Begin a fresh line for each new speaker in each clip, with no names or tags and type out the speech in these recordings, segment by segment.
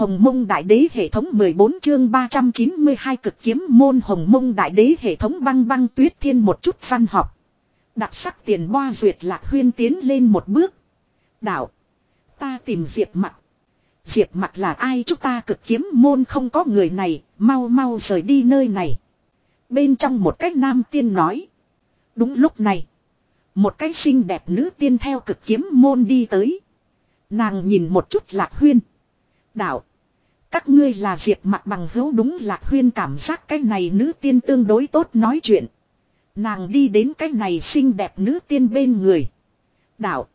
Hồng mông đại đế hệ thống 14 chương 392 cực kiếm môn hồng mông đại đế hệ thống băng băng tuyết thiên một chút văn học. Đặc sắc tiền boa duyệt lạc huyên tiến lên một bước. Đạo. Ta tìm diệp mặt. Diệp mặt là ai chúng ta cực kiếm môn không có người này, mau mau rời đi nơi này. Bên trong một cách nam tiên nói. Đúng lúc này. Một cái xinh đẹp nữ tiên theo cực kiếm môn đi tới. Nàng nhìn một chút lạc huyên. Đạo, các ngươi là diệp mặt bằng hữu đúng là huyên cảm giác cái này nữ tiên tương đối tốt nói chuyện. Nàng đi đến cái này xinh đẹp nữ tiên bên người. Đạo.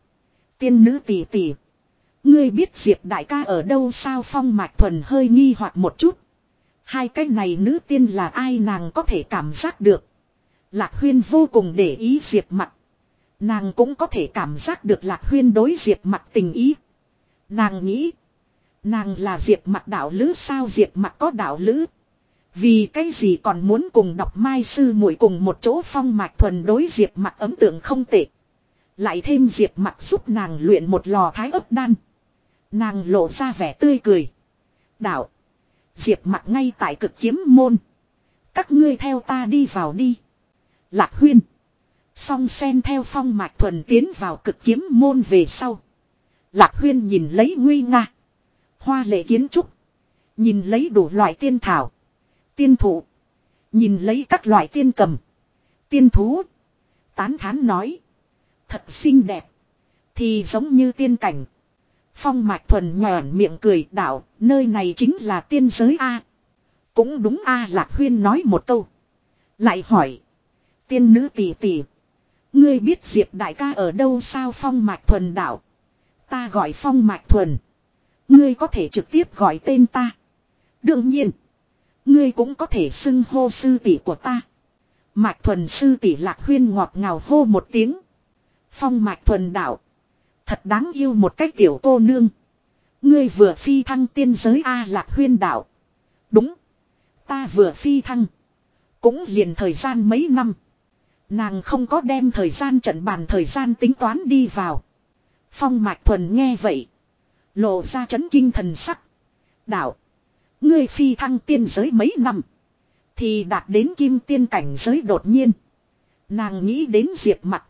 Tiên nữ tỷ tỷ. Ngươi biết diệp đại ca ở đâu sao phong mạch thuần hơi nghi hoặc một chút. Hai cái này nữ tiên là ai nàng có thể cảm giác được. Lạc huyên vô cùng để ý diệp mặt. Nàng cũng có thể cảm giác được lạc huyên đối diệp mặt tình ý. Nàng nghĩ. Nàng là diệp mặc đạo lữ sao diệp mặc có đạo lữ. Vì cái gì còn muốn cùng đọc mai sư muội cùng một chỗ phong mạch thuần đối diệp mặc ấm tượng không tệ. Lại thêm diệp mặc giúp nàng luyện một lò thái ấp đan. Nàng lộ ra vẻ tươi cười. Đạo. Diệp mặc ngay tại cực kiếm môn. Các ngươi theo ta đi vào đi. Lạc huyên. Song sen theo phong mạch thuần tiến vào cực kiếm môn về sau. Lạc huyên nhìn lấy nguy nga. Hoa lệ kiến trúc. Nhìn lấy đủ loại tiên thảo. Tiên thụ. Nhìn lấy các loại tiên cầm. Tiên thú. Tán thán nói. Thật xinh đẹp. Thì giống như tiên cảnh. Phong mạch thuần nhòn miệng cười đạo. Nơi này chính là tiên giới A. Cũng đúng A Lạc Huyên nói một câu. Lại hỏi. Tiên nữ tỷ tỷ. Ngươi biết Diệp đại ca ở đâu sao phong mạch thuần đạo. Ta gọi phong mạch thuần. Ngươi có thể trực tiếp gọi tên ta. Đương nhiên. Ngươi cũng có thể xưng hô sư tỷ của ta. Mạch thuần sư tỷ lạc huyên ngọt ngào hô một tiếng. Phong mạch thuần đạo. Thật đáng yêu một cách tiểu cô nương. Ngươi vừa phi thăng tiên giới A lạc huyên đạo. Đúng. Ta vừa phi thăng. Cũng liền thời gian mấy năm. Nàng không có đem thời gian trận bàn thời gian tính toán đi vào. Phong mạch thuần nghe vậy. Lộ ra chấn kinh thần sắc. Đạo. Ngươi phi thăng tiên giới mấy năm. Thì đạt đến kim tiên cảnh giới đột nhiên. Nàng nghĩ đến diệp mặt.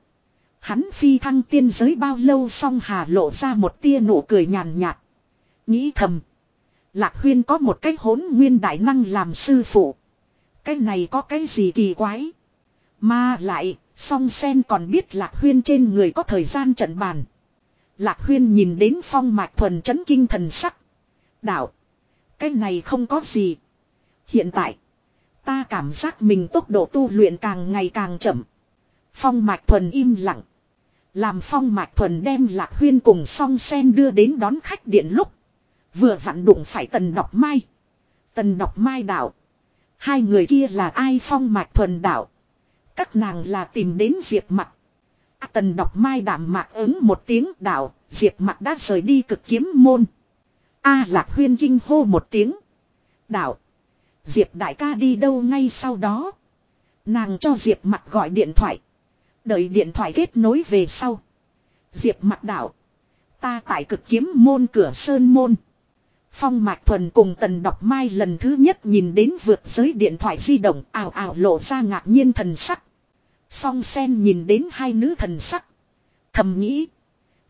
Hắn phi thăng tiên giới bao lâu xong hà lộ ra một tia nụ cười nhàn nhạt. Nghĩ thầm. Lạc huyên có một cái hốn nguyên đại năng làm sư phụ. Cái này có cái gì kỳ quái. Mà lại, song sen còn biết lạc huyên trên người có thời gian trận bàn. Lạc huyên nhìn đến phong mạch thuần chấn kinh thần sắc. Đạo. Cái này không có gì. Hiện tại. Ta cảm giác mình tốc độ tu luyện càng ngày càng chậm. Phong mạch thuần im lặng. Làm phong mạch thuần đem lạc huyên cùng song sen đưa đến đón khách điện lúc. Vừa vặn đụng phải tần đọc mai. Tần đọc mai đạo. Hai người kia là ai phong mạch thuần đạo. Các nàng là tìm đến diệp mặt. À, tần đọc mai đảm mạc ứng một tiếng đạo, diệp mặt đã rời đi cực kiếm môn. A lạc huyên kinh hô một tiếng. Đạo. Diệp đại ca đi đâu ngay sau đó. Nàng cho diệp mặt gọi điện thoại. Đợi điện thoại kết nối về sau. Diệp mặt đạo. Ta tại cực kiếm môn cửa sơn môn. Phong Mạc Thuần cùng Tần Đọc Mai lần thứ nhất nhìn đến vượt giới điện thoại di động ảo ảo lộ ra ngạc nhiên thần sắc. Song sen nhìn đến hai nữ thần sắc. Thầm nghĩ.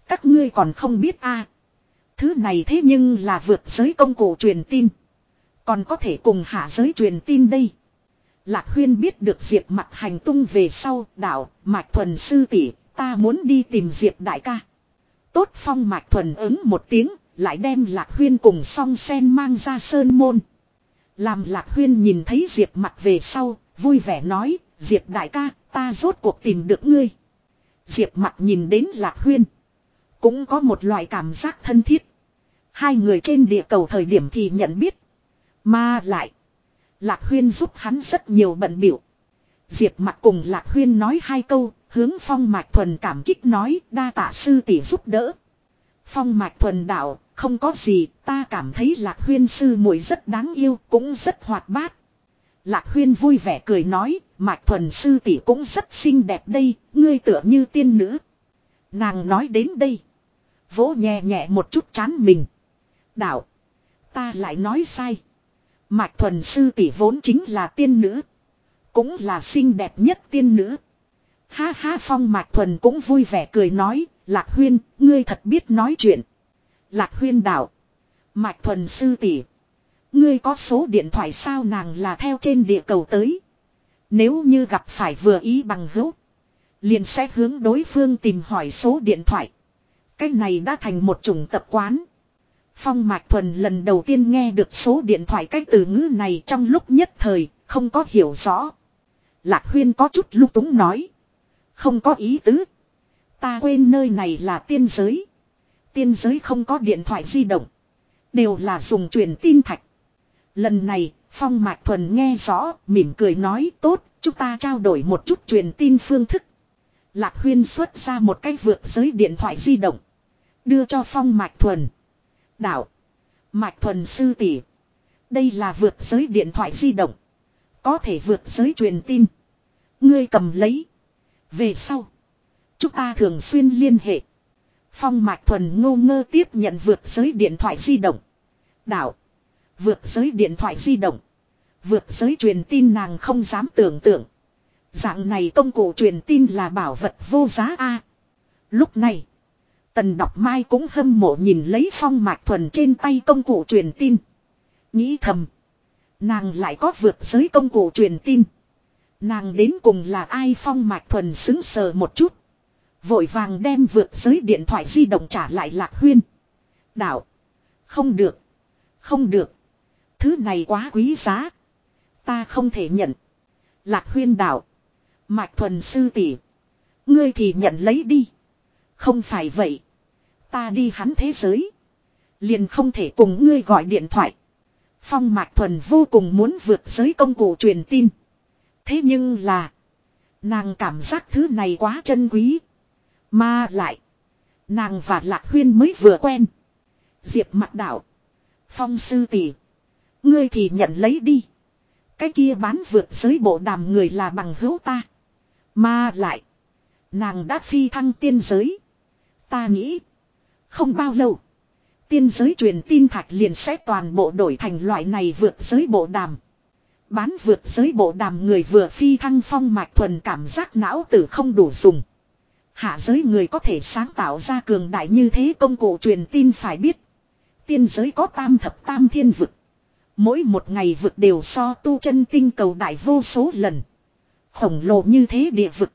Các ngươi còn không biết a Thứ này thế nhưng là vượt giới công cụ truyền tin. Còn có thể cùng hạ giới truyền tin đây. Lạc Huyên biết được Diệp mặt hành tung về sau đảo Mạch Thuần sư tỷ ta muốn đi tìm Diệp đại ca. Tốt phong Mạch Thuần ứng một tiếng, lại đem Lạc Huyên cùng song sen mang ra sơn môn. Làm Lạc Huyên nhìn thấy Diệp mặt về sau, vui vẻ nói, Diệp đại ca, ta rốt cuộc tìm được ngươi. Diệp mặt nhìn đến lạc huyên. Cũng có một loại cảm giác thân thiết. Hai người trên địa cầu thời điểm thì nhận biết. Mà lại. Lạc huyên giúp hắn rất nhiều bận biểu. Diệp mặt cùng lạc huyên nói hai câu. Hướng phong mạch thuần cảm kích nói đa tạ sư tỷ giúp đỡ. Phong mạch thuần đạo không có gì ta cảm thấy lạc huyên sư muội rất đáng yêu cũng rất hoạt bát Lạc Huyên vui vẻ cười nói, Mạch Thuần Sư tỷ cũng rất xinh đẹp đây, ngươi tựa như tiên nữ. Nàng nói đến đây. Vỗ nhẹ nhẹ một chút chán mình. Đạo. Ta lại nói sai. Mạch Thuần Sư tỷ vốn chính là tiên nữ. Cũng là xinh đẹp nhất tiên nữ. Ha ha Phong Mạch Thuần cũng vui vẻ cười nói, Lạc Huyên, ngươi thật biết nói chuyện. Lạc Huyên đạo. Mạch Thuần Sư tỷ. Ngươi có số điện thoại sao nàng là theo trên địa cầu tới. Nếu như gặp phải vừa ý bằng hữu. Liền sẽ hướng đối phương tìm hỏi số điện thoại. Cách này đã thành một chủng tập quán. Phong Mạc Thuần lần đầu tiên nghe được số điện thoại cách từ ngữ này trong lúc nhất thời, không có hiểu rõ. Lạc Huyên có chút lúc túng nói. Không có ý tứ. Ta quên nơi này là tiên giới. Tiên giới không có điện thoại di động. Đều là dùng truyền tin thạch. Lần này, Phong Mạc Thuần nghe rõ, mỉm cười nói tốt, chúng ta trao đổi một chút truyền tin phương thức. Lạc Huyên xuất ra một cái vượt giới điện thoại di động. Đưa cho Phong Mạch Thuần. Đạo. Mạch Thuần sư tỷ. Đây là vượt giới điện thoại di động. Có thể vượt giới truyền tin. Ngươi cầm lấy. Về sau. Chúng ta thường xuyên liên hệ. Phong Mạch Thuần ngô ngơ tiếp nhận vượt giới điện thoại di động. Đạo. Vượt giới điện thoại di động. Vượt giới truyền tin nàng không dám tưởng tượng. Dạng này công cụ truyền tin là bảo vật vô giá a. lúc này, Tần Đọc Mai cũng hâm mộ nhìn lấy phong mạch thuần trên tay công cụ truyền tin. Nghĩ thầm, nàng lại có vượt giới công cụ truyền tin. Nàng đến cùng là ai phong mạch thuần xứng sờ một chút. Vội vàng đem vượt giới điện thoại di động trả lại lạc huyên. Đạo. Không được. Không được. Thứ này quá quý giá. Ta không thể nhận. Lạc huyên đạo. Mạch thuần sư tỷ. Ngươi thì nhận lấy đi. Không phải vậy. Ta đi hắn thế giới. Liền không thể cùng ngươi gọi điện thoại. Phong mạc thuần vô cùng muốn vượt giới công cụ truyền tin. Thế nhưng là. Nàng cảm giác thứ này quá chân quý. Mà lại. Nàng và Lạc Huyên mới vừa quen. Diệp mạc đạo. Phong sư tỷ. Ngươi thì nhận lấy đi. Cái kia bán vượt giới bộ đàm người là bằng hữu ta. Mà lại. Nàng đã phi thăng tiên giới. Ta nghĩ. Không bao lâu. Tiên giới truyền tin thạch liền sẽ toàn bộ đổi thành loại này vượt giới bộ đàm. Bán vượt giới bộ đàm người vừa phi thăng phong mạch thuần cảm giác não tử không đủ dùng. Hạ giới người có thể sáng tạo ra cường đại như thế công cụ truyền tin phải biết. Tiên giới có tam thập tam thiên vực. Mỗi một ngày vực đều so tu chân tinh cầu đại vô số lần. Khổng lồ như thế địa vực.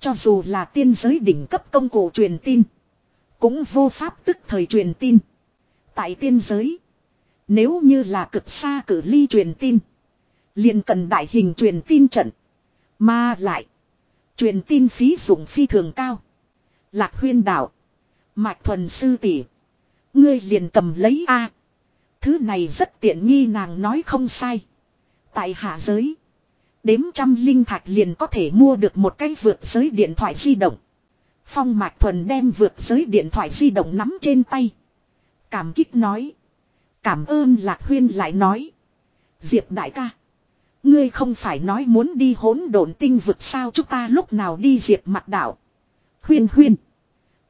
Cho dù là tiên giới đỉnh cấp công cụ truyền tin. Cũng vô pháp tức thời truyền tin. Tại tiên giới. Nếu như là cực xa cử ly truyền tin. liền cần đại hình truyền tin trận. Mà lại. Truyền tin phí dụng phi thường cao. Lạc huyên đạo. Mạch thuần sư tỷ. Ngươi liền cầm lấy A. Thứ này rất tiện nghi nàng nói không sai. Tại hạ giới. Đếm trăm linh thạch liền có thể mua được một cái vượt giới điện thoại di động. Phong Mạc Thuần đem vượt giới điện thoại di động nắm trên tay. Cảm kích nói. Cảm ơn Lạc Huyên lại nói. Diệp đại ca. Ngươi không phải nói muốn đi hỗn độn tinh vực sao chúng ta lúc nào đi Diệp mặt đảo. Huyên huyên.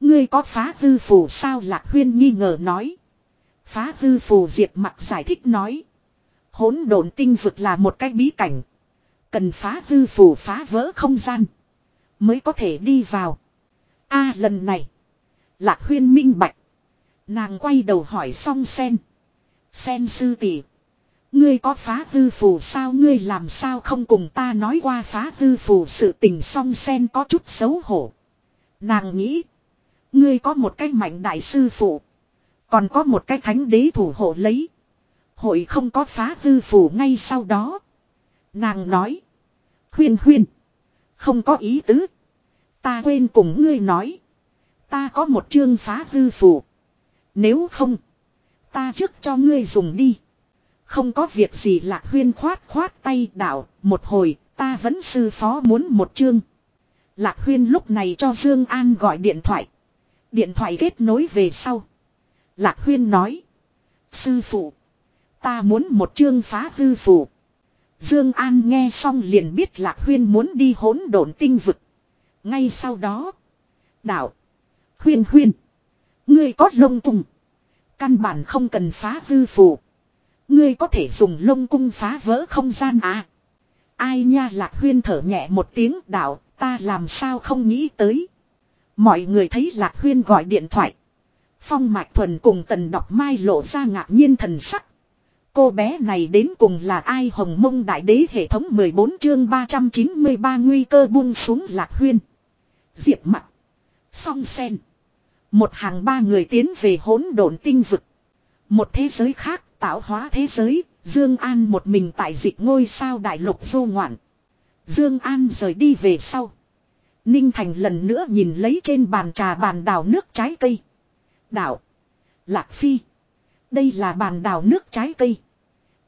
Ngươi có phá hư phù sao Lạc Huyên nghi ngờ nói. Phá hư phù diệt mặc giải thích nói. Hỗn độn tinh vực là một cái bí cảnh. Cần phá hư phù phá vỡ không gian. Mới có thể đi vào. a à, lần này. Lạc huyên minh bạch. Nàng quay đầu hỏi song sen. Sen sư tỷ. Ngươi có phá hư phù sao ngươi làm sao không cùng ta nói qua phá hư phù sự tình song sen có chút xấu hổ. Nàng nghĩ. Ngươi có một cách mạnh đại sư phụ. Còn có một cái thánh đế thủ hộ lấy. Hội không có phá hư phủ ngay sau đó. Nàng nói. Huyên huyên. Không có ý tứ. Ta quên cùng ngươi nói. Ta có một chương phá hư phủ. Nếu không. Ta trước cho ngươi dùng đi. Không có việc gì lạc huyên khoát khoát tay đảo. Một hồi ta vẫn sư phó muốn một chương. Lạc huyên lúc này cho Dương An gọi điện thoại. Điện thoại kết nối về sau. Lạc Huyên nói. Sư phụ. Ta muốn một chương phá hư phụ. Dương An nghe xong liền biết Lạc Huyên muốn đi hỗn độn tinh vực. Ngay sau đó. Đạo. Huyên huyên. Ngươi có lông cung. Căn bản không cần phá hư phù. Ngươi có thể dùng lông cung phá vỡ không gian à. Ai nha Lạc Huyên thở nhẹ một tiếng đạo ta làm sao không nghĩ tới. Mọi người thấy Lạc Huyên gọi điện thoại. Phong Mạch Thuần cùng Tần Đọc Mai lộ ra ngạc nhiên thần sắc. Cô bé này đến cùng là ai hồng mông đại đế hệ thống 14 chương 393 nguy cơ buông xuống lạc huyên. Diệp mặt. Song sen. Một hàng ba người tiến về hỗn độn tinh vực. Một thế giới khác tạo hóa thế giới. Dương An một mình tại dịch ngôi sao đại lục du ngoạn. Dương An rời đi về sau. Ninh Thành lần nữa nhìn lấy trên bàn trà bàn đào nước trái cây đảo Lạc Phi. Đây là bàn đào nước trái cây.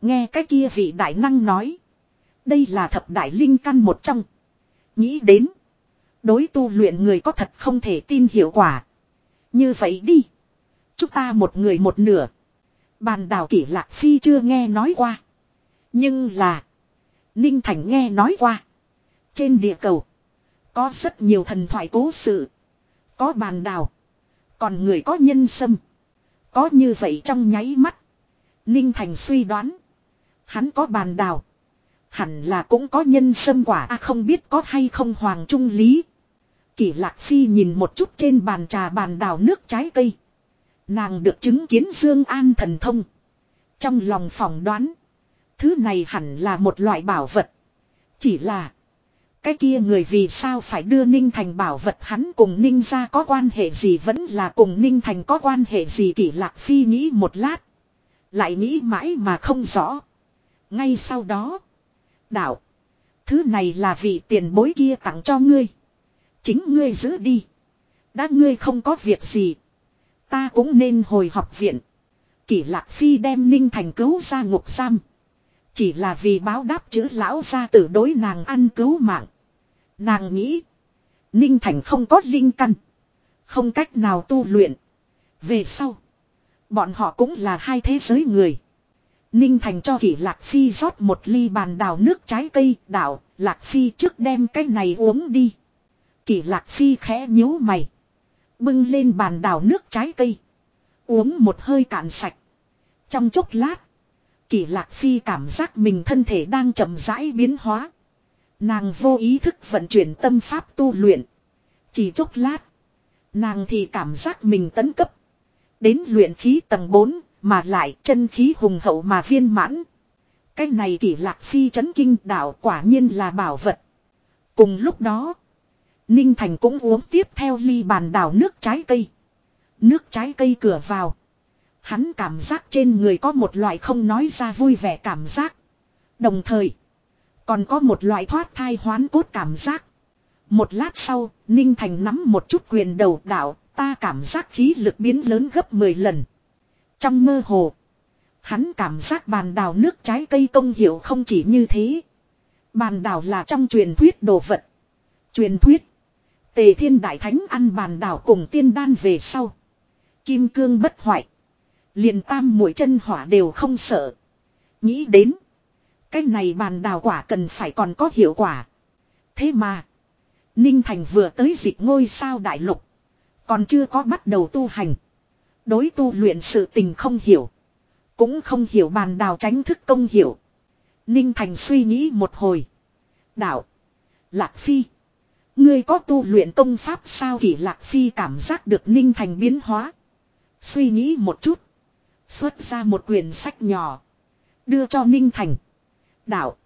Nghe cái kia vị đại năng nói. Đây là thập đại linh căn một trong. Nghĩ đến. Đối tu luyện người có thật không thể tin hiệu quả. Như vậy đi. Chúng ta một người một nửa. Bàn đào kỷ lạc phi chưa nghe nói qua. Nhưng là. Ninh Thành nghe nói qua. Trên địa cầu. Có rất nhiều thần thoại cố sự. Có bàn đào. Còn người có nhân sâm. Có như vậy trong nháy mắt. Ninh Thành suy đoán. Hắn có bàn đào. Hẳn là cũng có nhân sâm quả à, không biết có hay không Hoàng Trung Lý. kỳ Lạc Phi nhìn một chút trên bàn trà bàn đào nước trái cây. Nàng được chứng kiến Dương An thần thông. Trong lòng phỏng đoán. Thứ này hẳn là một loại bảo vật. Chỉ là. Cái kia người vì sao phải đưa Ninh Thành bảo vật hắn cùng Ninh ra có quan hệ gì vẫn là cùng Ninh Thành có quan hệ gì kỷ lạc phi nghĩ một lát. Lại nghĩ mãi mà không rõ. Ngay sau đó. Đạo. Thứ này là vị tiền bối kia tặng cho ngươi. Chính ngươi giữ đi. Đã ngươi không có việc gì. Ta cũng nên hồi học viện. Kỷ lạc phi đem Ninh Thành cứu ra ngục giam. Chỉ là vì báo đáp chữ lão ra tử đối nàng ăn cứu mạng. Nàng nghĩ. Ninh Thành không có linh căn. Không cách nào tu luyện. Về sau. Bọn họ cũng là hai thế giới người. Ninh Thành cho kỷ Lạc Phi rót một ly bàn đào nước trái cây đảo. Lạc Phi trước đem cái này uống đi. Kỷ Lạc Phi khẽ nhíu mày. Bưng lên bàn đào nước trái cây. Uống một hơi cạn sạch. Trong chốc lát. Kỳ lạc phi cảm giác mình thân thể đang chậm rãi biến hóa. Nàng vô ý thức vận chuyển tâm pháp tu luyện. Chỉ chốc lát. Nàng thì cảm giác mình tấn cấp. Đến luyện khí tầng 4, mà lại chân khí hùng hậu mà viên mãn. Cái này kỳ lạc phi chấn kinh đạo quả nhiên là bảo vật. Cùng lúc đó, Ninh Thành cũng uống tiếp theo ly bàn đảo nước trái cây. Nước trái cây cửa vào. Hắn cảm giác trên người có một loại không nói ra vui vẻ cảm giác. Đồng thời, còn có một loại thoát thai hoán cốt cảm giác. Một lát sau, Ninh Thành nắm một chút quyền đầu đảo, ta cảm giác khí lực biến lớn gấp 10 lần. Trong mơ hồ, hắn cảm giác bàn đào nước trái cây công hiệu không chỉ như thế. Bàn đào là trong truyền thuyết đồ vật. Truyền thuyết, tề thiên đại thánh ăn bàn đào cùng tiên đan về sau. Kim cương bất hoại. Liền tam mũi chân hỏa đều không sợ. Nghĩ đến. Cái này bàn đào quả cần phải còn có hiệu quả. Thế mà. Ninh Thành vừa tới dịp ngôi sao đại lục. Còn chưa có bắt đầu tu hành. Đối tu luyện sự tình không hiểu. Cũng không hiểu bàn đào tránh thức công hiểu. Ninh Thành suy nghĩ một hồi. Đạo. Lạc Phi. Ngươi có tu luyện công pháp sao kỷ Lạc Phi cảm giác được Ninh Thành biến hóa. Suy nghĩ một chút. Xuất ra một quyển sách nhỏ. Đưa cho Ninh Thành. Đạo.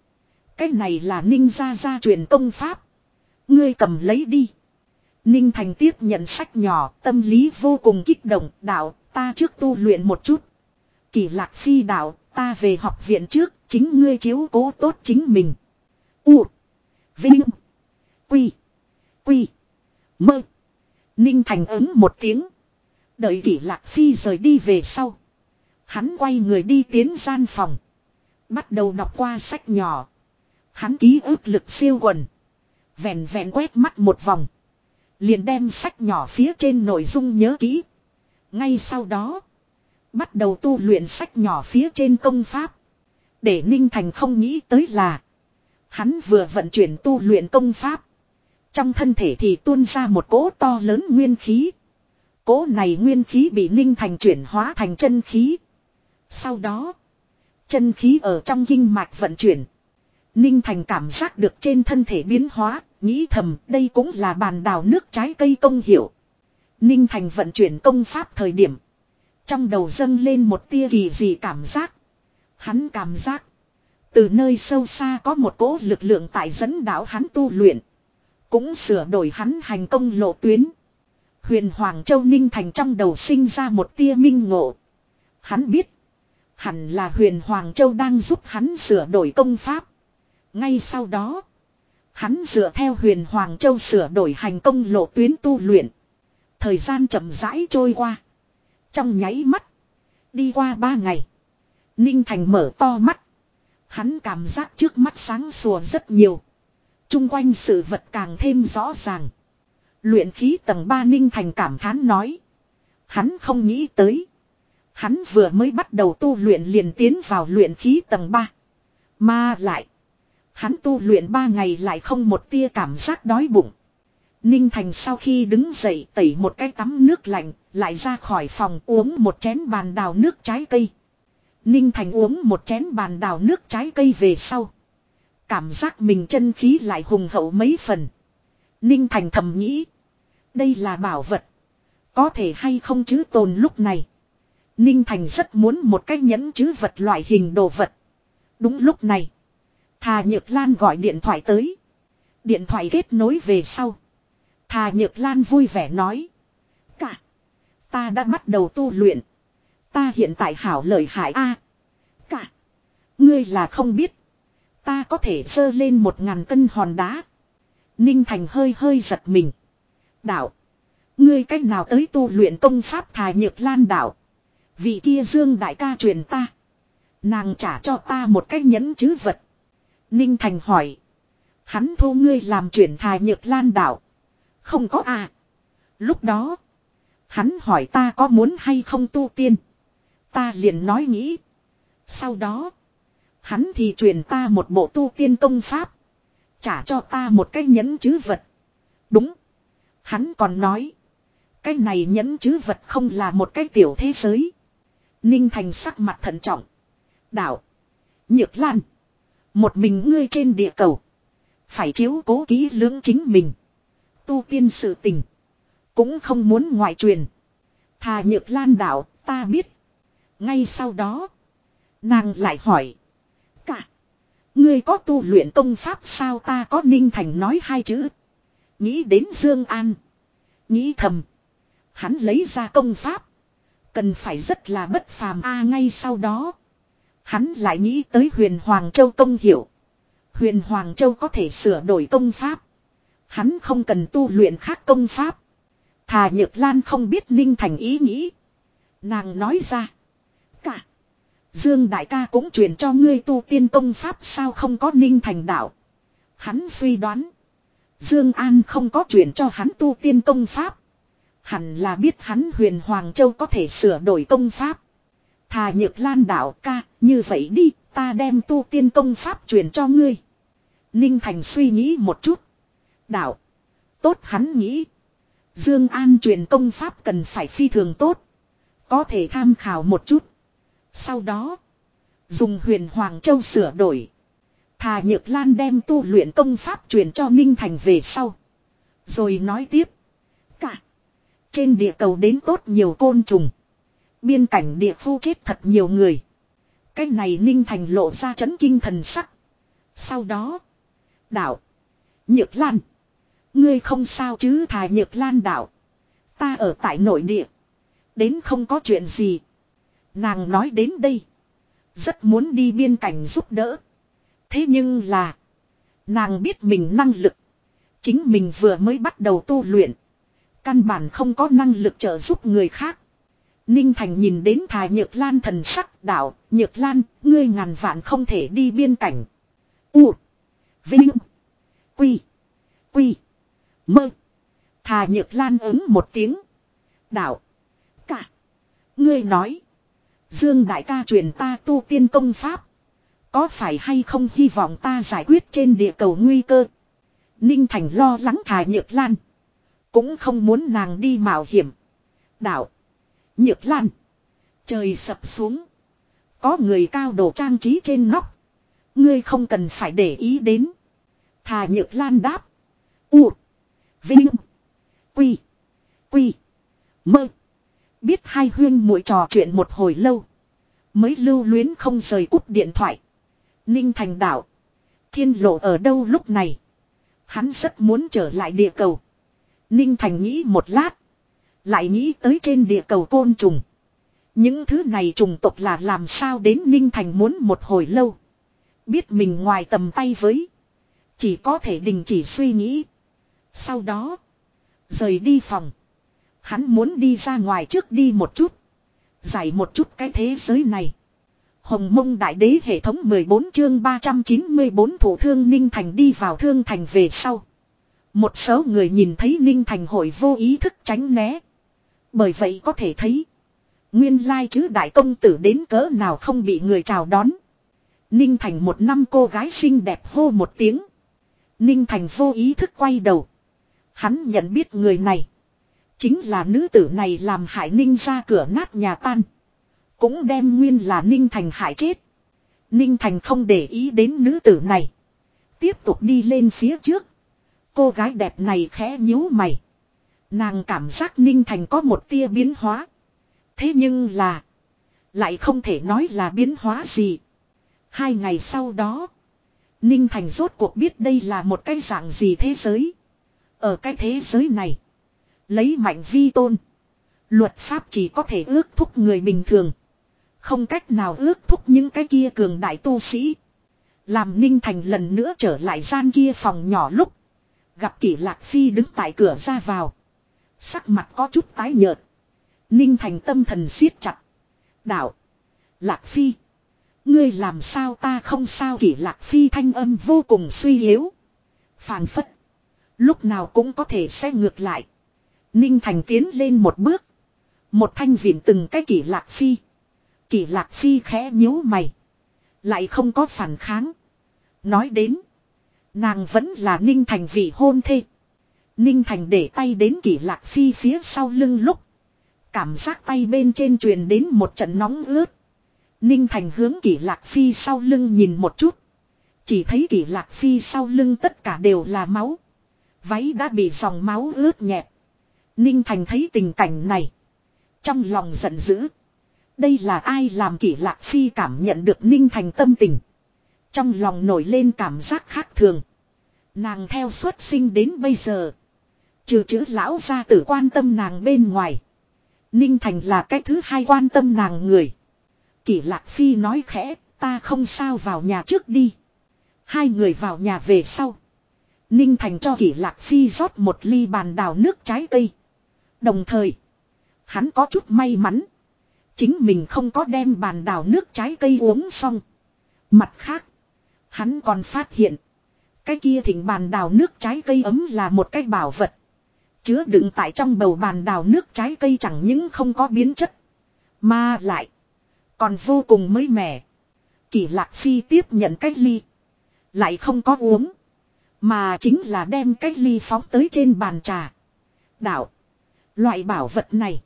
Cái này là Ninh gia gia truyền công pháp. Ngươi cầm lấy đi. Ninh Thành tiếp nhận sách nhỏ, tâm lý vô cùng kích động, đạo, ta trước tu luyện một chút. Kỳ lạc phi đạo, ta về học viện trước, chính ngươi chiếu cố tốt chính mình. U. Vinh. Quy. Quy. Mơ. Ninh Thành ứng một tiếng. Đợi kỳ lạc phi rời đi về sau. Hắn quay người đi tiến gian phòng. Bắt đầu đọc qua sách nhỏ. Hắn ký ức lực siêu quần. Vẹn vẹn quét mắt một vòng. Liền đem sách nhỏ phía trên nội dung nhớ kỹ. Ngay sau đó. Bắt đầu tu luyện sách nhỏ phía trên công pháp. Để Ninh Thành không nghĩ tới là. Hắn vừa vận chuyển tu luyện công pháp. Trong thân thể thì tuôn ra một cỗ to lớn nguyên khí. Cỗ này nguyên khí bị Ninh Thành chuyển hóa thành chân khí. Sau đó, chân khí ở trong kinh mạch vận chuyển. Ninh Thành cảm giác được trên thân thể biến hóa, nghĩ thầm đây cũng là bàn đào nước trái cây công hiệu. Ninh Thành vận chuyển công pháp thời điểm. Trong đầu dâng lên một tia kỳ dị cảm giác. Hắn cảm giác. Từ nơi sâu xa có một cỗ lực lượng tại dẫn đảo hắn tu luyện. Cũng sửa đổi hắn hành công lộ tuyến. Huyền Hoàng Châu Ninh Thành trong đầu sinh ra một tia minh ngộ. Hắn biết. Hẳn là huyền Hoàng Châu đang giúp hắn sửa đổi công pháp. Ngay sau đó, hắn dựa theo huyền Hoàng Châu sửa đổi hành công lộ tuyến tu luyện. Thời gian chậm rãi trôi qua. Trong nháy mắt, đi qua ba ngày. Ninh Thành mở to mắt. Hắn cảm giác trước mắt sáng sủa rất nhiều. Trung quanh sự vật càng thêm rõ ràng. Luyện khí tầng 3 Ninh Thành cảm thán nói. Hắn không nghĩ tới. Hắn vừa mới bắt đầu tu luyện liền tiến vào luyện khí tầng 3. Mà lại. Hắn tu luyện 3 ngày lại không một tia cảm giác đói bụng. Ninh Thành sau khi đứng dậy tẩy một cái tắm nước lạnh, lại ra khỏi phòng uống một chén bàn đào nước trái cây. Ninh Thành uống một chén bàn đào nước trái cây về sau. Cảm giác mình chân khí lại hùng hậu mấy phần. Ninh Thành thầm nghĩ. Đây là bảo vật. Có thể hay không chứ tồn lúc này. Ninh Thành rất muốn một cái nhẫn chứ vật loại hình đồ vật. Đúng lúc này. Thà Nhược Lan gọi điện thoại tới. Điện thoại kết nối về sau. Thà Nhược Lan vui vẻ nói. Cả. Ta đã bắt đầu tu luyện. Ta hiện tại hảo lời hại A. cả. Ngươi là không biết. Ta có thể dơ lên một ngàn cân hòn đá. Ninh Thành hơi hơi giật mình. Đạo. Ngươi cách nào tới tu luyện công pháp Thà Nhược Lan đạo. Vị kia Dương đại ca truyền ta. Nàng trả cho ta một cách nhẫn chứ vật. Ninh Thành hỏi. Hắn thu ngươi làm chuyển thài nhược lan đảo. Không có à. Lúc đó. Hắn hỏi ta có muốn hay không tu tiên. Ta liền nói nghĩ. Sau đó. Hắn thì truyền ta một bộ tu tiên công pháp. Trả cho ta một cái nhẫn chứ vật. Đúng. Hắn còn nói. Cái này nhẫn chứ vật không là một cái tiểu thế giới. Ninh Thành sắc mặt thận trọng. Đạo. Nhược Lan. Một mình ngươi trên địa cầu. Phải chiếu cố kỹ lưỡng chính mình. Tu tiên sự tình. Cũng không muốn ngoại truyền. Thà Nhược Lan đạo ta biết. Ngay sau đó. Nàng lại hỏi. Cả. Ngươi có tu luyện công pháp sao ta có Ninh Thành nói hai chữ. Nghĩ đến Dương An. Nghĩ thầm. Hắn lấy ra công pháp. Cần phải rất là bất phàm a ngay sau đó. Hắn lại nghĩ tới huyền Hoàng Châu công hiểu. Huyền Hoàng Châu có thể sửa đổi công pháp. Hắn không cần tu luyện khác công pháp. Thà Nhược Lan không biết Ninh Thành ý nghĩ. Nàng nói ra. Cả. Dương Đại ca cũng truyền cho ngươi tu tiên công pháp sao không có Ninh Thành đạo. Hắn suy đoán. Dương An không có truyền cho hắn tu tiên công pháp. Hẳn là biết hắn huyền Hoàng Châu có thể sửa đổi công pháp. Thà nhược lan đạo ca, như vậy đi, ta đem tu tiên công pháp truyền cho ngươi. Ninh Thành suy nghĩ một chút. Đạo. Tốt hắn nghĩ. Dương An truyền công pháp cần phải phi thường tốt. Có thể tham khảo một chút. Sau đó. Dùng huyền Hoàng Châu sửa đổi. Thà Nhược Lan đem tu luyện công pháp truyền cho Ninh Thành về sau. Rồi nói tiếp. Trên địa cầu đến tốt nhiều côn trùng. Biên cảnh địa khu chết thật nhiều người. Cái này Ninh Thành lộ ra chấn kinh thần sắc. Sau đó. Đạo. Nhược Lan. Ngươi không sao chứ thà Nhược Lan đạo. Ta ở tại nội địa. Đến không có chuyện gì. Nàng nói đến đây. Rất muốn đi biên cảnh giúp đỡ. Thế nhưng là. Nàng biết mình năng lực. Chính mình vừa mới bắt đầu tu luyện. Căn bản không có năng lực trợ giúp người khác. Ninh Thành nhìn đến Thà Nhược Lan thần sắc đảo, Nhược Lan, ngươi ngàn vạn không thể đi biên cảnh. U. Vinh. Quy. Quy. Mơ. Thà Nhược Lan ứng một tiếng. Đảo. Cả. Ngươi nói. Dương đại ca truyền ta tu tiên công pháp. Có phải hay không hy vọng ta giải quyết trên địa cầu nguy cơ? Ninh Thành lo lắng Thà Nhược Lan. Cũng không muốn nàng đi mạo hiểm. Đạo. Nhược lan. Trời sập xuống. Có người cao đồ trang trí trên nóc. Ngươi không cần phải để ý đến. Thà nhược lan đáp. U. Vinh. Quy. Quy. Mơ. Biết hai huyên muội trò chuyện một hồi lâu. Mới lưu luyến không rời cút điện thoại. Ninh thành đạo. Thiên lộ ở đâu lúc này. Hắn rất muốn trở lại địa cầu. Ninh Thành nghĩ một lát. Lại nghĩ tới trên địa cầu côn trùng. Những thứ này trùng tộc là làm sao đến Ninh Thành muốn một hồi lâu. Biết mình ngoài tầm tay với. Chỉ có thể đình chỉ suy nghĩ. Sau đó. Rời đi phòng. Hắn muốn đi ra ngoài trước đi một chút. Giải một chút cái thế giới này. Hồng mông đại đế hệ thống 14 chương 394 thủ thương Ninh Thành đi vào thương thành về sau. Một số người nhìn thấy Ninh Thành hội vô ý thức tránh né. Bởi vậy có thể thấy. Nguyên lai chứ đại công tử đến cỡ nào không bị người chào đón. Ninh Thành một năm cô gái xinh đẹp hô một tiếng. Ninh Thành vô ý thức quay đầu. Hắn nhận biết người này. Chính là nữ tử này làm hại Ninh ra cửa nát nhà tan. Cũng đem nguyên là Ninh Thành hại chết. Ninh Thành không để ý đến nữ tử này. Tiếp tục đi lên phía trước. Cô gái đẹp này khẽ nhíu mày. Nàng cảm giác Ninh Thành có một tia biến hóa. Thế nhưng là. Lại không thể nói là biến hóa gì. Hai ngày sau đó. Ninh Thành rốt cuộc biết đây là một cái dạng gì thế giới. Ở cái thế giới này. Lấy mạnh vi tôn. Luật pháp chỉ có thể ước thúc người bình thường. Không cách nào ước thúc những cái kia cường đại tu sĩ. Làm Ninh Thành lần nữa trở lại gian kia phòng nhỏ lúc. Gặp kỷ lạc phi đứng tại cửa ra vào. Sắc mặt có chút tái nhợt. Ninh thành tâm thần siết chặt. Đạo. Lạc phi. Ngươi làm sao ta không sao kỷ lạc phi thanh âm vô cùng suy yếu. phảng phất. Lúc nào cũng có thể sẽ ngược lại. Ninh thành tiến lên một bước. Một thanh viện từng cái kỷ lạc phi. Kỷ lạc phi khẽ nhíu mày. Lại không có phản kháng. Nói đến. Nàng vẫn là Ninh Thành vị hôn thê. Ninh Thành để tay đến kỷ lạc phi phía sau lưng lúc. Cảm giác tay bên trên truyền đến một trận nóng ướt. Ninh Thành hướng kỷ lạc phi sau lưng nhìn một chút. Chỉ thấy kỷ lạc phi sau lưng tất cả đều là máu. Váy đã bị dòng máu ướt nhẹp. Ninh Thành thấy tình cảnh này. Trong lòng giận dữ. Đây là ai làm kỷ lạc phi cảm nhận được Ninh Thành tâm tình. Trong lòng nổi lên cảm giác khác thường. Nàng theo xuất sinh đến bây giờ. Trừ chữ lão gia tử quan tâm nàng bên ngoài. Ninh Thành là cái thứ hai quan tâm nàng người. Kỷ Lạc Phi nói khẽ, ta không sao vào nhà trước đi. Hai người vào nhà về sau. Ninh Thành cho Kỷ Lạc Phi rót một ly bàn đào nước trái cây. Đồng thời, hắn có chút may mắn. Chính mình không có đem bàn đào nước trái cây uống xong. Mặt khác, Hắn còn phát hiện. Cái kia thỉnh bàn đào nước trái cây ấm là một cái bảo vật. Chứa đựng tại trong bầu bàn đào nước trái cây chẳng những không có biến chất. Mà lại. Còn vô cùng mới mẻ. Kỳ lạc phi tiếp nhận cái ly. Lại không có uống. Mà chính là đem cái ly phóng tới trên bàn trà. Đạo. Loại bảo vật này.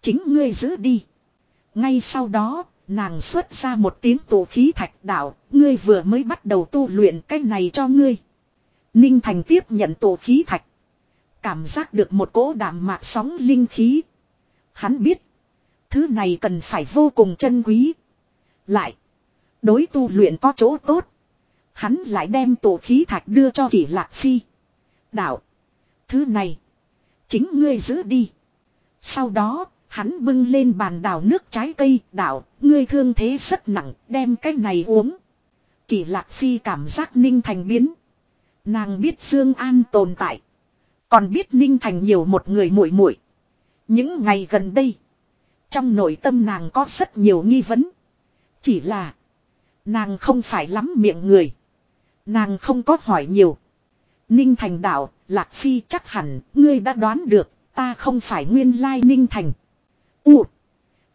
Chính ngươi giữ đi. Ngay sau đó, Nàng xuất ra một tiếng tổ khí thạch đạo, ngươi vừa mới bắt đầu tu luyện cái này cho ngươi. Ninh Thành tiếp nhận tổ khí thạch. Cảm giác được một cỗ đạm mạc sóng linh khí. Hắn biết, thứ này cần phải vô cùng chân quý. Lại, đối tu luyện có chỗ tốt. Hắn lại đem tổ khí thạch đưa cho kỷ lạc phi. Đạo, thứ này, chính ngươi giữ đi. Sau đó, Hắn bưng lên bàn đào nước trái cây, đảo, ngươi thương thế rất nặng, đem cái này uống. Kỳ lạc phi cảm giác Ninh Thành biến. Nàng biết Dương An tồn tại. Còn biết Ninh Thành nhiều một người muội muội. Những ngày gần đây. Trong nội tâm nàng có rất nhiều nghi vấn. Chỉ là. Nàng không phải lắm miệng người. Nàng không có hỏi nhiều. Ninh Thành đạo, Lạc Phi chắc hẳn, ngươi đã đoán được, ta không phải nguyên lai Ninh Thành. U.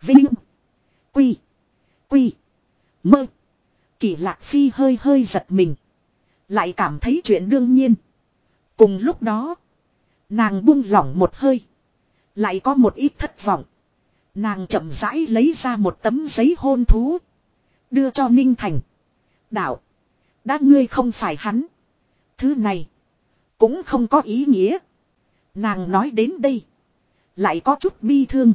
Vinh. Quy. Quy. Mơ. Kỳ lạc phi hơi hơi giật mình. Lại cảm thấy chuyện đương nhiên. Cùng lúc đó. Nàng buông lỏng một hơi. Lại có một ít thất vọng. Nàng chậm rãi lấy ra một tấm giấy hôn thú. Đưa cho Ninh Thành. Đạo. Đã ngươi không phải hắn. Thứ này. Cũng không có ý nghĩa. Nàng nói đến đây. Lại có chút bi thương.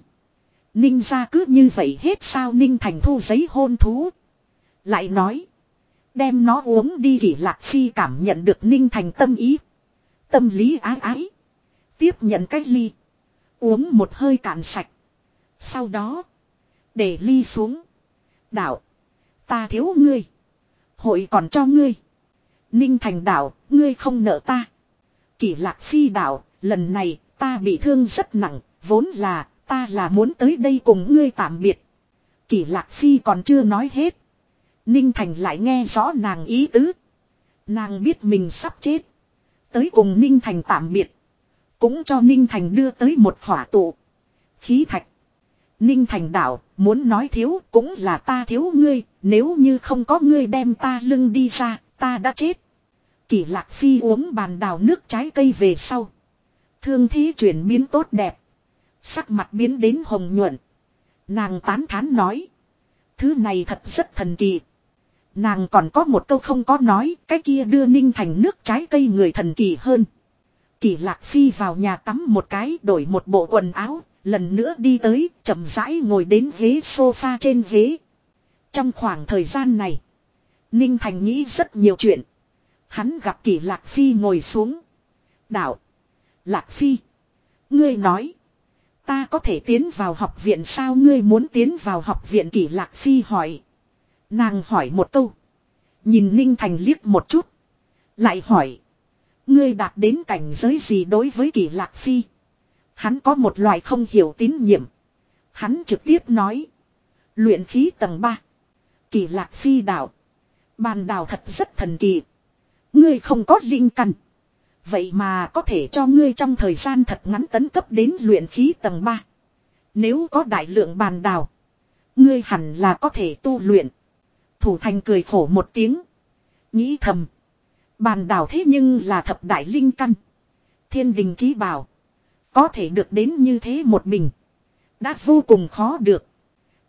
Ninh ra cứ như vậy hết sao Ninh Thành thu giấy hôn thú. Lại nói. Đem nó uống đi kỷ lạc phi cảm nhận được Ninh Thành tâm ý. Tâm lý ái ái. Tiếp nhận cái ly. Uống một hơi cạn sạch. Sau đó. Để ly xuống. Đạo. Ta thiếu ngươi. Hội còn cho ngươi. Ninh Thành đạo. Ngươi không nợ ta. Kỷ lạc phi đạo. Lần này ta bị thương rất nặng. Vốn là ta là muốn tới đây cùng ngươi tạm biệt. Kỷ lạc phi còn chưa nói hết. Ninh Thành lại nghe rõ nàng ý tứ. Nàng biết mình sắp chết. Tới cùng Ninh Thành tạm biệt. Cũng cho Ninh Thành đưa tới một khỏa tụ. Khí thạch. Ninh Thành đảo, muốn nói thiếu cũng là ta thiếu ngươi, nếu như không có ngươi đem ta lưng đi ra, ta đã chết. Kỷ lạc phi uống bàn đào nước trái cây về sau. Thương thí chuyển biến tốt đẹp. Sắc mặt biến đến hồng nhuận. Nàng tán thán nói. Thứ này thật rất thần kỳ. Nàng còn có một câu không có nói, cái kia đưa ninh thành nước trái cây người thần kỳ hơn. Kỳ lạc phi vào nhà tắm một cái đổi một bộ quần áo, lần nữa đi tới, chậm rãi ngồi đến ghế sofa trên ghế. Trong khoảng thời gian này, Ninh Thành nghĩ rất nhiều chuyện. Hắn gặp kỳ lạc phi ngồi xuống. Đạo, lạc phi, ngươi nói, Ta có thể tiến vào học viện sao ngươi muốn tiến vào học viện kỷ lạc phi hỏi. Nàng hỏi một câu. Nhìn Ninh Thành liếc một chút. Lại hỏi. Ngươi đạt đến cảnh giới gì đối với kỷ lạc phi. Hắn có một loại không hiểu tín nhiệm. Hắn trực tiếp nói. Luyện khí tầng 3. Kỳ lạc phi đạo. Bàn đào thật rất thần kỳ. Ngươi không có linh căn. Vậy mà có thể cho ngươi trong thời gian thật ngắn tấn cấp đến luyện khí tầng 3. Nếu có đại lượng bàn đào. Ngươi hẳn là có thể tu luyện. Thủ thành cười khổ một tiếng. Nghĩ thầm. Bàn đào thế nhưng là thập đại linh căn. Thiên đình chí bảo. Có thể được đến như thế một mình. Đã vô cùng khó được.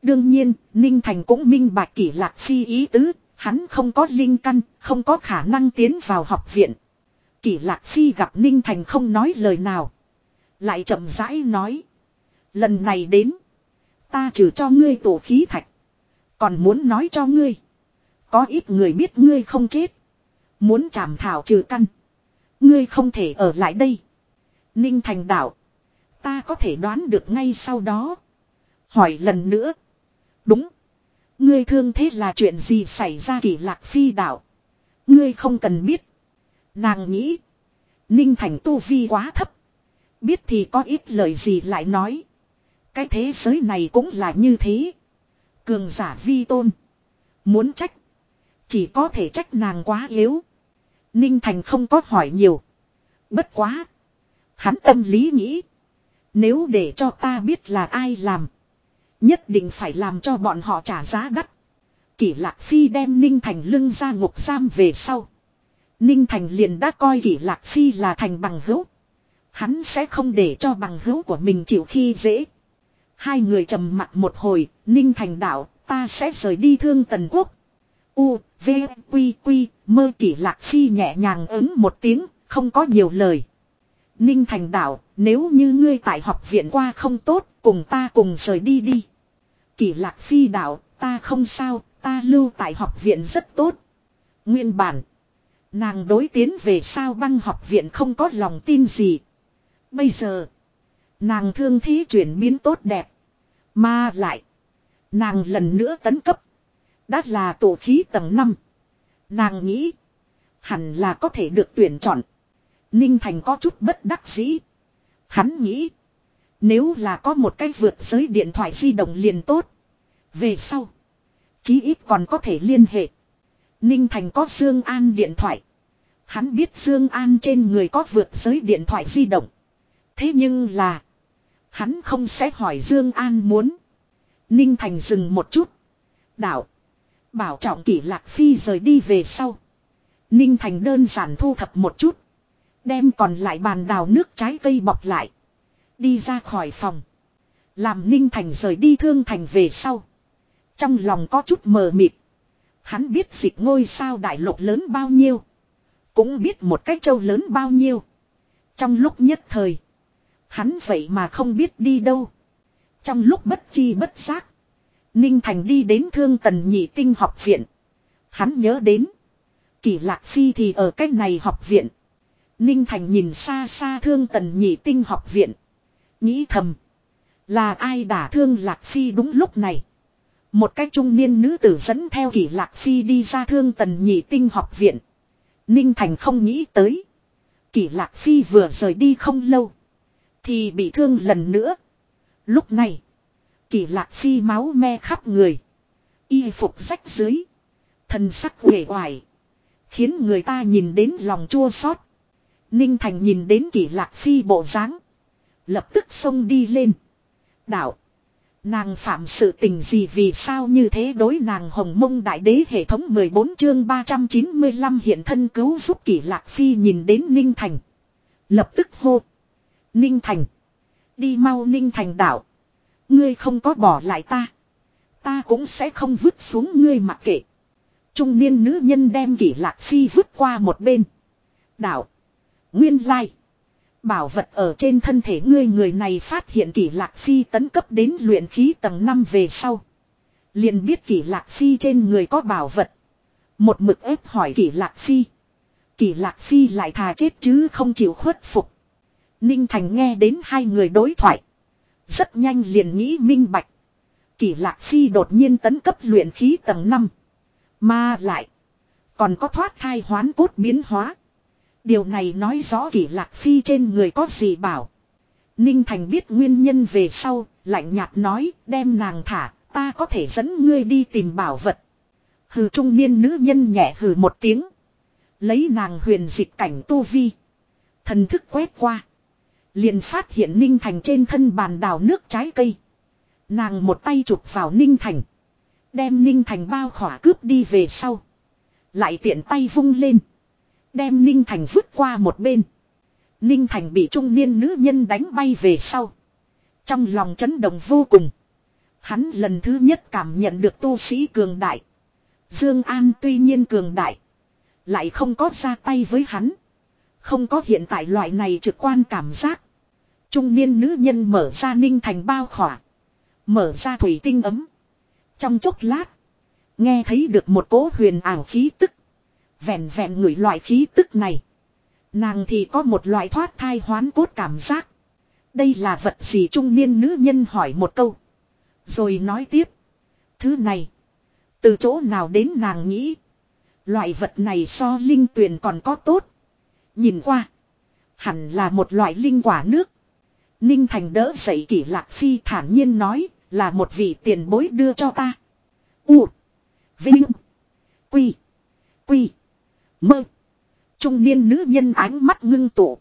Đương nhiên, Ninh Thành cũng minh bạch kỷ lạc phi ý tứ. Hắn không có linh căn, không có khả năng tiến vào học viện kỳ lạc phi gặp Ninh Thành không nói lời nào. Lại chậm rãi nói. Lần này đến. Ta trừ cho ngươi tổ khí thạch. Còn muốn nói cho ngươi. Có ít người biết ngươi không chết. Muốn chảm thảo trừ căn. Ngươi không thể ở lại đây. Ninh Thành đạo. Ta có thể đoán được ngay sau đó. Hỏi lần nữa. Đúng. Ngươi thương thế là chuyện gì xảy ra kỳ lạc phi đạo. Ngươi không cần biết. Nàng nghĩ. Ninh Thành tu vi quá thấp. Biết thì có ít lời gì lại nói. Cái thế giới này cũng là như thế. Cường giả vi tôn. Muốn trách. Chỉ có thể trách nàng quá yếu. Ninh Thành không có hỏi nhiều. Bất quá. Hắn tâm lý nghĩ. Nếu để cho ta biết là ai làm. Nhất định phải làm cho bọn họ trả giá đắt. Kỷ Lạc Phi đem Ninh Thành lưng ra ngục giam về sau. Ninh Thành liền đã coi kỷ lạc phi là thành bằng hữu. Hắn sẽ không để cho bằng hữu của mình chịu khi dễ. Hai người trầm mặt một hồi, Ninh Thành đạo, ta sẽ rời đi thương tần quốc. U, V, Quy, Quy, mơ kỷ lạc phi nhẹ nhàng ứng một tiếng, không có nhiều lời. Ninh Thành đạo, nếu như ngươi tại học viện qua không tốt, cùng ta cùng rời đi đi. Kỷ lạc phi đạo, ta không sao, ta lưu tại học viện rất tốt. Nguyên bản. Nàng đối tiến về sao băng học viện không có lòng tin gì. Bây giờ. Nàng thương thí chuyển biến tốt đẹp. Mà lại. Nàng lần nữa tấn cấp. Đã là tổ khí tầng 5. Nàng nghĩ. Hẳn là có thể được tuyển chọn. Ninh Thành có chút bất đắc dĩ. Hắn nghĩ. Nếu là có một cái vượt giới điện thoại di động liền tốt. Về sau. Chí ít còn có thể liên hệ. Ninh Thành có Dương An điện thoại. Hắn biết Dương An trên người có vượt giới điện thoại di động. Thế nhưng là hắn không sẽ hỏi Dương An muốn. Ninh Thành dừng một chút. Đạo bảo trọng kỷ lạc phi rời đi về sau. Ninh Thành đơn giản thu thập một chút. Đem còn lại bàn đào nước trái cây bọc lại. Đi ra khỏi phòng. Làm Ninh Thành rời đi thương thành về sau. Trong lòng có chút mờ mịt. Hắn biết dịch ngôi sao đại lục lớn bao nhiêu. Cũng biết một cái châu lớn bao nhiêu. Trong lúc nhất thời. Hắn vậy mà không biết đi đâu. Trong lúc bất chi bất giác. Ninh Thành đi đến thương tần nhị tinh học viện. Hắn nhớ đến. Kỳ lạc phi thì ở cái này học viện. Ninh Thành nhìn xa xa thương tần nhị tinh học viện. Nghĩ thầm. Là ai đã thương lạc phi đúng lúc này. Một cách trung niên nữ tử dẫn theo kỷ lạc phi đi ra thương tần nhị tinh học viện. Ninh Thành không nghĩ tới. Kỷ lạc phi vừa rời đi không lâu. Thì bị thương lần nữa. Lúc này. Kỷ lạc phi máu me khắp người. Y phục rách dưới. Thần sắc uể oải. Khiến người ta nhìn đến lòng chua xót. Ninh Thành nhìn đến kỷ lạc phi bộ dáng Lập tức xông đi lên. Đạo. Nàng phạm sự tình gì vì sao như thế đối nàng hồng mông đại đế hệ thống 14 chương 395 hiện thân cứu giúp kỷ lạc phi nhìn đến Ninh Thành. Lập tức hô. Ninh Thành. Đi mau Ninh Thành đảo. Ngươi không có bỏ lại ta. Ta cũng sẽ không vứt xuống ngươi mặc kệ. Trung niên nữ nhân đem kỷ lạc phi vứt qua một bên. Đảo. Nguyên lai. Like bảo vật ở trên thân thể ngươi người này phát hiện kỷ lạc phi tấn cấp đến luyện khí tầng 5 về sau. liền biết kỷ lạc phi trên người có bảo vật. Một mực ép hỏi kỷ lạc phi. Kỷ lạc phi lại thà chết chứ không chịu khuất phục. Ninh Thành nghe đến hai người đối thoại. Rất nhanh liền nghĩ minh bạch. Kỷ lạc phi đột nhiên tấn cấp luyện khí tầng 5. Mà lại. Còn có thoát thai hoán cốt biến hóa. Điều này nói rõ kỷ lạc phi trên người có gì bảo. Ninh Thành biết nguyên nhân về sau, lạnh nhạt nói, đem nàng thả, ta có thể dẫn ngươi đi tìm bảo vật. Hừ trung niên nữ nhân nhẹ hừ một tiếng. Lấy nàng huyền dịch cảnh tu vi. Thần thức quét qua. Liền phát hiện Ninh Thành trên thân bàn đào nước trái cây. Nàng một tay chụp vào Ninh Thành. Đem Ninh Thành bao khỏa cướp đi về sau. Lại tiện tay vung lên. Đem Ninh Thành vứt qua một bên. Ninh Thành bị trung niên nữ nhân đánh bay về sau. Trong lòng chấn động vô cùng. Hắn lần thứ nhất cảm nhận được tu sĩ cường đại. Dương An tuy nhiên cường đại. Lại không có ra tay với hắn. Không có hiện tại loại này trực quan cảm giác. Trung niên nữ nhân mở ra Ninh Thành bao khỏa. Mở ra thủy tinh ấm. Trong chốc lát. Nghe thấy được một cỗ huyền ảo khí tức. Vẹn vẹn người loại khí tức này. Nàng thì có một loại thoát thai hoán cốt cảm giác. Đây là vật gì trung niên nữ nhân hỏi một câu. Rồi nói tiếp. Thứ này. Từ chỗ nào đến nàng nghĩ. Loại vật này so linh tuyền còn có tốt. Nhìn qua. Hẳn là một loại linh quả nước. Ninh Thành đỡ dậy kỷ lạc phi thản nhiên nói. Là một vị tiền bối đưa cho ta. U. Vinh. Quy. Quy mơ. Trung niên nữ nhân ánh mắt ngưng tụ.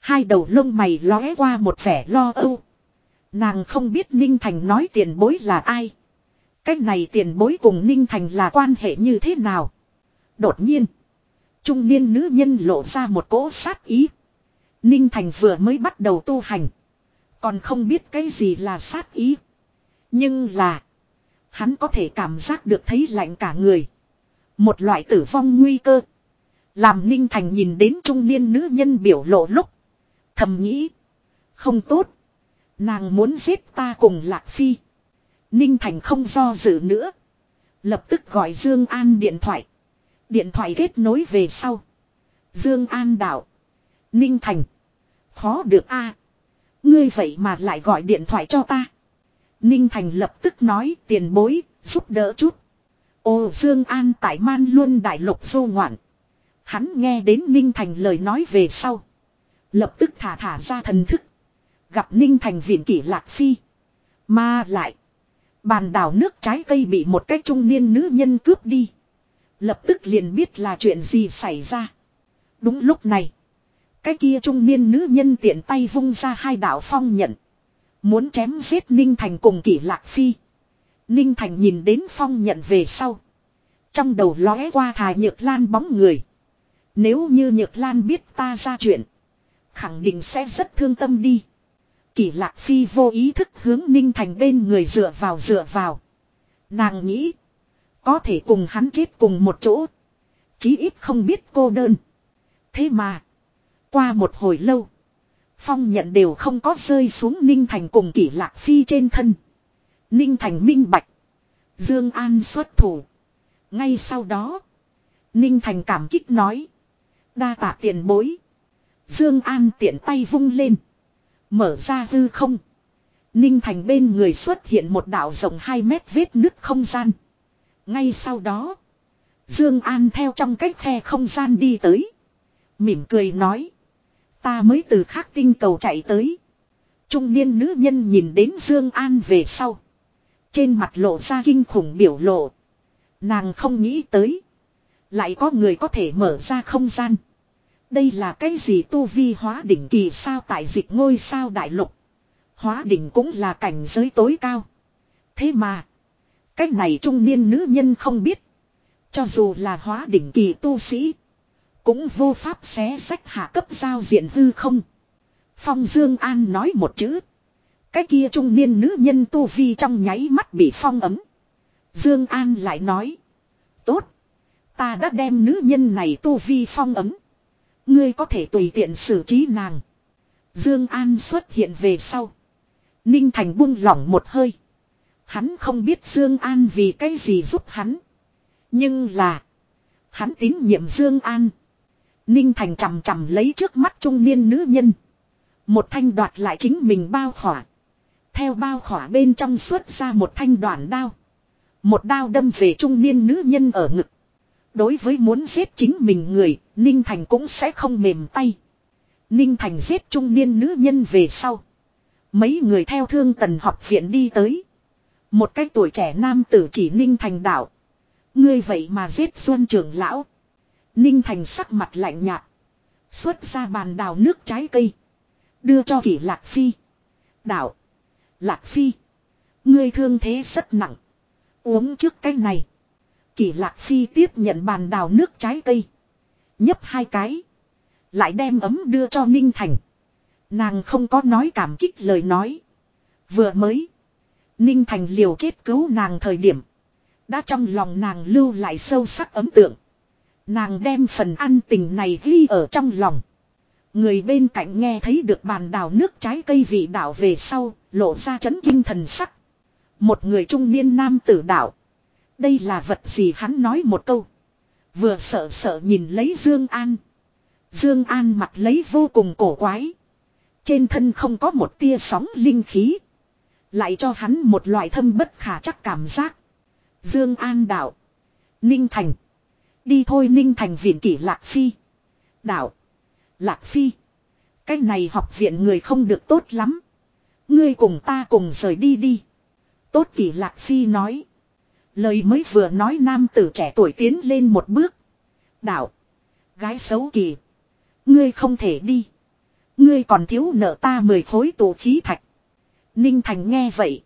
Hai đầu lông mày lóe qua một vẻ lo âu. Nàng không biết Ninh Thành nói tiền bối là ai. cách này tiền bối cùng Ninh Thành là quan hệ như thế nào. Đột nhiên. Trung niên nữ nhân lộ ra một cỗ sát ý. Ninh Thành vừa mới bắt đầu tu hành. Còn không biết cái gì là sát ý. Nhưng là. Hắn có thể cảm giác được thấy lạnh cả người. Một loại tử vong nguy cơ. Làm Ninh Thành nhìn đến trung niên nữ nhân biểu lộ lúc. Thầm nghĩ. Không tốt. Nàng muốn giết ta cùng Lạc Phi. Ninh Thành không do dự nữa. Lập tức gọi Dương An điện thoại. Điện thoại kết nối về sau. Dương An đạo. Ninh Thành. Khó được a Ngươi vậy mà lại gọi điện thoại cho ta. Ninh Thành lập tức nói tiền bối, giúp đỡ chút. Ô Dương An tại man luôn đại lục vô ngoạn. Hắn nghe đến Ninh Thành lời nói về sau. Lập tức thả thả ra thần thức. Gặp Ninh Thành viện kỷ lạc phi. Mà lại. Bàn đảo nước trái cây bị một cái trung niên nữ nhân cướp đi. Lập tức liền biết là chuyện gì xảy ra. Đúng lúc này. Cái kia trung niên nữ nhân tiện tay vung ra hai đạo phong nhận. Muốn chém giết Ninh Thành cùng kỷ lạc phi. Ninh Thành nhìn đến phong nhận về sau. Trong đầu lóe qua thà nhược lan bóng người. Nếu như Nhược Lan biết ta ra chuyện. Khẳng định sẽ rất thương tâm đi. Kỳ lạc phi vô ý thức hướng ninh thành bên người dựa vào dựa vào. Nàng nghĩ. Có thể cùng hắn chết cùng một chỗ. Chí ít không biết cô đơn. Thế mà. Qua một hồi lâu. Phong nhận đều không có rơi xuống Ninh Thành cùng kỷ lạc phi trên thân. Ninh Thành minh bạch. Dương An xuất thủ. Ngay sau đó. Ninh Thành cảm kích nói. Đa tạ tiền bối. Dương An tiện tay vung lên. Mở ra hư không. Ninh Thành bên người xuất hiện một đạo rộng 2 mét vết nứt không gian. Ngay sau đó. Dương An theo trong cách khe không gian đi tới. Mỉm cười nói. Ta mới từ khác tinh cầu chạy tới. Trung niên nữ nhân nhìn đến Dương An về sau. Trên mặt lộ ra kinh khủng biểu lộ. Nàng không nghĩ tới. Lại có người có thể mở ra không gian. Đây là cái gì tu vi hóa đỉnh kỳ sao tại dịch ngôi sao đại lục. Hóa đỉnh cũng là cảnh giới tối cao. Thế mà. Cái này trung niên nữ nhân không biết. Cho dù là hóa đỉnh kỳ tu sĩ. Cũng vô pháp xé sách hạ cấp giao diện hư không. Phong Dương An nói một chữ. Cái kia trung niên nữ nhân tu vi trong nháy mắt bị phong ấm. Dương An lại nói. Tốt. Ta đã đem nữ nhân này tu vi phong ấm. Ngươi có thể tùy tiện xử trí nàng. Dương An xuất hiện về sau. Ninh Thành buông lỏng một hơi. Hắn không biết Dương An vì cái gì giúp hắn. Nhưng là. Hắn tín nhiệm Dương An. Ninh Thành chầm chầm lấy trước mắt trung niên nữ nhân. Một thanh đoạt lại chính mình bao khỏa. Theo bao khỏa bên trong xuất ra một thanh đoạn đao. Một đao đâm về trung niên nữ nhân ở ngực. Đối với muốn giết chính mình người, Ninh Thành cũng sẽ không mềm tay. Ninh Thành giết trung niên nữ nhân về sau. Mấy người theo thương tần học viện đi tới. Một cái tuổi trẻ nam tử chỉ Ninh Thành đạo. Ngươi vậy mà giết xuân trưởng lão. Ninh Thành sắc mặt lạnh nhạt. Xuất ra bàn đào nước trái cây. Đưa cho kỷ Lạc Phi. Đạo. Lạc Phi. Ngươi thương thế rất nặng. Uống trước cái này. Kỷ Lạc Phi tiếp nhận bàn đào nước trái cây nhấp hai cái. Lại đem ấm đưa cho Ninh Thành. Nàng không có nói cảm kích lời nói. Vừa mới. Ninh Thành liều chết cứu nàng thời điểm. Đã trong lòng nàng lưu lại sâu sắc ấm tượng. Nàng đem phần ăn tình này ghi ở trong lòng. Người bên cạnh nghe thấy được bàn đào nước trái cây vị đảo về sau, lộ ra chấn kinh thần sắc. Một người trung niên nam tử đảo. Đây là vật gì hắn nói một câu. Vừa sợ sợ nhìn lấy Dương An. Dương An mặt lấy vô cùng cổ quái. Trên thân không có một tia sóng linh khí. Lại cho hắn một loại thâm bất khả chắc cảm giác. Dương An đạo. Ninh Thành. Đi thôi Ninh Thành viện kỷ Lạc Phi. Đạo. Lạc Phi. Cái này học viện người không được tốt lắm. Ngươi cùng ta cùng rời đi đi. Tốt kỷ Lạc Phi nói. Lời mới vừa nói nam tử trẻ tuổi tiến lên một bước. Đạo. Gái xấu kỳ. Ngươi không thể đi. Ngươi còn thiếu nợ ta mười khối tù khí thạch. Ninh Thành nghe vậy.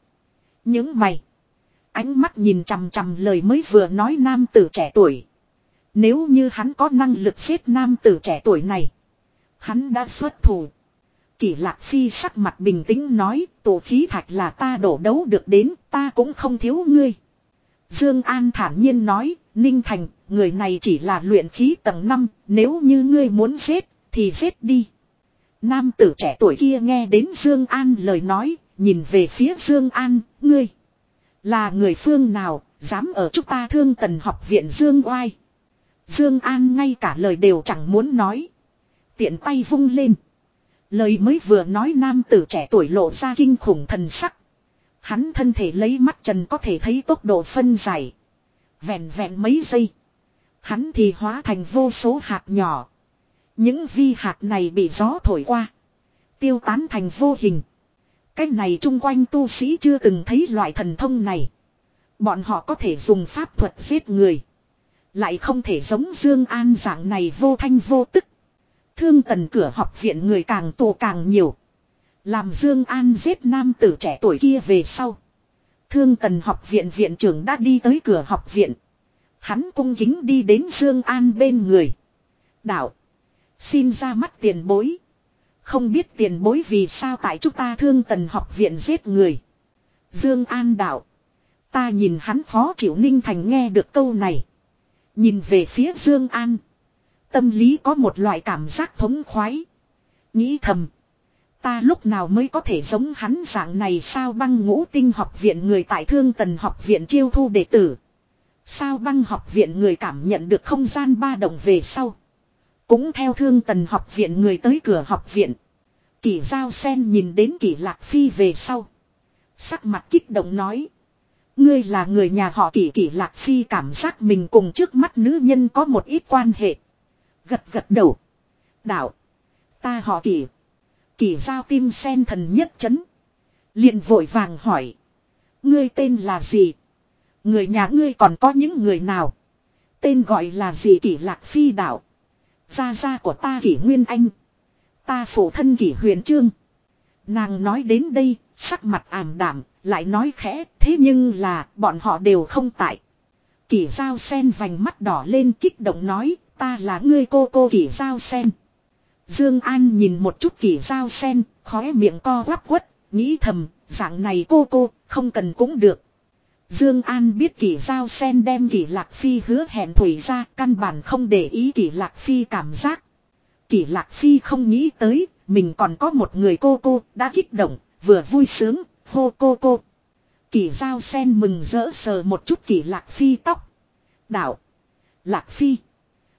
Những mày. Ánh mắt nhìn chằm chằm lời mới vừa nói nam tử trẻ tuổi. Nếu như hắn có năng lực giết nam tử trẻ tuổi này. Hắn đã xuất thủ. Kỷ lạc phi sắc mặt bình tĩnh nói tù khí thạch là ta đổ đấu được đến ta cũng không thiếu ngươi. Dương An thản nhiên nói, Ninh Thành, người này chỉ là luyện khí tầng 5, nếu như ngươi muốn giết, thì giết đi. Nam tử trẻ tuổi kia nghe đến Dương An lời nói, nhìn về phía Dương An, ngươi là người phương nào, dám ở chúng ta Thương Tần học viện Dương Oai? Dương An ngay cả lời đều chẳng muốn nói, tiện tay vung lên. Lời mới vừa nói nam tử trẻ tuổi lộ ra kinh khủng thần sắc. Hắn thân thể lấy mắt trần có thể thấy tốc độ phân giải. Vẹn vẹn mấy giây. Hắn thì hóa thành vô số hạt nhỏ. Những vi hạt này bị gió thổi qua. Tiêu tán thành vô hình. Cái này chung quanh tu sĩ chưa từng thấy loại thần thông này. Bọn họ có thể dùng pháp thuật giết người. Lại không thể giống Dương An dạng này vô thanh vô tức. Thương tần cửa học viện người càng tù càng nhiều. Làm Dương An giết nam tử trẻ tuổi kia về sau. Thương tần học viện viện trưởng đã đi tới cửa học viện. Hắn cung kính đi đến Dương An bên người. Đạo. Xin ra mắt tiền bối. Không biết tiền bối vì sao tại chúng ta thương tần học viện giết người. Dương An đạo. Ta nhìn hắn khó chịu ninh thành nghe được câu này. Nhìn về phía Dương An. Tâm lý có một loại cảm giác thống khoái. Nghĩ thầm. Ta lúc nào mới có thể giống hắn dạng này sao băng ngũ tinh học viện người tại thương tần học viện chiêu thu đệ tử. Sao băng học viện người cảm nhận được không gian ba động về sau. Cũng theo thương tần học viện người tới cửa học viện. Kỷ giao sen nhìn đến kỷ lạc phi về sau. Sắc mặt kích động nói. Ngươi là người nhà họ kỷ kỷ lạc phi cảm giác mình cùng trước mắt nữ nhân có một ít quan hệ. Gật gật đầu. Đạo. Ta họ kỷ kỳ giao tim sen thần nhất chấn. liền vội vàng hỏi. Ngươi tên là gì? Người nhà ngươi còn có những người nào? Tên gọi là gì kỷ lạc phi đạo? Gia gia của ta kỷ nguyên anh. Ta phụ thân kỷ huyền trương. Nàng nói đến đây, sắc mặt ảm đạm lại nói khẽ, thế nhưng là bọn họ đều không tại. Kỷ giao sen vành mắt đỏ lên kích động nói, ta là ngươi cô cô kỷ giao sen. Dương An nhìn một chút kỳ giao sen, khóe miệng co quắp quất, nghĩ thầm, dạng này cô cô, không cần cũng được. Dương An biết kỳ giao sen đem kỷ lạc phi hứa hẹn thủy ra, căn bản không để ý kỷ lạc phi cảm giác. Kỷ lạc phi không nghĩ tới, mình còn có một người cô cô, đã kích động, vừa vui sướng, hô cô cô. Kỷ giao sen mừng rỡ sờ một chút kỷ lạc phi tóc. Đạo. Lạc phi.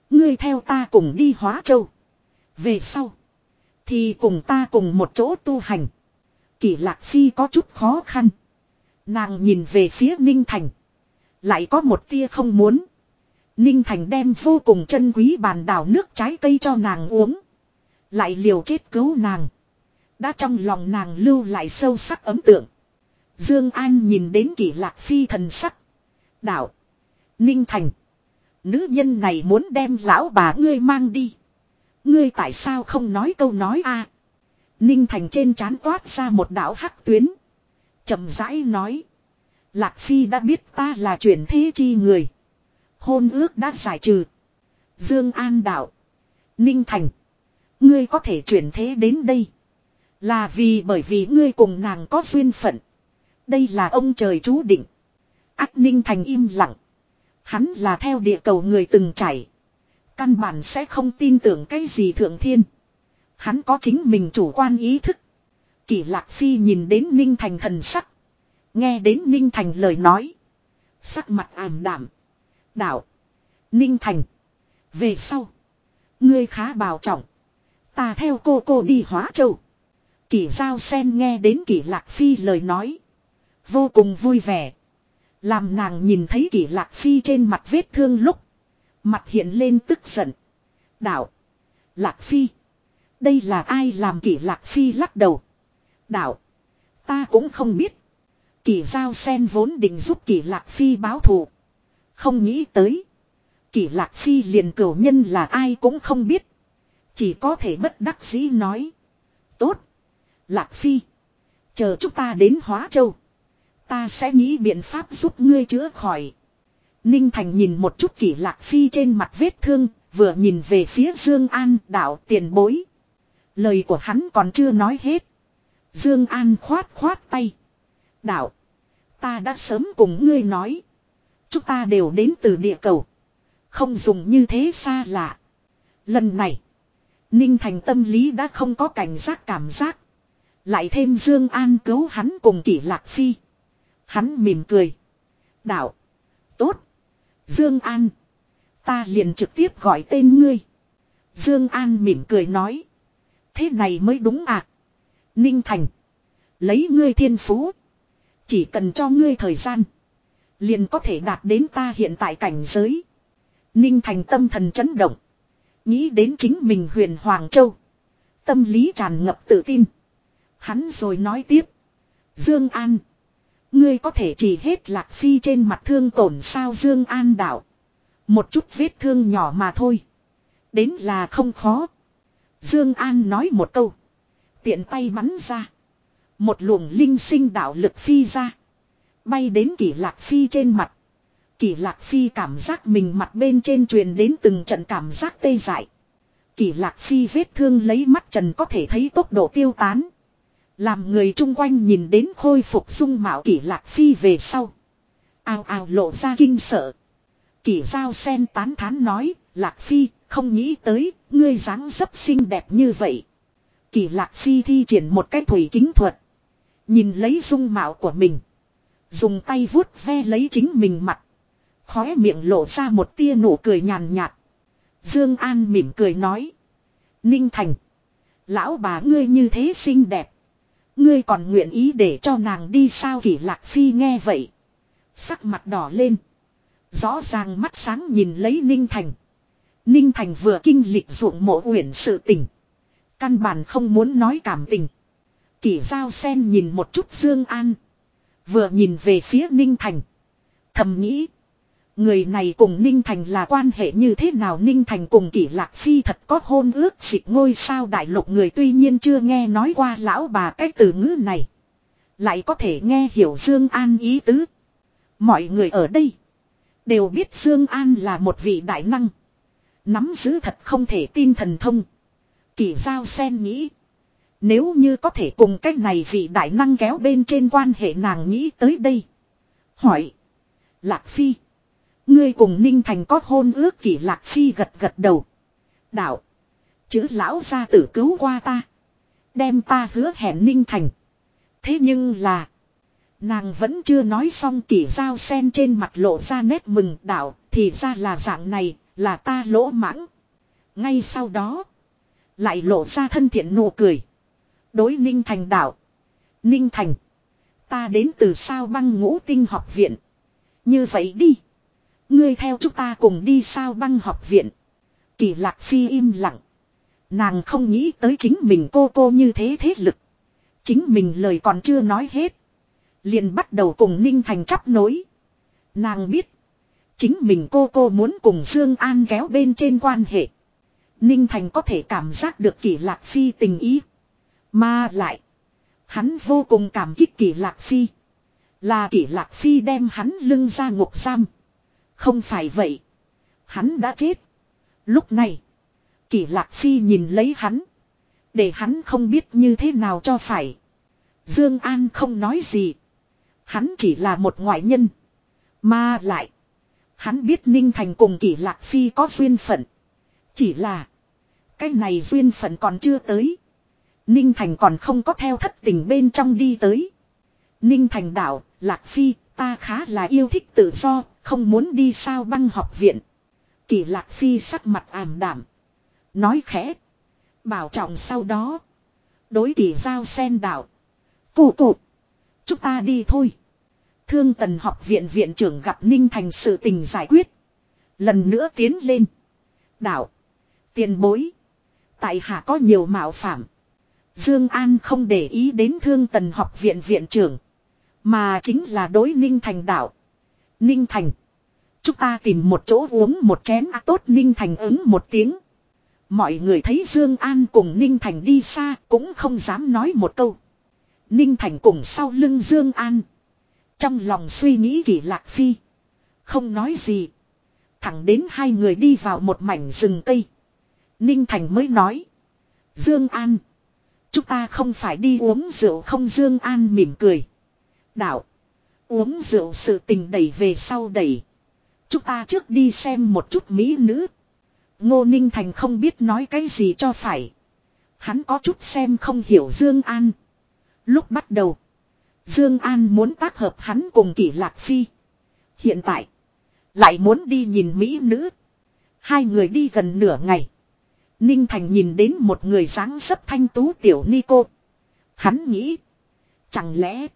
Ngươi theo ta cùng đi hóa châu. Về sau. Thì cùng ta cùng một chỗ tu hành. Kỳ lạc phi có chút khó khăn. Nàng nhìn về phía Ninh Thành. Lại có một tia không muốn. Ninh Thành đem vô cùng chân quý bàn đào nước trái cây cho nàng uống. Lại liều chết cứu nàng. Đã trong lòng nàng lưu lại sâu sắc ấm tượng. Dương An nhìn đến kỳ lạc phi thần sắc. Đạo. Ninh Thành. Nữ nhân này muốn đem lão bà ngươi mang đi. Ngươi tại sao không nói câu nói a? Ninh Thành trên trán toát ra một đạo hắc tuyến. chậm rãi nói. Lạc Phi đã biết ta là chuyển thế chi người. Hôn ước đã giải trừ. Dương An đạo. Ninh Thành. Ngươi có thể chuyển thế đến đây. Là vì bởi vì ngươi cùng nàng có duyên phận. Đây là ông trời chú định. Ác Ninh Thành im lặng. Hắn là theo địa cầu người từng chảy. Căn bản sẽ không tin tưởng cái gì thượng thiên. Hắn có chính mình chủ quan ý thức. Kỷ lạc phi nhìn đến Ninh Thành thần sắc. Nghe đến Ninh Thành lời nói. Sắc mặt ảm đạm. Đạo. Ninh Thành. Về sau. Ngươi khá bào trọng. Ta theo cô cô đi hóa châu. Kỷ giao sen nghe đến kỷ lạc phi lời nói. Vô cùng vui vẻ. Làm nàng nhìn thấy kỷ lạc phi trên mặt vết thương lúc. Mặt hiện lên tức giận. Đạo. Lạc Phi. Đây là ai làm kỷ Lạc Phi lắc đầu. Đạo. Ta cũng không biết. Kỷ giao sen vốn định giúp kỷ Lạc Phi báo thù. Không nghĩ tới. Kỷ Lạc Phi liền cửu nhân là ai cũng không biết. Chỉ có thể bất đắc dĩ nói. Tốt. Lạc Phi. Chờ chúng ta đến Hóa Châu. Ta sẽ nghĩ biện pháp giúp ngươi chữa khỏi. Ninh Thành nhìn một chút kỷ lạc phi trên mặt vết thương, vừa nhìn về phía Dương An đạo tiền bối. Lời của hắn còn chưa nói hết. Dương An khoát khoát tay. Đạo. Ta đã sớm cùng ngươi nói. Chúng ta đều đến từ địa cầu. Không dùng như thế xa lạ. Lần này. Ninh Thành tâm lý đã không có cảnh giác cảm giác. Lại thêm Dương An cứu hắn cùng kỷ lạc phi. Hắn mỉm cười. Đạo. Tốt. Dương An. Ta liền trực tiếp gọi tên ngươi. Dương An mỉm cười nói. Thế này mới đúng à. Ninh Thành. Lấy ngươi thiên phú. Chỉ cần cho ngươi thời gian. Liền có thể đạt đến ta hiện tại cảnh giới. Ninh Thành tâm thần chấn động. Nghĩ đến chính mình huyền Hoàng Châu. Tâm lý tràn ngập tự tin. Hắn rồi nói tiếp. Dương An. Ngươi có thể chỉ hết lạc phi trên mặt thương tổn sao Dương An đảo. Một chút vết thương nhỏ mà thôi. Đến là không khó. Dương An nói một câu. Tiện tay bắn ra. Một luồng linh sinh đạo lực phi ra. Bay đến kỷ lạc phi trên mặt. kỷ lạc phi cảm giác mình mặt bên trên truyền đến từng trận cảm giác tê dại. kỷ lạc phi vết thương lấy mắt trần có thể thấy tốc độ tiêu tán. Làm người chung quanh nhìn đến khôi phục dung mạo kỷ lạc phi về sau. Ao ao lộ ra kinh sợ. Kỷ giao sen tán thán nói, lạc phi, không nghĩ tới, ngươi dáng dấp xinh đẹp như vậy. Kỷ lạc phi thi triển một cái thủy kính thuật. Nhìn lấy dung mạo của mình. Dùng tay vuốt ve lấy chính mình mặt. Khóe miệng lộ ra một tia nụ cười nhàn nhạt. Dương An mỉm cười nói. Ninh Thành. Lão bà ngươi như thế xinh đẹp. Ngươi còn nguyện ý để cho nàng đi sao kỷ lạc phi nghe vậy. Sắc mặt đỏ lên. Rõ ràng mắt sáng nhìn lấy Ninh Thành. Ninh Thành vừa kinh lịch ruộng mộ huyền sự tình. Căn bản không muốn nói cảm tình. Kỷ giao sen nhìn một chút Dương An. Vừa nhìn về phía Ninh Thành. Thầm nghĩ. Người này cùng Ninh Thành là quan hệ như thế nào Ninh Thành cùng kỷ lạc phi thật có hôn ước xịt ngôi sao đại lục người tuy nhiên chưa nghe nói qua lão bà cái từ ngữ này. Lại có thể nghe hiểu Dương An ý tứ. Mọi người ở đây đều biết Dương An là một vị đại năng. Nắm giữ thật không thể tin thần thông. Kỳ giao sen nghĩ. Nếu như có thể cùng cách này vị đại năng kéo bên trên quan hệ nàng nghĩ tới đây. Hỏi. Lạc Phi. Ngươi cùng Ninh Thành có hôn ước kỷ lạc phi gật gật đầu. Đạo. Chữ lão gia tử cứu qua ta. Đem ta hứa hẹn Ninh Thành. Thế nhưng là. Nàng vẫn chưa nói xong kỷ giao sen trên mặt lộ ra nét mừng đạo. Thì ra là dạng này là ta lỗ mãng. Ngay sau đó. Lại lộ ra thân thiện nụ cười. Đối Ninh Thành đạo. Ninh Thành. Ta đến từ sao băng ngũ tinh học viện. Như vậy đi. Ngươi theo chúng ta cùng đi sao băng học viện. Kỳ lạc phi im lặng. Nàng không nghĩ tới chính mình cô cô như thế thế lực. Chính mình lời còn chưa nói hết. Liền bắt đầu cùng Ninh Thành chấp nối. Nàng biết. Chính mình cô cô muốn cùng Dương An kéo bên trên quan hệ. Ninh Thành có thể cảm giác được kỳ lạc phi tình ý. Mà lại. Hắn vô cùng cảm kích kỳ lạc phi. Là kỳ lạc phi đem hắn lưng ra ngục giam. Không phải vậy. Hắn đã chết. Lúc này. Kỷ lạc phi nhìn lấy hắn. Để hắn không biết như thế nào cho phải. Dương An không nói gì. Hắn chỉ là một ngoại nhân. Mà lại. Hắn biết Ninh Thành cùng kỷ lạc phi có duyên phận. Chỉ là. Cái này duyên phận còn chưa tới. Ninh Thành còn không có theo thất tình bên trong đi tới. Ninh Thành đạo, Lạc Phi, ta khá là yêu thích tự do, không muốn đi sao băng học viện. Kỳ lạc phi sắc mặt ảm đạm Nói khẽ. Bảo trọng sau đó. Đối kỳ giao sen đạo. Cụ cụ. Chúng ta đi thôi. Thương tần học viện viện trưởng gặp Ninh Thành sự tình giải quyết. Lần nữa tiến lên. Đạo. Tiền bối. Tại hạ có nhiều mạo phạm. Dương An không để ý đến thương tần học viện viện trưởng. Mà chính là đối Ninh Thành đạo. Ninh Thành. Chúng ta tìm một chỗ uống một chén à, tốt Ninh Thành ứng một tiếng. Mọi người thấy Dương An cùng Ninh Thành đi xa cũng không dám nói một câu. Ninh Thành cùng sau lưng Dương An. Trong lòng suy nghĩ kỳ lạc phi. Không nói gì. Thẳng đến hai người đi vào một mảnh rừng cây. Ninh Thành mới nói. Dương An. Chúng ta không phải đi uống rượu không Dương An mỉm cười. Đạo. Uống rượu sự tình đẩy về sau đẩy. Chúng ta trước đi xem một chút mỹ nữ. Ngô Ninh Thành không biết nói cái gì cho phải. Hắn có chút xem không hiểu Dương An. Lúc bắt đầu. Dương An muốn tác hợp hắn cùng kỷ lạc phi. Hiện tại. Lại muốn đi nhìn mỹ nữ. Hai người đi gần nửa ngày. Ninh Thành nhìn đến một người dáng sấp thanh tú tiểu Nico Hắn nghĩ. Chẳng lẽ.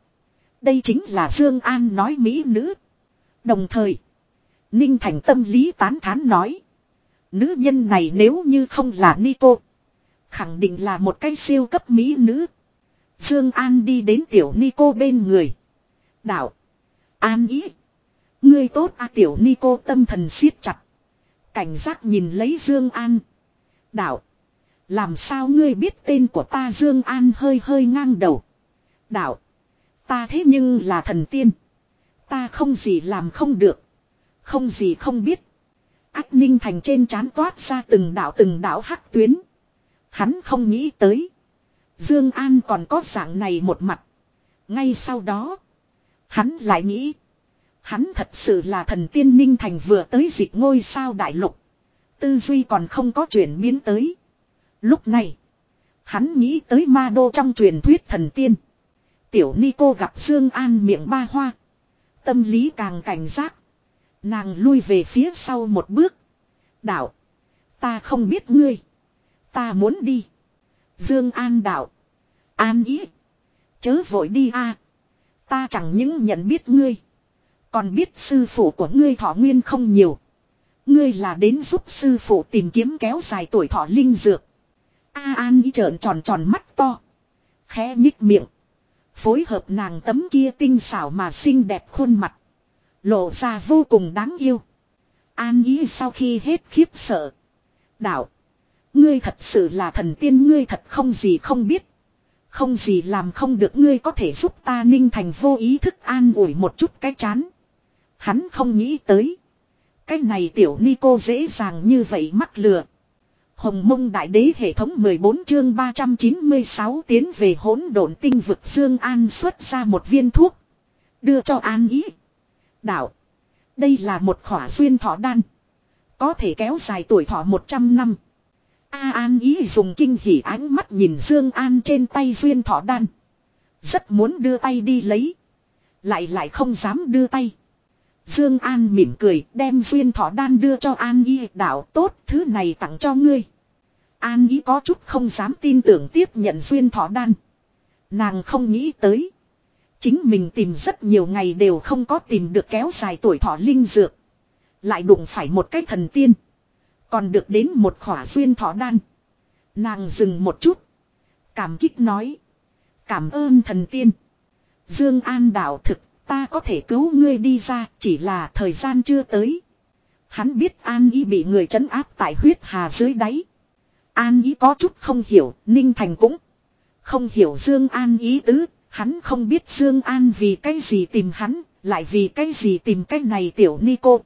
Đây chính là Dương An nói mỹ nữ. Đồng thời, Ninh Thành tâm lý tán thán nói, nữ nhân này nếu như không là Nico, khẳng định là một cái siêu cấp mỹ nữ. Dương An đi đến tiểu Nico bên người. "Đạo, An ý, ngươi tốt a." À, tiểu Nico tâm thần siết chặt, cảnh giác nhìn lấy Dương An. "Đạo, làm sao ngươi biết tên của ta?" Dương An hơi hơi ngang đầu. "Đạo, Ta thế nhưng là thần tiên. Ta không gì làm không được. Không gì không biết. ác ninh thành trên trán toát ra từng đảo từng đảo hắc tuyến. Hắn không nghĩ tới. Dương An còn có dạng này một mặt. Ngay sau đó. Hắn lại nghĩ. Hắn thật sự là thần tiên ninh thành vừa tới dịp ngôi sao đại lục. Tư duy còn không có chuyển biến tới. Lúc này. Hắn nghĩ tới ma đô trong truyền thuyết thần tiên. Tiểu ni cô gặp Dương An miệng ba hoa. Tâm lý càng cảnh giác. Nàng lui về phía sau một bước. Đạo. Ta không biết ngươi. Ta muốn đi. Dương An đạo. An ý. Chớ vội đi a. À. Ta chẳng những nhận biết ngươi. Còn biết sư phụ của ngươi thọ nguyên không nhiều. Ngươi là đến giúp sư phụ tìm kiếm kéo dài tuổi thọ linh dược. A An ý trợn tròn tròn mắt to. Khẽ nhích miệng. Phối hợp nàng tấm kia tinh xảo mà xinh đẹp khuôn mặt. Lộ ra vô cùng đáng yêu. An ý sau khi hết khiếp sợ. Đạo. Ngươi thật sự là thần tiên ngươi thật không gì không biết. Không gì làm không được ngươi có thể giúp ta ninh thành vô ý thức an ủi một chút cái chán. Hắn không nghĩ tới. Cái này tiểu ni cô dễ dàng như vậy mắc lừa. Hồng mông đại đế hệ thống 14 chương 396 tiến về hỗn độn tinh vực Dương An xuất ra một viên thuốc. Đưa cho An ý. Đạo. Đây là một khỏa xuyên thọ đan. Có thể kéo dài tuổi thọ 100 năm. A An ý dùng kinh hỉ ánh mắt nhìn Dương An trên tay duyên thọ đan. Rất muốn đưa tay đi lấy. Lại lại không dám đưa tay. Dương An mỉm cười, đem duyên thọ đan đưa cho An Y, "Đạo tốt, thứ này tặng cho ngươi." An Y có chút không dám tin tưởng tiếp nhận duyên thọ đan. Nàng không nghĩ tới, chính mình tìm rất nhiều ngày đều không có tìm được kéo dài tuổi thọ linh dược, lại đụng phải một cái thần tiên, còn được đến một khỏa duyên thọ đan. Nàng dừng một chút, cảm kích nói: "Cảm ơn thần tiên." Dương An đạo thực Ta có thể cứu ngươi đi ra, chỉ là thời gian chưa tới. Hắn biết An ý bị người trấn áp tại huyết hà dưới đáy. An ý có chút không hiểu, Ninh Thành cũng không hiểu Dương An ý tứ, hắn không biết Dương An vì cái gì tìm hắn, lại vì cái gì tìm cái này tiểu ni cô.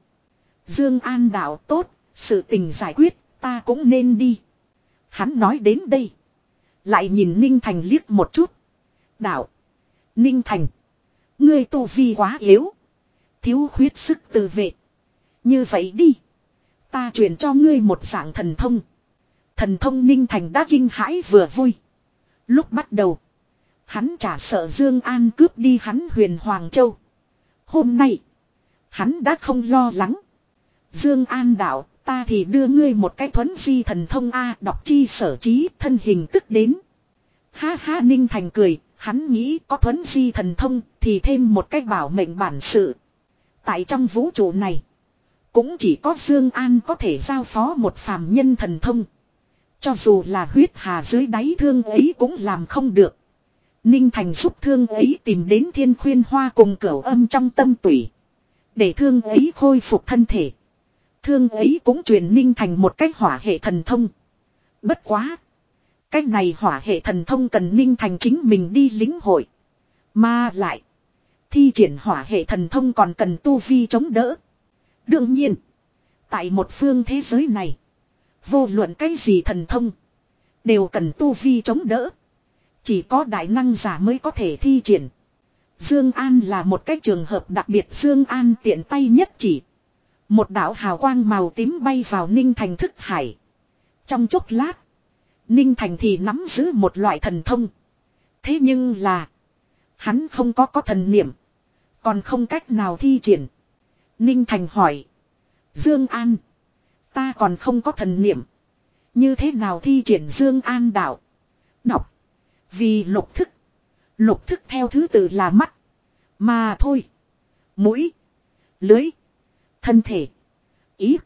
Dương An đạo tốt, sự tình giải quyết, ta cũng nên đi. Hắn nói đến đây, lại nhìn Ninh Thành liếc một chút. Đạo, Ninh Thành, Ngươi tu vi quá yếu. Thiếu khuyết sức tự vệ. Như vậy đi. Ta truyền cho ngươi một dạng thần thông. Thần thông ninh thành đã kinh hãi vừa vui. Lúc bắt đầu. Hắn chả sợ Dương An cướp đi hắn huyền Hoàng Châu. Hôm nay. Hắn đã không lo lắng. Dương An đạo ta thì đưa ngươi một cái thuấn di thần thông A đọc chi sở trí thân hình tức đến. Ha ha Ninh Thành cười, hắn nghĩ có thuấn di thần thông, thì thêm một cách bảo mệnh bản sự. Tại trong vũ trụ này, cũng chỉ có Dương An có thể giao phó một phàm nhân thần thông. Cho dù là huyết hà dưới đáy thương ấy cũng làm không được. Ninh Thành giúp thương ấy tìm đến thiên khuyên hoa cùng cửu âm trong tâm tủy. Để thương ấy khôi phục thân thể. Thương ấy cũng truyền Ninh Thành một cách hỏa hệ thần thông. Bất quá. Cách này hỏa hệ thần thông cần Ninh Thành chính mình đi lĩnh hội. Mà lại. Thi triển hỏa hệ thần thông còn cần tu vi chống đỡ. Đương nhiên. Tại một phương thế giới này. Vô luận cái gì thần thông. Đều cần tu vi chống đỡ. Chỉ có đại năng giả mới có thể thi triển. Dương An là một cái trường hợp đặc biệt Dương An tiện tay nhất chỉ. Một đạo hào quang màu tím bay vào Ninh Thành thức hải. Trong chốc lát. Ninh Thành thì nắm giữ một loại thần thông. Thế nhưng là. Hắn không có có thần niệm. Còn không cách nào thi triển. Ninh Thành hỏi. Dương An. Ta còn không có thần niệm. Như thế nào thi triển Dương An đạo. Đọc. Vì lục thức. Lục thức theo thứ tự là mắt. Mà thôi. Mũi. Lưới. Thân thể. Ý.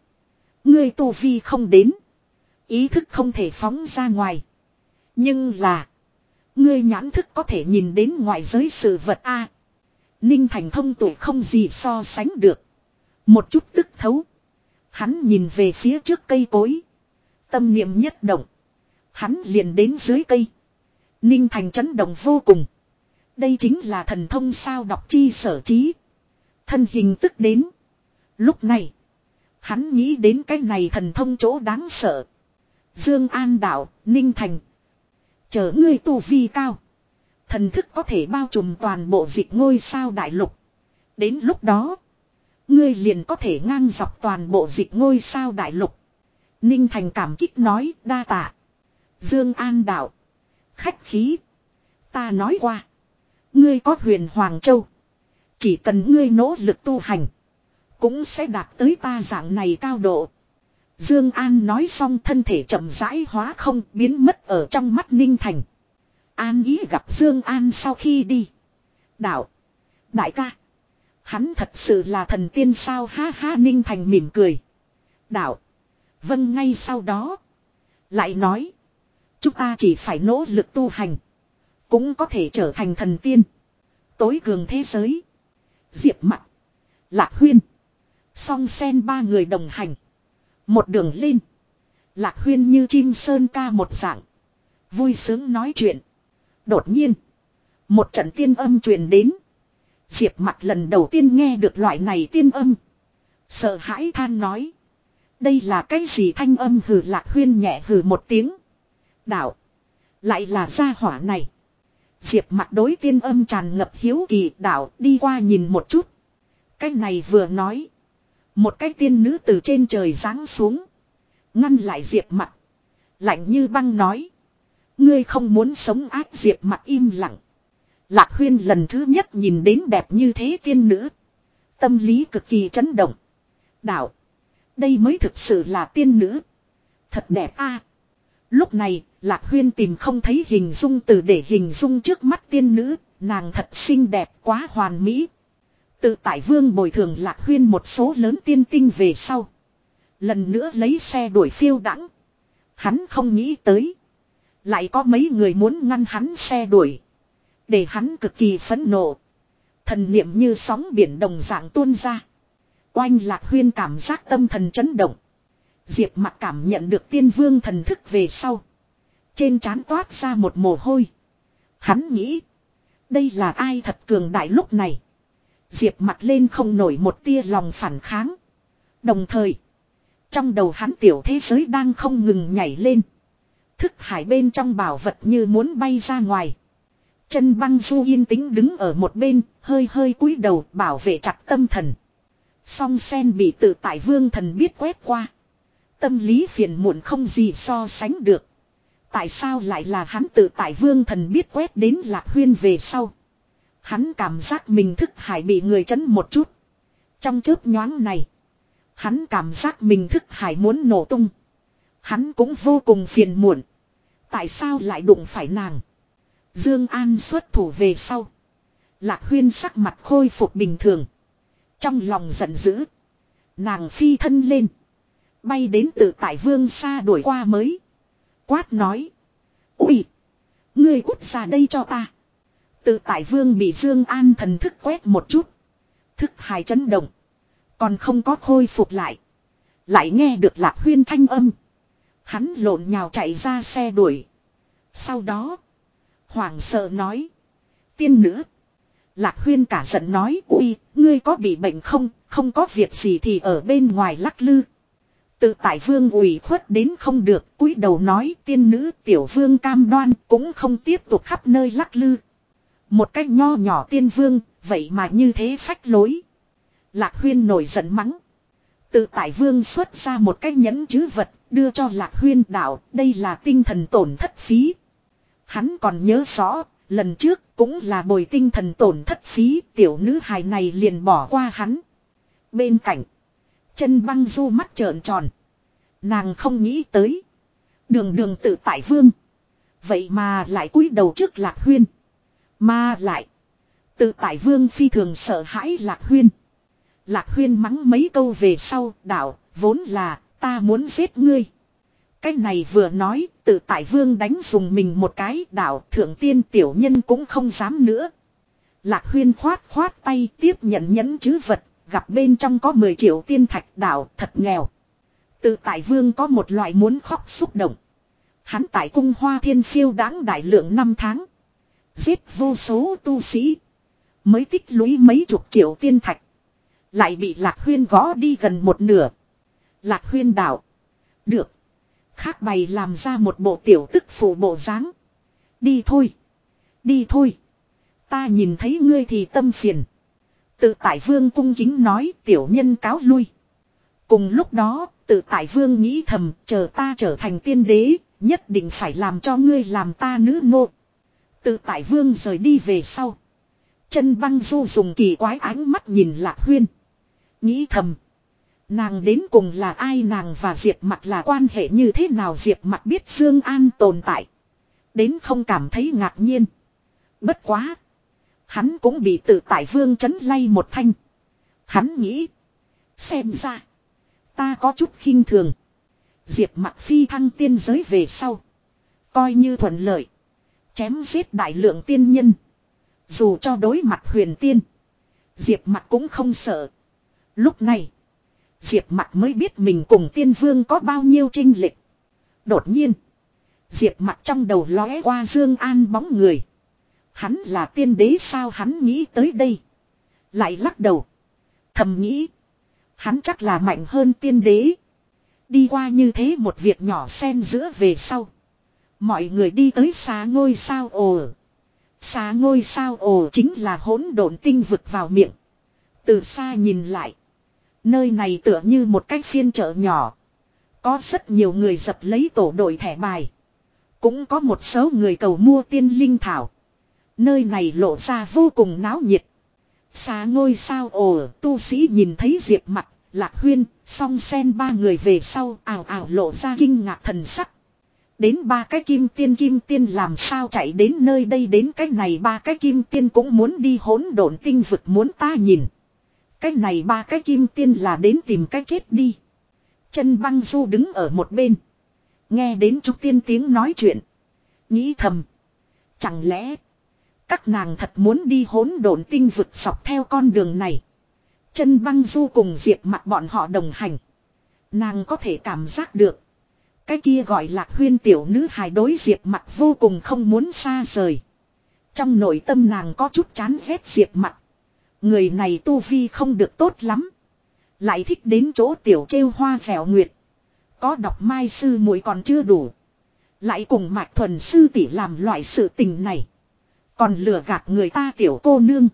Ngươi tu vi không đến. Ý thức không thể phóng ra ngoài. Nhưng là. Ngươi nhãn thức có thể nhìn đến ngoại giới sự vật A. À, Ninh Thành thông tụ không gì so sánh được. Một chút tức thấu. Hắn nhìn về phía trước cây cối. Tâm niệm nhất động. Hắn liền đến dưới cây. Ninh Thành chấn động vô cùng. Đây chính là thần thông sao đọc chi sở trí. Thân hình tức đến. Lúc này. Hắn nghĩ đến cái này thần thông chỗ đáng sợ. Dương An Đạo, Ninh Thành. Chờ ngươi tu vi cao. Thần thức có thể bao trùm toàn bộ dịch ngôi sao đại lục. Đến lúc đó. Ngươi liền có thể ngang dọc toàn bộ dịch ngôi sao đại lục. Ninh Thành cảm kích nói đa tạ. Dương An đạo. Khách khí. Ta nói qua. Ngươi có huyền Hoàng Châu. Chỉ cần ngươi nỗ lực tu hành. Cũng sẽ đạt tới ta dạng này cao độ. Dương An nói xong thân thể chậm rãi hóa không biến mất ở trong mắt Ninh Thành. An ý gặp Dương An sau khi đi. Đạo. Đại ca. Hắn thật sự là thần tiên sao ha ha Ninh Thành mỉm cười. Đạo. Vâng ngay sau đó. Lại nói. Chúng ta chỉ phải nỗ lực tu hành. Cũng có thể trở thành thần tiên. Tối cường thế giới. Diệp mặt. Lạc huyên. Song sen ba người đồng hành. Một đường lên. Lạc huyên như chim sơn ca một dạng. Vui sướng nói chuyện. Đột nhiên. Một trận tiên âm truyền đến. Diệp mặt lần đầu tiên nghe được loại này tiên âm. Sợ hãi than nói. Đây là cái gì thanh âm hừ lạc huyên nhẹ hừ một tiếng. Đạo. Lại là gia hỏa này. Diệp mặt đối tiên âm tràn ngập hiếu kỳ đạo đi qua nhìn một chút. Cái này vừa nói. Một cái tiên nữ từ trên trời giáng xuống. Ngăn lại diệp mặt. Lạnh như băng nói. Ngươi không muốn sống ác diệp mặt im lặng. Lạc huyên lần thứ nhất nhìn đến đẹp như thế tiên nữ. Tâm lý cực kỳ chấn động. Đạo. Đây mới thực sự là tiên nữ. Thật đẹp a. lúc này, Lạc huyên tìm không thấy hình dung từ để hình dung trước mắt tiên nữ. Nàng thật xinh đẹp quá hoàn mỹ. Tự tại vương bồi thường Lạc huyên một số lớn tiên tinh về sau. Lần nữa lấy xe đuổi phiêu đãng. Hắn không nghĩ tới. Lại có mấy người muốn ngăn hắn xe đuổi. Để hắn cực kỳ phẫn nộ. Thần niệm như sóng biển đồng dạng tuôn ra. Oanh lạc huyên cảm giác tâm thần chấn động. Diệp mặt cảm nhận được tiên vương thần thức về sau. Trên trán toát ra một mồ hôi. Hắn nghĩ. Đây là ai thật cường đại lúc này. Diệp mặt lên không nổi một tia lòng phản kháng. Đồng thời. Trong đầu hắn tiểu thế giới đang không ngừng nhảy lên. Thức hải bên trong bảo vật như muốn bay ra ngoài. Chân băng du yên tĩnh đứng ở một bên, hơi hơi cúi đầu bảo vệ chặt tâm thần. Song sen bị tự tại vương thần biết quét qua. Tâm lý phiền muộn không gì so sánh được. Tại sao lại là hắn tự tại vương thần biết quét đến lạc huyên về sau. Hắn cảm giác mình thức hải bị người chấn một chút. Trong chớp nhoáng này. Hắn cảm giác mình thức hải muốn nổ tung. Hắn cũng vô cùng phiền muộn. Tại sao lại đụng phải nàng? Dương An xuất thủ về sau. Lạc huyên sắc mặt khôi phục bình thường. Trong lòng giận dữ. Nàng phi thân lên. Bay đến tự tại vương xa đuổi qua mới. Quát nói. Úi. Ngươi cút ra đây cho ta. Tự tại vương bị Dương An thần thức quét một chút. Thức hài chấn động. Còn không có khôi phục lại. Lại nghe được lạc huyên thanh âm. Hắn lộn nhào chạy ra xe đuổi. Sau đó. hoàng sợ nói. Tiên nữ. Lạc huyên cả giận nói. Ui, ngươi có bị bệnh không? Không có việc gì thì ở bên ngoài lắc lư. Tự tại vương ủy khuất đến không được. cúi đầu nói tiên nữ tiểu vương cam đoan cũng không tiếp tục khắp nơi lắc lư. Một cách nho nhỏ tiên vương. Vậy mà như thế phách lối. Lạc huyên nổi giận mắng. Tự tại vương xuất ra một cái nhẫn chứ vật, đưa cho lạc huyên đạo, đây là tinh thần tổn thất phí. Hắn còn nhớ rõ, lần trước cũng là bồi tinh thần tổn thất phí, tiểu nữ hài này liền bỏ qua hắn. Bên cạnh, chân băng du mắt trợn tròn. Nàng không nghĩ tới. Đường đường tự tại vương. Vậy mà lại cúi đầu trước lạc huyên. Mà lại. Tự tại vương phi thường sợ hãi lạc huyên. Lạc huyên mắng mấy câu về sau, đạo, vốn là, ta muốn giết ngươi. Cái này vừa nói, tự tại vương đánh dùng mình một cái, đạo thượng tiên tiểu nhân cũng không dám nữa. Lạc huyên khoát khoát tay tiếp nhận nhẫn chứ vật, gặp bên trong có 10 triệu tiên thạch đạo thật nghèo. Tự tại vương có một loại muốn khóc xúc động. Hắn tại cung hoa thiên phiêu đáng đại lượng năm tháng. Giết vô số tu sĩ. Mới tích lũy mấy chục triệu tiên thạch. Lại bị Lạc Huyên gõ đi gần một nửa. Lạc Huyên đạo, Được. Khác bày làm ra một bộ tiểu tức phủ bộ dáng. Đi thôi. Đi thôi. Ta nhìn thấy ngươi thì tâm phiền. Tự tại vương cung kính nói tiểu nhân cáo lui. Cùng lúc đó, tự tại vương nghĩ thầm chờ ta trở thành tiên đế, nhất định phải làm cho ngươi làm ta nữ ngô. Tự tại vương rời đi về sau. Chân băng du dùng kỳ quái ánh mắt nhìn lạc huyên nghĩ thầm. Nàng đến cùng là ai nàng và Diệp Mặt là quan hệ như thế nào Diệp Mặt biết Dương An tồn tại. Đến không cảm thấy ngạc nhiên. Bất quá. Hắn cũng bị tự tại vương chấn lay một thanh. Hắn nghĩ. Xem ra. Ta có chút khinh thường. Diệp Mặt phi thăng tiên giới về sau. Coi như thuận lợi. Chém giết đại lượng tiên nhân. Dù cho đối mặt huyền tiên. Diệp Mặt cũng không sợ. Lúc này, Diệp Mặt mới biết mình cùng Tiên Vương có bao nhiêu trinh lịch. Đột nhiên, Diệp Mặt trong đầu lóe qua Dương An bóng người. Hắn là tiên đế sao hắn nghĩ tới đây? Lại lắc đầu, thầm nghĩ, hắn chắc là mạnh hơn tiên đế. Đi qua như thế một việc nhỏ xen giữa về sau, mọi người đi tới xá ngôi sao ồ. xá ngôi sao ồ chính là hỗn độn tinh vực vào miệng. Từ xa nhìn lại, Nơi này tựa như một cái phiên chợ nhỏ. Có rất nhiều người dập lấy tổ đội thẻ bài. Cũng có một số người cầu mua tiên linh thảo. Nơi này lộ ra vô cùng náo nhiệt. Xa ngôi sao ồ, tu sĩ nhìn thấy Diệp mặt, Lạc Huyên, song sen ba người về sau ảo ảo lộ ra kinh ngạc thần sắc. Đến ba cái kim tiên kim tiên làm sao chạy đến nơi đây đến cái này ba cái kim tiên cũng muốn đi hỗn độn tinh vực muốn ta nhìn. Cái này ba cái kim tiên là đến tìm cái chết đi. Chân băng du đứng ở một bên. Nghe đến trúc tiên tiếng nói chuyện. Nghĩ thầm. Chẳng lẽ. Các nàng thật muốn đi hỗn độn tinh vực sọc theo con đường này. Chân băng du cùng diệp mặt bọn họ đồng hành. Nàng có thể cảm giác được. Cái kia gọi là huyên tiểu nữ hài đối diệp mặt vô cùng không muốn xa rời. Trong nội tâm nàng có chút chán ghét diệp mặt. Người này tu vi không được tốt lắm. Lại thích đến chỗ tiểu trêu hoa dẻo nguyệt. Có đọc mai sư muội còn chưa đủ. Lại cùng mạch thuần sư tỷ làm loại sự tình này. Còn lừa gạt người ta tiểu cô nương.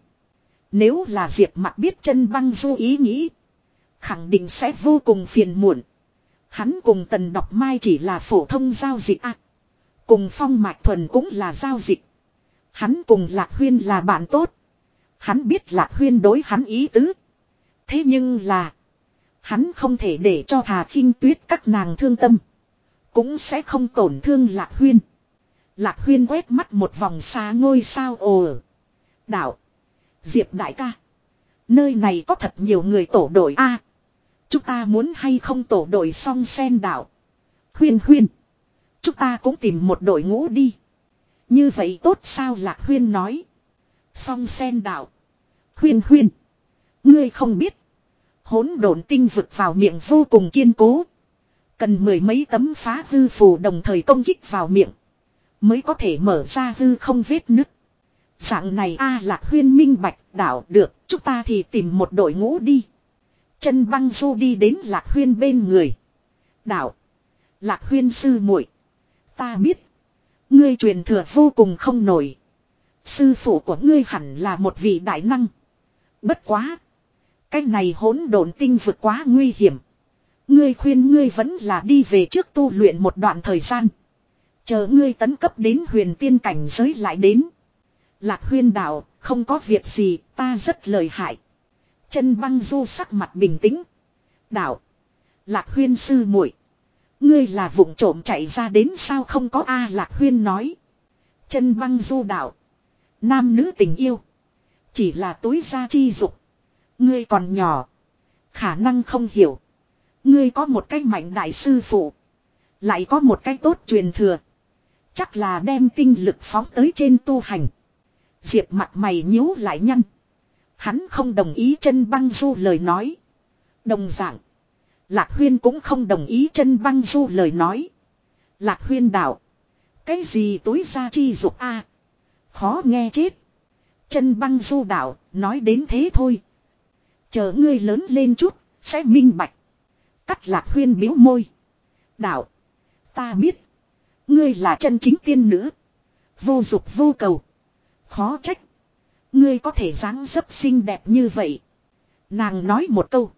Nếu là diệp mặt biết chân băng du ý nghĩ. Khẳng định sẽ vô cùng phiền muộn. Hắn cùng tần đọc mai chỉ là phổ thông giao dịch ạ. cùng phong mạch thuần cũng là giao dịch. Hắn cùng lạc huyên là bạn tốt. Hắn biết Lạc Huyên đối hắn ý tứ. Thế nhưng là. Hắn không thể để cho thà khinh tuyết các nàng thương tâm. Cũng sẽ không tổn thương Lạc Huyên. Lạc Huyên quét mắt một vòng xa ngôi sao ồ. Đạo. Diệp đại ca. Nơi này có thật nhiều người tổ đội a. chúng ta muốn hay không tổ đội song sen đạo. Huyên huyên. Chúng ta cũng tìm một đội ngũ đi. Như vậy tốt sao Lạc Huyên nói. Song sen đạo. Huyên huyên. Ngươi không biết. Hỗn độn tinh vực vào miệng vô cùng kiên cố. Cần mười mấy tấm phá hư phù đồng thời công kích vào miệng. Mới có thể mở ra hư không vết nứt. Dạng này a à lạc huyên minh bạch đảo được. Chúng ta thì tìm một đội ngũ đi. Chân băng du đi đến lạc huyên bên người. Đảo. Lạc huyên sư muội Ta biết. Ngươi truyền thừa vô cùng không nổi. Sư phụ của ngươi hẳn là một vị đại năng. Bất quá. Cái này hỗn độn tinh vượt quá nguy hiểm. Ngươi khuyên ngươi vẫn là đi về trước tu luyện một đoạn thời gian. Chờ ngươi tấn cấp đến huyền tiên cảnh giới lại đến. Lạc huyên đạo, không có việc gì, ta rất lời hại. Chân băng du sắc mặt bình tĩnh. Đạo. Lạc huyên sư muội Ngươi là vụng trộm chạy ra đến sao không có A Lạc huyên nói. Chân băng du đạo, Nam nữ tình yêu. Chỉ là túi ra chi dục. Ngươi còn nhỏ. Khả năng không hiểu. Ngươi có một cái mạnh đại sư phụ. Lại có một cái tốt truyền thừa. Chắc là đem tinh lực phóng tới trên tu hành. Diệp mặt mày nhíu lại nhăn. Hắn không đồng ý chân băng du lời nói. Đồng dạng. Lạc huyên cũng không đồng ý chân băng du lời nói. Lạc huyên đạo. Cái gì túi ra chi dục a Khó nghe chết. Chân băng du đạo, nói đến thế thôi. Chờ ngươi lớn lên chút, sẽ minh bạch. Cắt lạc huyên biếu môi. Đạo. Ta biết. Ngươi là chân chính tiên nữ. Vô dục vô cầu. Khó trách. Ngươi có thể dáng dấp xinh đẹp như vậy. Nàng nói một câu.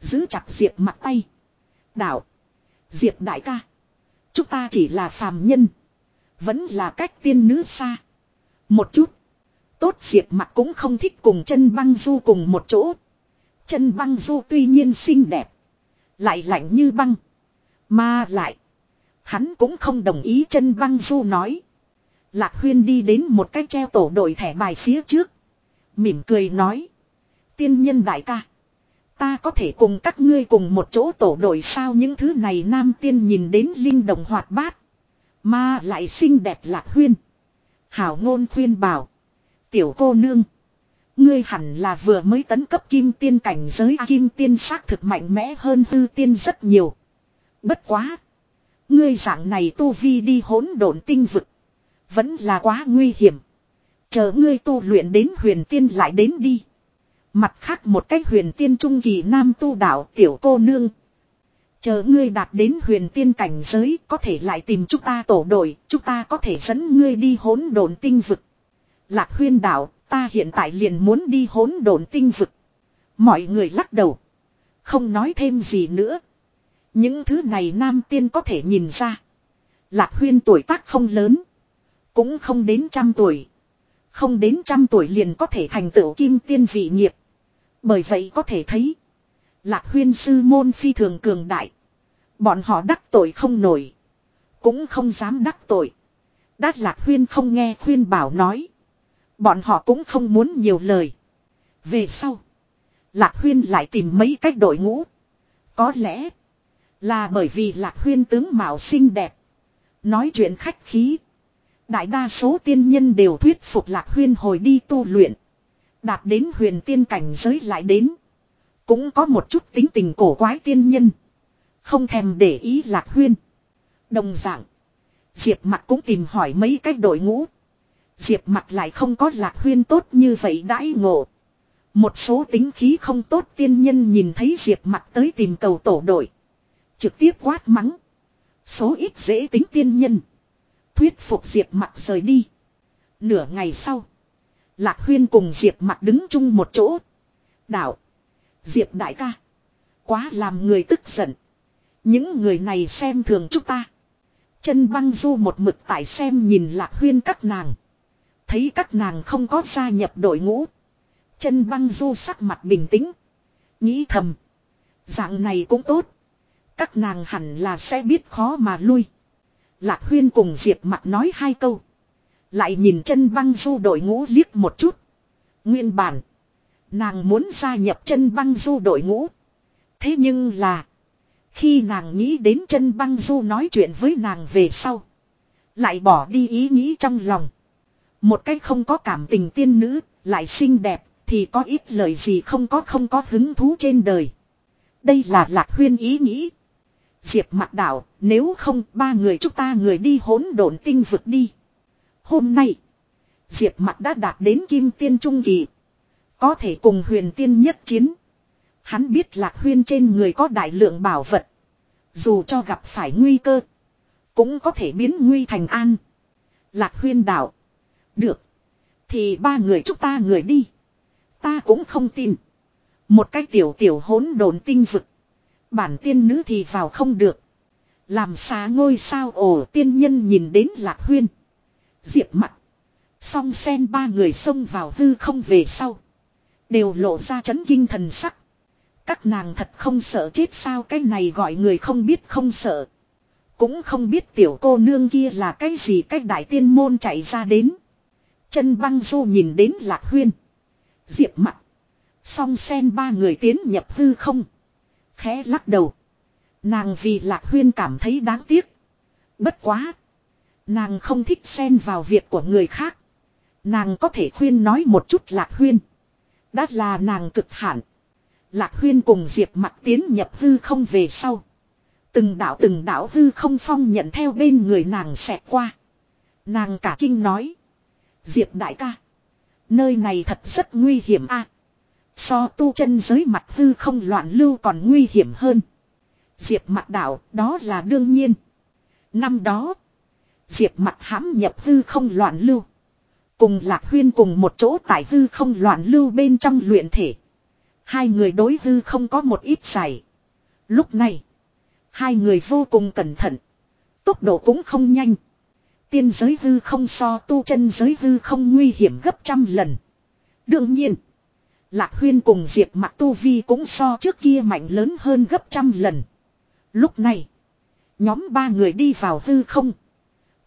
Giữ chặt Diệp mặt tay. Đạo. Diệp đại ca. Chúng ta chỉ là phàm nhân. Vẫn là cách tiên nữ xa. Một chút. Tốt diệt mặt cũng không thích cùng chân băng du cùng một chỗ. Chân băng du tuy nhiên xinh đẹp. Lại lạnh như băng. Mà lại. Hắn cũng không đồng ý chân băng du nói. Lạc huyên đi đến một cái treo tổ đội thẻ bài phía trước. Mỉm cười nói. Tiên nhân đại ca. Ta có thể cùng các ngươi cùng một chỗ tổ đội sao những thứ này nam tiên nhìn đến linh động hoạt bát. Mà lại xinh đẹp lạc huyên. Hảo ngôn khuyên bảo. Tiểu cô nương. Ngươi hẳn là vừa mới tấn cấp kim tiên cảnh giới à, kim tiên xác thực mạnh mẽ hơn tư tiên rất nhiều. Bất quá. Ngươi dạng này tu vi đi hỗn độn tinh vực. Vẫn là quá nguy hiểm. Chờ ngươi tu luyện đến huyền tiên lại đến đi. Mặt khác một cách huyền tiên trung kỳ nam tu đạo tiểu cô nương Chờ ngươi đạt đến huyền tiên cảnh giới có thể lại tìm chúng ta tổ đội, chúng ta có thể dẫn ngươi đi hỗn độn tinh vực. Lạc huyên đảo, ta hiện tại liền muốn đi hỗn độn tinh vực. Mọi người lắc đầu. Không nói thêm gì nữa. Những thứ này nam tiên có thể nhìn ra. Lạc huyên tuổi tác không lớn. Cũng không đến trăm tuổi. Không đến trăm tuổi liền có thể thành tựu kim tiên vị nghiệp. Bởi vậy có thể thấy. Lạc huyên sư môn phi thường cường đại. Bọn họ đắc tội không nổi. Cũng không dám đắc tội. Đát lạc huyên không nghe khuyên bảo nói. Bọn họ cũng không muốn nhiều lời. Về sau. Lạc huyên lại tìm mấy cách đội ngũ. Có lẽ. Là bởi vì lạc huyên tướng mạo xinh đẹp. Nói chuyện khách khí. Đại đa số tiên nhân đều thuyết phục lạc huyên hồi đi tu luyện. Đạt đến huyền tiên cảnh giới lại đến. Cũng có một chút tính tình cổ quái tiên nhân. Không thèm để ý lạc huyên. Đồng dạng. Diệp mặt cũng tìm hỏi mấy cách đội ngũ. Diệp mặt lại không có lạc huyên tốt như vậy đãi ngộ. Một số tính khí không tốt tiên nhân nhìn thấy diệp mặt tới tìm cầu tổ đội. Trực tiếp quát mắng. Số ít dễ tính tiên nhân. Thuyết phục diệp mặt rời đi. Nửa ngày sau. Lạc huyên cùng diệp mặt đứng chung một chỗ. Đạo. Diệp đại ca. Quá làm người tức giận. Những người này xem thường chúng ta. Chân băng du một mực tại xem nhìn lạc huyên các nàng. Thấy các nàng không có gia nhập đội ngũ. Chân băng du sắc mặt bình tĩnh. Nghĩ thầm. Dạng này cũng tốt. Các nàng hẳn là sẽ biết khó mà lui. Lạc huyên cùng Diệp mặt nói hai câu. Lại nhìn chân băng du đội ngũ liếc một chút. Nguyên bản. Nàng muốn gia nhập chân băng du đội ngũ. Thế nhưng là. Khi nàng nghĩ đến chân băng du nói chuyện với nàng về sau. Lại bỏ đi ý nghĩ trong lòng. Một cách không có cảm tình tiên nữ. Lại xinh đẹp. Thì có ít lời gì không có không có hứng thú trên đời. Đây là lạc huyên ý nghĩ. Diệp mặt đảo. Nếu không ba người chúng ta người đi hỗn độn tinh vực đi. Hôm nay. Diệp mặt đã đạt đến kim tiên trung kỳ. Có thể cùng huyền tiên nhất chiến. Hắn biết lạc huyên trên người có đại lượng bảo vật. Dù cho gặp phải nguy cơ. Cũng có thể biến nguy thành an. Lạc huyên đảo Được. Thì ba người chúc ta người đi. Ta cũng không tin. Một cái tiểu tiểu hỗn đồn tinh vực. Bản tiên nữ thì vào không được. Làm xá ngôi sao ổ tiên nhân nhìn đến lạc huyên. Diệp mặt. Song sen ba người xông vào hư không về sau. Đều lộ ra chấn kinh thần sắc. Các nàng thật không sợ chết sao cái này gọi người không biết không sợ. Cũng không biết tiểu cô nương kia là cái gì cách đại tiên môn chạy ra đến. Chân băng du nhìn đến lạc huyên. Diệp mặt. Song sen ba người tiến nhập hư không. Khẽ lắc đầu. Nàng vì lạc huyên cảm thấy đáng tiếc. Bất quá. Nàng không thích xen vào việc của người khác. Nàng có thể khuyên nói một chút lạc huyên. Đã là nàng cực hạn. Lạc huyên cùng diệp mặt tiến nhập hư không về sau. Từng đảo từng đảo hư không phong nhận theo bên người nàng xẹt qua. Nàng cả kinh nói. Diệp đại ca. Nơi này thật rất nguy hiểm a. so tu chân giới mặt hư không loạn lưu còn nguy hiểm hơn. Diệp mặt đảo đó là đương nhiên. Năm đó. Diệp mặt hãm nhập hư không loạn lưu. Cùng Lạc Huyên cùng một chỗ tại hư không loạn lưu bên trong luyện thể. Hai người đối hư không có một ít giải. Lúc này, hai người vô cùng cẩn thận. Tốc độ cũng không nhanh. Tiên giới hư không so tu chân giới hư không nguy hiểm gấp trăm lần. Đương nhiên, Lạc Huyên cùng Diệp Mặc Tu Vi cũng so trước kia mạnh lớn hơn gấp trăm lần. Lúc này, nhóm ba người đi vào hư không.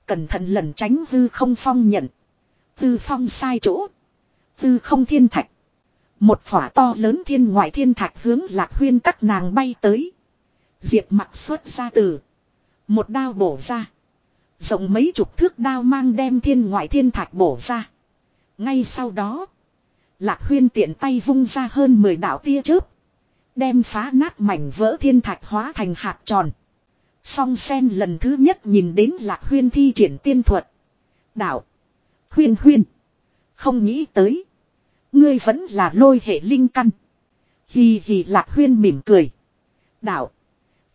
Cẩn thận lần tránh hư không phong nhận. Tư phong sai chỗ. Tư không thiên thạch. Một khỏa to lớn thiên ngoại thiên thạch hướng lạc huyên các nàng bay tới. Diệp mặt xuất ra từ. Một đao bổ ra. Rộng mấy chục thước đao mang đem thiên ngoại thiên thạch bổ ra. Ngay sau đó. Lạc huyên tiện tay vung ra hơn 10 đạo tia chớp. Đem phá nát mảnh vỡ thiên thạch hóa thành hạt tròn. Song sen lần thứ nhất nhìn đến lạc huyên thi triển tiên thuật. Đạo. Huyên huyên. Không nghĩ tới. Ngươi vẫn là lôi hệ linh căn. Hì hì lạc huyên mỉm cười. Đạo.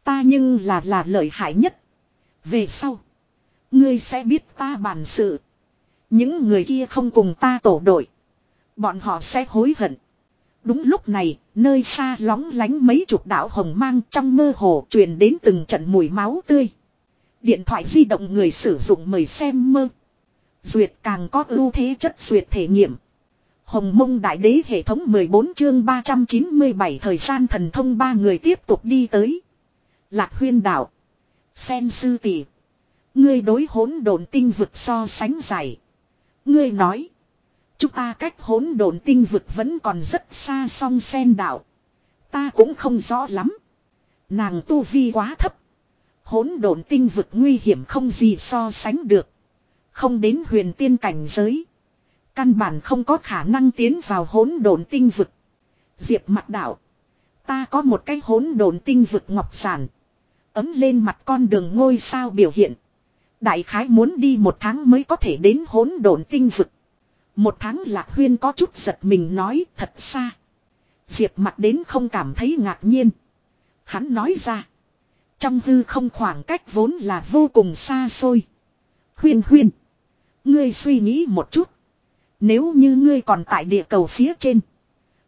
Ta nhưng là là lợi hại nhất. Về sau. Ngươi sẽ biết ta bàn sự. Những người kia không cùng ta tổ đội. Bọn họ sẽ hối hận. Đúng lúc này, nơi xa lóng lánh mấy chục đạo hồng mang trong mơ hồ truyền đến từng trận mùi máu tươi. Điện thoại di động người sử dụng mời xem mơ. Duyệt càng có ưu thế chất duyệt thể nghiệm. Hồng mông đại đế hệ thống 14 chương 397 thời gian thần thông ba người tiếp tục đi tới. Lạc huyên đảo. Sen sư tỷ. Ngươi đối hỗn độn tinh vực so sánh dài. Ngươi nói. Chúng ta cách hỗn độn tinh vực vẫn còn rất xa song sen đảo. Ta cũng không rõ lắm. Nàng tu vi quá thấp. Hỗn độn tinh vực nguy hiểm không gì so sánh được. Không đến huyền tiên cảnh giới. Căn bản không có khả năng tiến vào hỗn độn tinh vực. Diệp mặt đạo. Ta có một cái hỗn độn tinh vực ngọc sản. Ấm lên mặt con đường ngôi sao biểu hiện. Đại khái muốn đi một tháng mới có thể đến hỗn độn tinh vực. Một tháng lạc huyên có chút giật mình nói thật xa. Diệp mặt đến không cảm thấy ngạc nhiên. Hắn nói ra. Trong hư không khoảng cách vốn là vô cùng xa xôi. Huyên huyên. Ngươi suy nghĩ một chút. Nếu như ngươi còn tại địa cầu phía trên.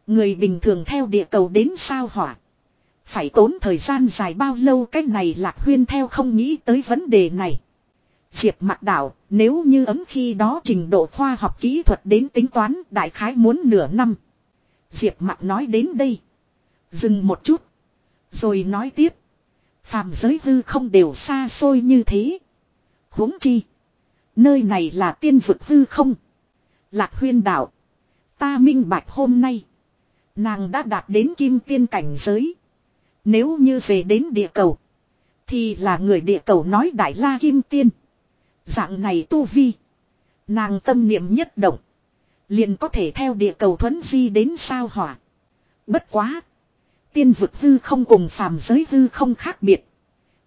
Người bình thường theo địa cầu đến sao hỏa. Phải tốn thời gian dài bao lâu cách này lạc huyên theo không nghĩ tới vấn đề này. Diệp mặt đảo, nếu như ấm khi đó trình độ khoa học kỹ thuật đến tính toán đại khái muốn nửa năm. Diệp mặt nói đến đây. Dừng một chút. Rồi nói tiếp. phạm giới hư không đều xa xôi như thế. huống chi. Nơi này là tiên vực hư không. Lạc huyên đạo. Ta minh bạch hôm nay. Nàng đã đạt đến kim tiên cảnh giới. Nếu như về đến địa cầu. Thì là người địa cầu nói đại la kim tiên. Dạng này tu vi. Nàng tâm niệm nhất động. Liền có thể theo địa cầu thuấn di đến sao hỏa. Bất quá. Tiên vực hư không cùng phàm giới hư không khác biệt.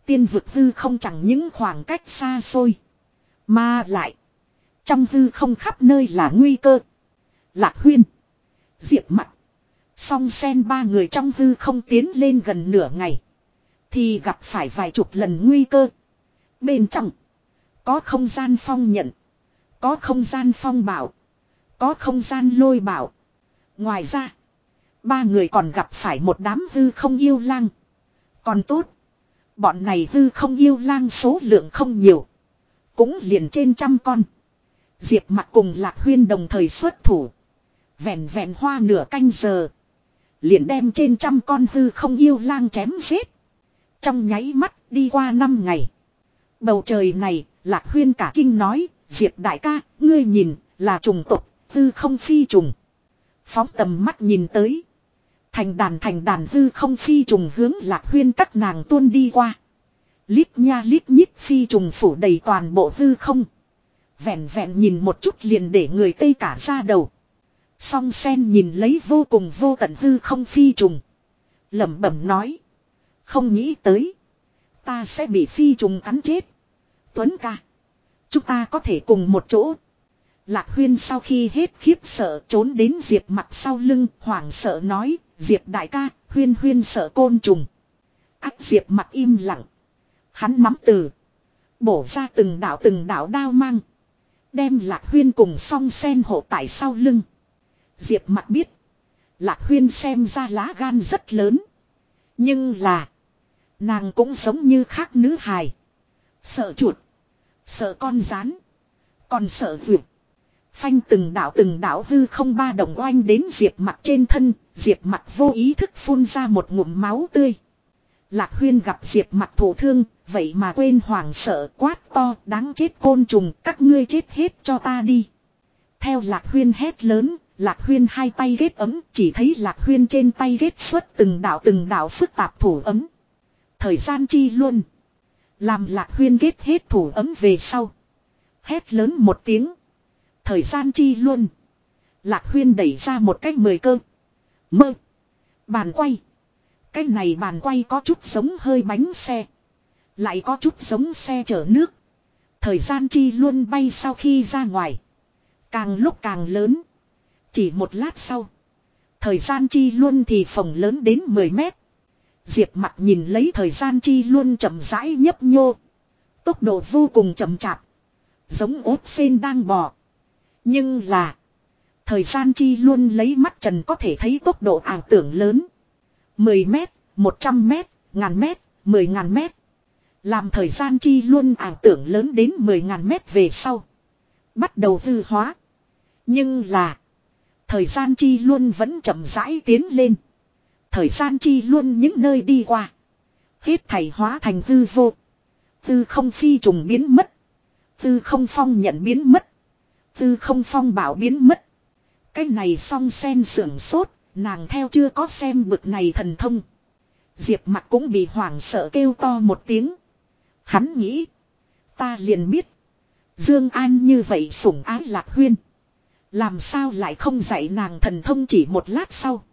Tiên vực hư không chẳng những khoảng cách xa xôi. Mà lại. Trong hư không khắp nơi là nguy cơ. Lạc huyên. Diệp mặt. Song sen ba người trong hư không tiến lên gần nửa ngày. Thì gặp phải vài chục lần nguy cơ. Bên trong. Có không gian phong nhận. Có không gian phong bảo. Có không gian lôi bảo. Ngoài ra. Ba người còn gặp phải một đám hư không yêu lang. Còn tốt. Bọn này hư không yêu lang số lượng không nhiều. Cũng liền trên trăm con. Diệp mặt cùng Lạc Huyên đồng thời xuất thủ. Vẹn vẹn hoa nửa canh giờ. Liền đem trên trăm con hư không yêu lang chém giết. Trong nháy mắt đi qua năm ngày. Bầu trời này, Lạc Huyên cả kinh nói, Diệp đại ca, ngươi nhìn, là trùng tục, hư không phi trùng. Phóng tầm mắt nhìn tới. Thành đàn thành đàn hư không phi trùng hướng Lạc Huyên các nàng tuôn đi qua. Lít nha lít nhít phi trùng phủ đầy toàn bộ hư không. Vẹn vẹn nhìn một chút liền để người Tây cả ra đầu. Song sen nhìn lấy vô cùng vô tận hư không phi trùng. lẩm bẩm nói. Không nghĩ tới. Ta sẽ bị phi trùng cắn chết. Tuấn ca. Chúng ta có thể cùng một chỗ. Lạc huyên sau khi hết khiếp sợ trốn đến Diệp mặt sau lưng. Hoảng sợ nói. Diệp đại ca. Huyên huyên sợ côn trùng. Ác Diệp mặt im lặng. Hắn nắm từ. Bổ ra từng đạo từng đạo đao mang. Đem Lạc Huyên cùng song sen hộ tại sau lưng. Diệp mặt biết. Lạc Huyên xem ra lá gan rất lớn. Nhưng là. Nàng cũng giống như khác nữ hài. Sợ chuột. Sợ con rán. Còn sợ ruột Phanh từng đạo từng đạo hư không ba đồng oanh đến diệp mặt trên thân. Diệp mặt vô ý thức phun ra một ngụm máu tươi. Lạc Huyên gặp diệp mặt thổ thương vậy mà quên hoàng sợ quát to đáng chết côn trùng các ngươi chết hết cho ta đi. Theo lạc huyên hét lớn, lạc huyên hai tay ghét ấm chỉ thấy lạc huyên trên tay ghét xuất từng đạo từng đạo phức tạp thủ ấm. Thời gian chi luôn. Làm lạc huyên ghét hết thủ ấm về sau. Hét lớn một tiếng. Thời gian chi luôn. Lạc huyên đẩy ra một cách mười cơ. Mơ. Bàn quay. Cái này bàn quay có chút giống hơi bánh xe. Lại có chút giống xe chở nước. Thời gian chi luôn bay sau khi ra ngoài. Càng lúc càng lớn. Chỉ một lát sau. Thời gian chi luôn thì phòng lớn đến 10 mét. Diệp mặt nhìn lấy thời gian chi luôn chậm rãi nhấp nhô. Tốc độ vô cùng chậm chạp. Giống ốt sen đang bò. Nhưng là. Thời gian chi luôn lấy mắt trần có thể thấy tốc độ ảo tưởng lớn. 10 mét, 100 mét, ngàn mét, 10 ngàn mét, làm thời gian chi luôn ảo tưởng lớn đến 10.000 mét về sau. Bắt đầu hư hóa. Nhưng là. Thời gian chi luôn vẫn chậm rãi tiến lên. Thời gian chi luôn những nơi đi qua. Hết thảy hóa thành hư vô. Hư không phi trùng biến mất. Hư không phong nhận biến mất. Hư không phong bảo biến mất. Cái này song sen sưởng sốt. Nàng theo chưa có xem bực này thần thông. Diệp mặt cũng bị hoảng sợ kêu to một tiếng. Hắn nghĩ. Ta liền biết. Dương An như vậy sủng ái lạc huyên. Làm sao lại không dạy nàng thần thông chỉ một lát sau.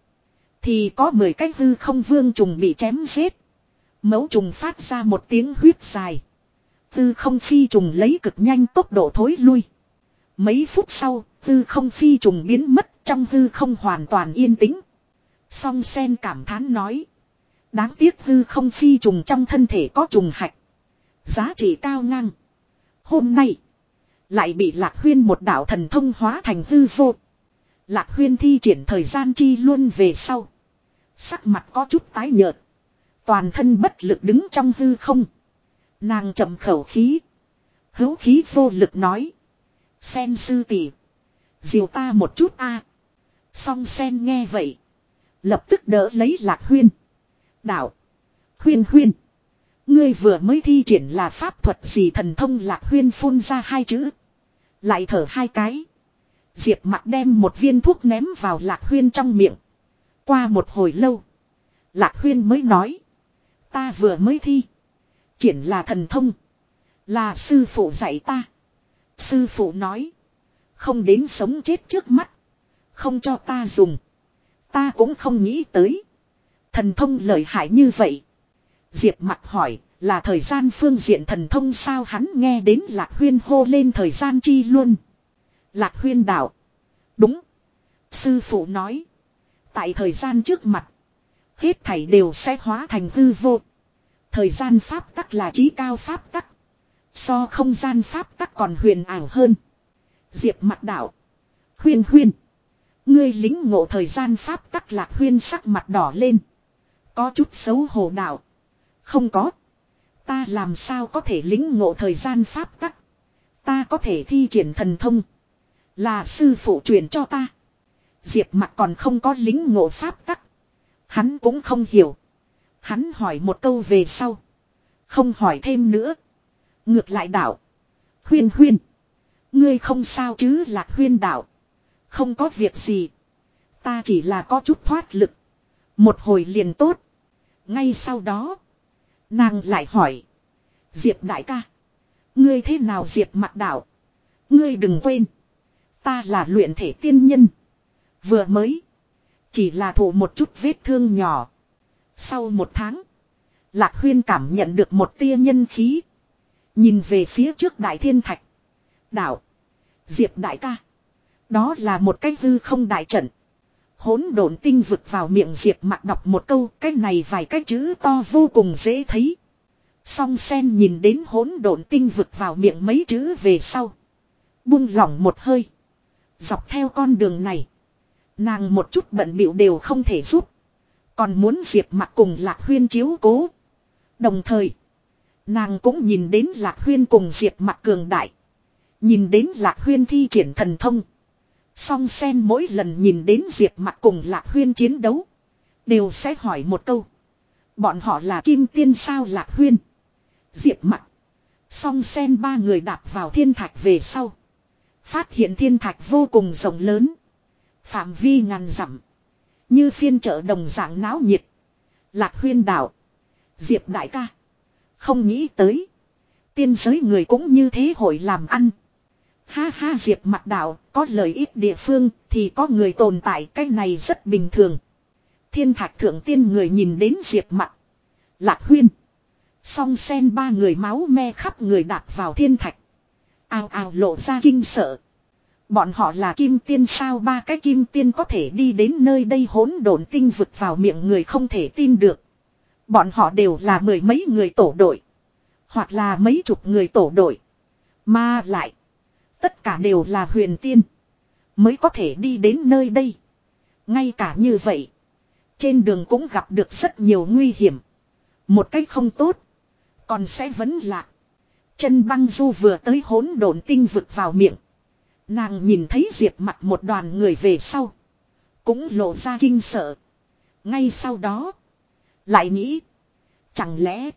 Thì có mười cái hư không vương trùng bị chém giết. Mấu trùng phát ra một tiếng huyết dài. hư không phi trùng lấy cực nhanh tốc độ thối lui. Mấy phút sau, hư không phi trùng biến mất trong hư không hoàn toàn yên tĩnh. Song sen cảm thán nói. Đáng tiếc hư không phi trùng trong thân thể có trùng hạch. Giá trị cao ngang. Hôm nay. Lại bị lạc huyên một đạo thần thông hóa thành hư vô. Lạc huyên thi triển thời gian chi luôn về sau. Sắc mặt có chút tái nhợt. Toàn thân bất lực đứng trong hư không. Nàng chậm khẩu khí. Hữu khí vô lực nói. Sen sư tỷ. Diều ta một chút a. Song sen nghe vậy. Lập tức đỡ lấy lạc huyên. Đạo. Huyên huyên. Ngươi vừa mới thi triển là pháp thuật gì thần thông lạc huyên phun ra hai chữ. Lại thở hai cái. Diệp mặt đem một viên thuốc ném vào lạc huyên trong miệng. Qua một hồi lâu. Lạc huyên mới nói. Ta vừa mới thi. Triển là thần thông. Là sư phụ dạy ta. Sư phụ nói. Không đến sống chết trước mắt. Không cho ta dùng. Ta cũng không nghĩ tới. Thần thông lợi hại như vậy. Diệp mặt hỏi, là thời gian phương diện thần thông sao hắn nghe đến Lạc Huyên hô lên thời gian chi luôn. Lạc Huyên đảo Đúng. Sư phụ nói. Tại thời gian trước mặt. Hết thảy đều sẽ hóa thành hư vô. Thời gian pháp tắc là trí cao pháp tắc. So không gian pháp tắc còn huyền ảo hơn. Diệp mặt đảo Huyên huyên. Ngươi lính ngộ thời gian pháp tắc lạc huyên sắc mặt đỏ lên. Có chút xấu hổ đảo không có. Ta làm sao có thể lính ngộ thời gian pháp tắc. Ta có thể thi triển thần thông. Là sư phụ truyền cho ta. Diệp mặt còn không có lính ngộ pháp tắc. Hắn cũng không hiểu. Hắn hỏi một câu về sau. Không hỏi thêm nữa. Ngược lại đảo. Huyên huyên. Ngươi không sao chứ lạc huyên đảo. Không có việc gì. Ta chỉ là có chút thoát lực. Một hồi liền tốt. Ngay sau đó. Nàng lại hỏi. Diệp đại ca. Ngươi thế nào Diệp mặt đảo, Ngươi đừng quên. Ta là luyện thể tiên nhân. Vừa mới. Chỉ là thụ một chút vết thương nhỏ. Sau một tháng. Lạc huyên cảm nhận được một tia nhân khí. Nhìn về phía trước đại thiên thạch. đảo, Diệp đại ca. Đó là một cách hư không đại trận hỗn độn tinh vực vào miệng diệp mặt đọc một câu cái này vài cái chữ to vô cùng dễ thấy song sen nhìn đến hỗn độn tinh vực vào miệng mấy chữ về sau buông lỏng một hơi dọc theo con đường này nàng một chút bận bịu đều không thể giúp còn muốn diệp mặt cùng lạc huyên chiếu cố đồng thời nàng cũng nhìn đến lạc huyên cùng diệp mặt cường đại nhìn đến lạc huyên thi triển thần thông Song sen mỗi lần nhìn đến Diệp mặt cùng Lạc Huyên chiến đấu. Đều sẽ hỏi một câu. Bọn họ là kim tiên sao Lạc Huyên. Diệp mặt. Song sen ba người đạp vào thiên thạch về sau. Phát hiện thiên thạch vô cùng rộng lớn. Phạm vi ngàn dặm. Như phiên chợ đồng dạng náo nhiệt. Lạc huyên đảo. Diệp đại ca. Không nghĩ tới. Tiên giới người cũng như thế hội làm ăn. Ha ha diệp mặt đạo, có lợi ích địa phương thì có người tồn tại cái này rất bình thường. Thiên thạch thượng tiên người nhìn đến diệp mặt. Lạc huyên. Song sen ba người máu me khắp người đạp vào thiên thạch. Ao ao lộ ra kinh sợ. Bọn họ là kim tiên sao ba cái kim tiên có thể đi đến nơi đây hỗn độn tinh vực vào miệng người không thể tin được. Bọn họ đều là mười mấy người tổ đội. Hoặc là mấy chục người tổ đội. Mà lại. Tất cả đều là huyền tiên. Mới có thể đi đến nơi đây. Ngay cả như vậy. Trên đường cũng gặp được rất nhiều nguy hiểm. Một cách không tốt. Còn sẽ vấn lạc. Chân băng du vừa tới hỗn độn tinh vực vào miệng. Nàng nhìn thấy Diệp mặt một đoàn người về sau. Cũng lộ ra kinh sợ. Ngay sau đó. Lại nghĩ. Chẳng lẽ.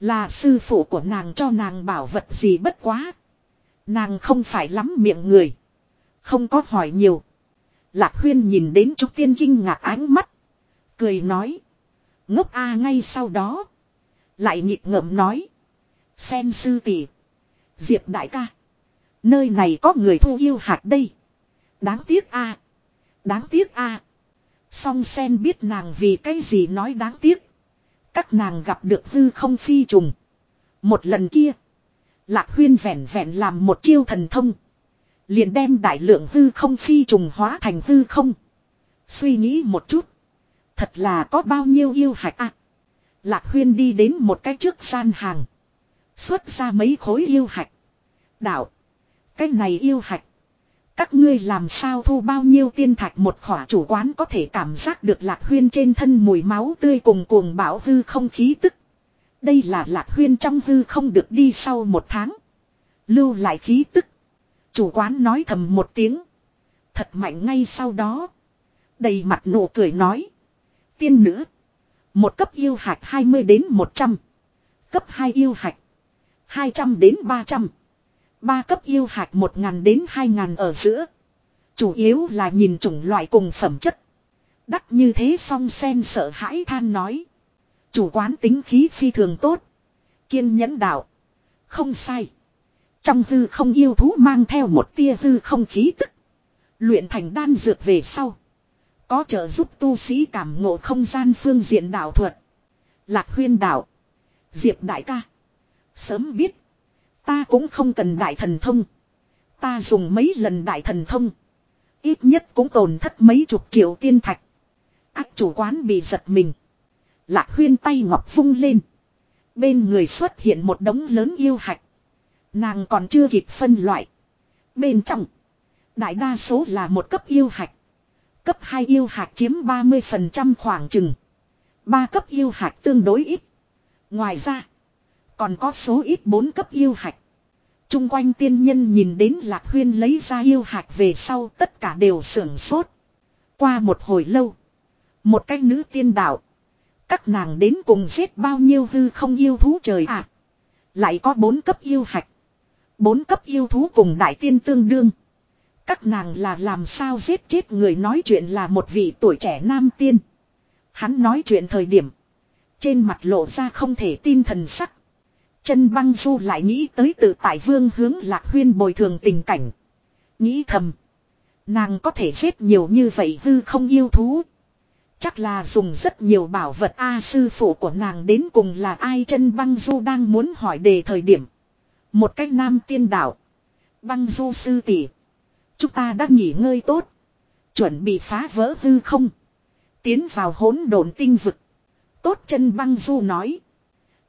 Là sư phụ của nàng cho nàng bảo vật gì bất quá. Nàng không phải lắm miệng người. Không có hỏi nhiều. Lạc huyên nhìn đến trúc tiên kinh ngạc ánh mắt. Cười nói. Ngốc A ngay sau đó. Lại nghịch ngậm nói. Sen sư tỷ. Diệp đại ca. Nơi này có người thu yêu hạt đây. Đáng tiếc a, Đáng tiếc a. Song sen biết nàng vì cái gì nói đáng tiếc. Các nàng gặp được hư không phi trùng. Một lần kia. Lạc huyên vẹn vẹn làm một chiêu thần thông. Liền đem đại lượng hư không phi trùng hóa thành hư không. Suy nghĩ một chút. Thật là có bao nhiêu yêu hạch ạ. Lạc huyên đi đến một cái trước gian hàng. Xuất ra mấy khối yêu hạch. Đạo. Cái này yêu hạch. Các ngươi làm sao thu bao nhiêu tiên thạch một khỏa chủ quán có thể cảm giác được lạc huyên trên thân mùi máu tươi cùng cuồng bão hư không khí tức. Đây là lạc huyên trong hư không được đi sau một tháng. Lưu lại khí tức. Chủ quán nói thầm một tiếng. Thật mạnh ngay sau đó. Đầy mặt nụ cười nói. Tiên nữ. Một cấp yêu hạch 20 đến 100. Cấp 2 yêu hạch. 200 đến 300. Ba cấp yêu hạch 1.000 đến 2.000 ở giữa. Chủ yếu là nhìn chủng loại cùng phẩm chất. Đắc như thế song sen sợ hãi than nói. Chủ quán tính khí phi thường tốt. Kiên nhẫn đạo. Không sai. Trong hư không yêu thú mang theo một tia hư không khí tức. Luyện thành đan dược về sau. Có trợ giúp tu sĩ cảm ngộ không gian phương diện đạo thuật. Lạc huyên đạo. Diệp đại ca. Sớm biết. Ta cũng không cần đại thần thông. Ta dùng mấy lần đại thần thông. Ít nhất cũng tổn thất mấy chục triệu tiên thạch. Ác chủ quán bị giật mình. Lạc huyên tay ngọc vung lên. Bên người xuất hiện một đống lớn yêu hạch. Nàng còn chưa kịp phân loại. Bên trong. Đại đa số là một cấp yêu hạch. Cấp 2 yêu hạch chiếm 30% khoảng chừng. ba cấp yêu hạch tương đối ít. Ngoài ra. Còn có số ít 4 cấp yêu hạch. Trung quanh tiên nhân nhìn đến lạc huyên lấy ra yêu hạch về sau tất cả đều sưởng sốt. Qua một hồi lâu. Một cái nữ tiên đạo. Các nàng đến cùng giết bao nhiêu hư không yêu thú trời ạ. À? Lại có bốn cấp yêu hạch. Bốn cấp yêu thú cùng đại tiên tương đương. Các nàng là làm sao giết chết người nói chuyện là một vị tuổi trẻ nam tiên. Hắn nói chuyện thời điểm. Trên mặt lộ ra không thể tin thần sắc. Chân băng du lại nghĩ tới tự tại vương hướng lạc huyên bồi thường tình cảnh. Nghĩ thầm. Nàng có thể giết nhiều như vậy hư không yêu thú. Chắc là dùng rất nhiều bảo vật A sư phụ của nàng đến cùng là ai chân băng du đang muốn hỏi đề thời điểm. Một cách nam tiên đạo. Băng du sư tỷ Chúng ta đã nghỉ ngơi tốt. Chuẩn bị phá vỡ hư không. Tiến vào hỗn độn tinh vực. Tốt chân băng du nói.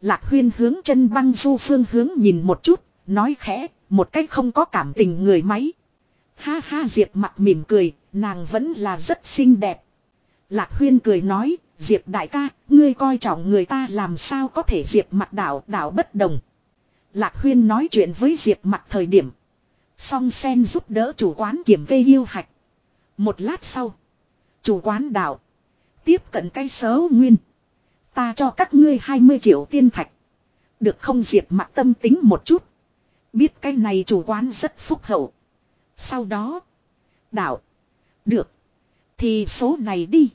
Lạc huyên hướng chân băng du phương hướng nhìn một chút. Nói khẽ. Một cách không có cảm tình người máy. Ha ha diệp mặt mỉm cười. Nàng vẫn là rất xinh đẹp. Lạc Huyên cười nói, Diệp đại ca, ngươi coi trọng người ta làm sao có thể Diệp mặt đảo đảo bất đồng. Lạc Huyên nói chuyện với Diệp mặt thời điểm. Song sen giúp đỡ chủ quán kiểm cây yêu hạch. Một lát sau, chủ quán đảo tiếp cận cây sớ nguyên. Ta cho các ngươi 20 triệu tiên thạch. Được không Diệp mặt tâm tính một chút. Biết cái này chủ quán rất phúc hậu. Sau đó, đảo, được, thì số này đi.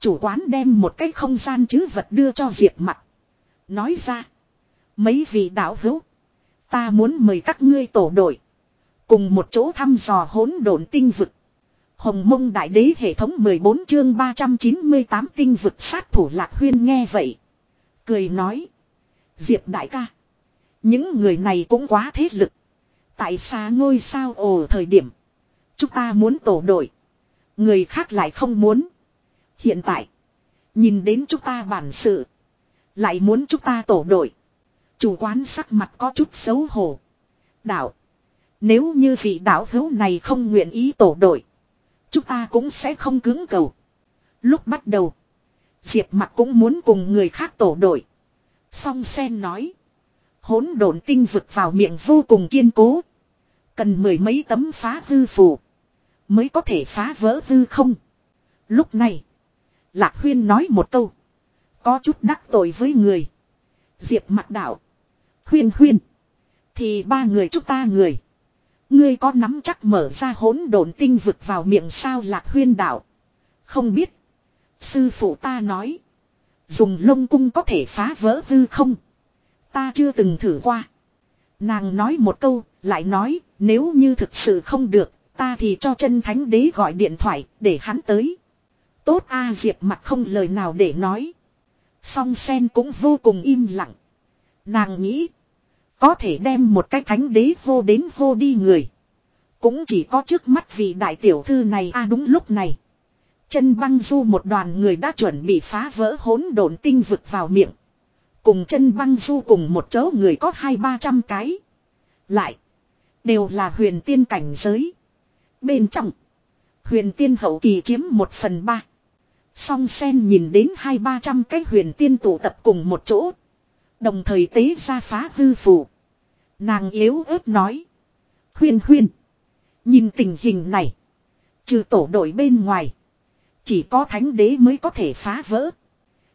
Chủ quán đem một cái không gian chứ vật đưa cho Diệp mặt. Nói ra. Mấy vị đạo hữu. Ta muốn mời các ngươi tổ đội. Cùng một chỗ thăm dò hỗn độn tinh vực. Hồng mông đại đế hệ thống 14 chương 398 tinh vực sát thủ lạc huyên nghe vậy. Cười nói. Diệp đại ca. Những người này cũng quá thế lực. Tại sao ngôi sao ồ thời điểm. Chúng ta muốn tổ đội. Người khác lại không muốn. Hiện tại. Nhìn đến chúng ta bản sự. Lại muốn chúng ta tổ đội. Chủ quán sắc mặt có chút xấu hổ. Đạo. Nếu như vị đạo hữu này không nguyện ý tổ đội. Chúng ta cũng sẽ không cứng cầu. Lúc bắt đầu. Diệp mặt cũng muốn cùng người khác tổ đội. Song sen nói. Hốn độn tinh vực vào miệng vô cùng kiên cố. Cần mười mấy tấm phá hư phù. Mới có thể phá vỡ hư không. Lúc này. Lạc Huyên nói một câu. Có chút đắc tội với người. Diệp mặt đạo. Huyên huyên. Thì ba người chúng ta người. Ngươi có nắm chắc mở ra hỗn đồn tinh vực vào miệng sao lạc huyên đạo. Không biết. Sư phụ ta nói. Dùng lông cung có thể phá vỡ hư không. Ta chưa từng thử qua. Nàng nói một câu, lại nói, nếu như thực sự không được, ta thì cho chân thánh đế gọi điện thoại, để hắn tới tốt a à, diệp mặt không lời nào để nói song sen cũng vô cùng im lặng nàng nghĩ có thể đem một cái thánh đế vô đến vô đi người cũng chỉ có trước mắt vị đại tiểu thư này a đúng lúc này chân băng du một đoàn người đã chuẩn bị phá vỡ hỗn độn tinh vực vào miệng cùng chân băng du cùng một chỗ người có hai ba trăm cái lại đều là huyền tiên cảnh giới bên trong huyền tiên hậu kỳ chiếm một phần ba Song sen nhìn đến hai ba trăm cái huyền tiên tụ tập cùng một chỗ. Đồng thời tế ra phá hư phủ. Nàng yếu ớt nói. Huyền huyền. Nhìn tình hình này. Trừ tổ đội bên ngoài. Chỉ có thánh đế mới có thể phá vỡ.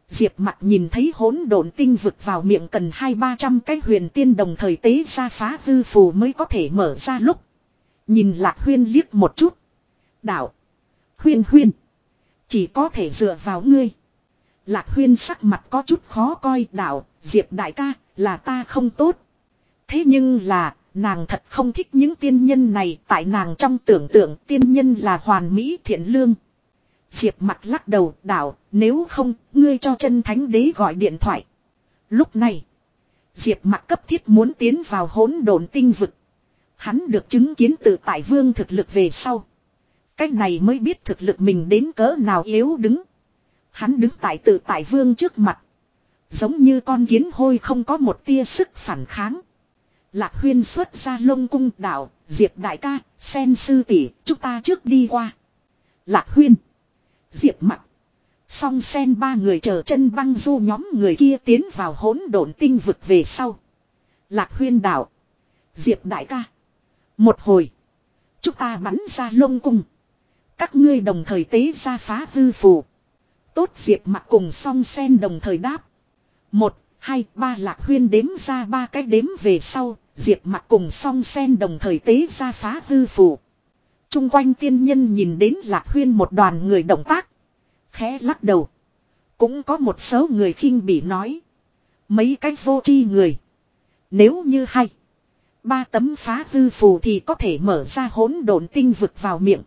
Diệp mặt nhìn thấy hỗn độn tinh vực vào miệng cần hai ba trăm cái huyền tiên đồng thời tế ra phá hư phù mới có thể mở ra lúc. Nhìn lạc huyên liếc một chút. Đạo. Huyên huyên. Chỉ có thể dựa vào ngươi. Lạc huyên sắc mặt có chút khó coi đạo, diệp đại ca, là ta không tốt. Thế nhưng là, nàng thật không thích những tiên nhân này, tại nàng trong tưởng tượng tiên nhân là hoàn mỹ thiện lương. Diệp mặt lắc đầu đảo, nếu không, ngươi cho chân thánh đế gọi điện thoại. Lúc này, Diệp mặt cấp thiết muốn tiến vào hỗn độn tinh vực. Hắn được chứng kiến từ tại vương thực lực về sau. Cái này mới biết thực lực mình đến cỡ nào yếu đứng. Hắn đứng tại tự tại vương trước mặt. Giống như con kiến hôi không có một tia sức phản kháng. Lạc huyên xuất ra lông cung đảo diệp đại ca, sen sư tỷ chúng ta trước đi qua. Lạc huyên, diệp mặt. Song sen ba người chờ chân băng du nhóm người kia tiến vào hỗn độn tinh vực về sau. Lạc huyên đảo Diệp đại ca. Một hồi. Chúng ta bắn ra lông cung các ngươi đồng thời tế ra phá hư phù. Tốt diệp mặt cùng song sen đồng thời đáp. Một, hai, ba lạc huyên đếm ra ba cái đếm về sau, diệp mặt cùng song sen đồng thời tế ra phá hư phù. Trung quanh tiên nhân nhìn đến lạc huyên một đoàn người động tác. Khẽ lắc đầu. Cũng có một số người khinh bị nói. Mấy cái vô tri người. Nếu như hay. Ba tấm phá hư phù thì có thể mở ra hỗn độn tinh vực vào miệng.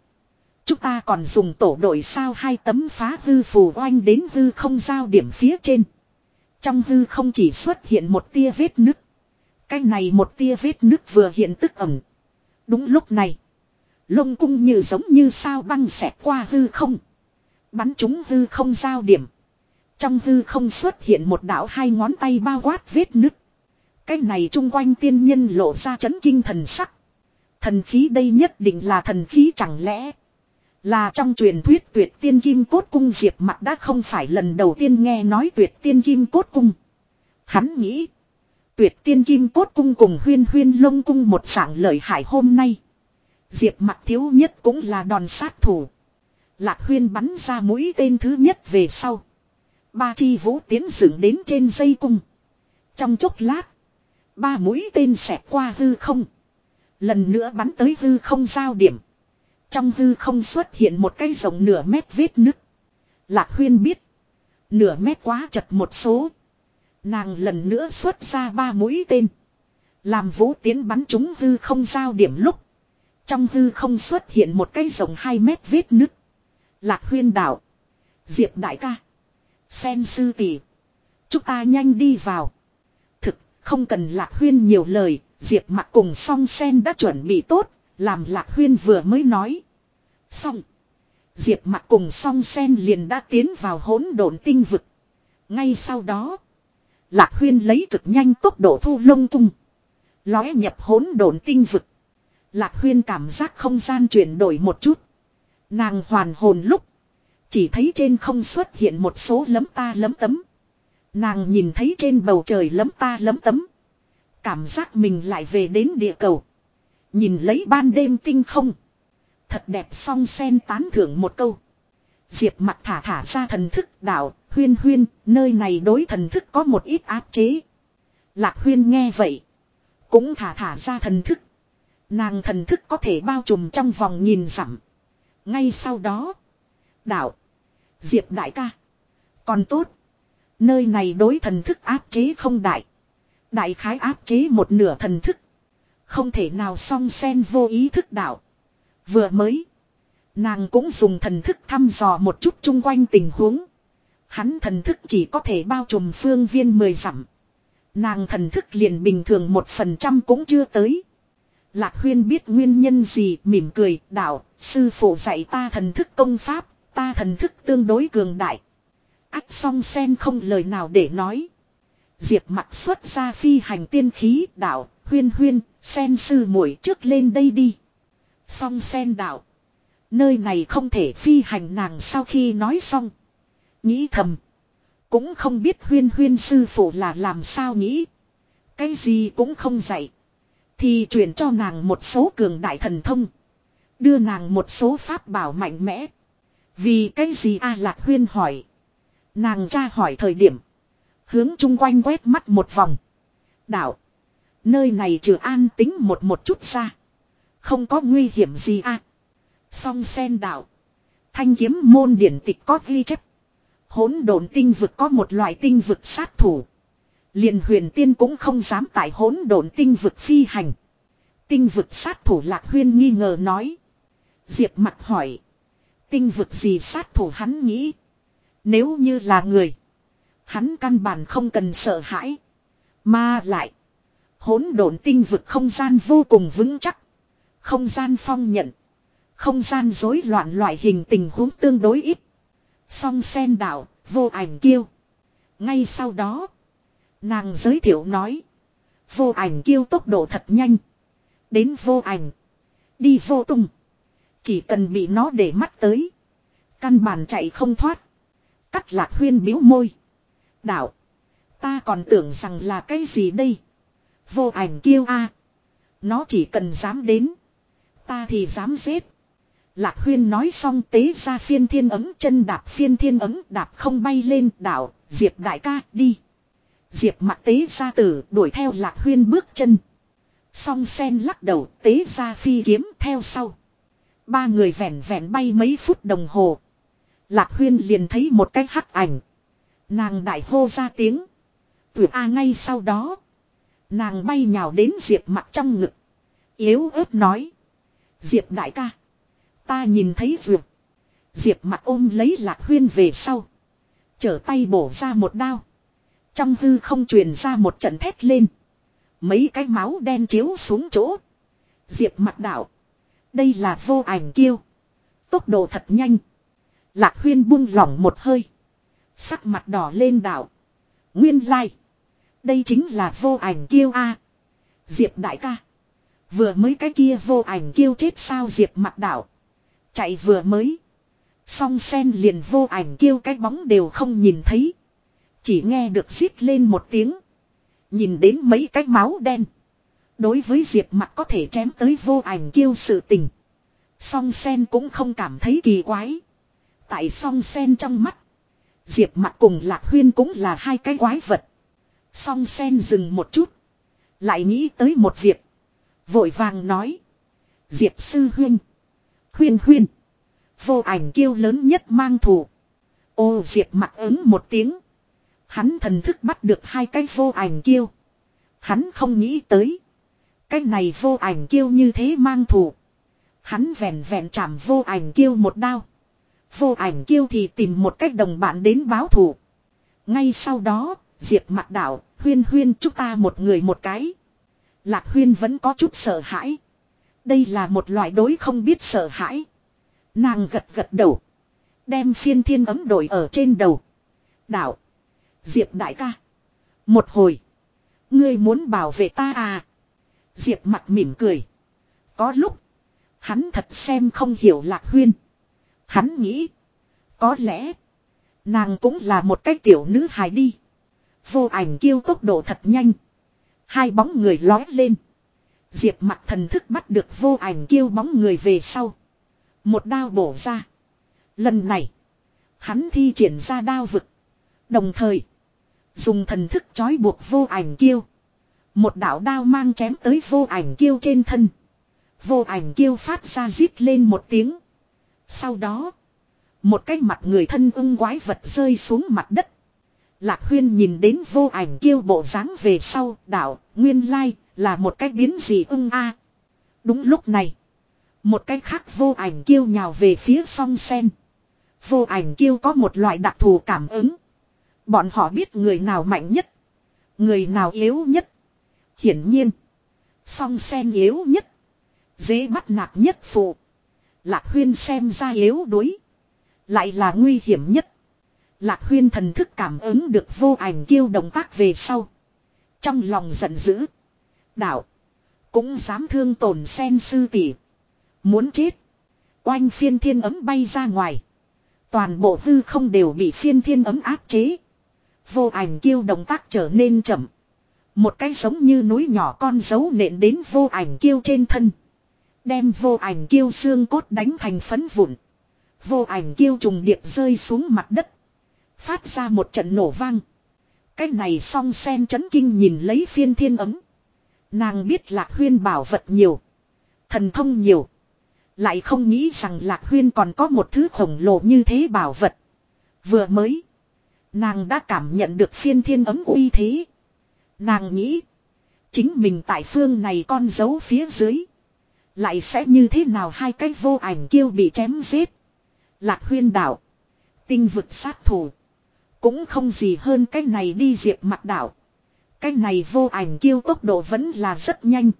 Chúng ta còn dùng tổ đội sao hai tấm phá hư phù oanh đến hư không giao điểm phía trên. Trong hư không chỉ xuất hiện một tia vết nứt. Cái này một tia vết nứt vừa hiện tức ẩm. Đúng lúc này. Lông cung như giống như sao băng xẹt qua hư không. Bắn chúng hư không giao điểm. Trong hư không xuất hiện một đảo hai ngón tay bao quát vết nứt. Cái này chung quanh tiên nhân lộ ra chấn kinh thần sắc. Thần khí đây nhất định là thần khí chẳng lẽ là trong truyền thuyết tuyệt tiên kim cốt cung diệp mặt đã không phải lần đầu tiên nghe nói tuyệt tiên kim cốt cung. Hắn nghĩ. Tuyệt tiên kim cốt cung cùng huyên huyên lông cung một sảng lợi hại hôm nay. Diệp mặt thiếu nhất cũng là đòn sát thủ. Lạc huyên bắn ra mũi tên thứ nhất về sau. Ba chi vũ tiến dựng đến trên dây cung. Trong chốc lát. Ba mũi tên xẹt qua hư không. Lần nữa bắn tới hư không giao điểm. Trong hư không xuất hiện một cái rộng nửa mét vết nứt. Lạc huyên biết. Nửa mét quá chật một số. Nàng lần nữa xuất ra ba mũi tên. Làm vũ tiến bắn chúng hư không giao điểm lúc. Trong hư không xuất hiện một cái rộng 2 mét vết nứt. Lạc huyên đảo. Diệp đại ca. Sen sư tỷ. Chúng ta nhanh đi vào. Thực, không cần lạc huyên nhiều lời. Diệp mặt cùng song sen đã chuẩn bị tốt. Làm lạc huyên vừa mới nói. Xong. Diệp mặt cùng song sen liền đã tiến vào hỗn độn tinh vực. Ngay sau đó. Lạc huyên lấy cực nhanh tốc độ thu lông tung. lói nhập hỗn độn tinh vực. Lạc huyên cảm giác không gian chuyển đổi một chút. Nàng hoàn hồn lúc. Chỉ thấy trên không xuất hiện một số lấm ta lấm tấm. Nàng nhìn thấy trên bầu trời lấm ta lấm tấm. Cảm giác mình lại về đến địa cầu. Nhìn lấy ban đêm tinh không. Thật đẹp song sen tán thưởng một câu. Diệp mặt thả thả ra thần thức đạo, huyên huyên, nơi này đối thần thức có một ít áp chế. Lạc huyên nghe vậy. Cũng thả thả ra thần thức. Nàng thần thức có thể bao trùm trong vòng nhìn dặm. Ngay sau đó. Đạo. Diệp đại ca. Còn tốt. Nơi này đối thần thức áp chế không đại. Đại khái áp chế một nửa thần thức. Không thể nào song sen vô ý thức đạo. Vừa mới. Nàng cũng dùng thần thức thăm dò một chút chung quanh tình huống. Hắn thần thức chỉ có thể bao trùm phương viên mười dặm. Nàng thần thức liền bình thường một phần trăm cũng chưa tới. Lạc huyên biết nguyên nhân gì mỉm cười đạo sư phụ dạy ta thần thức công pháp ta thần thức tương đối cường đại. Ách song sen không lời nào để nói. Diệp mặt xuất ra phi hành tiên khí đạo huyên huyên sen sư muội trước lên đây đi. Song sen đạo. Nơi này không thể phi hành nàng sau khi nói xong. Nghĩ thầm. Cũng không biết huyên huyên sư phụ là làm sao nghĩ. Cái gì cũng không dạy. Thì truyền cho nàng một số cường đại thần thông. Đưa nàng một số pháp bảo mạnh mẽ. Vì cái gì A à Lạc Huyên hỏi. Nàng tra hỏi thời điểm. Hướng chung quanh quét mắt một vòng. Đạo. Nơi này trừ an tính một một chút ra. Không có nguy hiểm gì a. À. Song sen đạo. Thanh kiếm môn điển tịch có ghi chép. Hỗn độn tinh vực có một loại tinh vực sát thủ. liền huyền tiên cũng không dám tại hỗn độn tinh vực phi hành. Tinh vực sát thủ lạc huyên nghi ngờ nói. Diệp mặt hỏi. Tinh vực gì sát thủ hắn nghĩ. Nếu như là người. Hắn căn bản không cần sợ hãi. Mà lại. Hỗn độn tinh vực không gian vô cùng vững chắc. Không gian phong nhận. Không gian rối loạn loại hình tình huống tương đối ít. Song sen đạo vô ảnh kiêu. Ngay sau đó, nàng giới thiệu nói. Vô ảnh kiêu tốc độ thật nhanh. Đến vô ảnh. Đi vô tung. Chỉ cần bị nó để mắt tới. Căn bản chạy không thoát. Cắt lạc huyên biếu môi. Đạo. Ta còn tưởng rằng là cái gì đây? Vô ảnh kiêu a Nó chỉ cần dám đến. Ta thì dám giết. Lạc huyên nói xong tế ra phiên thiên ấm chân đạp phiên thiên ấm đạp không bay lên đảo, diệp đại ca đi. Diệp mặt tế ra tử đuổi theo lạc huyên bước chân. Song sen lắc đầu tế ra phi kiếm theo sau. Ba người vẹn vẹn bay mấy phút đồng hồ. Lạc huyên liền thấy một cái hắc ảnh. Nàng đại hô ra tiếng. Tuyệt A ngay sau đó. Nàng bay nhào đến diệp mặt trong ngực. Yếu ớt nói. Diệp đại ca. Ta nhìn thấy Diệp. Diệp mặt ôm lấy lạc huyên về sau. Chở tay bổ ra một đao. Trong hư không truyền ra một trận thét lên. Mấy cái máu đen chiếu xuống chỗ. Diệp mặt đảo. Đây là vô ảnh kiêu. Tốc độ thật nhanh. Lạc huyên buông lỏng một hơi. Sắc mặt đỏ lên đảo. Nguyên lai. Like. Đây chính là vô ảnh kiêu A. Diệp đại ca. Vừa mới cái kia vô ảnh kêu chết sao diệp mặt đảo. Chạy vừa mới. Song sen liền vô ảnh kêu cái bóng đều không nhìn thấy. Chỉ nghe được xít lên một tiếng. Nhìn đến mấy cái máu đen. Đối với diệp mặt có thể chém tới vô ảnh kêu sự tình. Song sen cũng không cảm thấy kỳ quái. Tại song sen trong mắt. Diệp mặt cùng lạc huyên cũng là hai cái quái vật. Song sen dừng một chút. Lại nghĩ tới một việc. Vội vàng nói. Diệp sư huyên. Huyên huyên. Vô ảnh kêu lớn nhất mang thủ. Ô Diệp mặt ứng một tiếng. Hắn thần thức bắt được hai cái vô ảnh kêu. Hắn không nghĩ tới. Cái này vô ảnh kêu như thế mang thủ. Hắn vẹn vẹn chạm vô ảnh kêu một đao. Vô ảnh kêu thì tìm một cách đồng bạn đến báo thù Ngay sau đó, Diệp mặt đảo, huyên huyên chúc ta một người một cái. Lạc Huyên vẫn có chút sợ hãi. Đây là một loại đối không biết sợ hãi. Nàng gật gật đầu. Đem phiên thiên ấm đổi ở trên đầu. Đạo. Diệp đại ca. Một hồi. Ngươi muốn bảo vệ ta à. Diệp mặt mỉm cười. Có lúc. Hắn thật xem không hiểu lạc huyên. Hắn nghĩ. Có lẽ. Nàng cũng là một cái tiểu nữ hài đi. Vô ảnh kêu tốc độ thật nhanh. Hai bóng người lói lên. Diệp mặt thần thức bắt được vô ảnh kêu bóng người về sau. Một đao bổ ra. Lần này. Hắn thi triển ra đao vực. Đồng thời. Dùng thần thức trói buộc vô ảnh kêu, Một đạo đao mang chém tới vô ảnh kêu trên thân. Vô ảnh kêu phát ra rít lên một tiếng. Sau đó. Một cái mặt người thân ưng quái vật rơi xuống mặt đất. Lạc Huyên nhìn đến vô ảnh kêu bộ dáng về sau, đạo, nguyên lai, là một cái biến gì ưng a. Đúng lúc này, một cái khác vô ảnh kêu nhào về phía song sen. Vô ảnh kêu có một loại đặc thù cảm ứng. Bọn họ biết người nào mạnh nhất, người nào yếu nhất. Hiển nhiên, song sen yếu nhất, dễ bắt nạt nhất phụ. Lạc Huyên xem ra yếu đuối, lại là nguy hiểm nhất. Lạc huyên thần thức cảm ứng được vô ảnh kêu động tác về sau. Trong lòng giận dữ. Đạo. Cũng dám thương tổn sen sư tỷ. Muốn chết. Oanh phiên thiên ấm bay ra ngoài. Toàn bộ hư không đều bị phiên thiên ấm áp chế. Vô ảnh kêu động tác trở nên chậm. Một cái giống như núi nhỏ con dấu nện đến vô ảnh kêu trên thân. Đem vô ảnh kêu xương cốt đánh thành phấn vụn. Vô ảnh kêu trùng điệp rơi xuống mặt đất. Phát ra một trận nổ vang. Cái này song sen chấn kinh nhìn lấy phiên thiên ấm. Nàng biết lạc huyên bảo vật nhiều. Thần thông nhiều. Lại không nghĩ rằng lạc huyên còn có một thứ khổng lồ như thế bảo vật. Vừa mới. Nàng đã cảm nhận được phiên thiên ấm uy thế. Nàng nghĩ. Chính mình tại phương này con dấu phía dưới. Lại sẽ như thế nào hai cái vô ảnh kêu bị chém giết. Lạc huyên đảo. Tinh vực sát thủ. Cũng không gì hơn cái này đi diệp mặt đảo. Cái này vô ảnh kêu tốc độ vẫn là rất nhanh.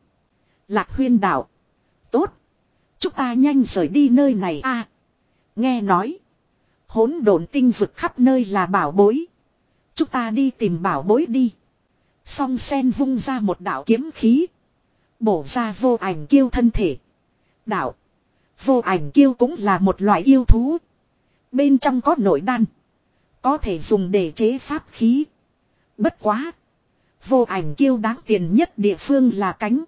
Lạc huyên đảo. Tốt. Chúng ta nhanh rời đi nơi này a. nghe nói. Hốn độn tinh vực khắp nơi là bảo bối. Chúng ta đi tìm bảo bối đi. Song sen vung ra một đạo kiếm khí. Bổ ra vô ảnh kêu thân thể. Đạo. Vô ảnh kêu cũng là một loại yêu thú. Bên trong có nội đan. Có thể dùng để chế pháp khí. Bất quá. Vô ảnh kiêu đáng tiền nhất địa phương là cánh.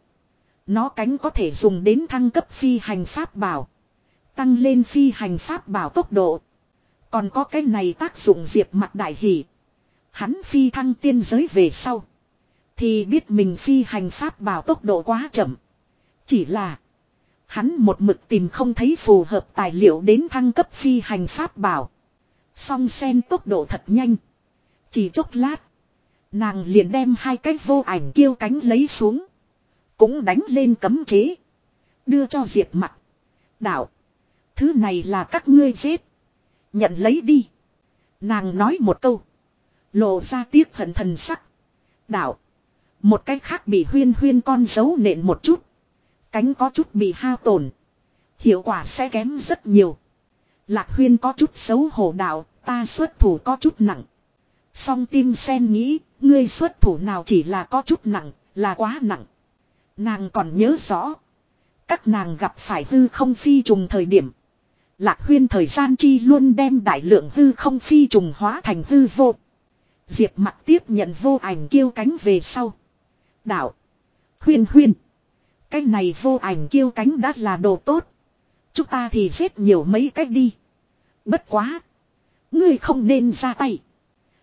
Nó cánh có thể dùng đến thăng cấp phi hành pháp bảo. Tăng lên phi hành pháp bảo tốc độ. Còn có cái này tác dụng diệp mặt đại hỷ. Hắn phi thăng tiên giới về sau. Thì biết mình phi hành pháp bảo tốc độ quá chậm. Chỉ là. Hắn một mực tìm không thấy phù hợp tài liệu đến thăng cấp phi hành pháp bảo. Song sen tốc độ thật nhanh. Chỉ chốc lát. Nàng liền đem hai cái vô ảnh kêu cánh lấy xuống. Cũng đánh lên cấm chế. Đưa cho diệp mặt. Đạo. Thứ này là các ngươi giết. Nhận lấy đi. Nàng nói một câu. Lộ ra tiếc hận thần sắc. Đạo. Một cái khác bị huyên huyên con dấu nện một chút. Cánh có chút bị hao tổn. Hiệu quả sẽ kém rất nhiều. Lạc huyên có chút xấu hổ đạo, ta xuất thủ có chút nặng. Song tim sen nghĩ, ngươi xuất thủ nào chỉ là có chút nặng, là quá nặng. Nàng còn nhớ rõ. Các nàng gặp phải hư không phi trùng thời điểm. Lạc huyên thời gian chi luôn đem đại lượng hư không phi trùng hóa thành hư vô. Diệp mặt tiếp nhận vô ảnh kêu cánh về sau. Đạo. Huyên huyên. Cái này vô ảnh kêu cánh đã là đồ tốt. Chúng ta thì giết nhiều mấy cách đi. Bất quá. Ngươi không nên ra tay.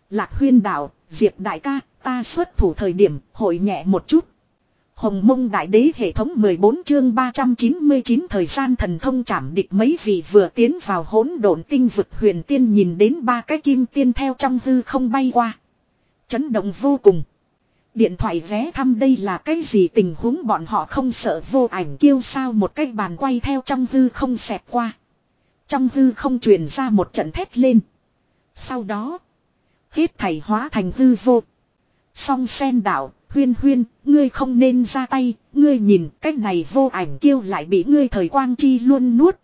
Lạc huyên đạo, Diệp đại ca, ta xuất thủ thời điểm, hội nhẹ một chút. Hồng mông đại đế hệ thống 14 chương 399 thời gian thần thông chảm địch mấy vị vừa tiến vào hỗn độn tinh vực huyền tiên nhìn đến ba cái kim tiên theo trong hư không bay qua. Chấn động vô cùng. Điện thoại ré thăm đây là cái gì tình huống bọn họ không sợ vô ảnh kêu sao một cái bàn quay theo trong hư không xẹp qua. Trong hư không truyền ra một trận thét lên. Sau đó, hết thảy hóa thành hư vô. Song sen đảo huyên huyên, ngươi không nên ra tay, ngươi nhìn cái này vô ảnh kêu lại bị ngươi thời quang chi luôn nuốt.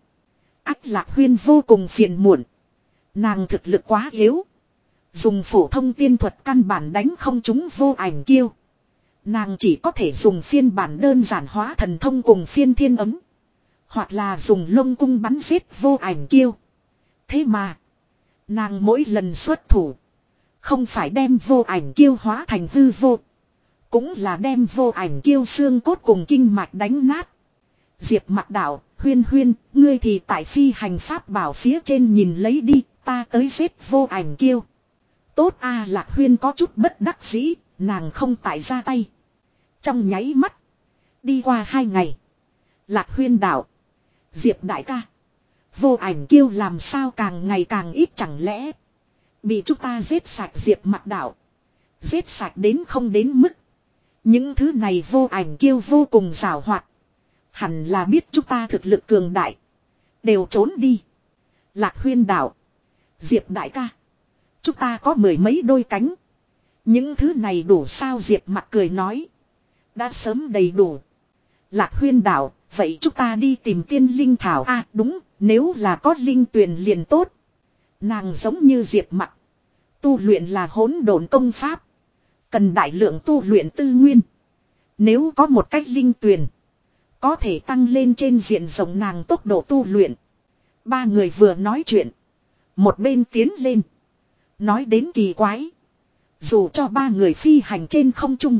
Ách lạc huyên vô cùng phiền muộn. Nàng thực lực quá yếu. Dùng phổ thông tiên thuật căn bản đánh không chúng vô ảnh kiêu. Nàng chỉ có thể dùng phiên bản đơn giản hóa thần thông cùng phiên thiên ấm. Hoặc là dùng lông cung bắn giết vô ảnh kiêu. Thế mà. Nàng mỗi lần xuất thủ. Không phải đem vô ảnh kiêu hóa thành hư vô. Cũng là đem vô ảnh kiêu xương cốt cùng kinh mạch đánh nát. Diệp mặt đảo huyên huyên, ngươi thì tại phi hành pháp bảo phía trên nhìn lấy đi, ta tới giết vô ảnh kiêu. Tốt a Lạc Huyên có chút bất đắc dĩ, nàng không tại ra tay. Trong nháy mắt. Đi qua hai ngày. Lạc Huyên đạo. Diệp đại ca. Vô ảnh kêu làm sao càng ngày càng ít chẳng lẽ. Bị chúng ta giết sạch Diệp mặt đạo. Giết sạch đến không đến mức. Những thứ này vô ảnh kêu vô cùng rào hoạt. Hẳn là biết chúng ta thực lực cường đại. Đều trốn đi. Lạc Huyên đạo. Diệp đại ca. Chúng ta có mười mấy đôi cánh. Những thứ này đủ sao Diệp mặt cười nói. Đã sớm đầy đủ. Lạc huyên đảo, vậy chúng ta đi tìm tiên linh thảo a à, đúng, nếu là có linh tuyền liền tốt. Nàng giống như Diệp mặt. Tu luyện là hỗn độn công pháp. Cần đại lượng tu luyện tư nguyên. Nếu có một cách linh tuyền. Có thể tăng lên trên diện rộng nàng tốc độ tu luyện. Ba người vừa nói chuyện. Một bên tiến lên. Nói đến kỳ quái. Dù cho ba người phi hành trên không trung.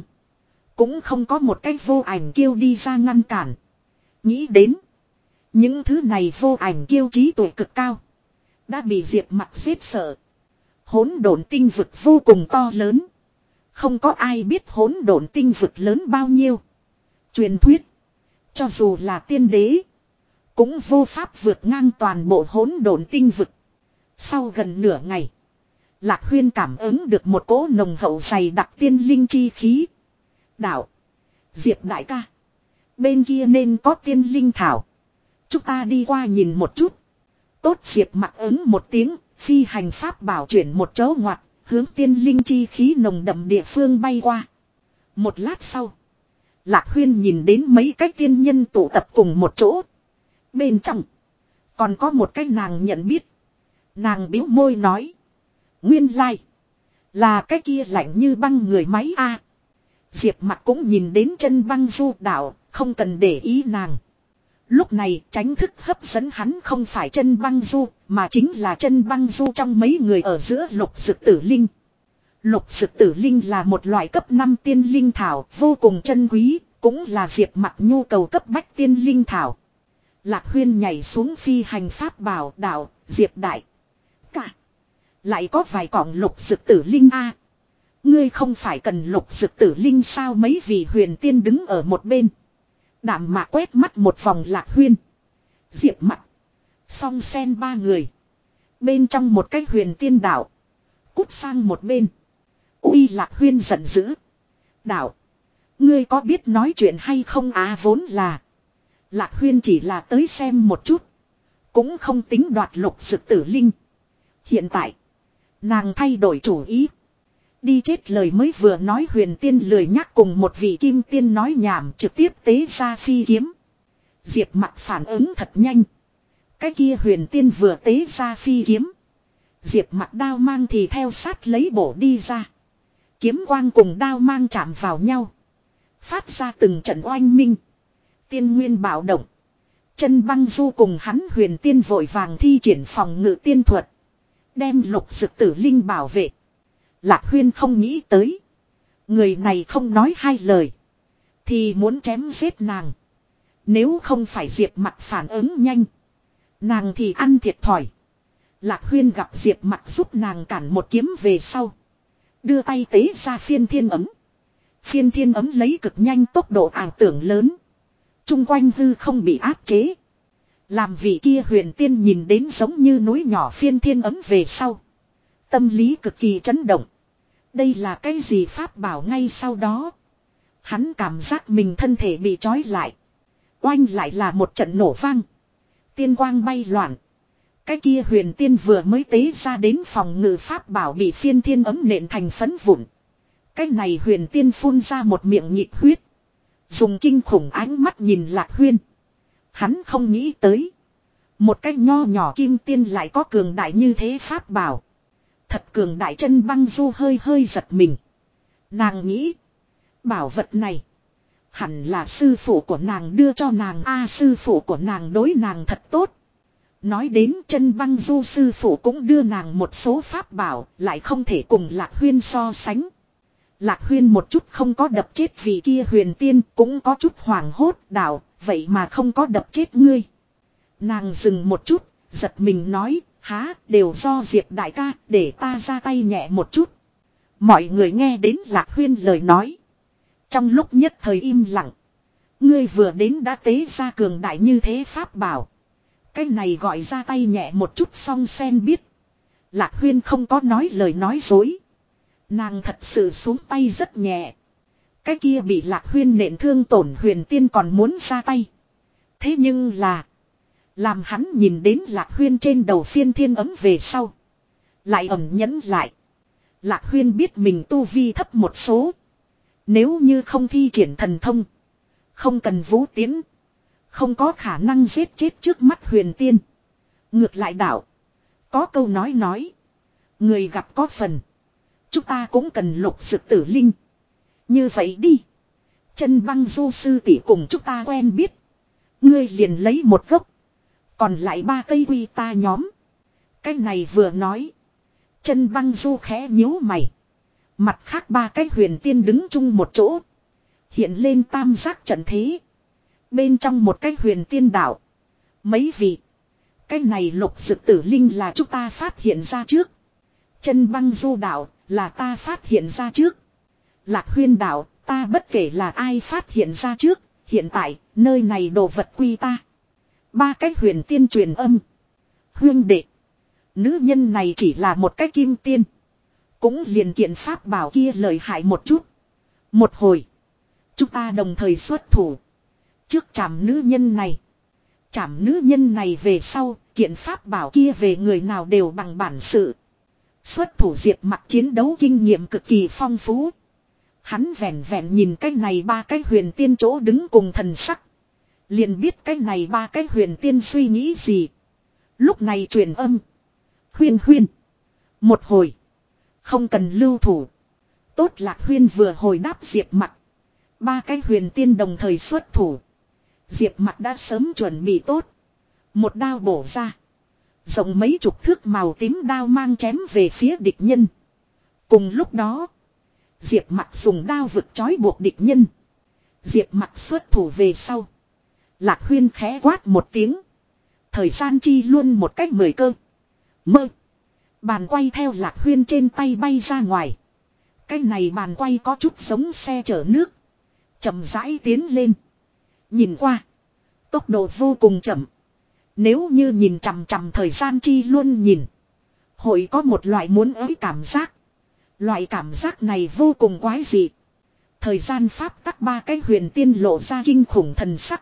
Cũng không có một cách vô ảnh kêu đi ra ngăn cản. Nghĩ đến. Những thứ này vô ảnh kiêu trí tuổi cực cao. Đã bị diệp mặt xếp sợ. Hốn độn tinh vực vô cùng to lớn. Không có ai biết hốn độn tinh vực lớn bao nhiêu. Truyền thuyết. Cho dù là tiên đế. Cũng vô pháp vượt ngang toàn bộ hốn độn tinh vực. Sau gần nửa ngày. Lạc huyên cảm ứng được một cỗ nồng hậu dày đặc tiên linh chi khí. Đạo. Diệp đại ca. Bên kia nên có tiên linh thảo. Chúng ta đi qua nhìn một chút. Tốt Diệp mặt ứng một tiếng, phi hành pháp bảo chuyển một chấu ngoặt, hướng tiên linh chi khí nồng đậm địa phương bay qua. Một lát sau, Lạc Huyên nhìn đến mấy cái tiên nhân tụ tập cùng một chỗ. Bên trong, còn có một cái nàng nhận biết. Nàng biếu môi nói. Nguyên lai. Like. Là cái kia lạnh như băng người máy A. Diệp mặt cũng nhìn đến chân băng du đảo, không cần để ý nàng. Lúc này tránh thức hấp dẫn hắn không phải chân băng du, mà chính là chân băng du trong mấy người ở giữa lục sực tử linh. Lục sực tử linh là một loại cấp năm tiên linh thảo vô cùng chân quý, cũng là diệp mặt nhu cầu cấp bách tiên linh thảo. Lạc huyên nhảy xuống phi hành pháp bảo đạo, diệp đại. Lại có vài cọng lục dực tử linh A. À, Ngươi không phải cần lục dực tử linh sao mấy vị huyền tiên đứng ở một bên. Đảm mạc quét mắt một vòng lạc huyên. Diệp mặt. Song sen ba người. Bên trong một cái huyền tiên đảo. Cút sang một bên. Uy lạc huyên giận dữ. Đảo. Ngươi có biết nói chuyện hay không á à, vốn là. Lạc huyên chỉ là tới xem một chút. Cũng không tính đoạt lục sự tử linh. Hiện tại. Nàng thay đổi chủ ý. Đi chết lời mới vừa nói huyền tiên lười nhắc cùng một vị kim tiên nói nhảm trực tiếp tế ra phi kiếm. Diệp mặt phản ứng thật nhanh. Cái kia huyền tiên vừa tế ra phi kiếm. Diệp mặt đao mang thì theo sát lấy bổ đi ra. Kiếm quang cùng đao mang chạm vào nhau. Phát ra từng trận oanh minh. Tiên nguyên bạo động. Chân băng du cùng hắn huyền tiên vội vàng thi triển phòng ngự tiên thuật. Đem lục dực tử linh bảo vệ. Lạc huyên không nghĩ tới. Người này không nói hai lời. Thì muốn chém giết nàng. Nếu không phải diệp mặt phản ứng nhanh. Nàng thì ăn thiệt thòi. Lạc huyên gặp diệp mặt giúp nàng cản một kiếm về sau. Đưa tay tế ra phiên thiên ấm. Phiên thiên ấm lấy cực nhanh tốc độ ảo tưởng lớn. Trung quanh hư không bị áp chế. Làm vị kia huyền tiên nhìn đến giống như núi nhỏ phiên thiên ấm về sau. Tâm lý cực kỳ chấn động. Đây là cái gì pháp bảo ngay sau đó. Hắn cảm giác mình thân thể bị trói lại. Oanh lại là một trận nổ vang. Tiên quang bay loạn. Cái kia huyền tiên vừa mới tế ra đến phòng ngự pháp bảo bị phiên thiên ấm nện thành phấn vụn. Cái này huyền tiên phun ra một miệng nhịp huyết. Dùng kinh khủng ánh mắt nhìn lạc huyên. Hắn không nghĩ tới. Một cái nho nhỏ kim tiên lại có cường đại như thế pháp bảo. Thật cường đại chân băng du hơi hơi giật mình. Nàng nghĩ. Bảo vật này. Hẳn là sư phụ của nàng đưa cho nàng a sư phụ của nàng đối nàng thật tốt. Nói đến chân băng du sư phụ cũng đưa nàng một số pháp bảo lại không thể cùng lạc huyên so sánh. Lạc huyên một chút không có đập chết vì kia huyền tiên cũng có chút hoảng hốt đảo, vậy mà không có đập chết ngươi. Nàng dừng một chút, giật mình nói, há, đều do Diệp đại ca, để ta ra tay nhẹ một chút. Mọi người nghe đến lạc huyên lời nói. Trong lúc nhất thời im lặng. Ngươi vừa đến đã tế ra cường đại như thế pháp bảo. Cái này gọi ra tay nhẹ một chút xong sen biết. Lạc huyên không có nói lời nói dối. Nàng thật sự xuống tay rất nhẹ. Cái kia bị lạc huyên nện thương tổn huyền tiên còn muốn ra tay. Thế nhưng là. Làm hắn nhìn đến lạc huyên trên đầu phiên thiên ấm về sau. Lại ẩm nhẫn lại. Lạc huyên biết mình tu vi thấp một số. Nếu như không thi triển thần thông. Không cần vũ tiến. Không có khả năng giết chết trước mắt huyền tiên. Ngược lại đảo. Có câu nói nói. Người gặp có phần. Chúng ta cũng cần lục dược tử linh. Như vậy đi. Chân băng du sư tỷ cùng chúng ta quen biết. Ngươi liền lấy một gốc. Còn lại ba cây quy ta nhóm. Cái này vừa nói. Chân băng du khẽ nhíu mày. Mặt khác ba cái huyền tiên đứng chung một chỗ. Hiện lên tam giác trận thế. Bên trong một cái huyền tiên đảo. Mấy vị. Cái này lục dực tử linh là chúng ta phát hiện ra trước. Chân băng du đảo là ta phát hiện ra trước. Lạc huyên đạo, ta bất kể là ai phát hiện ra trước, hiện tại, nơi này đồ vật quy ta. Ba cái huyền tiên truyền âm. Huyên đệ. Nữ nhân này chỉ là một cái kim tiên. Cũng liền kiện pháp bảo kia lời hại một chút. Một hồi. Chúng ta đồng thời xuất thủ. Trước chạm nữ nhân này. Chạm nữ nhân này về sau, kiện pháp bảo kia về người nào đều bằng bản sự. Xuất thủ diệt mặt chiến đấu kinh nghiệm cực kỳ phong phú. Hắn vẻn vẹn nhìn cái này ba cái huyền tiên chỗ đứng cùng thần sắc. Liền biết cái này ba cái huyền tiên suy nghĩ gì. Lúc này truyền âm. Huyên huyên. Một hồi. Không cần lưu thủ. Tốt lạc huyên vừa hồi đáp diệp mặt. Ba cái huyền tiên đồng thời xuất thủ. Diệp mặt đã sớm chuẩn bị tốt. Một đao bổ ra. Rộng mấy chục thước màu tím đao mang chém về phía địch nhân. Cùng lúc đó. Diệp Mặc dùng đao vực trói buộc địch nhân. Diệp Mặc xuất thủ về sau. Lạc huyên khẽ quát một tiếng. Thời gian chi luôn một cách mười cơ. Mơ. Bàn quay theo lạc huyên trên tay bay ra ngoài. Cái này bàn quay có chút giống xe chở nước. chậm rãi tiến lên. Nhìn qua. Tốc độ vô cùng chậm. Nếu như nhìn chằm chằm thời gian chi luôn nhìn. Hội có một loại muốn ới cảm giác. Loại cảm giác này vô cùng quái dị. Thời gian pháp tắc ba cái huyền tiên lộ ra kinh khủng thần sắc.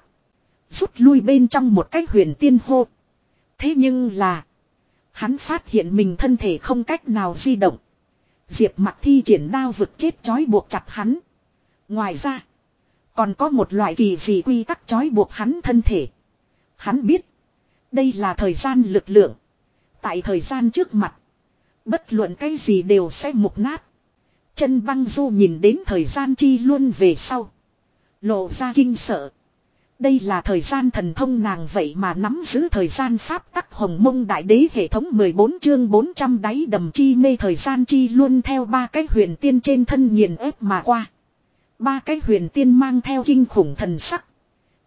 Rút lui bên trong một cái huyền tiên hô. Thế nhưng là. Hắn phát hiện mình thân thể không cách nào di động. Diệp mặt thi triển đao vực chết chói buộc chặt hắn. Ngoài ra. Còn có một loại kỳ dị quy tắc chói buộc hắn thân thể. Hắn biết. Đây là thời gian lực lượng. Tại thời gian trước mặt. Bất luận cái gì đều sẽ mục nát. Chân băng du nhìn đến thời gian chi luôn về sau. Lộ ra kinh sợ. Đây là thời gian thần thông nàng vậy mà nắm giữ thời gian pháp tắc hồng mông đại đế hệ thống 14 chương 400 đáy đầm chi mê thời gian chi luôn theo ba cái huyền tiên trên thân nghiền ép mà qua. Ba cái huyền tiên mang theo kinh khủng thần sắc.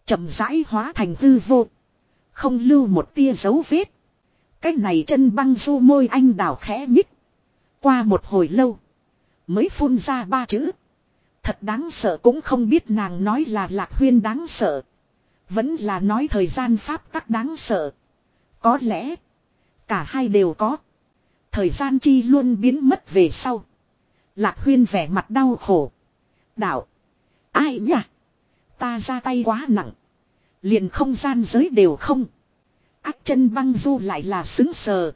chậm rãi hóa thành hư vô. Không lưu một tia dấu vết. Cách này chân băng du môi anh đào khẽ nhích. Qua một hồi lâu. Mới phun ra ba chữ. Thật đáng sợ cũng không biết nàng nói là lạc huyên đáng sợ. Vẫn là nói thời gian pháp tắc đáng sợ. Có lẽ. Cả hai đều có. Thời gian chi luôn biến mất về sau. Lạc huyên vẻ mặt đau khổ. Đạo. Ai nhỉ? Ta ra tay quá nặng. Liền không gian giới đều không. Ác chân băng du lại là xứng sờ.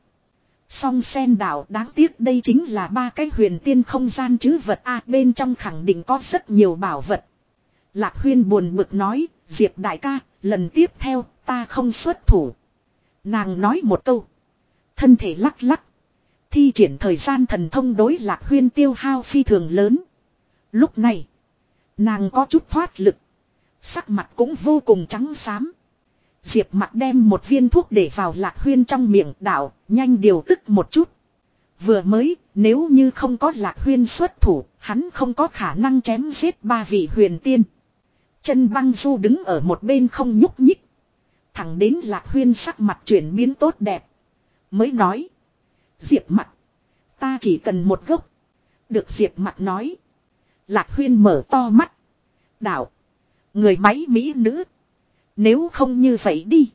Song sen đảo đáng tiếc đây chính là ba cái huyền tiên không gian chứ vật A bên trong khẳng định có rất nhiều bảo vật. Lạc huyên buồn bực nói, Diệp đại ca, lần tiếp theo ta không xuất thủ. Nàng nói một câu. Thân thể lắc lắc. Thi triển thời gian thần thông đối lạc huyên tiêu hao phi thường lớn. Lúc này, nàng có chút thoát lực. Sắc mặt cũng vô cùng trắng xám. Diệp mặt đem một viên thuốc để vào lạc huyên trong miệng đảo, nhanh điều tức một chút. Vừa mới, nếu như không có lạc huyên xuất thủ, hắn không có khả năng chém giết ba vị huyền tiên. Chân băng du đứng ở một bên không nhúc nhích. Thẳng đến lạc huyên sắc mặt chuyển biến tốt đẹp. Mới nói. Diệp mặt. Ta chỉ cần một gốc. Được diệp mặt nói. Lạc huyên mở to mắt. Đảo. Người máy mỹ nữ. Nếu không như vậy đi.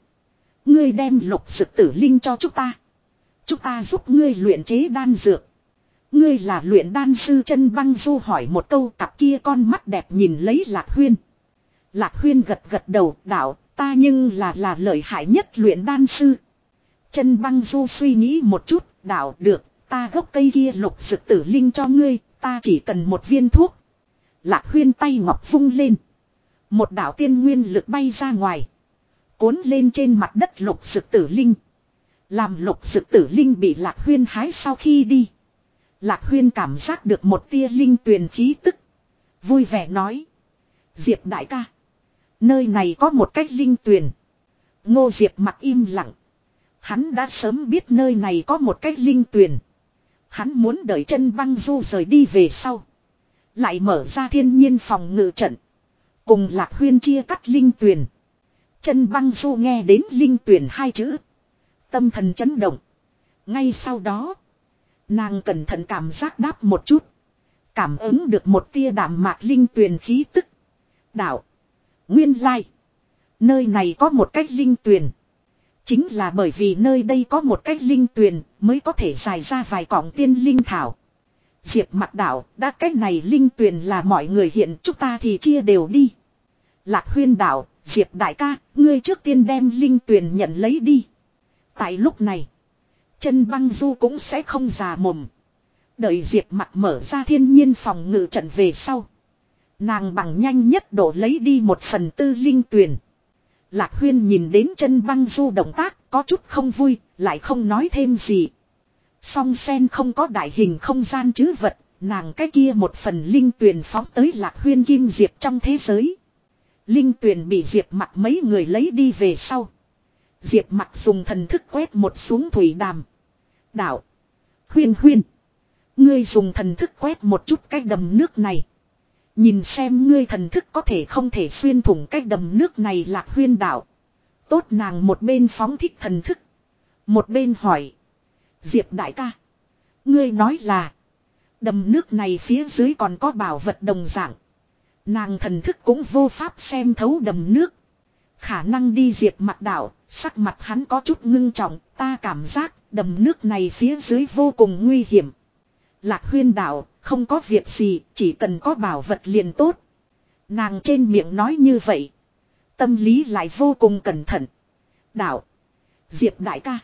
Ngươi đem lục dực tử linh cho chúng ta. Chúng ta giúp ngươi luyện chế đan dược. Ngươi là luyện đan sư chân băng du hỏi một câu cặp kia con mắt đẹp nhìn lấy lạc huyên. Lạc huyên gật gật đầu đạo ta nhưng là là lợi hại nhất luyện đan sư. Chân băng du suy nghĩ một chút đạo được ta gốc cây kia lục dực tử linh cho ngươi ta chỉ cần một viên thuốc. Lạc huyên tay ngọc vung lên. Một đạo tiên nguyên lực bay ra ngoài. Cuốn lên trên mặt đất lục sực tử linh. Làm lục sực tử linh bị lạc huyên hái sau khi đi. Lạc huyên cảm giác được một tia linh tuyền khí tức. Vui vẻ nói. Diệp đại ca. Nơi này có một cách linh tuyền. Ngô Diệp mặt im lặng. Hắn đã sớm biết nơi này có một cách linh tuyền. Hắn muốn đợi chân băng du rời đi về sau. Lại mở ra thiên nhiên phòng ngự trận. Cùng Lạc Huyên chia cắt linh tuyền Chân băng du nghe đến linh tuyền hai chữ. Tâm thần chấn động. Ngay sau đó. Nàng cẩn thận cảm giác đáp một chút. Cảm ứng được một tia đảm mạc linh tuyền khí tức. Đạo. Nguyên lai. Nơi này có một cách linh tuyền Chính là bởi vì nơi đây có một cách linh tuyền mới có thể dài ra vài cọng tiên linh thảo. Diệp mặt đảo đã cách này linh tuyền là mọi người hiện chúng ta thì chia đều đi. Lạc huyên đảo Diệp đại ca, ngươi trước tiên đem linh tuyền nhận lấy đi. Tại lúc này, chân băng du cũng sẽ không già mồm. Đợi Diệp mặt mở ra thiên nhiên phòng ngự trận về sau. Nàng bằng nhanh nhất độ lấy đi một phần tư linh tuyền. Lạc huyên nhìn đến chân băng du động tác có chút không vui, lại không nói thêm gì. Song sen không có đại hình không gian chứ vật, nàng cái kia một phần linh tuyền phóng tới lạc huyên kim diệp trong thế giới. Linh tuyền bị Diệp Mặc mấy người lấy đi về sau. Diệp Mặc dùng thần thức quét một xuống thủy đàm. Đạo. Huyên huyên. Ngươi dùng thần thức quét một chút cái đầm nước này. Nhìn xem ngươi thần thức có thể không thể xuyên thủng cái đầm nước này lạc huyên đạo. Tốt nàng một bên phóng thích thần thức. Một bên hỏi. Diệp đại ca. Ngươi nói là. Đầm nước này phía dưới còn có bảo vật đồng dạng. Nàng thần thức cũng vô pháp xem thấu đầm nước. Khả năng đi diệt mặt đảo, sắc mặt hắn có chút ngưng trọng, ta cảm giác đầm nước này phía dưới vô cùng nguy hiểm. Lạc huyên đảo, không có việc gì, chỉ cần có bảo vật liền tốt. Nàng trên miệng nói như vậy. Tâm lý lại vô cùng cẩn thận. Đảo. Diệp đại ca.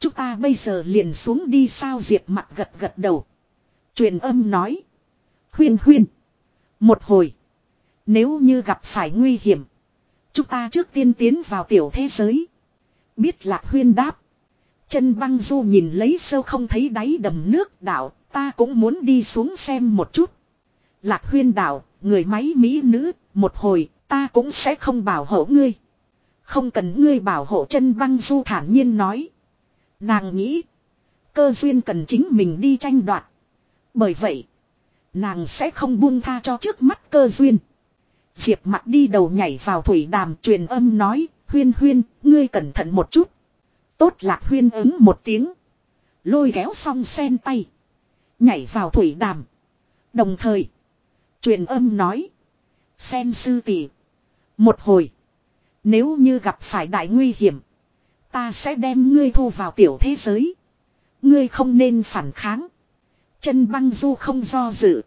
Chúng ta bây giờ liền xuống đi sao Diệp mặt gật gật đầu. truyền âm nói. Huyên huyên. Một hồi. Nếu như gặp phải nguy hiểm. Chúng ta trước tiên tiến vào tiểu thế giới. Biết lạc huyên đáp. Chân băng du nhìn lấy sâu không thấy đáy đầm nước đảo. Ta cũng muốn đi xuống xem một chút. Lạc huyên đảo. Người máy mỹ nữ. Một hồi ta cũng sẽ không bảo hộ ngươi. Không cần ngươi bảo hộ chân băng du thản nhiên nói. Nàng nghĩ. Cơ duyên cần chính mình đi tranh đoạt. Bởi vậy. Nàng sẽ không buông tha cho trước mắt cơ duyên. Diệp mặt đi đầu nhảy vào thủy đàm truyền âm nói, huyên huyên, ngươi cẩn thận một chút. Tốt lạc huyên ứng một tiếng. Lôi kéo xong sen tay. Nhảy vào thủy đàm. Đồng thời, truyền âm nói. Sen sư tỷ Một hồi, nếu như gặp phải đại nguy hiểm, ta sẽ đem ngươi thu vào tiểu thế giới. Ngươi không nên phản kháng. Chân băng du không do dự.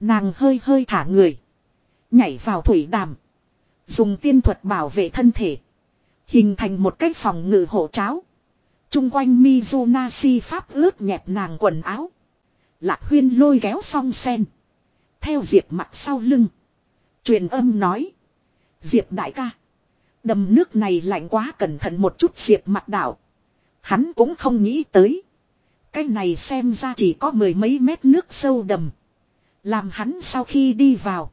Nàng hơi hơi thả người. Nhảy vào thủy đàm. Dùng tiên thuật bảo vệ thân thể. Hình thành một cái phòng ngự hộ cháo. Trung quanh Mizunashi pháp ướt nhẹp nàng quần áo. Lạc huyên lôi kéo song sen. Theo diệp mặt sau lưng. Truyền âm nói. Diệp đại ca. Đầm nước này lạnh quá cẩn thận một chút diệp mặt đảo. Hắn cũng không nghĩ tới. Cái này xem ra chỉ có mười mấy mét nước sâu đầm. Làm hắn sau khi đi vào.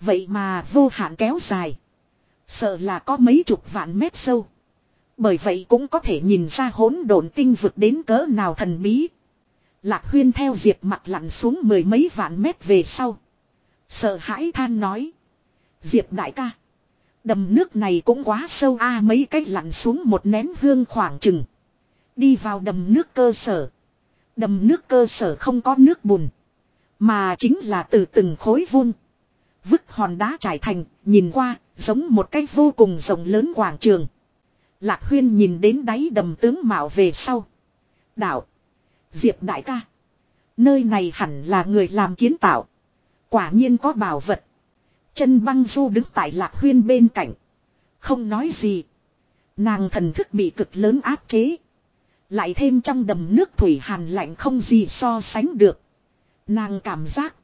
Vậy mà vô hạn kéo dài. Sợ là có mấy chục vạn mét sâu. Bởi vậy cũng có thể nhìn ra hỗn độn tinh vực đến cỡ nào thần bí. Lạc huyên theo diệp mặt lặn xuống mười mấy vạn mét về sau. Sợ hãi than nói. Diệp đại ca. Đầm nước này cũng quá sâu a mấy cách lặn xuống một nén hương khoảng chừng. Đi vào đầm nước cơ sở. Đầm nước cơ sở không có nước bùn. Mà chính là từ từng khối vuông vứt hòn đá trải thành, nhìn qua, giống một cái vô cùng rộng lớn quảng trường. Lạc Huyên nhìn đến đáy đầm tướng mạo về sau. Đạo. Diệp đại ca. Nơi này hẳn là người làm kiến tạo. Quả nhiên có bảo vật. Chân băng du đứng tại Lạc Huyên bên cạnh. Không nói gì. Nàng thần thức bị cực lớn áp chế. Lại thêm trong đầm nước thủy hàn lạnh không gì so sánh được. Nàng cảm giác.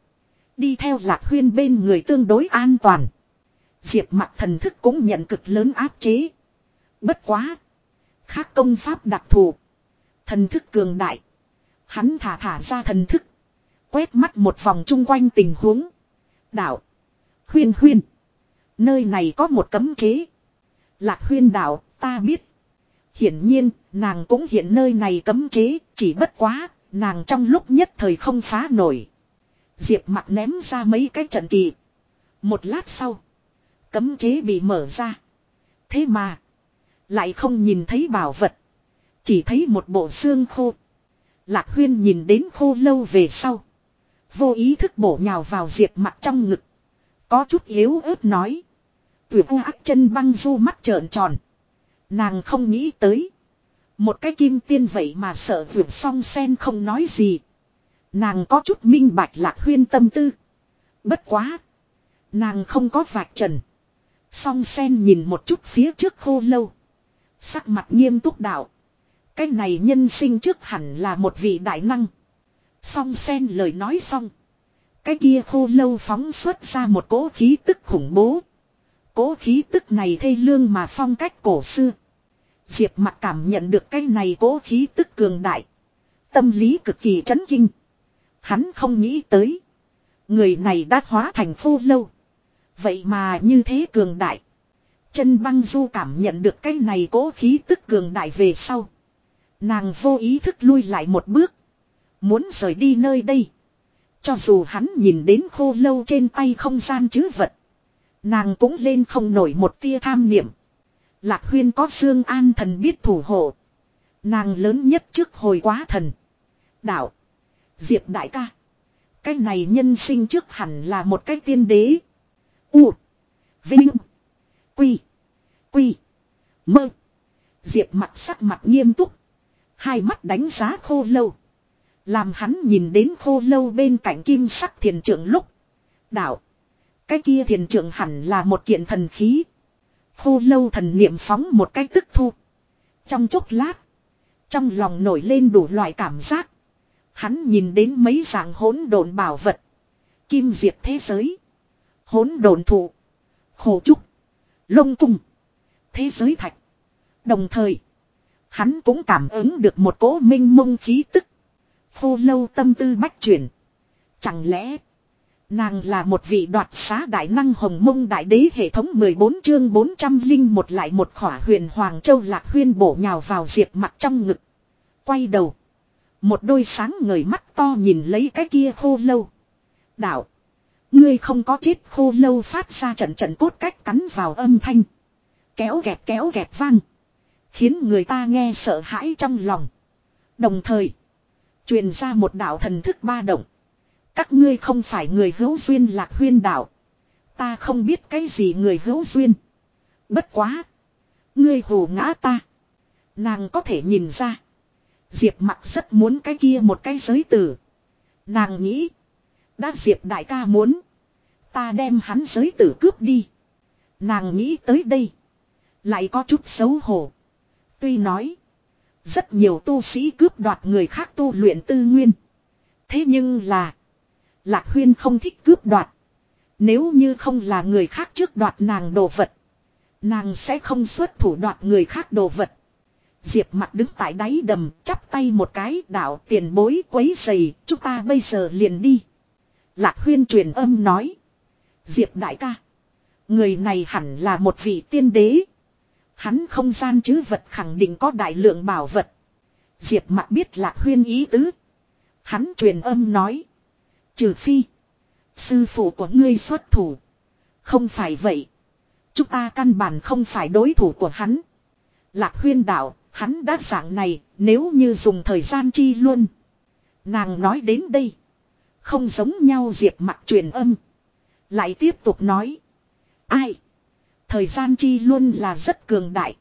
Đi theo lạc huyên bên người tương đối an toàn. Diệp mặt thần thức cũng nhận cực lớn áp chế. Bất quá. Khác công pháp đặc thù. Thần thức cường đại. Hắn thả thả ra thần thức. Quét mắt một vòng chung quanh tình huống. Đạo. Huyên huyên. Nơi này có một cấm chế. Lạc huyên đạo ta biết. Hiển nhiên nàng cũng hiện nơi này cấm chế. Chỉ bất quá nàng trong lúc nhất thời không phá nổi. Diệp mặt ném ra mấy cái trận kỳ. Một lát sau. Cấm chế bị mở ra. Thế mà. Lại không nhìn thấy bảo vật. Chỉ thấy một bộ xương khô. Lạc huyên nhìn đến khô lâu về sau. Vô ý thức bổ nhào vào diệp mặt trong ngực. Có chút yếu ớt nói. Tuyệt u ác chân băng du mắt trợn tròn. Nàng không nghĩ tới. Một cái kim tiên vậy mà sợ vượt song sen không nói gì. Nàng có chút minh bạch lạc huyên tâm tư. Bất quá. Nàng không có vạch trần. Song sen nhìn một chút phía trước khô lâu. Sắc mặt nghiêm túc đạo. Cái này nhân sinh trước hẳn là một vị đại năng. Song sen lời nói xong. Cái kia khô lâu phóng xuất ra một cỗ khí tức khủng bố. Cỗ khí tức này thê lương mà phong cách cổ xưa. Diệp mặt cảm nhận được cái này cỗ khí tức cường đại. Tâm lý cực kỳ chấn kinh. Hắn không nghĩ tới. Người này đã hóa thành phu lâu. Vậy mà như thế cường đại. Chân băng du cảm nhận được cái này cố khí tức cường đại về sau. Nàng vô ý thức lui lại một bước. Muốn rời đi nơi đây. Cho dù hắn nhìn đến khô lâu trên tay không gian chứ vật. Nàng cũng lên không nổi một tia tham niệm. Lạc huyên có xương An thần biết thủ hộ. Nàng lớn nhất trước hồi quá thần. Đạo. Diệp đại ca. Cái này nhân sinh trước hẳn là một cái tiên đế. U. Vinh. Quy. Quy. Mơ. Diệp mặt sắc mặt nghiêm túc. Hai mắt đánh giá khô lâu. Làm hắn nhìn đến khô lâu bên cạnh kim sắc thiền trưởng lúc. Đạo. Cái kia thiền trưởng hẳn là một kiện thần khí. Khô lâu thần niệm phóng một cái tức thu. Trong chốc lát. Trong lòng nổi lên đủ loại cảm giác. Hắn nhìn đến mấy dạng hỗn độn bảo vật. Kim diệp thế giới. Hỗn độn thụ. Khổ trúc. Lông cung. Thế giới thạch. Đồng thời. Hắn cũng cảm ứng được một cỗ minh mông khí tức. Khô lâu tâm tư bách chuyển. Chẳng lẽ. Nàng là một vị đoạt xá đại năng hồng mông đại đế hệ thống 14 chương linh một lại một khỏa huyền Hoàng Châu Lạc Huyên bổ nhào vào diệp mặt trong ngực. Quay đầu. Một đôi sáng ngời mắt to nhìn lấy cái kia khô lâu. Đạo. Ngươi không có chết khô lâu phát ra trận trận cốt cách cắn vào âm thanh. Kéo gẹt kéo gẹt vang. Khiến người ta nghe sợ hãi trong lòng. Đồng thời. Truyền ra một đạo thần thức ba động. Các ngươi không phải người hữu duyên lạc huyên đạo. Ta không biết cái gì người hữu duyên. Bất quá. Ngươi hồ ngã ta. Nàng có thể nhìn ra. Diệp Mặc rất muốn cái kia một cái giới tử. Nàng nghĩ. Đã Diệp đại ca muốn. Ta đem hắn giới tử cướp đi. Nàng nghĩ tới đây. Lại có chút xấu hổ. Tuy nói. Rất nhiều tu sĩ cướp đoạt người khác tu luyện tư nguyên. Thế nhưng là. Lạc huyên không thích cướp đoạt. Nếu như không là người khác trước đoạt nàng đồ vật. Nàng sẽ không xuất thủ đoạt người khác đồ vật. Diệp mặt đứng tại đáy đầm, chắp tay một cái đảo tiền bối quấy dày, chúng ta bây giờ liền đi. Lạc huyên truyền âm nói. Diệp đại ca. Người này hẳn là một vị tiên đế. Hắn không gian chứ vật khẳng định có đại lượng bảo vật. Diệp mặt biết lạc huyên ý tứ. Hắn truyền âm nói. Trừ phi. Sư phụ của ngươi xuất thủ. Không phải vậy. Chúng ta căn bản không phải đối thủ của hắn. Lạc huyên đảo. Hắn đã dạng này, nếu như dùng thời gian chi luôn. Nàng nói đến đây. Không giống nhau diệp mặt truyền âm. Lại tiếp tục nói. Ai? Thời gian chi luôn là rất cường đại.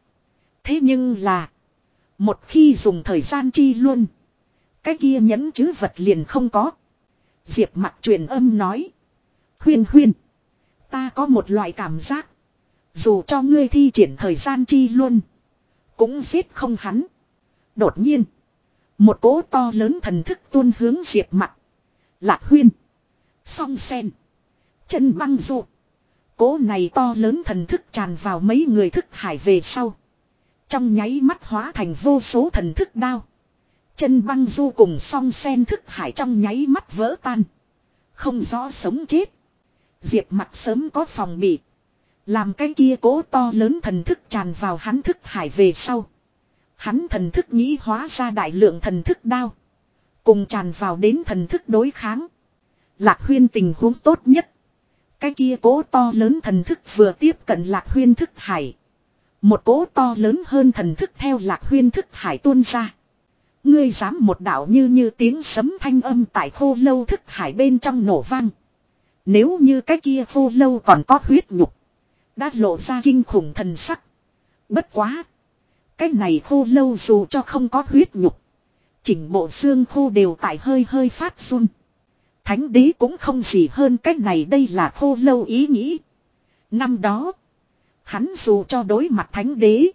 Thế nhưng là. Một khi dùng thời gian chi luôn. Cái kia nhẫn chứ vật liền không có. Diệp mặt truyền âm nói. Huyên huyên. Ta có một loại cảm giác. Dù cho ngươi thi triển thời gian chi luôn. Cũng giết không hắn. Đột nhiên. Một cỗ to lớn thần thức tuôn hướng diệp mặc, Lạc huyên. Song sen. Chân băng du, cỗ này to lớn thần thức tràn vào mấy người thức hải về sau. Trong nháy mắt hóa thành vô số thần thức đao. Chân băng du cùng song sen thức hải trong nháy mắt vỡ tan. Không rõ sống chết. Diệp mặc sớm có phòng bị. Làm cái kia cố to lớn thần thức tràn vào hắn thức hải về sau. Hắn thần thức nghĩ hóa ra đại lượng thần thức đao. Cùng tràn vào đến thần thức đối kháng. Lạc huyên tình huống tốt nhất. Cái kia cố to lớn thần thức vừa tiếp cận lạc huyên thức hải. Một cố to lớn hơn thần thức theo lạc huyên thức hải tuôn ra. Ngươi dám một đạo như như tiếng sấm thanh âm tại khô lâu thức hải bên trong nổ vang. Nếu như cái kia khô lâu còn có huyết nhục. Đã lộ ra kinh khủng thần sắc. Bất quá. Cái này khô lâu dù cho không có huyết nhục. Chỉnh bộ xương khô đều tại hơi hơi phát run. Thánh đế cũng không gì hơn cái này đây là khô lâu ý nghĩ. Năm đó. Hắn dù cho đối mặt thánh đế.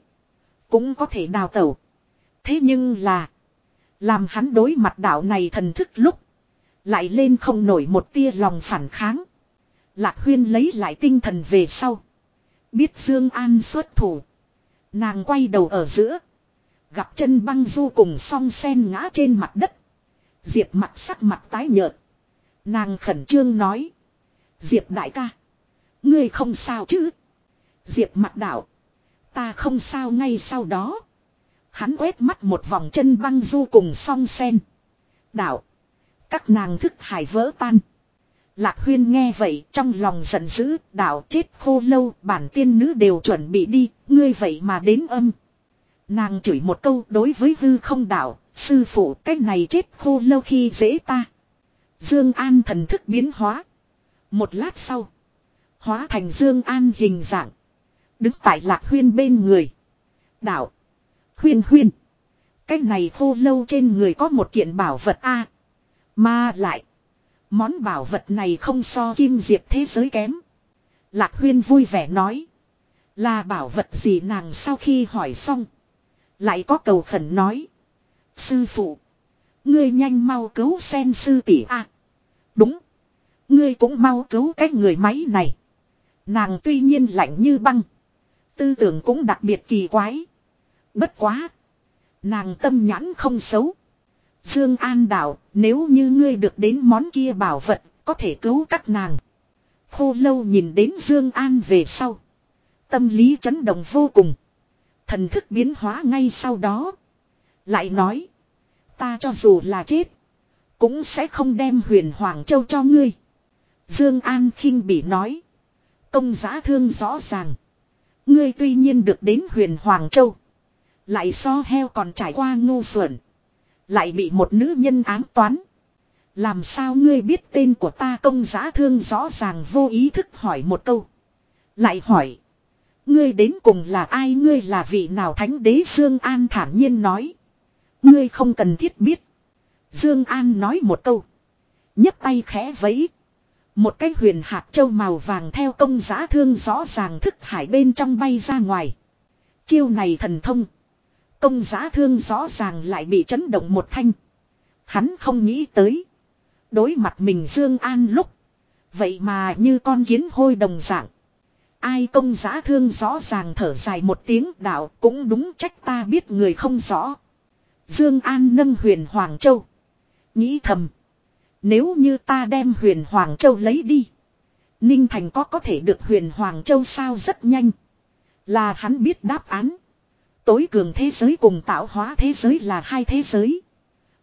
Cũng có thể đào tẩu. Thế nhưng là. Làm hắn đối mặt đạo này thần thức lúc. Lại lên không nổi một tia lòng phản kháng. Lạc huyên lấy lại tinh thần về sau. Biết Dương An xuất thủ. Nàng quay đầu ở giữa. Gặp chân băng du cùng song sen ngã trên mặt đất. Diệp mặt sắc mặt tái nhợt. Nàng khẩn trương nói. Diệp đại ca. Ngươi không sao chứ. Diệp mặt đảo. Ta không sao ngay sau đó. Hắn quét mắt một vòng chân băng du cùng song sen. Đảo. Các nàng thức hải vỡ tan. Lạc huyên nghe vậy trong lòng giận dữ đảo chết khô lâu bản tiên nữ đều chuẩn bị đi ngươi vậy mà đến âm. Nàng chửi một câu đối với hư không đảo sư phụ cách này chết khô lâu khi dễ ta. Dương An thần thức biến hóa. Một lát sau. Hóa thành Dương An hình dạng. Đứng tại lạc huyên bên người. Đảo. Huyên huyên. Cách này khô lâu trên người có một kiện bảo vật A. Mà lại. Món bảo vật này không so kim diệp thế giới kém. Lạc huyên vui vẻ nói. Là bảo vật gì nàng sau khi hỏi xong. Lại có cầu khẩn nói. Sư phụ. Ngươi nhanh mau cứu sen sư tỷ a. À, đúng. Ngươi cũng mau cứu cái người máy này. Nàng tuy nhiên lạnh như băng. Tư tưởng cũng đặc biệt kỳ quái. Bất quá. Nàng tâm nhãn không xấu. Dương An đạo, nếu như ngươi được đến món kia bảo vật, có thể cứu các nàng. Khô lâu nhìn đến Dương An về sau. Tâm lý chấn động vô cùng. Thần thức biến hóa ngay sau đó. Lại nói. Ta cho dù là chết. Cũng sẽ không đem huyền Hoàng Châu cho ngươi. Dương An khinh bỉ nói. Công giá thương rõ ràng. Ngươi tuy nhiên được đến huyền Hoàng Châu. Lại so heo còn trải qua ngu xuẩn. Lại bị một nữ nhân ám toán. Làm sao ngươi biết tên của ta công giá thương rõ ràng vô ý thức hỏi một câu. Lại hỏi. Ngươi đến cùng là ai ngươi là vị nào thánh đế Dương An thản nhiên nói. Ngươi không cần thiết biết. Dương An nói một câu. nhấc tay khẽ vẫy. Một cái huyền hạt châu màu vàng theo công giá thương rõ ràng thức hải bên trong bay ra ngoài. Chiêu này thần thông. Công giá thương rõ ràng lại bị chấn động một thanh. Hắn không nghĩ tới. Đối mặt mình Dương An lúc. Vậy mà như con kiến hôi đồng dạng. Ai công giá thương rõ ràng thở dài một tiếng đạo cũng đúng trách ta biết người không rõ. Dương An nâng huyền Hoàng Châu. Nghĩ thầm. Nếu như ta đem huyền Hoàng Châu lấy đi. Ninh Thành có có thể được huyền Hoàng Châu sao rất nhanh. Là hắn biết đáp án. Tối cường thế giới cùng tạo hóa thế giới là hai thế giới.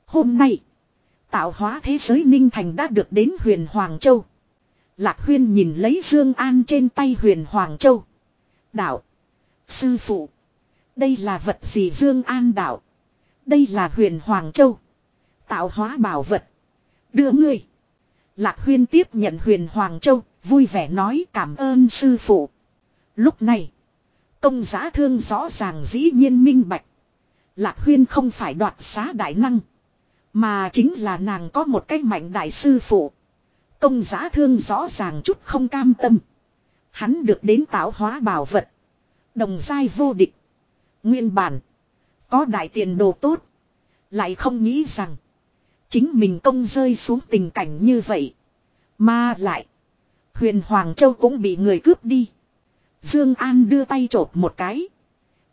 Hôm nay, tạo hóa thế giới Ninh Thành đã được đến huyền Hoàng Châu. Lạc Huyên nhìn lấy Dương An trên tay huyền Hoàng Châu. Đạo. Sư phụ. Đây là vật gì Dương An đạo? Đây là huyền Hoàng Châu. Tạo hóa bảo vật. Đưa ngươi. Lạc Huyên tiếp nhận huyền Hoàng Châu, vui vẻ nói cảm ơn sư phụ. Lúc này, công giá thương rõ ràng dĩ nhiên minh bạch. Lạc huyên không phải đoạt xá đại năng. Mà chính là nàng có một cách mạnh đại sư phụ. Công giá thương rõ ràng chút không cam tâm. Hắn được đến táo hóa bảo vật. Đồng giai vô địch. Nguyên bản. Có đại tiền đồ tốt. Lại không nghĩ rằng. Chính mình công rơi xuống tình cảnh như vậy. Mà lại. Huyền Hoàng Châu cũng bị người cướp đi. Dương An đưa tay chộp một cái.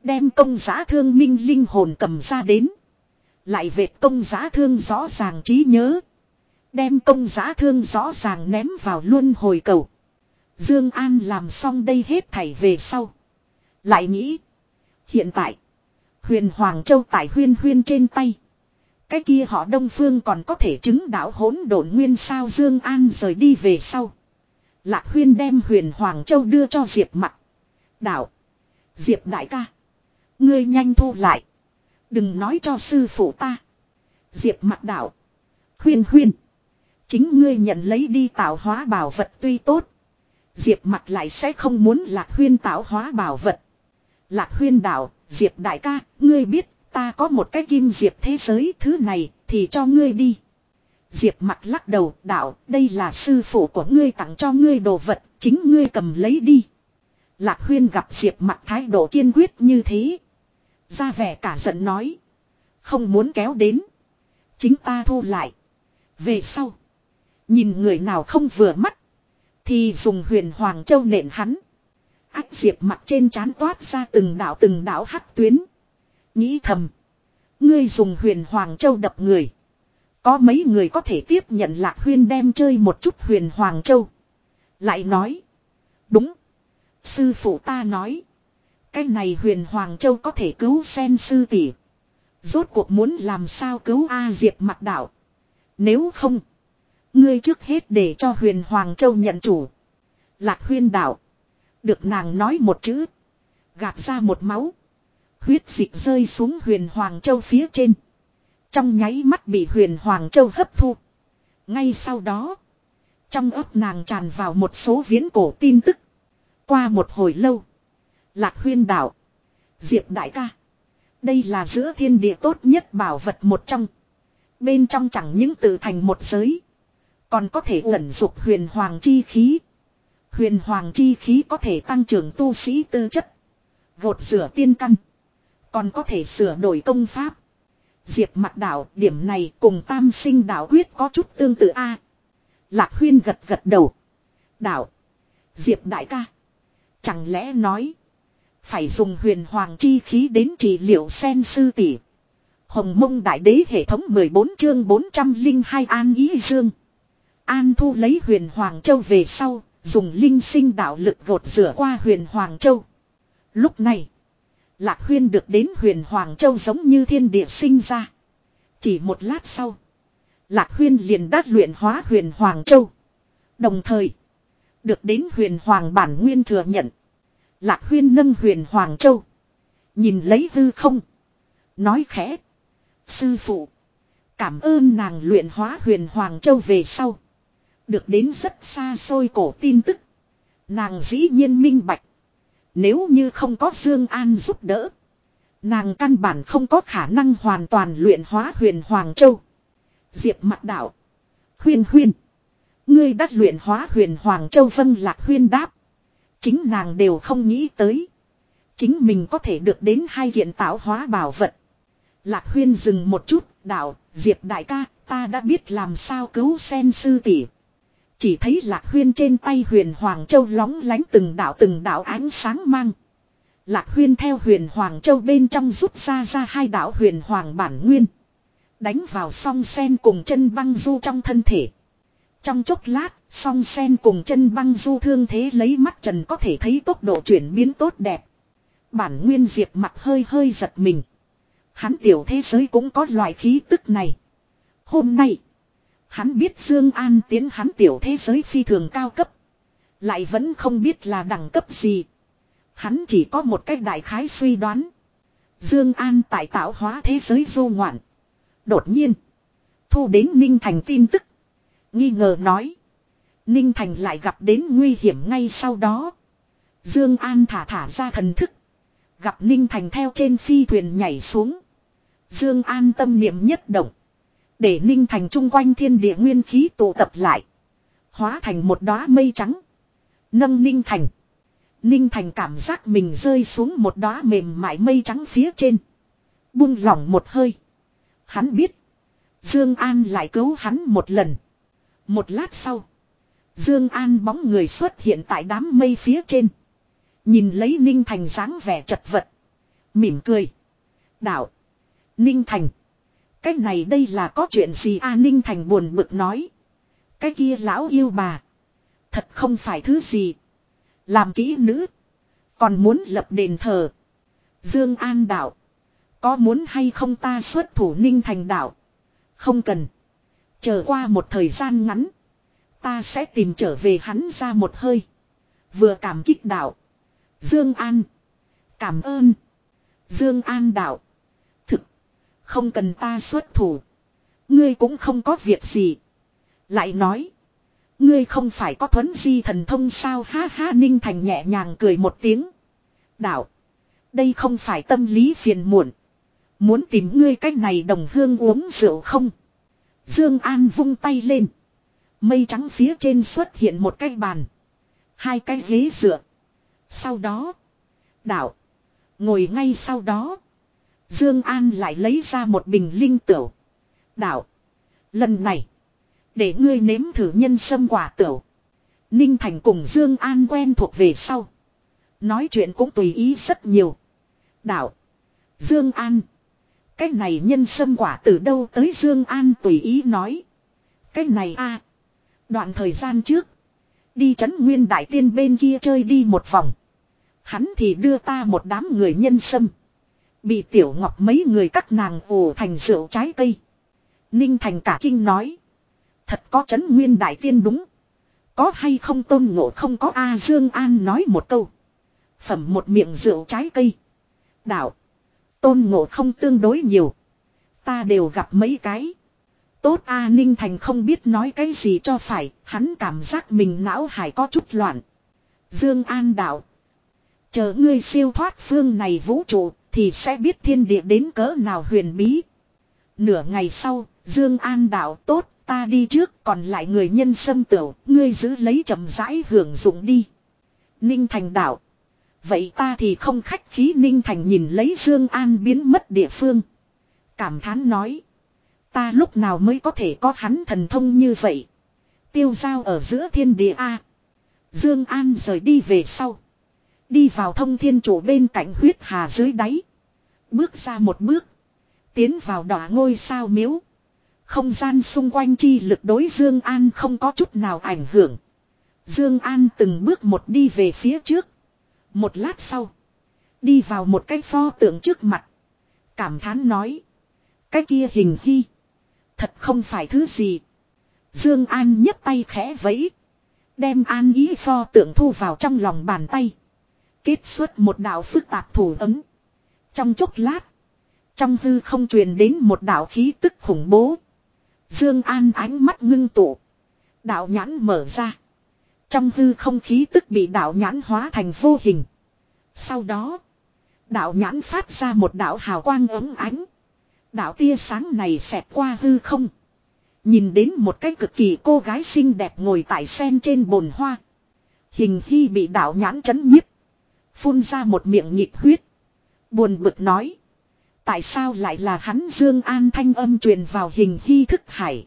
Đem công giá thương minh linh hồn cầm ra đến. Lại vệt công giá thương rõ ràng trí nhớ. Đem công giá thương rõ ràng ném vào luân hồi cầu. Dương An làm xong đây hết thảy về sau. Lại nghĩ. Hiện tại. Huyền Hoàng Châu tại huyên huyên trên tay. Cái kia họ Đông Phương còn có thể chứng đạo hỗn độn nguyên sao Dương An rời đi về sau. Lạc Huyên đem Huyền Hoàng Châu đưa cho Diệp Mặc. Đạo. Diệp đại ca. Ngươi nhanh thu lại. Đừng nói cho sư phụ ta. Diệp mặt đạo. Huyên huyên. Chính ngươi nhận lấy đi tạo hóa bảo vật tuy tốt. Diệp mặt lại sẽ không muốn lạc huyên tạo hóa bảo vật. Lạc huyên đạo. Diệp đại ca. Ngươi biết ta có một cái kim diệp thế giới thứ này thì cho ngươi đi. Diệp mặt lắc đầu đạo đây là sư phụ của ngươi tặng cho ngươi đồ vật chính ngươi cầm lấy đi. Lạc Huyên gặp Diệp mặt thái độ kiên quyết như thế. Ra vẻ cả giận nói. Không muốn kéo đến. Chính ta thu lại. Về sau. Nhìn người nào không vừa mắt. Thì dùng huyền hoàng châu nện hắn. Ách Diệp mặt trên chán toát ra từng đảo từng đảo hắc tuyến. Nghĩ thầm. Ngươi dùng huyền hoàng châu đập người. Có mấy người có thể tiếp nhận lạc huyên đem chơi một chút huyền hoàng châu. Lại nói. Đúng. Sư phụ ta nói. Cái này huyền Hoàng Châu có thể cứu sen sư tỷ. Rốt cuộc muốn làm sao cứu A Diệp mặt Đạo Nếu không. Ngươi trước hết để cho huyền Hoàng Châu nhận chủ. Lạc huyên Đạo Được nàng nói một chữ. Gạt ra một máu. Huyết dịch rơi xuống huyền Hoàng Châu phía trên. Trong nháy mắt bị huyền Hoàng Châu hấp thu. Ngay sau đó. Trong ấp nàng tràn vào một số viễn cổ tin tức. Qua một hồi lâu. Lạc huyên đảo. Diệp đại ca. Đây là giữa thiên địa tốt nhất bảo vật một trong. Bên trong chẳng những tự thành một giới. Còn có thể ẩn dục huyền hoàng chi khí. Huyền hoàng chi khí có thể tăng trưởng tu sĩ tư chất. Gột rửa tiên căn. Còn có thể sửa đổi công pháp. Diệp mặt đảo điểm này cùng tam sinh đảo huyết có chút tương tự a Lạc huyên gật gật đầu. đảo, Diệp đại ca. Chẳng lẽ nói. Phải dùng huyền hoàng chi khí đến trị liệu sen sư tỷ. Hồng mông đại đế hệ thống 14 chương 402 An Ý Dương. An thu lấy huyền hoàng châu về sau. Dùng linh sinh đạo lực gột rửa qua huyền hoàng châu. Lúc này. Lạc huyên được đến huyền hoàng châu giống như thiên địa sinh ra. Chỉ một lát sau. Lạc huyên liền đát luyện hóa huyền hoàng châu. Đồng thời. Được đến huyền hoàng bản nguyên thừa nhận. Lạc huyên nâng huyền hoàng châu. Nhìn lấy hư không. Nói khẽ. Sư phụ. Cảm ơn nàng luyện hóa huyền hoàng châu về sau. Được đến rất xa xôi cổ tin tức. Nàng dĩ nhiên minh bạch. Nếu như không có Dương An giúp đỡ. Nàng căn bản không có khả năng hoàn toàn luyện hóa huyền Hoàng Châu. Diệp mặt đạo. Huyên huyên. Ngươi đã luyện hóa huyền Hoàng Châu Vân Lạc Huyên đáp. Chính nàng đều không nghĩ tới. Chính mình có thể được đến hai hiện tạo hóa bảo vật. Lạc Huyên dừng một chút, đạo, Diệp đại ca, ta đã biết làm sao cứu sen sư tỷ. Chỉ thấy Lạc Huyên trên tay huyền Hoàng Châu lóng lánh từng đạo từng đạo ánh sáng mang. Lạc Huyên theo huyền Hoàng Châu bên trong rút ra ra hai đạo huyền Hoàng bản nguyên. Đánh vào song sen cùng chân băng du trong thân thể. Trong chốc lát, song sen cùng chân băng du thương thế lấy mắt trần có thể thấy tốc độ chuyển biến tốt đẹp. Bản nguyên diệp mặt hơi hơi giật mình. Hắn tiểu thế giới cũng có loại khí tức này. Hôm nay, hắn biết Dương An tiến hắn tiểu thế giới phi thường cao cấp. Lại vẫn không biết là đẳng cấp gì. Hắn chỉ có một cách đại khái suy đoán. Dương An tại tạo hóa thế giới vô ngoạn. Đột nhiên, thu đến Ninh Thành tin tức nghi ngờ nói. Ninh Thành lại gặp đến nguy hiểm ngay sau đó. Dương An thả thả ra thần thức. Gặp Ninh Thành theo trên phi thuyền nhảy xuống. Dương An tâm niệm nhất động. Để Ninh Thành trung quanh thiên địa nguyên khí tụ tập lại. Hóa thành một đóa mây trắng. Nâng Ninh Thành. Ninh Thành cảm giác mình rơi xuống một đóa mềm mại mây trắng phía trên. Buông lỏng một hơi. Hắn biết. Dương An lại cứu hắn một lần. Một lát sau. Dương An bóng người xuất hiện tại đám mây phía trên. Nhìn lấy Ninh Thành dáng vẻ chật vật. Mỉm cười. Đạo. Ninh Thành. Cái này đây là có chuyện gì a à, Ninh Thành buồn bực nói. Cái kia lão yêu bà. Thật không phải thứ gì. Làm kỹ nữ. Còn muốn lập đền thờ. Dương An đạo. Có muốn hay không ta xuất thủ Ninh Thành đạo. Không cần. Chờ qua một thời gian ngắn. Ta sẽ tìm trở về hắn ra một hơi. Vừa cảm kích đạo. Dương An. Cảm ơn. Dương An đạo. Thực. Không cần ta xuất thủ. Ngươi cũng không có việc gì. Lại nói. Ngươi không phải có thuấn di thần thông sao ha ha ninh thành nhẹ nhàng cười một tiếng. Đạo. Đây không phải tâm lý phiền muộn. Muốn tìm ngươi cách này đồng hương uống rượu không? Dương An vung tay lên. Mây trắng phía trên xuất hiện một cái bàn. Hai cái ghế dựa. Sau đó. Đạo. Ngồi ngay sau đó. Dương An lại lấy ra một bình linh tửu. Đạo. Lần này. Để ngươi nếm thử nhân sâm quả tửu. Ninh Thành cùng Dương An quen thuộc về sau. Nói chuyện cũng tùy ý rất nhiều. Đạo. Dương An cái này nhân sâm quả từ đâu tới Dương An tùy ý nói. Cái này a, đoạn thời gian trước đi trấn Nguyên Đại Tiên bên kia chơi đi một vòng, hắn thì đưa ta một đám người nhân sâm, bị tiểu Ngọc mấy người các nàng ồ thành rượu trái cây. Ninh Thành cả kinh nói, thật có trấn Nguyên Đại Tiên đúng. Có hay không tôn ngộ không có A Dương An nói một câu. Phẩm một miệng rượu trái cây. Đạo. Tôn ngộ không tương đối nhiều. Ta đều gặp mấy cái. Tốt A Ninh Thành không biết nói cái gì cho phải, hắn cảm giác mình não hải có chút loạn. Dương An đạo. Chờ ngươi siêu thoát phương này vũ trụ, thì sẽ biết thiên địa đến cỡ nào huyền bí. Nửa ngày sau, Dương An đạo tốt, ta đi trước, còn lại người nhân sâm tiểu, ngươi giữ lấy chậm rãi hưởng dụng đi. Ninh Thành đạo. Vậy ta thì không khách khí Ninh Thành nhìn lấy Dương An biến mất địa phương. Cảm thán nói. Ta lúc nào mới có thể có hắn thần thông như vậy. Tiêu giao ở giữa thiên địa A. Dương An rời đi về sau. Đi vào thông thiên chủ bên cạnh huyết hà dưới đáy. Bước ra một bước. Tiến vào đỏ ngôi sao miếu. Không gian xung quanh chi lực đối Dương An không có chút nào ảnh hưởng. Dương An từng bước một đi về phía trước. Một lát sau. Đi vào một cái pho tượng trước mặt. Cảm thán nói. Cái kia hình hy. Thật không phải thứ gì. Dương An nhấc tay khẽ vẫy. Đem an ý pho tượng thu vào trong lòng bàn tay. Kết xuất một đạo phức tạp thủ ấm. Trong chốc lát. Trong hư không truyền đến một đạo khí tức khủng bố. Dương An ánh mắt ngưng tụ. Đạo nhãn mở ra. Trong hư không khí tức bị đạo nhãn hóa thành vô hình. Sau đó, đạo nhãn phát ra một đạo hào quang ấm ánh. Đạo tia sáng này xẹt qua hư không. Nhìn đến một cái cực kỳ cô gái xinh đẹp ngồi tại sen trên bồn hoa. Hình khi bị đạo nhãn chấn nhiếp. Phun ra một miệng nhịp huyết. Buồn bực nói. Tại sao lại là hắn Dương An thanh âm truyền vào hình khi thức hải.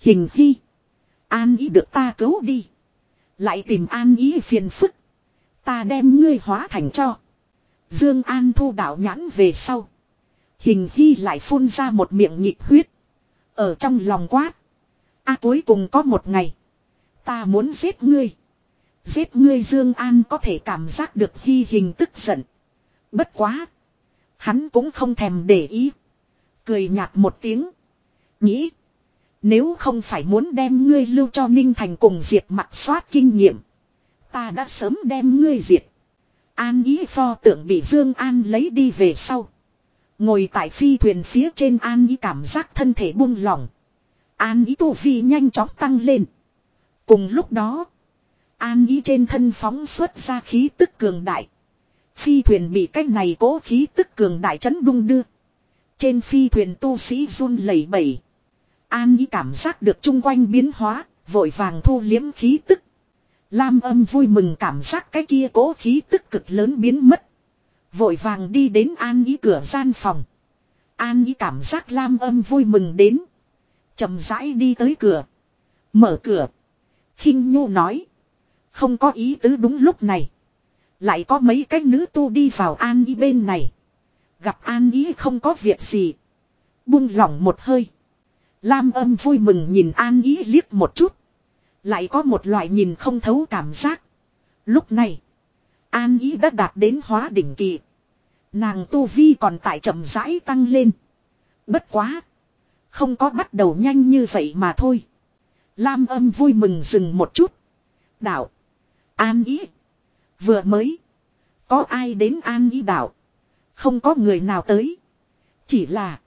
Hình khi An ý được ta cứu đi. Lại tìm an ý phiền phức. Ta đem ngươi hóa thành cho. Dương An thu đạo nhãn về sau. Hình Hy lại phun ra một miệng nhịp huyết. Ở trong lòng quát. a à, cuối cùng có một ngày. Ta muốn giết ngươi. Giết ngươi Dương An có thể cảm giác được Hy hình tức giận. Bất quá. Hắn cũng không thèm để ý. Cười nhạt một tiếng. Nghĩ. Nếu không phải muốn đem ngươi lưu cho Ninh Thành cùng diệt mặt soát kinh nghiệm. Ta đã sớm đem ngươi diệt. An ý pho tượng bị Dương An lấy đi về sau. Ngồi tại phi thuyền phía trên An ý cảm giác thân thể buông lỏng. An ý tu vi nhanh chóng tăng lên. Cùng lúc đó. An ý trên thân phóng xuất ra khí tức cường đại. Phi thuyền bị cách này cố khí tức cường đại chấn đung đưa. Trên phi thuyền tu sĩ run lẩy bẩy. An ý cảm giác được chung quanh biến hóa, vội vàng thu liếm khí tức. Lam âm vui mừng cảm giác cái kia cố khí tức cực lớn biến mất. Vội vàng đi đến An ý cửa gian phòng. An ý cảm giác Lam âm vui mừng đến. chậm rãi đi tới cửa. Mở cửa. khinh Nhu nói. Không có ý tứ đúng lúc này. Lại có mấy cái nữ tu đi vào An ý bên này. Gặp An ý không có việc gì. Buông lỏng một hơi. Lam âm vui mừng nhìn An Ý liếc một chút. Lại có một loại nhìn không thấu cảm giác. Lúc này. An Ý đã đạt đến hóa đỉnh kỳ. Nàng Tu Vi còn tại chậm rãi tăng lên. Bất quá. Không có bắt đầu nhanh như vậy mà thôi. Lam âm vui mừng dừng một chút. Đạo. An Ý. Vừa mới. Có ai đến An Ý đạo? Không có người nào tới. Chỉ là.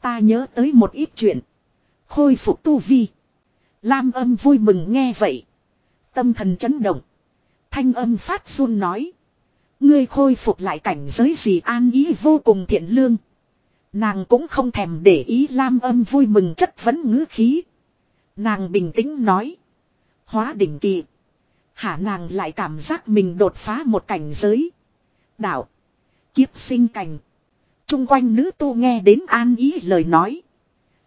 Ta nhớ tới một ít chuyện. Khôi phục tu vi. Lam âm vui mừng nghe vậy. Tâm thần chấn động. Thanh âm phát run nói. Ngươi khôi phục lại cảnh giới gì an ý vô cùng thiện lương. Nàng cũng không thèm để ý Lam âm vui mừng chất vấn ngữ khí. Nàng bình tĩnh nói. Hóa đỉnh kỳ. Hả nàng lại cảm giác mình đột phá một cảnh giới. Đạo. Kiếp sinh cảnh. Trung quanh nữ tu nghe đến an ý lời nói.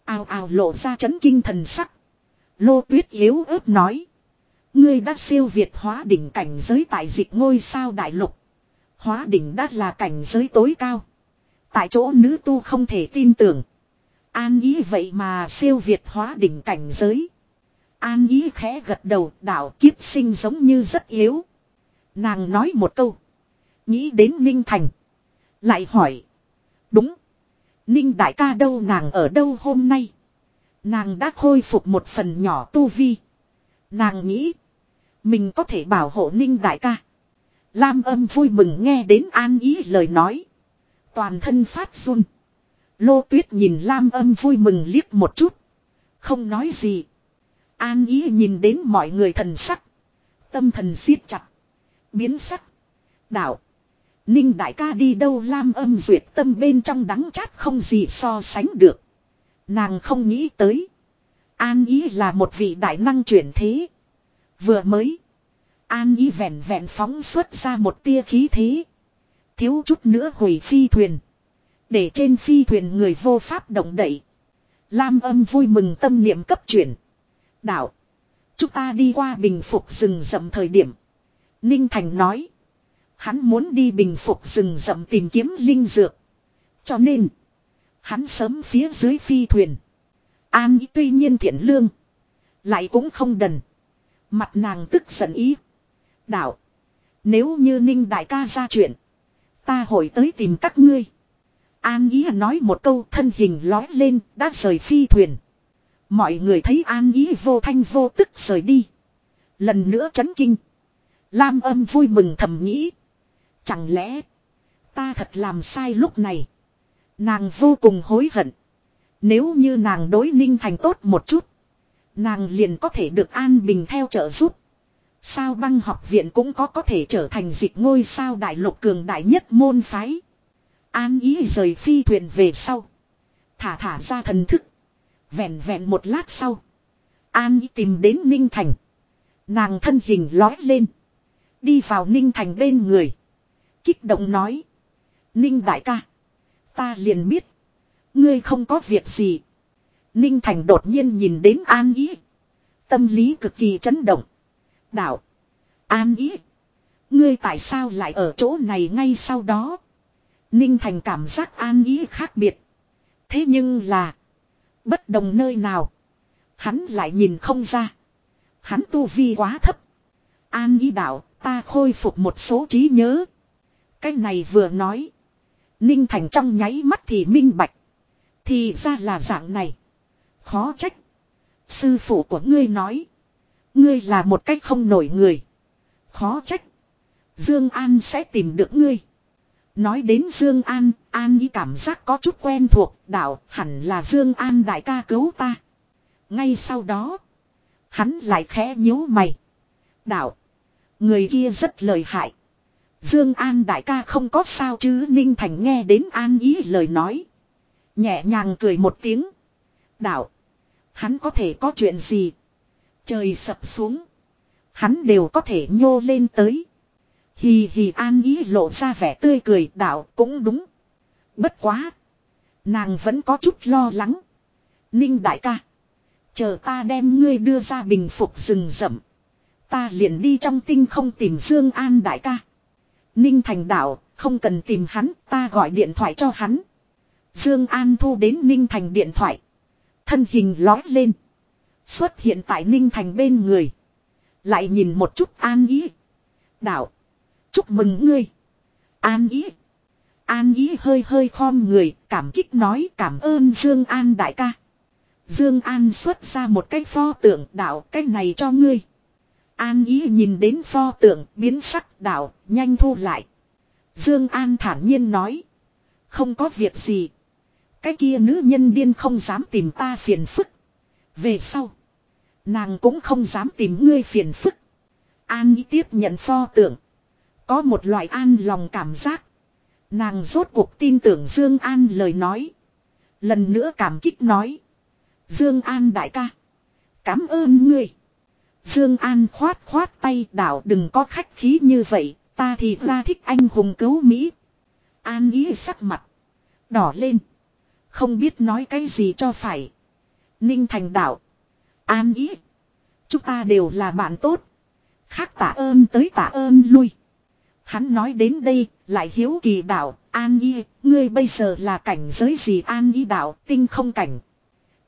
Ào ào lộ ra chấn kinh thần sắc. Lô tuyết yếu ớt nói. Ngươi đã siêu việt hóa đỉnh cảnh giới tại dịch ngôi sao đại lục. Hóa đỉnh đã là cảnh giới tối cao. Tại chỗ nữ tu không thể tin tưởng. An ý vậy mà siêu việt hóa đỉnh cảnh giới. An ý khẽ gật đầu đạo kiếp sinh giống như rất yếu. Nàng nói một câu. Nghĩ đến minh Thành. Lại hỏi. Đúng. Ninh đại ca đâu nàng ở đâu hôm nay. Nàng đã khôi phục một phần nhỏ tu vi. Nàng nghĩ. Mình có thể bảo hộ Ninh đại ca. Lam âm vui mừng nghe đến an ý lời nói. Toàn thân phát run. Lô tuyết nhìn Lam âm vui mừng liếc một chút. Không nói gì. An ý nhìn đến mọi người thần sắc. Tâm thần siết chặt. Biến sắc. Đạo. Ninh đại ca đi đâu lam âm duyệt tâm bên trong đắng chát không gì so sánh được. Nàng không nghĩ tới. An ý là một vị đại năng chuyển thế. Vừa mới. An ý vẹn vẹn phóng xuất ra một tia khí thế. Thiếu chút nữa hủy phi thuyền. Để trên phi thuyền người vô pháp động đậy. Lam âm vui mừng tâm niệm cấp chuyển. Đạo. Chúng ta đi qua bình phục rừng rậm thời điểm. Ninh Thành nói. Hắn muốn đi bình phục rừng rậm tìm kiếm linh dược. Cho nên. Hắn sớm phía dưới phi thuyền. An ý tuy nhiên thiện lương. Lại cũng không đần. Mặt nàng tức giận ý. Đạo. Nếu như ninh đại ca ra chuyện. Ta hồi tới tìm các ngươi. An ý nói một câu thân hình lói lên đã rời phi thuyền. Mọi người thấy an ý vô thanh vô tức rời đi. Lần nữa chấn kinh. Lam âm vui mừng thầm nghĩ. Chẳng lẽ ta thật làm sai lúc này. Nàng vô cùng hối hận. Nếu như nàng đối ninh thành tốt một chút. Nàng liền có thể được an bình theo trợ giúp. Sao băng học viện cũng có có thể trở thành dịch ngôi sao đại lục cường đại nhất môn phái. An ý rời phi thuyền về sau. Thả thả ra thần thức. Vẹn vẹn một lát sau. An ý tìm đến Ninh Thành. Nàng thân hình lói lên. Đi vào Ninh Thành bên người kích động nói. Ninh đại ca. Ta liền biết. Ngươi không có việc gì. Ninh Thành đột nhiên nhìn đến An Ý. Tâm lý cực kỳ chấn động. Đạo. An Ý. Ngươi tại sao lại ở chỗ này ngay sau đó. Ninh Thành cảm giác An Ý khác biệt. Thế nhưng là. Bất đồng nơi nào. Hắn lại nhìn không ra. Hắn tu vi quá thấp. An Ý đạo ta khôi phục một số trí nhớ cái này vừa nói. Ninh Thành trong nháy mắt thì minh bạch. Thì ra là dạng này. Khó trách. Sư phụ của ngươi nói. Ngươi là một cách không nổi người. Khó trách. Dương An sẽ tìm được ngươi. Nói đến Dương An, An ý cảm giác có chút quen thuộc, đạo hẳn là Dương An đại ca cứu ta. Ngay sau đó, hắn lại khẽ nhíu mày. Đạo, người kia rất lợi hại. Dương An đại ca không có sao chứ Ninh Thành nghe đến An ý lời nói. Nhẹ nhàng cười một tiếng. Đạo. Hắn có thể có chuyện gì. Trời sập xuống. Hắn đều có thể nhô lên tới. Hì hì An ý lộ ra vẻ tươi cười đạo cũng đúng. Bất quá. Nàng vẫn có chút lo lắng. Ninh đại ca. Chờ ta đem ngươi đưa ra bình phục rừng rậm. Ta liền đi trong tinh không tìm Dương An đại ca. Ninh Thành Đạo, không cần tìm hắn, ta gọi điện thoại cho hắn. Dương An thu đến Ninh Thành điện thoại. Thân hình lói lên. Xuất hiện tại Ninh Thành bên người. Lại nhìn một chút An Ý. Đạo. Chúc mừng ngươi. An Ý. An Ý hơi hơi khom người, cảm kích nói cảm ơn Dương An đại ca. Dương An xuất ra một cái pho tượng đạo cái này cho ngươi. An ý nhìn đến pho tượng biến sắc đảo nhanh thu lại. Dương An thản nhiên nói. Không có việc gì. Cái kia nữ nhân điên không dám tìm ta phiền phức. Về sau. Nàng cũng không dám tìm ngươi phiền phức. An ý tiếp nhận pho tượng. Có một loại an lòng cảm giác. Nàng rốt cuộc tin tưởng Dương An lời nói. Lần nữa cảm kích nói. Dương An đại ca. Cảm ơn ngươi. Dương An khoát khoát tay đảo đừng có khách khí như vậy, ta thì ra thích anh hùng cứu Mỹ. An ý sắc mặt. Đỏ lên. Không biết nói cái gì cho phải. Ninh thành đảo. An ý. Chúng ta đều là bạn tốt. Khác tạ ơn tới tạ ơn lui. Hắn nói đến đây, lại hiếu kỳ đảo, an ý, ngươi bây giờ là cảnh giới gì an ý đảo, tinh không cảnh.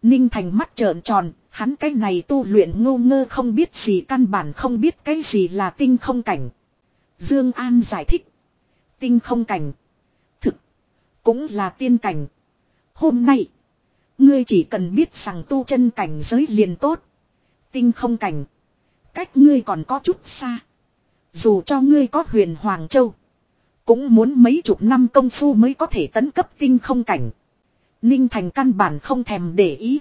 Ninh Thành mắt trợn tròn, Hắn cái này tu luyện ngô ngơ không biết gì căn bản không biết cái gì là tinh không cảnh. Dương An giải thích. Tinh không cảnh. Thực. Cũng là tiên cảnh. Hôm nay. Ngươi chỉ cần biết rằng tu chân cảnh giới liền tốt. Tinh không cảnh. Cách ngươi còn có chút xa. Dù cho ngươi có huyền Hoàng Châu. Cũng muốn mấy chục năm công phu mới có thể tấn cấp tinh không cảnh. Ninh Thành căn bản không thèm để ý.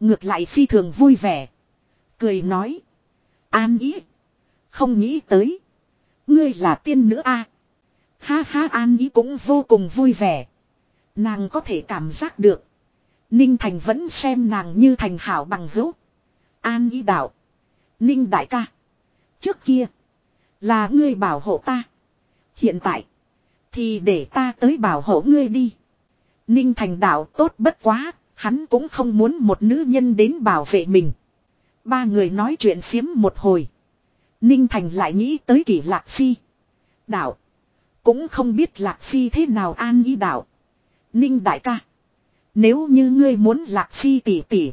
Ngược lại phi thường vui vẻ. Cười nói. An ý. Không nghĩ tới. Ngươi là tiên nữ a à. Ha ha An ý cũng vô cùng vui vẻ. Nàng có thể cảm giác được. Ninh Thành vẫn xem nàng như thành hảo bằng hữu. An ý đạo. Ninh đại ca. Trước kia. Là ngươi bảo hộ ta. Hiện tại. Thì để ta tới bảo hộ ngươi đi. Ninh Thành đạo tốt bất quá. Hắn cũng không muốn một nữ nhân đến bảo vệ mình. Ba người nói chuyện phiếm một hồi. Ninh Thành lại nghĩ tới kỷ Lạc Phi. Đạo. Cũng không biết Lạc Phi thế nào an ý đạo. Ninh đại ca. Nếu như ngươi muốn Lạc Phi tỉ tỉ.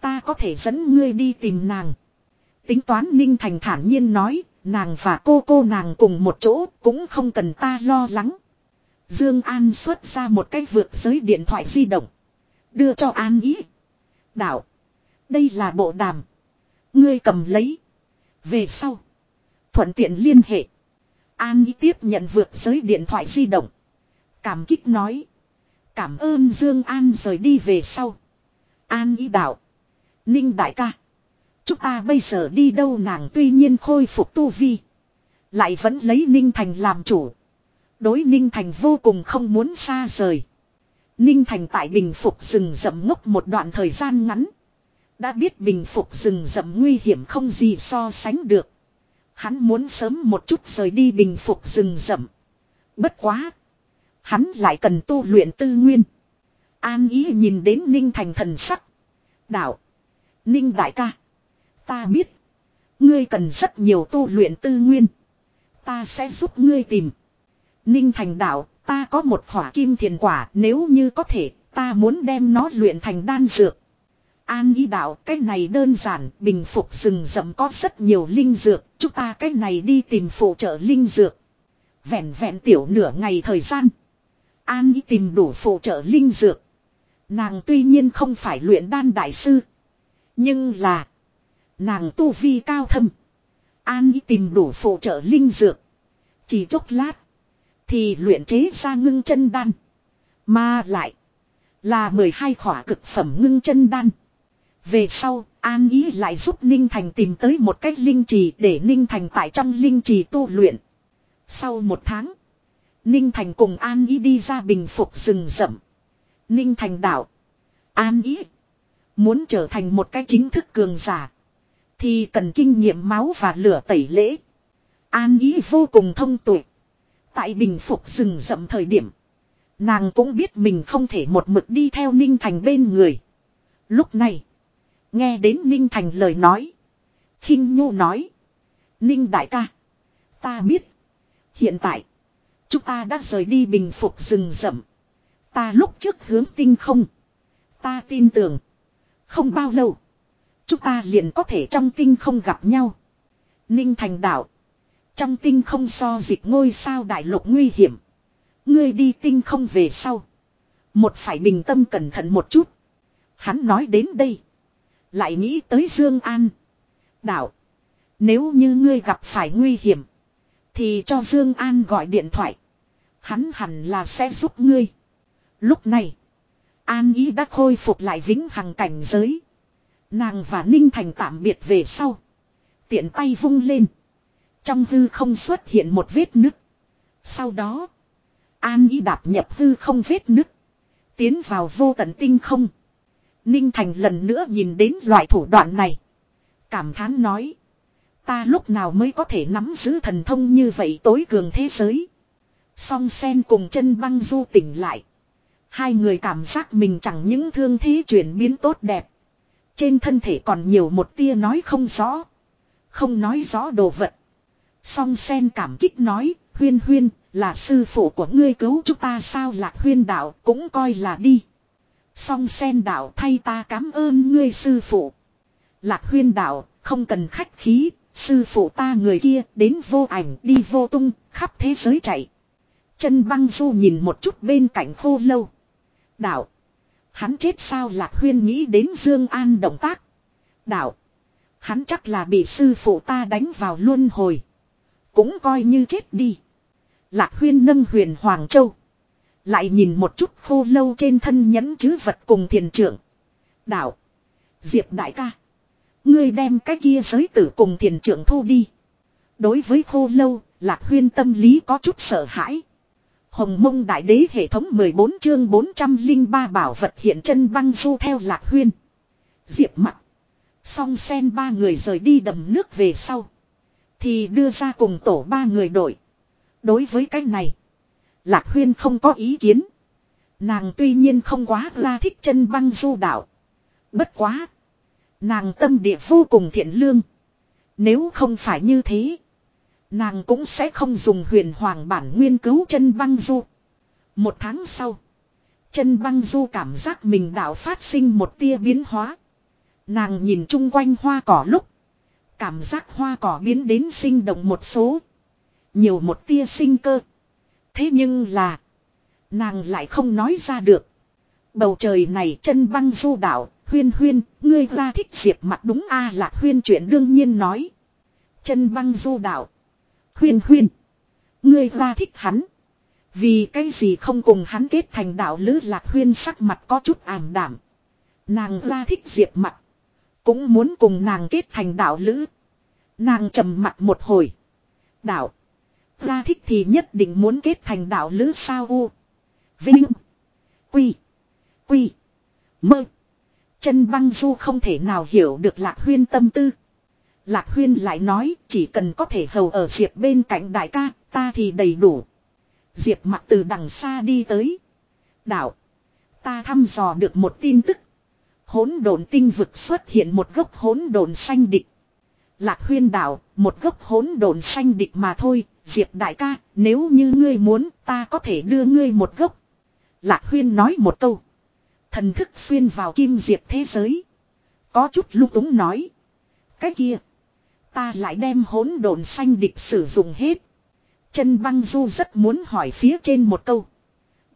Ta có thể dẫn ngươi đi tìm nàng. Tính toán Ninh Thành thản nhiên nói. Nàng và cô cô nàng cùng một chỗ cũng không cần ta lo lắng. Dương An xuất ra một cái vượt giới điện thoại di động. Đưa cho an ý. Đạo. Đây là bộ đàm. Ngươi cầm lấy. Về sau. Thuận tiện liên hệ. An ý tiếp nhận vượt giới điện thoại di động. Cảm kích nói. Cảm ơn Dương An rời đi về sau. An ý đạo. Ninh đại ca. Chúng ta bây giờ đi đâu nàng tuy nhiên khôi phục tu vi. Lại vẫn lấy Ninh Thành làm chủ. Đối Ninh Thành vô cùng không muốn xa rời. Ninh Thành tại bình phục rừng rậm ngốc một đoạn thời gian ngắn. Đã biết bình phục rừng rậm nguy hiểm không gì so sánh được. Hắn muốn sớm một chút rời đi bình phục rừng rậm. Bất quá. Hắn lại cần tu luyện tư nguyên. An ý nhìn đến Ninh Thành thần sắc. Đạo. Ninh đại ca. Ta biết. Ngươi cần rất nhiều tu luyện tư nguyên. Ta sẽ giúp ngươi tìm. Ninh Thành đạo Ta có một khỏa kim thiền quả nếu như có thể, ta muốn đem nó luyện thành đan dược. An ý đạo cái này đơn giản, bình phục rừng rậm có rất nhiều linh dược, chúng ta cái này đi tìm phụ trợ linh dược. Vẹn vẹn tiểu nửa ngày thời gian. An ý tìm đủ phụ trợ linh dược. Nàng tuy nhiên không phải luyện đan đại sư. Nhưng là. Nàng tu vi cao thâm. An ý tìm đủ phụ trợ linh dược. Chỉ chốc lát. Thì luyện chế ra ngưng chân đan. Mà lại. Là 12 khỏa cực phẩm ngưng chân đan. Về sau, An Ý lại giúp Ninh Thành tìm tới một cách linh trì để Ninh Thành tại trong linh trì tu luyện. Sau một tháng, Ninh Thành cùng An Ý đi ra bình phục rừng rậm. Ninh Thành đạo, An Ý. Muốn trở thành một cái chính thức cường giả. Thì cần kinh nghiệm máu và lửa tẩy lễ. An Ý vô cùng thông tuệ. Tại bình phục rừng rậm thời điểm. Nàng cũng biết mình không thể một mực đi theo Ninh Thành bên người. Lúc này. Nghe đến Ninh Thành lời nói. khinh Nhu nói. Ninh đại ca. Ta biết. Hiện tại. Chúng ta đã rời đi bình phục rừng rậm. Ta lúc trước hướng tinh không. Ta tin tưởng. Không bao lâu. Chúng ta liền có thể trong tinh không gặp nhau. Ninh Thành đạo trong tinh không so dịch ngôi sao đại lục nguy hiểm. Ngươi đi tinh không về sau. Một phải bình tâm cẩn thận một chút. Hắn nói đến đây. Lại nghĩ tới Dương An. Đạo. Nếu như ngươi gặp phải nguy hiểm. Thì cho Dương An gọi điện thoại. Hắn hẳn là sẽ giúp ngươi. Lúc này. An ý đã khôi phục lại vĩnh hằng cảnh giới. Nàng và Ninh Thành tạm biệt về sau. Tiện tay vung lên. Trong hư không xuất hiện một vết nứt. Sau đó. An ý đạp nhập hư không vết nứt. Tiến vào vô tận tinh không. Ninh Thành lần nữa nhìn đến loại thủ đoạn này. Cảm thán nói. Ta lúc nào mới có thể nắm giữ thần thông như vậy tối cường thế giới. Song sen cùng chân băng du tỉnh lại. Hai người cảm giác mình chẳng những thương thế chuyển biến tốt đẹp. Trên thân thể còn nhiều một tia nói không rõ. Không nói rõ đồ vật. Song sen cảm kích nói, huyên huyên, là sư phụ của ngươi cứu chúng ta sao lạc huyên đạo cũng coi là đi. Song sen đạo thay ta cảm ơn ngươi sư phụ. Lạc huyên đạo, không cần khách khí, sư phụ ta người kia đến vô ảnh đi vô tung, khắp thế giới chạy. Chân băng du nhìn một chút bên cạnh khô lâu. Đạo, hắn chết sao lạc huyên nghĩ đến Dương An động tác. Đạo, hắn chắc là bị sư phụ ta đánh vào luân hồi. Cũng coi như chết đi. Lạc huyên nâng huyền Hoàng Châu. Lại nhìn một chút khô lâu trên thân nhẫn chứ vật cùng thiền trưởng. Đạo. Diệp đại ca. Ngươi đem cái kia giới tử cùng thiền trưởng thu đi. Đối với khô lâu, lạc huyên tâm lý có chút sợ hãi. Hồng mông đại đế hệ thống 14 chương 403 bảo vật hiện chân băng du theo lạc huyên. Diệp mặt. Song sen ba người rời đi đầm nước về sau. Thì đưa ra cùng tổ ba người đội. Đối với cách này. Lạc Huyên không có ý kiến. Nàng tuy nhiên không quá la thích chân băng du đạo. Bất quá. Nàng tâm địa vô cùng thiện lương. Nếu không phải như thế. Nàng cũng sẽ không dùng huyền hoàng bản nguyên cứu chân băng du. Một tháng sau. Chân băng du cảm giác mình đạo phát sinh một tia biến hóa. Nàng nhìn chung quanh hoa cỏ lúc. Cảm giác hoa cỏ biến đến sinh động một số. Nhiều một tia sinh cơ. Thế nhưng là. Nàng lại không nói ra được. Bầu trời này chân băng du đảo. Huyên huyên. Ngươi ra thích diệp mặt đúng a là huyên chuyện đương nhiên nói. Chân băng du đảo. Huyên huyên. Ngươi ra thích hắn. Vì cái gì không cùng hắn kết thành đạo lữ lạc huyên sắc mặt có chút ảm đảm. Nàng ra thích diệp mặt. Cũng muốn cùng nàng kết thành đạo lữ. Nàng trầm mặt một hồi. Đạo. gia thích thì nhất định muốn kết thành đạo lữ sao u. Vinh. Quy. Quy. Mơ. Chân băng du không thể nào hiểu được lạc huyên tâm tư. Lạc huyên lại nói chỉ cần có thể hầu ở diệp bên cạnh đại ca ta thì đầy đủ. Diệp mặt từ đằng xa đi tới. Đạo. Ta thăm dò được một tin tức. Hỗn độn tinh vực xuất hiện một gốc hỗn độn xanh địch. Lạc huyên đảo, một gốc hỗn độn xanh địch mà thôi, Diệp đại ca, nếu như ngươi muốn, ta có thể đưa ngươi một gốc. Lạc huyên nói một câu. Thần thức xuyên vào kim diệp thế giới. Có chút lung túng nói. Cái kia, ta lại đem hỗn độn xanh địch sử dụng hết. Chân băng du rất muốn hỏi phía trên một câu.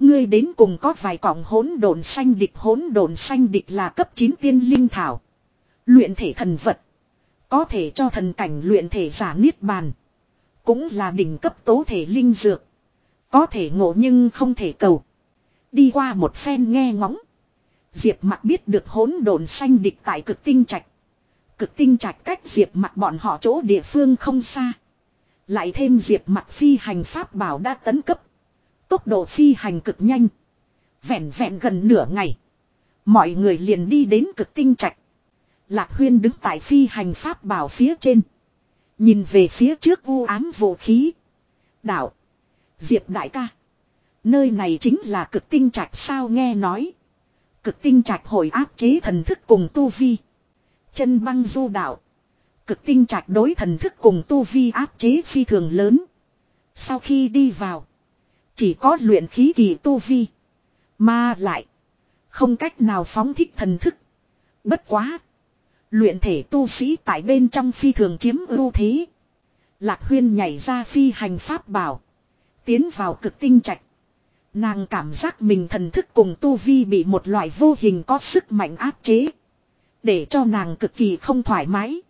Ngươi đến cùng có vài cọng hỗn độn xanh địch hỗn độn xanh địch là cấp 9 tiên linh thảo. Luyện thể thần vật. Có thể cho thần cảnh luyện thể giả niết bàn. Cũng là đỉnh cấp tố thể linh dược. Có thể ngộ nhưng không thể cầu. Đi qua một phen nghe ngóng. Diệp mặt biết được hỗn độn xanh địch tại cực tinh trạch. Cực tinh trạch cách diệp mặt bọn họ chỗ địa phương không xa. Lại thêm diệp mặt phi hành pháp bảo đã tấn cấp. Tốc độ phi hành cực nhanh. Vẹn vẹn gần nửa ngày. Mọi người liền đi đến cực tinh trạch. Lạc huyên đứng tại phi hành pháp bảo phía trên. Nhìn về phía trước u ám vũ khí. Đạo. Diệp đại ca. Nơi này chính là cực tinh trạch sao nghe nói. Cực tinh trạch hồi áp chế thần thức cùng tu vi. Chân băng du đạo. Cực tinh trạch đối thần thức cùng tu vi áp chế phi thường lớn. Sau khi đi vào. Chỉ có luyện khí kỳ tu vi. Mà lại. Không cách nào phóng thích thần thức. Bất quá. Luyện thể tu sĩ tại bên trong phi thường chiếm ưu thế. Lạc huyên nhảy ra phi hành pháp bảo. Tiến vào cực tinh trạch. Nàng cảm giác mình thần thức cùng tu vi bị một loại vô hình có sức mạnh áp chế. Để cho nàng cực kỳ không thoải mái.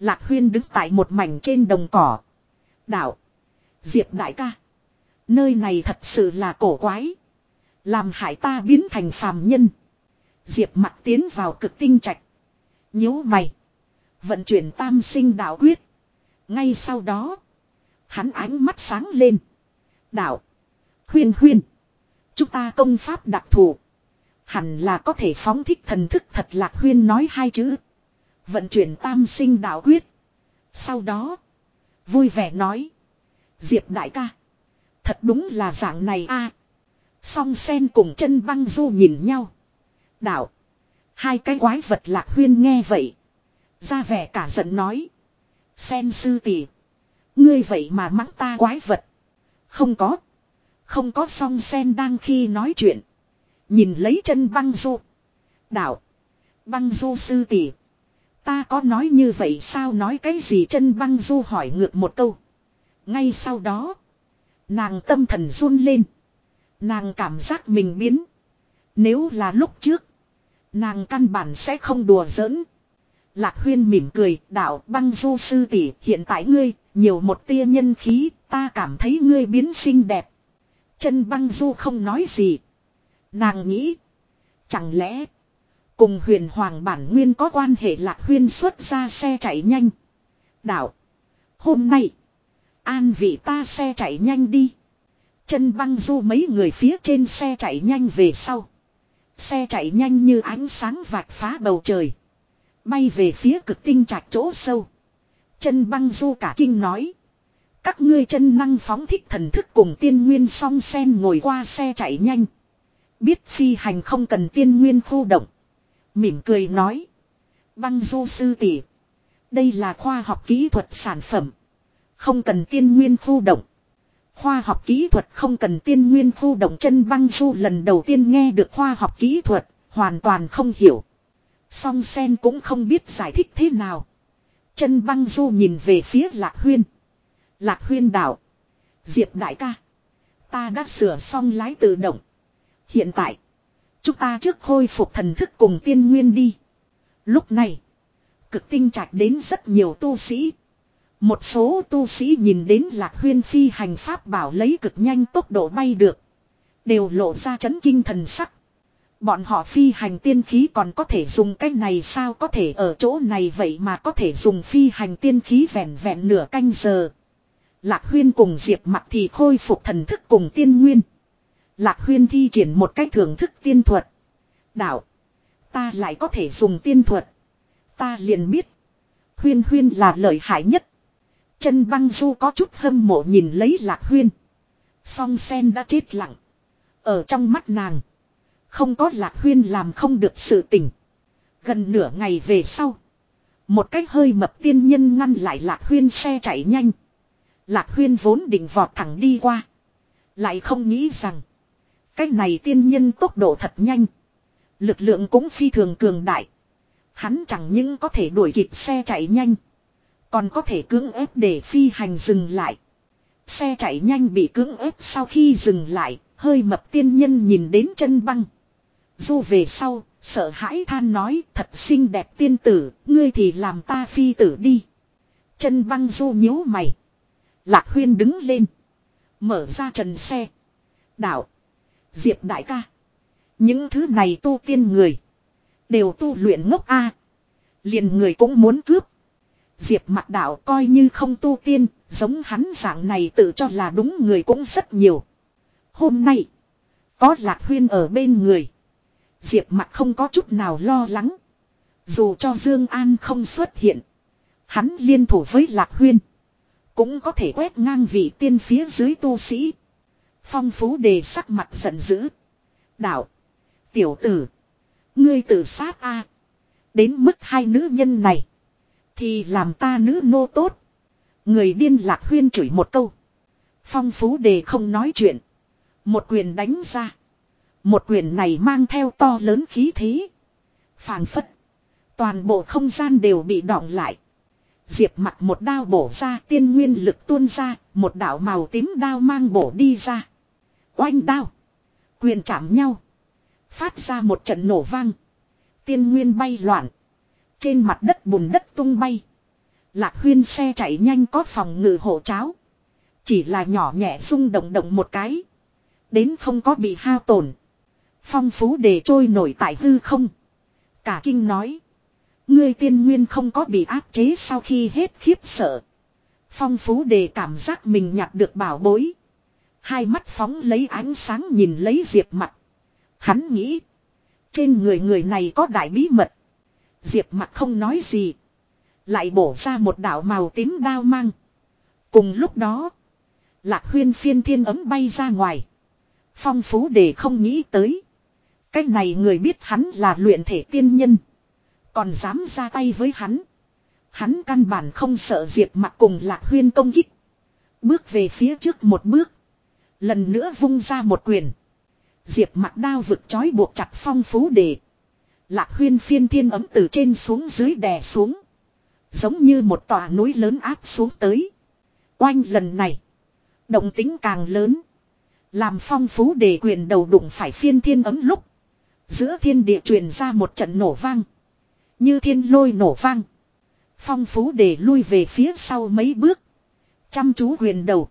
Lạc huyên đứng tại một mảnh trên đồng cỏ. Đạo. Diệp đại ca. Nơi này thật sự là cổ quái. Làm hại ta biến thành phàm nhân. Diệp mặt tiến vào cực tinh trạch. nhíu mày. Vận chuyển tam sinh đạo quyết. Ngay sau đó. Hắn ánh mắt sáng lên. Đạo. Huyên huyên. Chúng ta công pháp đặc thù. Hẳn là có thể phóng thích thần thức thật lạc huyên nói hai chữ. Vận chuyển tam sinh đạo quyết. Sau đó. Vui vẻ nói. Diệp đại ca. Thật đúng là dạng này a. Song sen cùng chân băng du nhìn nhau. Đạo. Hai cái quái vật lạc huyên nghe vậy. Ra vẻ cả giận nói. Sen sư tỷ. Ngươi vậy mà mắng ta quái vật. Không có. Không có song sen đang khi nói chuyện. Nhìn lấy chân băng du. Đạo. Băng du sư tỷ. Ta có nói như vậy sao nói cái gì chân băng du hỏi ngược một câu. Ngay sau đó. Nàng tâm thần run lên. Nàng cảm giác mình biến. Nếu là lúc trước. Nàng căn bản sẽ không đùa giỡn. Lạc huyên mỉm cười, đạo băng du sư tỷ hiện tại ngươi, nhiều một tia nhân khí, ta cảm thấy ngươi biến xinh đẹp. Chân băng du không nói gì. Nàng nghĩ. Chẳng lẽ. Cùng huyền hoàng bản nguyên có quan hệ lạc huyên xuất ra xe chạy nhanh. Đạo. Hôm nay. An vị ta xe chạy nhanh đi. Chân băng du mấy người phía trên xe chạy nhanh về sau. Xe chạy nhanh như ánh sáng vạch phá bầu trời. Bay về phía cực tinh trạch chỗ sâu. Chân băng du cả kinh nói. Các ngươi chân năng phóng thích thần thức cùng tiên nguyên song sen ngồi qua xe chạy nhanh. Biết phi hành không cần tiên nguyên khu động. Mỉm cười nói. Băng du sư tỷ Đây là khoa học kỹ thuật sản phẩm. Không cần tiên nguyên khu động. Khoa học kỹ thuật không cần tiên nguyên khu động chân băng du lần đầu tiên nghe được khoa học kỹ thuật, hoàn toàn không hiểu. Song sen cũng không biết giải thích thế nào. Chân băng du nhìn về phía lạc huyên. Lạc huyên đảo. Diệp đại ca. Ta đã sửa xong lái tự động. Hiện tại. Chúng ta trước khôi phục thần thức cùng tiên nguyên đi. Lúc này. Cực tinh trạch đến rất nhiều tu sĩ. Một số tu sĩ nhìn đến lạc huyên phi hành pháp bảo lấy cực nhanh tốc độ bay được. Đều lộ ra chấn kinh thần sắc. Bọn họ phi hành tiên khí còn có thể dùng cái này sao có thể ở chỗ này vậy mà có thể dùng phi hành tiên khí vẹn vẹn nửa canh giờ. Lạc huyên cùng diệp mặt thì khôi phục thần thức cùng tiên nguyên. Lạc huyên thi triển một cách thưởng thức tiên thuật. Đạo. Ta lại có thể dùng tiên thuật. Ta liền biết. Huyên huyên là lợi hại nhất. Chân băng du có chút hâm mộ nhìn lấy lạc huyên. Song sen đã chết lặng. Ở trong mắt nàng. Không có lạc huyên làm không được sự tình. Gần nửa ngày về sau. Một cách hơi mập tiên nhân ngăn lại lạc huyên xe chạy nhanh. Lạc huyên vốn định vọt thẳng đi qua. Lại không nghĩ rằng. Cách này tiên nhân tốc độ thật nhanh. Lực lượng cũng phi thường cường đại. Hắn chẳng những có thể đuổi kịp xe chạy nhanh còn có thể cưỡng ép để phi hành dừng lại. Xe chạy nhanh bị cưỡng ép sau khi dừng lại, hơi mập tiên nhân nhìn đến chân băng. Du về sau, sợ hãi than nói thật xinh đẹp tiên tử, ngươi thì làm ta phi tử đi. Chân băng du nhíu mày. Lạc huyên đứng lên. Mở ra trần xe. Đạo. Diệp đại ca. Những thứ này tu tiên người. Đều tu luyện ngốc a Liền người cũng muốn cướp. Diệp mặt đạo coi như không tu tiên, giống hắn dạng này tự cho là đúng người cũng rất nhiều. Hôm nay, có lạc huyên ở bên người. Diệp mặt không có chút nào lo lắng. Dù cho Dương An không xuất hiện, hắn liên thủ với lạc huyên. Cũng có thể quét ngang vị tiên phía dưới tu sĩ. Phong phú đề sắc mặt giận dữ. Đạo. Tiểu tử. Ngươi tự sát a à. Đến mức hai nữ nhân này. Thì làm ta nữ nô tốt. Người điên lạc huyên chửi một câu. Phong phú đề không nói chuyện. Một quyền đánh ra. Một quyền này mang theo to lớn khí thế. phảng phất. Toàn bộ không gian đều bị đọng lại. Diệp mặt một đao bổ ra tiên nguyên lực tuôn ra. Một đạo màu tím đao mang bổ đi ra. Oanh đao. Quyền chạm nhau. Phát ra một trận nổ vang. Tiên nguyên bay loạn. Trên mặt đất bùn đất tung bay. Lạc huyên xe chạy nhanh có phòng ngự hộ cháo. Chỉ là nhỏ nhẹ rung động động một cái. Đến không có bị hao tổn. Phong phú để trôi nổi tại hư không. Cả kinh nói. Ngươi tiên nguyên không có bị áp chế sau khi hết khiếp sợ. Phong phú đề cảm giác mình nhặt được bảo bối. Hai mắt phóng lấy ánh sáng nhìn lấy diệp mặt. Hắn nghĩ. Trên người người này có đại bí mật. Diệp mặt không nói gì. Lại bổ ra một đảo màu tím đao mang. Cùng lúc đó. Lạc huyên phiên thiên ấm bay ra ngoài. Phong phú để không nghĩ tới. cách này người biết hắn là luyện thể tiên nhân. Còn dám ra tay với hắn. Hắn căn bản không sợ Diệp mặt cùng lạc huyên công kích. Bước về phía trước một bước. Lần nữa vung ra một quyền. Diệp mặt đao vực chói buộc chặt phong phú để. Lạc huyên phiên thiên ấm từ trên xuống dưới đè xuống. Giống như một tòa núi lớn áp xuống tới. Oanh lần này. Động tính càng lớn. Làm phong phú để quyền đầu đụng phải phiên thiên ấm lúc. Giữa thiên địa truyền ra một trận nổ vang. Như thiên lôi nổ vang. Phong phú để lui về phía sau mấy bước. Chăm chú quyền đầu.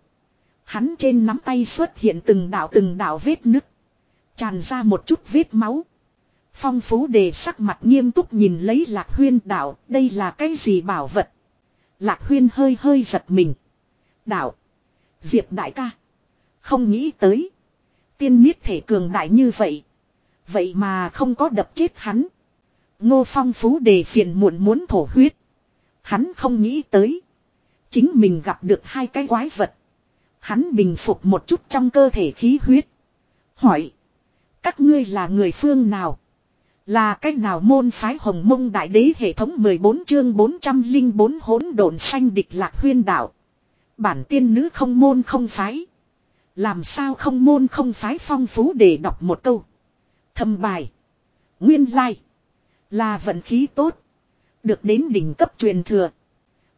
Hắn trên nắm tay xuất hiện từng đảo từng đảo vết nứt. Tràn ra một chút vết máu. Phong phú đề sắc mặt nghiêm túc nhìn lấy lạc huyên đạo đây là cái gì bảo vật. Lạc huyên hơi hơi giật mình. Đạo. Diệp đại ca. Không nghĩ tới. Tiên niết thể cường đại như vậy. Vậy mà không có đập chết hắn. Ngô phong phú đề phiền muộn muốn thổ huyết. Hắn không nghĩ tới. Chính mình gặp được hai cái quái vật. Hắn bình phục một chút trong cơ thể khí huyết. Hỏi. Các ngươi là người phương nào? Là cách nào môn phái hồng mông đại đế hệ thống 14 chương 404 hỗn độn xanh địch lạc huyên đạo. Bản tiên nữ không môn không phái. Làm sao không môn không phái phong phú để đọc một câu. Thầm bài. Nguyên lai. Là vận khí tốt. Được đến đỉnh cấp truyền thừa.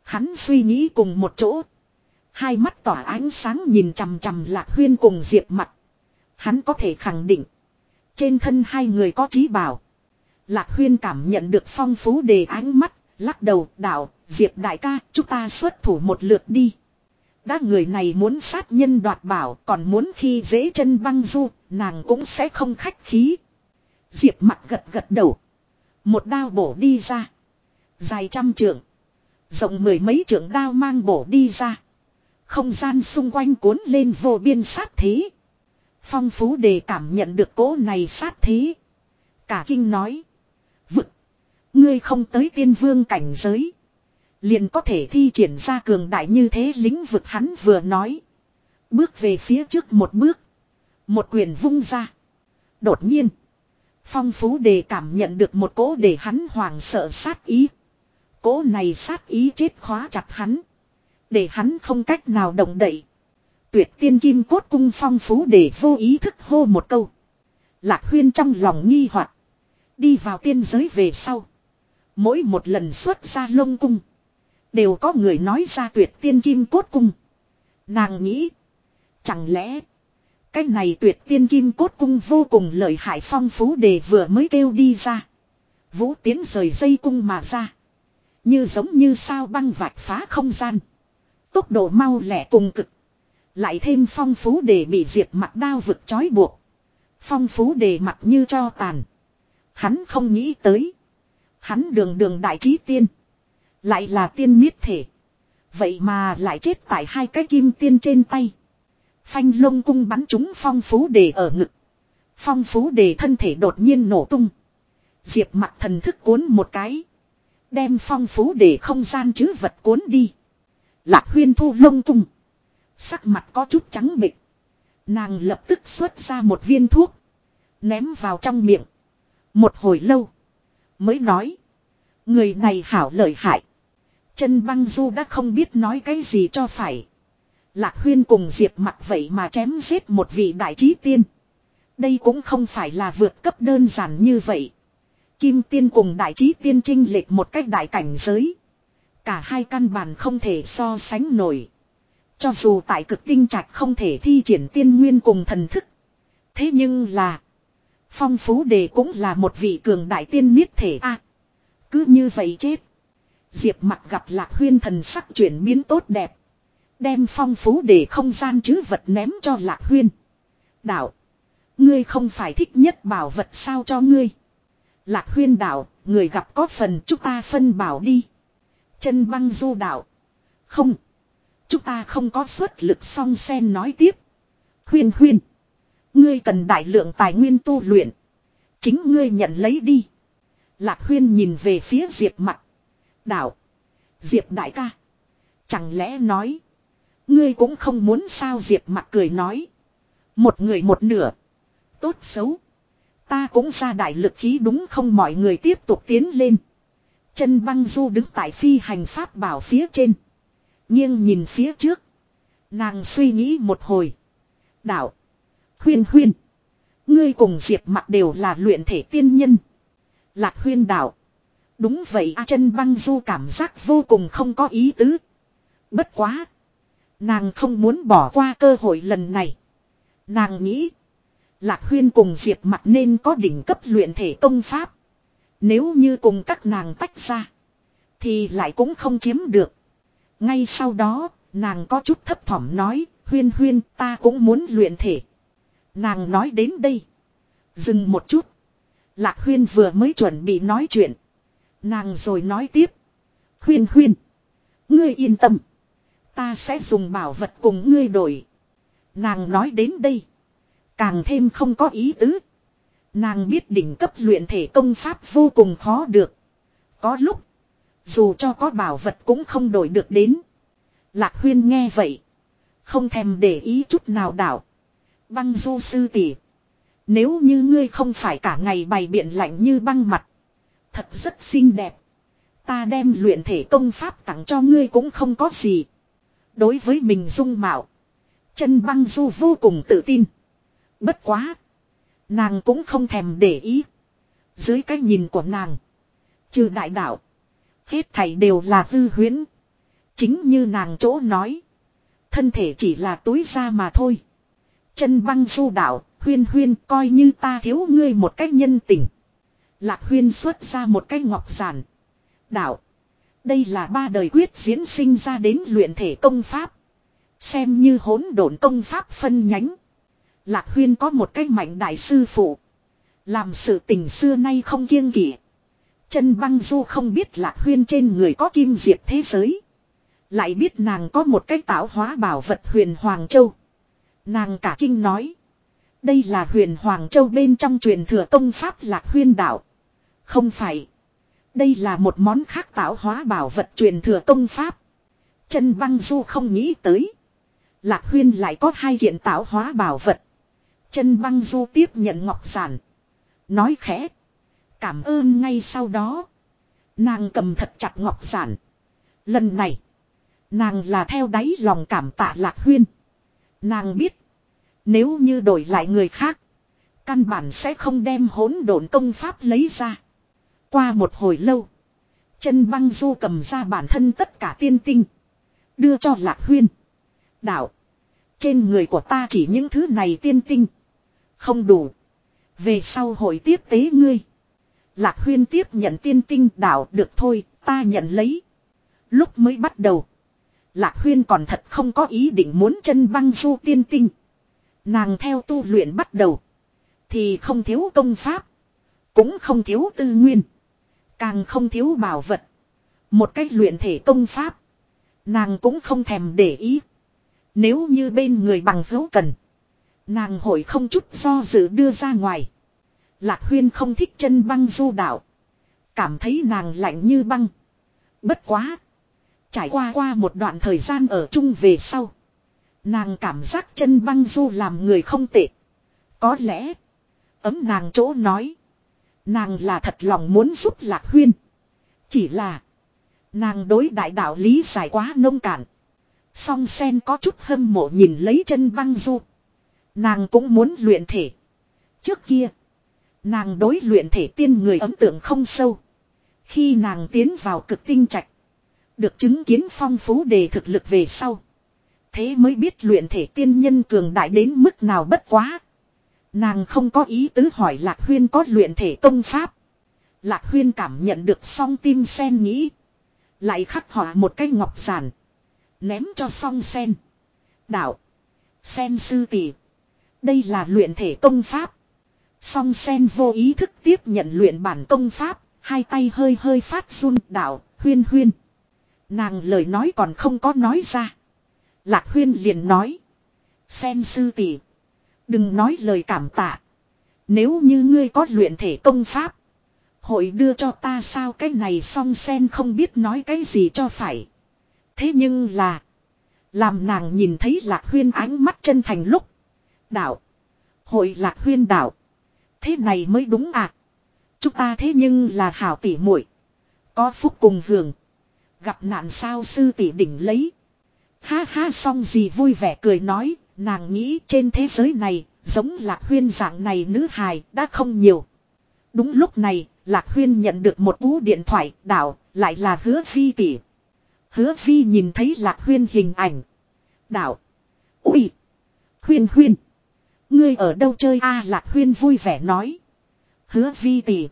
Hắn suy nghĩ cùng một chỗ. Hai mắt tỏa ánh sáng nhìn chằm chằm lạc huyên cùng diệp mặt. Hắn có thể khẳng định. Trên thân hai người có trí bảo. Lạc Huyên cảm nhận được phong phú đề ánh mắt, lắc đầu, đạo, Diệp đại ca, chúng ta xuất thủ một lượt đi. Đã người này muốn sát nhân đoạt bảo, còn muốn khi dễ chân băng du, nàng cũng sẽ không khách khí. Diệp mặt gật gật đầu. Một đao bổ đi ra. Dài trăm trượng. Rộng mười mấy trượng đao mang bổ đi ra. Không gian xung quanh cuốn lên vô biên sát thế. Phong phú đề cảm nhận được cố này sát thế. Cả kinh nói. Ngươi không tới tiên vương cảnh giới. Liền có thể thi triển ra cường đại như thế lĩnh vực hắn vừa nói. Bước về phía trước một bước. Một quyền vung ra. Đột nhiên. Phong phú đề cảm nhận được một cỗ để hắn hoàng sợ sát ý. Cỗ này sát ý chết khóa chặt hắn. Để hắn không cách nào động đậy. Tuyệt tiên kim cốt cung phong phú để vô ý thức hô một câu. Lạc huyên trong lòng nghi hoặc Đi vào tiên giới về sau. Mỗi một lần xuất ra lông cung. Đều có người nói ra tuyệt tiên kim cốt cung. Nàng nghĩ. Chẳng lẽ. Cái này tuyệt tiên kim cốt cung vô cùng lợi hại phong phú để vừa mới kêu đi ra. Vũ tiến rời dây cung mà ra. Như giống như sao băng vạch phá không gian. Tốc độ mau lẻ cùng cực. Lại thêm phong phú để bị diệt mặt đao vực chói buộc. Phong phú để mặt như cho tàn. Hắn không nghĩ tới. Hắn đường đường đại trí tiên. Lại là tiên miết thể. Vậy mà lại chết tại hai cái kim tiên trên tay. Phanh lông cung bắn chúng phong phú đề ở ngực. Phong phú đề thân thể đột nhiên nổ tung. Diệp mặt thần thức cuốn một cái. Đem phong phú đề không gian chứ vật cuốn đi. Lạc huyên thu lông tung. Sắc mặt có chút trắng bệch Nàng lập tức xuất ra một viên thuốc. Ném vào trong miệng. Một hồi lâu. Mới nói. Người này hảo lợi hại. Chân băng du đã không biết nói cái gì cho phải. Lạc huyên cùng diệp mặt vậy mà chém giết một vị đại trí tiên. Đây cũng không phải là vượt cấp đơn giản như vậy. Kim tiên cùng đại trí tiên trinh lệch một cách đại cảnh giới. Cả hai căn bản không thể so sánh nổi. Cho dù tại cực tinh trạch không thể thi triển tiên nguyên cùng thần thức. Thế nhưng là. Phong phú đề cũng là một vị cường đại tiên niết thể a Cứ như vậy chết. Diệp mặt gặp lạc huyên thần sắc chuyển biến tốt đẹp. Đem phong phú đề không gian chứ vật ném cho lạc huyên. Đạo. Ngươi không phải thích nhất bảo vật sao cho ngươi. Lạc huyên đạo, người gặp có phần chúng ta phân bảo đi. Chân băng du đạo. Không. Chúng ta không có suất lực song sen nói tiếp. Huyên huyên. Ngươi cần đại lượng tài nguyên tu luyện. Chính ngươi nhận lấy đi. Lạc huyên nhìn về phía Diệp mặt. Đạo. Diệp đại ca. Chẳng lẽ nói. Ngươi cũng không muốn sao Diệp mặt cười nói. Một người một nửa. Tốt xấu. Ta cũng ra đại lực khí đúng không mọi người tiếp tục tiến lên. Chân băng du đứng tại phi hành pháp bảo phía trên. Nghiêng nhìn phía trước. Nàng suy nghĩ một hồi. Đạo. Huyên huyên. Ngươi cùng Diệp mặt đều là luyện thể tiên nhân. Lạc huyên đạo. Đúng vậy A chân băng du cảm giác vô cùng không có ý tứ. Bất quá. Nàng không muốn bỏ qua cơ hội lần này. Nàng nghĩ. Lạc huyên cùng Diệp mặt nên có đỉnh cấp luyện thể công pháp. Nếu như cùng các nàng tách ra. Thì lại cũng không chiếm được. Ngay sau đó, nàng có chút thấp thỏm nói, huyên huyên ta cũng muốn luyện thể. Nàng nói đến đây. Dừng một chút. Lạc Huyên vừa mới chuẩn bị nói chuyện. Nàng rồi nói tiếp. Huyên Huyên. Ngươi yên tâm. Ta sẽ dùng bảo vật cùng ngươi đổi. Nàng nói đến đây. Càng thêm không có ý tứ. Nàng biết đỉnh cấp luyện thể công pháp vô cùng khó được. Có lúc. Dù cho có bảo vật cũng không đổi được đến. Lạc Huyên nghe vậy. Không thèm để ý chút nào đảo. Băng du sư tỷ Nếu như ngươi không phải cả ngày bày biện lạnh như băng mặt. Thật rất xinh đẹp. Ta đem luyện thể công pháp tặng cho ngươi cũng không có gì. Đối với mình dung mạo. Chân băng du vô cùng tự tin. Bất quá. Nàng cũng không thèm để ý. Dưới cái nhìn của nàng. Trừ đại đạo. Hết thảy đều là hư huyễn. Chính như nàng chỗ nói. Thân thể chỉ là túi da mà thôi chân băng du đạo, huyên huyên coi như ta thiếu ngươi một cách nhân tình. Lạc huyên xuất ra một cái ngọc giản. Đạo. Đây là ba đời quyết diễn sinh ra đến luyện thể công pháp. Xem như hỗn độn công pháp phân nhánh. Lạc huyên có một cái mạnh đại sư phụ. Làm sự tình xưa nay không kiêng kỵ. Chân băng du không biết lạc huyên trên người có kim diệp thế giới. Lại biết nàng có một cái tạo hóa bảo vật huyền Hoàng Châu. Nàng cả kinh nói. Đây là huyền Hoàng Châu bên trong truyền thừa công pháp lạc huyên đạo. Không phải. Đây là một món khác tạo hóa bảo vật truyền thừa công pháp. Chân băng du không nghĩ tới. Lạc huyên lại có hai kiện tạo hóa bảo vật. Chân băng du tiếp nhận ngọc sản. Nói khẽ. Cảm ơn ngay sau đó. Nàng cầm thật chặt ngọc sản. Lần này. Nàng là theo đáy lòng cảm tạ lạc huyên. Nàng biết. Nếu như đổi lại người khác. Căn bản sẽ không đem hỗn độn công pháp lấy ra. Qua một hồi lâu. Chân băng du cầm ra bản thân tất cả tiên tinh. Đưa cho lạc huyên. Đạo. Trên người của ta chỉ những thứ này tiên tinh. Không đủ. Về sau hội tiếp tế ngươi. Lạc huyên tiếp nhận tiên tinh đạo được thôi ta nhận lấy. Lúc mới bắt đầu. Lạc Huyên còn thật không có ý định muốn chân băng du tiên tinh. Nàng theo tu luyện bắt đầu. Thì không thiếu công pháp. Cũng không thiếu tư nguyên. Càng không thiếu bảo vật. Một cách luyện thể công pháp. Nàng cũng không thèm để ý. Nếu như bên người bằng hữu cần. Nàng hội không chút do dự đưa ra ngoài. Lạc Huyên không thích chân băng du đạo. Cảm thấy nàng lạnh như băng. Bất quá. Trải qua qua một đoạn thời gian ở chung về sau. Nàng cảm giác chân băng du làm người không tệ. Có lẽ. Ấm nàng chỗ nói. Nàng là thật lòng muốn giúp lạc huyên. Chỉ là. Nàng đối đại đạo lý giải quá nông cạn. Song sen có chút hâm mộ nhìn lấy chân băng du. Nàng cũng muốn luyện thể. Trước kia. Nàng đối luyện thể tiên người ấn tượng không sâu. Khi nàng tiến vào cực tinh trạch. Được chứng kiến phong phú đề thực lực về sau. Thế mới biết luyện thể tiên nhân cường đại đến mức nào bất quá. Nàng không có ý tứ hỏi Lạc Huyên có luyện thể công pháp. Lạc Huyên cảm nhận được song tim sen nghĩ. Lại khắc họa một cái ngọc giản. Ném cho song sen. Đạo. Sen sư tỷ. Đây là luyện thể công pháp. Song sen vô ý thức tiếp nhận luyện bản công pháp. Hai tay hơi hơi phát run đạo. Huyên huyên. Nàng lời nói còn không có nói ra. Lạc huyên liền nói. Xem sư tỷ. Đừng nói lời cảm tạ. Nếu như ngươi có luyện thể công pháp. Hội đưa cho ta sao cái này song sen không biết nói cái gì cho phải. Thế nhưng là. Làm nàng nhìn thấy lạc huyên ánh mắt chân thành lúc. Đạo. Hội lạc huyên đạo. Thế này mới đúng à. Chúng ta thế nhưng là hảo tỉ muội Có phúc cùng hưởng. Gặp nạn sao sư tỷ đỉnh lấy. Ha ha xong gì vui vẻ cười nói, nàng nghĩ trên thế giới này, giống lạc huyên dạng này nữ hài đã không nhiều. Đúng lúc này, lạc huyên nhận được một cú điện thoại, đảo, lại là hứa phi tỷ. Hứa phi nhìn thấy lạc huyên hình ảnh. Đảo. Ui. Huyên huyên. Ngươi ở đâu chơi a lạc huyên vui vẻ nói. Hứa vi tỷ.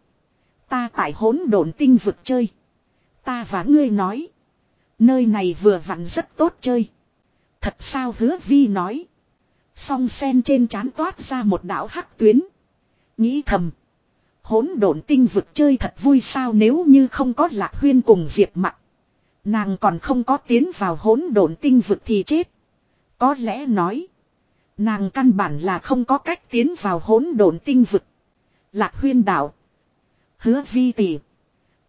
Ta tại hỗn độn tinh vực chơi. Ta và ngươi nói. Nơi này vừa vặn rất tốt chơi. Thật sao hứa vi nói. Song sen trên trán toát ra một đảo hắc tuyến. Nghĩ thầm. Hỗn độn tinh vực chơi thật vui sao nếu như không có lạc huyên cùng diệp mặt. Nàng còn không có tiến vào hỗn độn tinh vực thì chết. Có lẽ nói. Nàng căn bản là không có cách tiến vào hỗn độn tinh vực. Lạc huyên đạo. Hứa vi tìm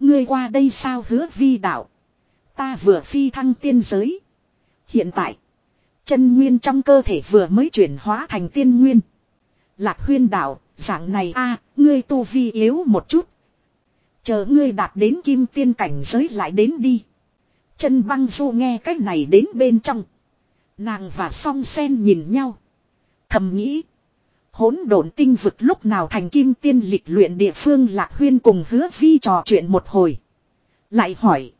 Ngươi qua đây sao hứa vi đạo. Ta vừa phi thăng tiên giới. Hiện tại. Chân nguyên trong cơ thể vừa mới chuyển hóa thành tiên nguyên. Lạc huyên đạo. Dạng này a ngươi tu vi yếu một chút. Chờ ngươi đạt đến kim tiên cảnh giới lại đến đi. Chân băng du nghe cách này đến bên trong. Nàng và song sen nhìn nhau. Thầm nghĩ hỗn độn tinh vực lúc nào thành kim tiên lịch luyện địa phương lạc huyên cùng hứa vi trò chuyện một hồi lại hỏi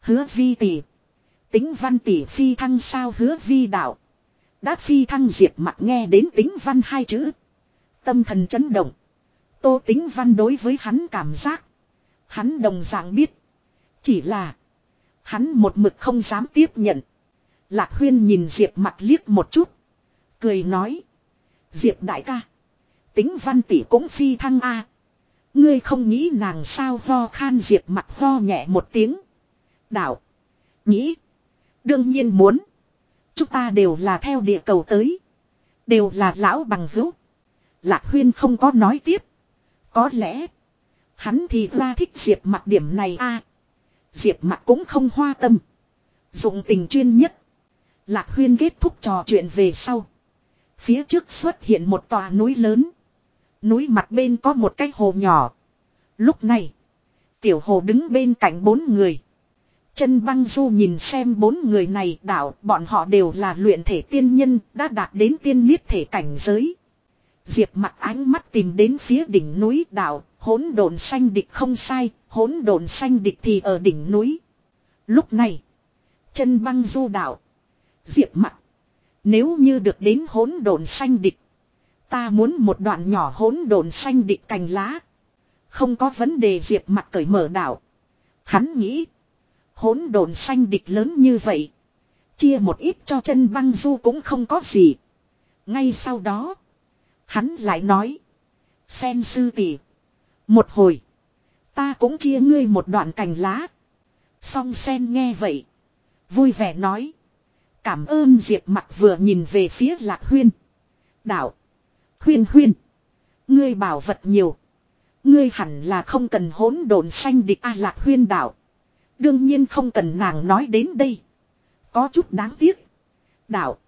hứa vi tỷ tính văn tỷ phi thăng sao hứa vi đạo đã phi thăng diệp mặt nghe đến tính văn hai chữ tâm thần chấn động tô tính văn đối với hắn cảm giác hắn đồng dạng biết chỉ là hắn một mực không dám tiếp nhận lạc huyên nhìn diệp mặt liếc một chút cười nói Diệp đại ca. Tính văn tỷ cũng phi thăng A. Ngươi không nghĩ nàng sao ho khan Diệp mặt ho nhẹ một tiếng. Đạo. Nghĩ. Đương nhiên muốn. Chúng ta đều là theo địa cầu tới. Đều là lão bằng hữu. Lạc huyên không có nói tiếp. Có lẽ. Hắn thì ra thích Diệp mặt điểm này a Diệp mặt cũng không hoa tâm. Dụng tình chuyên nhất. Lạc huyên kết thúc trò chuyện về sau. Phía trước xuất hiện một tòa núi lớn. Núi mặt bên có một cái hồ nhỏ. Lúc này, tiểu hồ đứng bên cạnh bốn người. Chân băng du nhìn xem bốn người này đảo bọn họ đều là luyện thể tiên nhân đã đạt đến tiên niết thể cảnh giới. Diệp mặt ánh mắt tìm đến phía đỉnh núi đảo hỗn độn xanh địch không sai, hỗn độn xanh địch thì ở đỉnh núi. Lúc này, chân băng du đảo, diệp mặt, nếu như được đến hỗn độn xanh địch. Ta muốn một đoạn nhỏ hỗn độn xanh địch cành lá. Không có vấn đề diệp mặt cởi mở đảo. Hắn nghĩ. Hỗn độn xanh địch lớn như vậy. Chia một ít cho chân băng du cũng không có gì. Ngay sau đó. Hắn lại nói. Sen sư tỷ. Một hồi. Ta cũng chia ngươi một đoạn cành lá. Song sen nghe vậy. Vui vẻ nói. Cảm ơn Diệp mặt vừa nhìn về phía lạc huyên. Đạo. Huyên huyên. Ngươi bảo vật nhiều. Ngươi hẳn là không cần hỗn độn xanh địch A lạc huyên đạo. Đương nhiên không cần nàng nói đến đây. Có chút đáng tiếc. Đạo.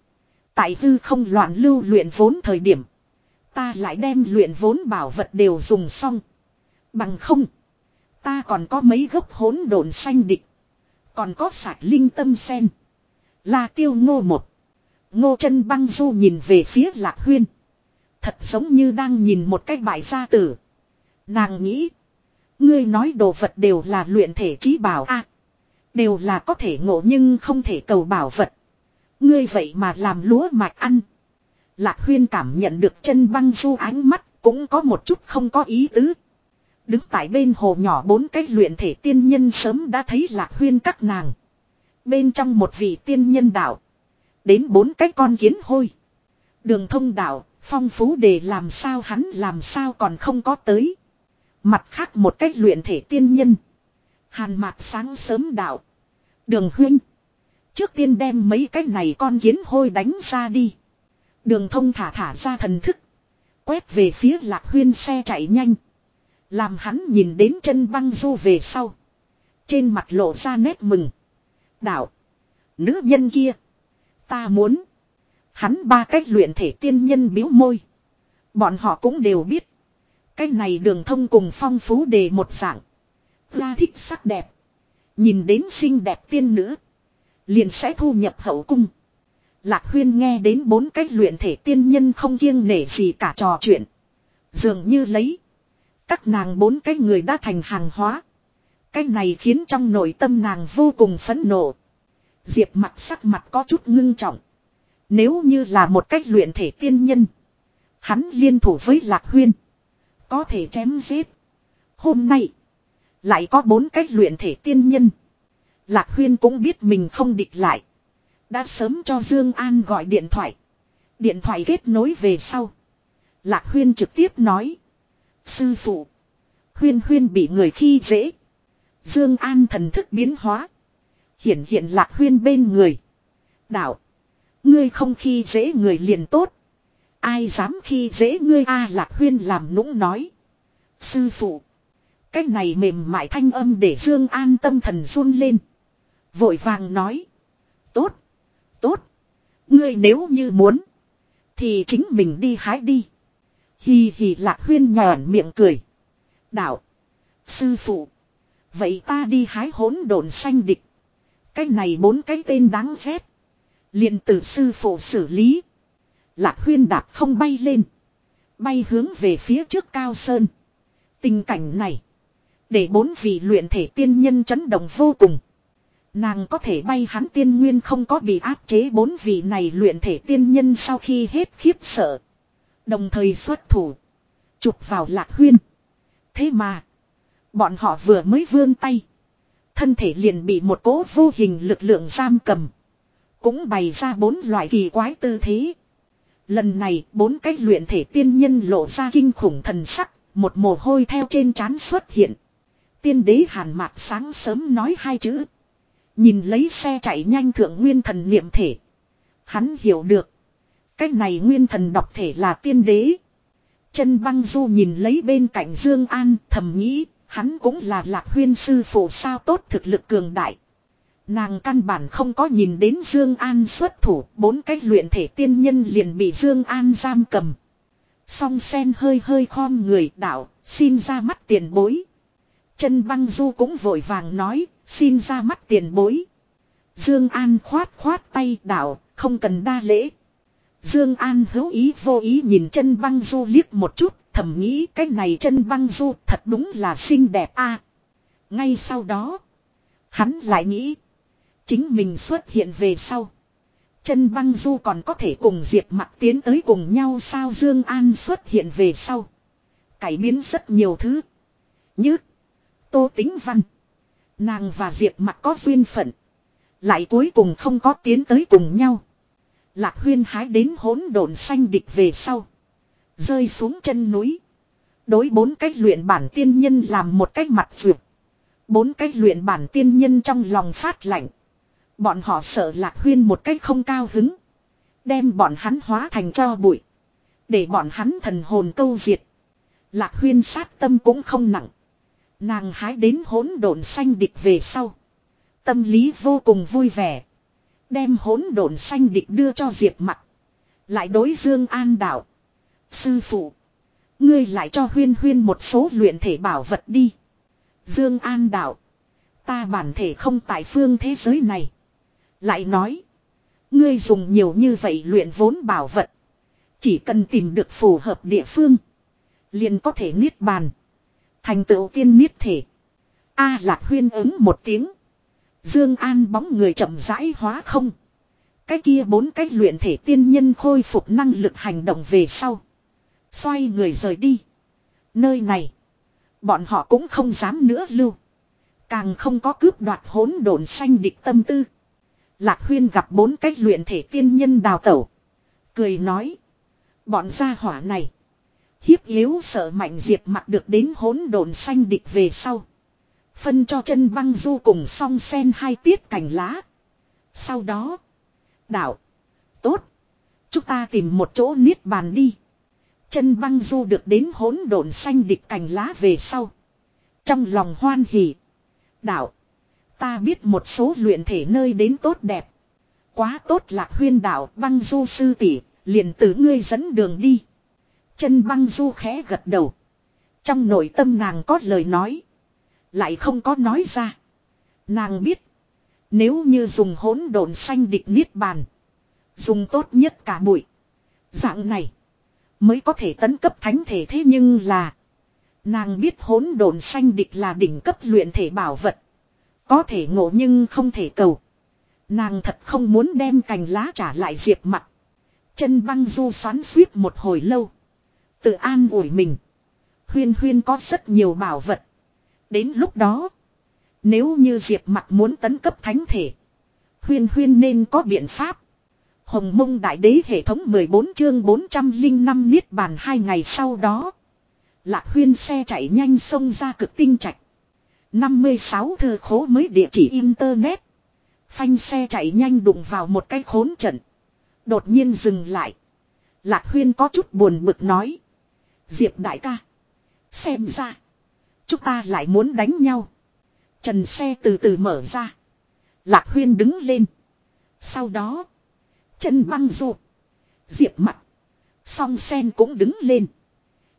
Tại hư không loạn lưu luyện vốn thời điểm. Ta lại đem luyện vốn bảo vật đều dùng xong. Bằng không. Ta còn có mấy gốc hỗn độn xanh địch. Còn có sạc linh tâm sen. Là tiêu ngô một. Ngô chân băng du nhìn về phía lạc huyên. Thật giống như đang nhìn một cái bài gia tử. Nàng nghĩ. Ngươi nói đồ vật đều là luyện thể trí bảo a Đều là có thể ngộ nhưng không thể cầu bảo vật. Ngươi vậy mà làm lúa mạch ăn. Lạc huyên cảm nhận được chân băng du ánh mắt cũng có một chút không có ý tứ. Đứng tại bên hồ nhỏ bốn cái luyện thể tiên nhân sớm đã thấy lạc huyên các nàng bên trong một vị tiên nhân đạo. Đến bốn cái con kiến hôi. Đường thông đạo, phong phú để làm sao hắn làm sao còn không có tới. Mặt khác một cách luyện thể tiên nhân. Hàn mạc sáng sớm đạo. Đường huyên Trước tiên đem mấy cái này con kiến hôi đánh ra đi. Đường thông thả thả ra thần thức. Quét về phía lạc huyên xe chạy nhanh. Làm hắn nhìn đến chân băng du về sau. Trên mặt lộ ra nét mừng. Đạo. Nữ nhân kia. Ta muốn. Hắn ba cách luyện thể tiên nhân biếu môi. Bọn họ cũng đều biết. Cái này đường thông cùng phong phú đề một dạng. La thích sắc đẹp. Nhìn đến xinh đẹp tiên nữ. Liền sẽ thu nhập hậu cung. Lạc huyên nghe đến bốn cách luyện thể tiên nhân không kiêng nể gì cả trò chuyện. Dường như lấy. Các nàng bốn cái người đã thành hàng hóa. Cái này khiến trong nội tâm nàng vô cùng phẫn nộ. Diệp mặt sắc mặt có chút ngưng trọng. Nếu như là một cách luyện thể tiên nhân. Hắn liên thủ với Lạc Huyên. Có thể chém giết. Hôm nay. Lại có bốn cách luyện thể tiên nhân. Lạc Huyên cũng biết mình không địch lại. Đã sớm cho Dương An gọi điện thoại. Điện thoại kết nối về sau. Lạc Huyên trực tiếp nói. Sư phụ. Huyên Huyên bị người khi dễ. Dương An thần thức biến hóa. Hiển hiện lạc huyên bên người. Đạo. Ngươi không khi dễ người liền tốt. Ai dám khi dễ ngươi a lạc huyên làm nũng nói. Sư phụ. Cái này mềm mại thanh âm để Dương An tâm thần run lên. Vội vàng nói. Tốt. Tốt. Ngươi nếu như muốn. Thì chính mình đi hái đi. Hì hì lạc huyên nhòn miệng cười. Đạo. Sư phụ. Vậy ta đi hái hỗn độn xanh địch. Cái này bốn cái tên đáng chết liền tử sư phụ xử lý. Lạc huyên đạp không bay lên. Bay hướng về phía trước cao sơn. Tình cảnh này. Để bốn vị luyện thể tiên nhân chấn động vô cùng. Nàng có thể bay hắn tiên nguyên không có bị áp chế bốn vị này luyện thể tiên nhân sau khi hết khiếp sợ. Đồng thời xuất thủ. Chụp vào lạc huyên. Thế mà. Bọn họ vừa mới vươn tay. Thân thể liền bị một cố vô hình lực lượng giam cầm. Cũng bày ra bốn loại kỳ quái tư thế. Lần này bốn cái luyện thể tiên nhân lộ ra kinh khủng thần sắc. Một mồ hôi theo trên trán xuất hiện. Tiên đế hàn mạc sáng sớm nói hai chữ. Nhìn lấy xe chạy nhanh thượng nguyên thần niệm thể. Hắn hiểu được. Cách này nguyên thần đọc thể là tiên đế. Chân băng du nhìn lấy bên cạnh Dương An thầm nghĩ Hắn cũng là lạc huyên sư phụ sao tốt thực lực cường đại. Nàng căn bản không có nhìn đến Dương An xuất thủ, bốn cách luyện thể tiên nhân liền bị Dương An giam cầm. Song sen hơi hơi khom người đạo, xin ra mắt tiền bối. Chân băng du cũng vội vàng nói, xin ra mắt tiền bối. Dương An khoát khoát tay đạo, không cần đa lễ. Dương An hữu ý vô ý nhìn chân băng du liếc một chút, thầm nghĩ cái này chân băng du thật đúng là xinh đẹp a. ngay sau đó, hắn lại nghĩ, chính mình xuất hiện về sau. Chân băng du còn có thể cùng Diệp mặt tiến tới cùng nhau sao Dương An xuất hiện về sau. Cải biến rất nhiều thứ. Như Tô Tính Văn. Nàng và Diệp mặt có duyên phận. Lại cuối cùng không có tiến tới cùng nhau. Lạc huyên hái đến hỗn độn xanh địch về sau. Rơi xuống chân núi. Đối bốn cách luyện bản tiên nhân làm một cách mặt vượt. Bốn cách luyện bản tiên nhân trong lòng phát lạnh. Bọn họ sợ lạc huyên một cách không cao hứng. Đem bọn hắn hóa thành cho bụi. Để bọn hắn thần hồn câu diệt. Lạc huyên sát tâm cũng không nặng. Nàng hái đến hỗn độn xanh địch về sau. Tâm lý vô cùng vui vẻ. Đem hỗn độn xanh địch đưa cho Diệp mặt. Lại đối Dương An đạo. Sư phụ. Ngươi lại cho huyên huyên một số luyện thể bảo vật đi. Dương An đạo. Ta bản thể không tại phương thế giới này. Lại nói. Ngươi dùng nhiều như vậy luyện vốn bảo vật. Chỉ cần tìm được phù hợp địa phương. Liền có thể niết bàn. Thành tựu tiên niết thể. A à, lạc huyên ứng một tiếng. Dương An bóng người chậm rãi hóa không. Cái kia bốn cách luyện thể tiên nhân khôi phục năng lực hành động về sau. Xoay người rời đi. Nơi này. Bọn họ cũng không dám nữa lưu. Càng không có cướp đoạt hỗn đồn xanh địch tâm tư. Lạc huyên gặp bốn cách luyện thể tiên nhân đào tẩu. Cười nói. Bọn gia hỏa này. Hiếp yếu sợ mạnh diệt mặt được đến hỗn đồn xanh địch về sau. Phân cho chân băng du cùng song sen hai tiết cành lá. Sau đó. Đạo. Tốt. Chúng ta tìm một chỗ niết bàn đi. Chân băng du được đến hỗn độn xanh địch cành lá về sau. Trong lòng hoan hỉ. Đạo. Ta biết một số luyện thể nơi đến tốt đẹp. Quá tốt lạc huyên đạo băng du sư tỷ liền tử ngươi dẫn đường đi. Chân băng du khẽ gật đầu. Trong nội tâm nàng có lời nói. Lại không có nói ra. Nàng biết. Nếu như dùng hỗn độn xanh địch niết bàn. Dùng tốt nhất cả bụi. Dạng này mới có thể tấn cấp thánh thể thế nhưng là nàng biết hỗn độn xanh địch là đỉnh cấp luyện thể bảo vật có thể ngộ nhưng không thể cầu nàng thật không muốn đem cành lá trả lại diệp mặt chân băng du xoắn suýt một hồi lâu tự an ủi mình huyên huyên có rất nhiều bảo vật đến lúc đó nếu như diệp mặt muốn tấn cấp thánh thể huyên huyên nên có biện pháp Hồng mông đại đế hệ thống 14 chương 405 niết bàn hai ngày sau đó. Lạc huyên xe chạy nhanh sông ra cực tinh trạch. 56 thư khố mới địa chỉ internet. Phanh xe chạy nhanh đụng vào một cái khốn trận. Đột nhiên dừng lại. Lạc huyên có chút buồn bực nói. Diệp đại ca. Xem ra. Chúng ta lại muốn đánh nhau. Trần xe từ từ mở ra. Lạc huyên đứng lên. Sau đó chân băng du. Diệp mặt. Song sen cũng đứng lên.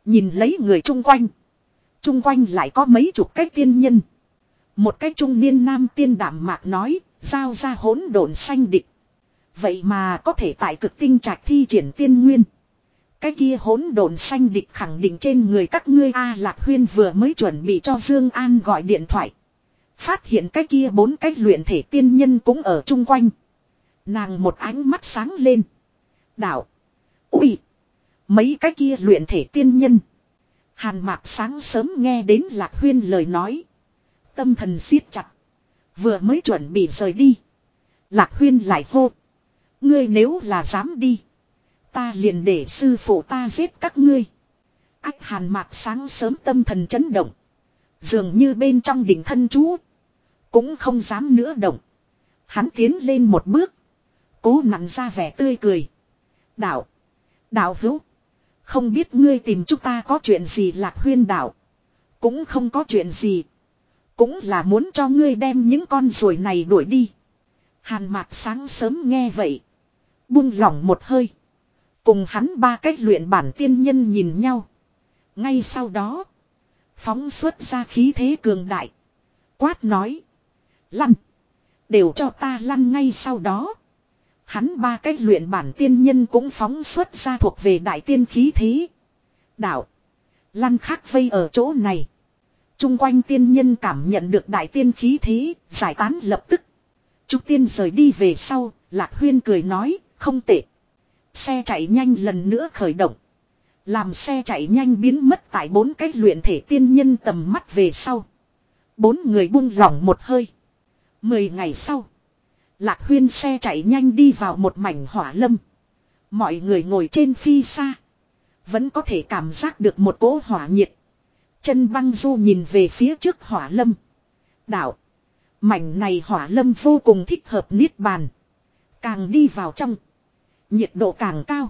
Nhìn lấy người chung quanh. Chung quanh lại có mấy chục cái tiên nhân. Một cái trung niên nam tiên đảm mạc nói. Giao ra hỗn độn xanh địch. Vậy mà có thể tại cực tinh trạch thi triển tiên nguyên. Cái kia hỗn độn xanh địch khẳng định trên người các ngươi A Lạc Huyên vừa mới chuẩn bị cho Dương An gọi điện thoại. Phát hiện cái kia bốn cái luyện thể tiên nhân cũng ở chung quanh. Nàng một ánh mắt sáng lên. Đạo. Ui. Mấy cái kia luyện thể tiên nhân. Hàn mạc sáng sớm nghe đến lạc huyên lời nói. Tâm thần siết chặt. Vừa mới chuẩn bị rời đi. Lạc huyên lại hô. Ngươi nếu là dám đi. Ta liền để sư phụ ta giết các ngươi. Ách hàn mạc sáng sớm tâm thần chấn động. Dường như bên trong đỉnh thân chú. Cũng không dám nữa động. Hắn tiến lên một bước cố nặn ra vẻ tươi cười. Đạo. Đạo hữu. Không biết ngươi tìm chúng ta có chuyện gì lạc huyên đạo. Cũng không có chuyện gì. Cũng là muốn cho ngươi đem những con ruồi này đuổi đi. Hàn mạc sáng sớm nghe vậy. Buông lỏng một hơi. Cùng hắn ba cách luyện bản tiên nhân nhìn nhau. Ngay sau đó. Phóng xuất ra khí thế cường đại. Quát nói. Lăn. Đều cho ta lăn ngay sau đó. Hắn ba cái luyện bản tiên nhân cũng phóng xuất ra thuộc về đại tiên khí thế. Đạo. Lăn khắc vây ở chỗ này. Trung quanh tiên nhân cảm nhận được đại tiên khí thế, giải tán lập tức. Trúc tiên rời đi về sau, Lạc Huyên cười nói, không tệ. Xe chạy nhanh lần nữa khởi động. Làm xe chạy nhanh biến mất tại bốn cái luyện thể tiên nhân tầm mắt về sau. Bốn người buông lỏng một hơi. Mười ngày sau. Lạc huyên xe chạy nhanh đi vào một mảnh hỏa lâm. Mọi người ngồi trên phi xa. Vẫn có thể cảm giác được một cỗ hỏa nhiệt. Chân băng du nhìn về phía trước hỏa lâm. Đạo. Mảnh này hỏa lâm vô cùng thích hợp niết bàn. Càng đi vào trong. Nhiệt độ càng cao.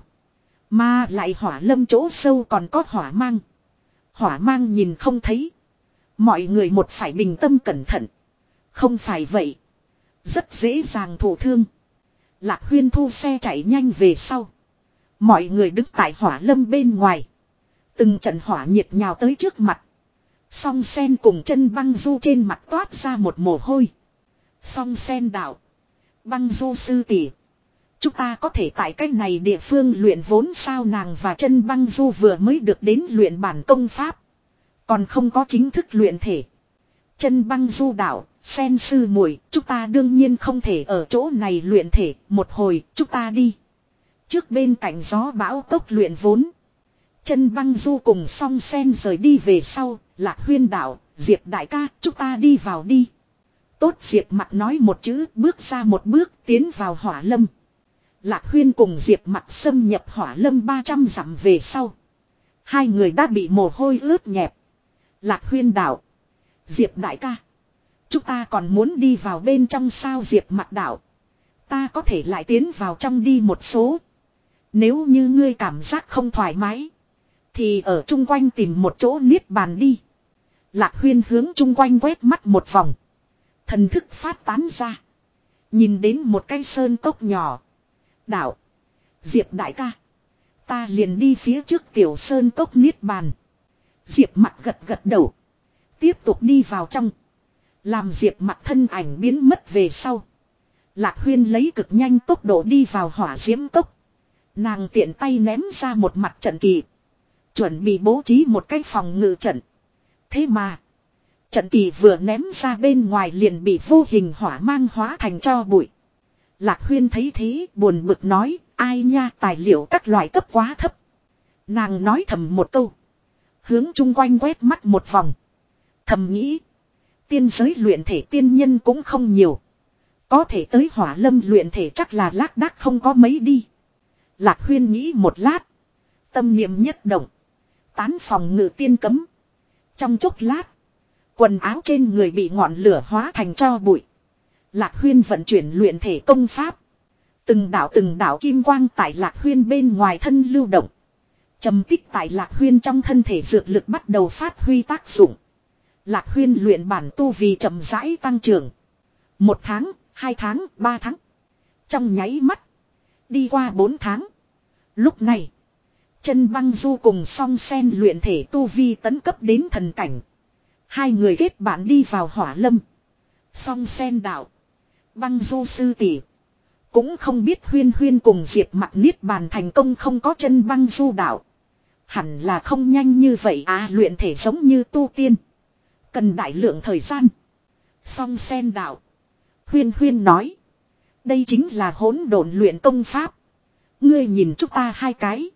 Mà lại hỏa lâm chỗ sâu còn có hỏa mang. Hỏa mang nhìn không thấy. Mọi người một phải bình tâm cẩn thận. Không phải vậy. Rất dễ dàng thổ thương. Lạc huyên thu xe chạy nhanh về sau. Mọi người đứng tại hỏa lâm bên ngoài. Từng trận hỏa nhiệt nhào tới trước mặt. Song sen cùng chân băng du trên mặt toát ra một mồ hôi. Song sen đạo. Băng du sư tỷ Chúng ta có thể tại cách này địa phương luyện vốn sao nàng và chân băng du vừa mới được đến luyện bản công pháp. Còn không có chính thức luyện thể. Chân băng du đạo, sen sư muội, chúng ta đương nhiên không thể ở chỗ này luyện thể, một hồi, chúng ta đi. Trước bên cạnh gió bão tốc luyện vốn. Chân băng du cùng song sen rời đi về sau, lạc huyên đạo, diệp đại ca, chúng ta đi vào đi. Tốt diệp mặt nói một chữ, bước ra một bước, tiến vào hỏa lâm. Lạc huyên cùng diệp mặt xâm nhập hỏa lâm ba trăm dặm về sau. Hai người đã bị mồ hôi ướt nhẹp. Lạc huyên đạo. Diệp đại ca. Chúng ta còn muốn đi vào bên trong sao Diệp mặt đảo. Ta có thể lại tiến vào trong đi một số. Nếu như ngươi cảm giác không thoải mái. Thì ở chung quanh tìm một chỗ niết bàn đi. Lạc huyên hướng chung quanh quét mắt một vòng. Thần thức phát tán ra. Nhìn đến một cái sơn cốc nhỏ. đảo, Diệp đại ca. Ta liền đi phía trước tiểu sơn cốc niết bàn. Diệp mặt gật gật đầu. Tiếp tục đi vào trong. Làm diệp mặt thân ảnh biến mất về sau. Lạc huyên lấy cực nhanh tốc độ đi vào hỏa diễm tốc. Nàng tiện tay ném ra một mặt trận kỳ. Chuẩn bị bố trí một cái phòng ngự trận. Thế mà. Trận kỳ vừa ném ra bên ngoài liền bị vô hình hỏa mang hóa thành cho bụi. Lạc huyên thấy thế buồn bực nói. Ai nha tài liệu các loại cấp quá thấp. Nàng nói thầm một câu. Hướng chung quanh quét mắt một vòng. Thầm nghĩ. Tiên giới luyện thể tiên nhân cũng không nhiều. Có thể tới hỏa lâm luyện thể chắc là lác đác không có mấy đi. Lạc huyên nghĩ một lát. Tâm niệm nhất động. Tán phòng ngự tiên cấm. Trong chốc lát. Quần áo trên người bị ngọn lửa hóa thành cho bụi. Lạc huyên vận chuyển luyện thể công pháp. Từng đảo từng đảo kim quang tại lạc huyên bên ngoài thân lưu động. trầm tích tại lạc huyên trong thân thể dược lực bắt đầu phát huy tác dụng. Lạc huyên luyện bản tu vì chậm rãi tăng trưởng. Một tháng, hai tháng, ba tháng. Trong nháy mắt. Đi qua bốn tháng. Lúc này. Chân băng du cùng song sen luyện thể tu vi tấn cấp đến thần cảnh. Hai người kết bạn đi vào hỏa lâm. Song sen đạo. Băng du sư tỷ Cũng không biết huyên huyên cùng diệp mặt niết bàn thành công không có chân băng du đạo. Hẳn là không nhanh như vậy à luyện thể giống như tu tiên. Cần đại lượng thời gian. Song sen đạo. Huyên huyên nói. Đây chính là hỗn độn luyện công pháp. Ngươi nhìn chúng ta hai cái.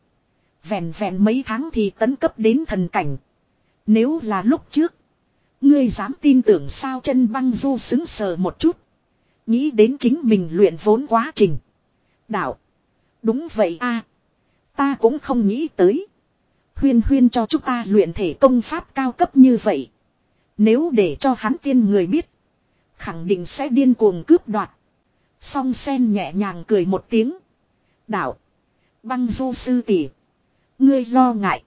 Vẹn vẹn mấy tháng thì tấn cấp đến thần cảnh. Nếu là lúc trước. Ngươi dám tin tưởng sao chân băng du xứng sờ một chút. Nghĩ đến chính mình luyện vốn quá trình. Đạo. Đúng vậy a Ta cũng không nghĩ tới. Huyên huyên cho chúng ta luyện thể công pháp cao cấp như vậy. Nếu để cho hắn tiên người biết. Khẳng định sẽ điên cuồng cướp đoạt. Song sen nhẹ nhàng cười một tiếng. Đạo. Băng du sư tỷ. Ngươi lo ngại.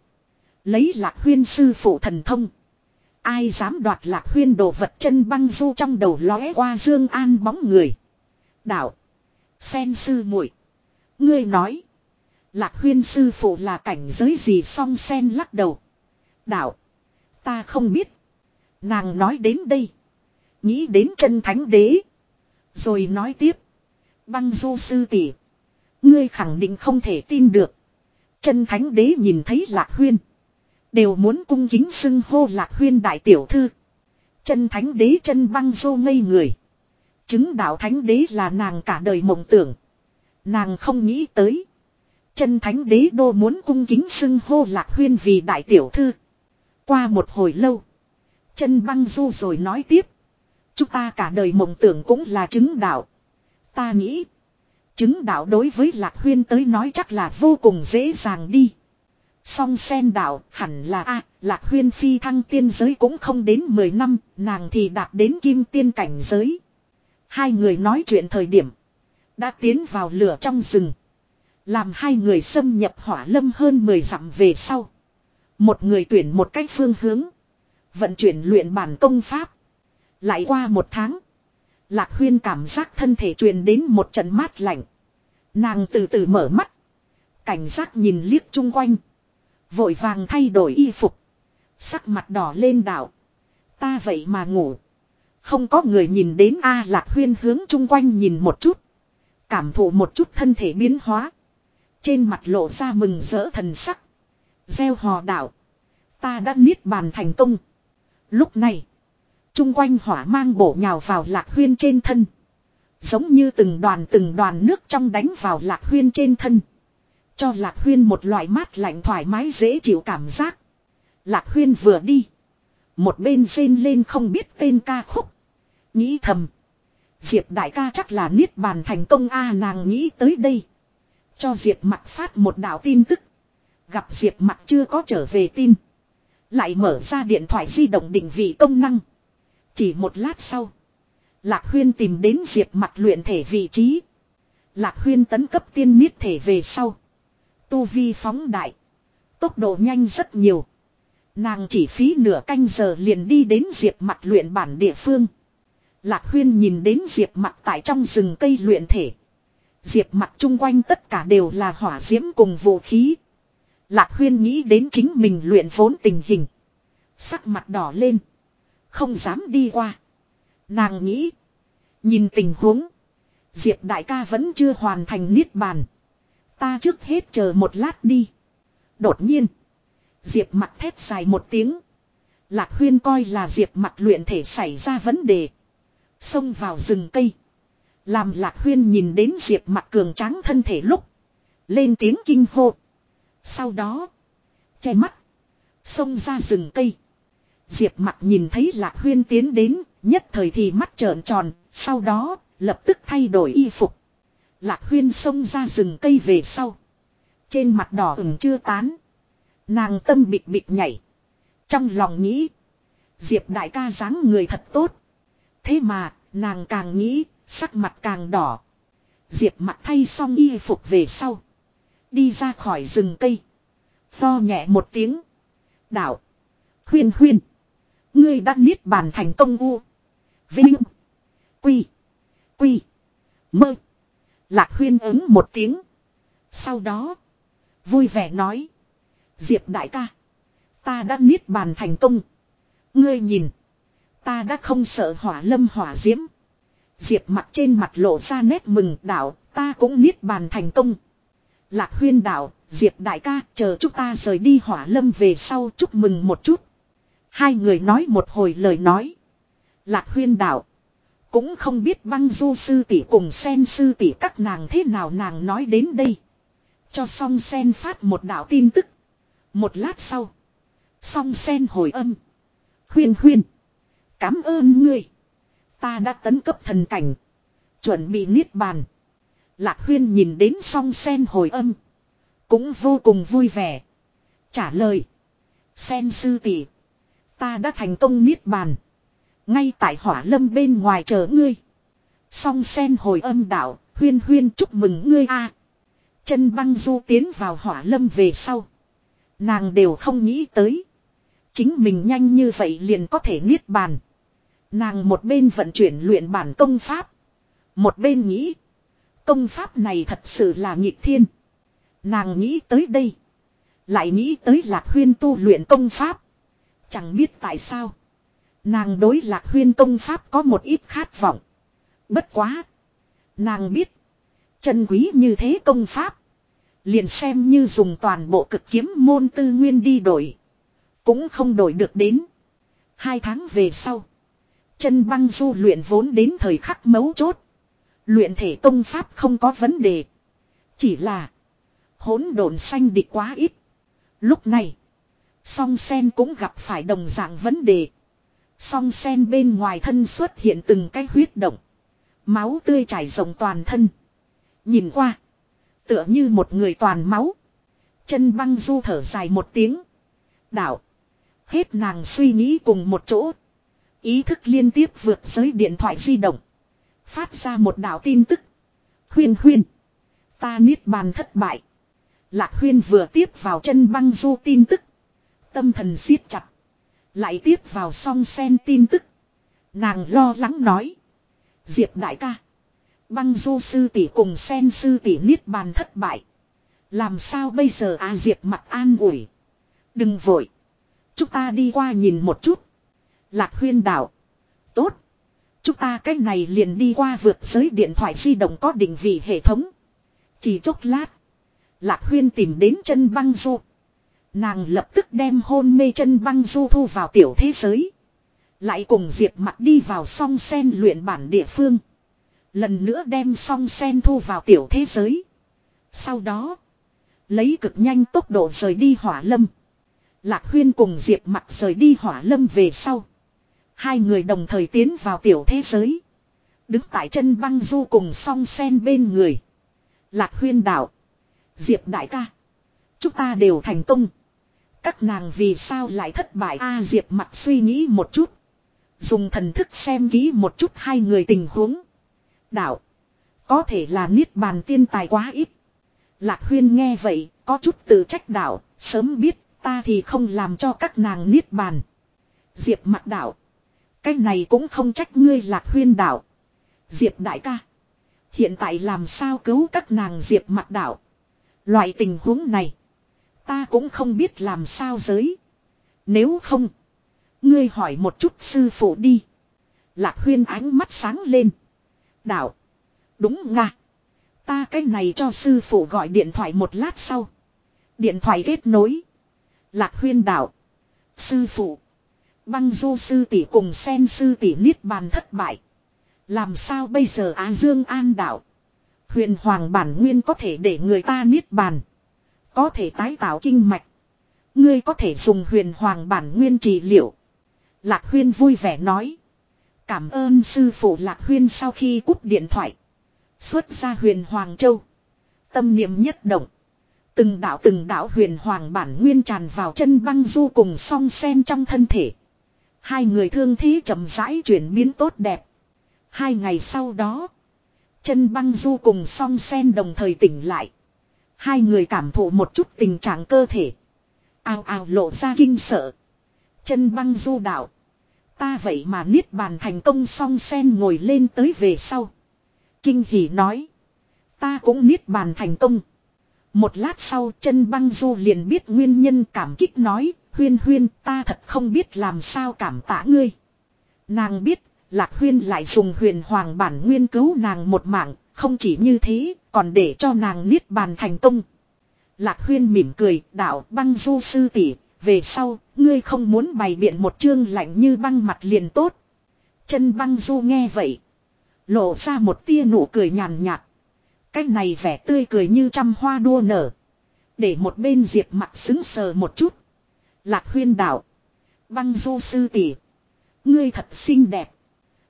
Lấy lạc huyên sư phụ thần thông. Ai dám đoạt lạc huyên đồ vật chân băng du trong đầu lóe qua dương an bóng người. Đạo. Sen sư muội Ngươi nói. Lạc huyên sư phụ là cảnh giới gì song sen lắc đầu. Đạo. Ta không biết. Nàng nói đến đây. Nghĩ đến chân thánh đế. Rồi nói tiếp. Băng du sư tỷ Ngươi khẳng định không thể tin được. Chân thánh đế nhìn thấy lạc huyên. Đều muốn cung kính xưng hô lạc huyên đại tiểu thư. Chân thánh đế chân băng du ngây người. Chứng đạo thánh đế là nàng cả đời mộng tưởng. Nàng không nghĩ tới. Chân thánh đế đô muốn cung kính xưng hô lạc huyên vì đại tiểu thư. Qua một hồi lâu chân băng du rồi nói tiếp. Chúng ta cả đời mộng tưởng cũng là chứng đạo. Ta nghĩ. Chứng đạo đối với Lạc Huyên tới nói chắc là vô cùng dễ dàng đi. Song sen đạo hẳn là a Lạc Huyên phi thăng tiên giới cũng không đến 10 năm, nàng thì đạt đến kim tiên cảnh giới. Hai người nói chuyện thời điểm. Đã tiến vào lửa trong rừng. Làm hai người xâm nhập hỏa lâm hơn 10 dặm về sau. Một người tuyển một cách phương hướng. Vận chuyển luyện bản công pháp. Lại qua một tháng. Lạc huyên cảm giác thân thể truyền đến một trận mát lạnh. Nàng từ từ mở mắt. Cảnh giác nhìn liếc chung quanh. Vội vàng thay đổi y phục. Sắc mặt đỏ lên đạo. Ta vậy mà ngủ. Không có người nhìn đến A Lạc Huyên hướng chung quanh nhìn một chút. Cảm thụ một chút thân thể biến hóa. Trên mặt lộ ra mừng rỡ thần sắc. Gieo hò đạo, Ta đã niết bàn thành công. Lúc này, chung quanh hỏa mang bổ nhào vào lạc huyên trên thân. Giống như từng đoàn từng đoàn nước trong đánh vào lạc huyên trên thân. Cho lạc huyên một loại mát lạnh thoải mái dễ chịu cảm giác. Lạc huyên vừa đi. Một bên rên lên không biết tên ca khúc. Nghĩ thầm. Diệp đại ca chắc là niết bàn thành công a nàng nghĩ tới đây. Cho Diệp mặt phát một đạo tin tức. Gặp Diệp mặt chưa có trở về tin. Lại mở ra điện thoại di động định vị công năng. Chỉ một lát sau. Lạc Huyên tìm đến diệp mặt luyện thể vị trí. Lạc Huyên tấn cấp tiên niết thể về sau. Tu vi phóng đại. Tốc độ nhanh rất nhiều. Nàng chỉ phí nửa canh giờ liền đi đến diệp mặt luyện bản địa phương. Lạc Huyên nhìn đến diệp mặt tại trong rừng cây luyện thể. Diệp mặt chung quanh tất cả đều là hỏa diễm cùng vũ khí. Lạc huyên nghĩ đến chính mình luyện vốn tình hình. Sắc mặt đỏ lên. Không dám đi qua. Nàng nghĩ. Nhìn tình huống. Diệp đại ca vẫn chưa hoàn thành niết bàn. Ta trước hết chờ một lát đi. Đột nhiên. Diệp mặt thét dài một tiếng. Lạc huyên coi là diệp mặt luyện thể xảy ra vấn đề. Xông vào rừng cây. Làm lạc huyên nhìn đến diệp mặt cường tráng thân thể lúc. Lên tiếng kinh hô. Sau đó. Che mắt. Xông ra rừng cây. Diệp mặt nhìn thấy lạc huyên tiến đến. Nhất thời thì mắt trợn tròn. Sau đó. Lập tức thay đổi y phục. Lạc huyên xông ra rừng cây về sau. Trên mặt đỏ ửng chưa tán. Nàng tâm bịch bịch nhảy. Trong lòng nghĩ. Diệp đại ca dáng người thật tốt. Thế mà, nàng càng nghĩ, sắc mặt càng đỏ. Diệp mặt thay xong y phục về sau. Đi ra khỏi rừng cây. Tho nhẹ một tiếng. Đạo. Huyên huyên. Ngươi đã niết bàn thành công u. Vinh. Quy. Quy. Mơ. Lạc huyên ứng một tiếng. Sau đó. Vui vẻ nói. Diệp đại ca. Ta đã niết bàn thành công. Ngươi nhìn. Ta đã không sợ hỏa lâm hỏa diễm. Diệp mặt trên mặt lộ ra nét mừng đạo. Ta cũng niết bàn thành công. Lạc huyên đạo, Diệp đại ca chờ chúng ta rời đi hỏa lâm về sau chúc mừng một chút. Hai người nói một hồi lời nói. Lạc huyên đạo. Cũng không biết băng du sư tỷ cùng sen sư tỷ các nàng thế nào nàng nói đến đây. Cho song sen phát một đạo tin tức. Một lát sau. Song sen hồi âm. Huyên huyên. Cảm ơn ngươi. Ta đã tấn cấp thần cảnh. Chuẩn bị niết bàn. Lạc Huyên nhìn đến song sen hồi âm. Cũng vô cùng vui vẻ. Trả lời. Sen sư tỷ Ta đã thành công niết bàn. Ngay tại hỏa lâm bên ngoài chờ ngươi. Song sen hồi âm đạo. Huyên huyên chúc mừng ngươi a Chân băng du tiến vào hỏa lâm về sau. Nàng đều không nghĩ tới. Chính mình nhanh như vậy liền có thể niết bàn. Nàng một bên vận chuyển luyện bản công pháp. Một bên nghĩ. Công pháp này thật sự là nghịch thiên. Nàng nghĩ tới đây. Lại nghĩ tới lạc huyên tu luyện công pháp. Chẳng biết tại sao. Nàng đối lạc huyên công pháp có một ít khát vọng. Bất quá. Nàng biết. Chân quý như thế công pháp. Liền xem như dùng toàn bộ cực kiếm môn tư nguyên đi đổi. Cũng không đổi được đến. Hai tháng về sau. Chân băng du luyện vốn đến thời khắc mấu chốt. Luyện thể tông pháp không có vấn đề. Chỉ là. Hỗn độn xanh địch quá ít. Lúc này. Song sen cũng gặp phải đồng dạng vấn đề. Song sen bên ngoài thân xuất hiện từng cái huyết động. Máu tươi chảy rồng toàn thân. Nhìn qua. Tựa như một người toàn máu. Chân băng du thở dài một tiếng. Đạo. Hết nàng suy nghĩ cùng một chỗ. Ý thức liên tiếp vượt giới điện thoại di động. Phát ra một đạo tin tức. Huyên huyên. Ta niết bàn thất bại. Lạc huyên vừa tiếp vào chân băng du tin tức. Tâm thần siết chặt. Lại tiếp vào song sen tin tức. Nàng lo lắng nói. Diệp đại ca. Băng du sư tỷ cùng sen sư tỷ niết bàn thất bại. Làm sao bây giờ à Diệp mặt an ủi. Đừng vội. Chúng ta đi qua nhìn một chút. Lạc huyên đảo, Tốt. Chúng ta cái này liền đi qua vượt giới điện thoại di động có định vị hệ thống. Chỉ chốc lát. Lạc Huyên tìm đến chân băng du. Nàng lập tức đem hôn mê chân băng du thu vào tiểu thế giới. Lại cùng Diệp mặt đi vào song sen luyện bản địa phương. Lần nữa đem song sen thu vào tiểu thế giới. Sau đó. Lấy cực nhanh tốc độ rời đi hỏa lâm. Lạc Huyên cùng Diệp mặt rời đi hỏa lâm về sau. Hai người đồng thời tiến vào tiểu thế giới. Đứng tại chân băng du cùng song sen bên người. Lạc huyên đạo. Diệp đại ca. Chúng ta đều thành công. Các nàng vì sao lại thất bại a Diệp mặt suy nghĩ một chút. Dùng thần thức xem kỹ một chút hai người tình huống. Đạo. Có thể là niết bàn tiên tài quá ít. Lạc huyên nghe vậy, có chút tự trách đạo, sớm biết, ta thì không làm cho các nàng niết bàn. Diệp mặt đạo. Cái này cũng không trách ngươi lạc huyên đảo. Diệp đại ca. Hiện tại làm sao cứu các nàng diệp mặt đảo. Loại tình huống này. Ta cũng không biết làm sao giới. Nếu không. Ngươi hỏi một chút sư phụ đi. Lạc huyên ánh mắt sáng lên. Đảo. Đúng nga. Ta cái này cho sư phụ gọi điện thoại một lát sau. Điện thoại kết nối. Lạc huyên đảo. Sư phụ. Băng du sư tỷ cùng sen sư tỷ niết bàn thất bại. Làm sao bây giờ Á Dương An đạo. Huyền Hoàng bản nguyên có thể để người ta niết bàn. Có thể tái tạo kinh mạch. Ngươi có thể dùng huyền hoàng bản nguyên trị liệu. Lạc Huyên vui vẻ nói. Cảm ơn sư phụ Lạc Huyên sau khi cúp điện thoại. Xuất ra huyền Hoàng Châu. Tâm niệm nhất động. Từng đạo từng đạo huyền hoàng bản nguyên tràn vào chân băng du cùng song sen trong thân thể. Hai người thương thế chậm rãi chuyển biến tốt đẹp. Hai ngày sau đó. Chân băng du cùng song sen đồng thời tỉnh lại. Hai người cảm thụ một chút tình trạng cơ thể. Ao ao lộ ra kinh sợ. Chân băng du đạo. Ta vậy mà niết bàn thành công song sen ngồi lên tới về sau. Kinh hỉ nói. Ta cũng niết bàn thành công. Một lát sau chân băng du liền biết nguyên nhân cảm kích nói huyên huyên ta thật không biết làm sao cảm tạ ngươi. Nàng biết, lạc huyên lại dùng huyền hoàng bản nguyên cứu nàng một mạng, không chỉ như thế, còn để cho nàng niết bàn thành công. Lạc huyên mỉm cười, đạo băng du sư tỷ về sau, ngươi không muốn bày biện một chương lạnh như băng mặt liền tốt. Chân băng du nghe vậy. Lộ ra một tia nụ cười nhàn nhạt. Cách này vẻ tươi cười như trăm hoa đua nở. Để một bên diệt mặt xứng sờ một chút. Lạc huyên đạo. Băng du sư tỷ. Ngươi thật xinh đẹp.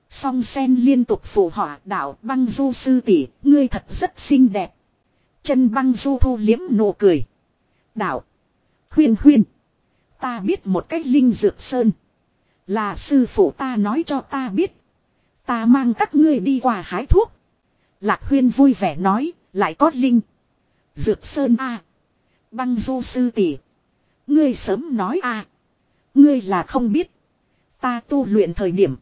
Song sen liên tục phù họa đạo băng du sư tỷ, ngươi thật rất xinh đẹp. Chân băng du thu liếm nụ cười. Đạo. Huyên huyên. Ta biết một cách linh dược sơn. Là sư phụ ta nói cho ta biết. Ta mang các ngươi đi qua hái thuốc. Lạc huyên vui vẻ nói, lại có linh. Dược sơn a à. Băng du sư tỷ Ngươi sớm nói à. Ngươi là không biết. Ta tu luyện thời điểm.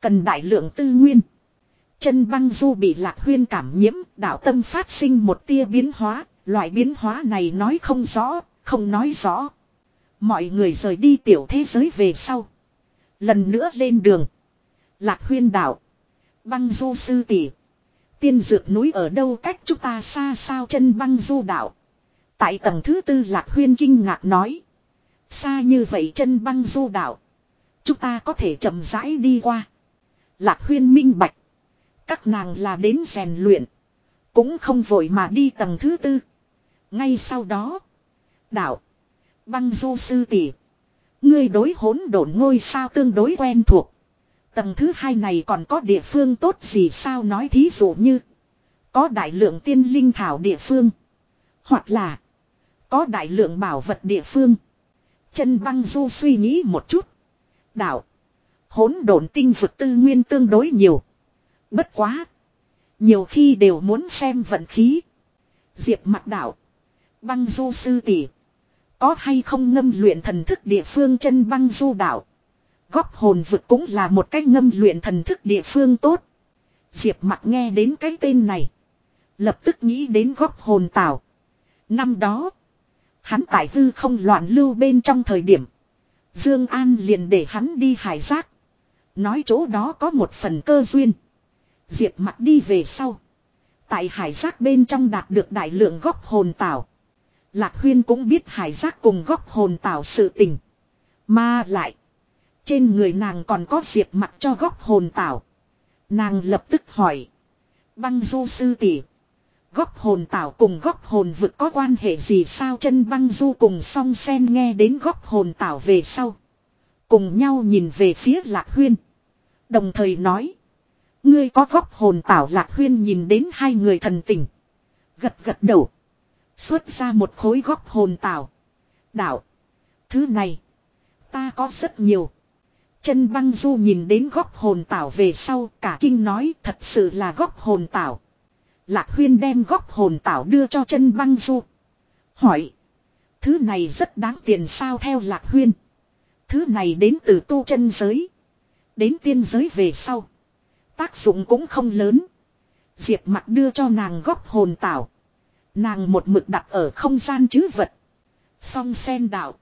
Cần đại lượng tư nguyên. Chân băng du bị lạc huyên cảm nhiễm, đạo tâm phát sinh một tia biến hóa, loại biến hóa này nói không rõ, không nói rõ. Mọi người rời đi tiểu thế giới về sau. Lần nữa lên đường. Lạc huyên đạo. Băng du sư tỷ. Tiên dược núi ở đâu cách chúng ta xa sao chân băng du đạo. Tại tầng thứ tư Lạc Huyên kinh ngạc nói. Xa như vậy chân băng du đạo. Chúng ta có thể chậm rãi đi qua. Lạc Huyên minh bạch. Các nàng là đến rèn luyện. Cũng không vội mà đi tầng thứ tư. Ngay sau đó. Đạo. Băng du sư tỷ. Ngươi đối hỗn độn ngôi sao tương đối quen thuộc. Tầng thứ hai này còn có địa phương tốt gì sao nói thí dụ như. Có đại lượng tiên linh thảo địa phương. Hoặc là. Có đại lượng bảo vật địa phương. Chân băng du suy nghĩ một chút. Đạo. Hốn độn tinh vực tư nguyên tương đối nhiều. Bất quá. Nhiều khi đều muốn xem vận khí. Diệp mặt đạo. Băng du sư tỷ Có hay không ngâm luyện thần thức địa phương chân băng du đạo. Góc hồn vực cũng là một cách ngâm luyện thần thức địa phương tốt. Diệp mặt nghe đến cái tên này. Lập tức nghĩ đến góc hồn tảo. Năm đó. Hắn tại hư không loạn lưu bên trong thời điểm. Dương An liền để hắn đi hải giác. Nói chỗ đó có một phần cơ duyên. Diệp mặt đi về sau. Tại hải giác bên trong đạt được đại lượng góc hồn tảo. Lạc Huyên cũng biết hải giác cùng góc hồn tảo sự tình. Mà lại. Trên người nàng còn có diệp mặt cho góc hồn tảo. Nàng lập tức hỏi. Băng du sư tỷ Góc hồn tảo cùng góc hồn vực có quan hệ gì sao chân băng du cùng song sen nghe đến góc hồn tảo về sau. Cùng nhau nhìn về phía lạc huyên. Đồng thời nói. Ngươi có góc hồn tảo lạc huyên nhìn đến hai người thần tình. Gật gật đầu. Xuất ra một khối góc hồn tảo. Đạo. Thứ này. Ta có rất nhiều. Chân băng du nhìn đến góc hồn tảo về sau cả kinh nói thật sự là góc hồn tảo. Lạc huyên đem góc hồn tảo đưa cho chân băng du. Hỏi. Thứ này rất đáng tiền sao theo lạc huyên. Thứ này đến từ tu chân giới. Đến tiên giới về sau. Tác dụng cũng không lớn. Diệp mặt đưa cho nàng góc hồn tảo. Nàng một mực đặt ở không gian chứ vật. Song sen đạo.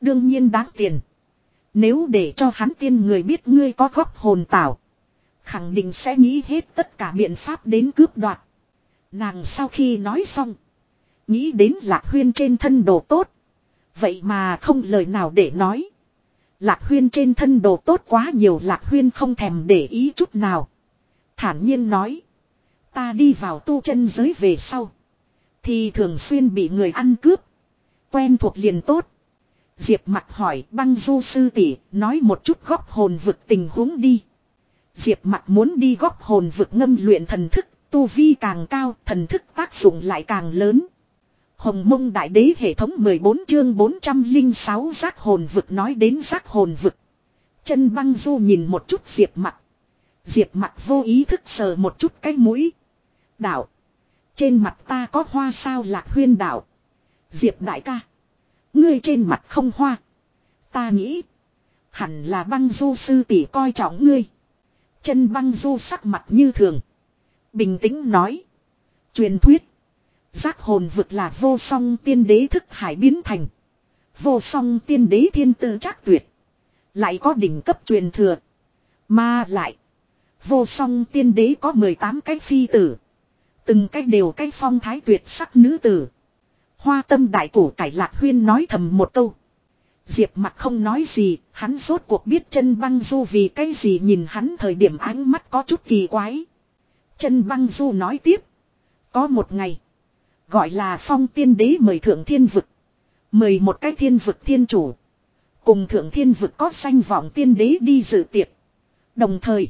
Đương nhiên đáng tiền. Nếu để cho hắn tiên người biết ngươi có góc hồn tảo. Khẳng định sẽ nghĩ hết tất cả biện pháp đến cướp đoạt. Nàng sau khi nói xong. Nghĩ đến lạc huyên trên thân đồ tốt. Vậy mà không lời nào để nói. Lạc huyên trên thân đồ tốt quá nhiều lạc huyên không thèm để ý chút nào. Thản nhiên nói. Ta đi vào tu chân giới về sau. Thì thường xuyên bị người ăn cướp. Quen thuộc liền tốt. Diệp mặt hỏi băng du sư tỷ nói một chút góc hồn vực tình huống đi. Diệp mặt muốn đi góc hồn vực ngâm luyện thần thức. Tu vi càng cao, thần thức tác dụng lại càng lớn. Hồng mông đại đế hệ thống 14 chương 406 giác hồn vực nói đến giác hồn vực. Chân băng du nhìn một chút diệp mặt. Diệp mặt vô ý thức sờ một chút cái mũi. Đạo. Trên mặt ta có hoa sao lạc huyên đạo. Diệp đại ca. Ngươi trên mặt không hoa. Ta nghĩ. Hẳn là băng du sư tỷ coi trọng ngươi. Chân băng du sắc mặt như thường. Bình tĩnh nói. Truyền thuyết. Giác hồn vực là vô song tiên đế thức hải biến thành. Vô song tiên đế thiên tư chắc tuyệt. Lại có đỉnh cấp truyền thừa. Mà lại. Vô song tiên đế có 18 cái phi tử. Từng cái đều cái phong thái tuyệt sắc nữ tử. Hoa tâm đại cổ cải lạc huyên nói thầm một câu. Diệp mặt không nói gì, hắn rốt cuộc biết chân băng du vì cái gì nhìn hắn thời điểm ánh mắt có chút kỳ quái chân băng du nói tiếp. Có một ngày. Gọi là phong tiên đế mời thượng thiên vực. Mời một cái thiên vực thiên chủ. Cùng thượng thiên vực có danh vọng tiên đế đi dự tiệc. Đồng thời.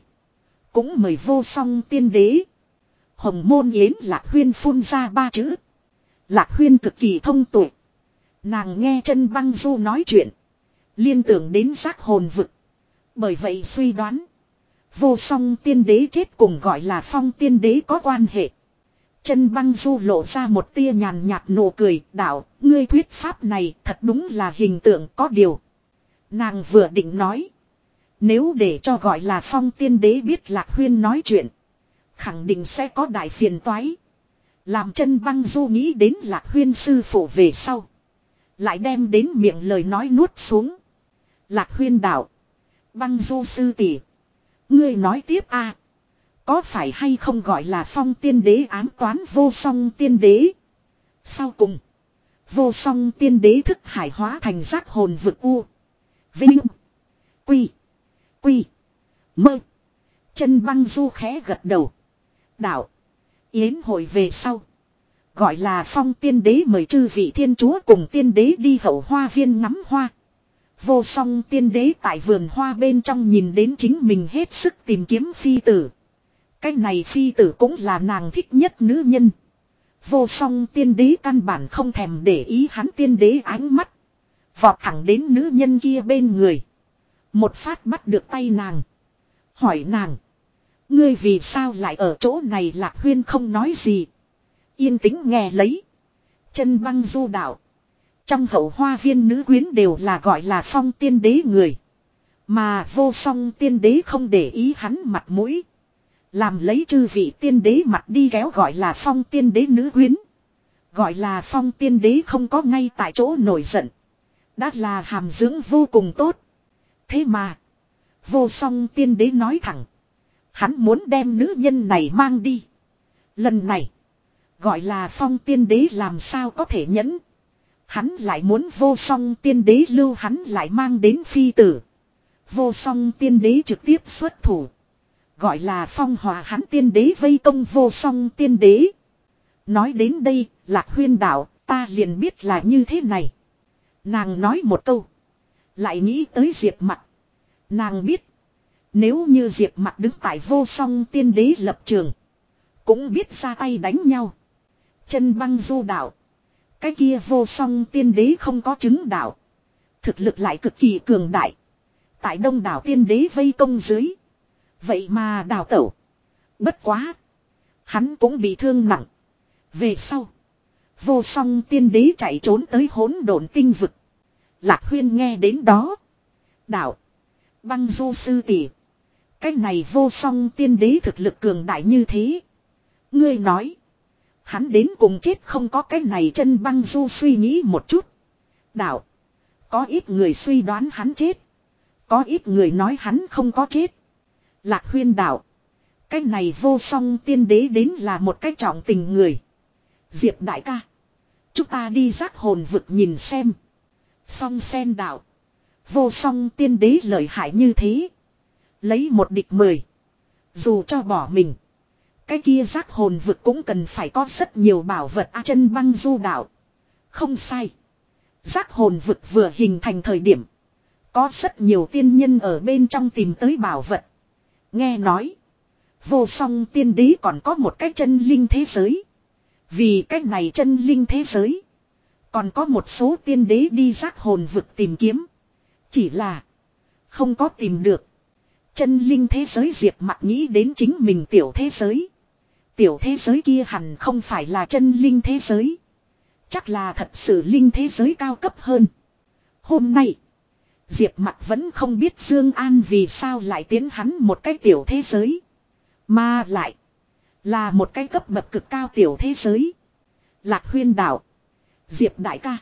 Cũng mời vô song tiên đế. Hồng môn yến lạc huyên phun ra ba chữ. Lạc huyên cực kỳ thông tuệ. Nàng nghe chân băng du nói chuyện. Liên tưởng đến giác hồn vực. Bởi vậy suy đoán. Vô song tiên đế chết cùng gọi là phong tiên đế có quan hệ. Chân băng du lộ ra một tia nhàn nhạt nụ cười, đạo, ngươi thuyết pháp này thật đúng là hình tượng có điều. Nàng vừa định nói. Nếu để cho gọi là phong tiên đế biết lạc huyên nói chuyện. Khẳng định sẽ có đại phiền toái. Làm chân băng du nghĩ đến lạc huyên sư phụ về sau. Lại đem đến miệng lời nói nuốt xuống. Lạc huyên đạo. Băng du sư tỷ Ngươi nói tiếp a à. Có phải hay không gọi là phong tiên đế ám toán vô song tiên đế? Sau cùng. Vô song tiên đế thức hải hóa thành giác hồn vực u. Vinh. Quy. Quy. Mơ. Chân băng du khẽ gật đầu. Đạo. Yến hội về sau. Gọi là phong tiên đế mời chư vị thiên chúa cùng tiên đế đi hậu hoa viên ngắm hoa. Vô song tiên đế tại vườn hoa bên trong nhìn đến chính mình hết sức tìm kiếm phi tử. Cái này phi tử cũng là nàng thích nhất nữ nhân. Vô song tiên đế căn bản không thèm để ý hắn tiên đế ánh mắt. Vọt thẳng đến nữ nhân kia bên người. Một phát bắt được tay nàng. Hỏi nàng. Ngươi vì sao lại ở chỗ này lạc huyên không nói gì. Yên tĩnh nghe lấy. Chân băng du đạo. Trong hậu hoa viên nữ quyến đều là gọi là phong tiên đế người. Mà vô song tiên đế không để ý hắn mặt mũi. Làm lấy chư vị tiên đế mặt đi kéo gọi là phong tiên đế nữ quyến. Gọi là phong tiên đế không có ngay tại chỗ nổi giận. Đã là hàm dưỡng vô cùng tốt. Thế mà. Vô song tiên đế nói thẳng. Hắn muốn đem nữ nhân này mang đi. Lần này. Gọi là phong tiên đế làm sao có thể nhẫn. Hắn lại muốn vô song tiên đế lưu hắn lại mang đến phi tử. Vô song tiên đế trực tiếp xuất thủ. Gọi là phong hòa hắn tiên đế vây công vô song tiên đế. Nói đến đây, lạc huyên đạo, ta liền biết là như thế này. Nàng nói một câu. Lại nghĩ tới diệp mặt. Nàng biết. Nếu như diệp mặt đứng tại vô song tiên đế lập trường. Cũng biết ra tay đánh nhau. Chân băng du đạo. Cái kia vô song tiên đế không có chứng đạo. Thực lực lại cực kỳ cường đại. Tại đông đảo tiên đế vây công dưới. Vậy mà đào tẩu. Bất quá. Hắn cũng bị thương nặng. Về sau. Vô song tiên đế chạy trốn tới hỗn độn tinh vực. Lạc huyên nghe đến đó. Đạo. Băng du sư tỷ. Cái này vô song tiên đế thực lực cường đại như thế. Ngươi nói. Hắn đến cùng chết không có cái này chân băng du suy nghĩ một chút. Đạo. Có ít người suy đoán hắn chết. Có ít người nói hắn không có chết. Lạc huyên đạo. Cái này vô song tiên đế đến là một cái trọng tình người. Diệp đại ca. Chúng ta đi giác hồn vực nhìn xem. Song sen đạo. Vô song tiên đế lợi hại như thế. Lấy một địch mười. Dù cho bỏ mình. Cái kia giác hồn vực cũng cần phải có rất nhiều bảo vật a chân băng du đạo. Không sai. Giác hồn vực vừa hình thành thời điểm. Có rất nhiều tiên nhân ở bên trong tìm tới bảo vật. Nghe nói. Vô song tiên đế còn có một cái chân linh thế giới. Vì cái này chân linh thế giới. Còn có một số tiên đế đi giác hồn vực tìm kiếm. Chỉ là. Không có tìm được. Chân linh thế giới diệp mặt nghĩ đến chính mình tiểu thế giới. Tiểu thế giới kia hẳn không phải là chân linh thế giới. Chắc là thật sự linh thế giới cao cấp hơn. Hôm nay, Diệp Mặt vẫn không biết Dương An vì sao lại tiến hắn một cái tiểu thế giới. Mà lại, là một cái cấp bậc cực cao tiểu thế giới. Lạc huyên đảo, Diệp đại ca.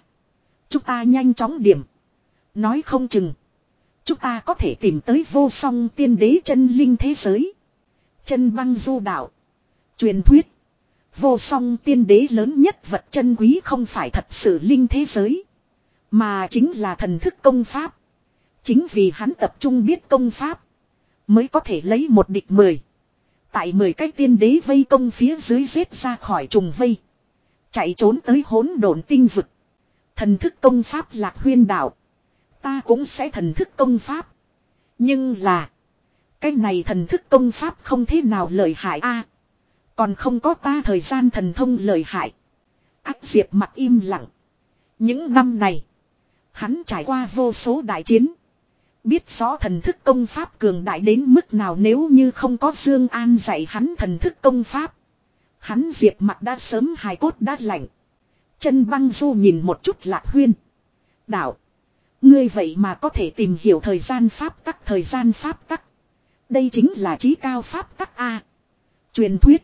Chúng ta nhanh chóng điểm. Nói không chừng. Chúng ta có thể tìm tới vô song tiên đế chân linh thế giới. Chân băng du đảo. Truyền thuyết. Vô song tiên đế lớn nhất vật chân quý không phải thật sự linh thế giới. Mà chính là thần thức công pháp. Chính vì hắn tập trung biết công pháp. Mới có thể lấy một địch mười. Tại mười cái tiên đế vây công phía dưới giết ra khỏi trùng vây. Chạy trốn tới hỗn độn tinh vực. Thần thức công pháp lạc huyên đạo. Ta cũng sẽ thần thức công pháp. Nhưng là. Cái này thần thức công pháp không thế nào lợi hại a còn không có ta thời gian thần thông lời hại. Ác diệp mặt im lặng. Những năm này. Hắn trải qua vô số đại chiến. Biết rõ thần thức công pháp cường đại đến mức nào nếu như không có Dương An dạy hắn thần thức công pháp. Hắn diệp mặt đã sớm hài cốt đã lạnh. Chân băng du nhìn một chút lạc huyên. Đạo. Ngươi vậy mà có thể tìm hiểu thời gian pháp tắc thời gian pháp tắc. Đây chính là trí cao pháp tắc A. Truyền thuyết.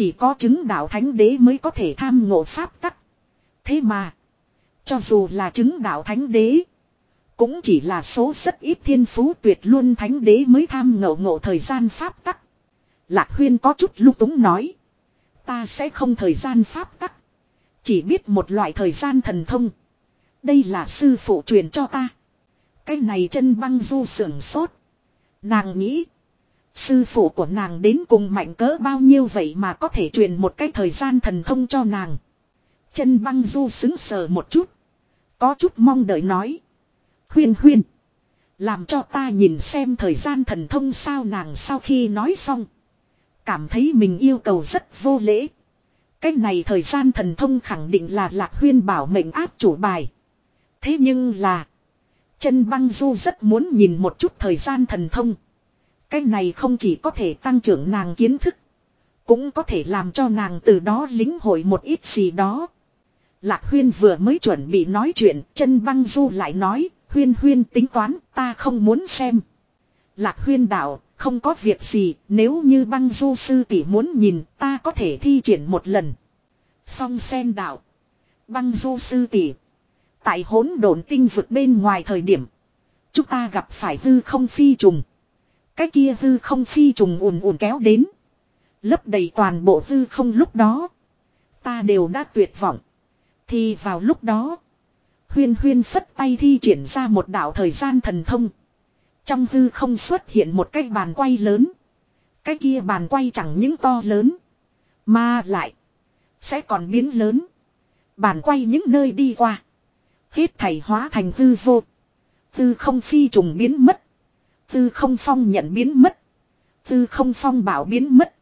Chỉ có chứng đạo thánh đế mới có thể tham ngộ pháp tắc. Thế mà. Cho dù là chứng đạo thánh đế. Cũng chỉ là số rất ít thiên phú tuyệt luôn thánh đế mới tham ngộ ngộ thời gian pháp tắc. Lạc huyên có chút lúc túng nói. Ta sẽ không thời gian pháp tắc. Chỉ biết một loại thời gian thần thông. Đây là sư phụ truyền cho ta. Cái này chân băng du sưởng sốt. Nàng nghĩ. Sư phụ của nàng đến cùng mạnh cỡ bao nhiêu vậy mà có thể truyền một cái thời gian thần thông cho nàng. Chân băng du xứng sờ một chút. Có chút mong đợi nói. Huyên huyên. Làm cho ta nhìn xem thời gian thần thông sao nàng sau khi nói xong. Cảm thấy mình yêu cầu rất vô lễ. Cách này thời gian thần thông khẳng định là lạc huyên bảo mệnh áp chủ bài. Thế nhưng là. Chân băng du rất muốn nhìn một chút thời gian thần thông. Cái này không chỉ có thể tăng trưởng nàng kiến thức. Cũng có thể làm cho nàng từ đó lính hội một ít gì đó. Lạc Huyên vừa mới chuẩn bị nói chuyện, chân băng du lại nói, Huyên Huyên tính toán, ta không muốn xem. Lạc Huyên đạo, không có việc gì, nếu như băng du sư tỷ muốn nhìn, ta có thể thi triển một lần. Song sen đạo, băng du sư tỷ, tại hỗn độn tinh vực bên ngoài thời điểm, chúng ta gặp phải hư không phi trùng. Cái kia hư không phi trùng ùn ùn kéo đến. Lấp đầy toàn bộ hư không lúc đó. Ta đều đã tuyệt vọng. Thì vào lúc đó. Huyên huyên phất tay thi triển ra một đạo thời gian thần thông. Trong hư không xuất hiện một cái bàn quay lớn. Cái kia bàn quay chẳng những to lớn. Mà lại. Sẽ còn biến lớn. Bàn quay những nơi đi qua. Hết thảy hóa thành hư vô. Hư không phi trùng biến mất Tư không phong nhận biến mất. Tư không phong bảo biến mất.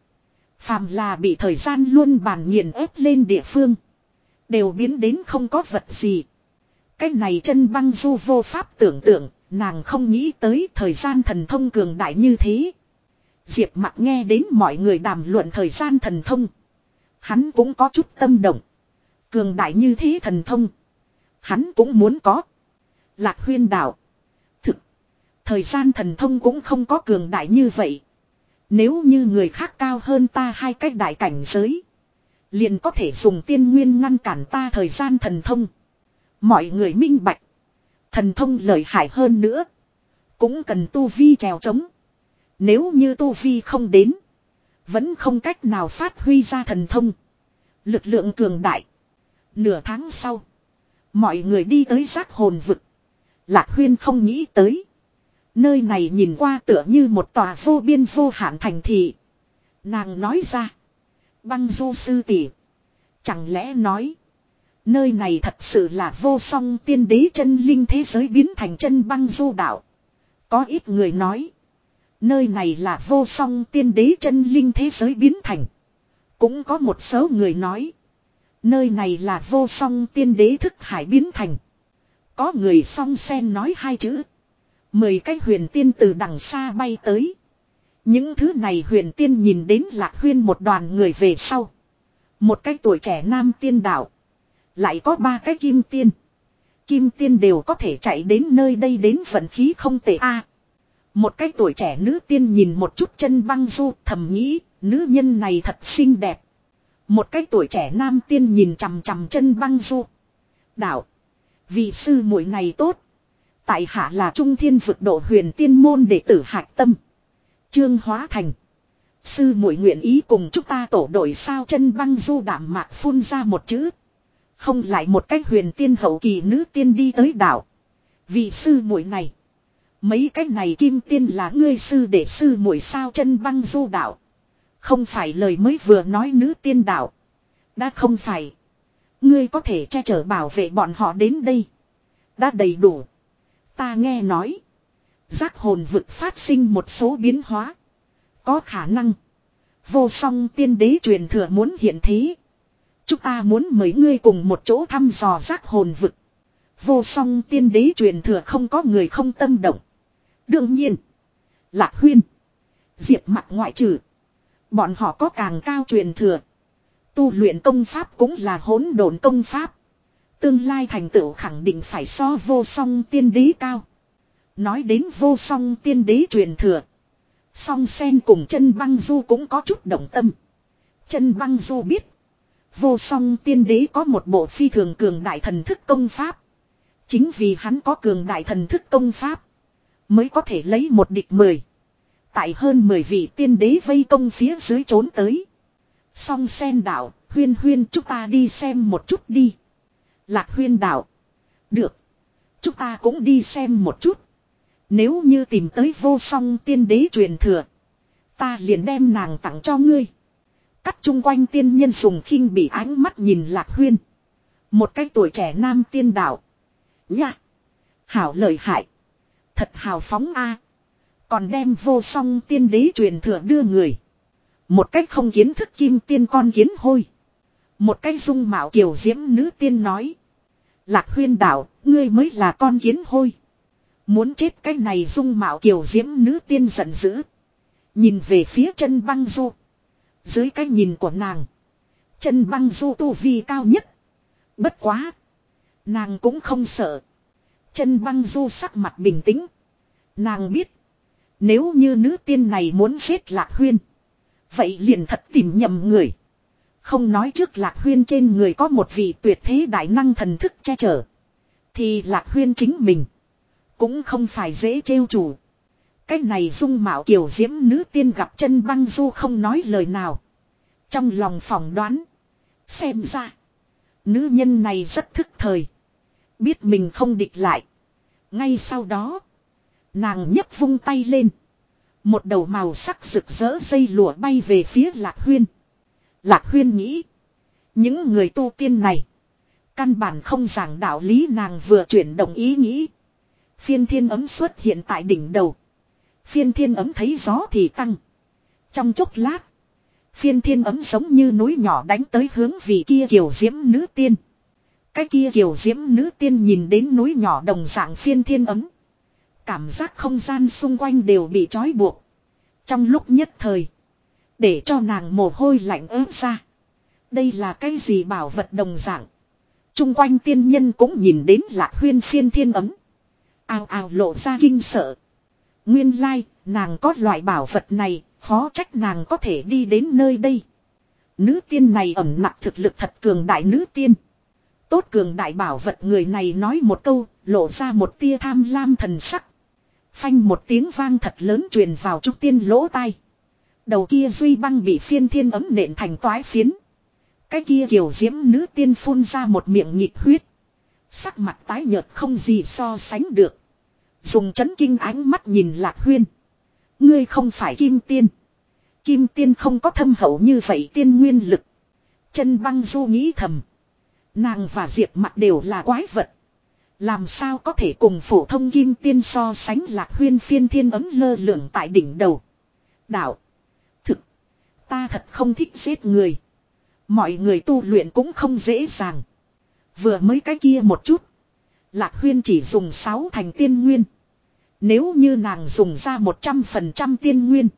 Phàm là bị thời gian luôn bàn nghiền ép lên địa phương. Đều biến đến không có vật gì. Cái này chân băng du vô pháp tưởng tượng, nàng không nghĩ tới thời gian thần thông cường đại như thế. Diệp mặt nghe đến mọi người đàm luận thời gian thần thông. Hắn cũng có chút tâm động. Cường đại như thế thần thông. Hắn cũng muốn có. Lạc huyên đạo. Thời gian thần thông cũng không có cường đại như vậy. Nếu như người khác cao hơn ta hai cách đại cảnh giới. Liền có thể dùng tiên nguyên ngăn cản ta thời gian thần thông. Mọi người minh bạch. Thần thông lợi hại hơn nữa. Cũng cần tu vi trèo trống. Nếu như tu vi không đến. Vẫn không cách nào phát huy ra thần thông. Lực lượng cường đại. Nửa tháng sau. Mọi người đi tới giác hồn vực. Lạc huyên không nghĩ tới. Nơi này nhìn qua tựa như một tòa vô biên vô hạn thành thị. Nàng nói ra. Băng du sư tỷ. Chẳng lẽ nói. Nơi này thật sự là vô song tiên đế chân linh thế giới biến thành chân băng du đạo. Có ít người nói. Nơi này là vô song tiên đế chân linh thế giới biến thành. Cũng có một số người nói. Nơi này là vô song tiên đế thức hải biến thành. Có người song sen nói hai chữ Mười cái huyền tiên từ đằng xa bay tới. Những thứ này huyền tiên nhìn đến lạc huyên một đoàn người về sau. Một cái tuổi trẻ nam tiên đạo. Lại có ba cái kim tiên. Kim tiên đều có thể chạy đến nơi đây đến vận khí không tệ a. một cái tuổi trẻ nữ tiên nhìn một chút chân băng du thầm nghĩ, nữ nhân này thật xinh đẹp. Một cái tuổi trẻ nam tiên nhìn chằm chằm chân băng du. Đạo. Vị sư muội này tốt. Tại hạ là trung thiên vực độ huyền tiên môn đệ tử hạc tâm. Trương Hóa Thành. Sư muội nguyện ý cùng chúng ta tổ đội sao chân băng du đảm mạc phun ra một chữ. Không lại một cách huyền tiên hậu kỳ nữ tiên đi tới đảo. vì sư muội này. Mấy cách này kim tiên là ngươi sư để sư muội sao chân băng du đảo Không phải lời mới vừa nói nữ tiên đảo Đã không phải. Ngươi có thể che chở bảo vệ bọn họ đến đây. Đã đầy đủ. Ta nghe nói. Giác hồn vực phát sinh một số biến hóa. Có khả năng. Vô song tiên đế truyền thừa muốn hiện thế. Chúng ta muốn mấy ngươi cùng một chỗ thăm dò giác hồn vực. Vô song tiên đế truyền thừa không có người không tâm động. Đương nhiên. Lạc huyên. Diệp mặt ngoại trừ. Bọn họ có càng cao truyền thừa. Tu luyện công pháp cũng là hỗn độn công pháp. Tương lai thành tựu khẳng định phải so vô song tiên đế cao. Nói đến vô song tiên đế truyền thừa. Song sen cùng chân băng du cũng có chút động tâm. Chân băng du biết. Vô song tiên đế có một bộ phi thường cường đại thần thức công pháp. Chính vì hắn có cường đại thần thức công pháp. Mới có thể lấy một địch mười. Tại hơn mười vị tiên đế vây công phía dưới trốn tới. Song sen đảo huyên huyên chúng ta đi xem một chút đi. Lạc huyên đạo. Được. Chúng ta cũng đi xem một chút. Nếu như tìm tới vô song tiên đế truyền thừa. Ta liền đem nàng tặng cho ngươi. Cắt chung quanh tiên nhân sùng khinh bị ánh mắt nhìn lạc huyên. Một cái tuổi trẻ nam tiên đạo. Nha. Hảo lợi hại. Thật hào phóng a. Còn đem vô song tiên đế truyền thừa đưa người. Một cách không kiến thức kim tiên con kiến hôi. Một cái dung mạo kiểu diễm nữ tiên nói. Lạc huyên đảo, ngươi mới là con kiến hôi. Muốn chết cái này dung mạo kiểu diễm nữ tiên giận dữ. Nhìn về phía chân băng du. Dưới cái nhìn của nàng. Chân băng du tu vi cao nhất. Bất quá. Nàng cũng không sợ. Chân băng du sắc mặt bình tĩnh. Nàng biết. Nếu như nữ tiên này muốn giết lạc huyên. Vậy liền thật tìm nhầm người. Không nói trước Lạc Huyên trên người có một vị tuyệt thế đại năng thần thức che chở. Thì Lạc Huyên chính mình. Cũng không phải dễ trêu chủ. cách này dung mạo kiểu diễm nữ tiên gặp chân băng du không nói lời nào. Trong lòng phỏng đoán. Xem ra. Nữ nhân này rất thức thời. Biết mình không địch lại. Ngay sau đó. Nàng nhấc vung tay lên. Một đầu màu sắc rực rỡ dây lụa bay về phía lạc huyên. Lạc huyên nghĩ. Những người tu tiên này. Căn bản không giảng đạo lý nàng vừa chuyển động ý nghĩ. Phiên thiên ấm xuất hiện tại đỉnh đầu. Phiên thiên ấm thấy gió thì tăng. Trong chốc lát. Phiên thiên ấm giống như núi nhỏ đánh tới hướng vị kia kiều diễm nữ tiên. Cái kia kiều diễm nữ tiên nhìn đến núi nhỏ đồng dạng phiên thiên ấm. Cảm giác không gian xung quanh đều bị trói buộc. Trong lúc nhất thời. Để cho nàng mồ hôi lạnh ướt ra. Đây là cái gì bảo vật đồng dạng. Trung quanh tiên nhân cũng nhìn đến lạc huyên phiên thiên ấm. Ao ao lộ ra kinh sợ. Nguyên lai, nàng có loại bảo vật này, khó trách nàng có thể đi đến nơi đây. Nữ tiên này ẩm nặng thực lực thật cường đại nữ tiên. Tốt cường đại bảo vật người này nói một câu, lộ ra một tia tham lam thần sắc. Phanh một tiếng vang thật lớn truyền vào trúc tiên lỗ tai đầu kia duy băng bị phiên thiên ấm nện thành toái phiến. Cái kia kiểu diễm nữ tiên phun ra một miệng nhịp huyết. Sắc mặt tái nhợt không gì so sánh được. Dùng chấn kinh ánh mắt nhìn lạc huyên. Ngươi không phải kim tiên. Kim tiên không có thâm hậu như vậy tiên nguyên lực. Chân băng du nghĩ thầm. Nàng và diệp mặt đều là quái vật. Làm sao có thể cùng phổ thông kim tiên so sánh lạc huyên phiên thiên ấm lơ lửng tại đỉnh đầu. Đạo. Ta thật không thích giết người. Mọi người tu luyện cũng không dễ dàng. Vừa mới cái kia một chút. Lạc huyên chỉ dùng 6 thành tiên nguyên. Nếu như nàng dùng ra 100% tiên nguyên.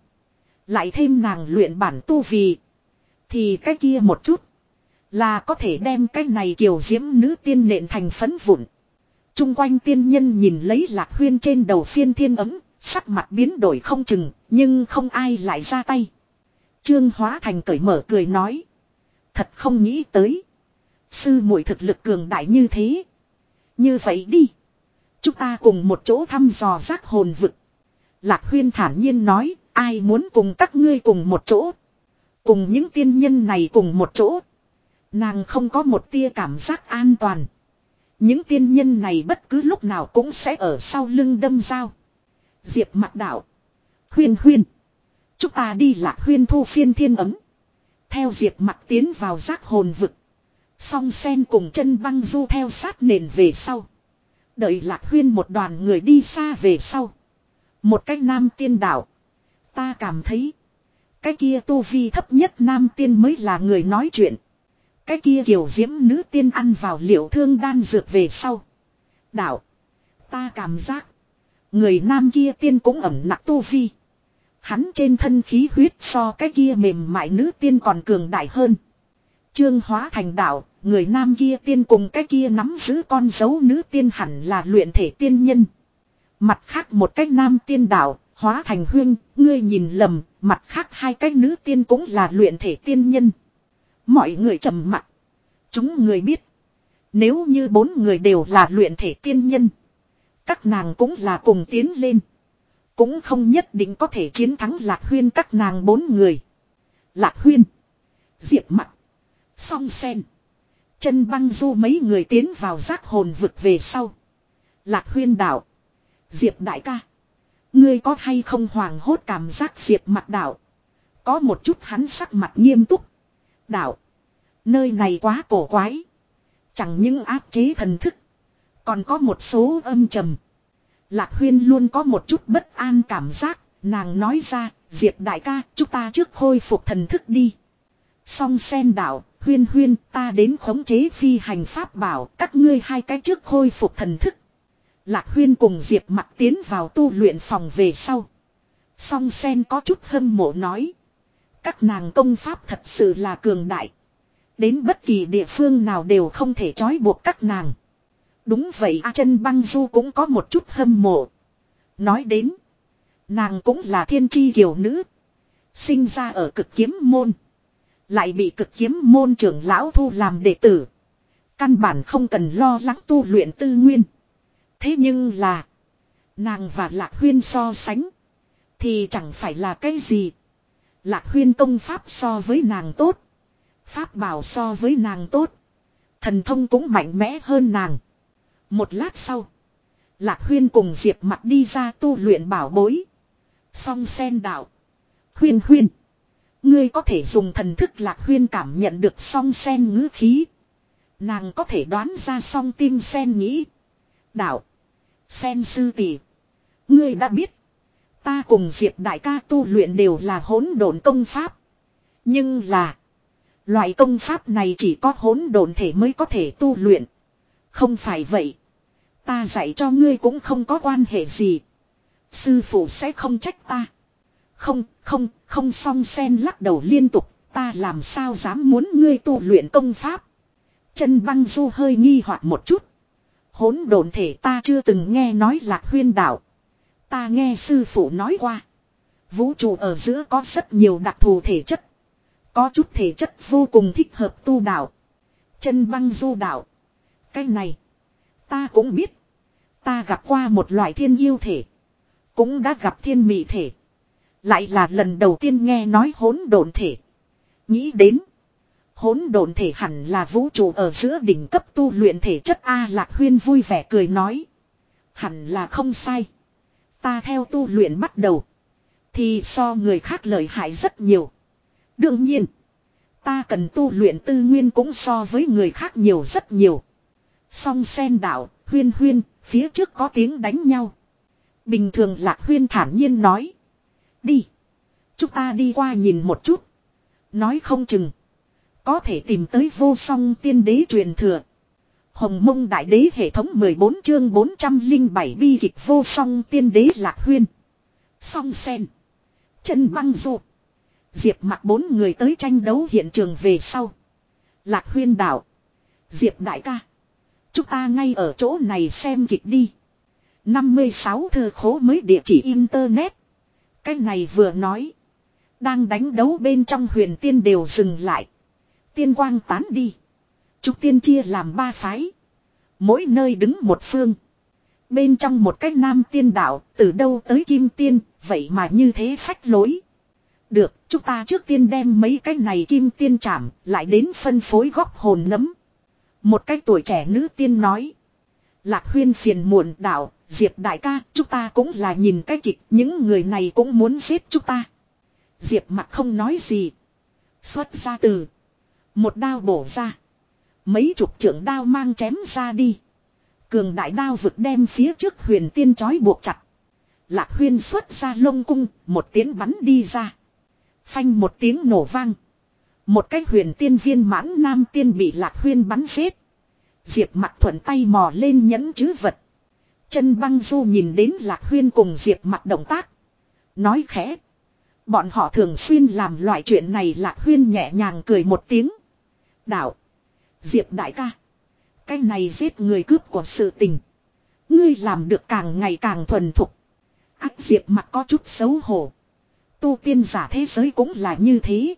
Lại thêm nàng luyện bản tu vì. Thì cái kia một chút. Là có thể đem cái này kiều diễm nữ tiên nện thành phấn vụn. Trung quanh tiên nhân nhìn lấy lạc huyên trên đầu phiên thiên ấm. Sắc mặt biến đổi không chừng. Nhưng không ai lại ra tay. Trương Hóa Thành cởi mở cười nói. Thật không nghĩ tới. Sư muội thực lực cường đại như thế. Như vậy đi. Chúng ta cùng một chỗ thăm dò giác hồn vực. Lạc Huyên thản nhiên nói. Ai muốn cùng các ngươi cùng một chỗ. Cùng những tiên nhân này cùng một chỗ. Nàng không có một tia cảm giác an toàn. Những tiên nhân này bất cứ lúc nào cũng sẽ ở sau lưng đâm dao. Diệp mặt đạo. Huyên huyên. Chúng ta đi lạc huyên thu phiên thiên ấm. Theo diệp mặt tiến vào giác hồn vực. Song sen cùng chân băng du theo sát nền về sau. Đợi lạc huyên một đoàn người đi xa về sau. Một cách nam tiên đạo. Ta cảm thấy. Cái kia tu vi thấp nhất nam tiên mới là người nói chuyện. Cái kia kiểu diễm nữ tiên ăn vào liệu thương đan dược về sau. Đạo. Ta cảm giác. Người nam kia tiên cũng ẩm nặng tu vi. Hắn trên thân khí huyết so cái kia mềm mại nữ tiên còn cường đại hơn. Trương hóa thành đạo, người nam kia tiên cùng cái kia nắm giữ con dấu nữ tiên hẳn là luyện thể tiên nhân. Mặt khác một cách nam tiên đạo, hóa thành huyên, ngươi nhìn lầm, mặt khác hai cách nữ tiên cũng là luyện thể tiên nhân. Mọi người trầm mặt. Chúng người biết. Nếu như bốn người đều là luyện thể tiên nhân. Các nàng cũng là cùng tiến lên. Cũng không nhất định có thể chiến thắng Lạc Huyên các nàng bốn người. Lạc Huyên. Diệp Mặc. Song Sen. Chân băng du mấy người tiến vào giác hồn vực về sau. Lạc Huyên đạo. Diệp đại ca. Ngươi có hay không hoàng hốt cảm giác Diệp mặc đạo. Có một chút hắn sắc mặt nghiêm túc. Đạo. Nơi này quá cổ quái. Chẳng những áp chế thần thức. Còn có một số âm trầm. Lạc Huyên luôn có một chút bất an cảm giác, nàng nói ra, Diệp đại ca, chúng ta trước khôi phục thần thức đi. Song sen đảo, Huyên Huyên, ta đến khống chế phi hành pháp bảo, các ngươi hai cái trước khôi phục thần thức. Lạc Huyên cùng Diệp mặt tiến vào tu luyện phòng về sau. Song sen có chút hâm mộ nói. Các nàng công pháp thật sự là cường đại. Đến bất kỳ địa phương nào đều không thể trói buộc các nàng. Đúng vậy A chân băng du cũng có một chút hâm mộ. Nói đến. Nàng cũng là thiên tri kiều nữ. Sinh ra ở cực kiếm môn. Lại bị cực kiếm môn trưởng lão thu làm đệ tử. Căn bản không cần lo lắng tu luyện tư nguyên. Thế nhưng là. Nàng và lạc huyên so sánh. Thì chẳng phải là cái gì. Lạc huyên công pháp so với nàng tốt. Pháp bảo so với nàng tốt. Thần thông cũng mạnh mẽ hơn nàng. Một lát sau. Lạc Huyên cùng Diệp mặt đi ra tu luyện bảo bối. Song sen đạo. Huyên huyên. Ngươi có thể dùng thần thức Lạc Huyên cảm nhận được song sen ngữ khí. Nàng có thể đoán ra song tim sen nghĩ. Đạo. Sen sư tỷ. Ngươi đã biết. Ta cùng Diệp đại ca tu luyện đều là hỗn độn công pháp. Nhưng là. Loại công pháp này chỉ có hỗn độn thể mới có thể tu luyện. Không phải vậy ta dạy cho ngươi cũng không có quan hệ gì. Sư phụ sẽ không trách ta. Không, không, không song sen lắc đầu liên tục, ta làm sao dám muốn ngươi tu luyện công pháp. Chân băng du hơi nghi hoặc một chút. Hốn đồn thể ta chưa từng nghe nói lạc huyên đảo. Ta nghe sư phụ nói qua. Vũ trụ ở giữa có rất nhiều đặc thù thể chất. Có chút thể chất vô cùng thích hợp tu đạo. Chân băng du đạo. Cái này. Ta cũng biết. Ta gặp qua một loại thiên yêu thể. Cũng đã gặp thiên mị thể. Lại là lần đầu tiên nghe nói hỗn độn thể. Nghĩ đến. Hỗn độn thể hẳn là vũ trụ ở giữa đỉnh cấp tu luyện thể chất A Lạc Huyên vui vẻ cười nói. Hẳn là không sai. Ta theo tu luyện bắt đầu. Thì so người khác lợi hại rất nhiều. Đương nhiên. Ta cần tu luyện tư nguyên cũng so với người khác nhiều rất nhiều. Song sen đạo, huyên huyên, phía trước có tiếng đánh nhau. Bình thường lạc huyên thản nhiên nói. Đi. Chúng ta đi qua nhìn một chút. Nói không chừng. Có thể tìm tới vô song tiên đế truyền thừa. Hồng mông đại đế hệ thống 14 chương 407 bi kịch vô song tiên đế lạc huyên. Song sen. Chân băng rụt. Diệp mặt bốn người tới tranh đấu hiện trường về sau. Lạc huyên đảo Diệp đại ca. Chúng ta ngay ở chỗ này xem kịch đi. 56 thư khố mới địa chỉ internet. Cái này vừa nói. Đang đánh đấu bên trong huyền tiên đều dừng lại. Tiên quang tán đi. Trúc tiên chia làm ba phái. Mỗi nơi đứng một phương. Bên trong một cách nam tiên đạo từ đâu tới kim tiên, vậy mà như thế phách lối. Được, chúng ta trước tiên đem mấy cái này kim tiên chạm, lại đến phân phối góc hồn nấm. Một cách tuổi trẻ nữ tiên nói. Lạc huyên phiền muộn đạo, Diệp đại ca, chúng ta cũng là nhìn cái kịch, những người này cũng muốn giết chúng ta. Diệp mặt không nói gì. Xuất ra từ. Một đao bổ ra. Mấy chục trưởng đao mang chém ra đi. Cường đại đao vực đem phía trước huyền tiên chói buộc chặt. Lạc huyên xuất ra lông cung, một tiếng bắn đi ra. Phanh một tiếng nổ vang. Một cách huyền tiên viên mãn nam tiên bị lạc huyên bắn xếp. Diệp mặt thuận tay mò lên nhẫn chứ vật. Chân băng du nhìn đến lạc huyên cùng diệp mặt động tác. Nói khẽ. Bọn họ thường xuyên làm loại chuyện này lạc huyên nhẹ nhàng cười một tiếng. Đạo. Diệp đại ca. Cái này giết người cướp của sự tình. Ngươi làm được càng ngày càng thuần thục. Ác diệp mặt có chút xấu hổ. Tu tiên giả thế giới cũng là như thế.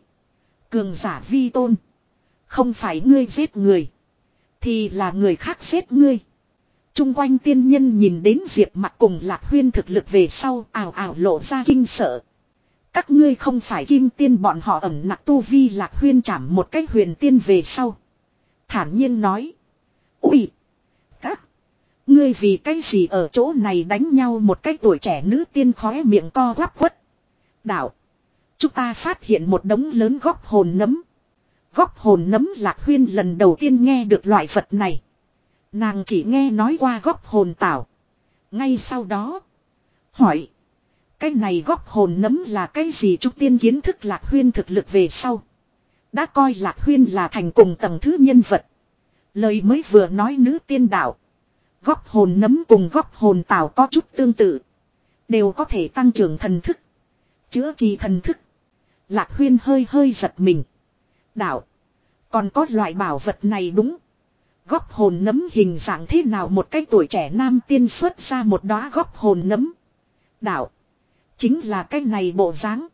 Cường giả vi tôn. Không phải ngươi giết người. Thì là người khác giết ngươi. Trung quanh tiên nhân nhìn đến Diệp mặt cùng lạc huyên thực lực về sau ảo ảo lộ ra kinh sợ. Các ngươi không phải kim tiên bọn họ ẩm nặc tu vi lạc huyên chảm một cách huyền tiên về sau. Thản nhiên nói. Úi! Các! Ngươi vì cái gì ở chỗ này đánh nhau một cái tuổi trẻ nữ tiên khóe miệng co quắp quất. Đạo! Chúng ta phát hiện một đống lớn góc hồn nấm. Góc hồn nấm lạc huyên lần đầu tiên nghe được loại vật này. Nàng chỉ nghe nói qua góc hồn tảo. Ngay sau đó. Hỏi. Cái này góc hồn nấm là cái gì chúng tiên kiến thức lạc huyên thực lực về sau. Đã coi lạc huyên là thành cùng tầng thứ nhân vật. Lời mới vừa nói nữ tiên đạo. Góc hồn nấm cùng góc hồn tảo có chút tương tự. Đều có thể tăng trưởng thần thức. Chữa trị thần thức. Lạc huyên hơi hơi giật mình. Đạo. Còn có loại bảo vật này đúng. Góc hồn nấm hình dạng thế nào một cái tuổi trẻ nam tiên xuất ra một đóa góc hồn nấm. Đạo. Chính là cái này bộ dáng.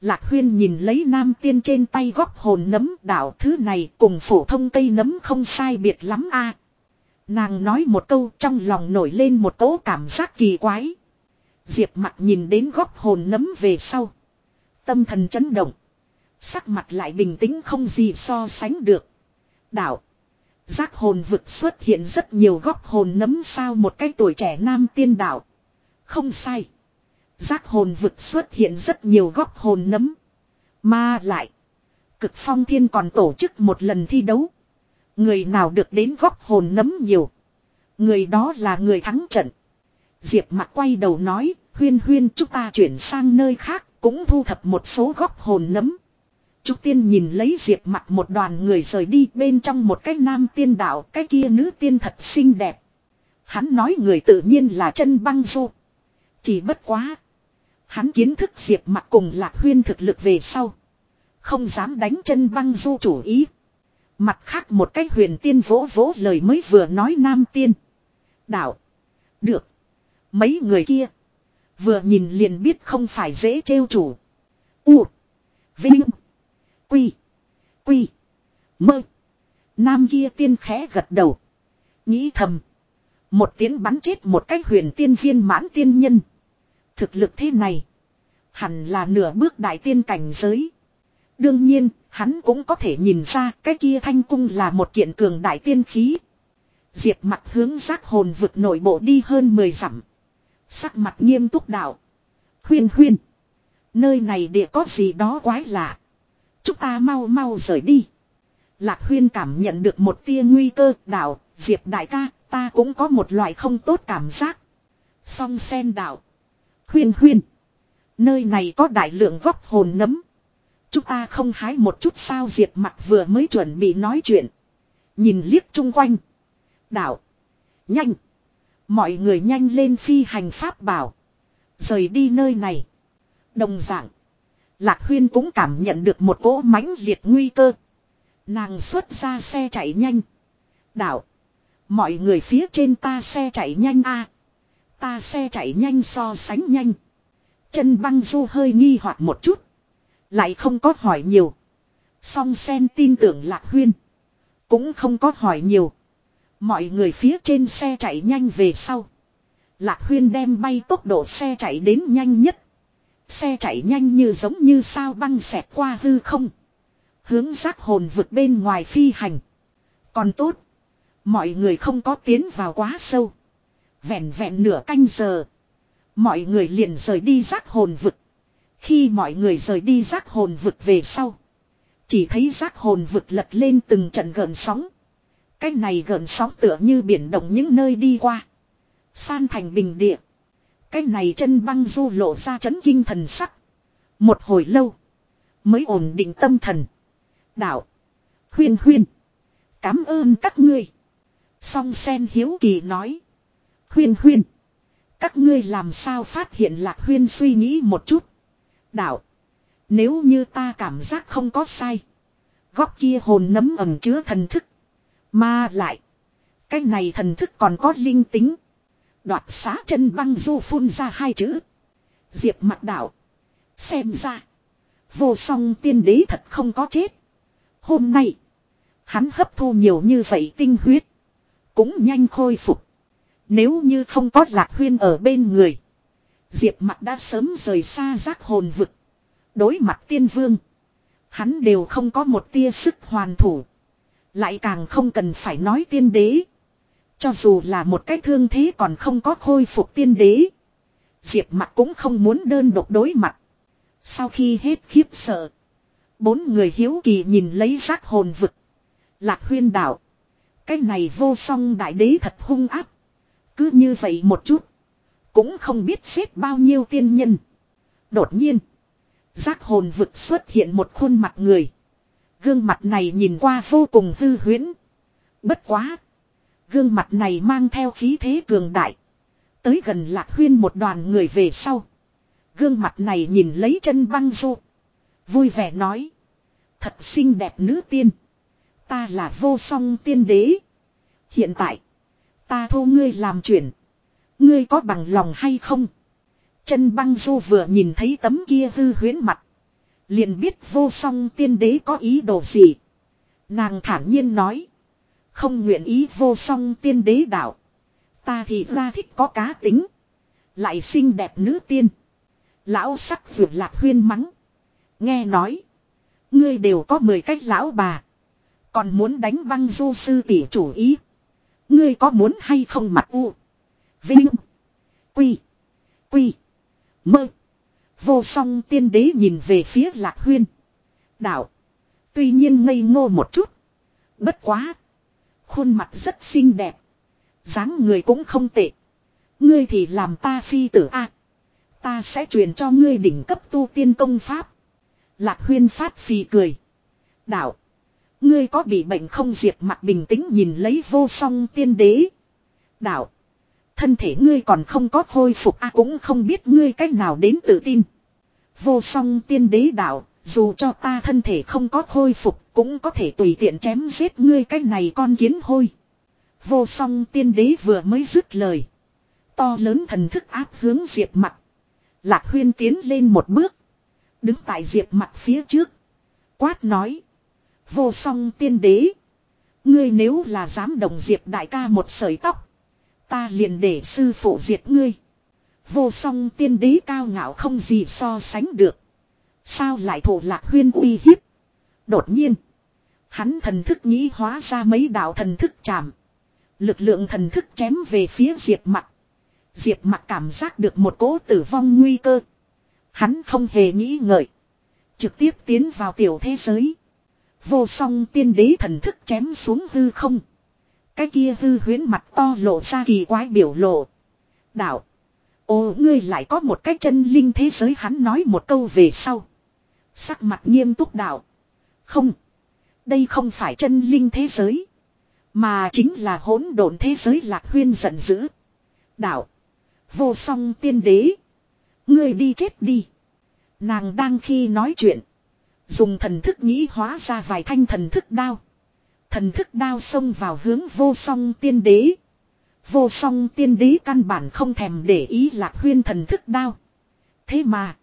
Lạc huyên nhìn lấy nam tiên trên tay góc hồn nấm đạo thứ này cùng phổ thông cây nấm không sai biệt lắm a Nàng nói một câu trong lòng nổi lên một cỗ cảm giác kỳ quái. Diệp mặt nhìn đến góc hồn nấm về sau. Tâm thần chấn động. Sắc mặt lại bình tĩnh không gì so sánh được. Đạo. Giác hồn vực xuất hiện rất nhiều góc hồn nấm sao một cái tuổi trẻ nam tiên đạo. Không sai. Giác hồn vực xuất hiện rất nhiều góc hồn nấm. Mà lại. Cực phong thiên còn tổ chức một lần thi đấu. Người nào được đến góc hồn nấm nhiều. Người đó là người thắng trận. Diệp mặt quay đầu nói. Huyên huyên chúng ta chuyển sang nơi khác. Cũng thu thập một số góc hồn nấm. Trúc tiên nhìn lấy diệp mặt một đoàn người rời đi bên trong một cái nam tiên đạo cái kia nữ tiên thật xinh đẹp. Hắn nói người tự nhiên là chân băng du. Chỉ bất quá. Hắn kiến thức diệp mặt cùng lạc huyên thực lực về sau. Không dám đánh chân băng du chủ ý. Mặt khác một cái huyền tiên vỗ vỗ lời mới vừa nói nam tiên. Đạo. Được. Mấy người kia. Vừa nhìn liền biết không phải dễ trêu chủ. U. Vinh. Quy. Quy. Mơ. Nam kia tiên khẽ gật đầu. Nghĩ thầm. Một tiếng bắn chết một cái huyền tiên viên mãn tiên nhân. Thực lực thế này. Hẳn là nửa bước đại tiên cảnh giới. Đương nhiên, hắn cũng có thể nhìn ra cái kia thanh cung là một kiện cường đại tiên khí. Diệp mặt hướng giác hồn vực nội bộ đi hơn 10 dặm. Sắc mặt nghiêm túc đạo. Huyên huyên. Nơi này địa có gì đó quái lạ. Chúng ta mau mau rời đi. Lạc huyên cảm nhận được một tia nguy cơ đạo. Diệp đại ca ta cũng có một loại không tốt cảm giác. Song sen đạo. Huyên huyên. Nơi này có đại lượng góc hồn nấm. Chúng ta không hái một chút sao diệt mặt vừa mới chuẩn bị nói chuyện. Nhìn liếc chung quanh. Đạo. Nhanh. Mọi người nhanh lên phi hành pháp bảo. Rời đi nơi này. Đồng dạng. Lạc Huyên cũng cảm nhận được một cỗ mãnh liệt nguy cơ. Nàng xuất ra xe chạy nhanh. Đạo. Mọi người phía trên ta xe chạy nhanh a Ta xe chạy nhanh so sánh nhanh. Chân băng du hơi nghi hoặc một chút. Lại không có hỏi nhiều. Song sen tin tưởng Lạc Huyên. Cũng không có hỏi nhiều. Mọi người phía trên xe chạy nhanh về sau. Lạc Huyên đem bay tốc độ xe chạy đến nhanh nhất. Xe chạy nhanh như giống như sao băng xẹt qua hư không. Hướng giác hồn vượt bên ngoài phi hành. Còn tốt. Mọi người không có tiến vào quá sâu. Vẹn vẹn nửa canh giờ. Mọi người liền rời đi giác hồn vực. Khi mọi người rời đi giác hồn vực về sau. Chỉ thấy giác hồn vực lật lên từng trận gần sóng. Cái này gần sóng tựa như biển động những nơi đi qua. San thành bình địa. Cái này chân băng du lộ ra chấn kinh thần sắc. Một hồi lâu. Mới ổn định tâm thần. Đạo. Huyên huyên. Cám ơn các ngươi. Song sen hiếu kỳ nói. Huyên huyên. Các ngươi làm sao phát hiện lạc huyên suy nghĩ một chút. Đạo. Nếu như ta cảm giác không có sai. Góc kia hồn nấm ẩm chứa thần thức. Mà lại. Cái này thần thức còn có linh tính. Đoạt xá chân băng du phun ra hai chữ. Diệp mặt đảo. Xem ra. Vô song tiên đế thật không có chết. Hôm nay. Hắn hấp thu nhiều như vậy tinh huyết. Cũng nhanh khôi phục. Nếu như không có lạc huyên ở bên người. Diệp mặt đã sớm rời xa giác hồn vực. Đối mặt tiên vương. Hắn đều không có một tia sức hoàn thủ. Lại càng không cần phải nói tiên đế. Cho dù là một cái thương thế còn không có khôi phục tiên đế. Diệp mặt cũng không muốn đơn độc đối mặt. Sau khi hết khiếp sợ. Bốn người hiếu kỳ nhìn lấy giác hồn vực. Lạc huyên đạo. Cái này vô song đại đế thật hung áp. Cứ như vậy một chút. Cũng không biết xếp bao nhiêu tiên nhân. Đột nhiên. Giác hồn vực xuất hiện một khuôn mặt người. Gương mặt này nhìn qua vô cùng hư huyễn. Bất quá. Gương mặt này mang theo khí thế cường đại. Tới gần lạc huyên một đoàn người về sau. Gương mặt này nhìn lấy chân băng rô. Vui vẻ nói. Thật xinh đẹp nữ tiên. Ta là vô song tiên đế. Hiện tại. Ta thu ngươi làm chuyện. Ngươi có bằng lòng hay không? Chân băng du vừa nhìn thấy tấm kia hư huyễn mặt. Liền biết vô song tiên đế có ý đồ gì. Nàng thản nhiên nói. Không nguyện ý vô song tiên đế đạo. Ta thì ra thích có cá tính. Lại xinh đẹp nữ tiên. Lão sắc vượt lạc huyên mắng. Nghe nói. Ngươi đều có mười cách lão bà. Còn muốn đánh băng du sư tỷ chủ ý. Ngươi có muốn hay không mặt u. Vinh. Quy. Quy. Mơ. Vô song tiên đế nhìn về phía lạc huyên. Đạo. Tuy nhiên ngây ngô một chút. Bất quá. Khuôn mặt rất xinh đẹp. dáng người cũng không tệ. Ngươi thì làm ta phi tử a Ta sẽ truyền cho ngươi đỉnh cấp tu tiên công pháp. Lạc huyên phát phì cười. Đạo. Ngươi có bị bệnh không diệt mặt bình tĩnh nhìn lấy vô song tiên đế. Đạo. Thân thể ngươi còn không có khôi phục a cũng không biết ngươi cách nào đến tự tin. Vô song tiên đế đạo, dù cho ta thân thể không có khôi phục cũng có thể tùy tiện chém giết ngươi cách này con kiến hôi. Vô song tiên đế vừa mới dứt lời. To lớn thần thức áp hướng diệp mặt. Lạc huyên tiến lên một bước. Đứng tại diệp mặt phía trước. Quát nói. Vô song tiên đế. Ngươi nếu là dám động diệp đại ca một sợi tóc ta liền để sư phụ diệt ngươi. Vô song tiên đế cao ngạo không gì so sánh được. Sao lại thổ lạc huyên uy hiếp. Đột nhiên. Hắn thần thức nghĩ hóa ra mấy đạo thần thức chạm. Lực lượng thần thức chém về phía diệt mặt. Diệp mặt cảm giác được một cố tử vong nguy cơ. Hắn không hề nghĩ ngợi. Trực tiếp tiến vào tiểu thế giới. Vô song tiên đế thần thức chém xuống hư không. Cái kia hư huyến mặt to lộ ra kỳ quái biểu lộ. Đạo. Ồ ngươi lại có một cái chân linh thế giới hắn nói một câu về sau. Sắc mặt nghiêm túc đạo. Không. Đây không phải chân linh thế giới. Mà chính là hỗn độn thế giới lạc huyên giận dữ. Đạo. Vô song tiên đế. Ngươi đi chết đi. Nàng đang khi nói chuyện. Dùng thần thức nghĩ hóa ra vài thanh thần thức đao. Thần thức đao xông vào hướng vô song tiên đế. Vô song tiên đế căn bản không thèm để ý lạc huyên thần thức đao. Thế mà.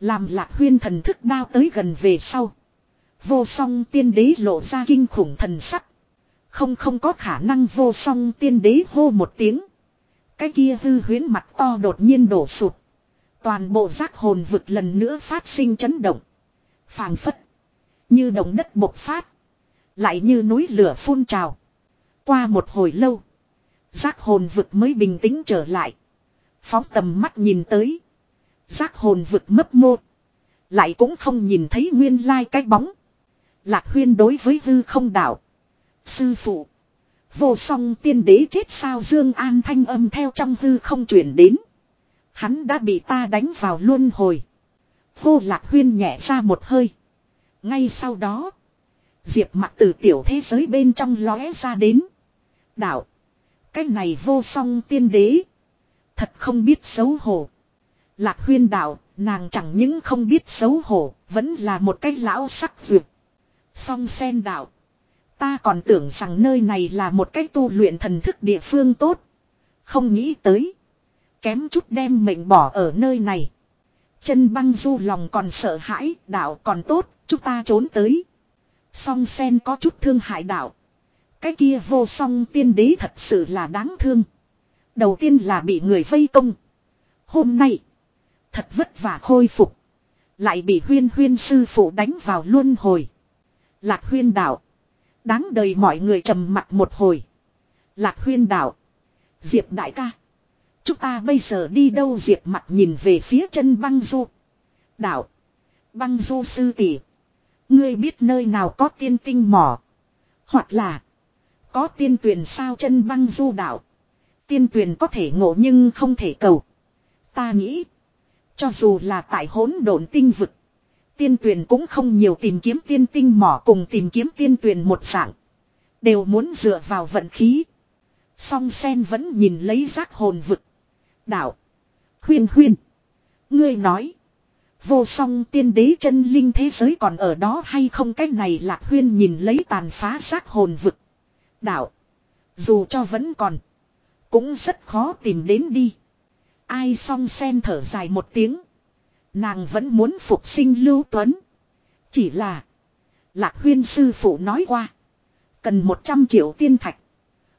Làm lạc huyên thần thức đao tới gần về sau. Vô song tiên đế lộ ra kinh khủng thần sắc. Không không có khả năng vô song tiên đế hô một tiếng. Cái kia hư huyến mặt to đột nhiên đổ sụt. Toàn bộ giác hồn vực lần nữa phát sinh chấn động. phảng phất. Như động đất bộc phát. Lại như núi lửa phun trào. Qua một hồi lâu. Giác hồn vực mới bình tĩnh trở lại. Phóng tầm mắt nhìn tới. Giác hồn vực mấp mô. Lại cũng không nhìn thấy nguyên lai cái bóng. Lạc huyên đối với hư không đảo. Sư phụ. Vô song tiên đế chết sao Dương An thanh âm theo trong hư không chuyển đến. Hắn đã bị ta đánh vào luân hồi. Vô lạc huyên nhẹ ra một hơi. Ngay sau đó. Diệp mặt từ tiểu thế giới bên trong lóe ra đến. Đạo. Cái này vô song tiên đế. Thật không biết xấu hổ. Lạc huyên đạo, nàng chẳng những không biết xấu hổ, vẫn là một cái lão sắc duyệt. Song sen đạo. Ta còn tưởng rằng nơi này là một cái tu luyện thần thức địa phương tốt. Không nghĩ tới. Kém chút đem mệnh bỏ ở nơi này. Chân băng du lòng còn sợ hãi, đạo còn tốt, chúng ta trốn tới. Song sen có chút thương hại đạo. Cái kia vô song tiên đế thật sự là đáng thương. Đầu tiên là bị người vây công. Hôm nay. Thật vất vả khôi phục. Lại bị huyên huyên sư phụ đánh vào luân hồi. Lạc huyên đạo. Đáng đời mọi người trầm mặt một hồi. Lạc huyên đạo. Diệp đại ca. Chúng ta bây giờ đi đâu Diệp mặt nhìn về phía chân băng du. Đạo. Băng du sư tỷ Ngươi biết nơi nào có tiên tinh mỏ. Hoặc là. Có tiên tuyển sao chân băng du đạo. Tiên tuyển có thể ngộ nhưng không thể cầu. Ta nghĩ. Cho dù là tại hỗn độn tinh vực. Tiên tuyển cũng không nhiều tìm kiếm tiên tinh mỏ cùng tìm kiếm tiên tuyển một dạng. Đều muốn dựa vào vận khí. Song sen vẫn nhìn lấy giác hồn vực. Đạo. Huyên huyên. Ngươi nói. Vô song tiên đế chân linh thế giới còn ở đó hay không cách này lạc huyên nhìn lấy tàn phá xác hồn vực. Đạo. Dù cho vẫn còn. Cũng rất khó tìm đến đi. Ai song sen thở dài một tiếng. Nàng vẫn muốn phục sinh Lưu Tuấn. Chỉ là. Lạc huyên sư phụ nói qua. Cần 100 triệu tiên thạch.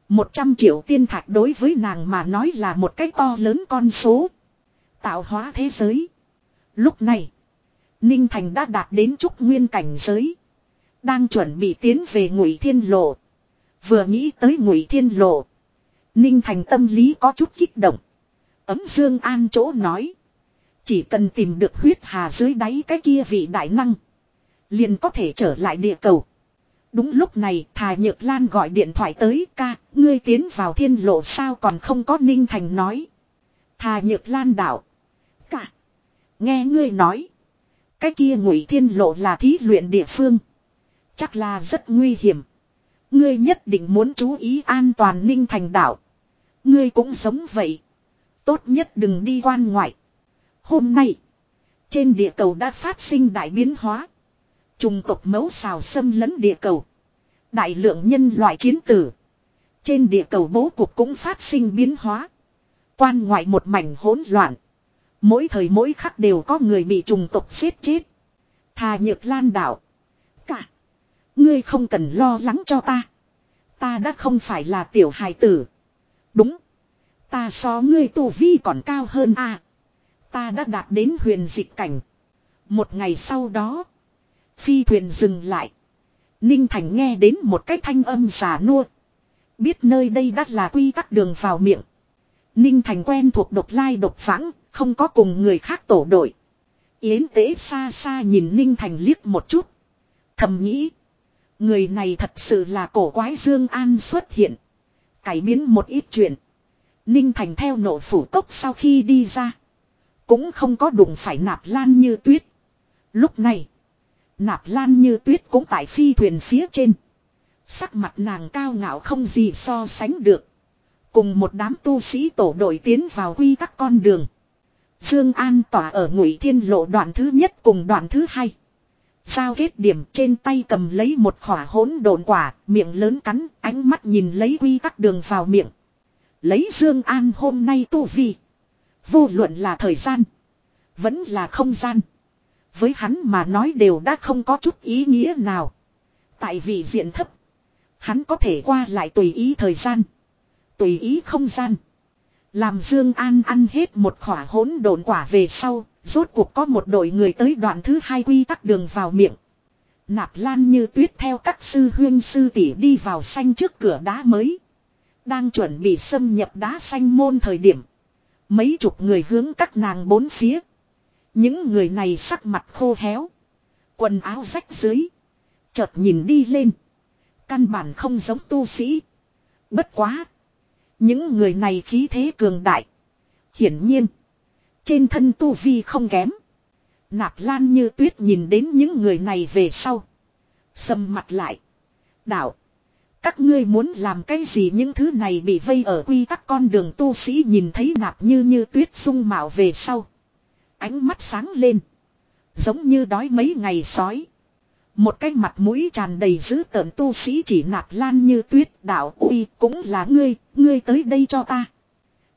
100 triệu tiên thạch đối với nàng mà nói là một cái to lớn con số. Tạo hóa thế giới. Lúc này, Ninh Thành đã đạt đến trúc nguyên cảnh giới. Đang chuẩn bị tiến về ngụy thiên lộ. Vừa nghĩ tới ngụy thiên lộ. Ninh Thành tâm lý có chút kích động. Ấm Dương An chỗ nói. Chỉ cần tìm được huyết hà dưới đáy cái kia vị đại năng. Liền có thể trở lại địa cầu. Đúng lúc này Thà Nhược Lan gọi điện thoại tới ca. Ngươi tiến vào thiên lộ sao còn không có Ninh Thành nói. Thà Nhược Lan đảo. Nghe ngươi nói. Cái kia ngụy thiên lộ là thí luyện địa phương. Chắc là rất nguy hiểm. Ngươi nhất định muốn chú ý an toàn ninh thành Đạo. Ngươi cũng sống vậy. Tốt nhất đừng đi quan ngoại. Hôm nay. Trên địa cầu đã phát sinh đại biến hóa. Trùng tộc mấu xào xâm lấn địa cầu. Đại lượng nhân loại chiến tử. Trên địa cầu bố cục cũng phát sinh biến hóa. Quan ngoại một mảnh hỗn loạn. Mỗi thời mỗi khắc đều có người bị trùng tộc giết chết. Thà nhược lan đảo. Cả. Ngươi không cần lo lắng cho ta. Ta đã không phải là tiểu hài tử. Đúng. Ta so ngươi tu vi còn cao hơn a. ta đã đạt đến huyền dịch cảnh. Một ngày sau đó. Phi thuyền dừng lại. Ninh Thành nghe đến một cái thanh âm giả nua. Biết nơi đây đắt là quy tắc đường vào miệng. Ninh Thành quen thuộc độc lai độc vãng, không có cùng người khác tổ đội. Yến tế xa xa nhìn Ninh Thành liếc một chút. Thầm nghĩ. Người này thật sự là cổ quái Dương An xuất hiện. Cải biến một ít chuyện. Ninh Thành theo nộ phủ tốc sau khi đi ra. Cũng không có đụng phải nạp lan như tuyết. Lúc này. Nạp lan như tuyết cũng tại phi thuyền phía trên. Sắc mặt nàng cao ngạo không gì so sánh được. Cùng một đám tu sĩ tổ đội tiến vào quy các con đường. Dương An tỏa ở Ngụy Thiên Lộ đoạn thứ nhất cùng đoạn thứ hai. Sao kết điểm trên tay cầm lấy một khỏa hỗn độn quả, miệng lớn cắn, ánh mắt nhìn lấy quy tắc đường vào miệng. Lấy Dương An hôm nay tu vi, vô luận là thời gian, vẫn là không gian, với hắn mà nói đều đã không có chút ý nghĩa nào. Tại vì diện thấp, hắn có thể qua lại tùy ý thời gian, tùy ý không gian, làm Dương An ăn hết một khỏa hỗn độn quả về sau, rốt cuộc có một đội người tới đoạn thứ hai quy tắc đường vào miệng. Nạp Lan như tuyết theo các sư huyên sư tỷ đi vào xanh trước cửa đá mới. Đang chuẩn bị xâm nhập đá xanh môn thời điểm. Mấy chục người hướng các nàng bốn phía. Những người này sắc mặt khô héo. Quần áo rách dưới. Chợt nhìn đi lên. Căn bản không giống tu sĩ. Bất quá. Những người này khí thế cường đại. Hiển nhiên. Trên thân tu vi không kém. Nạp lan như tuyết nhìn đến những người này về sau. Sầm mặt lại. Đạo. Các ngươi muốn làm cái gì những thứ này bị vây ở quy tắc con đường tu sĩ nhìn thấy nạp như như tuyết sung mạo về sau. Ánh mắt sáng lên. Giống như đói mấy ngày sói. Một cái mặt mũi tràn đầy dữ tợn tu sĩ chỉ nạp lan như tuyết đạo uy cũng là ngươi, ngươi tới đây cho ta.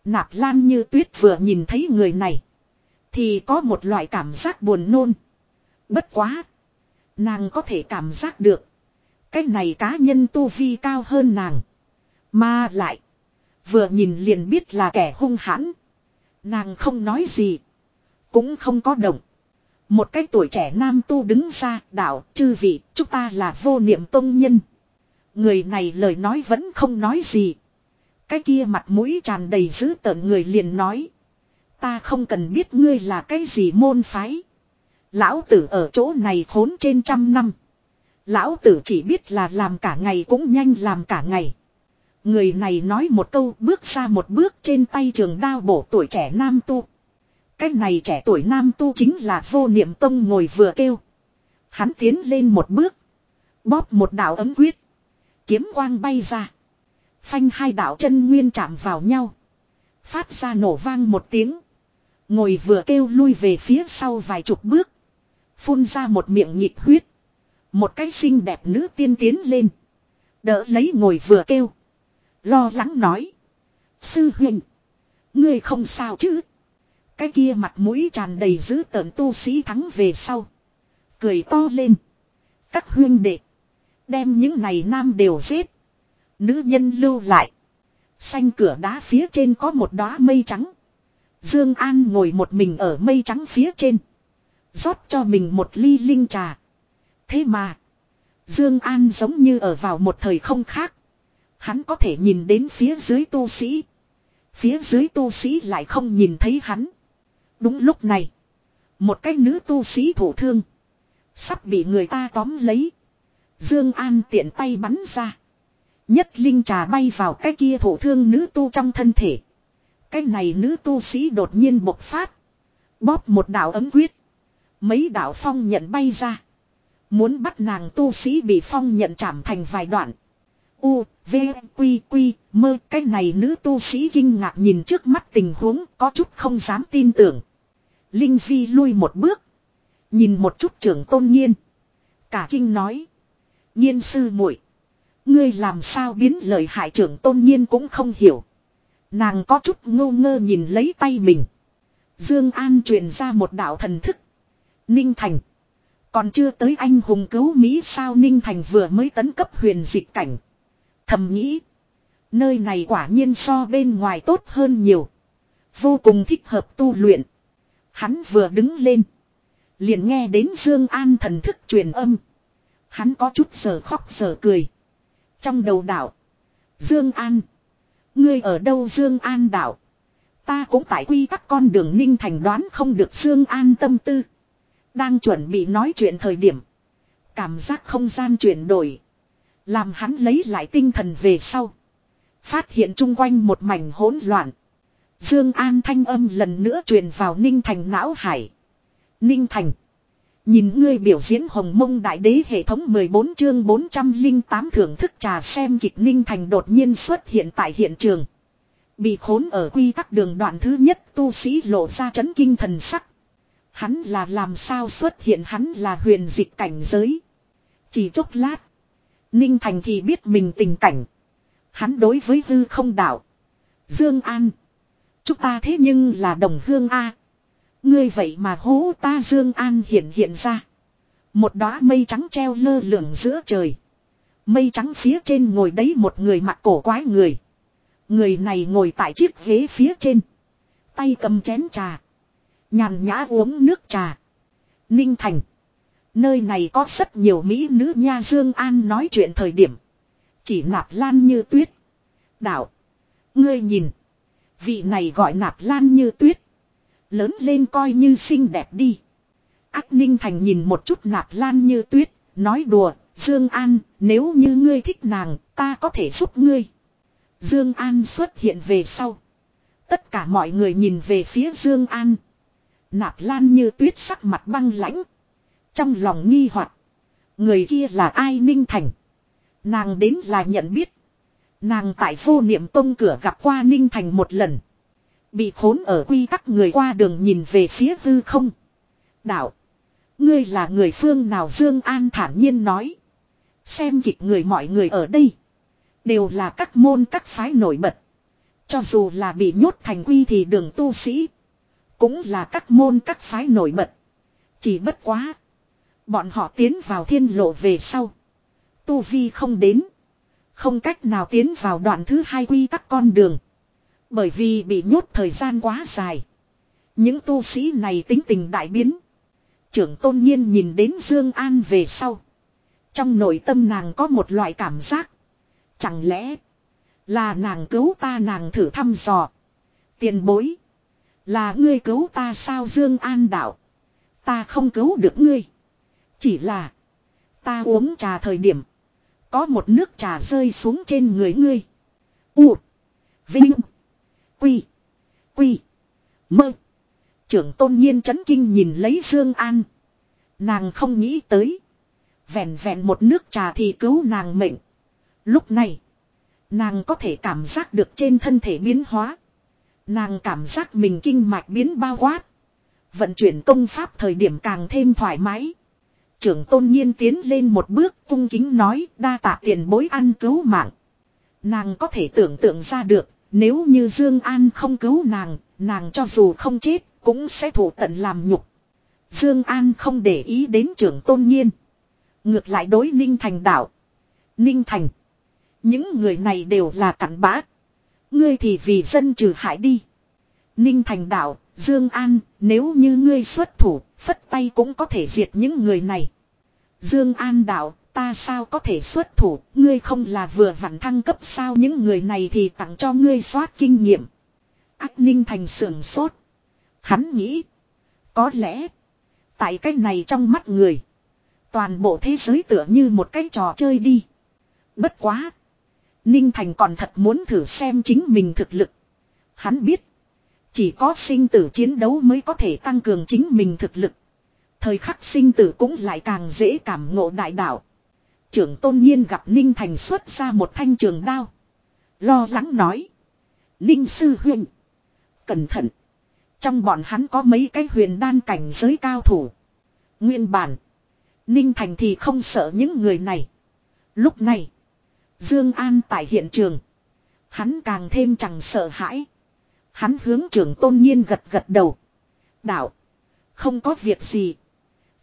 Nạp lan như tuyết vừa nhìn thấy người này. Thì có một loại cảm giác buồn nôn. Bất quá. Nàng có thể cảm giác được. Cái này cá nhân tu vi cao hơn nàng. Mà lại. Vừa nhìn liền biết là kẻ hung hãn. Nàng không nói gì. Cũng không có động. Một cái tuổi trẻ nam tu đứng ra đạo chư vị chúng ta là vô niệm tông nhân. Người này lời nói vẫn không nói gì. Cái kia mặt mũi tràn đầy dữ tợn người liền nói. Ta không cần biết ngươi là cái gì môn phái. Lão tử ở chỗ này khốn trên trăm năm. Lão tử chỉ biết là làm cả ngày cũng nhanh làm cả ngày. Người này nói một câu bước ra một bước trên tay trường đao bổ tuổi trẻ nam tu. Cái này trẻ tuổi nam tu chính là vô niệm tông ngồi vừa kêu. Hắn tiến lên một bước. Bóp một đạo ấm quyết. Kiếm quang bay ra. Phanh hai đạo chân nguyên chạm vào nhau. Phát ra nổ vang một tiếng. Ngồi vừa kêu lui về phía sau vài chục bước. Phun ra một miệng nhịp huyết. Một cái xinh đẹp nữ tiên tiến lên. Đỡ lấy ngồi vừa kêu. Lo lắng nói. Sư huynh. Ngươi không sao chứ. Cái kia mặt mũi tràn đầy dữ tợn tu sĩ thắng về sau. Cười to lên. Các huyên đệ. Đem những này nam đều giết. Nữ nhân lưu lại. Xanh cửa đá phía trên có một đóa mây trắng. Dương An ngồi một mình ở mây trắng phía trên. rót cho mình một ly linh trà. Thế mà. Dương An giống như ở vào một thời không khác. Hắn có thể nhìn đến phía dưới tu sĩ. Phía dưới tu sĩ lại không nhìn thấy hắn. Đúng lúc này. Một cái nữ tu sĩ thủ thương. Sắp bị người ta tóm lấy. Dương An tiện tay bắn ra. Nhất linh trà bay vào cái kia thủ thương nữ tu trong thân thể. Cái này nữ tu sĩ đột nhiên bộc phát. Bóp một đạo ấm huyết Mấy đạo phong nhận bay ra. Muốn bắt nàng tu sĩ bị phong nhận chạm thành vài đoạn. U, V, Quy, Quy, mơ. Cái này nữ tu sĩ kinh ngạc nhìn trước mắt tình huống có chút không dám tin tưởng. Linh Vi lui một bước. Nhìn một chút trưởng tôn nhiên. Cả kinh nói. Nhiên sư muội Ngươi làm sao biến lời hại trưởng tôn nhiên cũng không hiểu. Nàng có chút ngô ngơ nhìn lấy tay mình. Dương An truyền ra một đạo thần thức. Ninh Thành. Còn chưa tới anh hùng cứu Mỹ sao Ninh Thành vừa mới tấn cấp huyền dịch cảnh. Thầm nghĩ. Nơi này quả nhiên so bên ngoài tốt hơn nhiều. Vô cùng thích hợp tu luyện. Hắn vừa đứng lên. Liền nghe đến Dương An thần thức truyền âm. Hắn có chút sờ khóc sờ cười. Trong đầu đảo. Dương An. Ngươi ở đâu Dương An đảo. Ta cũng tại quy các con đường ninh thành đoán không được Dương An tâm tư. Đang chuẩn bị nói chuyện thời điểm. Cảm giác không gian chuyển đổi. Làm hắn lấy lại tinh thần về sau. Phát hiện chung quanh một mảnh hỗn loạn. Dương An thanh âm lần nữa truyền vào Ninh Thành não hải. Ninh Thành. Nhìn ngươi biểu diễn Hồng Mông Đại Đế hệ thống 14 chương 408 thưởng thức trà xem kịch Ninh Thành đột nhiên xuất hiện tại hiện trường. Bị khốn ở quy tắc đường đoạn thứ nhất tu sĩ lộ ra chấn kinh thần sắc. Hắn là làm sao xuất hiện hắn là huyền dịch cảnh giới. Chỉ chốc lát. Ninh Thành thì biết mình tình cảnh. Hắn đối với hư không đạo. Dương An. Chúng ta thế nhưng là đồng hương A. Ngươi vậy mà hố ta Dương An hiện hiện ra. Một đóa mây trắng treo lơ lửng giữa trời. Mây trắng phía trên ngồi đấy một người mặc cổ quái người. Người này ngồi tại chiếc ghế phía trên. Tay cầm chén trà. Nhàn nhã uống nước trà. Ninh Thành. Nơi này có rất nhiều mỹ nữ nha Dương An nói chuyện thời điểm. Chỉ nạp lan như tuyết. Đạo. Ngươi nhìn. Vị này gọi nạp lan như tuyết. Lớn lên coi như xinh đẹp đi. Ác Ninh Thành nhìn một chút nạp lan như tuyết, nói đùa, Dương An, nếu như ngươi thích nàng, ta có thể giúp ngươi. Dương An xuất hiện về sau. Tất cả mọi người nhìn về phía Dương An. Nạp lan như tuyết sắc mặt băng lãnh. Trong lòng nghi hoặc Người kia là ai Ninh Thành. Nàng đến là nhận biết. Nàng tại vô niệm tông cửa gặp qua Ninh Thành một lần. Bị khốn ở quy tắc người qua đường nhìn về phía hư không. Đạo. Ngươi là người phương nào Dương An thản nhiên nói. Xem kịch người mọi người ở đây. Đều là các môn các phái nổi bật. Cho dù là bị nhốt thành quy thì đường tu sĩ. Cũng là các môn các phái nổi bật. Chỉ bất quá. Bọn họ tiến vào thiên lộ về sau. Tu vi không đến. Không cách nào tiến vào đoạn thứ hai quy tắc con đường. Bởi vì bị nhốt thời gian quá dài. Những tu sĩ này tính tình đại biến. Trưởng tôn nhiên nhìn đến Dương An về sau. Trong nội tâm nàng có một loại cảm giác. Chẳng lẽ là nàng cứu ta nàng thử thăm dò. Tiền bối. Là ngươi cứu ta sao Dương An đạo. Ta không cứu được ngươi. Chỉ là. Ta uống trà thời điểm. Có một nước trà rơi xuống trên người ngươi. U. Vinh. Quy. Quy. Mơ. Trưởng tôn nhiên chấn kinh nhìn lấy Dương An. Nàng không nghĩ tới. Vẹn vẹn một nước trà thì cứu nàng mệnh. Lúc này. Nàng có thể cảm giác được trên thân thể biến hóa. Nàng cảm giác mình kinh mạch biến bao quát. Vận chuyển công pháp thời điểm càng thêm thoải mái trưởng tôn nhiên tiến lên một bước cung kính nói đa tạ tiền bối ăn cứu mạng. Nàng có thể tưởng tượng ra được, nếu như Dương An không cứu nàng, nàng cho dù không chết, cũng sẽ thủ tận làm nhục. Dương An không để ý đến trưởng tôn nhiên. Ngược lại đối Ninh Thành đạo. Ninh Thành. Những người này đều là cặn bã. Ngươi thì vì dân trừ hại đi. Ninh Thành đạo Dương An, nếu như ngươi xuất thủ, phất tay cũng có thể diệt những người này. Dương An đạo, ta sao có thể xuất thủ, ngươi không là vừa vặn thăng cấp sao những người này thì tặng cho ngươi soát kinh nghiệm. Ác Ninh Thành sưởng sốt. Hắn nghĩ, có lẽ, tại cái này trong mắt người, toàn bộ thế giới tựa như một cái trò chơi đi. Bất quá, Ninh Thành còn thật muốn thử xem chính mình thực lực. Hắn biết, chỉ có sinh tử chiến đấu mới có thể tăng cường chính mình thực lực. Thời khắc sinh tử cũng lại càng dễ cảm ngộ đại đạo. Trưởng tôn nhiên gặp Ninh Thành xuất ra một thanh trường đao. Lo lắng nói. Ninh sư huynh Cẩn thận. Trong bọn hắn có mấy cái huyền đan cảnh giới cao thủ. Nguyên bản. Ninh Thành thì không sợ những người này. Lúc này. Dương An tại hiện trường. Hắn càng thêm chẳng sợ hãi. Hắn hướng trưởng tôn nhiên gật gật đầu. Đạo. Không có việc gì.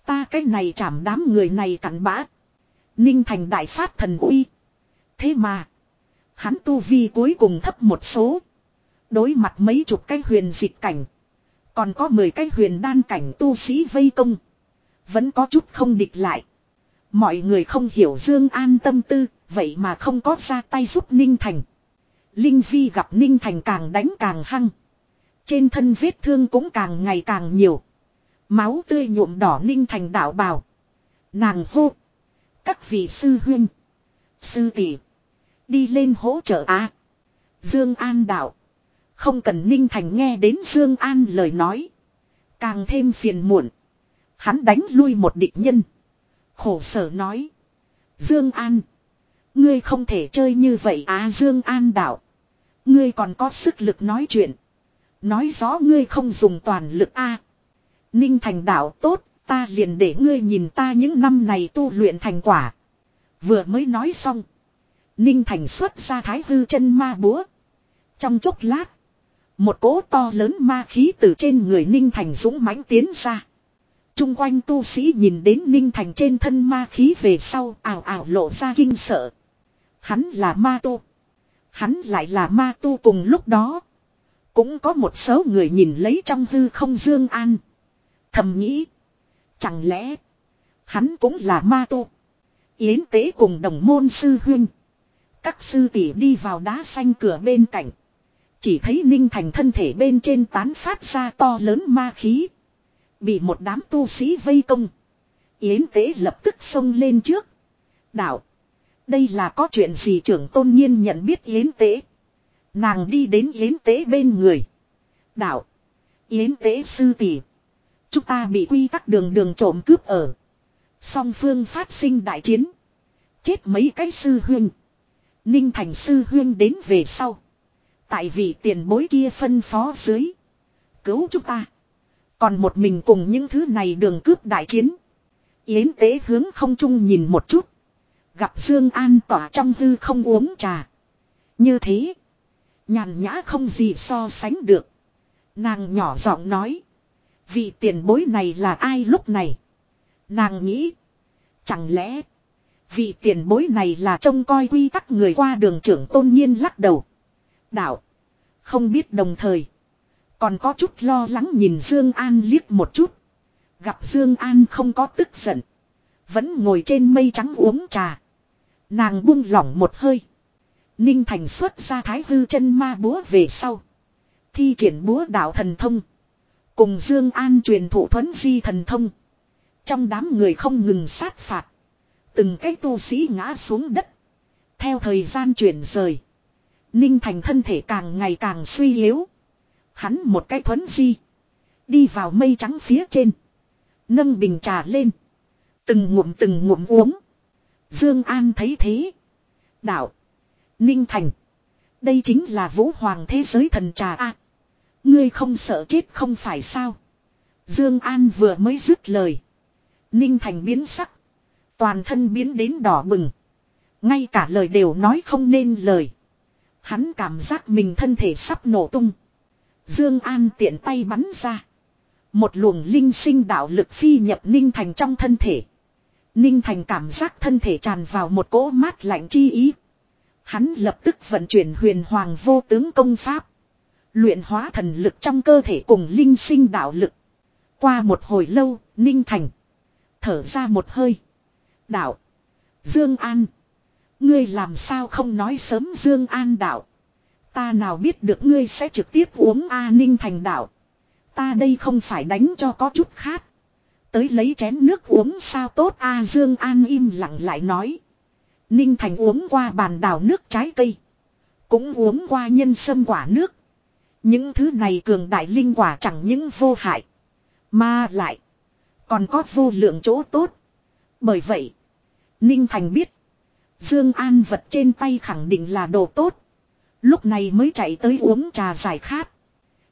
Ta cái này chảm đám người này cặn bã. Ninh thành đại phát thần uy. Thế mà. Hắn tu vi cuối cùng thấp một số. Đối mặt mấy chục cái huyền dịch cảnh. Còn có mười cái huyền đan cảnh tu sĩ vây công. Vẫn có chút không địch lại. Mọi người không hiểu Dương An tâm tư. Vậy mà không có ra tay giúp Ninh Thành. Linh Vi gặp Ninh Thành càng đánh càng hăng. Trên thân vết thương cũng càng ngày càng nhiều. Máu tươi nhuộm đỏ Ninh Thành đạo bào. Nàng hô. Các vị sư huynh. Sư tỷ. Đi lên hỗ trợ á. Dương An đạo. Không cần Ninh Thành nghe đến Dương An lời nói. Càng thêm phiền muộn. Hắn đánh lui một địch nhân. Khổ sở nói. Dương An. Ngươi không thể chơi như vậy á Dương An đạo. Ngươi còn có sức lực nói chuyện. Nói rõ ngươi không dùng toàn lực A. Ninh thành đạo tốt, ta liền để ngươi nhìn ta những năm này tu luyện thành quả. Vừa mới nói xong. Ninh thành xuất ra thái hư chân ma búa. Trong chốc lát. Một cỗ to lớn ma khí từ trên người Ninh Thành dũng mãnh tiến ra. Trung quanh tu sĩ nhìn đến Ninh Thành trên thân ma khí về sau ảo ảo lộ ra kinh sợ. Hắn là ma tu. Hắn lại là ma tu cùng lúc đó. Cũng có một số người nhìn lấy trong hư không Dương An. Thầm nghĩ. Chẳng lẽ. Hắn cũng là ma tu. Yến tế cùng đồng môn sư huynh. Các sư tỷ đi vào đá xanh cửa bên cạnh. Chỉ thấy Ninh Thành thân thể bên trên tán phát ra to lớn ma khí. Bị một đám tu sĩ vây công. Yến tế lập tức xông lên trước. Đạo. Đây là có chuyện gì trưởng tôn nhiên nhận biết yến tế. Nàng đi đến yến tế bên người. Đạo. Yến tế sư tỷ. Chúng ta bị quy tắc đường đường trộm cướp ở. Song phương phát sinh đại chiến. Chết mấy cái sư huyên Ninh thành sư huyên đến về sau. Tại vì tiền bối kia phân phó dưới. Cứu chúng ta. Còn một mình cùng những thứ này đường cướp đại chiến. Yến tế hướng không trung nhìn một chút. Gặp Dương An tỏa trong tư không uống trà. Như thế. Nhàn nhã không gì so sánh được. Nàng nhỏ giọng nói. Vị tiền bối này là ai lúc này? Nàng nghĩ. Chẳng lẽ. Vị tiền bối này là trông coi quy tắc người qua đường trưởng tôn nhiên lắc đầu. Đạo. Không biết đồng thời. Còn có chút lo lắng nhìn Dương An liếc một chút. Gặp Dương An không có tức giận. Vẫn ngồi trên mây trắng uống trà. Nàng buông lỏng một hơi. Ninh Thành xuất ra thái hư chân ma búa về sau. Thi triển búa đạo thần thông. Cùng Dương An truyền thụ thuấn di thần thông. Trong đám người không ngừng sát phạt. Từng cái tu sĩ ngã xuống đất. Theo thời gian chuyển rời. Ninh Thành thân thể càng ngày càng suy yếu. Hắn một cái thuấn di. Đi vào mây trắng phía trên. Nâng bình trà lên. Từng ngụm từng ngụm uống. Dương An thấy thế. Đạo. Ninh Thành. Đây chính là vũ hoàng thế giới thần trà a. Ngươi không sợ chết không phải sao. Dương An vừa mới dứt lời. Ninh Thành biến sắc. Toàn thân biến đến đỏ bừng. Ngay cả lời đều nói không nên lời. Hắn cảm giác mình thân thể sắp nổ tung. Dương An tiện tay bắn ra. Một luồng linh sinh đạo lực phi nhập Ninh Thành trong thân thể. Ninh Thành cảm giác thân thể tràn vào một cỗ mát lạnh chi ý. Hắn lập tức vận chuyển huyền hoàng vô tướng công pháp. Luyện hóa thần lực trong cơ thể cùng linh sinh đạo lực. Qua một hồi lâu, Ninh Thành. Thở ra một hơi. Đạo. Dương An. Ngươi làm sao không nói sớm Dương An đạo. Ta nào biết được ngươi sẽ trực tiếp uống A Ninh Thành đạo. Ta đây không phải đánh cho có chút khát. Tới lấy chén nước uống sao tốt a Dương An im lặng lại nói. Ninh Thành uống qua bàn đào nước trái cây. Cũng uống qua nhân sâm quả nước. Những thứ này cường đại linh quả chẳng những vô hại. Mà lại. Còn có vô lượng chỗ tốt. Bởi vậy. Ninh Thành biết. Dương An vật trên tay khẳng định là đồ tốt. Lúc này mới chạy tới uống trà giải khát.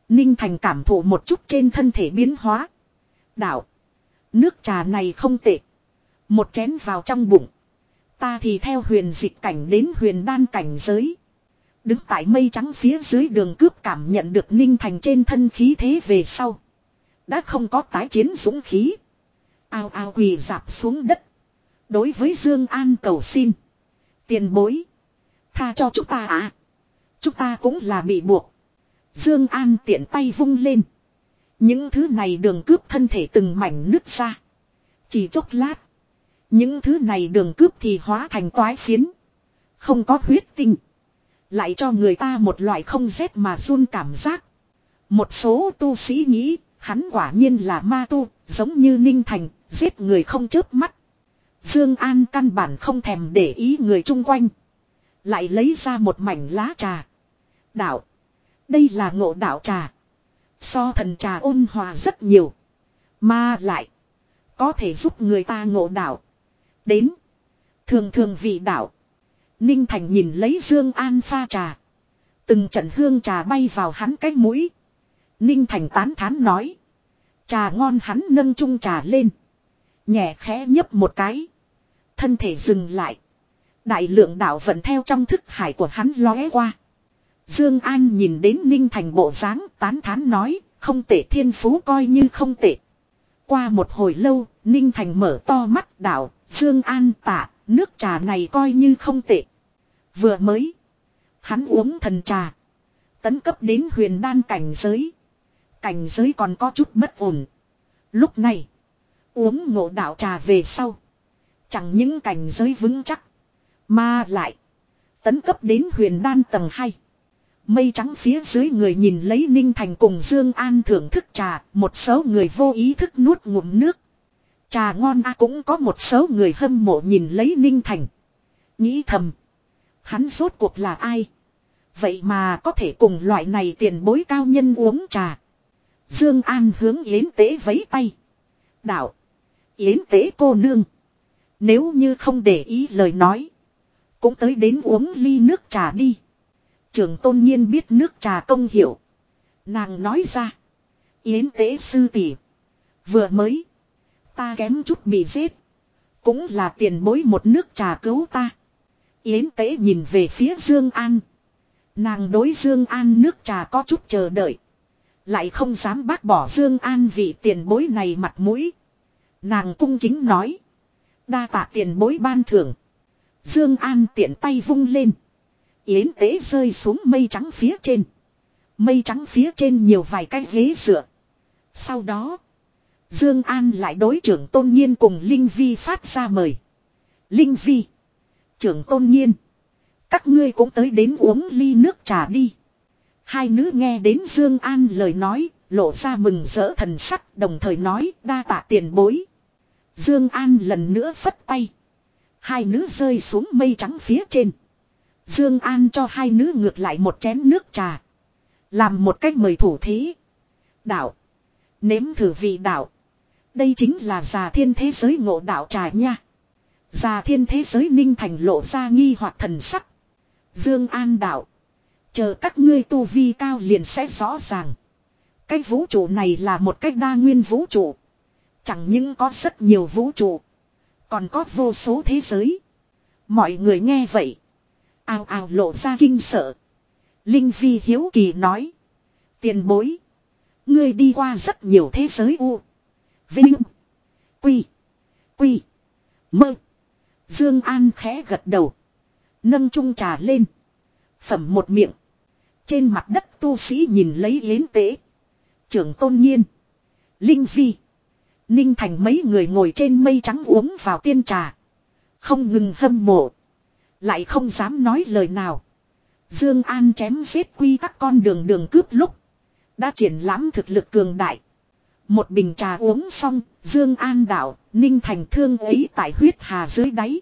Ninh Thành cảm thụ một chút trên thân thể biến hóa. Đạo. Nước trà này không tệ. Một chén vào trong bụng. Ta thì theo huyền dịch cảnh đến huyền đan cảnh giới. Đứng tại mây trắng phía dưới đường cướp cảm nhận được ninh thành trên thân khí thế về sau. Đã không có tái chiến dũng khí. Ao ao quỳ dạp xuống đất. Đối với Dương An cầu xin. Tiền bối. Tha cho chúng ta ạ. À. Chúng ta cũng là bị buộc. Dương An tiện tay vung lên. Những thứ này đường cướp thân thể từng mảnh nứt ra. Chỉ chốc lát. Những thứ này đường cướp thì hóa thành toái phiến. Không có huyết tinh. Lại cho người ta một loại không rét mà run cảm giác. Một số tu sĩ nghĩ, hắn quả nhiên là ma tu, giống như Ninh Thành, giết người không chớp mắt. Dương An căn bản không thèm để ý người chung quanh. Lại lấy ra một mảnh lá trà. Đạo. Đây là ngộ đạo trà. So thần trà ôn hòa rất nhiều. Mà lại. Có thể giúp người ta ngộ đạo. Đến. Thường thường vị đạo. Ninh Thành nhìn lấy Dương An pha trà. Từng trận hương trà bay vào hắn cái mũi. Ninh Thành tán thán nói. Trà ngon hắn nâng chung trà lên. Nhẹ khẽ nhấp một cái. Thân thể dừng lại. Đại lượng đạo vận theo trong thức hải của hắn lóe qua. Dương An nhìn đến Ninh Thành bộ dáng, tán thán nói, không tệ thiên phú coi như không tệ. Qua một hồi lâu, Ninh Thành mở to mắt đảo, Dương An tạ, nước trà này coi như không tệ. Vừa mới, hắn uống thần trà, tấn cấp đến huyền đan cảnh giới. Cảnh giới còn có chút bất ổn. Lúc này, uống ngộ đạo trà về sau, chẳng những cảnh giới vững chắc, mà lại tấn cấp đến huyền đan tầng 2. Mây trắng phía dưới người nhìn lấy Ninh Thành cùng Dương An thưởng thức trà, một số người vô ý thức nuốt ngụm nước. Trà ngon a à cũng có một số người hâm mộ nhìn lấy Ninh Thành. Nghĩ thầm, hắn rốt cuộc là ai? Vậy mà có thể cùng loại này tiền bối cao nhân uống trà. Dương An hướng Yến Tế vẫy tay. "Đạo, Yến Tế cô nương, nếu như không để ý lời nói, cũng tới đến uống ly nước trà đi." Trường tôn nhiên biết nước trà công hiểu. Nàng nói ra. Yến tế sư tỷ Vừa mới. Ta kém chút bị giết. Cũng là tiền bối một nước trà cứu ta. Yến tế nhìn về phía Dương An. Nàng đối Dương An nước trà có chút chờ đợi. Lại không dám bác bỏ Dương An vì tiền bối này mặt mũi. Nàng cung kính nói. Đa tạ tiền bối ban thưởng. Dương An tiện tay vung lên. Yến tế rơi xuống mây trắng phía trên. Mây trắng phía trên nhiều vài cái ghế dựa. Sau đó. Dương An lại đối trưởng tôn nhiên cùng Linh Vi phát ra mời. Linh Vi. Trưởng tôn nhiên. Các ngươi cũng tới đến uống ly nước trà đi. Hai nữ nghe đến Dương An lời nói, lộ ra mừng rỡ thần sắc, đồng thời nói đa tạ tiền bối. Dương An lần nữa phất tay. Hai nữ rơi xuống mây trắng phía trên. Dương An cho hai nữ ngược lại một chén nước trà. Làm một cách mời thủ thí. Đạo. Nếm thử vị đạo. Đây chính là già thiên thế giới ngộ đạo trà nha. Già thiên thế giới ninh thành lộ ra nghi hoặc thần sắc. Dương An đạo. Chờ các ngươi tu vi cao liền sẽ rõ ràng. Cái vũ trụ này là một cách đa nguyên vũ trụ. Chẳng những có rất nhiều vũ trụ. Còn có vô số thế giới. Mọi người nghe vậy ào ào lộ ra kinh sợ. Linh Vi hiếu kỳ nói. Tiền bối. Ngươi đi qua rất nhiều thế giới u. Vinh. Quy. Quy. Mơ. Dương An khẽ gật đầu. Nâng chung trà lên. Phẩm một miệng. Trên mặt đất tu sĩ nhìn lấy yến tế. Trưởng tôn nhiên. Linh Vi. Ninh Thành mấy người ngồi trên mây trắng uống vào tiên trà. Không ngừng hâm mộ. Lại không dám nói lời nào. Dương An chém giết quy tắc con đường đường cướp lúc. Đã triển lãm thực lực cường đại. Một bình trà uống xong, Dương An đạo, Ninh Thành thương ấy tại huyết hà dưới đáy.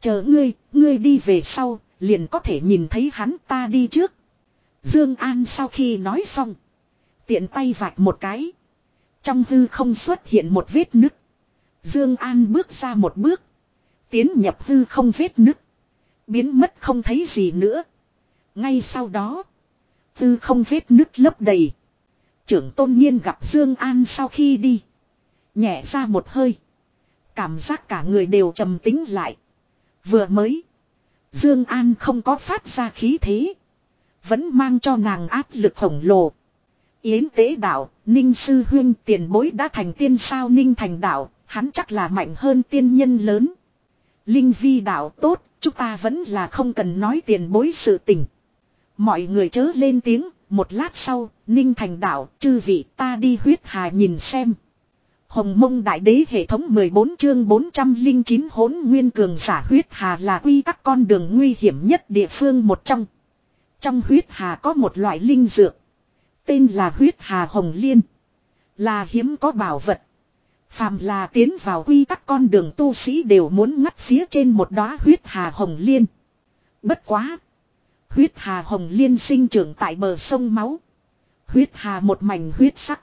Chờ ngươi, ngươi đi về sau, liền có thể nhìn thấy hắn ta đi trước. Dương An sau khi nói xong, tiện tay vạch một cái. Trong hư không xuất hiện một vết nứt. Dương An bước ra một bước, tiến nhập hư không vết nứt. Biến mất không thấy gì nữa. Ngay sau đó. Tư không vết nứt lấp đầy. Trưởng tôn nhiên gặp Dương An sau khi đi. Nhẹ ra một hơi. Cảm giác cả người đều trầm tính lại. Vừa mới. Dương An không có phát ra khí thế. Vẫn mang cho nàng áp lực khổng lồ. Yến tế đạo, Ninh Sư Huyên tiền bối đã thành tiên sao Ninh thành đạo, hắn chắc là mạnh hơn tiên nhân lớn. Linh vi đạo tốt, chúng ta vẫn là không cần nói tiền bối sự tình. Mọi người chớ lên tiếng, một lát sau, Ninh Thành đạo, chư vị ta đi huyết hà nhìn xem. Hồng mông đại đế hệ thống 14 chương 409 hỗn nguyên cường giả huyết hà là quy các con đường nguy hiểm nhất địa phương một trong. Trong huyết hà có một loại linh dược. Tên là huyết hà hồng liên. Là hiếm có bảo vật. Phàm là tiến vào quy tắc con đường tu sĩ đều muốn ngắt phía trên một đóa huyết hà hồng liên. Bất quá. Huyết hà hồng liên sinh trưởng tại bờ sông máu. Huyết hà một mảnh huyết sắc.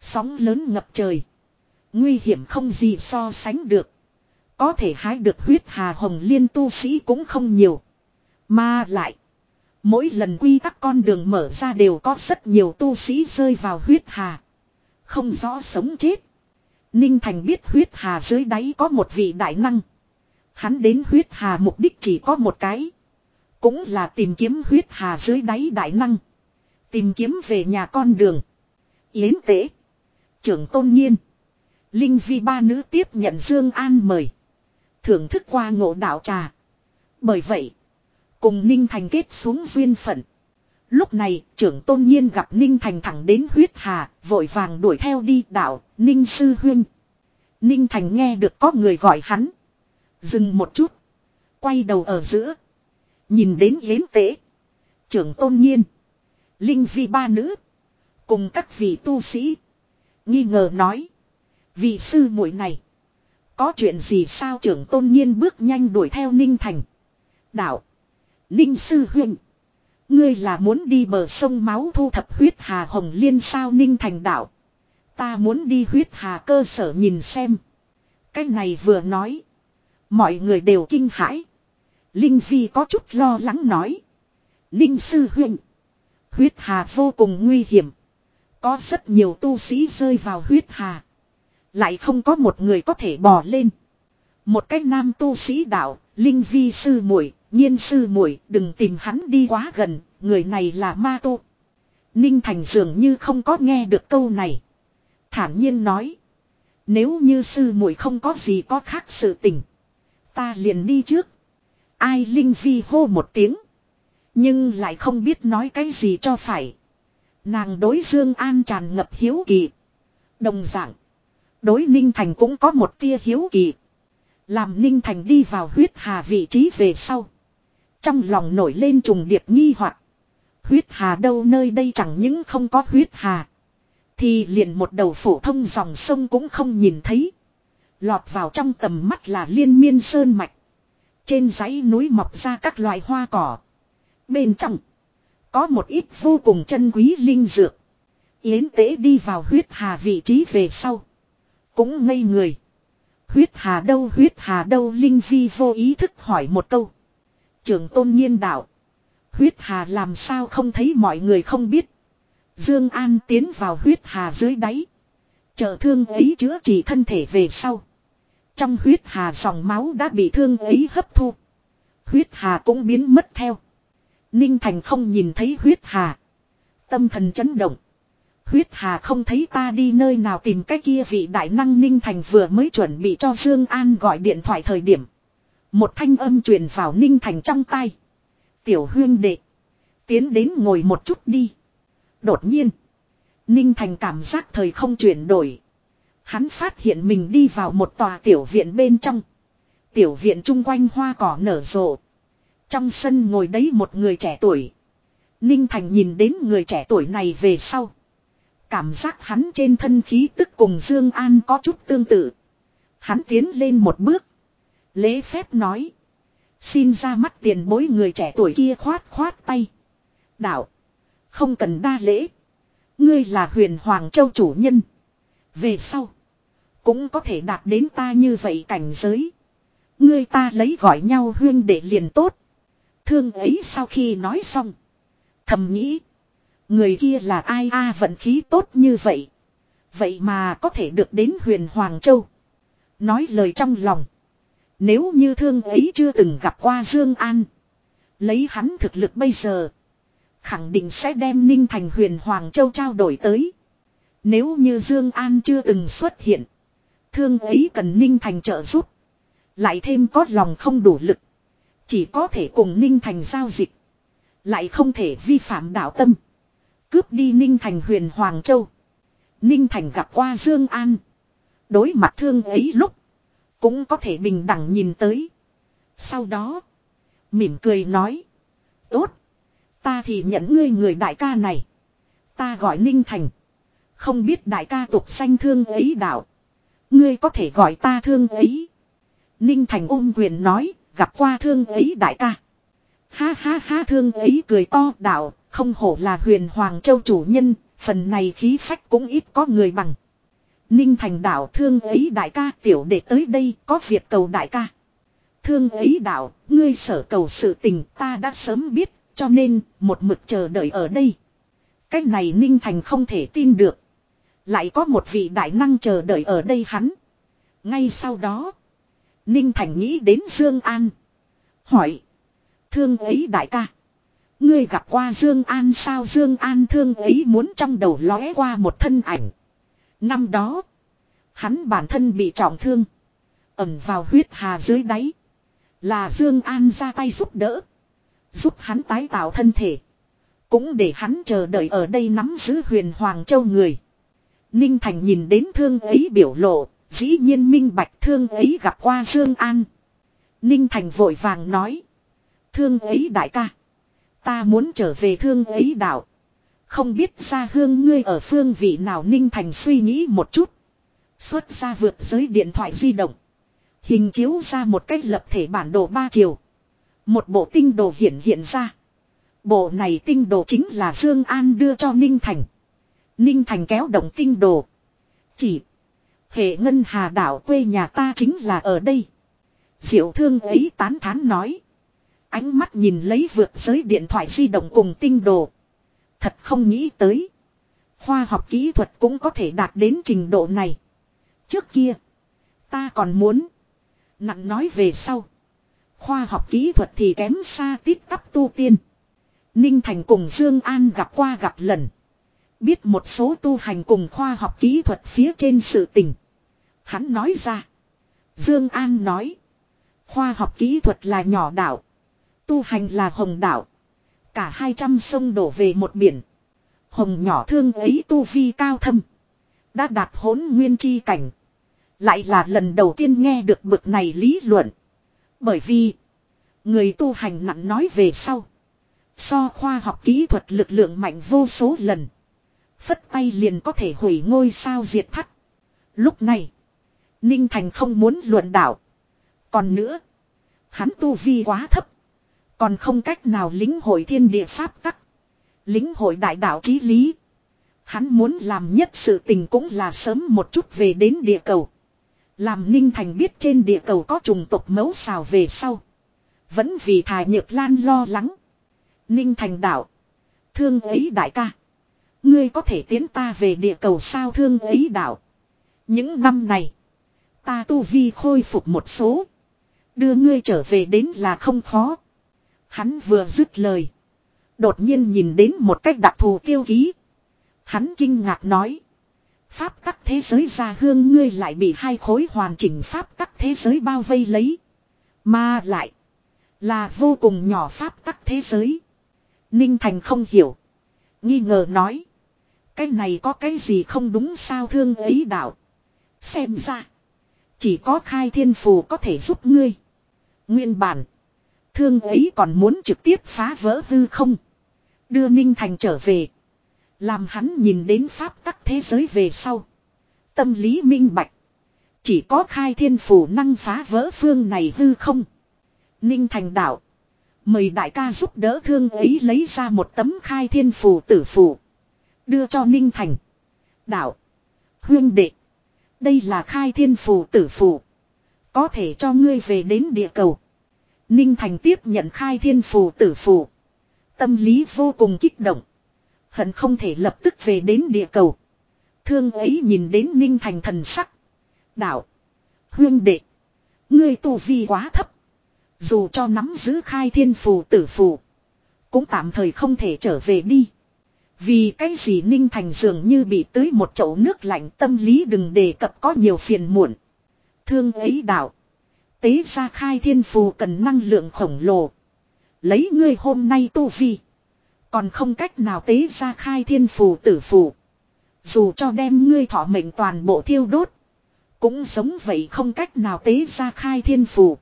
Sóng lớn ngập trời. Nguy hiểm không gì so sánh được. Có thể hái được huyết hà hồng liên tu sĩ cũng không nhiều. Mà lại. Mỗi lần quy tắc con đường mở ra đều có rất nhiều tu sĩ rơi vào huyết hà. Không rõ sống chết. Ninh Thành biết huyết hà dưới đáy có một vị đại năng. Hắn đến huyết hà mục đích chỉ có một cái. Cũng là tìm kiếm huyết hà dưới đáy đại năng. Tìm kiếm về nhà con đường. Yến tế. Trưởng tôn nhiên. Linh vi ba nữ tiếp nhận Dương An mời. Thưởng thức qua ngộ đạo trà. Bởi vậy. Cùng Ninh Thành kết xuống duyên phận. Lúc này, trưởng tôn nhiên gặp Ninh Thành thẳng đến huyết hà, vội vàng đuổi theo đi đảo, Ninh Sư Huyên. Ninh Thành nghe được có người gọi hắn. Dừng một chút. Quay đầu ở giữa. Nhìn đến yến tế. Trưởng tôn nhiên. Linh vi ba nữ. Cùng các vị tu sĩ. Nghi ngờ nói. Vị sư muội này. Có chuyện gì sao trưởng tôn nhiên bước nhanh đuổi theo Ninh Thành. Đạo. Ninh sư huyên Ngươi là muốn đi bờ sông máu thu thập huyết hà hồng liên sao ninh thành đạo. Ta muốn đi huyết hà cơ sở nhìn xem. Cái này vừa nói. Mọi người đều kinh hãi. Linh vi có chút lo lắng nói. Ninh sư huynh Huyết hà vô cùng nguy hiểm. Có rất nhiều tu sĩ rơi vào huyết hà. Lại không có một người có thể bò lên. Một cái nam tu sĩ đạo, Linh Vi sư muội Nhiên sư muội đừng tìm hắn đi quá gần, người này là ma tu. Ninh Thành dường như không có nghe được câu này. Thản nhiên nói. Nếu như sư muội không có gì có khác sự tình. Ta liền đi trước. Ai Linh Vi hô một tiếng. Nhưng lại không biết nói cái gì cho phải. Nàng đối Dương An tràn ngập hiếu kỳ. Đồng dạng. Đối Ninh Thành cũng có một tia hiếu kỳ. Làm Ninh Thành đi vào huyết hà vị trí về sau. Trong lòng nổi lên trùng điệp nghi hoặc Huyết hà đâu nơi đây chẳng những không có huyết hà. Thì liền một đầu phổ thông dòng sông cũng không nhìn thấy. Lọt vào trong tầm mắt là liên miên sơn mạch. Trên dãy núi mọc ra các loại hoa cỏ. Bên trong. Có một ít vô cùng chân quý linh dược. Yến tế đi vào huyết hà vị trí về sau. Cũng ngây người. Huyết hà đâu huyết hà đâu Linh Vi vô ý thức hỏi một câu trưởng tôn nhiên đạo. Huyết hà làm sao không thấy mọi người không biết. Dương An tiến vào huyết hà dưới đáy. Trợ thương ấy chữa trị thân thể về sau. Trong huyết hà dòng máu đã bị thương ấy hấp thu. Huyết hà cũng biến mất theo. Ninh Thành không nhìn thấy huyết hà. Tâm thần chấn động. Huyết hà không thấy ta đi nơi nào tìm cái kia vị đại năng Ninh Thành vừa mới chuẩn bị cho Dương An gọi điện thoại thời điểm. Một thanh âm truyền vào Ninh Thành trong tay. Tiểu huyên đệ. Tiến đến ngồi một chút đi. Đột nhiên. Ninh Thành cảm giác thời không chuyển đổi. Hắn phát hiện mình đi vào một tòa tiểu viện bên trong. Tiểu viện chung quanh hoa cỏ nở rộ. Trong sân ngồi đấy một người trẻ tuổi. Ninh Thành nhìn đến người trẻ tuổi này về sau. Cảm giác hắn trên thân khí tức cùng Dương An có chút tương tự. Hắn tiến lên một bước. Lễ phép nói. Xin ra mắt tiền bối người trẻ tuổi kia khoát khoát tay. Đạo. Không cần đa lễ. Ngươi là huyền Hoàng Châu chủ nhân. Về sau. Cũng có thể đạt đến ta như vậy cảnh giới. Ngươi ta lấy gọi nhau huyên để liền tốt. Thương ấy sau khi nói xong. Thầm nghĩ. Người kia là ai a vận khí tốt như vậy. Vậy mà có thể được đến huyền Hoàng Châu. Nói lời trong lòng. Nếu như thương ấy chưa từng gặp qua Dương An. Lấy hắn thực lực bây giờ. Khẳng định sẽ đem Ninh Thành huyền Hoàng Châu trao đổi tới. Nếu như Dương An chưa từng xuất hiện. Thương ấy cần Ninh Thành trợ giúp. Lại thêm có lòng không đủ lực. Chỉ có thể cùng Ninh Thành giao dịch. Lại không thể vi phạm đạo tâm. Cướp đi Ninh Thành huyền Hoàng Châu. Ninh Thành gặp qua Dương An. Đối mặt thương ấy lúc. Cũng có thể bình đẳng nhìn tới. Sau đó. Mỉm cười nói. Tốt. Ta thì nhận ngươi người đại ca này. Ta gọi Ninh Thành. Không biết đại ca tục sanh thương ấy đạo. Ngươi có thể gọi ta thương ấy. Ninh Thành ôm quyền nói. Gặp qua thương ấy đại ca. Ha ha ha thương ấy cười to đạo. Không hổ là huyền Hoàng Châu chủ nhân. Phần này khí phách cũng ít có người bằng. Ninh thành đảo thương ấy đại ca tiểu để tới đây có việc cầu đại ca. Thương ấy đảo, ngươi sở cầu sự tình ta đã sớm biết, cho nên một mực chờ đợi ở đây. Cách này Ninh Thành không thể tin được. Lại có một vị đại năng chờ đợi ở đây hắn. Ngay sau đó, Ninh Thành nghĩ đến Dương An. Hỏi, thương ấy đại ca. Ngươi gặp qua Dương An sao Dương An thương ấy muốn trong đầu lóe qua một thân ảnh. Năm đó, hắn bản thân bị trọng thương, ẩn vào huyết hà dưới đáy. Là Dương An ra tay giúp đỡ, giúp hắn tái tạo thân thể, cũng để hắn chờ đợi ở đây nắm giữ Huyền Hoàng Châu người. Ninh Thành nhìn đến thương ấy biểu lộ, dĩ nhiên minh bạch thương ấy gặp qua Dương An. Ninh Thành vội vàng nói: "Thương ấy đại ca, ta muốn trở về thương ấy đảo." Không biết ra hương ngươi ở phương vị nào Ninh Thành suy nghĩ một chút. Xuất ra vượt giới điện thoại di động. Hình chiếu ra một cách lập thể bản đồ ba chiều. Một bộ tinh đồ hiện hiện ra. Bộ này tinh đồ chính là Dương An đưa cho Ninh Thành. Ninh Thành kéo động tinh đồ. Chỉ. Hệ ngân hà đảo quê nhà ta chính là ở đây. Diệu thương ấy tán thán nói. Ánh mắt nhìn lấy vượt giới điện thoại di động cùng tinh đồ. Thật không nghĩ tới. Khoa học kỹ thuật cũng có thể đạt đến trình độ này. Trước kia. Ta còn muốn. Nặng nói về sau. Khoa học kỹ thuật thì kém xa tiếp tắp tu tiên. Ninh Thành cùng Dương An gặp qua gặp lần. Biết một số tu hành cùng khoa học kỹ thuật phía trên sự tình. Hắn nói ra. Dương An nói. Khoa học kỹ thuật là nhỏ đạo. Tu hành là hồng đạo cả hai trăm sông đổ về một biển. Hồng nhỏ thương ấy tu vi cao thâm. Đã đạt hốn nguyên chi cảnh. Lại là lần đầu tiên nghe được bực này lý luận. Bởi vì. Người tu hành nặng nói về sau. So khoa học kỹ thuật lực lượng mạnh vô số lần. Phất tay liền có thể hủy ngôi sao diệt thắt. Lúc này. Ninh Thành không muốn luận đạo. Còn nữa. Hắn tu vi quá thấp. Còn không cách nào lính hội thiên địa pháp tắc. Lính hội đại đạo chí lý. Hắn muốn làm nhất sự tình cũng là sớm một chút về đến địa cầu. Làm Ninh Thành biết trên địa cầu có trùng tộc mấu xào về sau. Vẫn vì thà nhược lan lo lắng. Ninh Thành đạo. Thương ấy đại ca. Ngươi có thể tiến ta về địa cầu sao thương ấy đạo. Những năm này. Ta tu vi khôi phục một số. Đưa ngươi trở về đến là không khó. Hắn vừa dứt lời. Đột nhiên nhìn đến một cách đặc thù tiêu ký. Hắn kinh ngạc nói. Pháp tắc thế giới ra hương ngươi lại bị hai khối hoàn chỉnh pháp tắc thế giới bao vây lấy. Mà lại. Là vô cùng nhỏ pháp tắc thế giới. Ninh Thành không hiểu. Nghi ngờ nói. Cái này có cái gì không đúng sao thương ấy đạo. Xem ra. Chỉ có khai thiên phù có thể giúp ngươi. Nguyên bản thương ấy còn muốn trực tiếp phá vỡ hư không. Đưa Ninh Thành trở về. Làm hắn nhìn đến pháp tắc thế giới về sau. Tâm lý minh bạch. Chỉ có khai thiên phủ năng phá vỡ phương này hư không. Ninh Thành đạo. Mời đại ca giúp đỡ thương ấy lấy ra một tấm khai thiên phù tử phù. Đưa cho Ninh Thành. Đạo. Huyên đệ. Đây là khai thiên phù tử phù. Có thể cho ngươi về đến địa cầu. Ninh Thành tiếp nhận khai thiên phù tử phù. Tâm lý vô cùng kích động. Hận không thể lập tức về đến địa cầu. Thương ấy nhìn đến Ninh Thành thần sắc. Đạo. Huyên đệ. Ngươi tu vi quá thấp. Dù cho nắm giữ khai thiên phù tử phù. Cũng tạm thời không thể trở về đi. Vì cái gì Ninh Thành dường như bị tưới một chậu nước lạnh tâm lý đừng đề cập có nhiều phiền muộn. Thương ấy đạo Tế ra khai thiên phù cần năng lượng khổng lồ. Lấy ngươi hôm nay tu vi. Còn không cách nào tế ra khai thiên phù tử phù. Dù cho đem ngươi thọ mệnh toàn bộ thiêu đốt. Cũng giống vậy không cách nào tế ra khai thiên phù.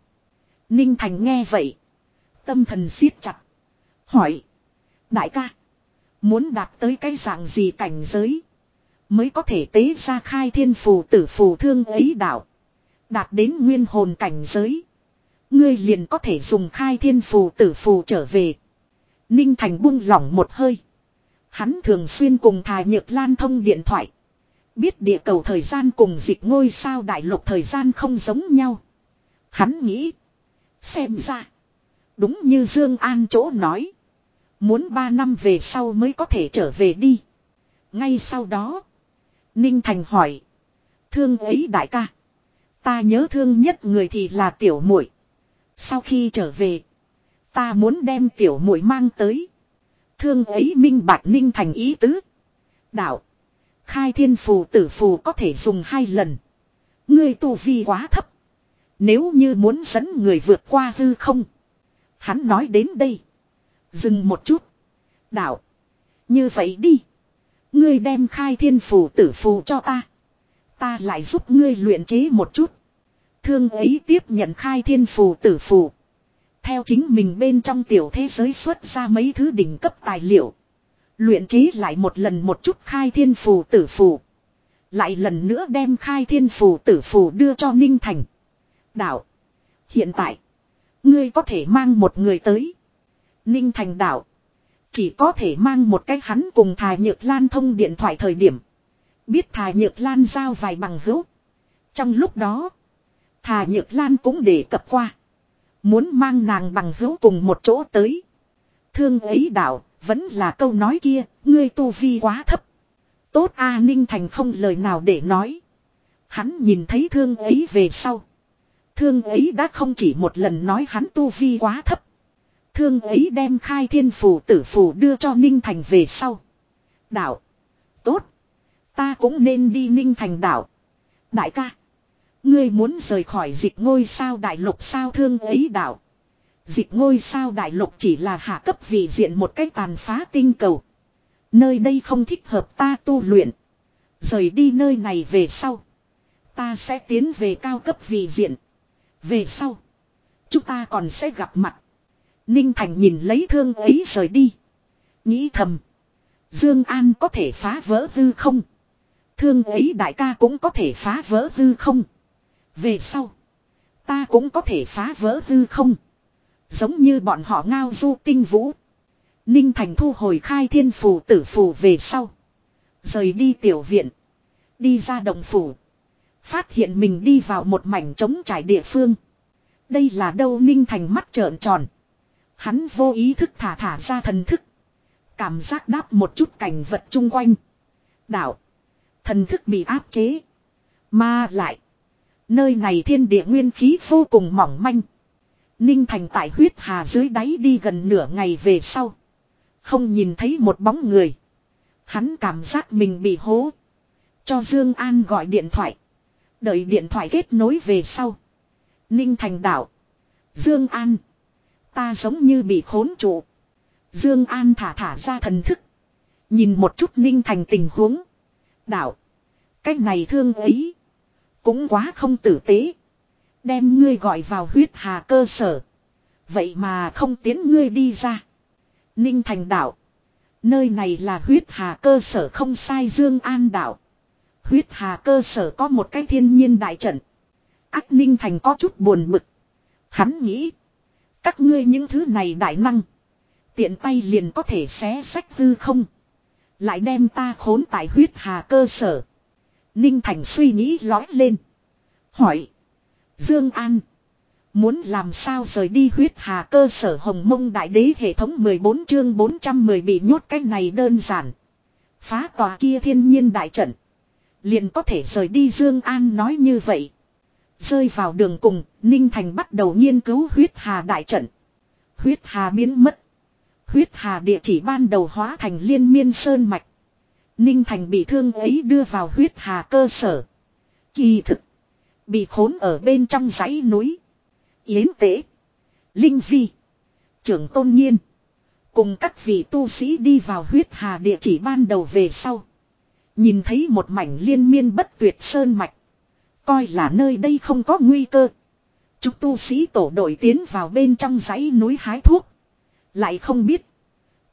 Ninh Thành nghe vậy. Tâm thần siết chặt. Hỏi. Đại ca. Muốn đạt tới cái dạng gì cảnh giới. Mới có thể tế ra khai thiên phù tử phù thương ấy đạo. Đạt đến nguyên hồn cảnh giới. Ngươi liền có thể dùng khai thiên phù tử phù trở về. Ninh Thành buông lỏng một hơi. Hắn thường xuyên cùng Thà Nhược Lan thông điện thoại. Biết địa cầu thời gian cùng dịch ngôi sao đại lục thời gian không giống nhau. Hắn nghĩ. Xem ra. Đúng như Dương An chỗ nói. Muốn ba năm về sau mới có thể trở về đi. Ngay sau đó. Ninh Thành hỏi. Thương ấy đại ca. Ta nhớ thương nhất người thì là tiểu muội. Sau khi trở về, ta muốn đem tiểu muội mang tới. Thương ấy minh bạch ninh thành ý tứ. Đạo. Khai thiên phù tử phù có thể dùng hai lần. Ngươi tu vi quá thấp. Nếu như muốn dẫn người vượt qua hư không. Hắn nói đến đây. Dừng một chút. Đạo. Như vậy đi. Ngươi đem khai thiên phù tử phù cho ta. Ta lại giúp ngươi luyện chế một chút thương ấy tiếp nhận khai thiên phù tử phù. Theo chính mình bên trong tiểu thế giới xuất ra mấy thứ đỉnh cấp tài liệu. Luyện trí lại một lần một chút khai thiên phù tử phù. Lại lần nữa đem khai thiên phù tử phù đưa cho Ninh Thành. Đạo. Hiện tại. Ngươi có thể mang một người tới. Ninh Thành đạo. Chỉ có thể mang một cách hắn cùng Thài Nhược Lan thông điện thoại thời điểm. Biết Thài Nhược Lan giao vài bằng hữu. Trong lúc đó. Thà Nhược Lan cũng đề cập qua. Muốn mang nàng bằng hữu cùng một chỗ tới. Thương ấy đạo, vẫn là câu nói kia, ngươi tu vi quá thấp. Tốt A Ninh Thành không lời nào để nói. Hắn nhìn thấy thương ấy về sau. Thương ấy đã không chỉ một lần nói hắn tu vi quá thấp. Thương ấy đem khai thiên phù tử phù đưa cho Ninh Thành về sau. Đạo. Tốt. Ta cũng nên đi Ninh Thành đạo. Đại ca. Ngươi muốn rời khỏi dịch ngôi sao đại lục sao thương ấy đảo. Dịch ngôi sao đại lục chỉ là hạ cấp vị diện một cách tàn phá tinh cầu. Nơi đây không thích hợp ta tu luyện. Rời đi nơi này về sau. Ta sẽ tiến về cao cấp vị diện. Về sau. Chúng ta còn sẽ gặp mặt. Ninh Thành nhìn lấy thương ấy rời đi. Nghĩ thầm. Dương An có thể phá vỡ hư không? Thương ấy đại ca cũng có thể phá vỡ hư không? Về sau. Ta cũng có thể phá vỡ hư không. Giống như bọn họ ngao du tinh vũ. Ninh Thành thu hồi khai thiên phù tử phù về sau. Rời đi tiểu viện. Đi ra đồng phủ. Phát hiện mình đi vào một mảnh trống trải địa phương. Đây là đâu Ninh Thành mắt trợn tròn. Hắn vô ý thức thả thả ra thần thức. Cảm giác đáp một chút cảnh vật chung quanh. Đạo. Thần thức bị áp chế. Mà lại. Nơi này thiên địa nguyên khí vô cùng mỏng manh. Ninh Thành tại huyết hà dưới đáy đi gần nửa ngày về sau. Không nhìn thấy một bóng người. Hắn cảm giác mình bị hố. Cho Dương An gọi điện thoại. Đợi điện thoại kết nối về sau. Ninh Thành đảo. Dương An. Ta giống như bị khốn trụ. Dương An thả thả ra thần thức. Nhìn một chút Ninh Thành tình huống. Đảo. Cách này thương ấy. Cũng quá không tử tế. Đem ngươi gọi vào huyết hà cơ sở. Vậy mà không tiến ngươi đi ra. Ninh thành đạo. Nơi này là huyết hà cơ sở không sai Dương An đạo. Huyết hà cơ sở có một cái thiên nhiên đại trận. Ác Ninh Thành có chút buồn bực. Hắn nghĩ. Các ngươi những thứ này đại năng. Tiện tay liền có thể xé sách hư không. Lại đem ta khốn tại huyết hà cơ sở. Ninh Thành suy nghĩ lói lên. Hỏi. Dương An. Muốn làm sao rời đi huyết hà cơ sở hồng mông đại đế hệ thống 14 chương 410 bị nhốt cách này đơn giản. Phá tòa kia thiên nhiên đại trận. Liền có thể rời đi Dương An nói như vậy. Rơi vào đường cùng, Ninh Thành bắt đầu nghiên cứu huyết hà đại trận. Huyết hà biến mất. Huyết hà địa chỉ ban đầu hóa thành liên miên sơn mạch. Ninh Thành bị thương ấy đưa vào huyết hà cơ sở. Kỳ thực. Bị khốn ở bên trong dãy núi. Yến tế. Linh Vi. Trưởng Tôn Nhiên. Cùng các vị tu sĩ đi vào huyết hà địa chỉ ban đầu về sau. Nhìn thấy một mảnh liên miên bất tuyệt sơn mạch. Coi là nơi đây không có nguy cơ. Chúng tu sĩ tổ đội tiến vào bên trong dãy núi hái thuốc. Lại không biết.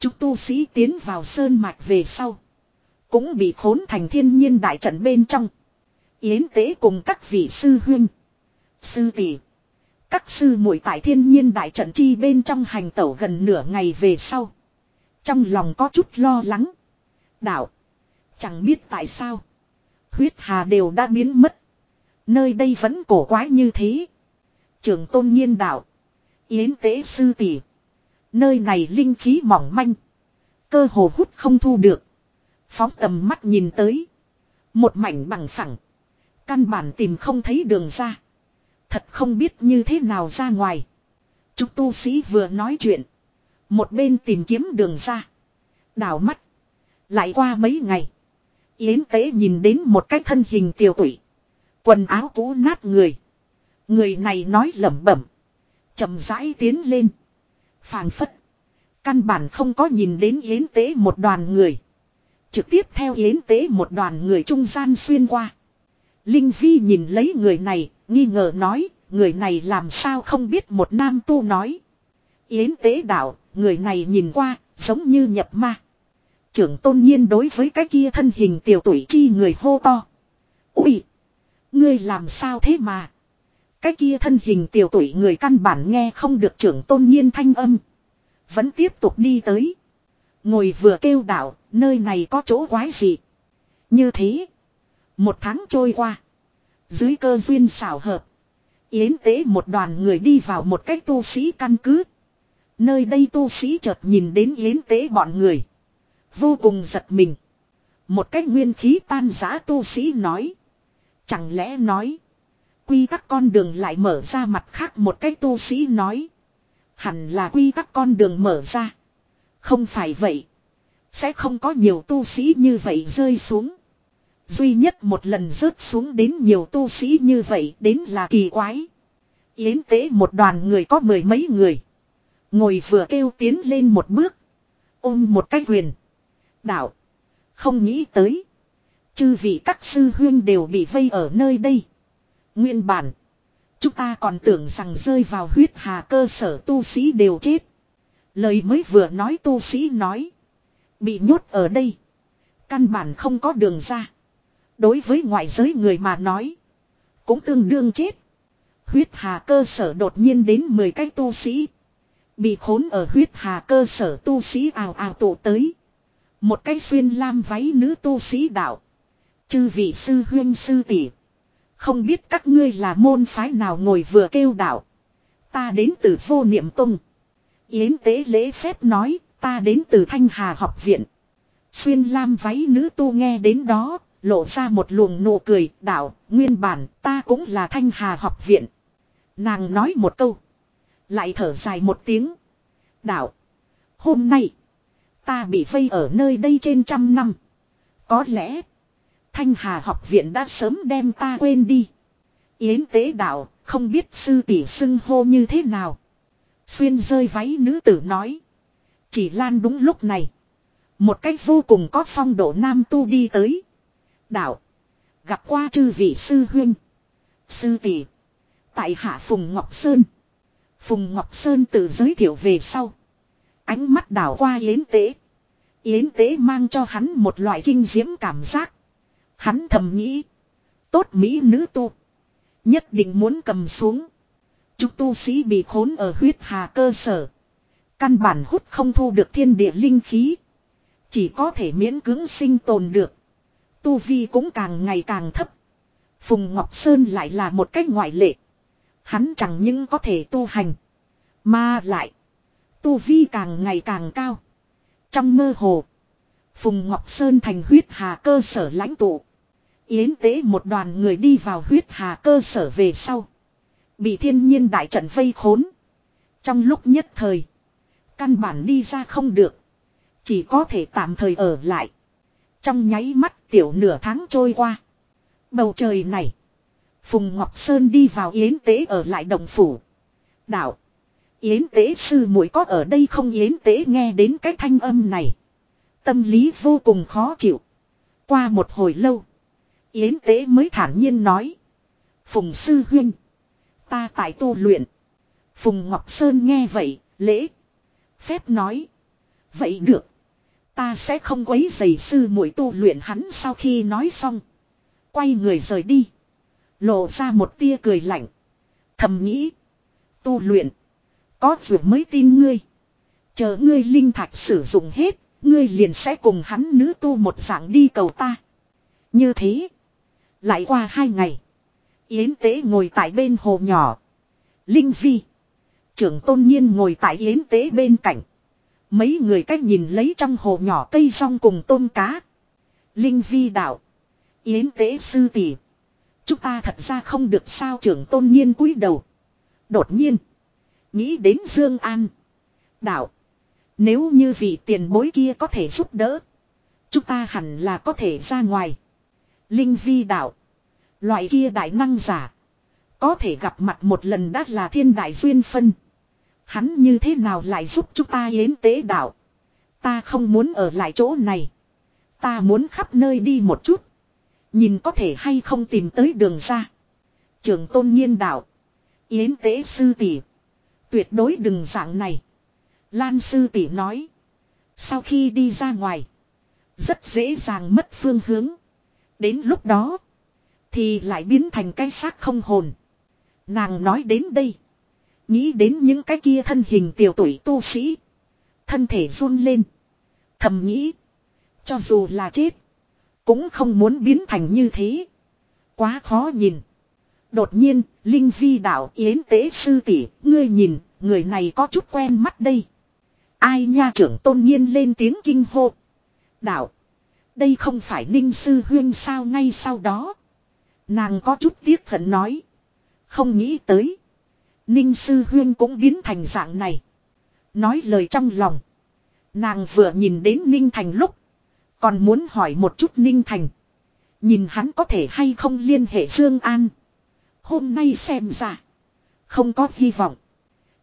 Chúng tu sĩ tiến vào sơn mạch về sau. Cũng bị khốn thành thiên nhiên đại trận bên trong. Yến tế cùng các vị sư huynh. Sư tỷ. Các sư muội tại thiên nhiên đại trận chi bên trong hành tẩu gần nửa ngày về sau. Trong lòng có chút lo lắng. Đạo. Chẳng biết tại sao. Huyết hà đều đã biến mất. Nơi đây vẫn cổ quái như thế. Trường tôn nhiên đạo. Yến tế sư tỷ. Nơi này linh khí mỏng manh. Cơ hồ hút không thu được. Phóng tầm mắt nhìn tới. Một mảnh bằng phẳng. Căn bản tìm không thấy đường ra. Thật không biết như thế nào ra ngoài. Chúng tu sĩ vừa nói chuyện. Một bên tìm kiếm đường ra. Đảo mắt. Lại qua mấy ngày. Yến tế nhìn đến một cái thân hình tiều tụy. Quần áo cũ nát người. Người này nói lẩm bẩm. chậm rãi tiến lên. Phàng phất. Căn bản không có nhìn đến yến tế một đoàn người. Trực tiếp theo yến tế một đoàn người trung gian xuyên qua. Linh Vi nhìn lấy người này, nghi ngờ nói, người này làm sao không biết một nam tu nói. Yến tế đạo, người này nhìn qua, giống như nhập ma. Trưởng tôn nhiên đối với cái kia thân hình tiểu tuổi chi người hô to. Úi! Ngươi làm sao thế mà? Cái kia thân hình tiểu tuổi người căn bản nghe không được trưởng tôn nhiên thanh âm. Vẫn tiếp tục đi tới. Ngồi vừa kêu đạo, nơi này có chỗ quái gì. Như thế, một tháng trôi qua. Dưới cơ duyên xảo hợp. Yến tế một đoàn người đi vào một cách tu sĩ căn cứ. Nơi đây tu sĩ chợt nhìn đến yến tế bọn người. Vô cùng giật mình. Một cách nguyên khí tan giã tu sĩ nói. Chẳng lẽ nói. Quy các con đường lại mở ra mặt khác một cách tu sĩ nói. Hẳn là quy tắc con đường mở ra. Không phải vậy. Sẽ không có nhiều tu sĩ như vậy rơi xuống. Duy nhất một lần rớt xuống đến nhiều tu sĩ như vậy đến là kỳ quái. Yến tế một đoàn người có mười mấy người. Ngồi vừa kêu tiến lên một bước. Ôm một cái huyền Đạo. Không nghĩ tới. Chư vị các sư huyên đều bị vây ở nơi đây. Nguyên bản. Chúng ta còn tưởng rằng rơi vào huyết hà cơ sở tu sĩ đều chết. Lời mới vừa nói tu sĩ nói. Bị nhốt ở đây. Căn bản không có đường ra. Đối với ngoại giới người mà nói. Cũng tương đương chết. Huyết hà cơ sở đột nhiên đến 10 cái tu sĩ. Bị khốn ở huyết hà cơ sở tu sĩ ào ào tụ tới. Một cái xuyên lam váy nữ tu sĩ đạo. Chư vị sư huyên sư tỷ. Không biết các ngươi là môn phái nào ngồi vừa kêu đạo. Ta đến từ vô niệm tông. Yến tế lễ phép nói, ta đến từ Thanh Hà học viện. Xuyên lam váy nữ tu nghe đến đó, lộ ra một luồng nụ cười, đạo, nguyên bản, ta cũng là Thanh Hà học viện. Nàng nói một câu, lại thở dài một tiếng. Đạo, hôm nay, ta bị vây ở nơi đây trên trăm năm. Có lẽ, Thanh Hà học viện đã sớm đem ta quên đi. Yến tế đạo, không biết sư tỷ xưng hô như thế nào. Xuyên rơi váy nữ tử nói. Chỉ lan đúng lúc này. Một cách vô cùng có phong độ nam tu đi tới. Đạo. Gặp qua chư vị sư huyên. Sư tỷ. Tại hạ Phùng Ngọc Sơn. Phùng Ngọc Sơn tự giới thiệu về sau. Ánh mắt đảo qua yến tế. Yến tế mang cho hắn một loại kinh diễm cảm giác. Hắn thầm nghĩ. Tốt mỹ nữ tu. Nhất định muốn cầm xuống chú tu sĩ bị khốn ở huyết hà cơ sở. Căn bản hút không thu được thiên địa linh khí. Chỉ có thể miễn cứng sinh tồn được. Tu vi cũng càng ngày càng thấp. Phùng Ngọc Sơn lại là một cách ngoại lệ. Hắn chẳng những có thể tu hành. Mà lại. Tu vi càng ngày càng cao. Trong mơ hồ. Phùng Ngọc Sơn thành huyết hà cơ sở lãnh tụ. Yến tế một đoàn người đi vào huyết hà cơ sở về sau. Bị thiên nhiên đại trận vây khốn. Trong lúc nhất thời. Căn bản đi ra không được. Chỉ có thể tạm thời ở lại. Trong nháy mắt tiểu nửa tháng trôi qua. Bầu trời này. Phùng Ngọc Sơn đi vào yến tế ở lại đồng phủ. Đạo. Yến tế sư muội có ở đây không yến tế nghe đến cái thanh âm này. Tâm lý vô cùng khó chịu. Qua một hồi lâu. Yến tế mới thản nhiên nói. Phùng sư huynh. Ta tại tu luyện. Phùng Ngọc Sơn nghe vậy, lễ. Phép nói. Vậy được. Ta sẽ không quấy giày sư muội tu luyện hắn sau khi nói xong. Quay người rời đi. Lộ ra một tia cười lạnh. Thầm nghĩ. Tu luyện. Có dù mới tin ngươi. Chờ ngươi linh thạch sử dụng hết. Ngươi liền sẽ cùng hắn nữ tu một dạng đi cầu ta. Như thế. Lại qua hai ngày. Yến tế ngồi tại bên hồ nhỏ. Linh Vi. Trưởng tôn nhiên ngồi tại yến tế bên cạnh. Mấy người cách nhìn lấy trong hồ nhỏ cây rong cùng tôm cá. Linh Vi đạo. Yến tế sư tỷ. Chúng ta thật ra không được sao trưởng tôn nhiên cúi đầu. Đột nhiên. Nghĩ đến Dương An. Đạo. Nếu như vị tiền bối kia có thể giúp đỡ. Chúng ta hẳn là có thể ra ngoài. Linh Vi đạo. Loại kia đại năng giả. Có thể gặp mặt một lần đã là thiên đại duyên phân. Hắn như thế nào lại giúp chúng ta yến tế đạo. Ta không muốn ở lại chỗ này. Ta muốn khắp nơi đi một chút. Nhìn có thể hay không tìm tới đường ra. Trường tôn nhiên đạo. Yến tế sư tỷ. Tuyệt đối đừng dạng này. Lan sư tỷ nói. Sau khi đi ra ngoài. Rất dễ dàng mất phương hướng. Đến lúc đó. Thì lại biến thành cái xác không hồn. Nàng nói đến đây. Nghĩ đến những cái kia thân hình tiểu tuổi tu sĩ. Thân thể run lên. Thầm nghĩ. Cho dù là chết. Cũng không muốn biến thành như thế. Quá khó nhìn. Đột nhiên, Linh Vi đạo yến tế sư tỷ, ngươi nhìn, người này có chút quen mắt đây. Ai nha trưởng tôn nhiên lên tiếng kinh hô. Đạo, đây không phải Ninh Sư Huyên sao ngay sau đó. Nàng có chút tiếc hận nói. Không nghĩ tới. Ninh Sư Huyên cũng biến thành dạng này. Nói lời trong lòng. Nàng vừa nhìn đến Ninh Thành lúc. Còn muốn hỏi một chút Ninh Thành. Nhìn hắn có thể hay không liên hệ Dương An. Hôm nay xem ra. Không có hy vọng.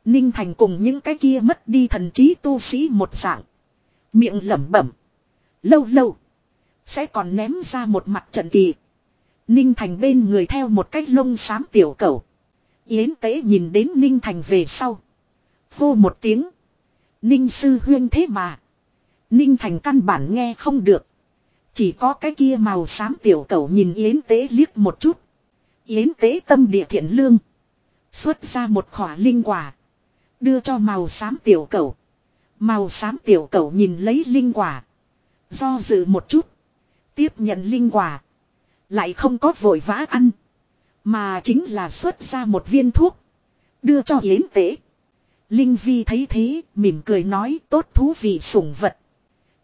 Ninh Thành cùng những cái kia mất đi thần trí tu sĩ một dạng. Miệng lẩm bẩm. Lâu lâu. Sẽ còn ném ra một mặt trận kỳ. Ninh Thành bên người theo một cách lông xám tiểu cầu. Yến tế nhìn đến Ninh Thành về sau. Vô một tiếng. Ninh sư huyên thế mà. Ninh Thành căn bản nghe không được. Chỉ có cái kia màu xám tiểu cầu nhìn Yến tế liếc một chút. Yến tế tâm địa thiện lương. Xuất ra một khỏa linh quả. Đưa cho màu xám tiểu cầu. Màu xám tiểu cầu nhìn lấy linh quả. Do dự một chút. Tiếp nhận linh quả. Lại không có vội vã ăn. Mà chính là xuất ra một viên thuốc. Đưa cho yến tế. Linh Vi thấy thế, mỉm cười nói tốt thú vị sủng vật.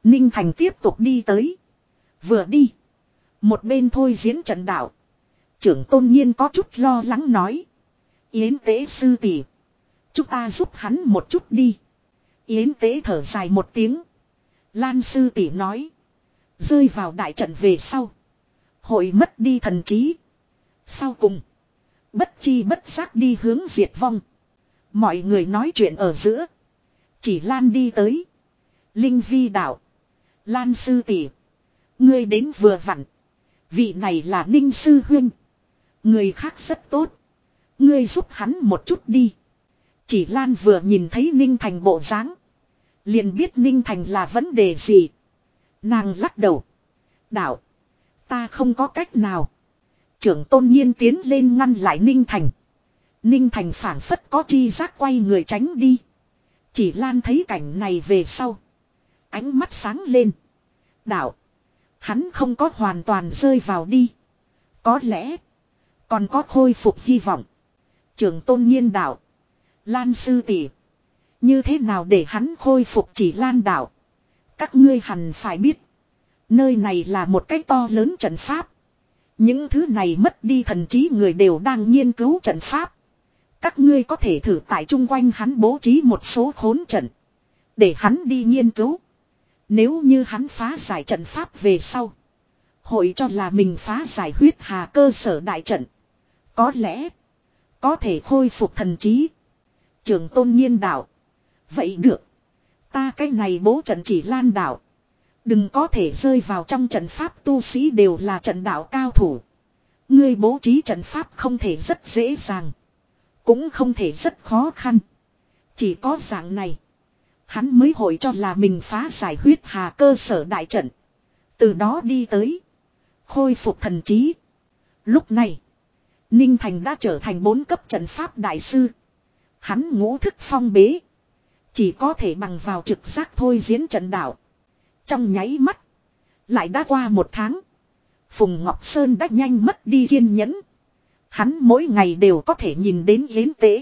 Ninh Thành tiếp tục đi tới. Vừa đi. Một bên thôi diễn trận đạo. Trưởng tôn nhiên có chút lo lắng nói. Yến tế sư tỷ. Chúng ta giúp hắn một chút đi. Yến tế thở dài một tiếng. Lan sư tỷ nói. Rơi vào đại trận về sau. Hội mất đi thần trí. Sau cùng. Bất chi bất giác đi hướng diệt vong. Mọi người nói chuyện ở giữa. Chỉ Lan đi tới. Linh vi đạo. Lan sư tỷ. Ngươi đến vừa vặn. Vị này là Ninh sư huynh, Người khác rất tốt. Ngươi giúp hắn một chút đi. Chỉ Lan vừa nhìn thấy Ninh Thành bộ dáng, liền biết Ninh Thành là vấn đề gì. Nàng lắc đầu. Đạo. Ta không có cách nào. Trưởng tôn nhiên tiến lên ngăn lại Ninh Thành. Ninh Thành phản phất có chi giác quay người tránh đi. Chỉ Lan thấy cảnh này về sau. Ánh mắt sáng lên. Đạo. Hắn không có hoàn toàn rơi vào đi. Có lẽ. Còn có khôi phục hy vọng. Trưởng tôn nhiên đạo. Lan sư tỷ Như thế nào để hắn khôi phục chỉ Lan đạo. Các ngươi hẳn phải biết. Nơi này là một cái to lớn trận pháp. Những thứ này mất đi thần trí người đều đang nghiên cứu trận pháp. Các ngươi có thể thử tại chung quanh hắn bố trí một số khốn trận. Để hắn đi nghiên cứu. Nếu như hắn phá giải trận pháp về sau. Hội cho là mình phá giải huyết hà cơ sở đại trận. Có lẽ. Có thể khôi phục thần trí. Trường tôn nhiên đạo. Vậy được. Ta cái này bố trận chỉ lan đạo. Đừng có thể rơi vào trong trận pháp tu sĩ đều là trận đạo cao thủ. Ngươi bố trí trận pháp không thể rất dễ dàng. Cũng không thể rất khó khăn. Chỉ có dạng này. Hắn mới hội cho là mình phá giải huyết hà cơ sở đại trận. Từ đó đi tới. Khôi phục thần trí. Lúc này. Ninh Thành đã trở thành bốn cấp trận pháp đại sư. Hắn ngũ thức phong bế. Chỉ có thể bằng vào trực giác thôi diễn trận đạo. Trong nháy mắt. Lại đã qua một tháng. Phùng Ngọc Sơn đã nhanh mất đi kiên nhẫn. Hắn mỗi ngày đều có thể nhìn đến yến tế.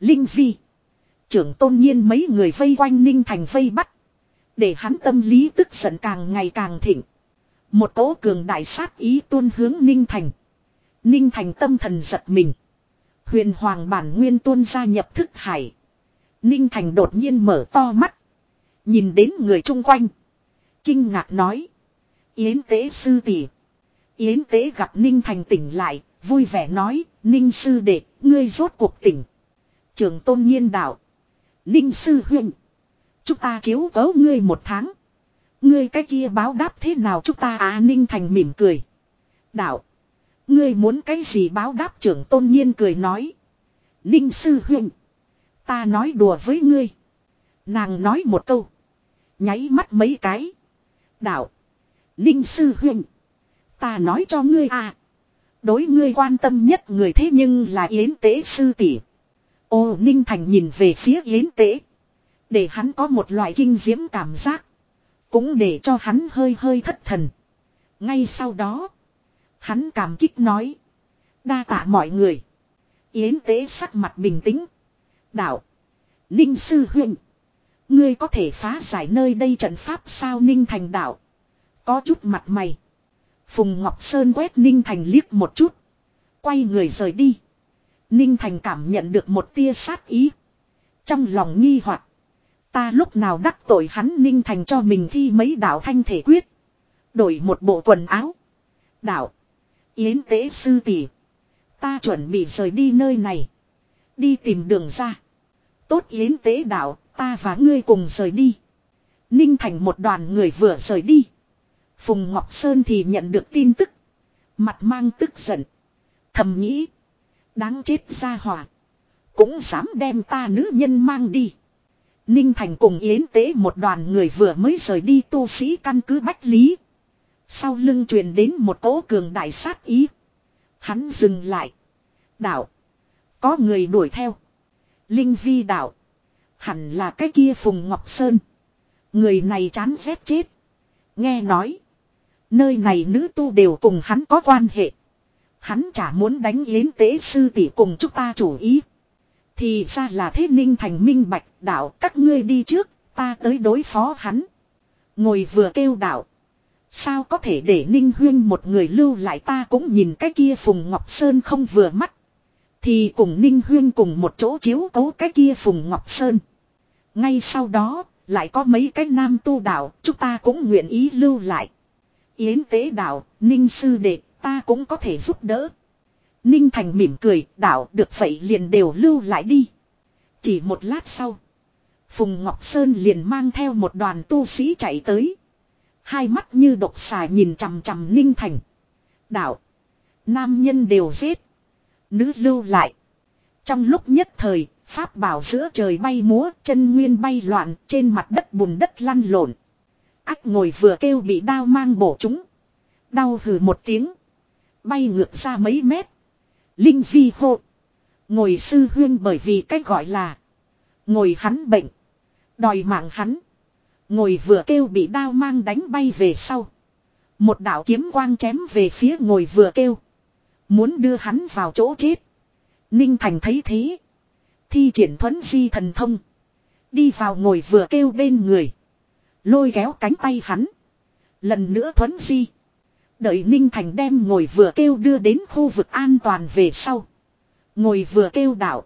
Linh Vi. Trưởng tôn nhiên mấy người vây quanh Ninh Thành vây bắt. Để hắn tâm lý tức giận càng ngày càng thịnh. Một cỗ cường đại sát ý tuôn hướng Ninh Thành. Ninh Thành tâm thần giật mình. Huyền Hoàng bản nguyên tuôn ra nhập thức hải. Ninh Thành đột nhiên mở to mắt. Nhìn đến người chung quanh. Kinh ngạc nói. Yến tế sư tỷ. Yến tế gặp Ninh Thành tỉnh lại, vui vẻ nói, Ninh sư đệ, ngươi rốt cuộc tỉnh. Trường tôn nhiên đạo. Ninh sư huynh. Chúng ta chiếu cấu ngươi một tháng. Ngươi cái kia báo đáp thế nào chúng ta à Ninh Thành mỉm cười. Đạo. Ngươi muốn cái gì báo đáp trưởng tôn nhiên cười nói. Ninh sư huynh. Ta nói đùa với ngươi. Nàng nói một câu. Nháy mắt mấy cái. Đạo. Linh sư huynh. Ta nói cho ngươi à. Đối ngươi quan tâm nhất người thế nhưng là yến tế sư tỷ. Ô Ninh Thành nhìn về phía yến tế. Để hắn có một loại kinh diễm cảm giác. Cũng để cho hắn hơi hơi thất thần. Ngay sau đó. Hắn cảm kích nói. Đa tạ mọi người. Yến tế sắc mặt bình tĩnh. Đạo. Ninh sư huynh. Ngươi có thể phá giải nơi đây trận pháp sao Ninh Thành đạo. Có chút mặt mày. Phùng Ngọc Sơn quét Ninh Thành liếc một chút. Quay người rời đi. Ninh Thành cảm nhận được một tia sát ý. Trong lòng nghi hoặc Ta lúc nào đắc tội hắn Ninh Thành cho mình thi mấy đạo thanh thể quyết. Đổi một bộ quần áo. Đạo. Yến tế sư tỷ. Ta chuẩn bị rời đi nơi này. Đi tìm đường ra. Tốt yến tế đạo. Ta và ngươi cùng rời đi. Ninh Thành một đoàn người vừa rời đi. Phùng Ngọc Sơn thì nhận được tin tức. Mặt mang tức giận. Thầm nghĩ. Đáng chết ra hòa. Cũng dám đem ta nữ nhân mang đi. Ninh Thành cùng Yến Tế một đoàn người vừa mới rời đi tu sĩ căn cứ Bách Lý. Sau lưng truyền đến một cỗ cường đại sát ý. Hắn dừng lại. Đạo. Có người đuổi theo. Linh Vi đạo. Hẳn là cái kia Phùng Ngọc Sơn. Người này chán rét chết. Nghe nói. Nơi này nữ tu đều cùng hắn có quan hệ. Hắn chả muốn đánh yến tế sư tỷ cùng chúng ta chủ ý. Thì ra là thế ninh thành minh bạch đạo các ngươi đi trước, ta tới đối phó hắn. Ngồi vừa kêu đạo. Sao có thể để ninh huyên một người lưu lại ta cũng nhìn cái kia Phùng Ngọc Sơn không vừa mắt. Thì cùng ninh huyên cùng một chỗ chiếu cấu cái kia Phùng Ngọc Sơn. Ngay sau đó, lại có mấy cái nam tu đạo, chúng ta cũng nguyện ý lưu lại. Yến tế đạo, ninh sư đệ, ta cũng có thể giúp đỡ. Ninh Thành mỉm cười, đạo được vậy liền đều lưu lại đi. Chỉ một lát sau, Phùng Ngọc Sơn liền mang theo một đoàn tu sĩ chạy tới. Hai mắt như độc xà nhìn chằm chằm Ninh Thành. Đạo, nam nhân đều giết, nữ lưu lại. Trong lúc nhất thời, pháp bảo giữa trời bay múa, chân nguyên bay loạn, trên mặt đất bùn đất lăn lộn. Ách ngồi vừa kêu bị đao mang bổ chúng. Đau hừ một tiếng. Bay ngược ra mấy mét. Linh vi hộ. Ngồi sư huyên bởi vì cách gọi là. Ngồi hắn bệnh. Đòi mạng hắn. Ngồi vừa kêu bị đao mang đánh bay về sau. Một đạo kiếm quang chém về phía ngồi vừa kêu. Muốn đưa hắn vào chỗ chết. Ninh Thành thấy thế. Thi triển thuấn di thần thông. Đi vào ngồi vừa kêu bên người. Lôi kéo cánh tay hắn. Lần nữa thuấn di. Đợi Ninh Thành đem ngồi vừa kêu đưa đến khu vực an toàn về sau. Ngồi vừa kêu đạo,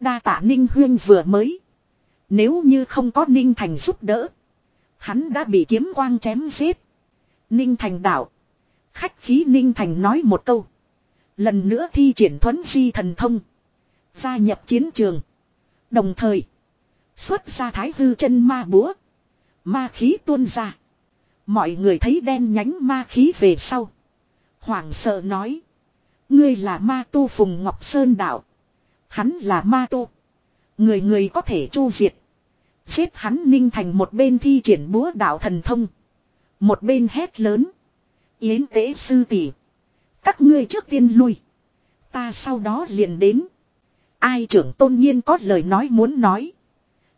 Đa tạ Ninh Huyên vừa mới. Nếu như không có Ninh Thành giúp đỡ. Hắn đã bị kiếm quang chém giết. Ninh Thành đạo, Khách khí Ninh Thành nói một câu. Lần nữa thi triển thuấn di thần thông. Gia nhập chiến trường. Đồng thời. Xuất ra thái hư chân ma búa. Ma khí tuôn ra. Mọi người thấy đen nhánh ma khí về sau. hoàng sợ nói. Ngươi là ma tu Phùng Ngọc Sơn Đạo. Hắn là ma tu. Người người có thể chu diệt. Xếp hắn ninh thành một bên thi triển búa đạo thần thông. Một bên hét lớn. Yến tế sư tỷ các ngươi trước tiên lui. Ta sau đó liền đến. Ai trưởng tôn nhiên có lời nói muốn nói.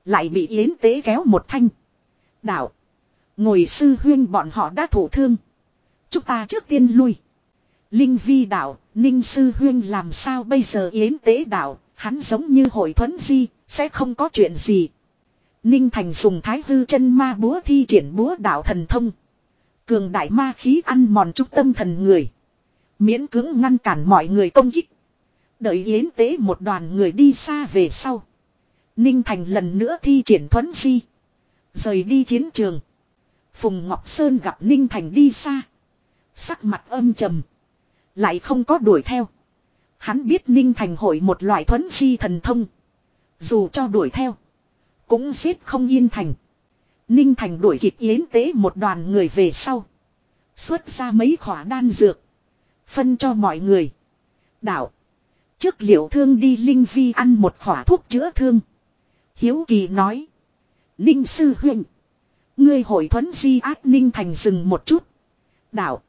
Lại bị yến tế kéo một thanh. Đạo. Ngồi sư huyên bọn họ đã thổ thương. Chúng ta trước tiên lui. Linh vi đạo, ninh sư huyên làm sao bây giờ yến tế đạo, hắn giống như hội thuấn di, sẽ không có chuyện gì. Ninh Thành dùng thái hư chân ma búa thi triển búa đạo thần thông. Cường đại ma khí ăn mòn trúc tâm thần người. Miễn cưỡng ngăn cản mọi người công kích. Đợi yến tế một đoàn người đi xa về sau. Ninh Thành lần nữa thi triển thuấn di. Rời đi chiến trường. Phùng Ngọc Sơn gặp Ninh Thành đi xa. Sắc mặt âm trầm. Lại không có đuổi theo. Hắn biết Ninh Thành hội một loại thuấn di thần thông. Dù cho đuổi theo. Cũng xếp không yên Thành. Ninh Thành đuổi kịp yến tế một đoàn người về sau. Xuất ra mấy khỏa đan dược. Phân cho mọi người. Đạo. Trước liệu thương đi Linh Vi ăn một khỏa thuốc chữa thương. Hiếu Kỳ nói. Ninh sư huynh Ngươi hội thuấn di ác ninh thành dừng một chút. Đạo.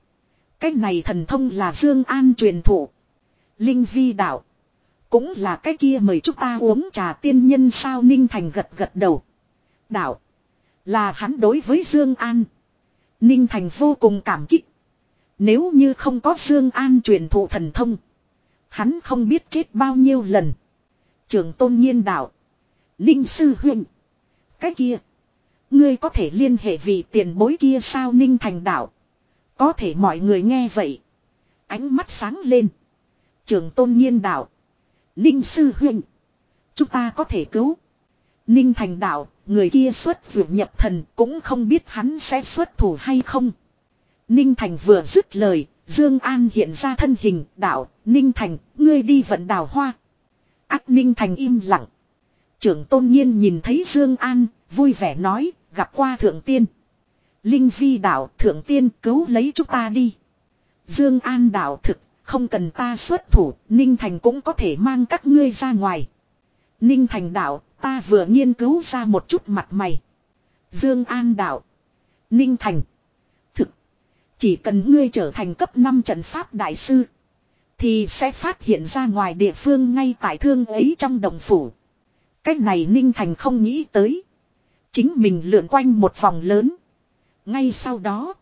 cách này thần thông là Dương An truyền thụ. Linh Vi đạo. Cũng là cái kia mời chúng ta uống trà tiên nhân sao Ninh Thành gật gật đầu. Đạo. Là hắn đối với Dương An. Ninh Thành vô cùng cảm kích. Nếu như không có Dương An truyền thụ thần thông, hắn không biết chết bao nhiêu lần. Trưởng Tôn Nhiên đạo: "Linh sư huynh, cái kia, ngươi có thể liên hệ vị tiền bối kia sao Ninh Thành đạo?" Có thể mọi người nghe vậy, ánh mắt sáng lên. Trưởng Tôn Nhiên đạo: "Linh sư huynh, chúng ta có thể cứu." Ninh Thành đạo: "Người kia xuất dược nhập thần, cũng không biết hắn sẽ xuất thủ hay không." Ninh Thành vừa dứt lời, Dương An hiện ra thân hình, đạo, Ninh Thành, ngươi đi vận đào hoa. Ác Ninh Thành im lặng. Trưởng tôn nhiên nhìn thấy Dương An, vui vẻ nói, gặp qua thượng tiên. Linh Vi đạo thượng tiên cứu lấy chúng ta đi. Dương An đạo thực, không cần ta xuất thủ, Ninh Thành cũng có thể mang các ngươi ra ngoài. Ninh Thành đạo, ta vừa nghiên cứu ra một chút mặt mày. Dương An đạo. Ninh Thành. Chỉ cần ngươi trở thành cấp 5 trận pháp đại sư. Thì sẽ phát hiện ra ngoài địa phương ngay tại thương ấy trong đồng phủ. Cách này Ninh Thành không nghĩ tới. Chính mình lượn quanh một vòng lớn. Ngay sau đó.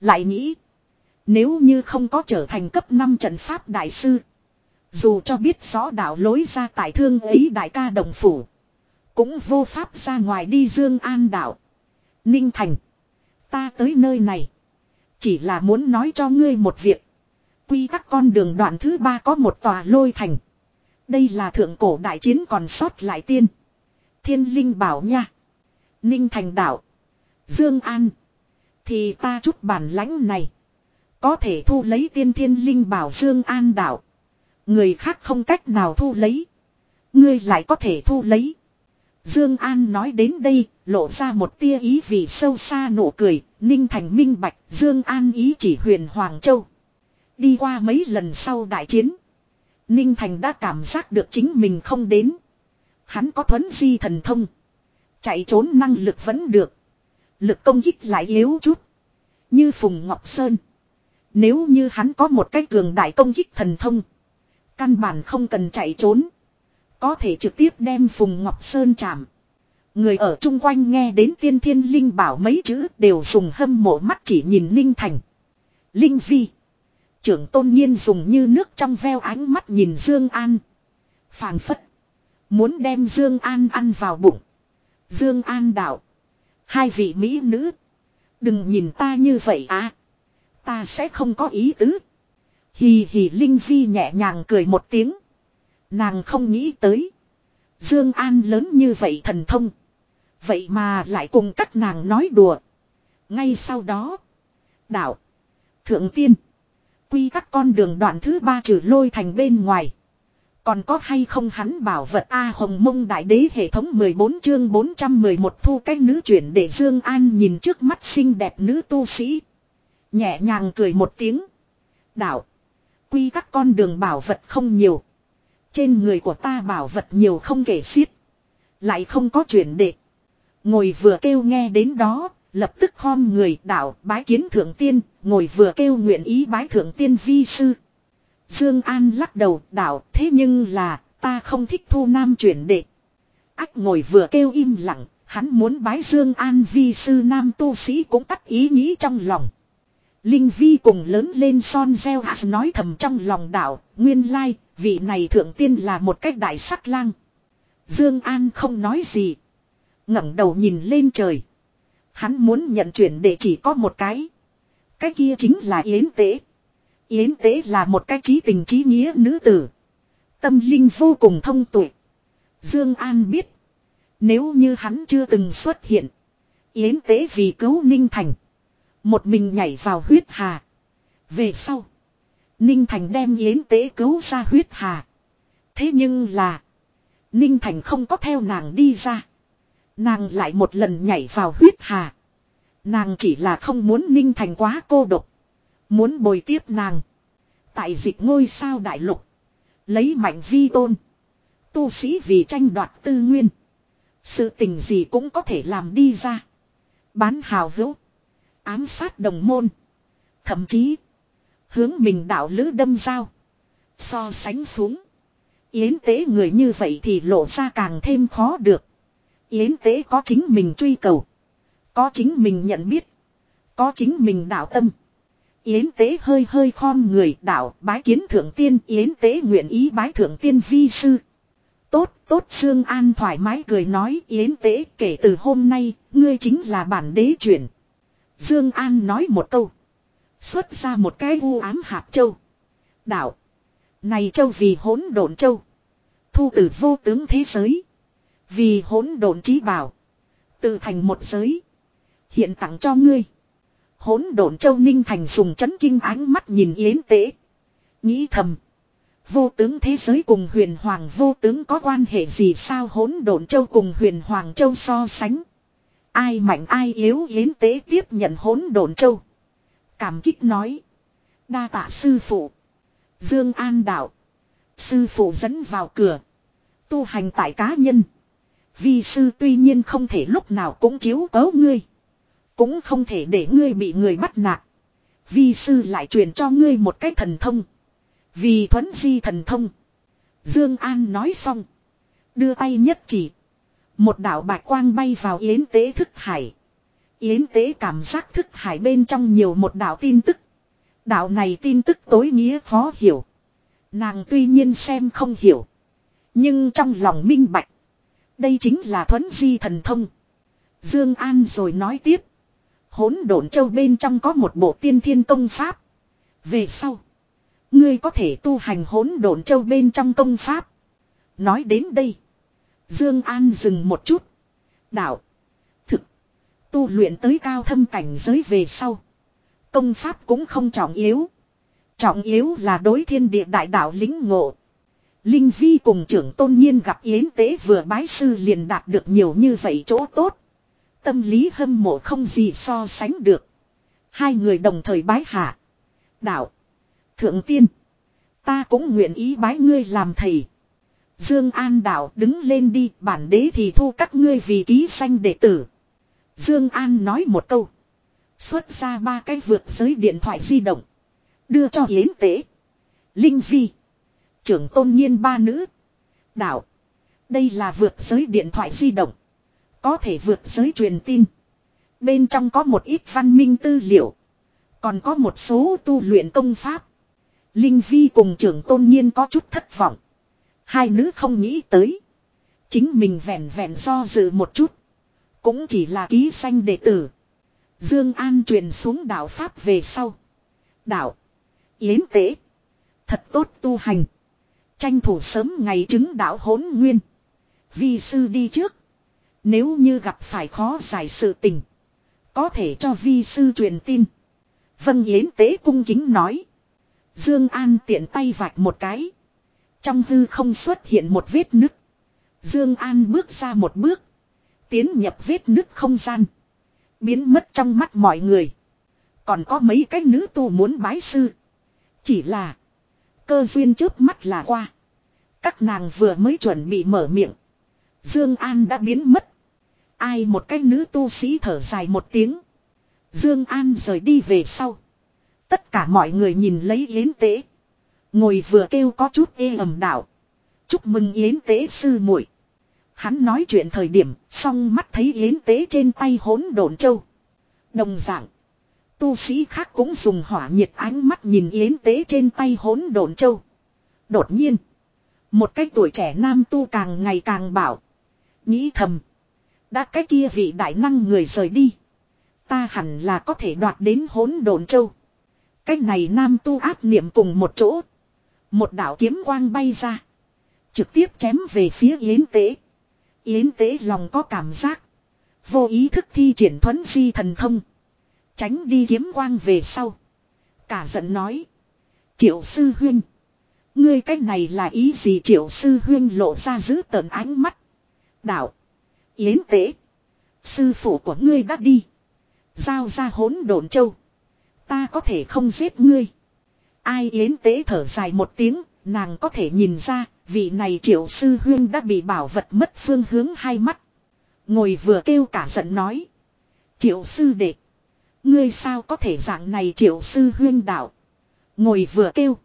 Lại nghĩ. Nếu như không có trở thành cấp 5 trận pháp đại sư. Dù cho biết rõ đạo lối ra tại thương ấy đại ca đồng phủ. Cũng vô pháp ra ngoài đi Dương An đạo. Ninh Thành. Ta tới nơi này. Chỉ là muốn nói cho ngươi một việc. Quy tắc con đường đoạn thứ ba có một tòa lôi thành. Đây là thượng cổ đại chiến còn sót lại tiên. Thiên linh bảo nha. Ninh thành đạo. Dương An. Thì ta chút bản lãnh này. Có thể thu lấy tiên thiên linh bảo Dương An đạo. Người khác không cách nào thu lấy. Ngươi lại có thể thu lấy. Dương An nói đến đây, lộ ra một tia ý vị sâu xa nụ cười, Ninh Thành minh bạch, Dương An ý chỉ huyền Hoàng Châu. Đi qua mấy lần sau đại chiến, Ninh Thành đã cảm giác được chính mình không đến. Hắn có thuấn di thần thông, chạy trốn năng lực vẫn được, lực công kích lại yếu chút. Như Phùng Ngọc Sơn, nếu như hắn có một cái cường đại công kích thần thông, căn bản không cần chạy trốn, có thể trực tiếp đem Phùng Ngọc Sơn chạm. Người ở chung quanh nghe đến tiên thiên linh bảo mấy chữ đều dùng hâm mộ mắt chỉ nhìn Ninh Thành. Linh Vi. Trưởng tôn nhiên dùng như nước trong veo ánh mắt nhìn Dương An. Phàng phất. Muốn đem Dương An ăn vào bụng. Dương An đạo. Hai vị mỹ nữ. Đừng nhìn ta như vậy á à. Ta sẽ không có ý tứ. Hì hì Linh Vi nhẹ nhàng cười một tiếng. Nàng không nghĩ tới. Dương An lớn như vậy thần thông. Vậy mà lại cùng các nàng nói đùa. Ngay sau đó. Đạo. Thượng tiên. Quy các con đường đoạn thứ ba trừ lôi thành bên ngoài. Còn có hay không hắn bảo vật A Hồng Mông Đại Đế hệ thống 14 chương 411 thu cách nữ chuyển để Dương An nhìn trước mắt xinh đẹp nữ tu sĩ. Nhẹ nhàng cười một tiếng. Đạo. Quy các con đường bảo vật không nhiều. Trên người của ta bảo vật nhiều không kể xiết. Lại không có chuyển đệ. Ngồi vừa kêu nghe đến đó, lập tức khom người đạo bái kiến thượng tiên, ngồi vừa kêu nguyện ý bái thượng tiên vi sư. Dương An lắc đầu đạo thế nhưng là ta không thích thu nam chuyển đệ. Ách ngồi vừa kêu im lặng, hắn muốn bái Dương An vi sư nam tu sĩ cũng tắt ý nghĩ trong lòng. Linh Vi cùng lớn lên son gieo hạt nói thầm trong lòng đạo, nguyên lai, vị này thượng tiên là một cách đại sắc lang. Dương An không nói gì ngẩng đầu nhìn lên trời. Hắn muốn nhận chuyển để chỉ có một cái. Cái kia chính là Yến Tế. Yến Tế là một cái trí tình trí nghĩa nữ tử. Tâm linh vô cùng thông tuệ. Dương An biết. Nếu như hắn chưa từng xuất hiện. Yến Tế vì cứu Ninh Thành. Một mình nhảy vào huyết hà. Về sau. Ninh Thành đem Yến Tế cứu ra huyết hà. Thế nhưng là. Ninh Thành không có theo nàng đi ra. Nàng lại một lần nhảy vào huyết hà. Nàng chỉ là không muốn Ninh Thành quá cô độc. Muốn bồi tiếp nàng. Tại dịch ngôi sao đại lục. Lấy mạnh vi tôn. Tu sĩ vì tranh đoạt tư nguyên. Sự tình gì cũng có thể làm đi ra. Bán hào hữu. Ám sát đồng môn. Thậm chí. Hướng mình đạo lữ đâm dao. So sánh xuống. Yến tế người như vậy thì lộ ra càng thêm khó được. Yến tế có chính mình truy cầu. Có chính mình nhận biết. Có chính mình đạo tâm. Yến tế hơi hơi khom người đạo bái kiến thượng tiên. Yến tế nguyện ý bái thượng tiên vi sư. Tốt, tốt Dương An thoải mái cười nói Yến tế kể từ hôm nay, ngươi chính là bản đế chuyển. Dương An nói một câu. Xuất ra một cái u ám hạt châu. Đạo. Này châu vì hỗn độn châu. Thu từ vô tướng thế giới. Vì hỗn độn trí bảo. Tự thành một giới. Hiện tặng cho ngươi. Hỗn độn châu Ninh Thành dùng chấn kinh ánh mắt nhìn yến tế. Nghĩ thầm. Vô tướng thế giới cùng huyền hoàng vô tướng có quan hệ gì sao hỗn độn châu cùng huyền hoàng châu so sánh. Ai mạnh ai yếu yến tế tiếp nhận hỗn độn châu. Cảm kích nói. Đa tạ sư phụ. Dương An đạo. Sư phụ dẫn vào cửa. Tu hành tại cá nhân. Vi sư tuy nhiên không thể lúc nào cũng chiếu cố ngươi. Cũng không thể để ngươi bị người bắt nạt. Vi sư lại truyền cho ngươi một cái thần thông. Vì thuấn di thần thông. Dương An nói xong. Đưa tay nhất chỉ. Một đạo bạch quang bay vào yến tế thức hải. Yến tế cảm giác thức hải bên trong nhiều một đạo tin tức. Đạo này tin tức tối nghĩa khó hiểu. Nàng tuy nhiên xem không hiểu. Nhưng trong lòng minh bạch. Đây chính là thuấn di thần thông. Dương An rồi nói tiếp. Hỗn độn châu bên trong có một bộ tiên thiên công pháp. Về sau. Ngươi có thể tu hành hỗn độn châu bên trong công pháp. Nói đến đây. Dương An dừng một chút. Đạo. Thực. Tu luyện tới cao thâm cảnh giới về sau. Công pháp cũng không trọng yếu. Trọng yếu là đối thiên địa đại đạo lĩnh ngộ. Linh Vi cùng trưởng tôn nhiên gặp yến tế vừa bái sư liền đạt được nhiều như vậy chỗ tốt. Tâm lý hâm mộ không gì so sánh được. Hai người đồng thời bái hạ. Đạo. Thượng tiên. Ta cũng nguyện ý bái ngươi làm thầy. Dương An Đạo đứng lên đi, bản đế thì thu các ngươi vì ký sanh đệ tử. Dương An nói một câu. Xuất ra ba cái vượt giới điện thoại di động. Đưa cho Yến Tế. Linh Vi trưởng tôn nhiên ba nữ. Đạo. Đây là vượt giới điện thoại di động. Có thể vượt giới truyền tin. Bên trong có một ít văn minh tư liệu. Còn có một số tu luyện công pháp. Linh Vi cùng trưởng tôn nhiên có chút thất vọng. Hai nữ không nghĩ tới. Chính mình vẹn vẹn do dự một chút. Cũng chỉ là ký sanh đệ tử. Dương An truyền xuống đạo Pháp về sau. Đạo. Yến tế. Thật tốt tu hành. Tranh thủ sớm ngày chứng đạo hỗn nguyên. Vi sư đi trước. Nếu như gặp phải khó giải sự tình. Có thể cho vi sư truyền tin. Vân Yến Tế cung kính nói. Dương An tiện tay vạch một cái. Trong hư không xuất hiện một vết nứt. Dương An bước ra một bước. Tiến nhập vết nứt không gian. Biến mất trong mắt mọi người. Còn có mấy cái nữ tu muốn bái sư. Chỉ là. Cơ duyên trước mắt là qua. Các nàng vừa mới chuẩn bị mở miệng. Dương An đã biến mất. Ai một cái nữ tu sĩ thở dài một tiếng. Dương An rời đi về sau. Tất cả mọi người nhìn lấy yến tế. Ngồi vừa kêu có chút ê ẩm đạo. Chúc mừng yến tế sư muội. Hắn nói chuyện thời điểm, song mắt thấy yến tế trên tay hỗn độn châu. Đồng dạng. Tu sĩ khác cũng dùng hỏa nhiệt ánh mắt nhìn yến tế trên tay hỗn đồn châu. Đột nhiên. Một cái tuổi trẻ nam tu càng ngày càng bảo. Nghĩ thầm. Đã cái kia vị đại năng người rời đi. Ta hẳn là có thể đoạt đến hỗn đồn châu. Cái này nam tu áp niệm cùng một chỗ. Một đạo kiếm quang bay ra. Trực tiếp chém về phía yến tế. Yến tế lòng có cảm giác. Vô ý thức thi triển thuấn di thần thông. Tránh đi kiếm quang về sau. Cả giận nói. Triệu sư huyên. Ngươi cách này là ý gì triệu sư huyên lộ ra giữ tờn ánh mắt. Đạo. Yến tế. Sư phụ của ngươi đã đi. Giao ra hỗn đồn châu. Ta có thể không giết ngươi. Ai yến tế thở dài một tiếng. Nàng có thể nhìn ra. Vị này triệu sư huyên đã bị bảo vật mất phương hướng hai mắt. Ngồi vừa kêu cả giận nói. Triệu sư đệ. Ngươi sao có thể dạng này triệu sư huyên đạo. Ngồi vừa kêu.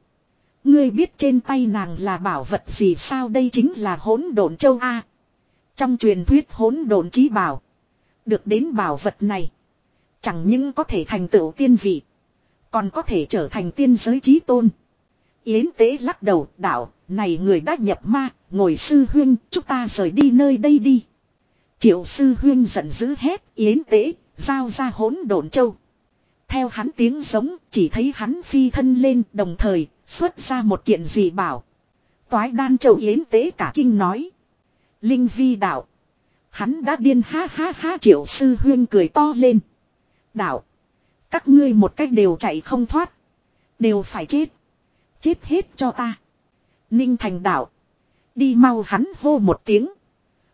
Ngươi biết trên tay nàng là bảo vật gì sao đây chính là hỗn độn châu A. Trong truyền thuyết hỗn độn trí bảo. Được đến bảo vật này. Chẳng những có thể thành tựu tiên vị. Còn có thể trở thành tiên giới trí tôn. Yến tế lắc đầu đạo. Này người đã nhập ma. Ngồi sư huyên chúng ta rời đi nơi đây đi. Triệu sư huyên giận dữ hét. Yến tế Giao ra hỗn độn châu. Theo hắn tiếng giống chỉ thấy hắn phi thân lên đồng thời xuất ra một kiện gì bảo. Toái đan châu yến tế cả kinh nói. Linh vi đạo. Hắn đã điên ha ha ha triệu sư huyên cười to lên. Đạo. Các ngươi một cách đều chạy không thoát. Đều phải chết. Chết hết cho ta. Ninh thành đạo. Đi mau hắn hô một tiếng.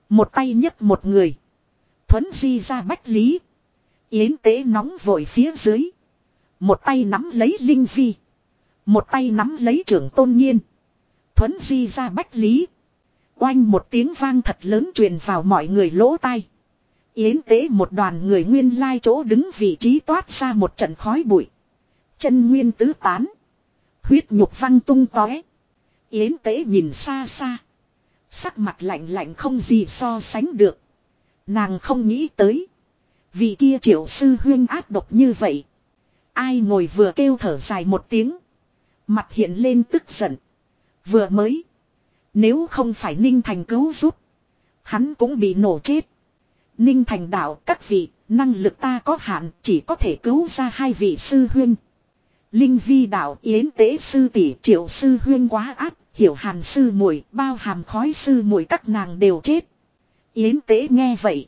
Một tay nhấc một người. Thuấn di ra bách lý. Yến tế nóng vội phía dưới. Một tay nắm lấy Linh Vi. Một tay nắm lấy trưởng tôn nhiên. Thuấn di ra bách lý. Oanh một tiếng vang thật lớn truyền vào mọi người lỗ tai. Yến tế một đoàn người nguyên lai chỗ đứng vị trí toát ra một trận khói bụi. Chân nguyên tứ tán. Huyết nhục văng tung tóe. Yến tế nhìn xa xa. Sắc mặt lạnh lạnh không gì so sánh được. Nàng không nghĩ tới. Vì kia triệu sư huyên ác độc như vậy. Ai ngồi vừa kêu thở dài một tiếng. Mặt hiện lên tức giận. Vừa mới. Nếu không phải Ninh Thành cứu giúp. Hắn cũng bị nổ chết. Ninh Thành đạo các vị. Năng lực ta có hạn chỉ có thể cứu ra hai vị sư huyên. Linh vi đạo yến tế sư tỷ triệu sư huyên quá ác, Hiểu hàn sư muội bao hàm khói sư muội các nàng đều chết. Yến tế nghe vậy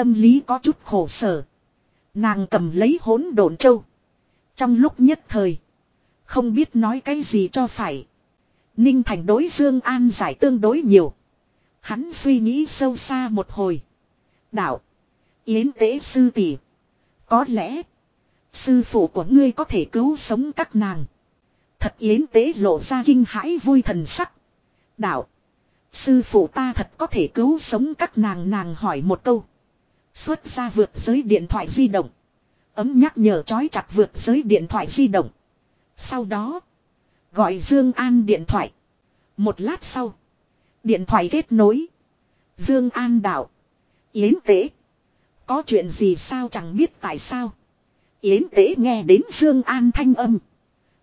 tâm lý có chút khổ sở. Nàng cầm lấy hỗn độn châu. Trong lúc nhất thời. Không biết nói cái gì cho phải. Ninh Thành đối Dương An giải tương đối nhiều. Hắn suy nghĩ sâu xa một hồi. Đạo. Yến tế sư tỷ. Có lẽ. Sư phụ của ngươi có thể cứu sống các nàng. Thật yến tế lộ ra kinh hãi vui thần sắc. Đạo. Sư phụ ta thật có thể cứu sống các nàng nàng hỏi một câu. Xuất ra vượt giới điện thoại di động. Ấm nhắc nhở chói chặt vượt giới điện thoại di động. Sau đó. Gọi Dương An điện thoại. Một lát sau. Điện thoại kết nối. Dương An đạo. Yến tế. Có chuyện gì sao chẳng biết tại sao. Yến tế nghe đến Dương An thanh âm.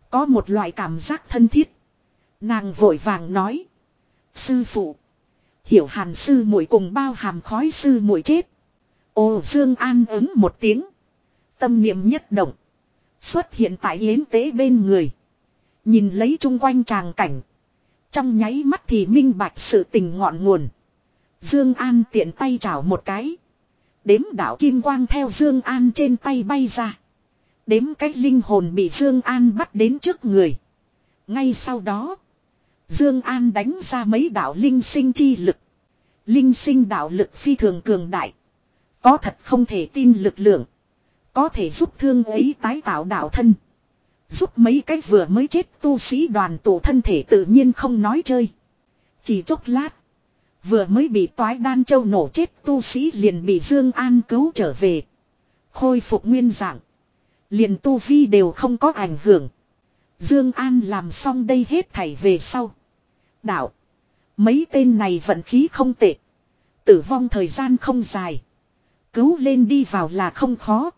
Có một loại cảm giác thân thiết. Nàng vội vàng nói. Sư phụ. Hiểu hàn sư muội cùng bao hàm khói sư muội chết. Ô Dương An ứng một tiếng. Tâm niệm nhất động. Xuất hiện tại yến tế bên người. Nhìn lấy chung quanh tràng cảnh. Trong nháy mắt thì minh bạch sự tình ngọn nguồn. Dương An tiện tay chảo một cái. Đếm đạo kim quang theo Dương An trên tay bay ra. Đếm cách linh hồn bị Dương An bắt đến trước người. Ngay sau đó. Dương An đánh ra mấy đạo linh sinh chi lực. Linh sinh đạo lực phi thường cường đại. Có thật không thể tin lực lượng. Có thể giúp thương ấy tái tạo đạo thân. Giúp mấy cái vừa mới chết tu sĩ đoàn tổ thân thể tự nhiên không nói chơi. Chỉ chốc lát. Vừa mới bị toái đan châu nổ chết tu sĩ liền bị Dương An cứu trở về. Khôi phục nguyên dạng. Liền tu vi đều không có ảnh hưởng. Dương An làm xong đây hết thảy về sau. Đạo. Mấy tên này vận khí không tệ. Tử vong thời gian không dài. Cứu lên đi vào là không khó.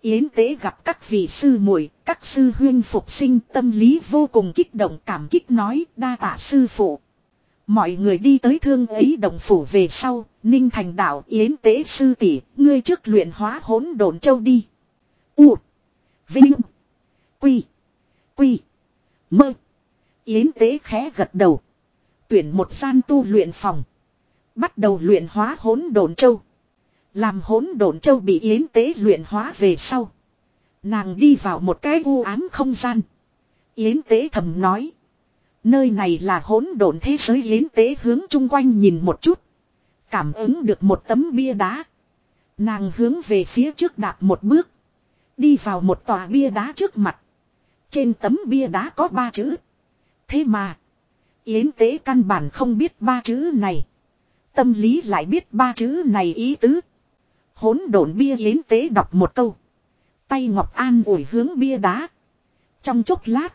Yến tế gặp các vị sư muội, các sư huyên phục sinh tâm lý vô cùng kích động cảm kích nói đa tạ sư phụ. Mọi người đi tới thương ấy đồng phủ về sau, Ninh Thành đạo Yến tế sư tỷ ngươi trước luyện hóa hỗn độn châu đi. U. Vinh. Quy. Quy. Mơ. Yến tế khẽ gật đầu. Tuyển một gian tu luyện phòng. Bắt đầu luyện hóa hỗn độn châu. Làm hỗn độn châu bị yến tế luyện hóa về sau. Nàng đi vào một cái u ám không gian. Yến tế thầm nói. Nơi này là hỗn độn thế giới yến tế hướng chung quanh nhìn một chút. Cảm ứng được một tấm bia đá. Nàng hướng về phía trước đạp một bước. Đi vào một tòa bia đá trước mặt. Trên tấm bia đá có ba chữ. Thế mà. Yến tế căn bản không biết ba chữ này. Tâm lý lại biết ba chữ này ý tứ. Hỗn độn bia yến tế đọc một câu. Tay Ngọc An ủi hướng bia đá. Trong chốc lát.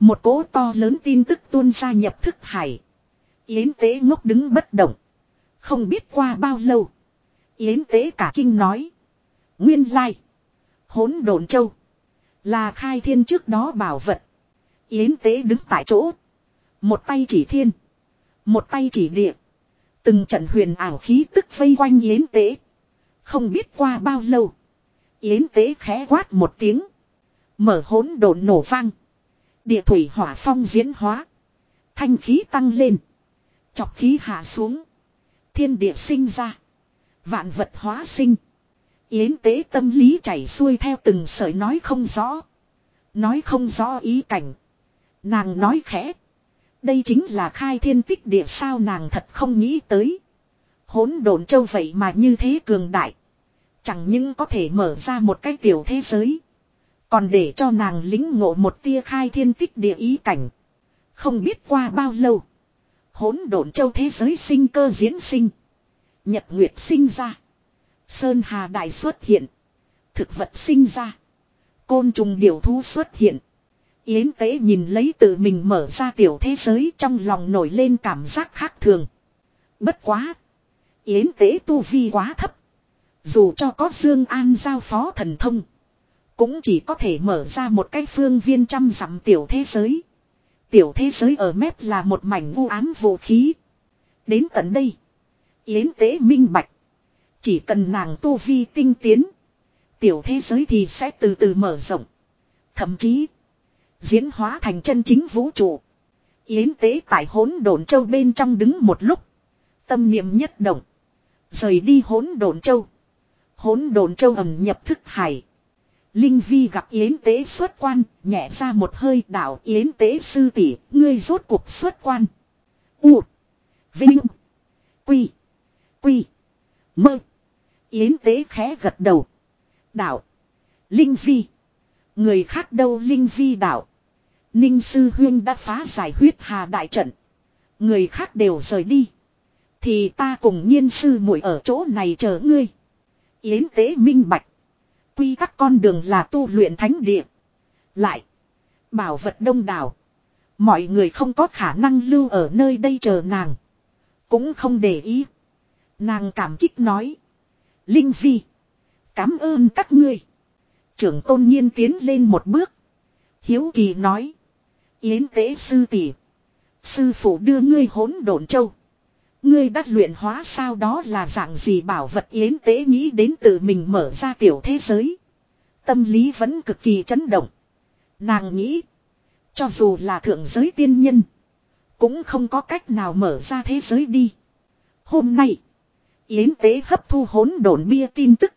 Một cỗ to lớn tin tức tuôn ra nhập thức hải. Yến tế ngốc đứng bất động. Không biết qua bao lâu. Yến tế cả kinh nói. Nguyên lai. Hỗn độn châu. Là khai thiên trước đó bảo vật. Yến tế đứng tại chỗ. Một tay chỉ thiên. Một tay chỉ địa. Từng trận huyền ảo khí tức vây quanh yến tế. Không biết qua bao lâu. Yến tế khẽ quát một tiếng. Mở hỗn độn nổ vang. Địa thủy hỏa phong diễn hóa. Thanh khí tăng lên. Chọc khí hạ xuống. Thiên địa sinh ra. Vạn vật hóa sinh. Yến tế tâm lý chảy xuôi theo từng sợi nói không rõ. Nói không rõ ý cảnh. Nàng nói khẽ. Đây chính là khai thiên tích địa sao nàng thật không nghĩ tới. Hỗn độn châu vậy mà như thế cường đại. Chẳng những có thể mở ra một cái tiểu thế giới. Còn để cho nàng lính ngộ một tia khai thiên tích địa ý cảnh. Không biết qua bao lâu. Hỗn độn châu thế giới sinh cơ diễn sinh. Nhật Nguyệt sinh ra. Sơn Hà Đại xuất hiện. Thực vật sinh ra. Côn trùng điều thú xuất hiện. Yến tế nhìn lấy tự mình mở ra tiểu thế giới trong lòng nổi lên cảm giác khác thường. Bất quá, Yến tế tu vi quá thấp. Dù cho có Dương An giao phó thần thông. Cũng chỉ có thể mở ra một cái phương viên trăm dặm tiểu thế giới. Tiểu thế giới ở mép là một mảnh u ám vũ khí. Đến tận đây. Yến tế minh bạch. Chỉ cần nàng tu vi tinh tiến. Tiểu thế giới thì sẽ từ từ mở rộng. Thậm chí. Diễn hóa thành chân chính vũ trụ. Yến tế tại hỗn đồn châu bên trong đứng một lúc. Tâm niệm nhất động. Rời đi hỗn độn châu. Hỗn độn châu ầm nhập thức hải. Linh Vi gặp Yến Tế xuất quan, nhẹ ra một hơi đảo Yến Tế sư tỷ, ngươi rốt cuộc xuất quan. U. Vinh. Quy. Quy. Mơ. Yến Tế khẽ gật đầu. Đảo. Linh Vi. Người khác đâu Linh Vi đảo. Ninh Sư Huyên đã phá giải huyết hà đại trận. Người khác đều rời đi. Thì ta cùng nhiên sư muội ở chỗ này chờ ngươi. Yến tế minh bạch. Quy các con đường là tu luyện thánh địa. Lại. Bảo vật đông đảo. Mọi người không có khả năng lưu ở nơi đây chờ nàng. Cũng không để ý. Nàng cảm kích nói. Linh Vi. Cảm ơn các ngươi. Trưởng tôn nhiên tiến lên một bước. Hiếu kỳ nói. Yến tế sư tỷ. Sư phụ đưa ngươi hỗn độn châu. Ngươi đã luyện hóa sao đó là dạng gì bảo vật yến tế nghĩ đến tự mình mở ra tiểu thế giới. Tâm lý vẫn cực kỳ chấn động. Nàng nghĩ. Cho dù là thượng giới tiên nhân. Cũng không có cách nào mở ra thế giới đi. Hôm nay. Yến tế hấp thu hốn đồn bia tin tức.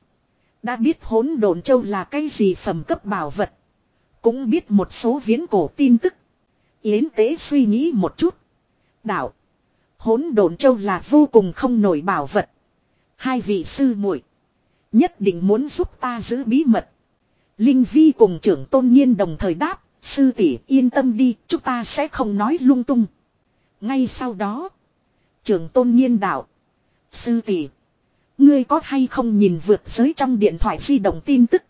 Đã biết hốn đồn châu là cái gì phẩm cấp bảo vật. Cũng biết một số viễn cổ tin tức. Yến tế suy nghĩ một chút. Đạo Hỗn độn châu là vô cùng không nổi bảo vật. Hai vị sư muội nhất định muốn giúp ta giữ bí mật. Linh Vi cùng trưởng tôn nhiên đồng thời đáp, sư tỷ yên tâm đi, chúng ta sẽ không nói lung tung. Ngay sau đó, trưởng tôn nhiên đạo, sư tỷ, ngươi có hay không nhìn vượt giới trong điện thoại di động tin tức?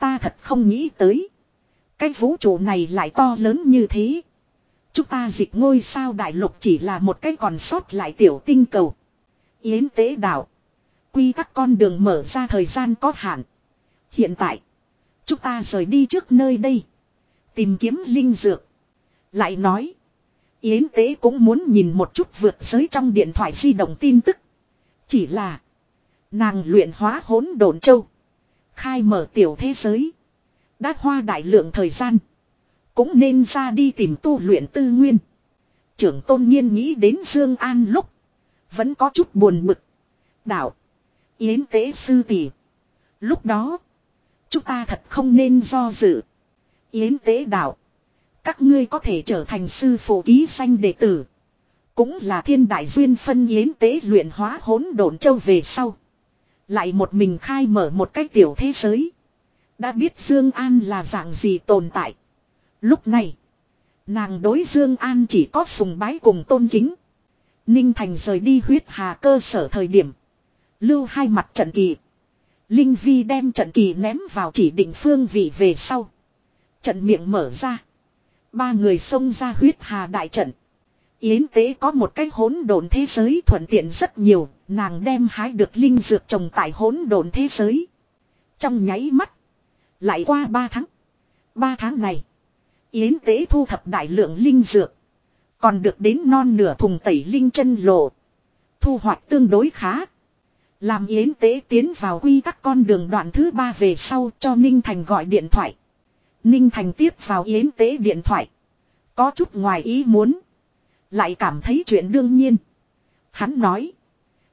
Ta thật không nghĩ tới, cái vũ trụ này lại to lớn như thế. Chúng ta dịch ngôi sao đại lục chỉ là một cái còn sót lại tiểu tinh cầu. Yến tế đạo. Quy các con đường mở ra thời gian có hạn. Hiện tại. Chúng ta rời đi trước nơi đây. Tìm kiếm linh dược. Lại nói. Yến tế cũng muốn nhìn một chút vượt giới trong điện thoại di động tin tức. Chỉ là. Nàng luyện hóa hỗn độn châu. Khai mở tiểu thế giới. Đã hoa đại lượng thời gian. Cũng nên ra đi tìm tu luyện tư nguyên. Trưởng tôn nhiên nghĩ đến Dương An lúc. Vẫn có chút buồn bực. Đạo. Yến tế sư tỷ. Lúc đó. Chúng ta thật không nên do dự. Yến tế đạo. Các ngươi có thể trở thành sư phụ ký danh đệ tử. Cũng là thiên đại duyên phân yến tế luyện hóa hỗn độn châu về sau. Lại một mình khai mở một cái tiểu thế giới. Đã biết Dương An là dạng gì tồn tại. Lúc này, nàng đối Dương An chỉ có sùng bái cùng tôn kính. Ninh Thành rời đi huyết hà cơ sở thời điểm, lưu hai mặt trận kỳ. Linh Vi đem trận kỳ ném vào chỉ định phương vị về sau, trận miệng mở ra, ba người xông ra huyết hà đại trận. Yến tế có một cái hỗn độn thế giới thuận tiện rất nhiều, nàng đem hái được linh dược trồng tại hỗn độn thế giới. Trong nháy mắt, lại qua 3 tháng. 3 tháng này, Yến tế thu thập đại lượng linh dược. Còn được đến non nửa thùng tẩy linh chân lộ. Thu hoạch tương đối khá. Làm Yến tế tiến vào quy tắc con đường đoạn thứ ba về sau cho Ninh Thành gọi điện thoại. Ninh Thành tiếp vào Yến tế điện thoại. Có chút ngoài ý muốn. Lại cảm thấy chuyện đương nhiên. Hắn nói.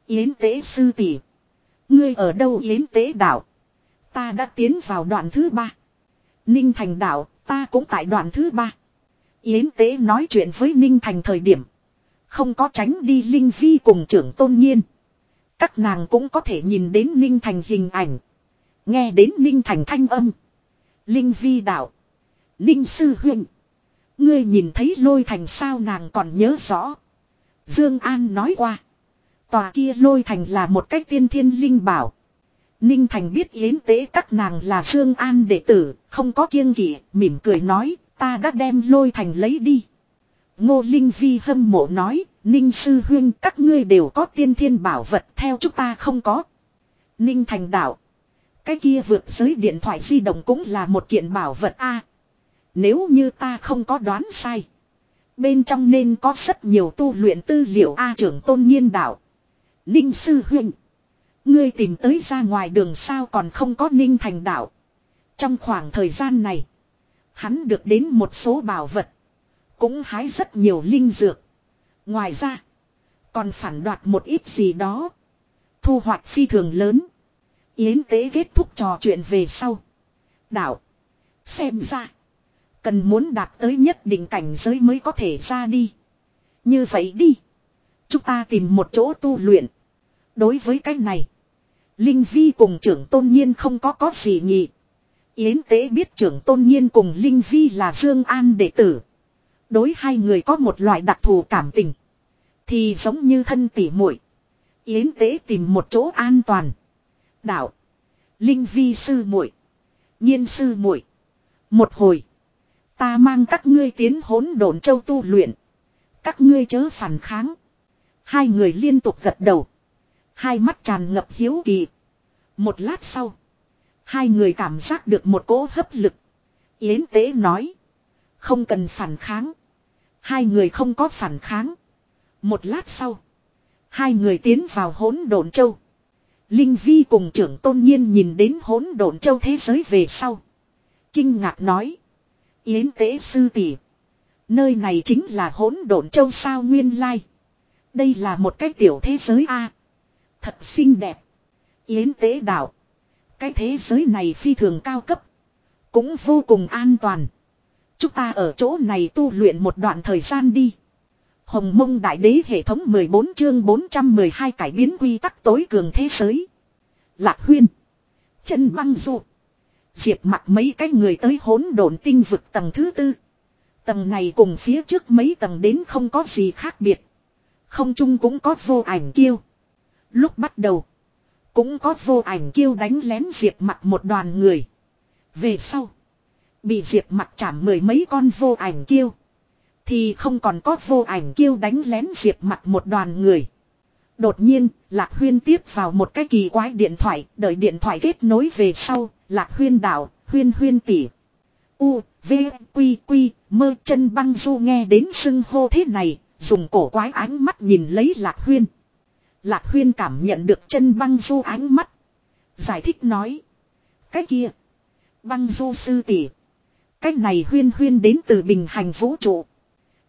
Yến tế sư tỷ Ngươi ở đâu Yến tế đảo? Ta đã tiến vào đoạn thứ ba. Ninh Thành đảo Ta cũng tại đoạn thứ ba. Yến tế nói chuyện với Ninh Thành thời điểm. Không có tránh đi Linh Vi cùng trưởng tôn nhiên. Các nàng cũng có thể nhìn đến Ninh Thành hình ảnh. Nghe đến Ninh Thành thanh âm. Linh Vi đạo. Ninh Sư huynh Ngươi nhìn thấy lôi thành sao nàng còn nhớ rõ. Dương An nói qua. Tòa kia lôi thành là một cách tiên thiên linh bảo. Ninh Thành biết yến tế các nàng là Dương An đệ tử, không có kiêng kỵ, mỉm cười nói, ta đã đem lôi thành lấy đi. Ngô Linh Vi hâm mộ nói, Ninh Sư huynh, các ngươi đều có tiên thiên bảo vật theo chúng ta không có. Ninh Thành đạo. Cái kia vượt giới điện thoại di động cũng là một kiện bảo vật a. nếu như ta không có đoán sai. Bên trong nên có rất nhiều tu luyện tư liệu A à, trưởng tôn nhiên đạo. Ninh Sư Huynh. Ngươi tìm tới ra ngoài đường sao còn không có ninh thành đạo. Trong khoảng thời gian này. Hắn được đến một số bảo vật. Cũng hái rất nhiều linh dược. Ngoài ra. Còn phản đoạt một ít gì đó. Thu hoạch phi thường lớn. Yến tế kết thúc trò chuyện về sau. Đạo. Xem ra. Cần muốn đạt tới nhất định cảnh giới mới có thể ra đi. Như vậy đi. Chúng ta tìm một chỗ tu luyện. Đối với cách này. Linh Vi cùng trưởng tôn nhiên không có có gì nhỉ. Yến tế biết trưởng tôn nhiên cùng Linh Vi là Dương An đệ tử. Đối hai người có một loại đặc thù cảm tình. Thì giống như thân tỉ muội. Yến tế tìm một chỗ an toàn. Đạo. Linh Vi sư muội, Nhiên sư muội, Một hồi. Ta mang các ngươi tiến hỗn đồn châu tu luyện. Các ngươi chớ phản kháng. Hai người liên tục gật đầu. Hai mắt tràn ngập hiếu kỳ. Một lát sau. Hai người cảm giác được một cỗ hấp lực. Yến tế nói. Không cần phản kháng. Hai người không có phản kháng. Một lát sau. Hai người tiến vào hỗn độn châu. Linh Vi cùng trưởng tôn nhiên nhìn đến hỗn độn châu thế giới về sau. Kinh ngạc nói. Yến tế sư tỷ. Nơi này chính là hỗn độn châu sao nguyên lai. Đây là một cái tiểu thế giới A thật xinh đẹp. Yến tế đảo. Cái thế giới này phi thường cao cấp. Cũng vô cùng an toàn. Chúng ta ở chỗ này tu luyện một đoạn thời gian đi. Hồng mông đại đế hệ thống 14 chương 412 cải biến quy tắc tối cường thế giới. Lạc huyên. Chân băng ruột. Diệp mặt mấy cái người tới hỗn độn tinh vực tầng thứ tư. Tầng này cùng phía trước mấy tầng đến không có gì khác biệt. Không chung cũng có vô ảnh kiêu. Lúc bắt đầu. Cũng có vô ảnh kêu đánh lén diệp mặt một đoàn người. Về sau. Bị diệp mặt chạm mười mấy con vô ảnh kêu. Thì không còn có vô ảnh kêu đánh lén diệp mặt một đoàn người. Đột nhiên, Lạc Huyên tiếp vào một cái kỳ quái điện thoại, đợi điện thoại kết nối về sau, Lạc Huyên đảo, Huyên Huyên tỉ U, V, Quy, Quy, mơ chân băng du nghe đến sưng hô thế này, dùng cổ quái ánh mắt nhìn lấy Lạc Huyên. Lạc Huyên cảm nhận được chân băng du ánh mắt. Giải thích nói. Cái kia. Băng du sư tỷ. Cái này huyên huyên đến từ bình hành vũ trụ.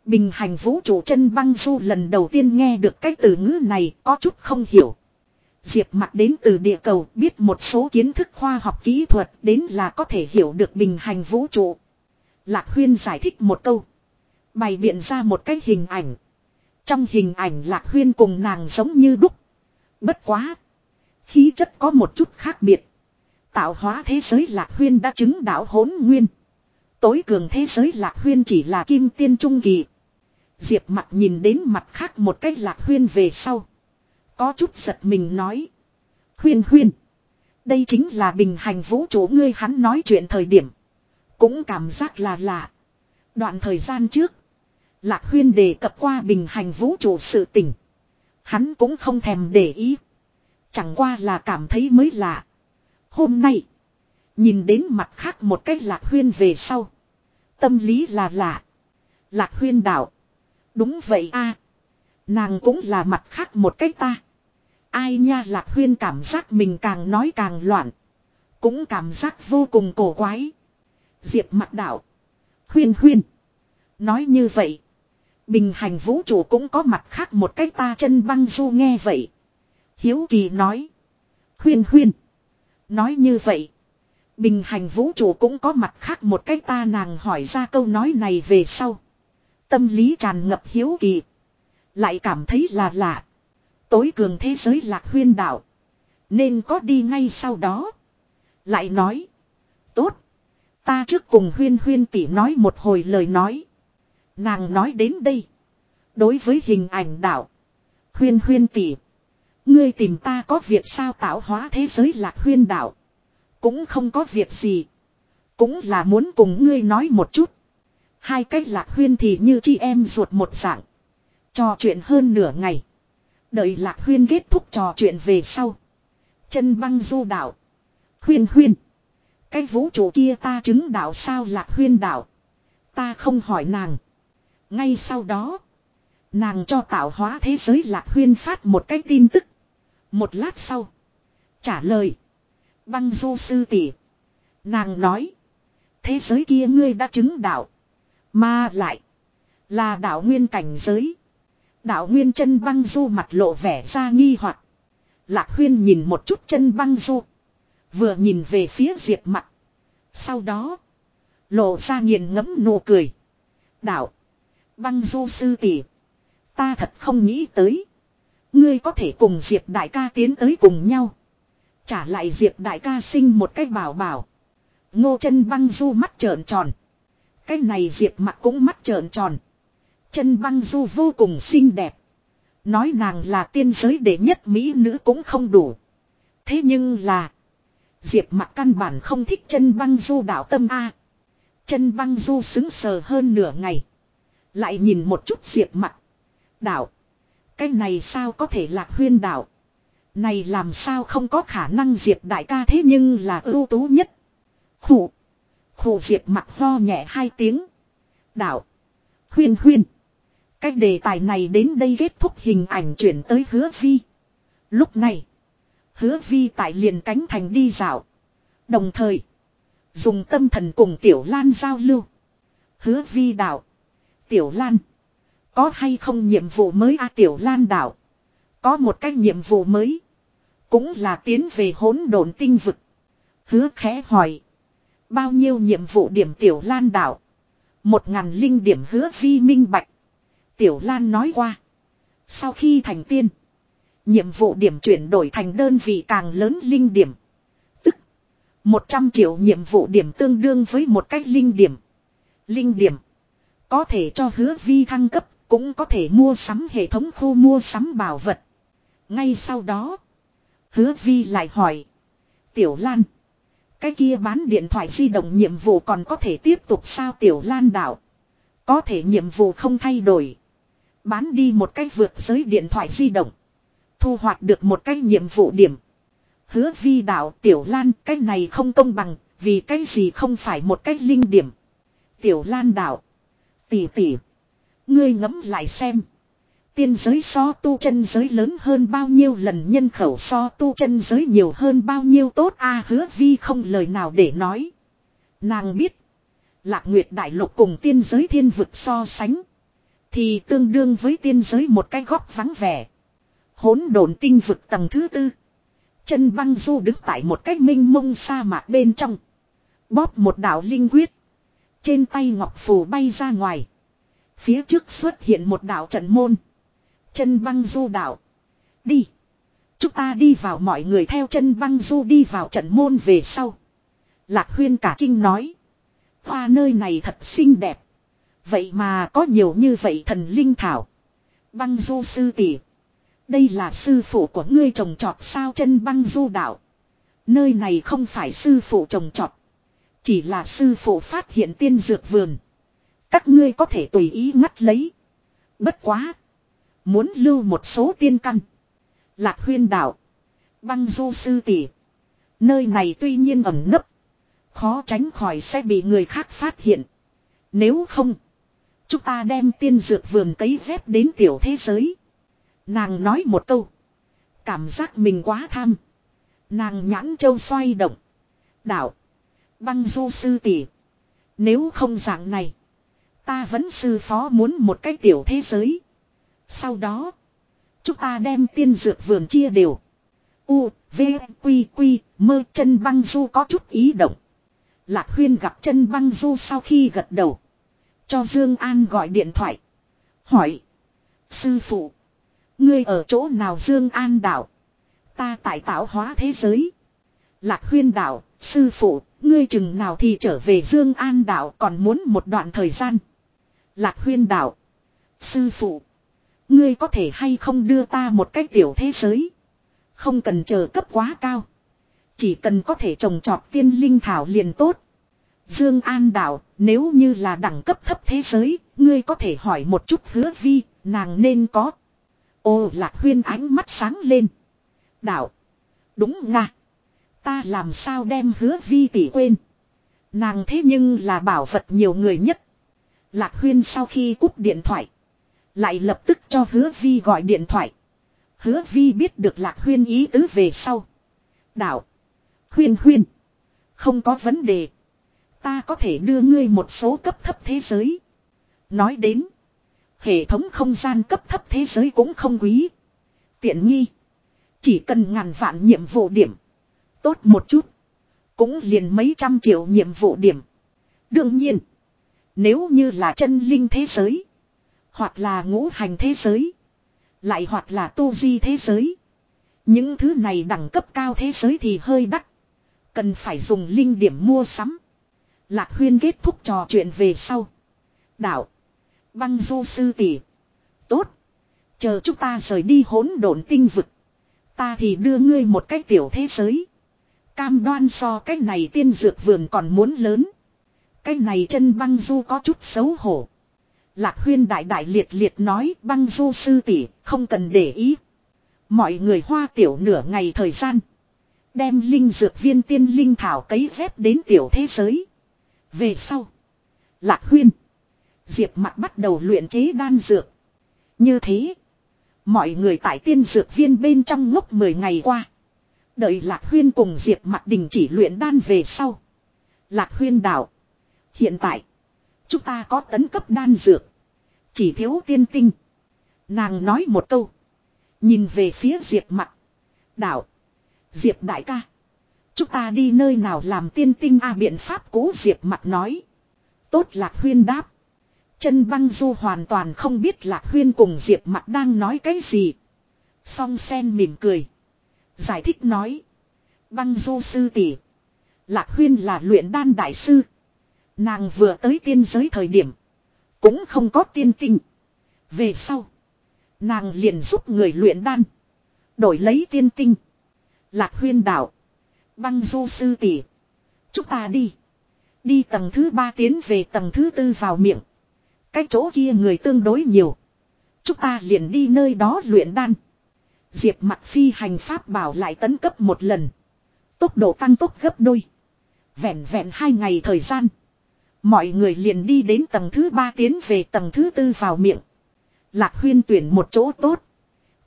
Bình hành vũ trụ chân băng du lần đầu tiên nghe được cái từ ngữ này có chút không hiểu. Diệp mặt đến từ địa cầu biết một số kiến thức khoa học kỹ thuật đến là có thể hiểu được bình hành vũ trụ. Lạc Huyên giải thích một câu. Bày biện ra một cái hình ảnh. Trong hình ảnh lạc huyên cùng nàng giống như đúc. Bất quá. Khí chất có một chút khác biệt. Tạo hóa thế giới lạc huyên đã chứng đạo hỗn nguyên. Tối cường thế giới lạc huyên chỉ là kim tiên trung kỳ. Diệp mặt nhìn đến mặt khác một cách lạc huyên về sau. Có chút giật mình nói. Huyên huyên. Đây chính là bình hành vũ trụ ngươi hắn nói chuyện thời điểm. Cũng cảm giác là lạ. Đoạn thời gian trước. Lạc Huyên đề cập qua bình hành vũ trụ sự tình. Hắn cũng không thèm để ý. Chẳng qua là cảm thấy mới lạ. Hôm nay. Nhìn đến mặt khác một cách Lạc Huyên về sau. Tâm lý là lạ. Lạc Huyên đạo. Đúng vậy a Nàng cũng là mặt khác một cách ta. Ai nha Lạc Huyên cảm giác mình càng nói càng loạn. Cũng cảm giác vô cùng cổ quái. Diệp mặt đạo. Huyên huyên. Nói như vậy. Bình hành vũ trụ cũng có mặt khác một cách ta chân băng du nghe vậy. Hiếu kỳ nói. Huyên huyên. Nói như vậy. Bình hành vũ trụ cũng có mặt khác một cách ta nàng hỏi ra câu nói này về sau. Tâm lý tràn ngập hiếu kỳ. Lại cảm thấy là lạ. Tối cường thế giới lạc huyên đạo. Nên có đi ngay sau đó. Lại nói. Tốt. Ta trước cùng huyên huyên tỷ nói một hồi lời nói. Nàng nói đến đây. Đối với hình ảnh đạo. Huyên huyên tỉ. Ngươi tìm ta có việc sao tạo hóa thế giới lạc huyên đạo. Cũng không có việc gì. Cũng là muốn cùng ngươi nói một chút. Hai cách lạc huyên thì như chị em ruột một dạng. Trò chuyện hơn nửa ngày. Đợi lạc huyên kết thúc trò chuyện về sau. Chân băng du đạo. Huyên huyên. Cái vũ trụ kia ta chứng đạo sao lạc huyên đạo. Ta không hỏi nàng. Ngay sau đó, nàng cho tạo hóa thế giới lạc huyên phát một cái tin tức. Một lát sau, trả lời. Băng du sư tỷ Nàng nói. Thế giới kia ngươi đã chứng đạo. Mà lại. Là đạo nguyên cảnh giới. Đạo nguyên chân băng du mặt lộ vẻ ra nghi hoặc Lạc huyên nhìn một chút chân băng du. Vừa nhìn về phía diệp mặt. Sau đó. Lộ ra nghiền ngẫm nụ cười. Đạo. Băng du sư tỷ Ta thật không nghĩ tới. Ngươi có thể cùng Diệp đại ca tiến tới cùng nhau. Trả lại Diệp đại ca sinh một cái bảo bảo. Ngô chân băng du mắt trợn tròn. Cái này Diệp mặt cũng mắt trợn tròn. Chân băng du vô cùng xinh đẹp. Nói nàng là tiên giới đệ nhất mỹ nữ cũng không đủ. Thế nhưng là. Diệp mặt căn bản không thích chân băng du đạo tâm A. Chân băng du xứng sờ hơn nửa ngày. Lại nhìn một chút diệp mặt. Đảo. Cái này sao có thể lạc huyên đảo. Này làm sao không có khả năng diệp đại ca thế nhưng là ưu tú nhất. Khủ. Khủ diệp mặt ho nhẹ hai tiếng. Đảo. Huyên huyên. Cái đề tài này đến đây kết thúc hình ảnh chuyển tới hứa vi. Lúc này. Hứa vi tại liền cánh thành đi dạo. Đồng thời. Dùng tâm thần cùng tiểu lan giao lưu. Hứa vi đạo Tiểu Lan. Có hay không nhiệm vụ mới a à, Tiểu Lan đảo. Có một cái nhiệm vụ mới. Cũng là tiến về hỗn độn tinh vực. Hứa khẽ hỏi. Bao nhiêu nhiệm vụ điểm Tiểu Lan đảo. Một ngàn linh điểm hứa vi minh bạch. Tiểu Lan nói qua. Sau khi thành tiên. Nhiệm vụ điểm chuyển đổi thành đơn vị càng lớn linh điểm. Tức. 100 triệu nhiệm vụ điểm tương đương với một cách linh điểm. Linh điểm. Có thể cho hứa vi thăng cấp, cũng có thể mua sắm hệ thống khu mua sắm bảo vật. Ngay sau đó, hứa vi lại hỏi. Tiểu Lan, cái kia bán điện thoại di động nhiệm vụ còn có thể tiếp tục sao Tiểu Lan đạo Có thể nhiệm vụ không thay đổi. Bán đi một cái vượt giới điện thoại di động. Thu hoạch được một cái nhiệm vụ điểm. Hứa vi đạo Tiểu Lan cái này không công bằng, vì cái gì không phải một cái linh điểm. Tiểu Lan đạo Tỷ tỷ. Ngươi ngẫm lại xem. Tiên giới so tu chân giới lớn hơn bao nhiêu lần nhân khẩu so tu chân giới nhiều hơn bao nhiêu tốt a hứa vi không lời nào để nói. Nàng biết. Lạc Nguyệt Đại Lục cùng tiên giới thiên vực so sánh. Thì tương đương với tiên giới một cái góc vắng vẻ. Hốn đồn tinh vực tầng thứ tư. Chân băng du đứng tại một cái minh mông sa mạc bên trong. Bóp một đảo linh huyết. Trên tay ngọc phù bay ra ngoài. Phía trước xuất hiện một đảo trận môn. Chân băng du đạo. Đi. Chúng ta đi vào mọi người theo chân băng du đi vào trận môn về sau. Lạc huyên cả kinh nói. Hoa nơi này thật xinh đẹp. Vậy mà có nhiều như vậy thần linh thảo. Băng du sư tỷ. Đây là sư phụ của ngươi trồng trọt sao chân băng du đạo. Nơi này không phải sư phụ trồng trọt. Chỉ là sư phụ phát hiện tiên dược vườn. Các ngươi có thể tùy ý ngắt lấy. Bất quá. Muốn lưu một số tiên căn. Lạc huyên đảo. Băng du sư tỷ. Nơi này tuy nhiên ẩn nấp. Khó tránh khỏi sẽ bị người khác phát hiện. Nếu không. Chúng ta đem tiên dược vườn cấy dép đến tiểu thế giới. Nàng nói một câu. Cảm giác mình quá tham. Nàng nhãn châu xoay động. Đảo. Băng du sư tỷ Nếu không dạng này. Ta vẫn sư phó muốn một cái tiểu thế giới. Sau đó. Chúng ta đem tiên dược vườn chia đều. U, V, Quy, Quy, mơ chân băng du có chút ý động. Lạc huyên gặp chân băng du sau khi gật đầu. Cho Dương An gọi điện thoại. Hỏi. Sư phụ. Ngươi ở chỗ nào Dương An đảo? Ta tại tạo hóa thế giới. Lạc huyên đảo sư phụ, ngươi chừng nào thì trở về Dương An đảo còn muốn một đoạn thời gian. Lạc huyên đảo Sư phụ, ngươi có thể hay không đưa ta một cách tiểu thế giới. Không cần chờ cấp quá cao. Chỉ cần có thể trồng trọt tiên linh thảo liền tốt. Dương An đảo nếu như là đẳng cấp thấp thế giới, ngươi có thể hỏi một chút hứa vi, nàng nên có. Ô lạc huyên ánh mắt sáng lên. đảo Đúng nga. Ta làm sao đem hứa vi tỷ quên. Nàng thế nhưng là bảo vật nhiều người nhất. Lạc huyên sau khi cúp điện thoại. Lại lập tức cho hứa vi gọi điện thoại. Hứa vi biết được lạc huyên ý tứ về sau. Đạo. Huyên huyên. Không có vấn đề. Ta có thể đưa ngươi một số cấp thấp thế giới. Nói đến. Hệ thống không gian cấp thấp thế giới cũng không quý. Tiện nghi. Chỉ cần ngàn vạn nhiệm vụ điểm. Tốt một chút. Cũng liền mấy trăm triệu nhiệm vụ điểm. Đương nhiên. Nếu như là chân linh thế giới. Hoặc là ngũ hành thế giới. Lại hoặc là tu di thế giới. Những thứ này đẳng cấp cao thế giới thì hơi đắt. Cần phải dùng linh điểm mua sắm. Lạc huyên kết thúc trò chuyện về sau. Đạo. Băng du sư tỷ. Tốt. Chờ chúng ta rời đi hỗn độn tinh vực. Ta thì đưa ngươi một cái tiểu thế giới. Cam đoan so cái này tiên dược vườn còn muốn lớn. Cái này chân băng du có chút xấu hổ. Lạc huyên đại đại liệt liệt nói băng du sư tỷ không cần để ý. Mọi người hoa tiểu nửa ngày thời gian. Đem linh dược viên tiên linh thảo cấy dép đến tiểu thế giới. Về sau. Lạc huyên. Diệp mặt bắt đầu luyện chế đan dược. Như thế. Mọi người tại tiên dược viên bên trong ngốc 10 ngày qua. Đợi Lạc Huyên cùng Diệp Mặt Đình chỉ luyện đan về sau. Lạc Huyên đảo. Hiện tại. Chúng ta có tấn cấp đan dược. Chỉ thiếu tiên tinh. Nàng nói một câu. Nhìn về phía Diệp Mặt. Đảo. Diệp đại ca. Chúng ta đi nơi nào làm tiên tinh a biện pháp cũ Diệp Mặt nói. Tốt Lạc Huyên đáp. Chân băng du hoàn toàn không biết Lạc Huyên cùng Diệp Mặt đang nói cái gì. Song sen mỉm cười. Giải thích nói. Băng du sư tỷ. Lạc huyên là luyện đan đại sư. Nàng vừa tới tiên giới thời điểm. Cũng không có tiên tinh. Về sau. Nàng liền giúp người luyện đan. Đổi lấy tiên tinh. Lạc huyên đạo. Băng du sư tỷ. Chúng ta đi. Đi tầng thứ ba tiến về tầng thứ tư vào miệng. Cái chỗ kia người tương đối nhiều. Chúng ta liền đi nơi đó luyện đan. Diệp mặt phi hành pháp bảo lại tấn cấp một lần. Tốc độ tăng tốc gấp đôi. Vẹn vẹn hai ngày thời gian. Mọi người liền đi đến tầng thứ ba tiến về tầng thứ tư vào miệng. Lạc huyên tuyển một chỗ tốt.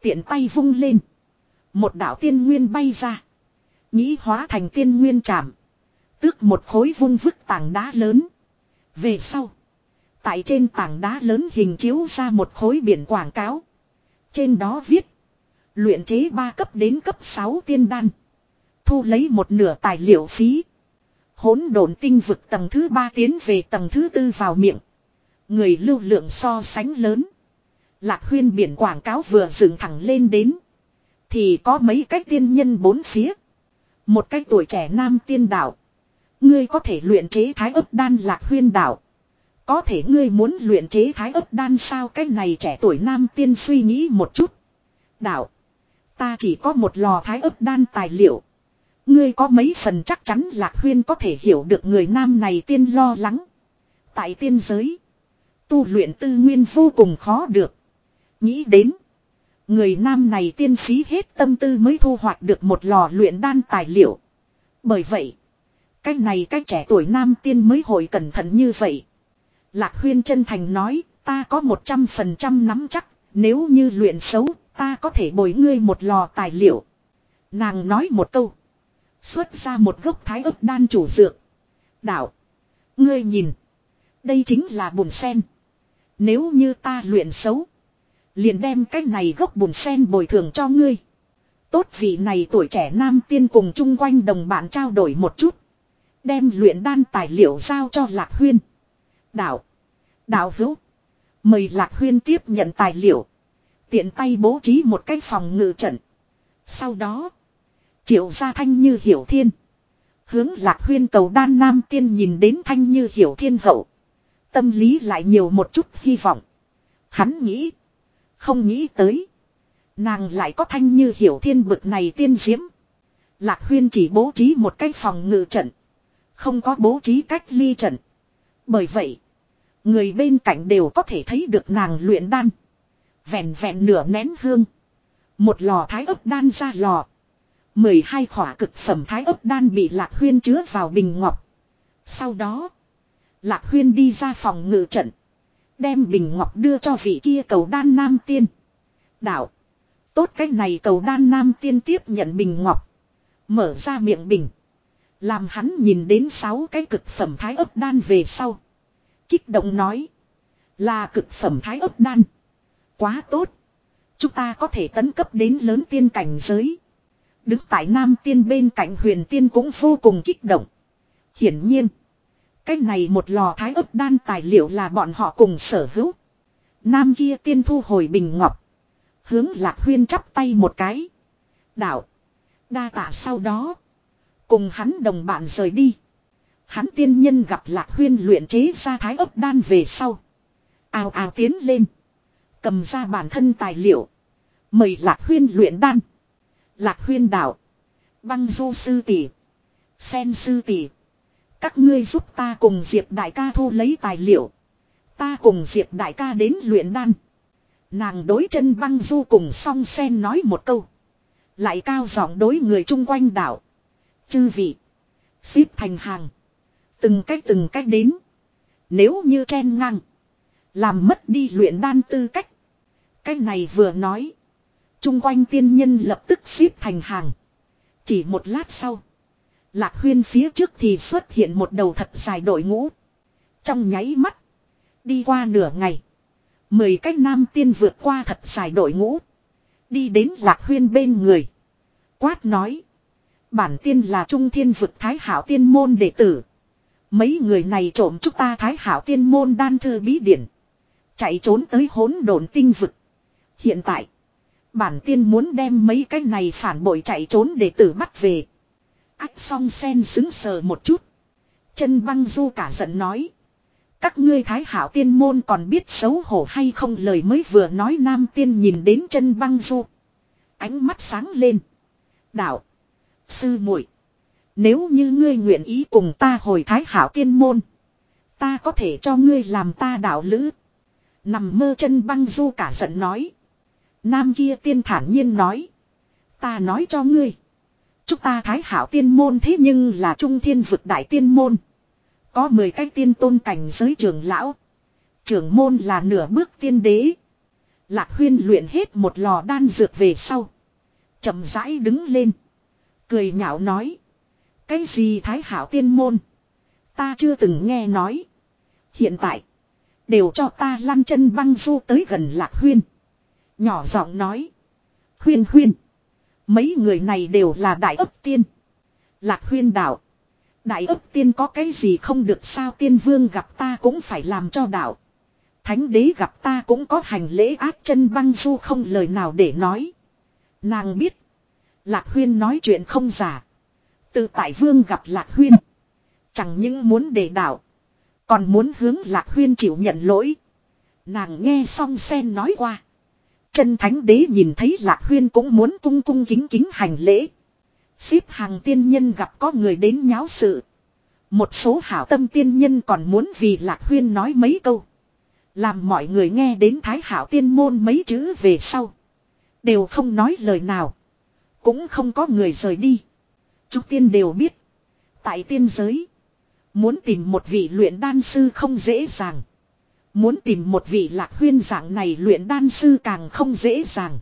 Tiện tay vung lên. Một đạo tiên nguyên bay ra. Nghĩ hóa thành tiên nguyên chạm. Tước một khối vung vứt tảng đá lớn. Về sau. Tại trên tảng đá lớn hình chiếu ra một khối biển quảng cáo. Trên đó viết. Luyện chế 3 cấp đến cấp 6 tiên đan. Thu lấy một nửa tài liệu phí. Hỗn độn tinh vực tầng thứ 3 tiến về tầng thứ 4 vào miệng. Người lưu lượng so sánh lớn. Lạc huyên biển quảng cáo vừa dựng thẳng lên đến. Thì có mấy cách tiên nhân bốn phía. Một cách tuổi trẻ nam tiên đạo. Ngươi có thể luyện chế thái ấp đan lạc huyên đạo. Có thể ngươi muốn luyện chế thái ấp đan sao cách này trẻ tuổi nam tiên suy nghĩ một chút. Đạo. Ta chỉ có một lò thái ấp đan tài liệu. Ngươi có mấy phần chắc chắn Lạc Huyên có thể hiểu được người nam này tiên lo lắng. Tại tiên giới. Tu luyện tư nguyên vô cùng khó được. Nghĩ đến. Người nam này tiên phí hết tâm tư mới thu hoạch được một lò luyện đan tài liệu. Bởi vậy. cách này cách trẻ tuổi nam tiên mới hồi cẩn thận như vậy. Lạc Huyên chân thành nói. Ta có 100% nắm chắc. Nếu như luyện xấu Ta có thể bồi ngươi một lò tài liệu. Nàng nói một câu. Xuất ra một gốc thái ớt đan chủ dược. Đạo. Ngươi nhìn. Đây chính là bùn sen. Nếu như ta luyện xấu. Liền đem cái này gốc bùn sen bồi thường cho ngươi. Tốt vị này tuổi trẻ nam tiên cùng chung quanh đồng bạn trao đổi một chút. Đem luyện đan tài liệu giao cho Lạc Huyên. Đạo. Đạo hữu. Mời Lạc Huyên tiếp nhận tài liệu. Tiện tay bố trí một cái phòng ngự trận. Sau đó. Triệu ra thanh như hiểu thiên. Hướng lạc huyên cầu đan nam tiên nhìn đến thanh như hiểu thiên hậu. Tâm lý lại nhiều một chút hy vọng. Hắn nghĩ. Không nghĩ tới. Nàng lại có thanh như hiểu thiên bực này tiên diễm. Lạc huyên chỉ bố trí một cái phòng ngự trận. Không có bố trí cách ly trận. Bởi vậy. Người bên cạnh đều có thể thấy được nàng luyện đan. Vẹn vẹn nửa nén hương. Một lò thái ấp đan ra lò. 12 khỏa cực phẩm thái ấp đan bị lạc huyên chứa vào bình ngọc. Sau đó. Lạc huyên đi ra phòng ngự trận. Đem bình ngọc đưa cho vị kia cầu đan nam tiên. Đạo. Tốt cách này cầu đan nam tiên tiếp nhận bình ngọc. Mở ra miệng bình. Làm hắn nhìn đến sáu cái cực phẩm thái ấp đan về sau. Kích động nói. Là cực phẩm thái ấp đan. Quá tốt. Chúng ta có thể tấn cấp đến lớn tiên cảnh giới. Đứng tại nam tiên bên cạnh huyền tiên cũng vô cùng kích động. Hiển nhiên. Cái này một lò thái ấp đan tài liệu là bọn họ cùng sở hữu. Nam kia tiên thu hồi bình ngọc. Hướng lạc huyên chắp tay một cái. Đạo. Đa tạ sau đó. Cùng hắn đồng bạn rời đi. Hắn tiên nhân gặp lạc huyên luyện chế ra thái ấp đan về sau. Ào ào tiến lên. Cầm ra bản thân tài liệu. Mời Lạc Huyên luyện đan. Lạc Huyên đảo Băng du sư tỷ. Sen sư tỷ. Các ngươi giúp ta cùng Diệp đại ca thu lấy tài liệu. Ta cùng Diệp đại ca đến luyện đan. Nàng đối chân băng du cùng song sen nói một câu. Lại cao giọng đối người chung quanh đảo. Chư vị. Xếp thành hàng. Từng cách từng cách đến. Nếu như chen ngang. Làm mất đi luyện đan tư cách. Cái này vừa nói. Trung quanh tiên nhân lập tức xếp thành hàng. Chỉ một lát sau. Lạc huyên phía trước thì xuất hiện một đầu thật dài đội ngũ. Trong nháy mắt. Đi qua nửa ngày. Mười cái nam tiên vượt qua thật dài đội ngũ. Đi đến lạc huyên bên người. Quát nói. Bản tiên là trung thiên vực thái hảo tiên môn đệ tử. Mấy người này trộm chúng ta thái hảo tiên môn đan thư bí điển. Chạy trốn tới hỗn độn tinh vực. Hiện tại, bản tiên muốn đem mấy cái này phản bội chạy trốn để tử bắt về. Ách song sen xứng sờ một chút. Chân băng du cả giận nói. Các ngươi thái hảo tiên môn còn biết xấu hổ hay không lời mới vừa nói nam tiên nhìn đến chân băng du. Ánh mắt sáng lên. Đạo. Sư muội Nếu như ngươi nguyện ý cùng ta hồi thái hảo tiên môn. Ta có thể cho ngươi làm ta đạo lữ. Nằm mơ chân băng du cả giận nói. Nam kia tiên thản nhiên nói. Ta nói cho ngươi. Chúng ta thái hảo tiên môn thế nhưng là trung thiên vực đại tiên môn. Có 10 cái tiên tôn cảnh giới trường lão. Trưởng môn là nửa bước tiên đế. Lạc huyên luyện hết một lò đan dược về sau. chậm rãi đứng lên. Cười nhạo nói. Cái gì thái hảo tiên môn. Ta chưa từng nghe nói. Hiện tại. Đều cho ta lăn chân băng du tới gần lạc huyên. Nhỏ giọng nói. Huyên huyên. Mấy người này đều là đại ấp tiên. Lạc huyên đạo. Đại ấp tiên có cái gì không được sao tiên vương gặp ta cũng phải làm cho đạo. Thánh đế gặp ta cũng có hành lễ ác chân băng du không lời nào để nói. Nàng biết. Lạc huyên nói chuyện không giả. Từ tại vương gặp lạc huyên. Chẳng những muốn để đạo. Còn muốn hướng lạc huyên chịu nhận lỗi. Nàng nghe xong sen nói qua. Chân thánh đế nhìn thấy lạc huyên cũng muốn cung cung kính kính hành lễ. Xếp hàng tiên nhân gặp có người đến nháo sự. Một số hảo tâm tiên nhân còn muốn vì lạc huyên nói mấy câu. Làm mọi người nghe đến thái hảo tiên môn mấy chữ về sau. Đều không nói lời nào. Cũng không có người rời đi. Chúng tiên đều biết. Tại tiên giới. Muốn tìm một vị luyện đan sư không dễ dàng. Muốn tìm một vị lạc huyên dạng này luyện đan sư càng không dễ dàng.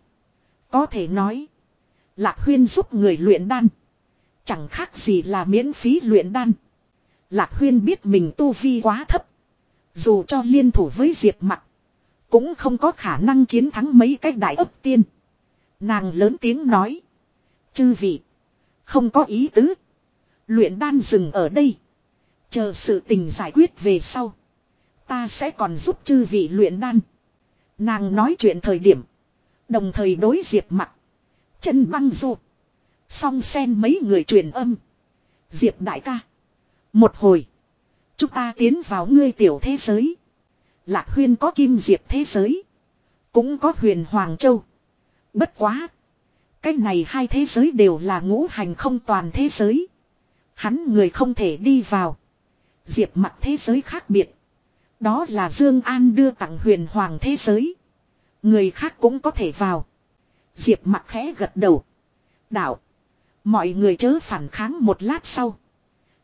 Có thể nói. Lạc huyên giúp người luyện đan. Chẳng khác gì là miễn phí luyện đan. Lạc huyên biết mình tu vi quá thấp. Dù cho liên thủ với diệt mặt. Cũng không có khả năng chiến thắng mấy cách đại ấp tiên. Nàng lớn tiếng nói. Chư vị. Không có ý tứ. Luyện đan dừng ở đây. Chờ sự tình giải quyết về sau. Ta sẽ còn giúp chư vị luyện đan. Nàng nói chuyện thời điểm. Đồng thời đối diệp mặt. Chân băng rụt. Song sen mấy người truyền âm. Diệp đại ca. Một hồi. Chúng ta tiến vào ngươi tiểu thế giới. Lạc huyên có kim diệp thế giới. Cũng có huyền Hoàng Châu. Bất quá. Cái này hai thế giới đều là ngũ hành không toàn thế giới. Hắn người không thể đi vào. Diệp mặt thế giới khác biệt. Đó là Dương An đưa tặng huyền hoàng thế giới. Người khác cũng có thể vào. Diệp mặt khẽ gật đầu. Đạo. Mọi người chớ phản kháng một lát sau.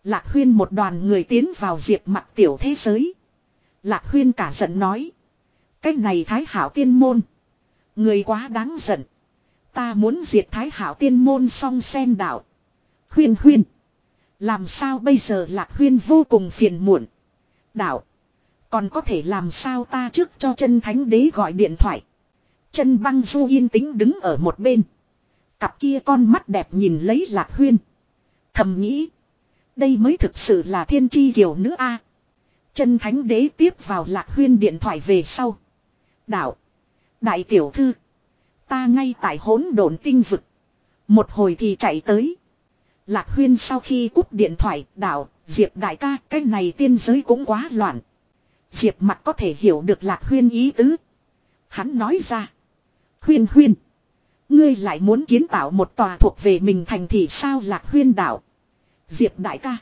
Lạc huyên một đoàn người tiến vào diệp mặt tiểu thế giới. Lạc huyên cả giận nói. Cái này thái hạo tiên môn. Người quá đáng giận. Ta muốn diệt thái hạo tiên môn song sen đạo. Huyên huyên. Làm sao bây giờ lạc huyên vô cùng phiền muộn. Đạo. Còn có thể làm sao ta trước cho chân thánh đế gọi điện thoại. Chân băng du yên tĩnh đứng ở một bên. Cặp kia con mắt đẹp nhìn lấy lạc huyên. Thầm nghĩ. Đây mới thực sự là thiên chi kiểu nữ a. Chân thánh đế tiếp vào lạc huyên điện thoại về sau. Đạo. Đại tiểu thư. Ta ngay tại hỗn độn tinh vực. Một hồi thì chạy tới. Lạc huyên sau khi cúp điện thoại. Đạo. Diệp đại ca cái này tiên giới cũng quá loạn. Diệp mặt có thể hiểu được lạc huyên ý tứ. Hắn nói ra. Huyên huyên. Ngươi lại muốn kiến tạo một tòa thuộc về mình thành thị sao lạc huyên đảo. Diệp đại ca.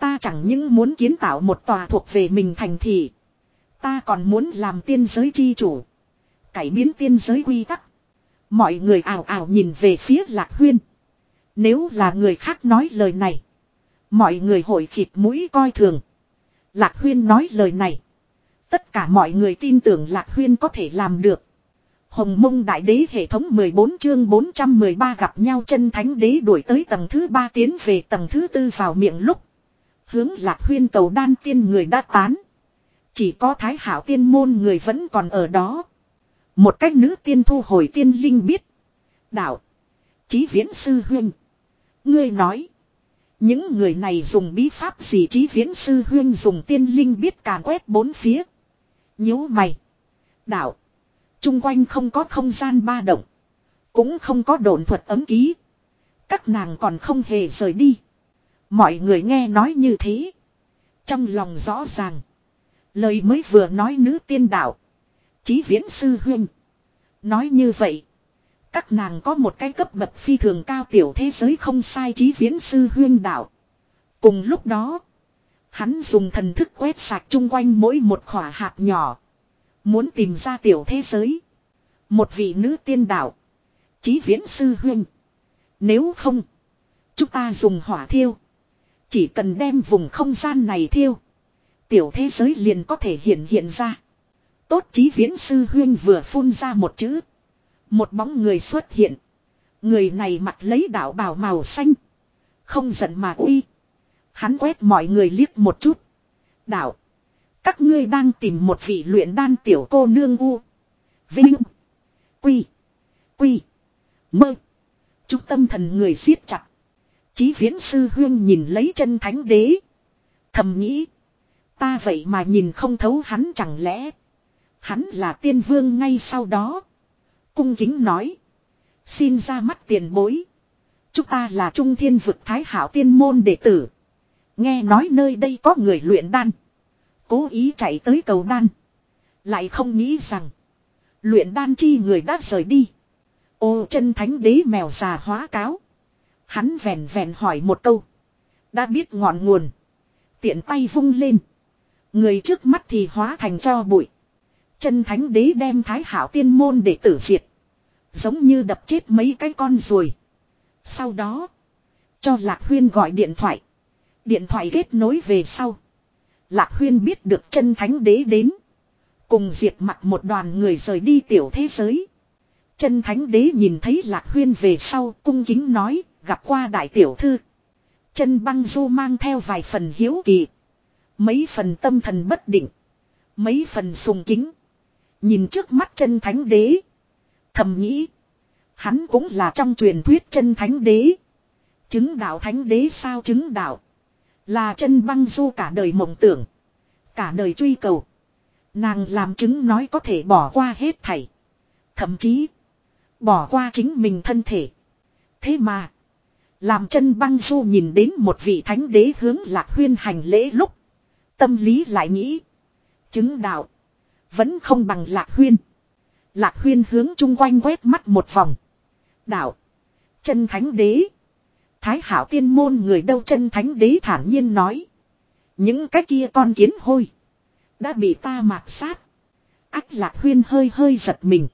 Ta chẳng những muốn kiến tạo một tòa thuộc về mình thành thị. Ta còn muốn làm tiên giới chi chủ. Cải biến tiên giới quy tắc. Mọi người ảo ảo nhìn về phía lạc huyên. Nếu là người khác nói lời này. Mọi người hội khịt mũi coi thường. Lạc Huyên nói lời này. Tất cả mọi người tin tưởng Lạc Huyên có thể làm được. Hồng mông đại đế hệ thống 14 chương 413 gặp nhau chân thánh đế đuổi tới tầng thứ 3 tiến về tầng thứ 4 vào miệng lúc. Hướng lạc huyên cầu đan tiên người đã tán. Chỉ có thái hảo tiên môn người vẫn còn ở đó. Một cách nữ tiên thu hồi tiên linh biết. Đạo. Chí viễn sư huyên. Ngươi nói. Những người này dùng bí pháp gì trí viễn sư huyên dùng tiên linh biết càn quét bốn phía. nhíu mày. Đạo. Trung quanh không có không gian ba động. Cũng không có đồn thuật ấm ký. Các nàng còn không hề rời đi. Mọi người nghe nói như thế. Trong lòng rõ ràng. Lời mới vừa nói nữ tiên đạo. Chí viễn sư huyên. Nói như vậy. Các nàng có một cái cấp bậc phi thường cao tiểu thế giới không sai trí viễn sư huyên đạo. Cùng lúc đó, hắn dùng thần thức quét sạch chung quanh mỗi một khỏa hạt nhỏ. Muốn tìm ra tiểu thế giới. Một vị nữ tiên đạo. Chí viễn sư huyên. Nếu không. Chúng ta dùng hỏa thiêu. Chỉ cần đem vùng không gian này thiêu. Tiểu thế giới liền có thể hiện hiện ra. Tốt chí viễn sư huyên vừa phun ra một chữ. Một bóng người xuất hiện. Người này mặt lấy đạo bào màu xanh. Không giận mà uy. Hắn quét mọi người liếc một chút. Đạo. Các ngươi đang tìm một vị luyện đan tiểu cô nương u. Vinh. Quy. Quy. Mơ. Trung tâm thần người siết chặt. Chí viễn sư huyên nhìn lấy chân thánh đế. Thầm nghĩ. Ta vậy mà nhìn không thấu hắn chẳng lẽ. Hắn là tiên vương ngay sau đó. Cung kính nói. Xin ra mắt tiền bối. Chúng ta là trung thiên vực thái hảo tiên môn đệ tử. Nghe nói nơi đây có người luyện đan. Cố ý chạy tới cầu đan. Lại không nghĩ rằng. Luyện đan chi người đã rời đi. Ô chân thánh đế mèo già hóa cáo. Hắn vèn vèn hỏi một câu. Đã biết ngọn nguồn. Tiện tay vung lên. Người trước mắt thì hóa thành cho bụi. Chân thánh đế đem thái hảo tiên môn để tử diệt. Giống như đập chết mấy cái con ruồi. Sau đó. Cho Lạc Huyên gọi điện thoại. Điện thoại kết nối về sau. Lạc Huyên biết được chân thánh đế đến. Cùng diệt mặt một đoàn người rời đi tiểu thế giới. Chân thánh đế nhìn thấy Lạc Huyên về sau cung kính nói gặp qua đại tiểu thư. Chân băng du mang theo vài phần hiếu kỳ. Mấy phần tâm thần bất định. Mấy phần sùng kính. Nhìn trước mắt chân thánh đế. Thầm nghĩ. Hắn cũng là trong truyền thuyết chân thánh đế. Chứng đạo thánh đế sao chứng đạo. Là chân băng du cả đời mộng tưởng. Cả đời truy cầu. Nàng làm chứng nói có thể bỏ qua hết thảy. Thậm chí. Bỏ qua chính mình thân thể. Thế mà. Làm chân băng du nhìn đến một vị thánh đế hướng lạc huyên hành lễ lúc. Tâm lý lại nghĩ. Chứng đạo. Vẫn không bằng lạc huyên. Lạc huyên hướng chung quanh quét mắt một vòng. Đạo. Chân thánh đế. Thái hảo tiên môn người đâu chân thánh đế thản nhiên nói. Những cái kia con kiến hôi. Đã bị ta mạt sát. Ách lạc huyên hơi hơi giật mình.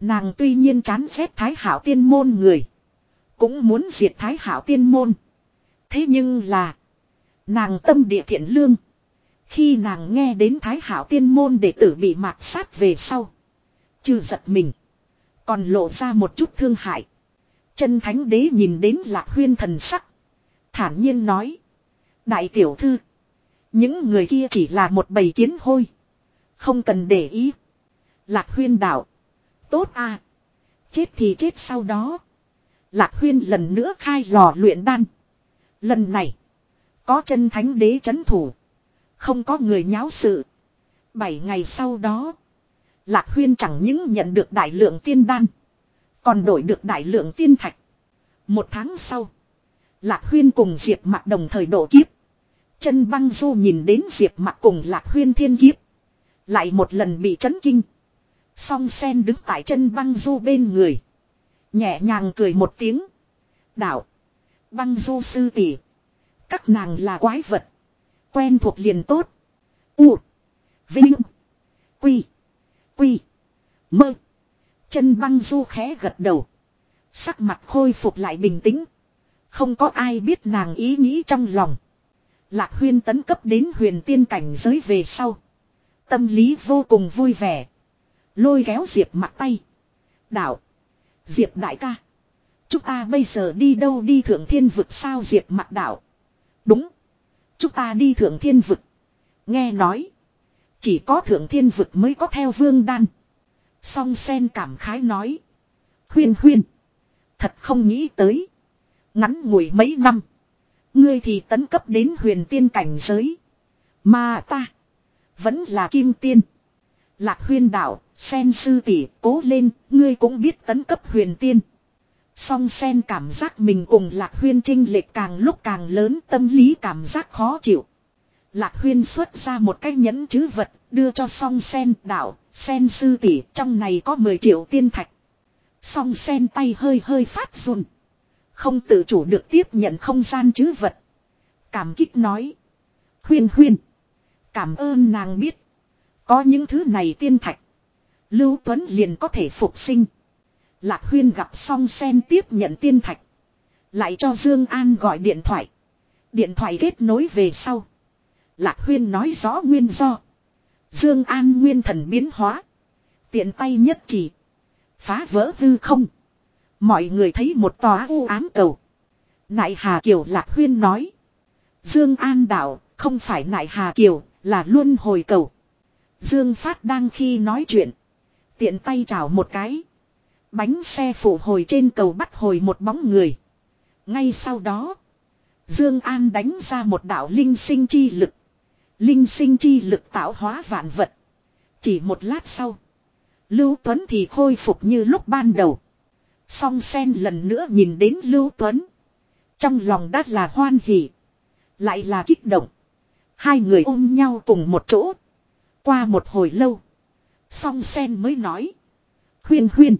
Nàng tuy nhiên chán xét thái hảo tiên môn người. Cũng muốn diệt thái hảo tiên môn. Thế nhưng là. Nàng tâm địa thiện lương. Khi nàng nghe đến Thái Hảo tiên môn đệ tử bị mạt sát về sau. Chưa giật mình. Còn lộ ra một chút thương hại. Chân thánh đế nhìn đến lạc huyên thần sắc. Thản nhiên nói. Đại tiểu thư. Những người kia chỉ là một bầy kiến hôi. Không cần để ý. Lạc huyên đạo. Tốt à. Chết thì chết sau đó. Lạc huyên lần nữa khai lò luyện đan. Lần này. Có chân thánh đế chấn thủ. Không có người nháo sự. Bảy ngày sau đó. Lạc Huyên chẳng những nhận được đại lượng tiên đan. Còn đổi được đại lượng tiên thạch. Một tháng sau. Lạc Huyên cùng Diệp mặt đồng thời độ kiếp. Chân băng du nhìn đến Diệp mặt cùng Lạc Huyên thiên kiếp. Lại một lần bị chấn kinh. Song sen đứng tại chân băng du bên người. Nhẹ nhàng cười một tiếng. Đạo. Băng du sư tỷ. Các nàng là quái vật. Quen thuộc liền tốt. U. Vinh. Quy. Quy. Mơ. Chân băng du khẽ gật đầu. Sắc mặt khôi phục lại bình tĩnh. Không có ai biết nàng ý nghĩ trong lòng. Lạc huyên tấn cấp đến huyền tiên cảnh giới về sau. Tâm lý vô cùng vui vẻ. Lôi kéo Diệp mặt tay. Đạo. Diệp đại ca. Chúng ta bây giờ đi đâu đi thượng thiên vực sao Diệp mặt đạo. Đúng. Chúng ta đi thượng thiên vực. Nghe nói. Chỉ có thượng thiên vực mới có theo vương đan. Song sen cảm khái nói. Huyên huyên. Thật không nghĩ tới. Ngắn ngủi mấy năm. Ngươi thì tấn cấp đến huyền tiên cảnh giới. Mà ta. Vẫn là kim tiên. Lạc huyên đạo. Sen sư tỷ cố lên. Ngươi cũng biết tấn cấp huyền tiên. Song sen cảm giác mình cùng Lạc Huyên trinh lệch càng lúc càng lớn tâm lý cảm giác khó chịu. Lạc Huyên xuất ra một cái nhẫn chứ vật, đưa cho song sen đảo. sen sư tỷ trong này có 10 triệu tiên thạch. Song sen tay hơi hơi phát run. Không tự chủ được tiếp nhận không gian chứ vật. Cảm kích nói. Huyên huyên. Cảm ơn nàng biết. Có những thứ này tiên thạch. Lưu Tuấn liền có thể phục sinh. Lạc Huyên gặp xong sen tiếp nhận tiên thạch. Lại cho Dương An gọi điện thoại. Điện thoại kết nối về sau. Lạc Huyên nói rõ nguyên do. Dương An nguyên thần biến hóa. Tiện tay nhất chỉ. Phá vỡ hư không. Mọi người thấy một tòa u ám cầu. Nại Hà Kiều Lạc Huyên nói. Dương An đảo không phải Nại Hà Kiều là luân hồi cầu. Dương Phát đang khi nói chuyện. Tiện tay chào một cái. Bánh xe phụ hồi trên cầu bắt hồi một bóng người. Ngay sau đó, Dương An đánh ra một đạo linh sinh chi lực. Linh sinh chi lực tạo hóa vạn vật. Chỉ một lát sau, Lưu Tuấn thì khôi phục như lúc ban đầu. Song Sen lần nữa nhìn đến Lưu Tuấn, trong lòng đắt là hoan hỉ, lại là kích động. Hai người ôm nhau cùng một chỗ. Qua một hồi lâu, Song Sen mới nói: "Huyên Huyên,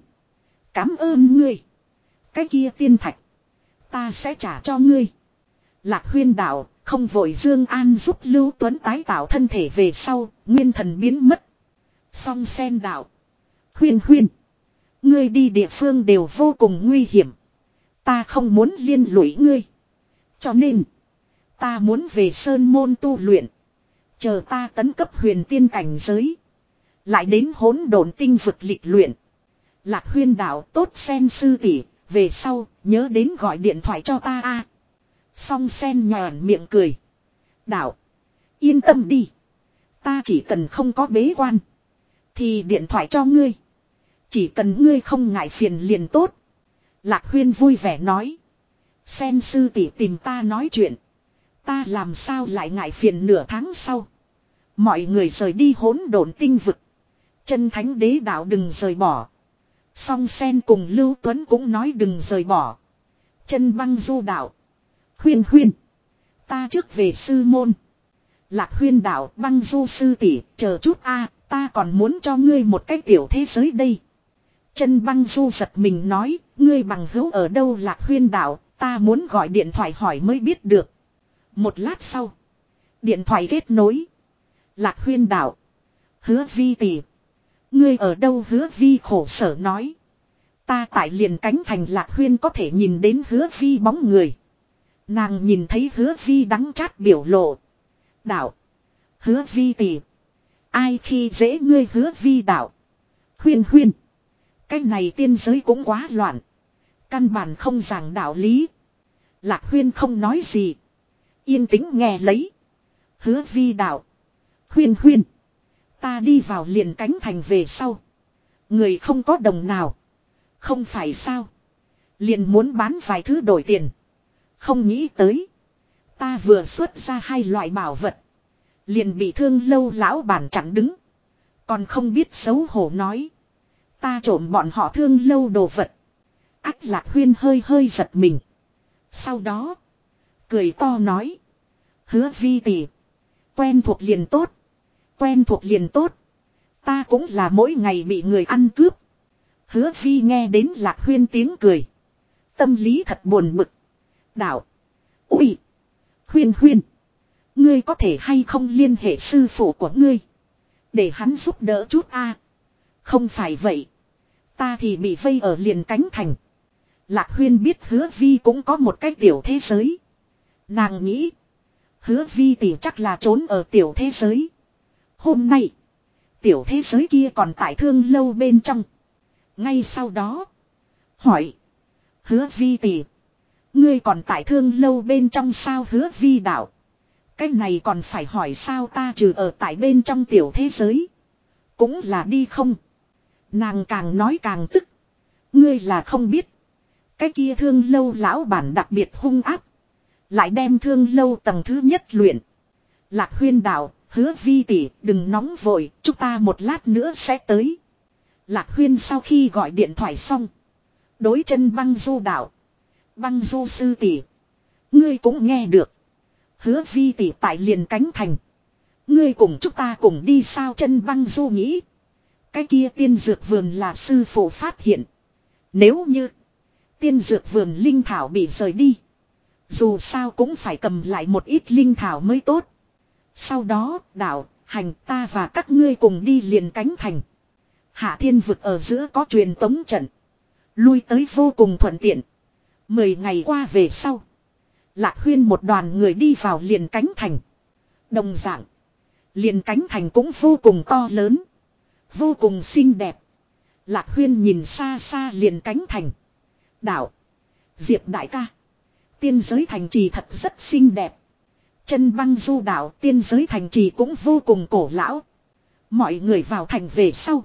cảm ơn ngươi. Cái kia tiên thạch. Ta sẽ trả cho ngươi. Lạc huyên đạo, không vội Dương An giúp Lưu Tuấn tái tạo thân thể về sau, nguyên thần biến mất. Song sen đạo. Huyên huyên. Ngươi đi địa phương đều vô cùng nguy hiểm. Ta không muốn liên lụy ngươi. Cho nên. Ta muốn về sơn môn tu luyện. Chờ ta tấn cấp huyền tiên cảnh giới. Lại đến hỗn đồn tinh vực lịch luyện. Lạc huyên đạo tốt sen sư tỷ Về sau nhớ đến gọi điện thoại cho ta a Song sen nhòn miệng cười Đạo Yên tâm đi Ta chỉ cần không có bế quan Thì điện thoại cho ngươi Chỉ cần ngươi không ngại phiền liền tốt Lạc huyên vui vẻ nói Sen sư tỷ tìm ta nói chuyện Ta làm sao lại ngại phiền nửa tháng sau Mọi người rời đi hỗn độn tinh vực Chân thánh đế đạo đừng rời bỏ Song sen cùng Lưu Tuấn cũng nói đừng rời bỏ. Chân băng du đạo. Huyên huyên. Ta trước về sư môn. Lạc huyên đạo băng du sư tỷ chờ chút a ta còn muốn cho ngươi một cái tiểu thế giới đây. Chân băng du giật mình nói, ngươi bằng hữu ở đâu lạc huyên đạo, ta muốn gọi điện thoại hỏi mới biết được. Một lát sau, điện thoại kết nối. Lạc huyên đạo, hứa vi tỷ, Ngươi ở đâu hứa vi khổ sở nói. Ta tại liền cánh thành lạc huyên có thể nhìn đến hứa vi bóng người. Nàng nhìn thấy hứa vi đắng chát biểu lộ. Đạo. Hứa vi tỷ. Ai khi dễ ngươi hứa vi đạo. Huyên huyên. Cái này tiên giới cũng quá loạn. Căn bản không giảng đạo lý. Lạc huyên không nói gì. Yên tĩnh nghe lấy. Hứa vi đạo. Huyên huyên. Ta đi vào liền cánh thành về sau. Người không có đồng nào. Không phải sao. Liền muốn bán vài thứ đổi tiền. Không nghĩ tới. Ta vừa xuất ra hai loại bảo vật. Liền bị thương lâu lão bản chặn đứng. Còn không biết xấu hổ nói. Ta trộm bọn họ thương lâu đồ vật. Ách lạc huyên hơi hơi giật mình. Sau đó. Cười to nói. Hứa vi tỷ. Quen thuộc liền tốt. Quen thuộc liền tốt. Ta cũng là mỗi ngày bị người ăn cướp. Hứa phi nghe đến lạc huyên tiếng cười. Tâm lý thật buồn bực. Đạo. Ui. Huyên huyên. Ngươi có thể hay không liên hệ sư phụ của ngươi. Để hắn giúp đỡ chút a. Không phải vậy. Ta thì bị vây ở liền cánh thành. Lạc huyên biết hứa vi cũng có một cái tiểu thế giới. Nàng nghĩ. Hứa vi tỷ chắc là trốn ở tiểu thế giới. Hôm nay, tiểu thế giới kia còn tại thương lâu bên trong. Ngay sau đó, hỏi, hứa vi tỷ, ngươi còn tại thương lâu bên trong sao hứa vi đạo? Cái này còn phải hỏi sao ta trừ ở tại bên trong tiểu thế giới. Cũng là đi không? Nàng càng nói càng tức. Ngươi là không biết. Cái kia thương lâu lão bản đặc biệt hung áp. Lại đem thương lâu tầng thứ nhất luyện. Lạc huyên đạo hứa vi tỷ đừng nóng vội, chúng ta một lát nữa sẽ tới. Lạc huyên sau khi gọi điện thoại xong. Đối chân băng du đạo. Băng du sư tỷ. Ngươi cũng nghe được. Hứa vi tỷ tại liền cánh thành. Ngươi cùng chúng ta cùng đi sao chân băng du nghĩ. Cái kia tiên dược vườn là sư phụ phát hiện. Nếu như tiên dược vườn linh thảo bị rời đi. Dù sao cũng phải cầm lại một ít linh thảo mới tốt. Sau đó, đạo, hành ta và các ngươi cùng đi liền cánh thành. Hạ thiên vực ở giữa có truyền tống trận. Lui tới vô cùng thuận tiện. Mười ngày qua về sau. Lạc huyên một đoàn người đi vào liền cánh thành. Đồng dạng. Liền cánh thành cũng vô cùng to lớn. Vô cùng xinh đẹp. Lạc huyên nhìn xa xa liền cánh thành. Đạo. Diệp đại ca. Tiên giới thành trì thật rất xinh đẹp. Chân băng du đạo tiên giới thành trì cũng vô cùng cổ lão. Mọi người vào thành về sau.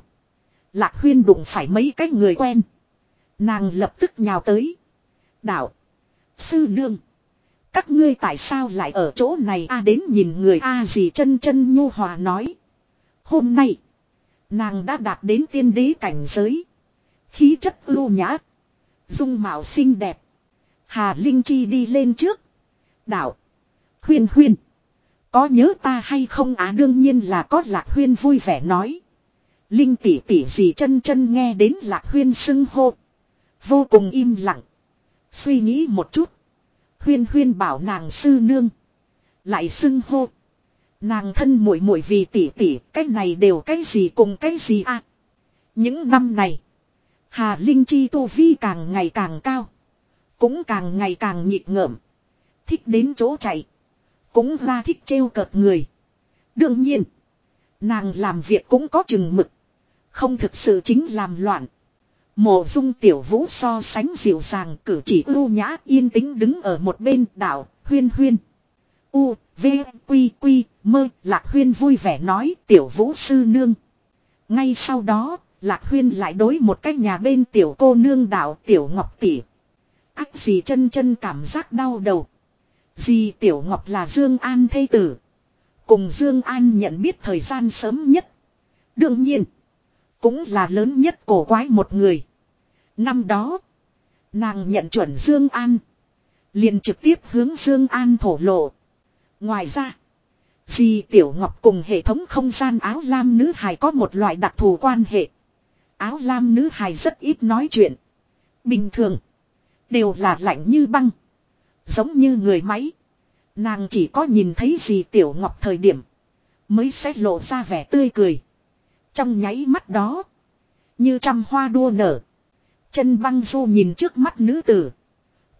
Lạc huyên đụng phải mấy cái người quen. Nàng lập tức nhào tới. Đạo. Sư nương. Các ngươi tại sao lại ở chỗ này a đến nhìn người a gì chân chân nhu hòa nói. Hôm nay. Nàng đã đạt đến tiên đế cảnh giới. Khí chất ưu nhã. Dung mạo xinh đẹp. Hà Linh Chi đi lên trước. Đạo. Huyên huyên. Có nhớ ta hay không á à, đương nhiên là có lạc huyên vui vẻ nói. Linh tỷ tỷ gì chân chân nghe đến lạc huyên xưng hô. Vô cùng im lặng. Suy nghĩ một chút. Huyên huyên bảo nàng sư nương. Lại xưng hô. Nàng thân muội muội vì tỷ tỷ cái này đều cái gì cùng cái gì a à? Những năm này. Hà Linh Chi tu vi càng ngày càng cao. Cũng càng ngày càng nhịp ngợm. Thích đến chỗ chạy cũng ra thích trêu cợt người. Đương nhiên. Nàng làm việc cũng có chừng mực. Không thực sự chính làm loạn. Mộ dung tiểu vũ so sánh dịu dàng cử chỉ ưu nhã yên tĩnh đứng ở một bên đạo huyên huyên. U, V, Quy, Quy, Mơ, Lạc Huyên vui vẻ nói tiểu vũ sư nương. Ngay sau đó, Lạc Huyên lại đối một cái nhà bên tiểu cô nương đạo tiểu ngọc tỷ. Ách gì chân chân cảm giác đau đầu. Dì Tiểu Ngọc là Dương An thê tử. Cùng Dương An nhận biết thời gian sớm nhất. Đương nhiên. Cũng là lớn nhất cổ quái một người. Năm đó. Nàng nhận chuẩn Dương An. Liền trực tiếp hướng Dương An thổ lộ. Ngoài ra. Dì Tiểu Ngọc cùng hệ thống không gian áo lam nữ hài có một loại đặc thù quan hệ. Áo lam nữ hài rất ít nói chuyện. Bình thường. Đều là lạnh như băng. Giống như người máy. Nàng chỉ có nhìn thấy gì Tiểu Ngọc thời điểm. Mới sẽ lộ ra vẻ tươi cười. Trong nháy mắt đó. Như trăm hoa đua nở. Chân băng du nhìn trước mắt nữ tử.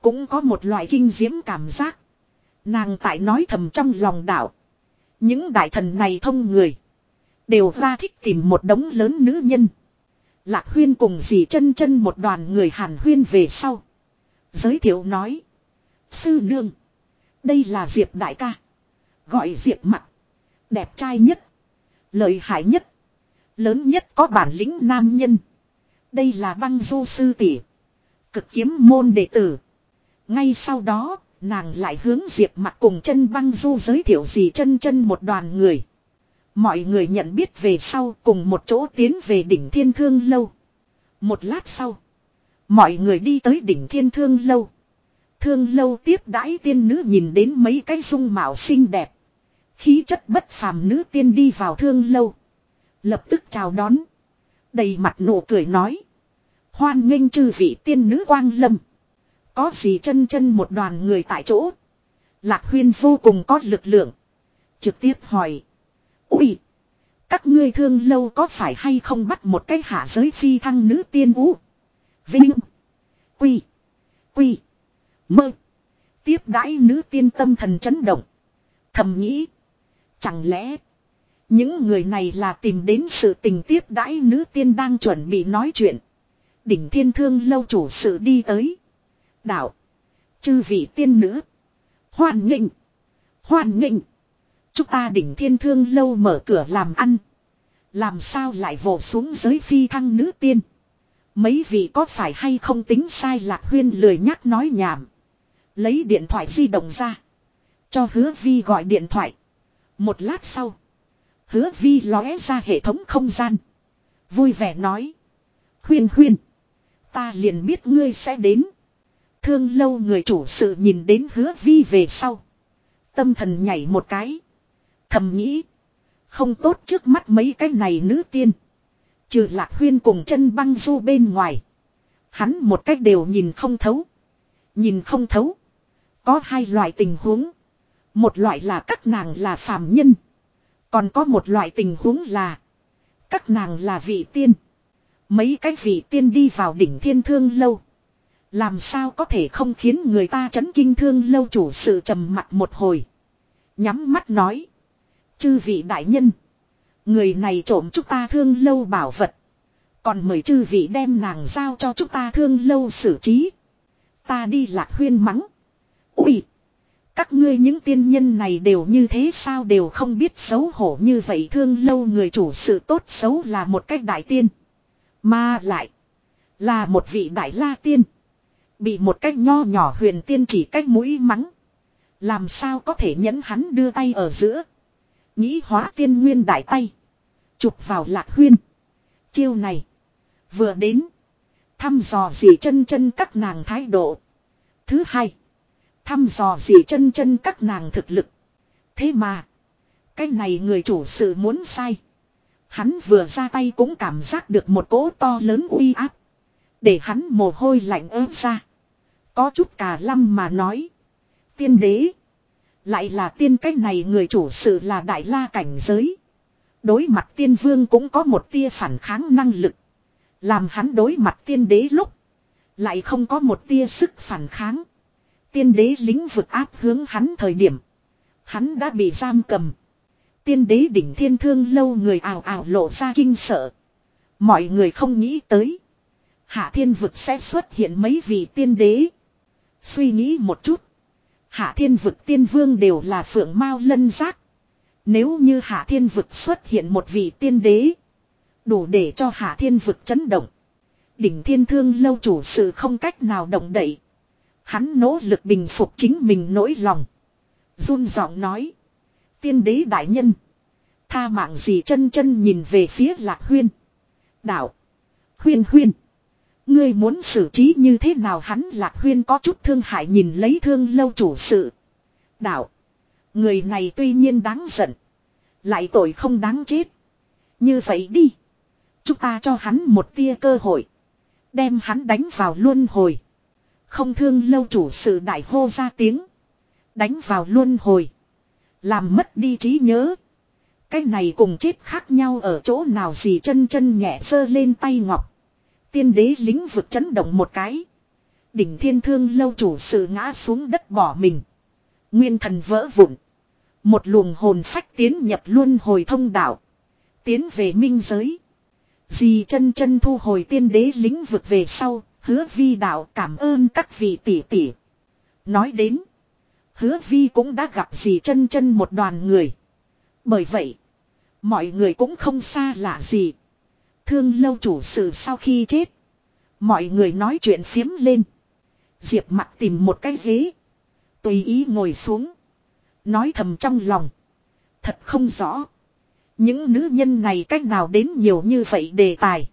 Cũng có một loại kinh diễm cảm giác. Nàng tại nói thầm trong lòng đạo. Những đại thần này thông người. Đều ra thích tìm một đống lớn nữ nhân. Lạc huyên cùng dì chân chân một đoàn người hàn huyên về sau. Giới thiệu nói. Sư nương. Đây là Diệp đại ca. Gọi Diệp mặt. Đẹp trai nhất. Lợi hại nhất. Lớn nhất có bản lĩnh nam nhân. Đây là băng du sư tỷ. Cực kiếm môn đệ tử. Ngay sau đó, nàng lại hướng Diệp mặt cùng chân băng du giới thiệu gì chân chân một đoàn người. Mọi người nhận biết về sau cùng một chỗ tiến về đỉnh thiên thương lâu. Một lát sau, mọi người đi tới đỉnh thiên thương lâu. Thương lâu tiếp đãi tiên nữ nhìn đến mấy cái dung mạo xinh đẹp. Khí chất bất phàm nữ tiên đi vào thương lâu. Lập tức chào đón. Đầy mặt nụ cười nói. Hoan nghênh chư vị tiên nữ quang lâm. Có gì chân chân một đoàn người tại chỗ. Lạc huyên vô cùng có lực lượng. Trực tiếp hỏi. Úi! Các ngươi thương lâu có phải hay không bắt một cái hạ giới phi thăng nữ tiên ú? Vinh! Quy! Quy! Mơ. Tiếp đãi nữ tiên tâm thần chấn động. Thầm nghĩ. Chẳng lẽ. Những người này là tìm đến sự tình tiếp đãi nữ tiên đang chuẩn bị nói chuyện. Đỉnh thiên thương lâu chủ sự đi tới. Đạo. Chư vị tiên nữ. Hoàn nghịnh. Hoàn nghịnh. Chúng ta đỉnh thiên thương lâu mở cửa làm ăn. Làm sao lại vồ xuống giới phi thăng nữ tiên. Mấy vị có phải hay không tính sai lạc huyên lười nhắc nói nhảm. Lấy điện thoại di động ra. Cho hứa vi gọi điện thoại. Một lát sau. Hứa vi lóe ra hệ thống không gian. Vui vẻ nói. Huyên huyên. Ta liền biết ngươi sẽ đến. Thương lâu người chủ sự nhìn đến hứa vi về sau. Tâm thần nhảy một cái. Thầm nghĩ. Không tốt trước mắt mấy cái này nữ tiên. Trừ lạc huyên cùng chân băng du bên ngoài. Hắn một cách đều nhìn không thấu. Nhìn không thấu. Có hai loại tình huống. Một loại là các nàng là phàm nhân. Còn có một loại tình huống là các nàng là vị tiên. Mấy cái vị tiên đi vào đỉnh thiên thương lâu. Làm sao có thể không khiến người ta chấn kinh thương lâu chủ sự trầm mặt một hồi. Nhắm mắt nói. Chư vị đại nhân. Người này trộm chúng ta thương lâu bảo vật. Còn mời chư vị đem nàng giao cho chúng ta thương lâu xử trí. Ta đi lạc huyên mắng. Ui! Các ngươi những tiên nhân này đều như thế sao đều không biết xấu hổ như vậy thương lâu người chủ sự tốt xấu là một cách đại tiên. Mà lại là một vị đại la tiên. Bị một cách nho nhỏ huyền tiên chỉ cách mũi mắng. Làm sao có thể nhẫn hắn đưa tay ở giữa. Nghĩ hóa tiên nguyên đại tay. Chụp vào lạc huyên. Chiêu này. Vừa đến. Thăm dò dì chân chân các nàng thái độ. Thứ hai. Thăm dò gì chân chân các nàng thực lực. Thế mà. Cái này người chủ sự muốn sai. Hắn vừa ra tay cũng cảm giác được một cỗ to lớn uy áp. Để hắn mồ hôi lạnh ớt ra. Có chút cả lăm mà nói. Tiên đế. Lại là tiên cái này người chủ sự là đại la cảnh giới. Đối mặt tiên vương cũng có một tia phản kháng năng lực. Làm hắn đối mặt tiên đế lúc. Lại không có một tia sức phản kháng. Tiên đế lĩnh vực áp hướng hắn thời điểm. Hắn đã bị giam cầm. Tiên đế đỉnh thiên thương lâu người ảo ảo lộ ra kinh sợ. Mọi người không nghĩ tới. Hạ thiên vực sẽ xuất hiện mấy vị tiên đế. Suy nghĩ một chút. Hạ thiên vực tiên vương đều là phượng mao lân giác. Nếu như hạ thiên vực xuất hiện một vị tiên đế. Đủ để cho hạ thiên vực chấn động. Đỉnh thiên thương lâu chủ sự không cách nào động đậy. Hắn nỗ lực bình phục chính mình nỗi lòng. run giọng nói. Tiên đế đại nhân. Tha mạng gì chân chân nhìn về phía lạc huyên. Đạo. Huyên huyên. Ngươi muốn xử trí như thế nào hắn lạc huyên có chút thương hại nhìn lấy thương lâu chủ sự. Đạo. Người này tuy nhiên đáng giận. Lại tội không đáng chết. Như vậy đi. Chúng ta cho hắn một tia cơ hội. Đem hắn đánh vào luân hồi. Không thương lâu chủ sự đại hô ra tiếng. Đánh vào luân hồi. Làm mất đi trí nhớ. Cái này cùng chết khác nhau ở chỗ nào gì chân chân nhẹ sơ lên tay ngọc. Tiên đế lính vực chấn động một cái. Đỉnh thiên thương lâu chủ sự ngã xuống đất bỏ mình. Nguyên thần vỡ vụn. Một luồng hồn phách tiến nhập luân hồi thông đạo. Tiến về minh giới. Dì chân chân thu hồi tiên đế lính vực về sau, Hứa vi đạo cảm ơn các vị tỷ tỷ. Nói đến. Hứa vi cũng đã gặp gì chân chân một đoàn người. Bởi vậy. Mọi người cũng không xa lạ gì. Thương lâu chủ sự sau khi chết. Mọi người nói chuyện phiếm lên. Diệp mặt tìm một cái ghế. Tùy ý ngồi xuống. Nói thầm trong lòng. Thật không rõ. Những nữ nhân này cách nào đến nhiều như vậy đề tài.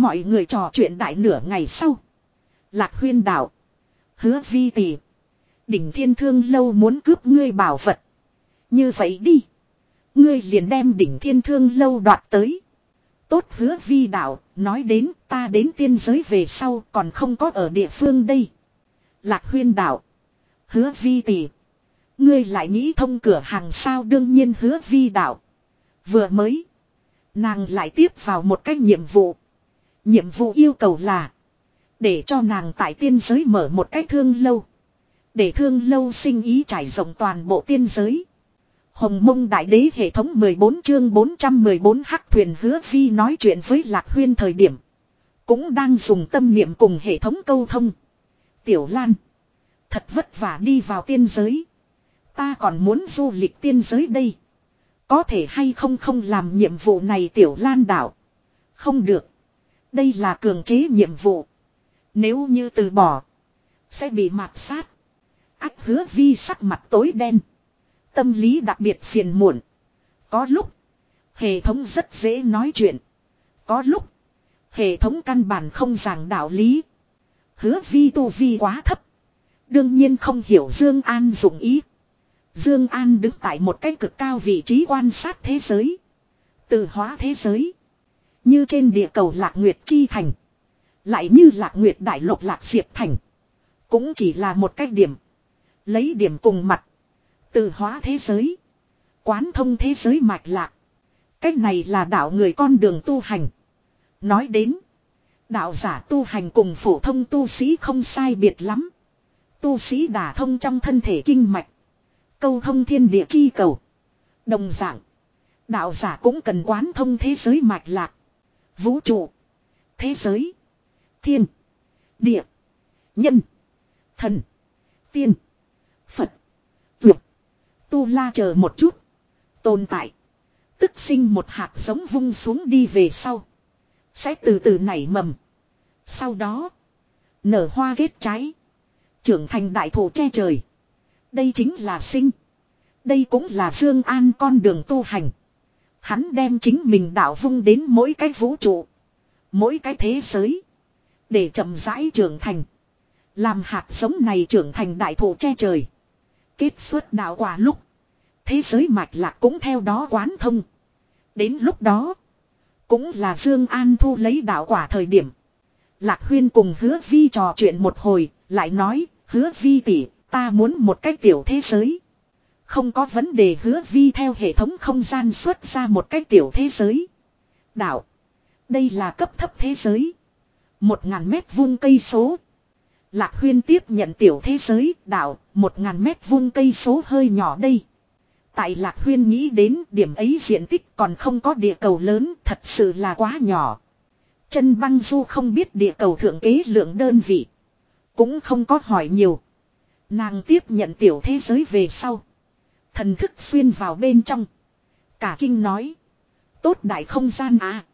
Mọi người trò chuyện đại nửa ngày sau. Lạc huyên đạo. Hứa vi tỷ. Đỉnh thiên thương lâu muốn cướp ngươi bảo vật. Như vậy đi. Ngươi liền đem đỉnh thiên thương lâu đoạt tới. Tốt hứa vi đạo, nói đến ta đến tiên giới về sau còn không có ở địa phương đây. Lạc huyên đạo. Hứa vi tỷ. Ngươi lại nghĩ thông cửa hàng sao đương nhiên hứa vi đạo. Vừa mới. Nàng lại tiếp vào một cái nhiệm vụ. Nhiệm vụ yêu cầu là để cho nàng tại tiên giới mở một cái thương lâu. Để thương lâu sinh ý trải rộng toàn bộ tiên giới. Hồng mông đại đế hệ thống 14 chương 414 hắc thuyền hứa phi nói chuyện với Lạc Huyên thời điểm. Cũng đang dùng tâm niệm cùng hệ thống câu thông. Tiểu Lan. Thật vất vả đi vào tiên giới. Ta còn muốn du lịch tiên giới đây. Có thể hay không không làm nhiệm vụ này Tiểu Lan đảo. Không được. Đây là cường chế nhiệm vụ. Nếu như từ bỏ. Sẽ bị mạt sát. Ách hứa vi sắc mặt tối đen. Tâm lý đặc biệt phiền muộn. Có lúc. Hệ thống rất dễ nói chuyện. Có lúc. Hệ thống căn bản không giảng đạo lý. Hứa vi tu vi quá thấp. Đương nhiên không hiểu Dương An dụng ý. Dương An đứng tại một cái cực cao vị trí quan sát thế giới. Từ hóa thế giới. Như trên địa cầu Lạc Nguyệt Chi Thành. Lại như Lạc Nguyệt Đại Lục Lạc Diệp Thành. Cũng chỉ là một cách điểm. Lấy điểm cùng mặt. Từ hóa thế giới. Quán thông thế giới mạch lạc. Cách này là đạo người con đường tu hành. Nói đến. Đạo giả tu hành cùng phổ thông tu sĩ không sai biệt lắm. Tu sĩ đả thông trong thân thể kinh mạch. Câu thông thiên địa chi cầu. Đồng dạng. Đạo giả cũng cần quán thông thế giới mạch lạc. Vũ trụ. Thế giới. Thiên. Địa. Nhân. Thần. Tiên. Phật. Tuyệt. Tu la chờ một chút. Tồn tại. Tức sinh một hạt giống vung xuống đi về sau. Sẽ từ từ nảy mầm. Sau đó. Nở hoa kết trái. Trưởng thành đại thổ che trời. Đây chính là sinh. Đây cũng là Dương An con đường tu hành. Hắn đem chính mình đảo vung đến mỗi cái vũ trụ. Mỗi cái thế giới. Để chậm rãi trưởng thành. Làm hạt giống này trưởng thành đại thụ che trời. Kết xuất đạo quả lúc. Thế giới mạch lạc cũng theo đó quán thông. Đến lúc đó. Cũng là Dương An thu lấy đạo quả thời điểm. Lạc Huyên cùng hứa vi trò chuyện một hồi. Lại nói hứa vi tỷ ta muốn một cách tiểu thế giới. Không có vấn đề hứa vi theo hệ thống không gian xuất ra một cái tiểu thế giới. đạo Đây là cấp thấp thế giới. Một ngàn mét vuông cây số. Lạc huyên tiếp nhận tiểu thế giới đạo một ngàn mét vuông cây số hơi nhỏ đây. Tại lạc huyên nghĩ đến điểm ấy diện tích còn không có địa cầu lớn thật sự là quá nhỏ. Chân băng du không biết địa cầu thượng kế lượng đơn vị. Cũng không có hỏi nhiều. Nàng tiếp nhận tiểu thế giới về sau. Thần thức xuyên vào bên trong. Cả kinh nói. Tốt đại không gian à.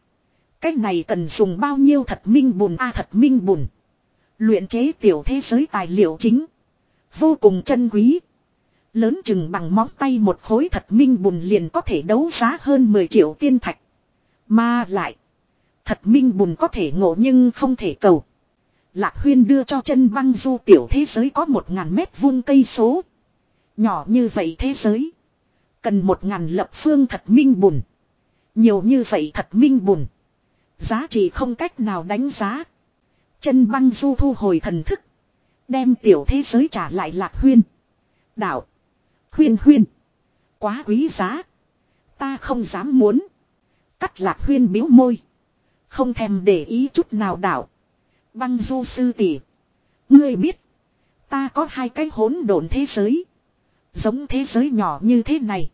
Cái này cần dùng bao nhiêu thật minh bùn a à, thật minh bùn. Luyện chế tiểu thế giới tài liệu chính. Vô cùng chân quý. Lớn chừng bằng móng tay một khối thật minh bùn liền có thể đấu giá hơn 10 triệu tiên thạch. Mà lại. Thật minh bùn có thể ngộ nhưng không thể cầu. Lạc Huyên đưa cho chân băng du tiểu thế giới có một ngàn mét vuông cây số. Nhỏ như vậy thế giới. Cần một ngàn lập phương thật minh bùn. Nhiều như vậy thật minh bùn. Giá trị không cách nào đánh giá. Chân băng du thu hồi thần thức. Đem tiểu thế giới trả lại lạc huyên. Đạo. Huyên huyên. Quá quý giá. Ta không dám muốn. Cắt lạc huyên biếu môi. Không thèm để ý chút nào đạo. Băng du sư tỷ. Ngươi biết. Ta có hai cái hỗn độn thế giới. Giống thế giới nhỏ như thế này.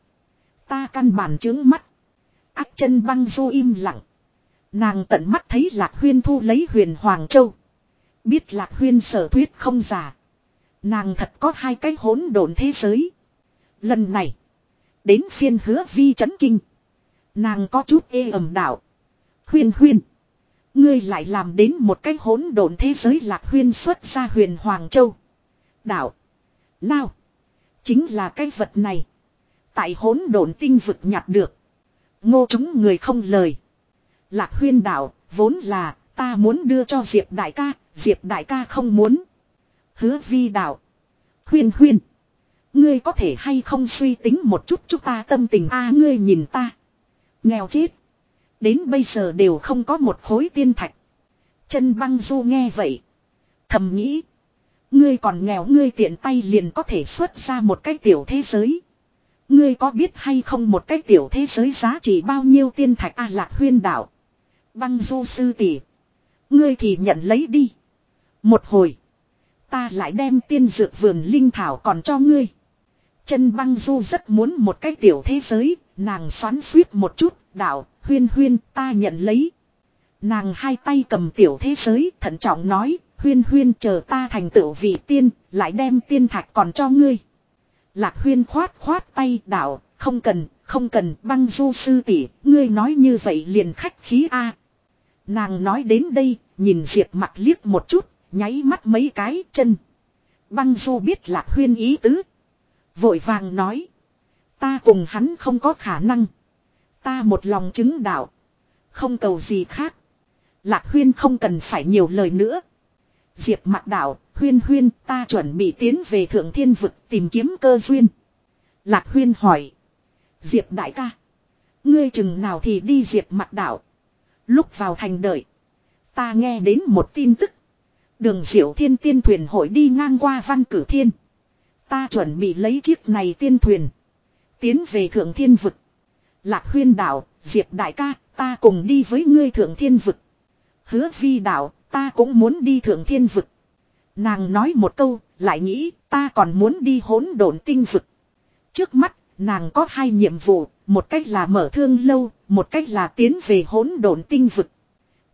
Ta căn bản chướng mắt. Ác chân băng du im lặng. Nàng tận mắt thấy Lạc Huyên thu lấy huyền Hoàng Châu. Biết Lạc Huyên sở thuyết không giả. Nàng thật có hai cái hỗn độn thế giới. Lần này. Đến phiên hứa vi chấn kinh. Nàng có chút ê ẩm đạo. Huyên huyên. Ngươi lại làm đến một cái hỗn độn thế giới lạc huyên xuất ra huyền Hoàng Châu. Đạo. Nào. Chính là cái vật này. Tại hỗn độn tinh vực nhặt được. Ngô chúng người không lời. Lạc huyên đạo, vốn là, ta muốn đưa cho Diệp đại ca, Diệp đại ca không muốn. Hứa vi đạo. Huyên huyên. Ngươi có thể hay không suy tính một chút chúng ta tâm tình a ngươi nhìn ta. Nghèo chết. Đến bây giờ đều không có một khối tiên thạch. Chân băng du nghe vậy. Thầm nghĩ. Ngươi còn nghèo ngươi tiện tay liền có thể xuất ra một cái tiểu thế giới. Ngươi có biết hay không một cái tiểu thế giới giá trị bao nhiêu tiên thạch A lạc huyên đạo. Băng du sư tỷ. Ngươi thì nhận lấy đi. Một hồi. Ta lại đem tiên dược vườn linh thảo còn cho ngươi. Chân băng du rất muốn một cái tiểu thế giới. Nàng xoắn suýt một chút. Đảo, huyên huyên ta nhận lấy. Nàng hai tay cầm tiểu thế giới thận trọng nói Huyên huyên chờ ta thành tựu vị tiên, lại đem tiên thạch còn cho ngươi. Lạc huyên khoát khoát tay đảo, không cần, không cần, băng du sư tỷ ngươi nói như vậy liền khách khí a Nàng nói đến đây, nhìn Diệp mặt liếc một chút, nháy mắt mấy cái chân. Băng du biết lạc huyên ý tứ. Vội vàng nói. Ta cùng hắn không có khả năng. Ta một lòng chứng đạo. Không cầu gì khác. Lạc huyên không cần phải nhiều lời nữa. Diệp mặt Đảo, huyên huyên ta chuẩn bị tiến về thượng thiên vực tìm kiếm cơ duyên. Lạc huyên hỏi. Diệp đại ca. Ngươi chừng nào thì đi diệp mặt Đảo? Lúc vào thành đợi. Ta nghe đến một tin tức. Đường diệu thiên tiên thuyền hội đi ngang qua văn cử thiên. Ta chuẩn bị lấy chiếc này tiên thuyền. Tiến về thượng thiên vực. Lạc huyên đảo, diệp đại ca, ta cùng đi với ngươi thượng thiên vực. Hứa vi đảo ta cũng muốn đi thượng thiên vực. Nàng nói một câu, lại nghĩ ta còn muốn đi hỗn độn tinh vực. Trước mắt, nàng có hai nhiệm vụ, một cách là mở thương lâu, một cách là tiến về hỗn độn tinh vực.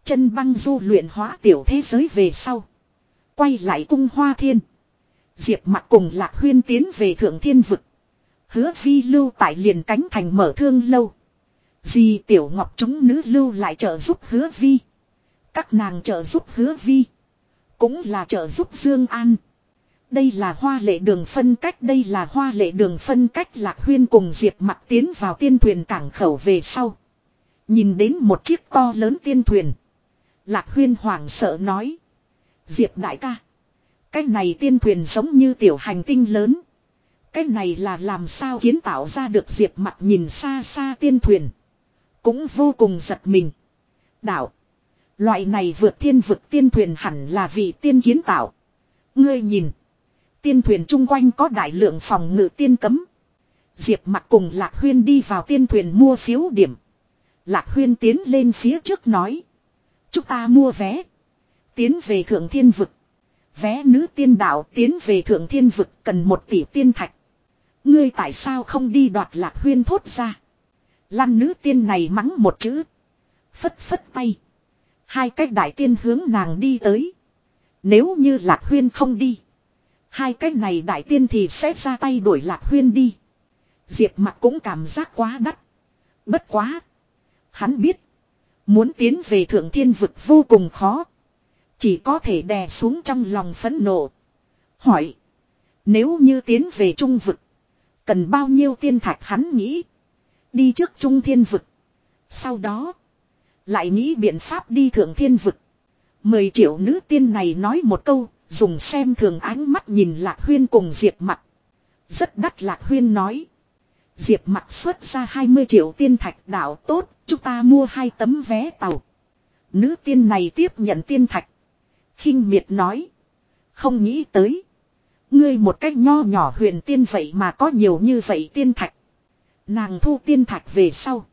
Chân băng du luyện hóa tiểu thế giới về sau. Quay lại cung hoa thiên. Diệp mặt cùng lạc huyên tiến về thượng thiên vực. Hứa vi lưu tại liền cánh thành mở thương lâu. Di tiểu ngọc chúng nữ lưu lại trợ giúp hứa vi. Các nàng trợ giúp hứa vi. Cũng là trợ giúp Dương An. Đây là hoa lệ đường phân cách. Đây là hoa lệ đường phân cách lạc huyên cùng Diệp mặt tiến vào tiên thuyền cảng khẩu về sau. Nhìn đến một chiếc to lớn tiên thuyền. Lạc huyên hoảng sợ nói. Diệp đại ca. Cái này tiên thuyền giống như tiểu hành tinh lớn. Cái này là làm sao kiến tạo ra được diệp mặt nhìn xa xa tiên thuyền. Cũng vô cùng giật mình. Đạo, Loại này vượt thiên vực tiên thuyền hẳn là vì tiên kiến tạo. Ngươi nhìn. Tiên thuyền chung quanh có đại lượng phòng ngự tiên cấm. Diệp mặt cùng Lạc Huyên đi vào tiên thuyền mua phiếu điểm. Lạc Huyên tiến lên phía trước nói. Chúng ta mua vé. Tiến về thượng thiên vực. Vé nữ tiên đạo tiến về thượng thiên vực cần một tỷ tiên thạch. Ngươi tại sao không đi đoạt Lạc Huyên thốt ra. Lăn nữ tiên này mắng một chữ. Phất phất tay. Hai cách đại tiên hướng nàng đi tới. Nếu như Lạc Huyên không đi. Hai cách này đại tiên thì sẽ ra tay đuổi Lạc Huyên đi. Diệp mặt cũng cảm giác quá đắt. Bất quá. Hắn biết. Muốn tiến về thượng thiên vực vô cùng khó. Chỉ có thể đè xuống trong lòng phẫn nộ. Hỏi. Nếu như tiến về trung vực. Cần bao nhiêu tiên thạch hắn nghĩ. Đi trước trung thiên vực. Sau đó. Lại nghĩ biện pháp đi thượng thiên vực. Mười triệu nữ tiên này nói một câu, dùng xem thường ánh mắt nhìn Lạc Huyên cùng Diệp Mặt. Rất đắt Lạc Huyên nói. Diệp Mặt xuất ra 20 triệu tiên thạch đạo tốt, chúng ta mua hai tấm vé tàu. Nữ tiên này tiếp nhận tiên thạch. khinh miệt nói. Không nghĩ tới. Ngươi một cách nho nhỏ huyền tiên vậy mà có nhiều như vậy tiên thạch. Nàng thu tiên thạch về sau.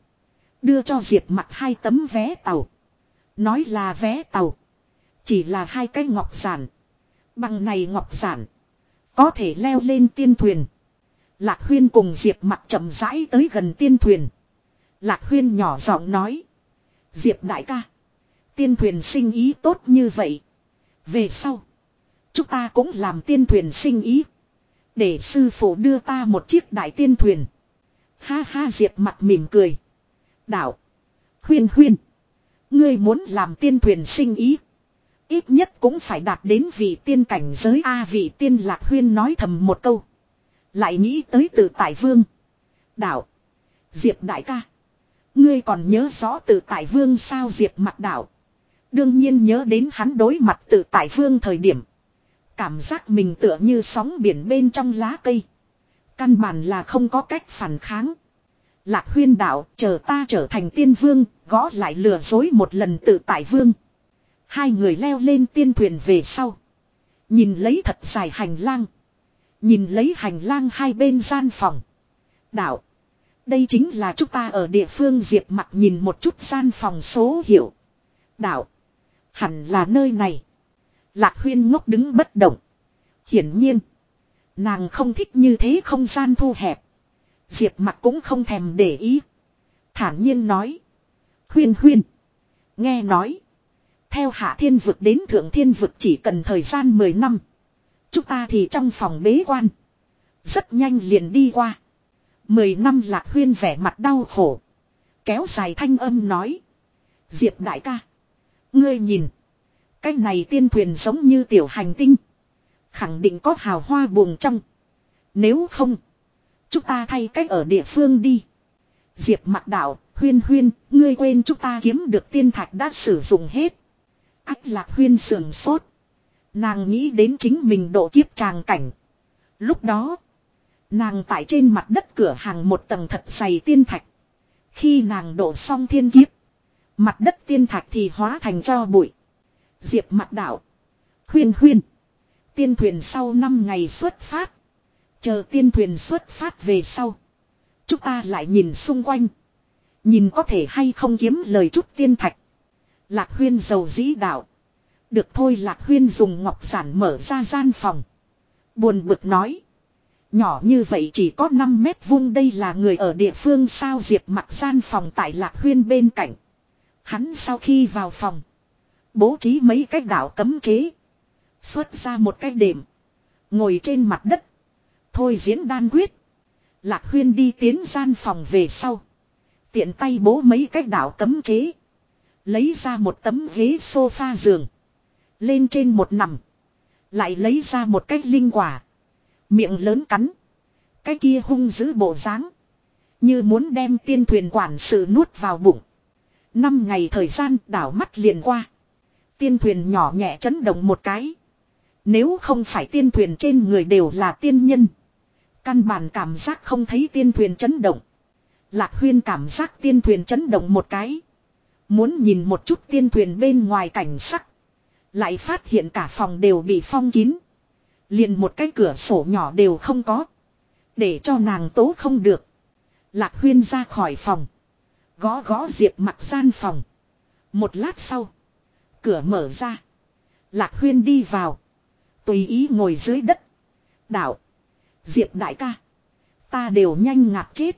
Đưa cho Diệp mặt hai tấm vé tàu. Nói là vé tàu. Chỉ là hai cái ngọc giản. Bằng này ngọc giản. Có thể leo lên tiên thuyền. Lạc huyên cùng Diệp mặt chậm rãi tới gần tiên thuyền. Lạc huyên nhỏ giọng nói. Diệp đại ca. Tiên thuyền sinh ý tốt như vậy. Về sau. Chúng ta cũng làm tiên thuyền sinh ý. Để sư phụ đưa ta một chiếc đại tiên thuyền. Ha ha Diệp mặt mỉm cười. Đạo. Huyên huyên. Ngươi muốn làm tiên thuyền sinh ý. Ít nhất cũng phải đạt đến vị tiên cảnh giới A vị tiên lạc huyên nói thầm một câu. Lại nghĩ tới tự tại vương. Đạo. Diệp đại ca. Ngươi còn nhớ rõ tự tại vương sao diệp mặt đạo. Đương nhiên nhớ đến hắn đối mặt tự tại vương thời điểm. Cảm giác mình tựa như sóng biển bên trong lá cây. Căn bản là không có cách phản kháng. Lạc huyên đạo chờ ta trở thành tiên vương, gõ lại lừa dối một lần tự tại vương. Hai người leo lên tiên thuyền về sau. Nhìn lấy thật dài hành lang. Nhìn lấy hành lang hai bên gian phòng. Đạo. Đây chính là chúng ta ở địa phương diệp mặt nhìn một chút gian phòng số hiệu. Đạo. Hẳn là nơi này. Lạc huyên ngốc đứng bất động. Hiển nhiên. Nàng không thích như thế không gian thu hẹp. Diệp mặt cũng không thèm để ý. Thản nhiên nói. Huyên huyên. Nghe nói. Theo hạ thiên vực đến thượng thiên vực chỉ cần thời gian 10 năm. Chúng ta thì trong phòng bế quan. Rất nhanh liền đi qua. Mười năm lạc huyên vẻ mặt đau khổ. Kéo dài thanh âm nói. Diệp đại ca. Ngươi nhìn. Cái này tiên thuyền giống như tiểu hành tinh. Khẳng định có hào hoa buồn trong. Nếu không chúng ta thay cách ở địa phương đi. Diệp mặt Đảo, huyên huyên, ngươi quên chúng ta kiếm được tiên thạch đã sử dụng hết. Ách lạc huyên sườn sốt. Nàng nghĩ đến chính mình độ kiếp tràng cảnh. Lúc đó, nàng tại trên mặt đất cửa hàng một tầng thật dày tiên thạch. Khi nàng độ xong thiên kiếp, mặt đất tiên thạch thì hóa thành cho bụi. Diệp mặt Đảo, Huyên huyên. Tiên thuyền sau 5 ngày xuất phát. Chờ tiên thuyền xuất phát về sau. Chúng ta lại nhìn xung quanh. Nhìn có thể hay không kiếm lời chút tiên thạch. Lạc huyên giàu dĩ đạo. Được thôi lạc huyên dùng ngọc giản mở ra gian phòng. Buồn bực nói. Nhỏ như vậy chỉ có 5 mét vuông đây là người ở địa phương sao diệp mặt gian phòng tại lạc huyên bên cạnh. Hắn sau khi vào phòng. Bố trí mấy cái đảo cấm chế. Xuất ra một cái đệm. Ngồi trên mặt đất thôi diễn đan quyết. Lạc huyên đi tiến gian phòng về sau. Tiện tay bố mấy cái đảo cấm chế. Lấy ra một tấm ghế sofa giường. Lên trên một nằm. Lại lấy ra một cái linh quả. Miệng lớn cắn. Cái kia hung dữ bộ dáng Như muốn đem tiên thuyền quản sự nuốt vào bụng. Năm ngày thời gian đảo mắt liền qua. Tiên thuyền nhỏ nhẹ chấn động một cái. Nếu không phải tiên thuyền trên người đều là tiên nhân. Căn bản cảm giác không thấy tiên thuyền chấn động. Lạc huyên cảm giác tiên thuyền chấn động một cái. Muốn nhìn một chút tiên thuyền bên ngoài cảnh sắc. Lại phát hiện cả phòng đều bị phong kín. Liền một cái cửa sổ nhỏ đều không có. Để cho nàng tố không được. Lạc huyên ra khỏi phòng. Gó gó diệp mặt gian phòng. Một lát sau. Cửa mở ra. Lạc huyên đi vào. Tùy ý ngồi dưới đất. Đạo. Diệp đại ca. Ta đều nhanh ngạc chết.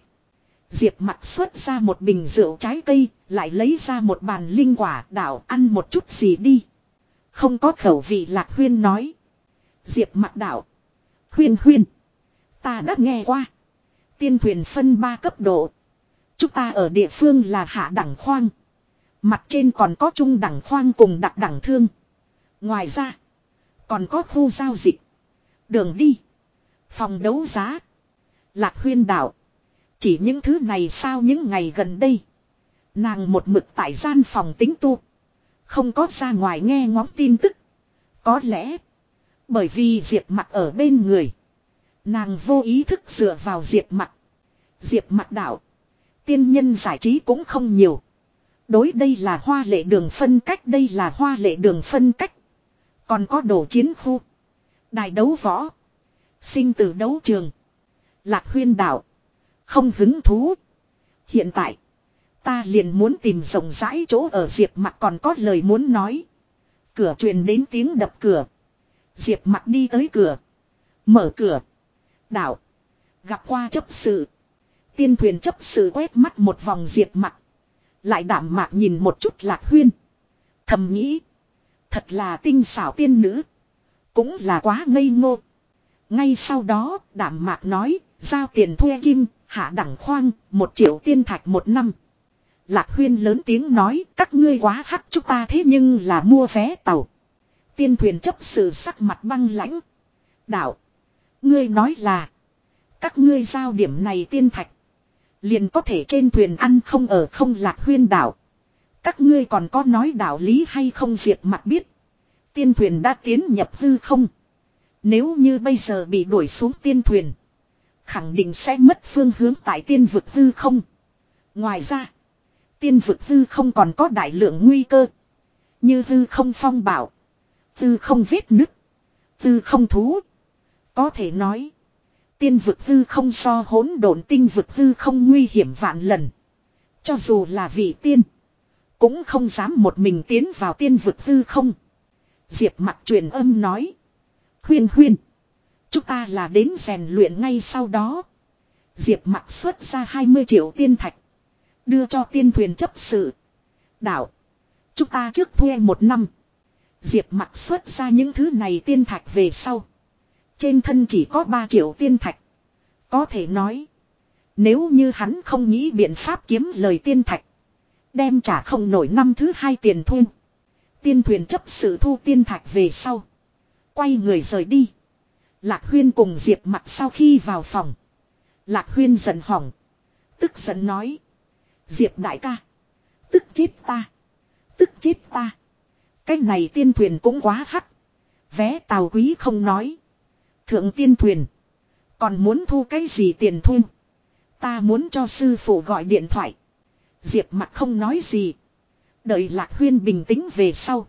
Diệp mặt xuất ra một bình rượu trái cây, lại lấy ra một bàn linh quả đảo ăn một chút gì đi. Không có khẩu vị lạc huyên nói. Diệp mặt đảo. Huyên huyên. Ta đã nghe qua. Tiên thuyền phân ba cấp độ. Chúng ta ở địa phương là hạ đẳng khoang. Mặt trên còn có trung đẳng khoang cùng đặc đẳng thương. Ngoài ra. Còn có khu giao dịch. Đường đi. Phòng đấu giá. Lạc huyên đạo. Chỉ những thứ này sao những ngày gần đây. Nàng một mực tại gian phòng tính tu. Không có ra ngoài nghe ngóng tin tức. Có lẽ. Bởi vì Diệp mặt ở bên người. Nàng vô ý thức dựa vào Diệp mặt. Diệp mặt đạo. Tiên nhân giải trí cũng không nhiều. Đối đây là hoa lệ đường phân cách đây là hoa lệ đường phân cách. Còn có đồ chiến khu. Đài đấu võ. Sinh tử đấu trường. Lạc huyên đạo. Không hứng thú. Hiện tại. Ta liền muốn tìm rộng rãi chỗ ở Diệp mặc còn có lời muốn nói. Cửa truyền đến tiếng đập cửa. Diệp mặc đi tới cửa. Mở cửa. Đạo. Gặp qua chấp sự. Tiên thuyền chấp sự quét mắt một vòng Diệp mặc, Lại đảm mạc nhìn một chút lạc huyên. Thầm nghĩ. Thật là tinh xảo tiên nữ. Cũng là quá ngây ngô. Ngay sau đó, đảm mạc nói, giao tiền thuê kim, hạ đẳng khoang, một triệu tiên thạch một năm. Lạc huyên lớn tiếng nói, các ngươi quá hắc chúng ta thế nhưng là mua vé tàu. Tiên thuyền chấp sự sắc mặt băng lãnh. Đạo, ngươi nói là, các ngươi giao điểm này tiên thạch. Liền có thể trên thuyền ăn không ở không lạc huyên đảo. Các ngươi còn có nói đạo lý hay không diệt mặt biết. Tiên thuyền đã tiến nhập hư không. Nếu như bây giờ bị đuổi xuống tiên thuyền. Khẳng định sẽ mất phương hướng tại tiên vực hư không. Ngoài ra. Tiên vực hư không còn có đại lượng nguy cơ. Như hư không phong bảo. Hư không vết nứt. Hư không thú. Có thể nói. Tiên vực hư không so hỗn độn tinh vực hư không nguy hiểm vạn lần. Cho dù là vị tiên. Cũng không dám một mình tiến vào tiên vực hư không. Diệp mặt truyền âm nói. Huyên huyên. Chúng ta là đến rèn luyện ngay sau đó. Diệp Mặc xuất ra 20 triệu tiên thạch. Đưa cho tiên thuyền chấp sự. Đạo. Chúng ta trước thuê một năm. Diệp Mặc xuất ra những thứ này tiên thạch về sau. Trên thân chỉ có 3 triệu tiên thạch. Có thể nói. Nếu như hắn không nghĩ biện pháp kiếm lời tiên thạch. Đem trả không nổi năm thứ hai tiền thuê. Tiên thuyền chấp sự thu tiên thạch về sau. Quay người rời đi. Lạc Huyên cùng Diệp mặt sau khi vào phòng. Lạc Huyên giận hỏng. Tức giận nói. Diệp đại ca. Tức chết ta. Tức chết ta. Cái này tiên thuyền cũng quá hắc. Vé tàu quý không nói. Thượng tiên thuyền. Còn muốn thu cái gì tiền thu. Ta muốn cho sư phụ gọi điện thoại. Diệp mặt không nói gì. Đợi lạc huyên bình tĩnh về sau.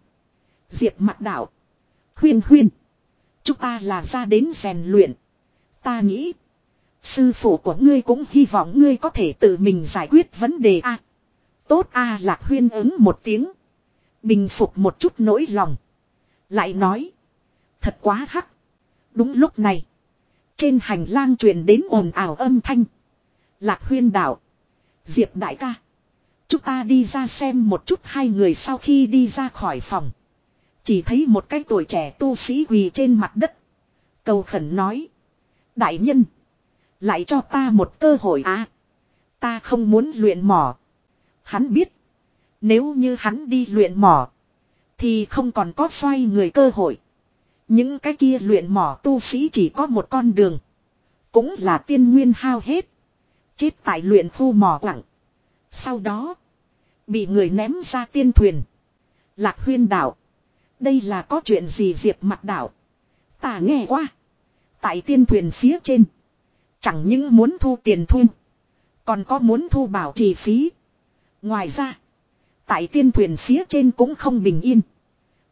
Diệp mặt đảo, Huyên huyên. Chúng ta là ra đến rèn luyện. Ta nghĩ. Sư phụ của ngươi cũng hy vọng ngươi có thể tự mình giải quyết vấn đề a. Tốt a lạc huyên ứng một tiếng. Bình phục một chút nỗi lòng. Lại nói. Thật quá hắc. Đúng lúc này. Trên hành lang truyền đến ồn ào âm thanh. Lạc huyên đạo. Diệp đại ca. Chúng ta đi ra xem một chút hai người sau khi đi ra khỏi phòng. Chỉ thấy một cái tuổi trẻ tu sĩ quỳ trên mặt đất. Cầu khẩn nói. Đại nhân. Lại cho ta một cơ hội à. Ta không muốn luyện mỏ. Hắn biết. Nếu như hắn đi luyện mỏ. Thì không còn có xoay người cơ hội. Những cái kia luyện mỏ tu sĩ chỉ có một con đường. Cũng là tiên nguyên hao hết. Chết tại luyện khu mỏ lặng. Sau đó. Bị người ném ra tiên thuyền. Lạc huyên đạo. Đây là có chuyện gì diệp mặt đảo. Ta nghe qua. Tại tiên thuyền phía trên. Chẳng những muốn thu tiền thu. Còn có muốn thu bảo trì phí. Ngoài ra. Tại tiên thuyền phía trên cũng không bình yên.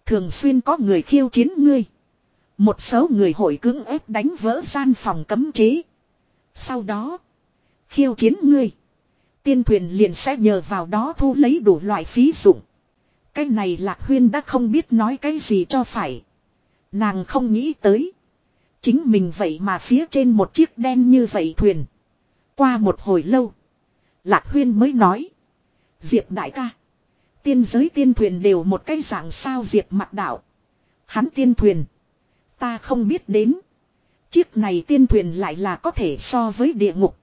Thường xuyên có người khiêu chiến ngươi. Một số người hội cưỡng ép đánh vỡ gian phòng cấm chế. Sau đó. Khiêu chiến ngươi. Tiên thuyền liền sẽ nhờ vào đó thu lấy đủ loại phí dụng. Cái này lạc huyên đã không biết nói cái gì cho phải. Nàng không nghĩ tới. Chính mình vậy mà phía trên một chiếc đen như vậy thuyền. Qua một hồi lâu. Lạc huyên mới nói. Diệp đại ca. Tiên giới tiên thuyền đều một cái dạng sao diệp mặt đạo. Hắn tiên thuyền. Ta không biết đến. Chiếc này tiên thuyền lại là có thể so với địa ngục.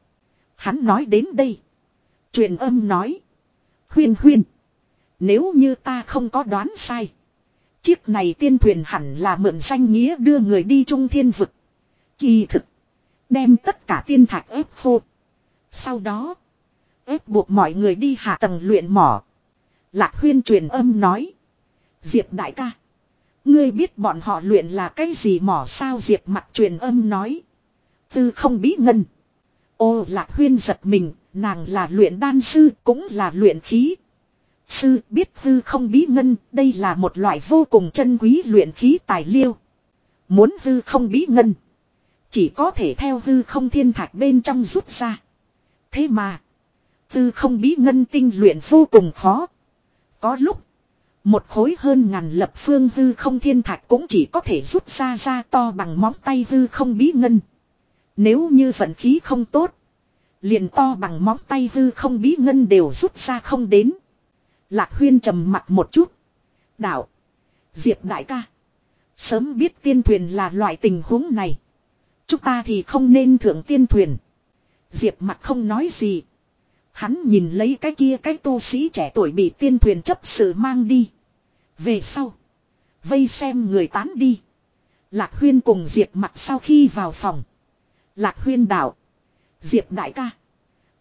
Hắn nói đến đây. truyền âm nói. Huyên huyên. Nếu như ta không có đoán sai. Chiếc này tiên thuyền hẳn là mượn danh nghĩa đưa người đi trung thiên vực. Kỳ thực. Đem tất cả tiên thạch ép khô. Sau đó. Ép buộc mọi người đi hạ tầng luyện mỏ. Lạc huyên truyền âm nói. Diệp đại ca. Ngươi biết bọn họ luyện là cái gì mỏ sao Diệp mặt truyền âm nói. Tư không bí ngân. Ô lạc huyên giật mình, nàng là luyện đan sư cũng là luyện khí, sư biết hư không bí ngân, đây là một loại vô cùng chân quý luyện khí tài liệu Muốn hư không bí ngân, chỉ có thể theo hư không thiên thạch bên trong rút ra. Thế mà, hư không bí ngân tinh luyện vô cùng khó. Có lúc, một khối hơn ngàn lập phương hư không thiên thạch cũng chỉ có thể rút ra ra to bằng móng tay hư không bí ngân. Nếu như vận khí không tốt, liền to bằng móng tay hư không bí ngân đều rút ra không đến. Lạc Huyên trầm mặt một chút. Đạo. Diệp đại ca. Sớm biết tiên thuyền là loại tình huống này. Chúng ta thì không nên thưởng tiên thuyền. Diệp mặt không nói gì. Hắn nhìn lấy cái kia cái tu sĩ trẻ tuổi bị tiên thuyền chấp sự mang đi. Về sau. Vây xem người tán đi. Lạc Huyên cùng Diệp mặt sau khi vào phòng. Lạc Huyên đạo. Diệp đại ca.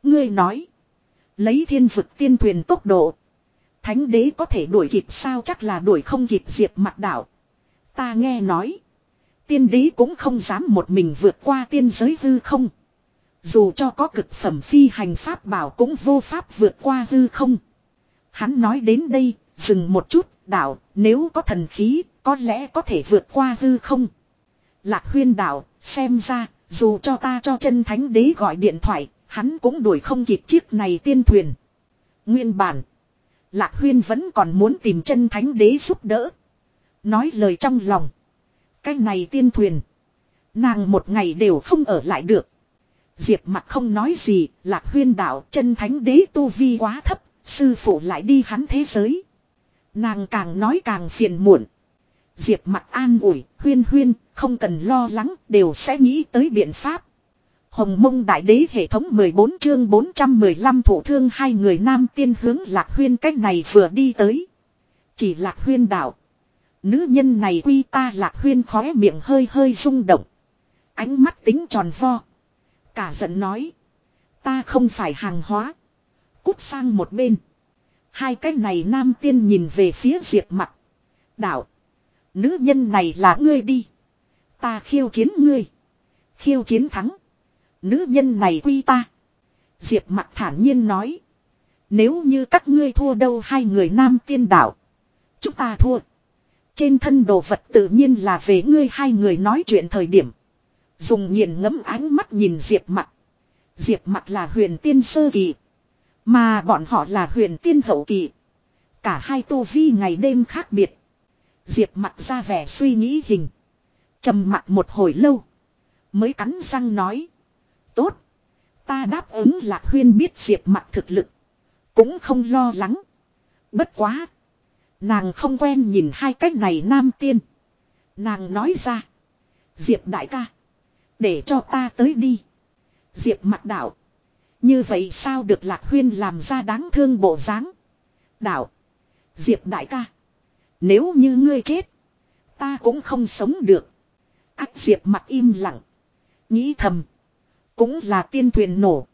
Ngươi nói. Lấy thiên vực tiên thuyền tốc độ. Thánh đế có thể đuổi kịp sao chắc là đuổi không kịp diệp mặt đảo. Ta nghe nói. Tiên đế cũng không dám một mình vượt qua tiên giới hư không. Dù cho có cực phẩm phi hành pháp bảo cũng vô pháp vượt qua hư không. Hắn nói đến đây, dừng một chút, đảo nếu có thần khí, có lẽ có thể vượt qua hư không. Lạc huyên đảo xem ra, dù cho ta cho chân thánh đế gọi điện thoại, hắn cũng đuổi không kịp chiếc này tiên thuyền. Nguyên bản, Lạc Huyên vẫn còn muốn tìm chân thánh đế giúp đỡ. Nói lời trong lòng. Cái này tiên thuyền. Nàng một ngày đều không ở lại được. Diệp mặt không nói gì, Lạc Huyên đạo chân thánh đế tu vi quá thấp, sư phụ lại đi hắn thế giới. Nàng càng nói càng phiền muộn. Diệp mặt an ủi, Huyên Huyên, không cần lo lắng, đều sẽ nghĩ tới biện pháp. Hồng mông đại đế hệ thống 14 chương 415 thủ thương hai người nam tiên hướng lạc huyên cách này vừa đi tới. Chỉ lạc huyên đảo Nữ nhân này quy ta lạc huyên khóe miệng hơi hơi rung động. Ánh mắt tính tròn vo. Cả giận nói. Ta không phải hàng hóa. Cút sang một bên. Hai cái này nam tiên nhìn về phía diệp mặt. đảo Nữ nhân này là ngươi đi. Ta khiêu chiến ngươi. Khiêu chiến thắng. Nữ nhân này quy ta. Diệp mặt thản nhiên nói. Nếu như các ngươi thua đâu hai người nam tiên đảo. Chúng ta thua. Trên thân đồ vật tự nhiên là về ngươi hai người nói chuyện thời điểm. Dùng nghiền ngẫm ánh mắt nhìn Diệp mặt. Diệp mặt là huyền tiên sơ kỳ. Mà bọn họ là huyền tiên hậu kỳ. Cả hai tu vi ngày đêm khác biệt. Diệp mặt ra vẻ suy nghĩ hình. trầm mặt một hồi lâu. Mới cắn răng nói. Tốt. Ta đáp ứng lạc huyên biết diệp mặt thực lực. Cũng không lo lắng. Bất quá. Nàng không quen nhìn hai cách này nam tiên. Nàng nói ra. Diệp đại ca. Để cho ta tới đi. Diệp mặt đảo. Như vậy sao được lạc huyên làm ra đáng thương bộ dáng Đảo. Diệp đại ca. Nếu như ngươi chết. Ta cũng không sống được. Ác diệp mặt im lặng. Nghĩ thầm. Cũng là tiên thuyền nổ.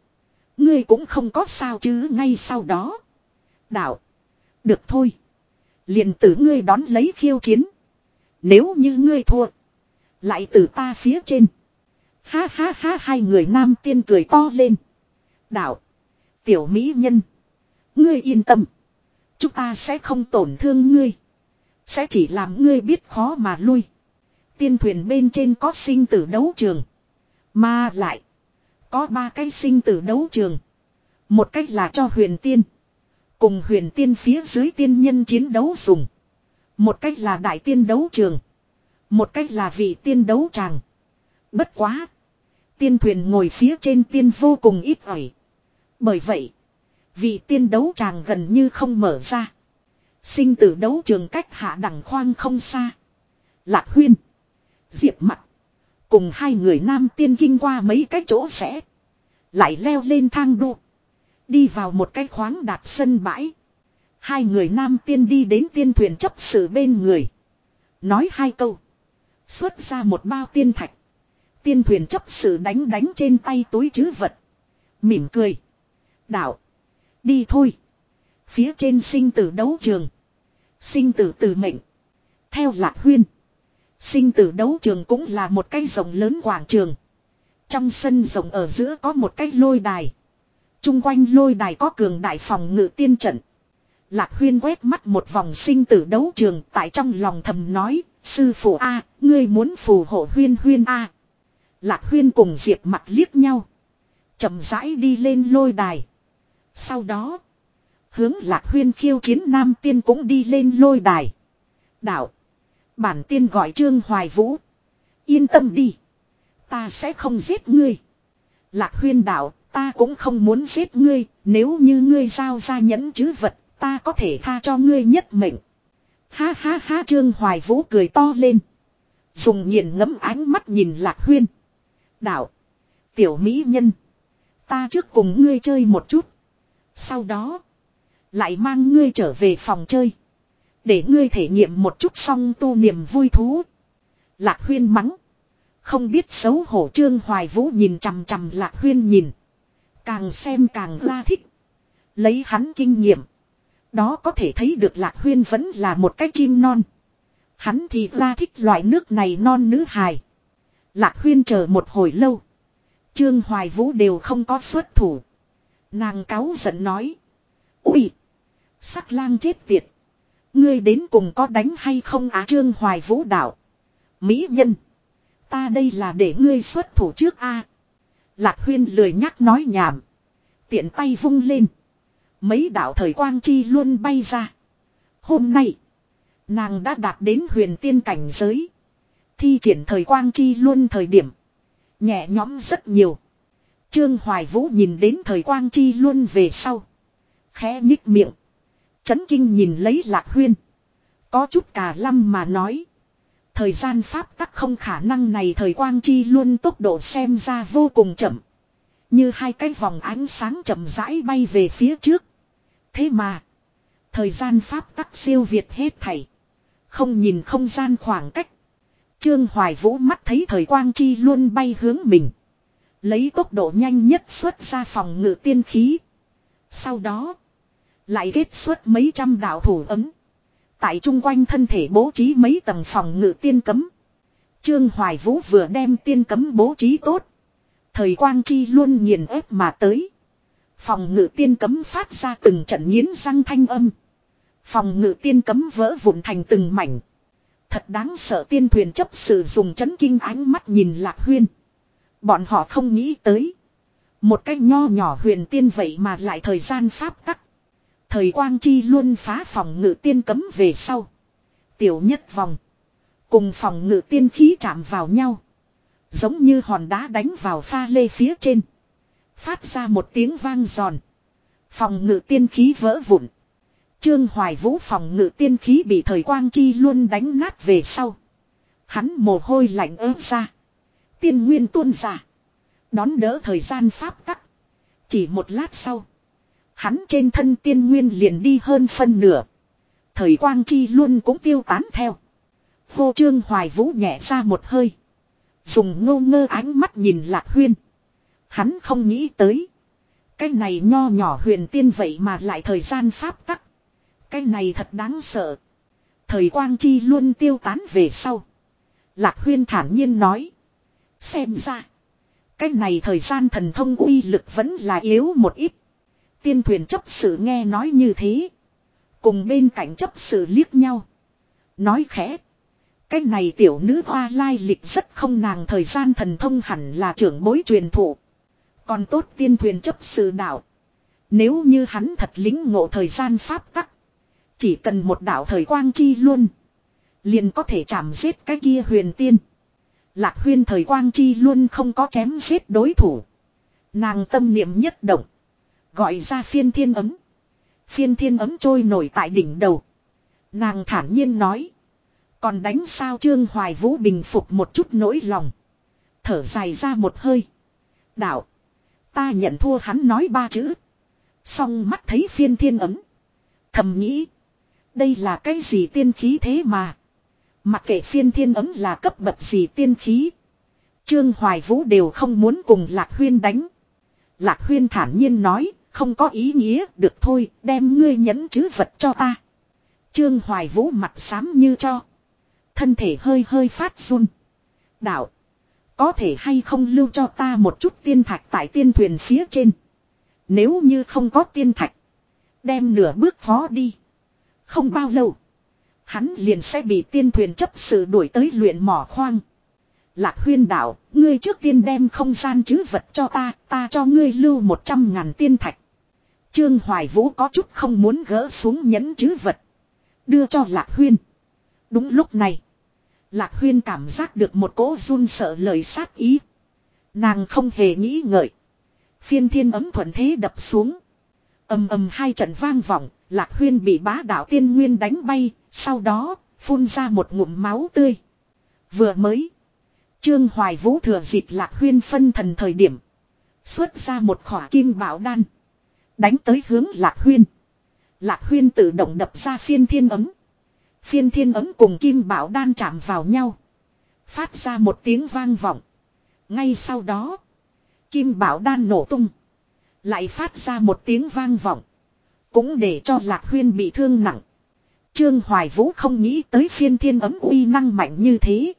Ngươi cũng không có sao chứ ngay sau đó. Đạo. Được thôi. liền tử ngươi đón lấy khiêu chiến. Nếu như ngươi thua. Lại từ ta phía trên. Ha ha ha hai người nam tiên cười to lên. Đạo. Tiểu mỹ nhân. Ngươi yên tâm. Chúng ta sẽ không tổn thương ngươi. Sẽ chỉ làm ngươi biết khó mà lui. Tiên thuyền bên trên có sinh tử đấu trường. Mà lại. Có ba cái sinh tử đấu trường. Một cách là cho huyền tiên. Cùng huyền tiên phía dưới tiên nhân chiến đấu dùng. Một cách là đại tiên đấu trường. Một cách là vị tiên đấu tràng. Bất quá. Tiên thuyền ngồi phía trên tiên vô cùng ít ỏi. Bởi vậy. Vị tiên đấu tràng gần như không mở ra. Sinh tử đấu trường cách hạ đẳng khoang không xa. Lạc huyên. Diệp mặt. Cùng hai người nam tiên kinh qua mấy cái chỗ sẽ. Lại leo lên thang đu. Đi vào một cái khoáng đạt sân bãi. Hai người nam tiên đi đến tiên thuyền chấp sự bên người. Nói hai câu. Xuất ra một bao tiên thạch. Tiên thuyền chấp sự đánh đánh trên tay túi chứ vật. Mỉm cười. Đạo. Đi thôi. Phía trên sinh tử đấu trường. Sinh tử tử mệnh. Theo lạc huyên. Sinh tử đấu trường cũng là một cái rồng lớn quảng trường. Trong sân rồng ở giữa có một cái lôi đài. Trung quanh lôi đài có cường đại phòng ngự tiên trận. Lạc huyên quét mắt một vòng sinh tử đấu trường tại trong lòng thầm nói, sư phụ A, ngươi muốn phù hộ huyên huyên A. Lạc huyên cùng diệp mặt liếc nhau. chậm rãi đi lên lôi đài. Sau đó, hướng lạc huyên khiêu chiến nam tiên cũng đi lên lôi đài. Đạo, Bản tiên gọi Trương Hoài Vũ. Yên tâm đi. Ta sẽ không giết ngươi. Lạc huyên đạo, ta cũng không muốn giết ngươi, nếu như ngươi giao ra nhẫn chứ vật, ta có thể tha cho ngươi nhất mệnh. Ha ha ha Trương Hoài Vũ cười to lên. Dùng nghiền ngẫm ánh mắt nhìn Lạc Huyên. Đạo. Tiểu Mỹ Nhân. Ta trước cùng ngươi chơi một chút. Sau đó. Lại mang ngươi trở về phòng chơi. Để ngươi thể nghiệm một chút xong tu niềm vui thú. Lạc huyên mắng. Không biết xấu hổ trương hoài vũ nhìn chằm chằm lạc huyên nhìn. Càng xem càng ra thích. Lấy hắn kinh nghiệm. Đó có thể thấy được lạc huyên vẫn là một cái chim non. Hắn thì ra thích loại nước này non nữ hài. Lạc huyên chờ một hồi lâu. Trương Hoài Vũ đều không có xuất thủ. Nàng cáo giận nói. Ui! Sắc lang chết tiệt. Ngươi đến cùng có đánh hay không á Trương Hoài Vũ đạo. Mỹ nhân. Ta đây là để ngươi xuất thủ trước a. Lạc Huyên lười nhắc nói nhảm. Tiện tay vung lên. Mấy đạo thời quang chi luôn bay ra. Hôm nay. Nàng đã đạt đến huyền tiên cảnh giới. Thi triển thời quang chi luôn thời điểm. Nhẹ nhõm rất nhiều. Trương Hoài Vũ nhìn đến thời quang chi luôn về sau. Khẽ nhích miệng. Chấn kinh nhìn lấy lạc huyên. Có chút cà lăm mà nói. Thời gian pháp tắc không khả năng này thời quang chi luôn tốc độ xem ra vô cùng chậm. Như hai cái vòng ánh sáng chậm rãi bay về phía trước. Thế mà. Thời gian pháp tắc siêu việt hết thảy. Không nhìn không gian khoảng cách. Trương Hoài Vũ mắt thấy thời quang chi luôn bay hướng mình. Lấy tốc độ nhanh nhất xuất ra phòng ngự tiên khí. Sau đó. Lại kết xuất mấy trăm đạo thủ ấm. Tại chung quanh thân thể bố trí mấy tầng phòng ngự tiên cấm. Trương Hoài Vũ vừa đem tiên cấm bố trí tốt. Thời quang chi luôn nghiền ép mà tới. Phòng ngự tiên cấm phát ra từng trận nghiến răng thanh âm. Phòng ngự tiên cấm vỡ vụn thành từng mảnh. Thật đáng sợ tiên thuyền chấp sự dùng chấn kinh ánh mắt nhìn lạc huyên. Bọn họ không nghĩ tới. Một cái nho nhỏ huyền tiên vậy mà lại thời gian pháp tắc. Thời quang chi luôn phá phòng ngự tiên cấm về sau. Tiểu nhất vòng. Cùng phòng ngự tiên khí chạm vào nhau. Giống như hòn đá đánh vào pha lê phía trên. Phát ra một tiếng vang giòn. Phòng ngự tiên khí vỡ vụn. Trương Hoài Vũ phòng ngự tiên khí bị thời quang chi luôn đánh nát về sau. Hắn mồ hôi lạnh ớt ra. Tiên nguyên tuôn ra. Đón đỡ thời gian pháp tắc. Chỉ một lát sau. Hắn trên thân tiên nguyên liền đi hơn phân nửa. Thời quang chi luôn cũng tiêu tán theo. Vô trương hoài vũ nhẹ ra một hơi. Dùng ngô ngơ ánh mắt nhìn lạc huyên. Hắn không nghĩ tới. Cái này nho nhỏ huyền tiên vậy mà lại thời gian pháp tắc. Cái này thật đáng sợ. Thời quang chi luôn tiêu tán về sau. Lạc huyên thản nhiên nói. Xem ra. Cái này thời gian thần thông uy lực vẫn là yếu một ít. Tiên thuyền chấp sự nghe nói như thế. Cùng bên cạnh chấp sự liếc nhau. Nói khẽ. Cái này tiểu nữ hoa lai lịch rất không nàng thời gian thần thông hẳn là trưởng bối truyền thụ. Còn tốt tiên thuyền chấp sự đạo. Nếu như hắn thật lính ngộ thời gian pháp tắc. Chỉ cần một đạo thời quang chi luôn. Liền có thể chạm giết cái kia huyền tiên. Lạc huyên thời quang chi luôn không có chém giết đối thủ. Nàng tâm niệm nhất động. Gọi ra phiên thiên ấm. Phiên thiên ấm trôi nổi tại đỉnh đầu. Nàng thản nhiên nói. Còn đánh sao Trương Hoài Vũ bình phục một chút nỗi lòng. Thở dài ra một hơi. Đạo. Ta nhận thua hắn nói ba chữ. Xong mắt thấy phiên thiên ấm. Thầm nghĩ. Đây là cái gì tiên khí thế mà. Mặc kệ phiên thiên ấm là cấp bậc gì tiên khí. Trương Hoài Vũ đều không muốn cùng Lạc Huyên đánh. Lạc Huyên thản nhiên nói. Không có ý nghĩa, được thôi, đem ngươi nhẫn chứ vật cho ta. Trương Hoài Vũ mặt xám như cho. Thân thể hơi hơi phát run. Đạo. Có thể hay không lưu cho ta một chút tiên thạch tại tiên thuyền phía trên. Nếu như không có tiên thạch. Đem nửa bước phó đi. Không bao lâu. Hắn liền sẽ bị tiên thuyền chấp sự đuổi tới luyện mỏ khoang. Lạc huyên đạo, ngươi trước tiên đem không gian chứ vật cho ta, ta cho ngươi lưu một trăm ngàn tiên thạch. Trương Hoài Vũ có chút không muốn gỡ xuống nhẫn chứ vật. Đưa cho Lạc Huyên. Đúng lúc này. Lạc Huyên cảm giác được một cỗ run sợ lời sát ý. Nàng không hề nghĩ ngợi. Phiên thiên ấm thuận thế đập xuống. ầm ầm hai trận vang vọng, Lạc Huyên bị bá đạo tiên nguyên đánh bay, sau đó, phun ra một ngụm máu tươi. Vừa mới, Trương Hoài Vũ thừa dịp Lạc Huyên phân thần thời điểm. Xuất ra một khỏa kim bảo đan. Đánh tới hướng Lạc Huyên. Lạc Huyên tự động đập ra phiên thiên ấm. Phiên thiên ấm cùng kim bảo đan chạm vào nhau. Phát ra một tiếng vang vọng. Ngay sau đó. Kim bảo đan nổ tung. Lại phát ra một tiếng vang vọng. Cũng để cho Lạc Huyên bị thương nặng. Trương Hoài Vũ không nghĩ tới phiên thiên ấm uy năng mạnh như thế.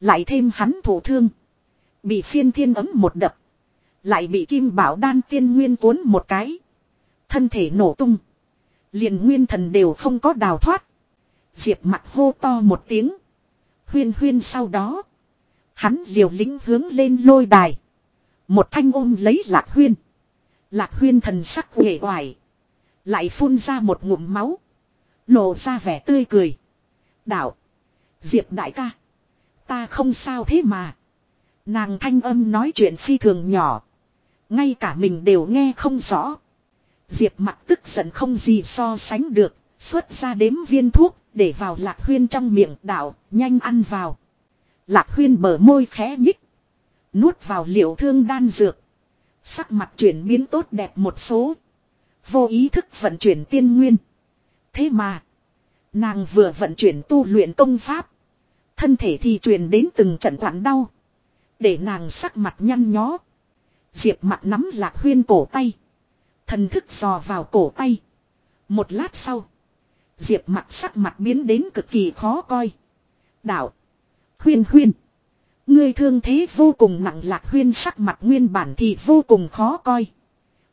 Lại thêm hắn thổ thương. Bị phiên thiên ấm một đập. Lại bị kim bảo đan tiên nguyên cuốn một cái thân thể nổ tung. Liền nguyên thần đều không có đào thoát. Diệp mặt hô to một tiếng. Huyên huyên sau đó. Hắn liều lĩnh hướng lên lôi đài. Một thanh ôm lấy lạc huyên. Lạc huyên thần sắc nghệ hoài. Lại phun ra một ngụm máu. Lộ ra vẻ tươi cười. Đạo. Diệp đại ca. Ta không sao thế mà. Nàng thanh âm nói chuyện phi thường nhỏ. Ngay cả mình đều nghe không rõ. Diệp mặt tức giận không gì so sánh được, xuất ra đếm viên thuốc, để vào lạc huyên trong miệng đảo, nhanh ăn vào. Lạc huyên bờ môi khẽ nhích. Nuốt vào liệu thương đan dược. Sắc mặt chuyển biến tốt đẹp một số. Vô ý thức vận chuyển tiên nguyên. Thế mà. Nàng vừa vận chuyển tu luyện công pháp. Thân thể thì truyền đến từng trận quặn đau. Để nàng sắc mặt nhăn nhó. Diệp mặt nắm lạc huyên cổ tay. Thần thức dò vào cổ tay. Một lát sau. Diệp mặt sắc mặt biến đến cực kỳ khó coi. Đạo. Huyên huyên. Ngươi thương thế vô cùng nặng lạc huyên sắc mặt nguyên bản thì vô cùng khó coi.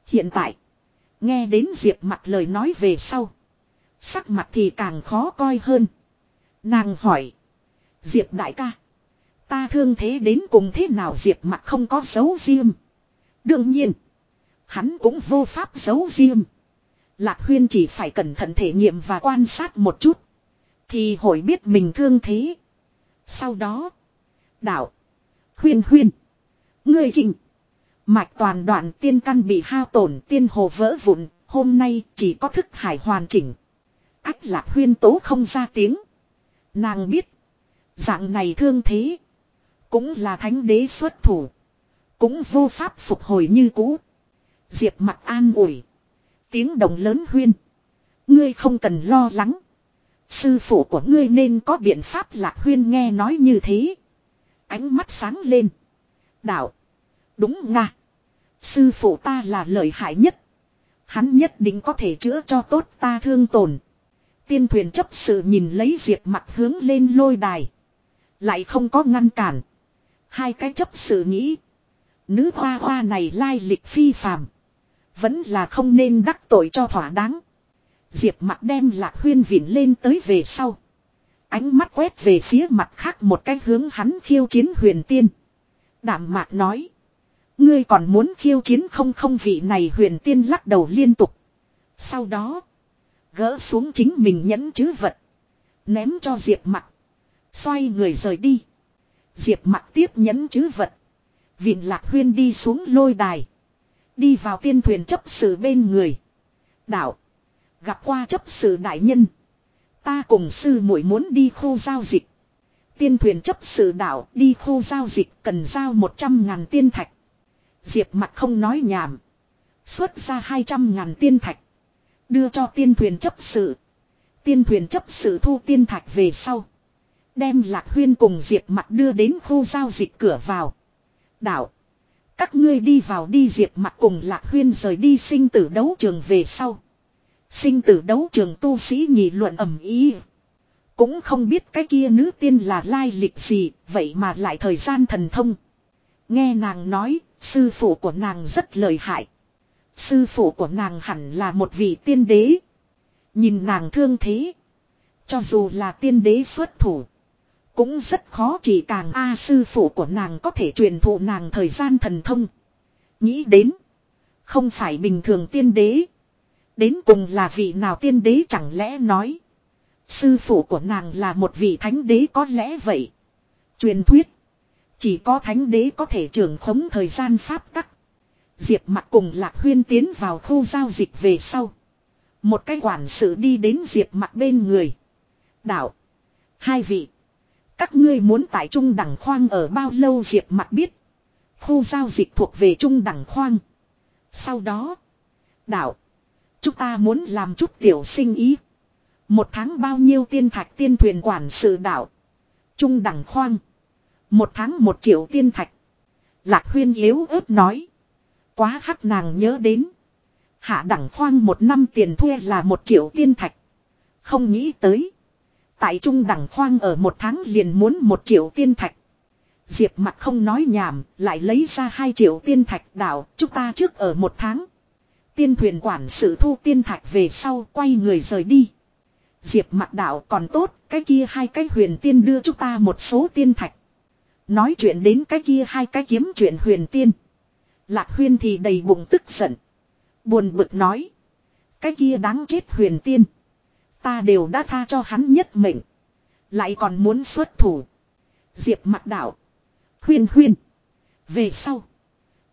Hiện tại. Nghe đến diệp mặt lời nói về sau. Sắc mặt thì càng khó coi hơn. Nàng hỏi. Diệp đại ca. Ta thương thế đến cùng thế nào diệp mặt không có xấu riêng. Đương nhiên. Hắn cũng vô pháp giấu riêng. Lạc Huyên chỉ phải cẩn thận thể nghiệm và quan sát một chút. Thì hồi biết mình thương thế. Sau đó. Đạo. Huyên huyên. Ngươi kinh. Mạch toàn đoạn tiên căn bị hao tổn tiên hồ vỡ vụn. Hôm nay chỉ có thức hải hoàn chỉnh. Ách lạc huyên tố không ra tiếng. Nàng biết. Dạng này thương thế. Cũng là thánh đế xuất thủ. Cũng vô pháp phục hồi như cũ. Diệp mặt an ủi. Tiếng đồng lớn huyên. Ngươi không cần lo lắng. Sư phụ của ngươi nên có biện pháp lạc huyên nghe nói như thế. Ánh mắt sáng lên. Đạo. Đúng nga. Sư phụ ta là lợi hại nhất. Hắn nhất định có thể chữa cho tốt ta thương tổn. Tiên thuyền chấp sự nhìn lấy diệp mặt hướng lên lôi đài. Lại không có ngăn cản. Hai cái chấp sự nghĩ. Nữ hoa hoa này lai lịch phi phàm. Vẫn là không nên đắc tội cho thỏa đáng. Diệp mặt đem lạc huyên vịn lên tới về sau. Ánh mắt quét về phía mặt khác một cái hướng hắn khiêu chiến huyền tiên. Đảm mạc nói. Ngươi còn muốn khiêu chiến không không vị này huyền tiên lắc đầu liên tục. Sau đó. Gỡ xuống chính mình nhẫn chứ vật. Ném cho diệp mặt. Xoay người rời đi. Diệp mặt tiếp nhẫn chứ vật. Viện lạc huyên đi xuống lôi đài. Đi vào tiên thuyền chấp sự bên người. Đạo. Gặp qua chấp sự đại nhân. Ta cùng sư muội muốn đi khu giao dịch. Tiên thuyền chấp sự đạo đi khu giao dịch cần giao 100 ngàn tiên thạch. Diệp mặt không nói nhảm. Xuất ra 200 ngàn tiên thạch. Đưa cho tiên thuyền chấp sự. Tiên thuyền chấp sự thu tiên thạch về sau. Đem lạc huyên cùng diệp mặt đưa đến khu giao dịch cửa vào. Đạo. Các ngươi đi vào đi diệt mặt cùng lạc huyên rời đi sinh tử đấu trường về sau. Sinh tử đấu trường tu sĩ nhị luận ẩm ý. Cũng không biết cái kia nữ tiên là lai lịch gì, vậy mà lại thời gian thần thông. Nghe nàng nói, sư phụ của nàng rất lợi hại. Sư phụ của nàng hẳn là một vị tiên đế. Nhìn nàng thương thế. Cho dù là tiên đế xuất thủ. Cũng rất khó chỉ càng A sư phụ của nàng có thể truyền thụ nàng thời gian thần thông. Nghĩ đến. Không phải bình thường tiên đế. Đến cùng là vị nào tiên đế chẳng lẽ nói. Sư phụ của nàng là một vị thánh đế có lẽ vậy. Truyền thuyết. Chỉ có thánh đế có thể trưởng khống thời gian pháp tắc. Diệp mặt cùng lạc huyên tiến vào khu giao dịch về sau. Một cái quản sự đi đến diệp mặt bên người. Đạo. Hai vị. Các ngươi muốn tại trung đẳng khoang ở bao lâu diệp mặt biết. Khu giao dịch thuộc về trung đẳng khoang. Sau đó. Đạo. Chúng ta muốn làm chút tiểu sinh ý. Một tháng bao nhiêu tiên thạch tiên thuyền quản sự đạo. Trung đẳng khoang. Một tháng một triệu tiên thạch. Lạc huyên yếu ớt nói. Quá hắc nàng nhớ đến. Hạ đẳng khoang một năm tiền thuê là một triệu tiên thạch. Không nghĩ tới. Tại trung đẳng khoang ở một tháng liền muốn một triệu tiên thạch. Diệp mặt không nói nhảm, lại lấy ra hai triệu tiên thạch đảo, chúng ta trước ở một tháng. Tiên thuyền quản sự thu tiên thạch về sau quay người rời đi. Diệp mặt đảo còn tốt, cái kia hai cái huyền tiên đưa chúng ta một số tiên thạch. Nói chuyện đến cái kia hai cái kiếm chuyện huyền tiên. Lạc huyên thì đầy bụng tức giận. Buồn bực nói. Cái kia đáng chết huyền tiên. Ta đều đã tha cho hắn nhất mệnh. Lại còn muốn xuất thủ. Diệp mặt đạo. Huyên huyên. Về sau.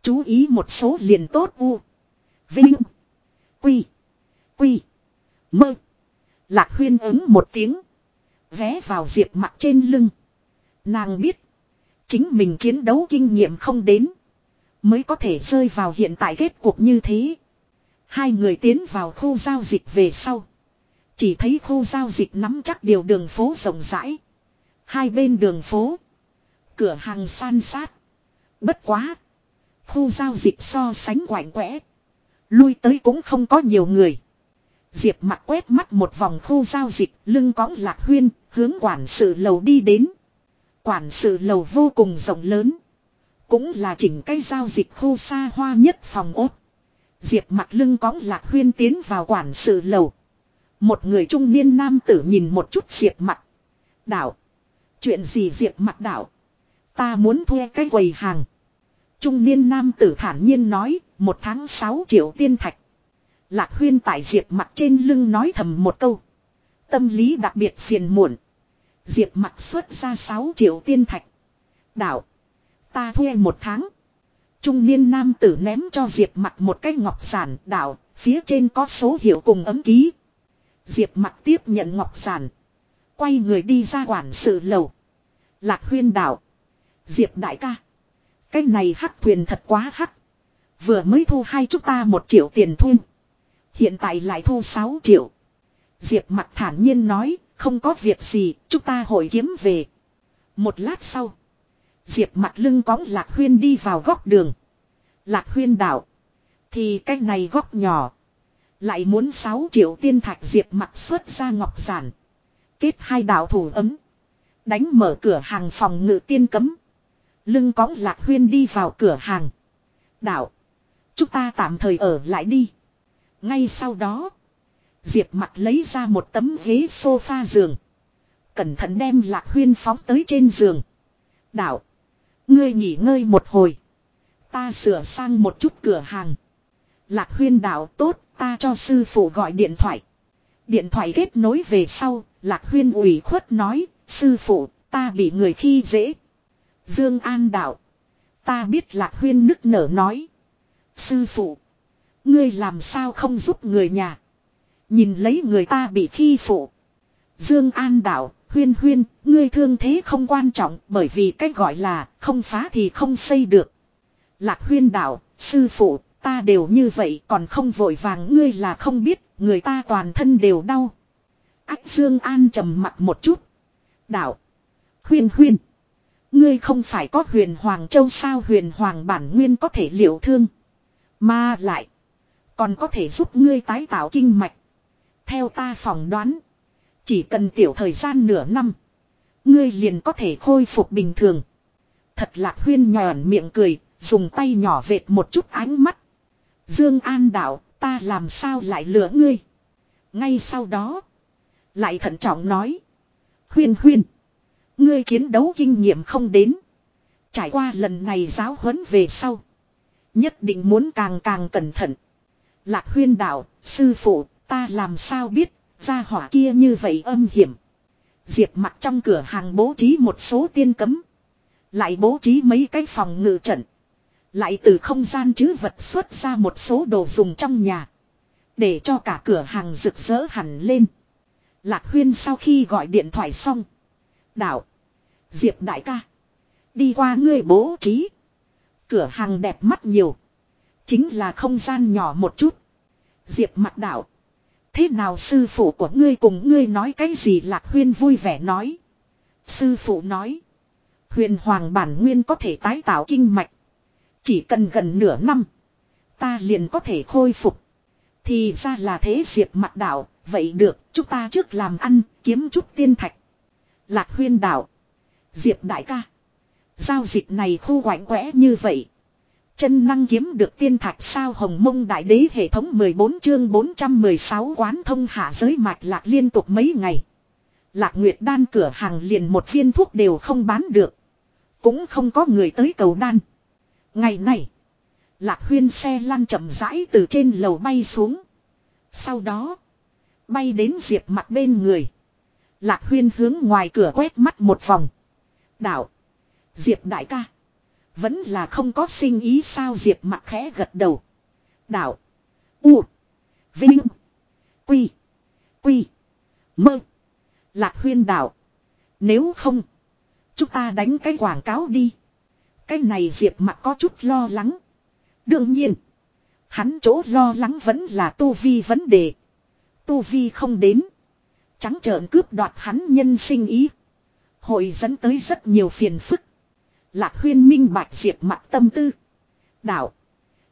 Chú ý một số liền tốt u. Vinh. Quy. Quy. Mơ. Lạc huyên ứng một tiếng. Vé vào diệp mặt trên lưng. Nàng biết. Chính mình chiến đấu kinh nghiệm không đến. Mới có thể rơi vào hiện tại kết cuộc như thế. Hai người tiến vào khu giao dịch về sau. Chỉ thấy khu giao dịch nắm chắc điều đường phố rộng rãi. Hai bên đường phố. Cửa hàng san sát. Bất quá. Khu giao dịch so sánh quạnh quẽ. Lui tới cũng không có nhiều người. Diệp mặt quét mắt một vòng khu giao dịch lưng cõng lạc huyên hướng quản sự lầu đi đến. Quản sự lầu vô cùng rộng lớn. Cũng là chỉnh cây giao dịch khu xa hoa nhất phòng ốt. Diệp mặt lưng cõng lạc huyên tiến vào quản sự lầu. Một người trung niên nam tử nhìn một chút diệp mặt. Đảo. Chuyện gì diệp mặt đảo. Ta muốn thuê cái quầy hàng. Trung niên nam tử thản nhiên nói. Một tháng sáu triệu tiên thạch. Lạc huyên tại diệp mặt trên lưng nói thầm một câu. Tâm lý đặc biệt phiền muộn. Diệp mặt xuất ra 6 triệu tiên thạch. đảo Ta thuê một tháng. Trung niên nam tử ném cho Diệp mặt một cái ngọc giản đảo Phía trên có số hiệu cùng ấm ký. Diệp mặt tiếp nhận ngọc giản. Quay người đi ra quản sự lầu. Lạc huyên đảo. Diệp đại ca. Cái này hắc thuyền thật quá hắc. Vừa mới thu hai chúng ta một triệu tiền thu. Hiện tại lại thu sáu triệu. Diệp mặt thản nhiên nói. Không có việc gì. Chúng ta hội kiếm về. Một lát sau. Diệp mặt lưng cõng lạc huyên đi vào góc đường. Lạc huyên đảo, Thì cái này góc nhỏ. Lại muốn 6 triệu tiên thạch diệp mặt xuất ra ngọc giản. Kết hai đạo thủ ấm. Đánh mở cửa hàng phòng ngự tiên cấm. Lưng cõng lạc huyên đi vào cửa hàng. Đạo. Chúng ta tạm thời ở lại đi. Ngay sau đó. Diệp mặt lấy ra một tấm ghế sofa giường. Cẩn thận đem lạc huyên phóng tới trên giường. Đạo. Ngươi nghỉ ngơi một hồi. Ta sửa sang một chút cửa hàng. Lạc huyên đạo tốt, ta cho sư phụ gọi điện thoại. Điện thoại kết nối về sau, Lạc huyên ủy khuất nói, sư phụ, ta bị người khi dễ. Dương An đạo. Ta biết Lạc huyên nức nở nói. Sư phụ, ngươi làm sao không giúp người nhà. Nhìn lấy người ta bị khi phụ. Dương An đạo, huyên huyên, ngươi thương thế không quan trọng bởi vì cách gọi là không phá thì không xây được. Lạc huyên đạo, sư phụ, ta đều như vậy còn không vội vàng ngươi là không biết, người ta toàn thân đều đau. Ách Dương An trầm mặt một chút. Đạo. Huyên huyên. Ngươi không phải có huyền Hoàng Châu sao huyền Hoàng bản nguyên có thể liệu thương. Mà lại. Còn có thể giúp ngươi tái tạo kinh mạch. Theo ta phỏng đoán. Chỉ cần tiểu thời gian nửa năm. Ngươi liền có thể khôi phục bình thường. Thật lạc huyên nhòn miệng cười. Dùng tay nhỏ vệt một chút ánh mắt. Dương An đạo, ta làm sao lại lừa ngươi? Ngay sau đó, lại thận trọng nói, "Huyên Huyên, ngươi chiến đấu kinh nghiệm không đến, trải qua lần này giáo huấn về sau, nhất định muốn càng càng cẩn thận." Lạc Huyên đạo, "Sư phụ, ta làm sao biết, gia hỏa kia như vậy âm hiểm." Diệp Mặc trong cửa hàng bố trí một số tiên cấm, lại bố trí mấy cái phòng ngự trận. Lại từ không gian chứ vật xuất ra một số đồ dùng trong nhà. Để cho cả cửa hàng rực rỡ hẳn lên. Lạc Huyên sau khi gọi điện thoại xong. Đạo. Diệp đại ca. Đi qua ngươi bố trí. Cửa hàng đẹp mắt nhiều. Chính là không gian nhỏ một chút. Diệp mặt đạo. Thế nào sư phụ của ngươi cùng ngươi nói cái gì Lạc Huyên vui vẻ nói. Sư phụ nói. Huyền hoàng bản nguyên có thể tái tạo kinh mạch. Chỉ cần gần nửa năm. Ta liền có thể khôi phục. Thì ra là thế diệp mặt đạo Vậy được chúng ta trước làm ăn kiếm chút tiên thạch. Lạc huyên đạo Diệp đại ca. Giao dịch này khu quảnh quẽ như vậy. Chân năng kiếm được tiên thạch sao hồng mông đại đế hệ thống 14 chương 416 quán thông hạ giới mạch lạc liên tục mấy ngày. Lạc Nguyệt đan cửa hàng liền một viên thuốc đều không bán được. Cũng không có người tới cầu đan. Ngày này, Lạc Huyên xe lăn chậm rãi từ trên lầu bay xuống. Sau đó, bay đến Diệp mặt bên người. Lạc Huyên hướng ngoài cửa quét mắt một vòng. Đạo, Diệp đại ca. Vẫn là không có sinh ý sao Diệp mặt khẽ gật đầu. Đạo, U, Vinh, Quy, Quy, Mơ. Lạc Huyên đạo, nếu không, chúng ta đánh cái quảng cáo đi. Cái này Diệp Mặc có chút lo lắng. Đương nhiên, hắn chỗ lo lắng vẫn là tu vi vấn đề. Tu vi không đến, trắng trợn cướp đoạt hắn nhân sinh ý, hội dẫn tới rất nhiều phiền phức. Lạc Huyên minh bạch Diệp Mặc tâm tư. Đạo,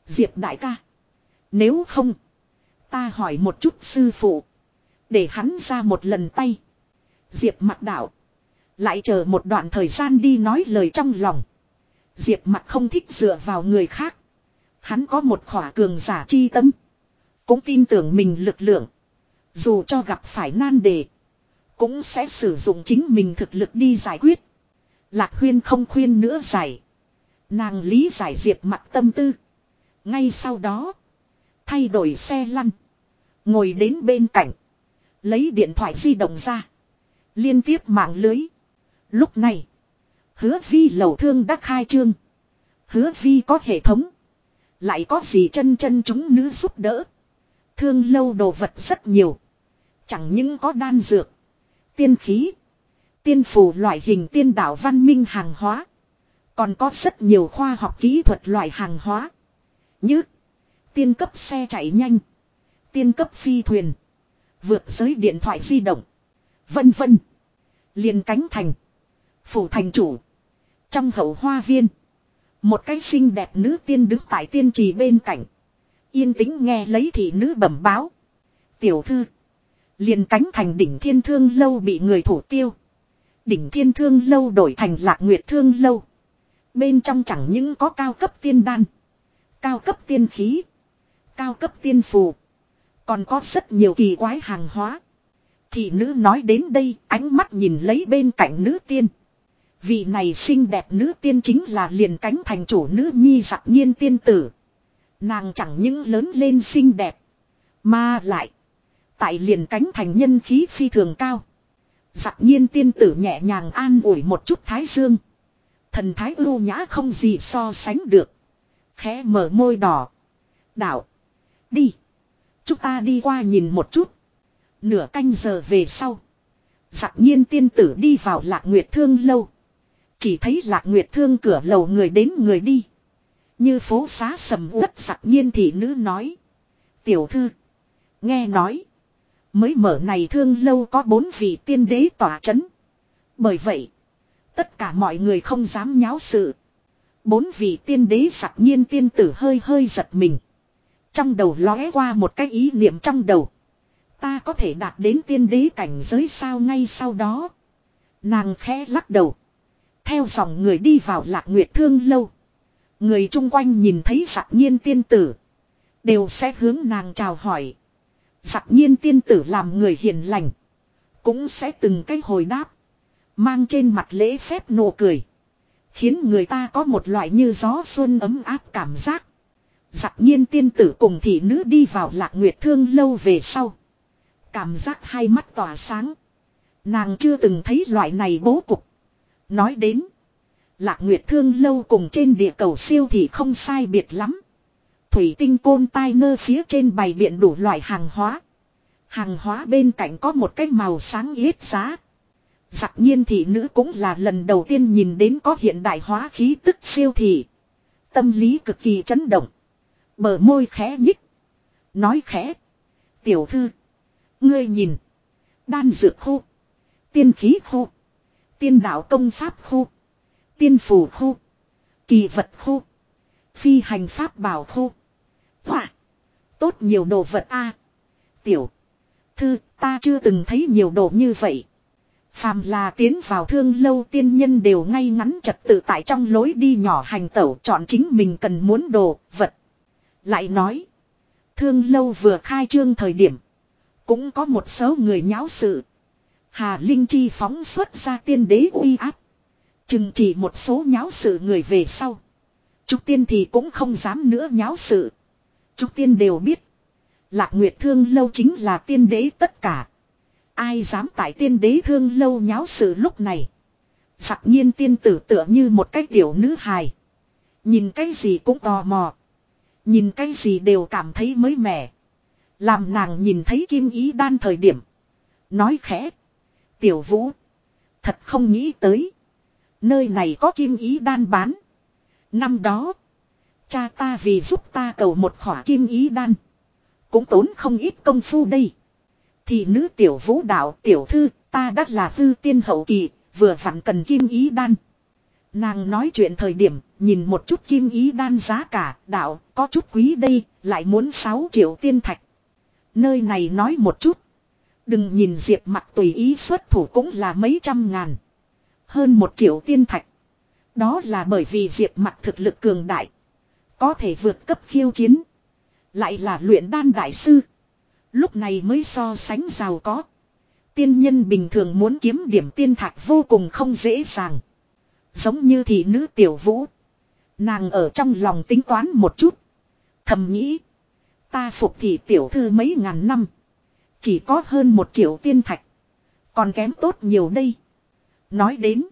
Diệp đại ca, nếu không, ta hỏi một chút sư phụ, để hắn ra một lần tay. Diệp Mặc đạo, lại chờ một đoạn thời gian đi nói lời trong lòng. Diệp mặt không thích dựa vào người khác. Hắn có một khỏa cường giả chi tâm. Cũng tin tưởng mình lực lượng. Dù cho gặp phải nan đề. Cũng sẽ sử dụng chính mình thực lực đi giải quyết. Lạc huyên không khuyên nữa giải. Nàng lý giải diệp mặt tâm tư. Ngay sau đó. Thay đổi xe lăn. Ngồi đến bên cạnh. Lấy điện thoại di động ra. Liên tiếp mạng lưới. Lúc này. Hứa vi lầu thương đã khai trương. Hứa vi có hệ thống. Lại có gì chân chân chúng nữ giúp đỡ. Thương lâu đồ vật rất nhiều. Chẳng những có đan dược. Tiên khí. Tiên phù loại hình tiên đạo văn minh hàng hóa. Còn có rất nhiều khoa học kỹ thuật loại hàng hóa. Như tiên cấp xe chạy nhanh, tiên cấp phi thuyền, vượt giới điện thoại di động, vân vân. Liền cánh thành Phủ thành chủ. Trong hậu hoa viên. Một cái xinh đẹp nữ tiên đứng tại tiên trì bên cạnh. Yên tĩnh nghe lấy thị nữ bẩm báo. Tiểu thư. liền cánh thành đỉnh thiên thương lâu bị người thủ tiêu. Đỉnh thiên thương lâu đổi thành lạc nguyệt thương lâu. Bên trong chẳng những có cao cấp tiên đan. Cao cấp tiên khí. Cao cấp tiên phù. Còn có rất nhiều kỳ quái hàng hóa. Thị nữ nói đến đây ánh mắt nhìn lấy bên cạnh nữ tiên. Vị này xinh đẹp nữ tiên chính là liền cánh thành chủ nữ nhi giặc nhiên tiên tử. Nàng chẳng những lớn lên xinh đẹp. Mà lại. Tại liền cánh thành nhân khí phi thường cao. Giặc nhiên tiên tử nhẹ nhàng an ủi một chút thái dương. Thần thái ưu nhã không gì so sánh được. Khẽ mở môi đỏ. Đạo. Đi. Chúng ta đi qua nhìn một chút. Nửa canh giờ về sau. Giặc nhiên tiên tử đi vào lạc nguyệt thương lâu. Chỉ thấy lạc nguyệt thương cửa lầu người đến người đi. Như phố xá sầm uất sặc nhiên thị nữ nói. Tiểu thư. Nghe nói. Mới mở này thương lâu có bốn vị tiên đế tỏa chấn. Bởi vậy. Tất cả mọi người không dám nháo sự. Bốn vị tiên đế sặc nhiên tiên tử hơi hơi giật mình. Trong đầu lóe qua một cái ý niệm trong đầu. Ta có thể đạt đến tiên đế cảnh giới sao ngay sau đó. Nàng khẽ lắc đầu. Theo dòng người đi vào lạc nguyệt thương lâu. Người chung quanh nhìn thấy giặc nhiên tiên tử. Đều sẽ hướng nàng chào hỏi. Giặc nhiên tiên tử làm người hiền lành. Cũng sẽ từng cái hồi đáp. Mang trên mặt lễ phép nụ cười. Khiến người ta có một loại như gió xuân ấm áp cảm giác. Giặc nhiên tiên tử cùng thị nữ đi vào lạc nguyệt thương lâu về sau. Cảm giác hai mắt tỏa sáng. Nàng chưa từng thấy loại này bố cục. Nói đến. Lạc Nguyệt Thương Lâu cùng trên địa cầu siêu thì không sai biệt lắm. Thủy tinh côn tai ngơ phía trên bày biện đủ loại hàng hóa. Hàng hóa bên cạnh có một cái màu sáng yết giá. Giặc nhiên thị nữ cũng là lần đầu tiên nhìn đến có hiện đại hóa khí tức siêu thị. Tâm lý cực kỳ chấn động. Bờ môi khẽ nhích. Nói khẽ. Tiểu thư. Ngươi nhìn. Đan dược khu. Tiên khí khu. Tiên đạo công pháp khu. Tiên phủ khu. Kỳ vật khu. Phi hành pháp bảo khu. Hỏa. Tốt nhiều đồ vật a Tiểu. Thư ta chưa từng thấy nhiều đồ như vậy. Phàm là tiến vào thương lâu tiên nhân đều ngay ngắn trật tự tại trong lối đi nhỏ hành tẩu chọn chính mình cần muốn đồ, vật. Lại nói. Thương lâu vừa khai trương thời điểm. Cũng có một số người nháo sự. Hà Linh Chi phóng xuất ra tiên đế uy áp. Chừng chỉ một số nháo sự người về sau. Trúc Tiên thì cũng không dám nữa nháo sự. Trúc Tiên đều biết. Lạc Nguyệt Thương Lâu chính là tiên đế tất cả. Ai dám tại tiên đế Thương Lâu nháo sự lúc này. Giặc nhiên tiên tử tựa như một cái tiểu nữ hài. Nhìn cái gì cũng tò mò. Nhìn cái gì đều cảm thấy mới mẻ. Làm nàng nhìn thấy kim ý đan thời điểm. Nói khẽ. Tiểu Vũ. Thật không nghĩ tới. Nơi này có kim ý đan bán. Năm đó. Cha ta vì giúp ta cầu một khỏa kim ý đan. Cũng tốn không ít công phu đây. Thì nữ tiểu vũ đạo tiểu thư ta đã là hư tiên hậu kỳ. Vừa phản cần kim ý đan. Nàng nói chuyện thời điểm, nhìn một chút kim ý đan giá cả, đạo, có chút quý đây, lại muốn 6 triệu tiên thạch. Nơi này nói một chút, Đừng nhìn diệp mặt tùy ý xuất thủ cũng là mấy trăm ngàn. Hơn một triệu tiên thạch. Đó là bởi vì diệp mặt thực lực cường đại. Có thể vượt cấp khiêu chiến. Lại là luyện đan đại sư. Lúc này mới so sánh giàu có. Tiên nhân bình thường muốn kiếm điểm tiên thạch vô cùng không dễ dàng. Giống như thị nữ tiểu vũ. Nàng ở trong lòng tính toán một chút. Thầm nghĩ. Ta phục thị tiểu thư mấy ngàn năm. Chỉ có hơn một triệu tiên thạch. Còn kém tốt nhiều đây. Nói đến.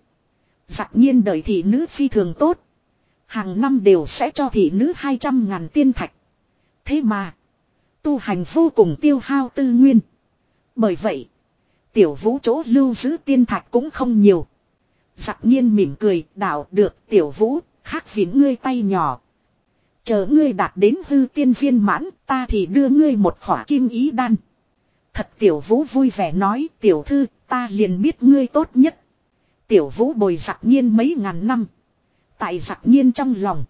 Giặc nhiên đời thị nữ phi thường tốt. Hàng năm đều sẽ cho thị nữ 200 ngàn tiên thạch. Thế mà. Tu hành vô cùng tiêu hao tư nguyên. Bởi vậy. Tiểu vũ chỗ lưu giữ tiên thạch cũng không nhiều. Giặc nhiên mỉm cười. Đạo được tiểu vũ. Khác vì ngươi tay nhỏ. Chờ ngươi đạt đến hư tiên viên mãn. Ta thì đưa ngươi một khỏa kim ý đan. Thật tiểu vũ vui vẻ nói tiểu thư ta liền biết ngươi tốt nhất. Tiểu vũ bồi giặc nhiên mấy ngàn năm. Tại giặc nhiên trong lòng.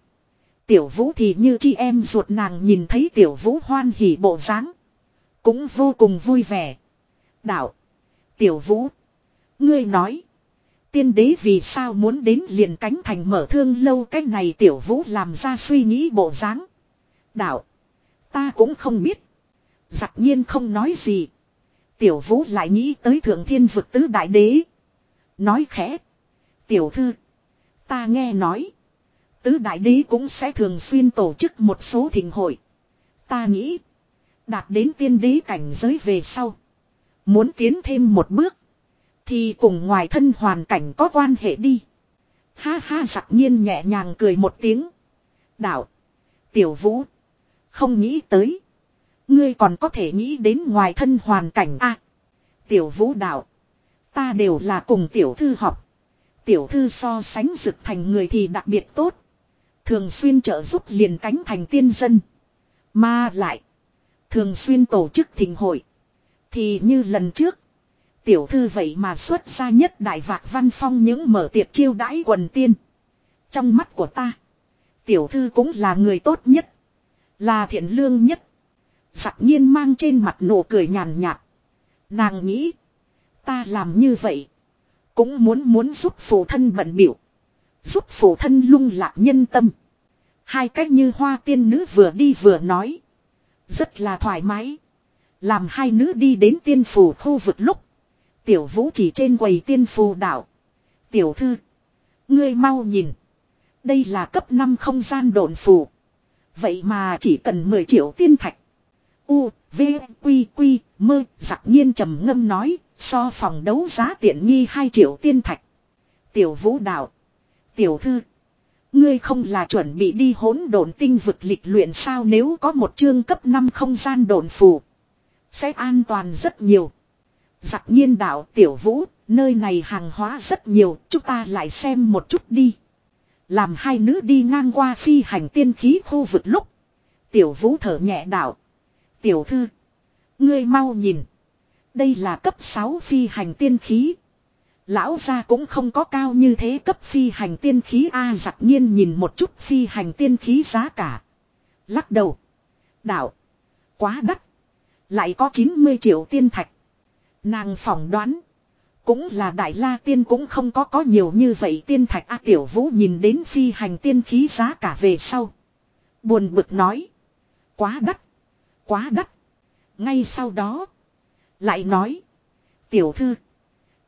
Tiểu vũ thì như chị em ruột nàng nhìn thấy tiểu vũ hoan hỉ bộ dáng Cũng vô cùng vui vẻ. Đạo. Tiểu vũ. Ngươi nói. Tiên đế vì sao muốn đến liền cánh thành mở thương lâu cách này tiểu vũ làm ra suy nghĩ bộ dáng Đạo. Ta cũng không biết. Giặc nhiên không nói gì. Tiểu vũ lại nghĩ tới thượng thiên vực tứ đại đế. Nói khẽ. Tiểu thư. Ta nghe nói. Tứ đại đế cũng sẽ thường xuyên tổ chức một số thỉnh hội. Ta nghĩ. Đạt đến tiên đế cảnh giới về sau. Muốn tiến thêm một bước. Thì cùng ngoài thân hoàn cảnh có quan hệ đi. Ha ha giặc nhiên nhẹ nhàng cười một tiếng. Đạo. Tiểu vũ. Không nghĩ tới. Ngươi còn có thể nghĩ đến ngoài thân hoàn cảnh a à, Tiểu vũ đạo. Ta đều là cùng tiểu thư học. Tiểu thư so sánh rực thành người thì đặc biệt tốt. Thường xuyên trợ giúp liền cánh thành tiên dân. Mà lại. Thường xuyên tổ chức thỉnh hội. Thì như lần trước. Tiểu thư vậy mà xuất ra nhất đại vạc văn phong những mở tiệc chiêu đãi quần tiên. Trong mắt của ta. Tiểu thư cũng là người tốt nhất. Là thiện lương nhất. Giặc nhiên mang trên mặt nụ cười nhàn nhạt. Nàng nghĩ. Ta làm như vậy. Cũng muốn muốn giúp phụ thân bận biểu. Giúp phụ thân lung lạc nhân tâm. Hai cách như hoa tiên nữ vừa đi vừa nói. Rất là thoải mái. Làm hai nữ đi đến tiên phù khu vực lúc. Tiểu vũ chỉ trên quầy tiên phù đảo. Tiểu thư. Ngươi mau nhìn. Đây là cấp 5 không gian độn phù. Vậy mà chỉ cần 10 triệu tiên thạch. U, V, Q Q Mơ, giặc nhiên trầm ngâm nói, so phòng đấu giá tiện nghi hai triệu tiên thạch. Tiểu vũ đạo. Tiểu thư. Ngươi không là chuẩn bị đi hỗn độn tinh vực lịch luyện sao nếu có một chương cấp năm không gian đồn phù. Sẽ an toàn rất nhiều. Giặc nhiên đạo tiểu vũ, nơi này hàng hóa rất nhiều, chúng ta lại xem một chút đi. Làm hai nữ đi ngang qua phi hành tiên khí khu vực lúc. Tiểu vũ thở nhẹ đạo. Tiểu thư. Ngươi mau nhìn. Đây là cấp 6 phi hành tiên khí. Lão gia cũng không có cao như thế cấp phi hành tiên khí A à, giặc nhiên nhìn một chút phi hành tiên khí giá cả. Lắc đầu. Đạo. Quá đắt. Lại có 90 triệu tiên thạch. Nàng phỏng đoán. Cũng là đại la tiên cũng không có có nhiều như vậy tiên thạch A tiểu vũ nhìn đến phi hành tiên khí giá cả về sau. Buồn bực nói. Quá đắt. Quá đắt. Ngay sau đó. Lại nói. Tiểu thư.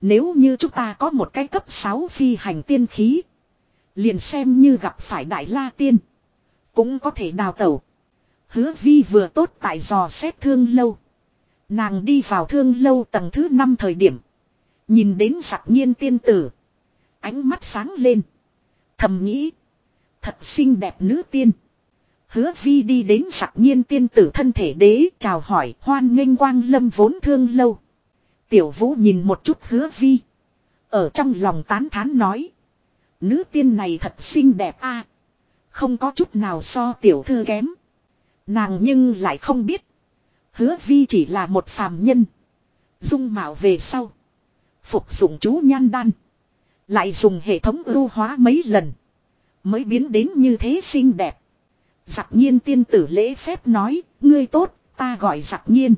Nếu như chúng ta có một cái cấp 6 phi hành tiên khí. Liền xem như gặp phải đại la tiên. Cũng có thể đào tẩu. Hứa vi vừa tốt tại dò xét thương lâu. Nàng đi vào thương lâu tầng thứ 5 thời điểm. Nhìn đến giặc nhiên tiên tử. Ánh mắt sáng lên. Thầm nghĩ. Thật xinh đẹp nữ tiên. Hứa vi đi đến sặc nhiên tiên tử thân thể đế chào hỏi hoan nghênh quang lâm vốn thương lâu. Tiểu vũ nhìn một chút hứa vi. Ở trong lòng tán thán nói. Nữ tiên này thật xinh đẹp a Không có chút nào so tiểu thư kém. Nàng nhưng lại không biết. Hứa vi chỉ là một phàm nhân. Dung mạo về sau. Phục dụng chú nhan đan. Lại dùng hệ thống ưu hóa mấy lần. Mới biến đến như thế xinh đẹp. Giặc nhiên tiên tử lễ phép nói, ngươi tốt, ta gọi giặc nhiên.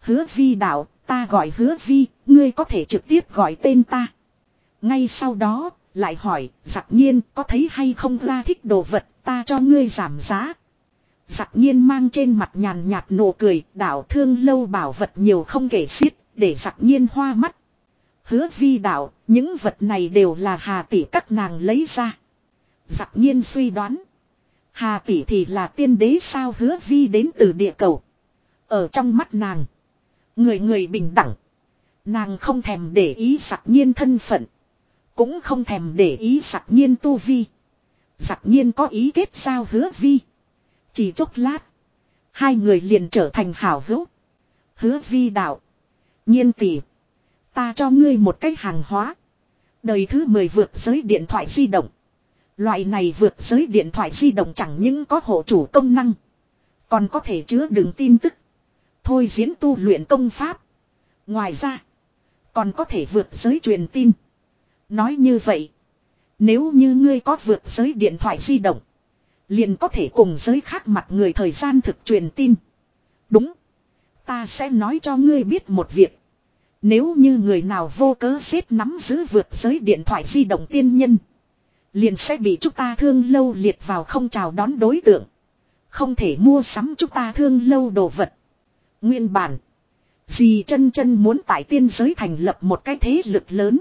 Hứa vi đạo, ta gọi hứa vi, ngươi có thể trực tiếp gọi tên ta. Ngay sau đó, lại hỏi, giặc nhiên có thấy hay không ra thích đồ vật, ta cho ngươi giảm giá. Giặc nhiên mang trên mặt nhàn nhạt nụ cười, đạo thương lâu bảo vật nhiều không kể xiết, để giặc nhiên hoa mắt. Hứa vi đạo, những vật này đều là hà tỷ các nàng lấy ra. Giặc nhiên suy đoán. Hà tỷ thì là tiên đế sao hứa vi đến từ địa cầu. Ở trong mắt nàng. Người người bình đẳng. Nàng không thèm để ý sặc nhiên thân phận. Cũng không thèm để ý sặc nhiên tu vi. Sặc nhiên có ý kết sao hứa vi. Chỉ chốc lát. Hai người liền trở thành hảo hữu. Hứa vi đạo. Nhiên tỷ. Ta cho ngươi một cái hàng hóa. Đời thứ 10 vượt giới điện thoại di động. Loại này vượt giới điện thoại di động chẳng những có hộ chủ công năng. Còn có thể chứa đựng tin tức. Thôi diễn tu luyện công pháp. Ngoài ra. Còn có thể vượt giới truyền tin. Nói như vậy. Nếu như ngươi có vượt giới điện thoại di động. Liền có thể cùng giới khác mặt người thời gian thực truyền tin. Đúng. Ta sẽ nói cho ngươi biết một việc. Nếu như người nào vô cớ xếp nắm giữ vượt giới điện thoại di động tiên nhân. Liền sẽ bị chúng ta thương lâu liệt vào không chào đón đối tượng. Không thể mua sắm chúng ta thương lâu đồ vật. Nguyên bản. Dì chân chân muốn tại tiên giới thành lập một cái thế lực lớn.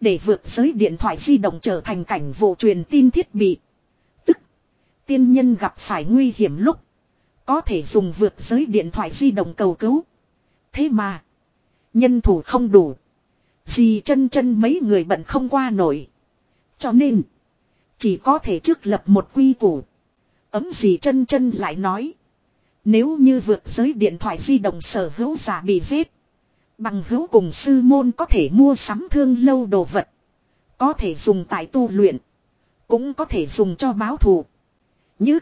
Để vượt giới điện thoại di động trở thành cảnh vụ truyền tin thiết bị. Tức. Tiên nhân gặp phải nguy hiểm lúc. Có thể dùng vượt giới điện thoại di động cầu cứu. Thế mà. Nhân thủ không đủ. Dì chân chân mấy người bận không qua nổi. Cho nên, chỉ có thể trước lập một quy củ. Ấm gì chân chân lại nói. Nếu như vượt giới điện thoại di động sở hữu giả bị giết. Bằng hữu cùng sư môn có thể mua sắm thương lâu đồ vật. Có thể dùng tại tu luyện. Cũng có thể dùng cho báo thù. Như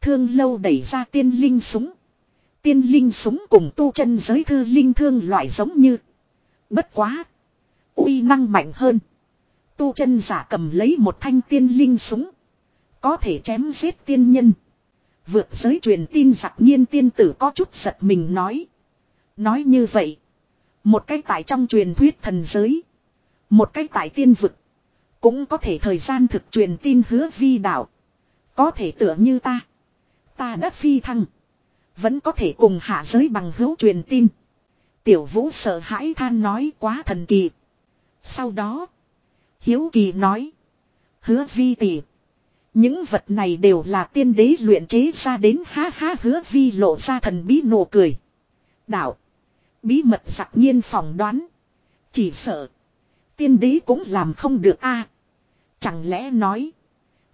thương lâu đẩy ra tiên linh súng. Tiên linh súng cùng tu chân giới thư linh thương loại giống như. Bất quá. uy năng mạnh hơn. Tu chân giả cầm lấy một thanh tiên linh súng. Có thể chém giết tiên nhân. Vượt giới truyền tin giặc nhiên tiên tử có chút giật mình nói. Nói như vậy. Một cái tại trong truyền thuyết thần giới. Một cái tại tiên vực. Cũng có thể thời gian thực truyền tin hứa vi đạo. Có thể tựa như ta. Ta đã phi thăng. Vẫn có thể cùng hạ giới bằng hữu truyền tin. Tiểu vũ sợ hãi than nói quá thần kỳ. Sau đó. Hiếu kỳ nói. Hứa vi tỷ. Những vật này đều là tiên đế luyện chế ra đến ha ha hứa vi lộ ra thần bí nụ cười. Đạo. Bí mật giặc nhiên phỏng đoán. Chỉ sợ. Tiên đế cũng làm không được a Chẳng lẽ nói.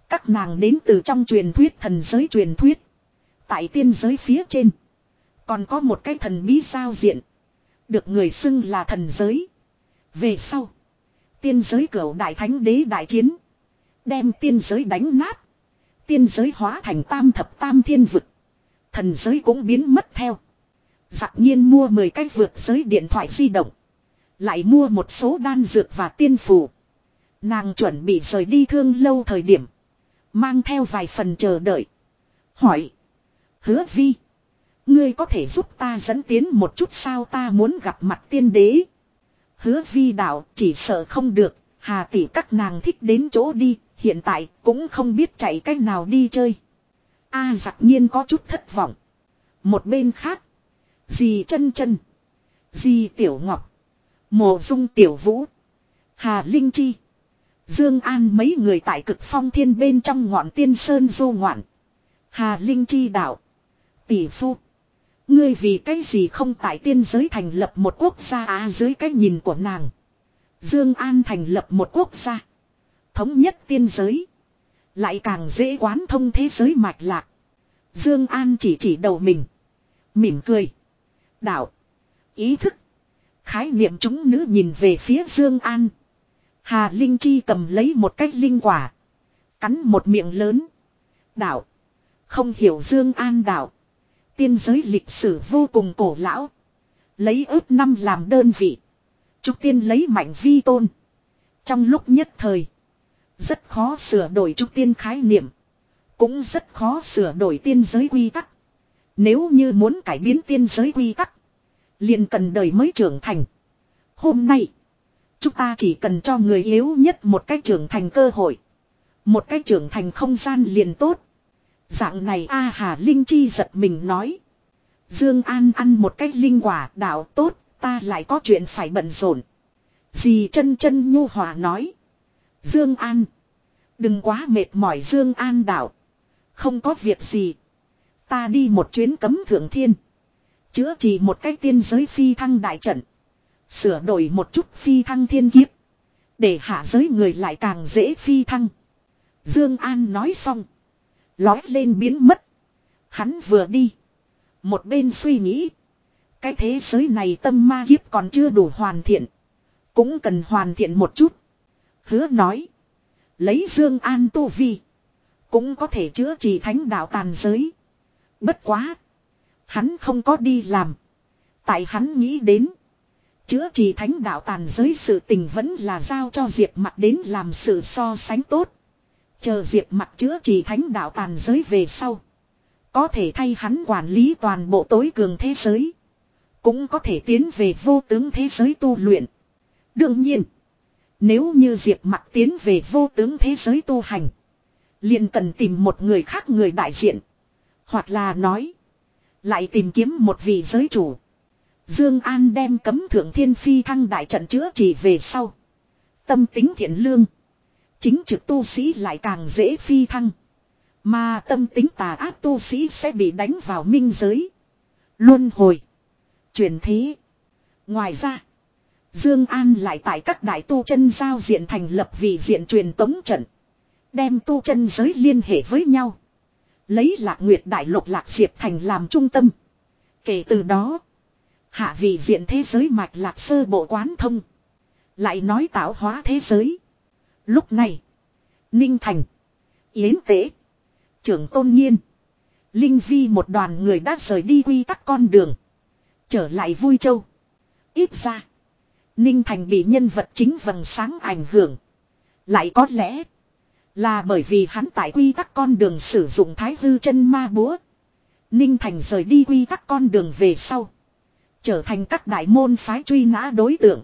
Các nàng đến từ trong truyền thuyết thần giới truyền thuyết. Tại tiên giới phía trên. Còn có một cái thần bí giao diện. Được người xưng là thần giới. Về sau. Tiên giới cửu đại thánh đế đại chiến. Đem tiên giới đánh nát. Tiên giới hóa thành tam thập tam thiên vực. Thần giới cũng biến mất theo. Giặc nhiên mua 10 cái vượt giới điện thoại di động. Lại mua một số đan dược và tiên phù. Nàng chuẩn bị rời đi thương lâu thời điểm. Mang theo vài phần chờ đợi. Hỏi. Hứa vi. Ngươi có thể giúp ta dẫn tiến một chút sao ta muốn gặp mặt tiên đế hứa vi đạo chỉ sợ không được, hà tỷ các nàng thích đến chỗ đi, hiện tại cũng không biết chạy cách nào đi chơi. A à, giặc nhiên có chút thất vọng. Một bên khác, dì chân chân, dì tiểu ngọc, mồ dung tiểu vũ, hà linh chi. Dương An mấy người tại cực phong thiên bên trong ngọn tiên sơn du ngoạn. Hà Linh chi đạo. Tỷ phu. Ngươi vì cái gì không tại tiên giới thành lập một quốc gia á dưới cái nhìn của nàng. Dương An thành lập một quốc gia. Thống nhất tiên giới. Lại càng dễ quán thông thế giới mạch lạc. Dương An chỉ chỉ đầu mình. Mỉm cười. Đạo. Ý thức. Khái niệm chúng nữ nhìn về phía Dương An. Hà Linh Chi cầm lấy một cách linh quả. Cắn một miệng lớn. Đạo. Không hiểu Dương An đạo. Tiên giới lịch sử vô cùng cổ lão. Lấy ước năm làm đơn vị. Trúc tiên lấy mạnh vi tôn. Trong lúc nhất thời. Rất khó sửa đổi trúc tiên khái niệm. Cũng rất khó sửa đổi tiên giới quy tắc. Nếu như muốn cải biến tiên giới quy tắc. liền cần đời mới trưởng thành. Hôm nay. Chúng ta chỉ cần cho người yếu nhất một cách trưởng thành cơ hội. Một cách trưởng thành không gian liền tốt. Dạng này A Hà Linh Chi giật mình nói. Dương An ăn một cái linh quả đạo tốt, ta lại có chuyện phải bận rộn. Dì chân chân nhu hòa nói. Dương An. Đừng quá mệt mỏi Dương An đạo. Không có việc gì. Ta đi một chuyến cấm thượng thiên. Chữa trị một cái tiên giới phi thăng đại trận. Sửa đổi một chút phi thăng thiên kiếp. Để hạ giới người lại càng dễ phi thăng. Dương An nói xong. Lói lên biến mất. Hắn vừa đi. Một bên suy nghĩ. Cái thế giới này tâm ma kiếp còn chưa đủ hoàn thiện. Cũng cần hoàn thiện một chút. Hứa nói. Lấy Dương An Tu Vi. Cũng có thể chữa trị thánh đạo tàn giới. Bất quá. Hắn không có đi làm. Tại hắn nghĩ đến. Chữa trì thánh đạo tàn giới sự tình vẫn là giao cho Diệp mặt đến làm sự so sánh tốt. Chờ diệp mặt chữa trị thánh đạo tàn giới về sau. Có thể thay hắn quản lý toàn bộ tối cường thế giới. Cũng có thể tiến về vô tướng thế giới tu luyện. Đương nhiên. Nếu như diệp mặt tiến về vô tướng thế giới tu hành. liền cần tìm một người khác người đại diện. Hoặc là nói. Lại tìm kiếm một vị giới chủ. Dương An đem cấm thượng thiên phi thăng đại trận chữa trị về sau. Tâm tính thiện lương. Chính trực tu sĩ lại càng dễ phi thăng. Mà tâm tính tà ác tu sĩ sẽ bị đánh vào minh giới. Luân hồi. Chuyển thế. Ngoài ra. Dương An lại tại các đại tu chân giao diện thành lập vị diện truyền tống trận. Đem tu chân giới liên hệ với nhau. Lấy lạc nguyệt đại lục lạc diệp thành làm trung tâm. Kể từ đó. Hạ vị diện thế giới mạch lạc sơ bộ quán thông. Lại nói tạo hóa thế giới. Lúc này, Ninh Thành, Yến Tế, trưởng Tôn Nhiên, Linh Vi một đoàn người đã rời đi quy tắc con đường. Trở lại Vui Châu. Ít ra, Ninh Thành bị nhân vật chính vầng sáng ảnh hưởng. Lại có lẽ, là bởi vì hắn tại quy tắc con đường sử dụng thái hư chân ma búa. Ninh Thành rời đi quy tắc con đường về sau. Trở thành các đại môn phái truy nã đối tượng.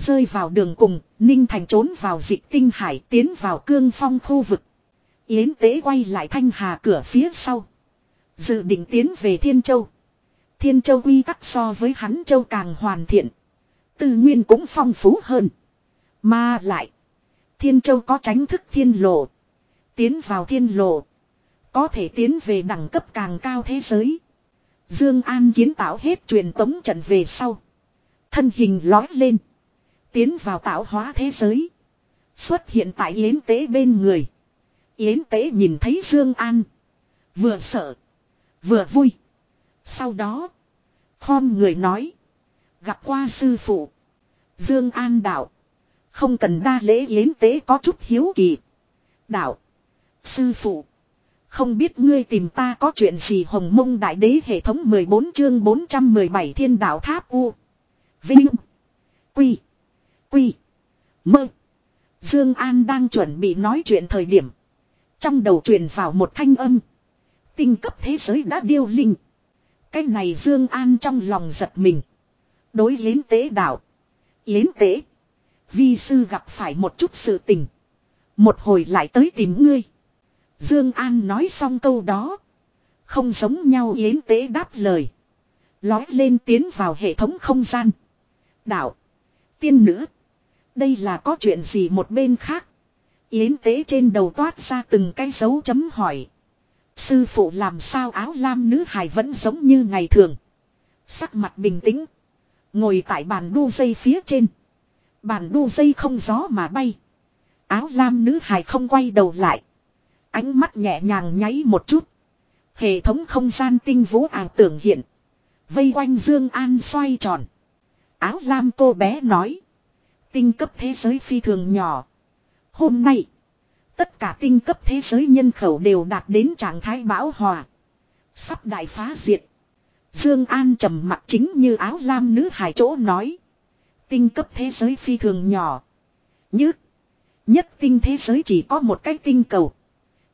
Rơi vào đường cùng, Ninh Thành trốn vào dịch tinh hải tiến vào cương phong khu vực. Yến tế quay lại thanh hà cửa phía sau. Dự định tiến về Thiên Châu. Thiên Châu quy tắc so với hắn Châu càng hoàn thiện. Tư nguyên cũng phong phú hơn. Mà lại. Thiên Châu có tránh thức thiên lộ. Tiến vào thiên lộ. Có thể tiến về đẳng cấp càng cao thế giới. Dương An kiến tạo hết truyền tống trận về sau. Thân hình lói lên. Tiến vào tạo hóa thế giới. Xuất hiện tại Yến Tế bên người. Yến Tế nhìn thấy Dương An. Vừa sợ. Vừa vui. Sau đó. Khom người nói. Gặp qua sư phụ. Dương An đạo. Không cần đa lễ Yến Tế có chút hiếu kỳ. Đạo. Sư phụ. Không biết ngươi tìm ta có chuyện gì hồng mông đại đế hệ thống 14 chương 417 thiên đạo tháp U. Vinh. Quy. Quy. Mơ. Dương An đang chuẩn bị nói chuyện thời điểm. Trong đầu truyền vào một thanh âm. Tinh cấp thế giới đã điêu linh. Cái này Dương An trong lòng giật mình. Đối yến tế đạo. Yến tế. Vi sư gặp phải một chút sự tình. Một hồi lại tới tìm ngươi. Dương An nói xong câu đó. Không giống nhau yến tế đáp lời. Lói lên tiến vào hệ thống không gian. Đạo. Tiên nữ. Đây là có chuyện gì một bên khác. Yến tế trên đầu toát ra từng cái dấu chấm hỏi. Sư phụ làm sao áo lam nữ hài vẫn giống như ngày thường. Sắc mặt bình tĩnh. Ngồi tại bàn đu dây phía trên. Bàn đu dây không gió mà bay. Áo lam nữ hài không quay đầu lại. Ánh mắt nhẹ nhàng nháy một chút. Hệ thống không gian tinh vũ ảo tưởng hiện. Vây quanh Dương An xoay tròn. Áo lam cô bé nói. Tinh cấp thế giới phi thường nhỏ. Hôm nay, tất cả tinh cấp thế giới nhân khẩu đều đạt đến trạng thái bão hòa. Sắp đại phá diệt. Dương An trầm mặt chính như áo lam nữ hài chỗ nói. Tinh cấp thế giới phi thường nhỏ. Như nhất tinh thế giới chỉ có một cái tinh cầu.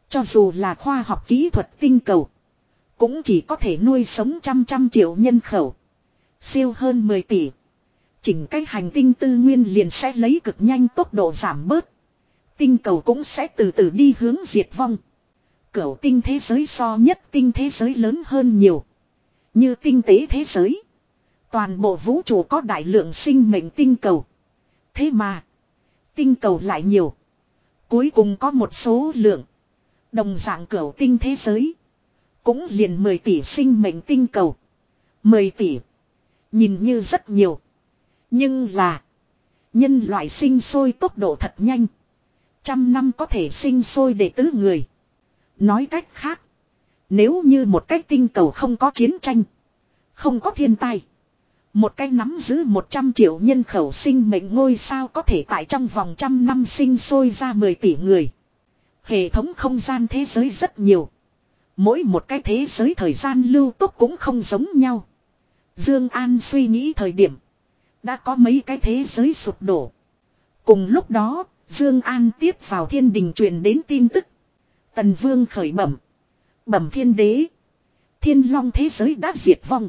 Cho dù là khoa học kỹ thuật tinh cầu, cũng chỉ có thể nuôi sống trăm trăm triệu nhân khẩu. Siêu hơn 10 tỷ. Chỉnh cái hành tinh tư nguyên liền sẽ lấy cực nhanh tốc độ giảm bớt. Tinh cầu cũng sẽ từ từ đi hướng diệt vong. Cửu tinh thế giới so nhất tinh thế giới lớn hơn nhiều. Như tinh tế thế giới. Toàn bộ vũ trụ có đại lượng sinh mệnh tinh cầu. Thế mà. Tinh cầu lại nhiều. Cuối cùng có một số lượng. Đồng dạng cửu tinh thế giới. Cũng liền 10 tỷ sinh mệnh tinh cầu. 10 tỷ. Nhìn như rất nhiều. Nhưng là. Nhân loại sinh sôi tốc độ thật nhanh. Trăm năm có thể sinh sôi để tứ người. Nói cách khác. Nếu như một cái tinh cầu không có chiến tranh. Không có thiên tai. Một cái nắm giữ 100 triệu nhân khẩu sinh mệnh ngôi sao có thể tại trong vòng trăm năm sinh sôi ra 10 tỷ người. Hệ thống không gian thế giới rất nhiều. Mỗi một cái thế giới thời gian lưu tốc cũng không giống nhau. Dương An suy nghĩ thời điểm. Đã có mấy cái thế giới sụp đổ. Cùng lúc đó, Dương An tiếp vào thiên đình truyền đến tin tức. Tần Vương khởi bẩm. Bẩm thiên đế. Thiên long thế giới đã diệt vong.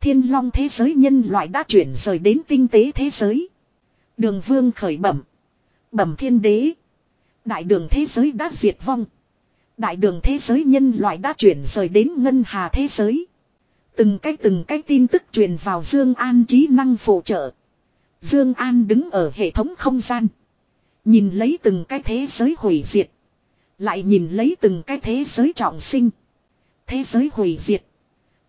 Thiên long thế giới nhân loại đã chuyển rời đến tinh tế thế giới. Đường Vương khởi bẩm. Bẩm thiên đế. Đại đường thế giới đã diệt vong. Đại đường thế giới nhân loại đã chuyển rời đến ngân hà thế giới. Từng cái từng cái tin tức truyền vào Dương An trí năng phụ trợ. Dương An đứng ở hệ thống không gian. Nhìn lấy từng cái thế giới hủy diệt. Lại nhìn lấy từng cái thế giới trọng sinh. Thế giới hủy diệt.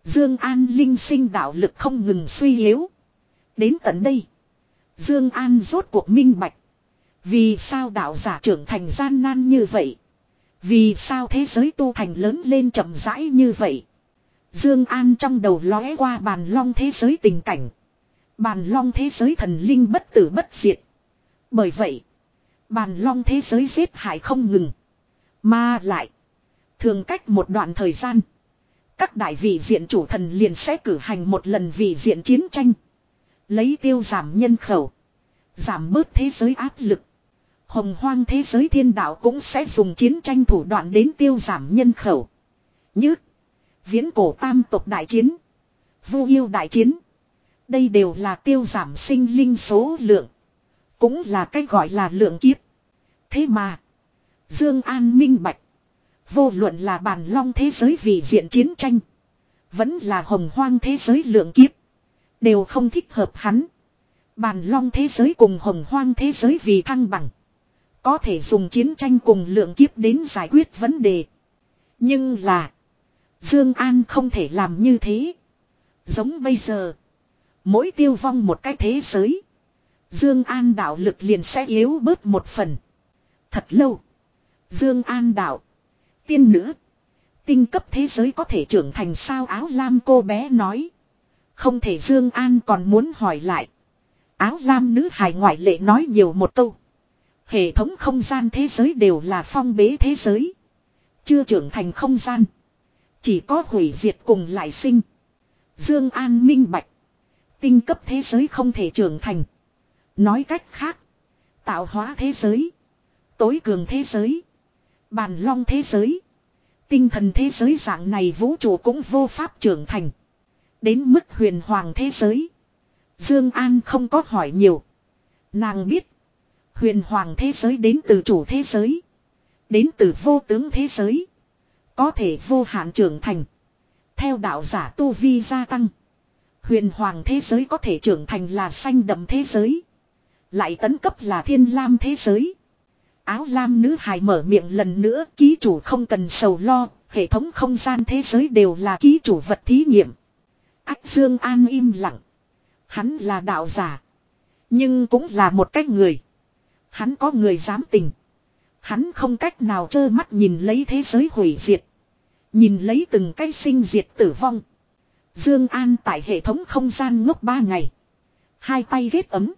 Dương An linh sinh đạo lực không ngừng suy yếu. Đến tận đây. Dương An rốt cuộc minh bạch. Vì sao đạo giả trưởng thành gian nan như vậy? Vì sao thế giới tu thành lớn lên chậm rãi như vậy? Dương An trong đầu lóe qua bàn long thế giới tình cảnh. Bàn long thế giới thần linh bất tử bất diệt. Bởi vậy, bàn long thế giới giết hại không ngừng. Mà lại, thường cách một đoạn thời gian, các đại vị diện chủ thần liền sẽ cử hành một lần vị diện chiến tranh. Lấy tiêu giảm nhân khẩu, giảm bớt thế giới áp lực. Hồng hoang thế giới thiên đạo cũng sẽ dùng chiến tranh thủ đoạn đến tiêu giảm nhân khẩu. Như Viễn cổ tam tộc đại chiến. Vu yêu đại chiến. Đây đều là tiêu giảm sinh linh số lượng. Cũng là cách gọi là lượng kiếp. Thế mà. Dương An minh bạch. Vô luận là bàn long thế giới vì diện chiến tranh. Vẫn là hồng hoang thế giới lượng kiếp. Đều không thích hợp hắn. Bàn long thế giới cùng hồng hoang thế giới vì thăng bằng. Có thể dùng chiến tranh cùng lượng kiếp đến giải quyết vấn đề. Nhưng là. Dương An không thể làm như thế. Giống bây giờ, mỗi tiêu vong một cái thế giới, Dương An đạo lực liền sẽ yếu bớt một phần. Thật lâu, Dương An đạo, tiên nữ, tinh cấp thế giới có thể trưởng thành sao áo lam cô bé nói. Không thể Dương An còn muốn hỏi lại. Áo lam nữ hài ngoại lệ nói nhiều một câu. Hệ thống không gian thế giới đều là phong bế thế giới. Chưa trưởng thành không gian. Chỉ có hủy diệt cùng lại sinh. Dương An minh bạch. Tinh cấp thế giới không thể trưởng thành. Nói cách khác. Tạo hóa thế giới. Tối cường thế giới. Bàn long thế giới. Tinh thần thế giới dạng này vũ trụ cũng vô pháp trưởng thành. Đến mức huyền hoàng thế giới. Dương An không có hỏi nhiều. Nàng biết. Huyền hoàng thế giới đến từ chủ thế giới. Đến từ vô tướng thế giới. Có thể vô hạn trưởng thành. Theo đạo giả tu vi gia tăng. Huyền hoàng thế giới có thể trưởng thành là xanh đậm thế giới. Lại tấn cấp là thiên lam thế giới. Áo lam nữ hài mở miệng lần nữa ký chủ không cần sầu lo. Hệ thống không gian thế giới đều là ký chủ vật thí nghiệm. Ách Dương An im lặng. Hắn là đạo giả. Nhưng cũng là một cách người. Hắn có người dám tình. Hắn không cách nào trơ mắt nhìn lấy thế giới hủy diệt. Nhìn lấy từng cái sinh diệt tử vong. Dương An tại hệ thống không gian ngốc ba ngày. Hai tay vết ấm.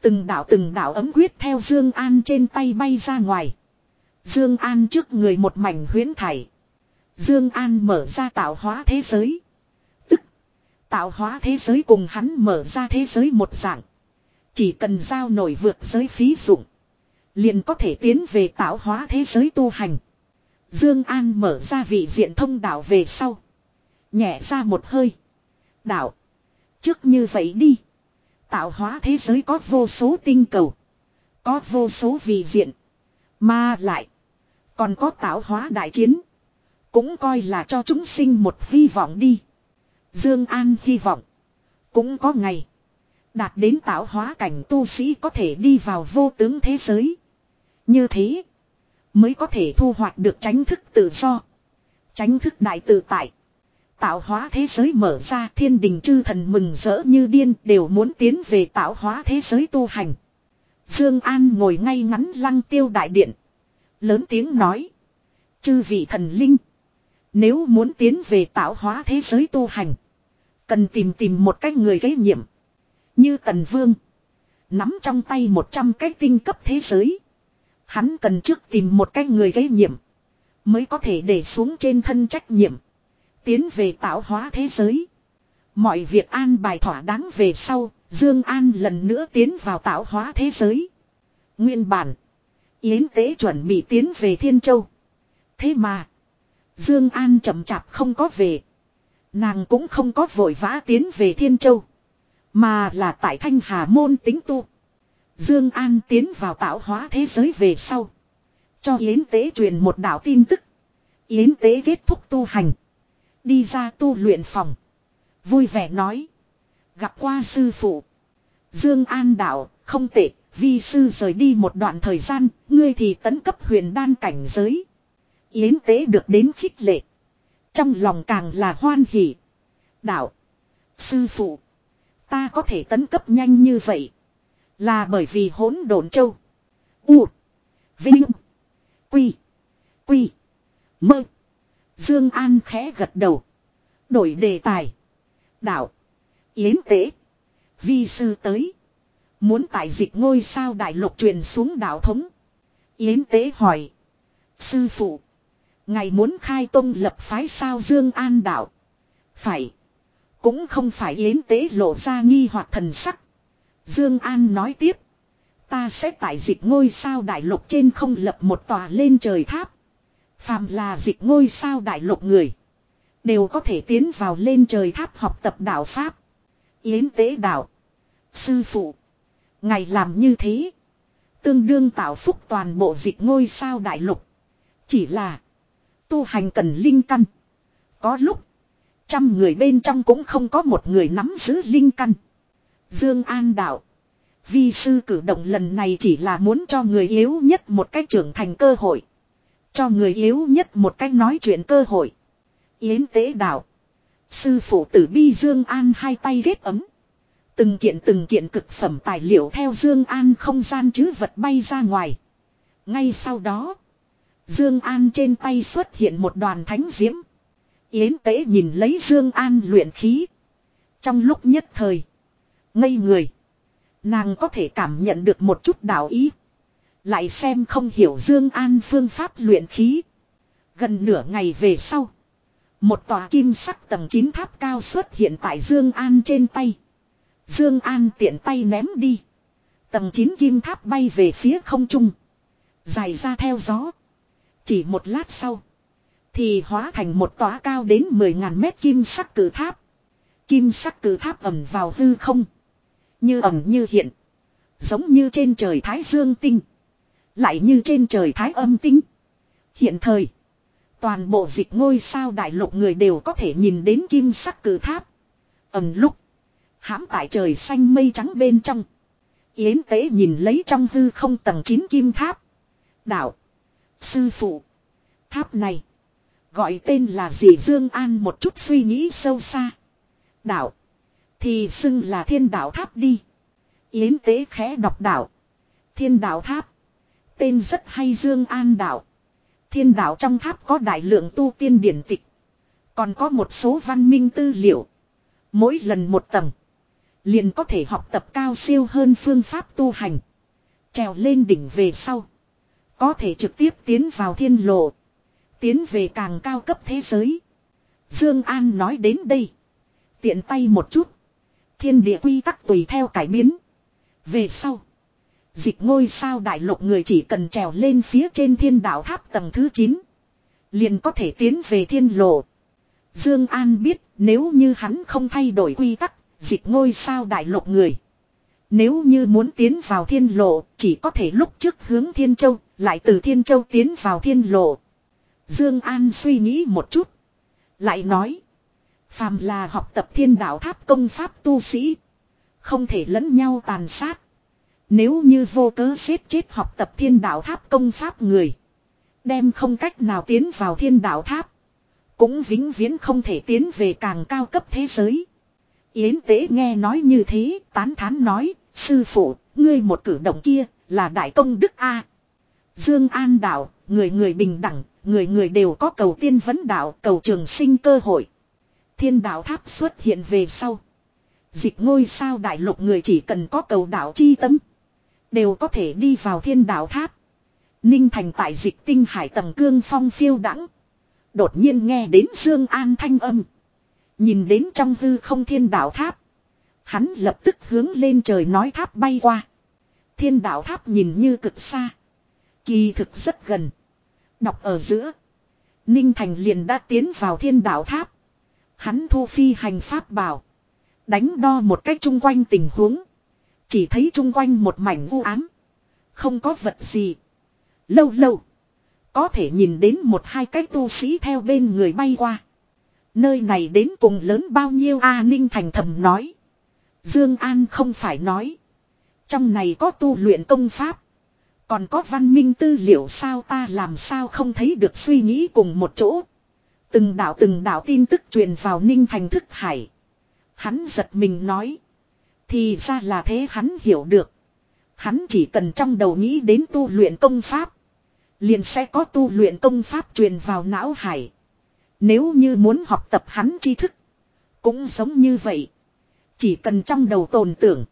Từng đạo từng đạo ấm quyết theo Dương An trên tay bay ra ngoài. Dương An trước người một mảnh huyễn thải. Dương An mở ra tạo hóa thế giới. Tức tạo hóa thế giới cùng hắn mở ra thế giới một dạng. Chỉ cần giao nổi vượt giới phí dụng, liền có thể tiến về tạo hóa thế giới tu hành. Dương An mở ra vị diện thông đạo về sau, nhẹ ra một hơi. Đạo, trước như vậy đi, tạo hóa thế giới có vô số tinh cầu, có vô số vị diện, mà lại còn có tạo hóa đại chiến, cũng coi là cho chúng sinh một hy vọng đi. Dương An hy vọng cũng có ngày đạt đến tạo hóa cảnh tu sĩ có thể đi vào vô tướng thế giới. Như thế, mới có thể thu hoạch được tránh thức tự do. Tránh thức đại tự tại. Tạo hóa thế giới mở ra thiên đình chư thần mừng rỡ như điên đều muốn tiến về tạo hóa thế giới tu hành. Dương An ngồi ngay ngắn lăng tiêu đại điện. Lớn tiếng nói. Chư vị thần linh. Nếu muốn tiến về tạo hóa thế giới tu hành. Cần tìm tìm một cái người gây nhiệm. Như Tần Vương. Nắm trong tay một trăm cái tinh cấp thế giới. Hắn cần trước tìm một cái người gây nhiệm. Mới có thể để xuống trên thân trách nhiệm. Tiến về tạo hóa thế giới. Mọi việc an bài thỏa đáng về sau, Dương An lần nữa tiến vào tạo hóa thế giới. Nguyên bản, Yến Tế chuẩn bị tiến về Thiên Châu. Thế mà, Dương An chậm chạp không có về. Nàng cũng không có vội vã tiến về Thiên Châu, mà là tại Thanh Hà môn tính tu. Dương An tiến vào tạo hóa thế giới về sau. Cho Yến Tế truyền một đạo tin tức. Yến Tế kết thúc tu hành. Đi ra tu luyện phòng. Vui vẻ nói. Gặp qua sư phụ. Dương An đạo, không tệ, vi sư rời đi một đoạn thời gian, ngươi thì tấn cấp huyền đan cảnh giới. Yến Tế được đến khích lệ. Trong lòng càng là hoan hỉ. Đạo. Sư phụ. Ta có thể tấn cấp nhanh như vậy. Là bởi vì hỗn độn châu. U. Vinh. Quy. Quy. Mơ. Dương An khẽ gật đầu. Đổi đề tài. Đạo. Yến tế. Vi sư tới. Muốn tại dịch ngôi sao đại lục truyền xuống đạo thống. Yến tế hỏi. Sư phụ. Ngày muốn khai tông lập phái sao Dương An đạo. Phải. Cũng không phải yến tế lộ ra nghi hoặc thần sắc. Dương An nói tiếp. Ta sẽ tại dịch ngôi sao đại lục trên không lập một tòa lên trời tháp. Phàm là dịch ngôi sao đại lục người. Đều có thể tiến vào lên trời tháp học tập đạo Pháp. Yến tế đạo. Sư phụ. Ngày làm như thế. Tương đương tạo phúc toàn bộ dịch ngôi sao đại lục. Chỉ là. Tu hành cần linh căn. Có lúc. Trăm người bên trong cũng không có một người nắm giữ linh căn. Dương An đạo. Vi sư cử động lần này chỉ là muốn cho người yếu nhất một cách trưởng thành cơ hội. Cho người yếu nhất một cách nói chuyện cơ hội. Yến tế đạo. Sư phụ tử bi Dương An hai tay ghét ấm. Từng kiện từng kiện cực phẩm tài liệu theo Dương An không gian chứ vật bay ra ngoài. Ngay sau đó. Dương An trên tay xuất hiện một đoàn thánh diễm. Yến tế nhìn lấy Dương An luyện khí. Trong lúc nhất thời. Ngây người. Nàng có thể cảm nhận được một chút đạo ý. Lại xem không hiểu Dương An phương pháp luyện khí. Gần nửa ngày về sau. Một tòa kim sắc tầng 9 tháp cao xuất hiện tại Dương An trên tay. Dương An tiện tay ném đi. Tầng 9 kim tháp bay về phía không trung. Dài ra theo gió. Chỉ một lát sau. Thì hóa thành một tòa cao đến 10.000 mét kim sắc cử tháp. Kim sắc cử tháp ẩm vào hư không. Như ẩm như hiện. Giống như trên trời Thái Dương Tinh. Lại như trên trời Thái Âm Tinh. Hiện thời. Toàn bộ dịch ngôi sao đại lục người đều có thể nhìn đến kim sắc cử tháp. Ẩm lúc. hãm tại trời xanh mây trắng bên trong. Yến tế nhìn lấy trong hư không tầng 9 kim tháp. Đạo. Sư phụ. Tháp này. Gọi tên là gì Dương An một chút suy nghĩ sâu xa. Đạo. Thì xưng là thiên đạo tháp đi. Yến tế khẽ đọc đạo. Thiên đạo tháp. Tên rất hay Dương An đạo. Thiên đạo trong tháp có đại lượng tu tiên điển tịch. Còn có một số văn minh tư liệu. Mỗi lần một tầng. Liền có thể học tập cao siêu hơn phương pháp tu hành. Trèo lên đỉnh về sau. Có thể trực tiếp tiến vào thiên lộ. Tiến về càng cao cấp thế giới. Dương An nói đến đây. Tiện tay một chút. Thiên địa quy tắc tùy theo cải biến. Về sau. Dịch ngôi sao đại lục người chỉ cần trèo lên phía trên thiên đạo tháp tầng thứ 9. Liền có thể tiến về thiên lộ. Dương An biết nếu như hắn không thay đổi quy tắc. Dịch ngôi sao đại lục người. Nếu như muốn tiến vào thiên lộ, chỉ có thể lúc trước hướng thiên châu, lại từ thiên châu tiến vào thiên lộ. Dương An suy nghĩ một chút. Lại nói. Phàm là học tập thiên đạo tháp công pháp tu sĩ. Không thể lẫn nhau tàn sát. Nếu như vô cớ giết chết học tập thiên đạo tháp công pháp người. Đem không cách nào tiến vào thiên đạo tháp. Cũng vĩnh viễn không thể tiến về càng cao cấp thế giới. Yến tế nghe nói như thế, tán thán nói, sư phụ, ngươi một cử động kia, là đại công đức A. Dương An đạo, người người bình đẳng, người người đều có cầu tiên vấn đạo, cầu trường sinh cơ hội thiên đạo tháp xuất hiện về sau. Dịch ngôi sao đại lục người chỉ cần có cầu đạo chi tâm. Đều có thể đi vào thiên đạo tháp. Ninh thành tại dịch tinh hải tầng cương phong phiêu đẳng. Đột nhiên nghe đến Dương An thanh âm. Nhìn đến trong hư không thiên đạo tháp. Hắn lập tức hướng lên trời nói tháp bay qua. Thiên đạo tháp nhìn như cực xa. Kỳ thực rất gần. Đọc ở giữa. Ninh Thành liền đã tiến vào thiên đạo tháp. Hắn thu phi hành pháp bảo. Đánh đo một cách chung quanh tình huống. Chỉ thấy chung quanh một mảnh u ám. Không có vật gì. Lâu lâu. Có thể nhìn đến một hai cái tu sĩ theo bên người bay qua. Nơi này đến cùng lớn bao nhiêu A Ninh Thành thầm nói. Dương An không phải nói. Trong này có tu luyện công pháp. Còn có văn minh tư liệu sao ta làm sao không thấy được suy nghĩ cùng một chỗ. Từng đạo từng đạo tin tức truyền vào Ninh Thành thức hải. Hắn giật mình nói. Thì ra là thế hắn hiểu được. Hắn chỉ cần trong đầu nghĩ đến tu luyện công pháp. Liền sẽ có tu luyện công pháp truyền vào não hải. Nếu như muốn học tập hắn tri thức. Cũng giống như vậy. Chỉ cần trong đầu tồn tưởng.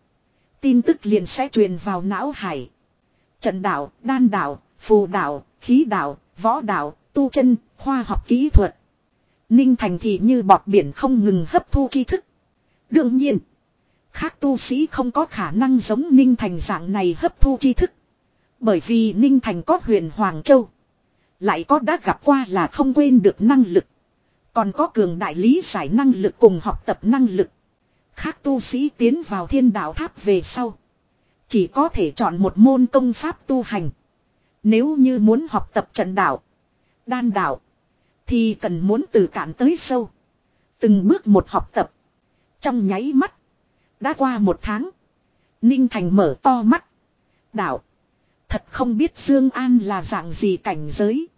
Tin tức liền sẽ truyền vào não hải. Trận đạo, đan đạo, phù đạo, khí đạo, võ đạo, tu chân, khoa học kỹ thuật, Ninh Thành thì như bọt biển không ngừng hấp thu tri thức. Đương nhiên, khác tu sĩ không có khả năng giống Ninh Thành dạng này hấp thu tri thức. Bởi vì Ninh Thành có huyền Hoàng Châu. Lại có đã gặp qua là không quên được năng lực. Còn có cường đại lý giải năng lực cùng học tập năng lực. Khác tu sĩ tiến vào thiên đạo tháp về sau. Chỉ có thể chọn một môn công pháp tu hành. Nếu như muốn học tập trận đạo, đan đạo, thì cần muốn từ cạn tới sâu. Từng bước một học tập. Trong nháy mắt. Đã qua một tháng. Ninh Thành mở to mắt. Đạo. Thật không biết Dương An là dạng gì cảnh giới.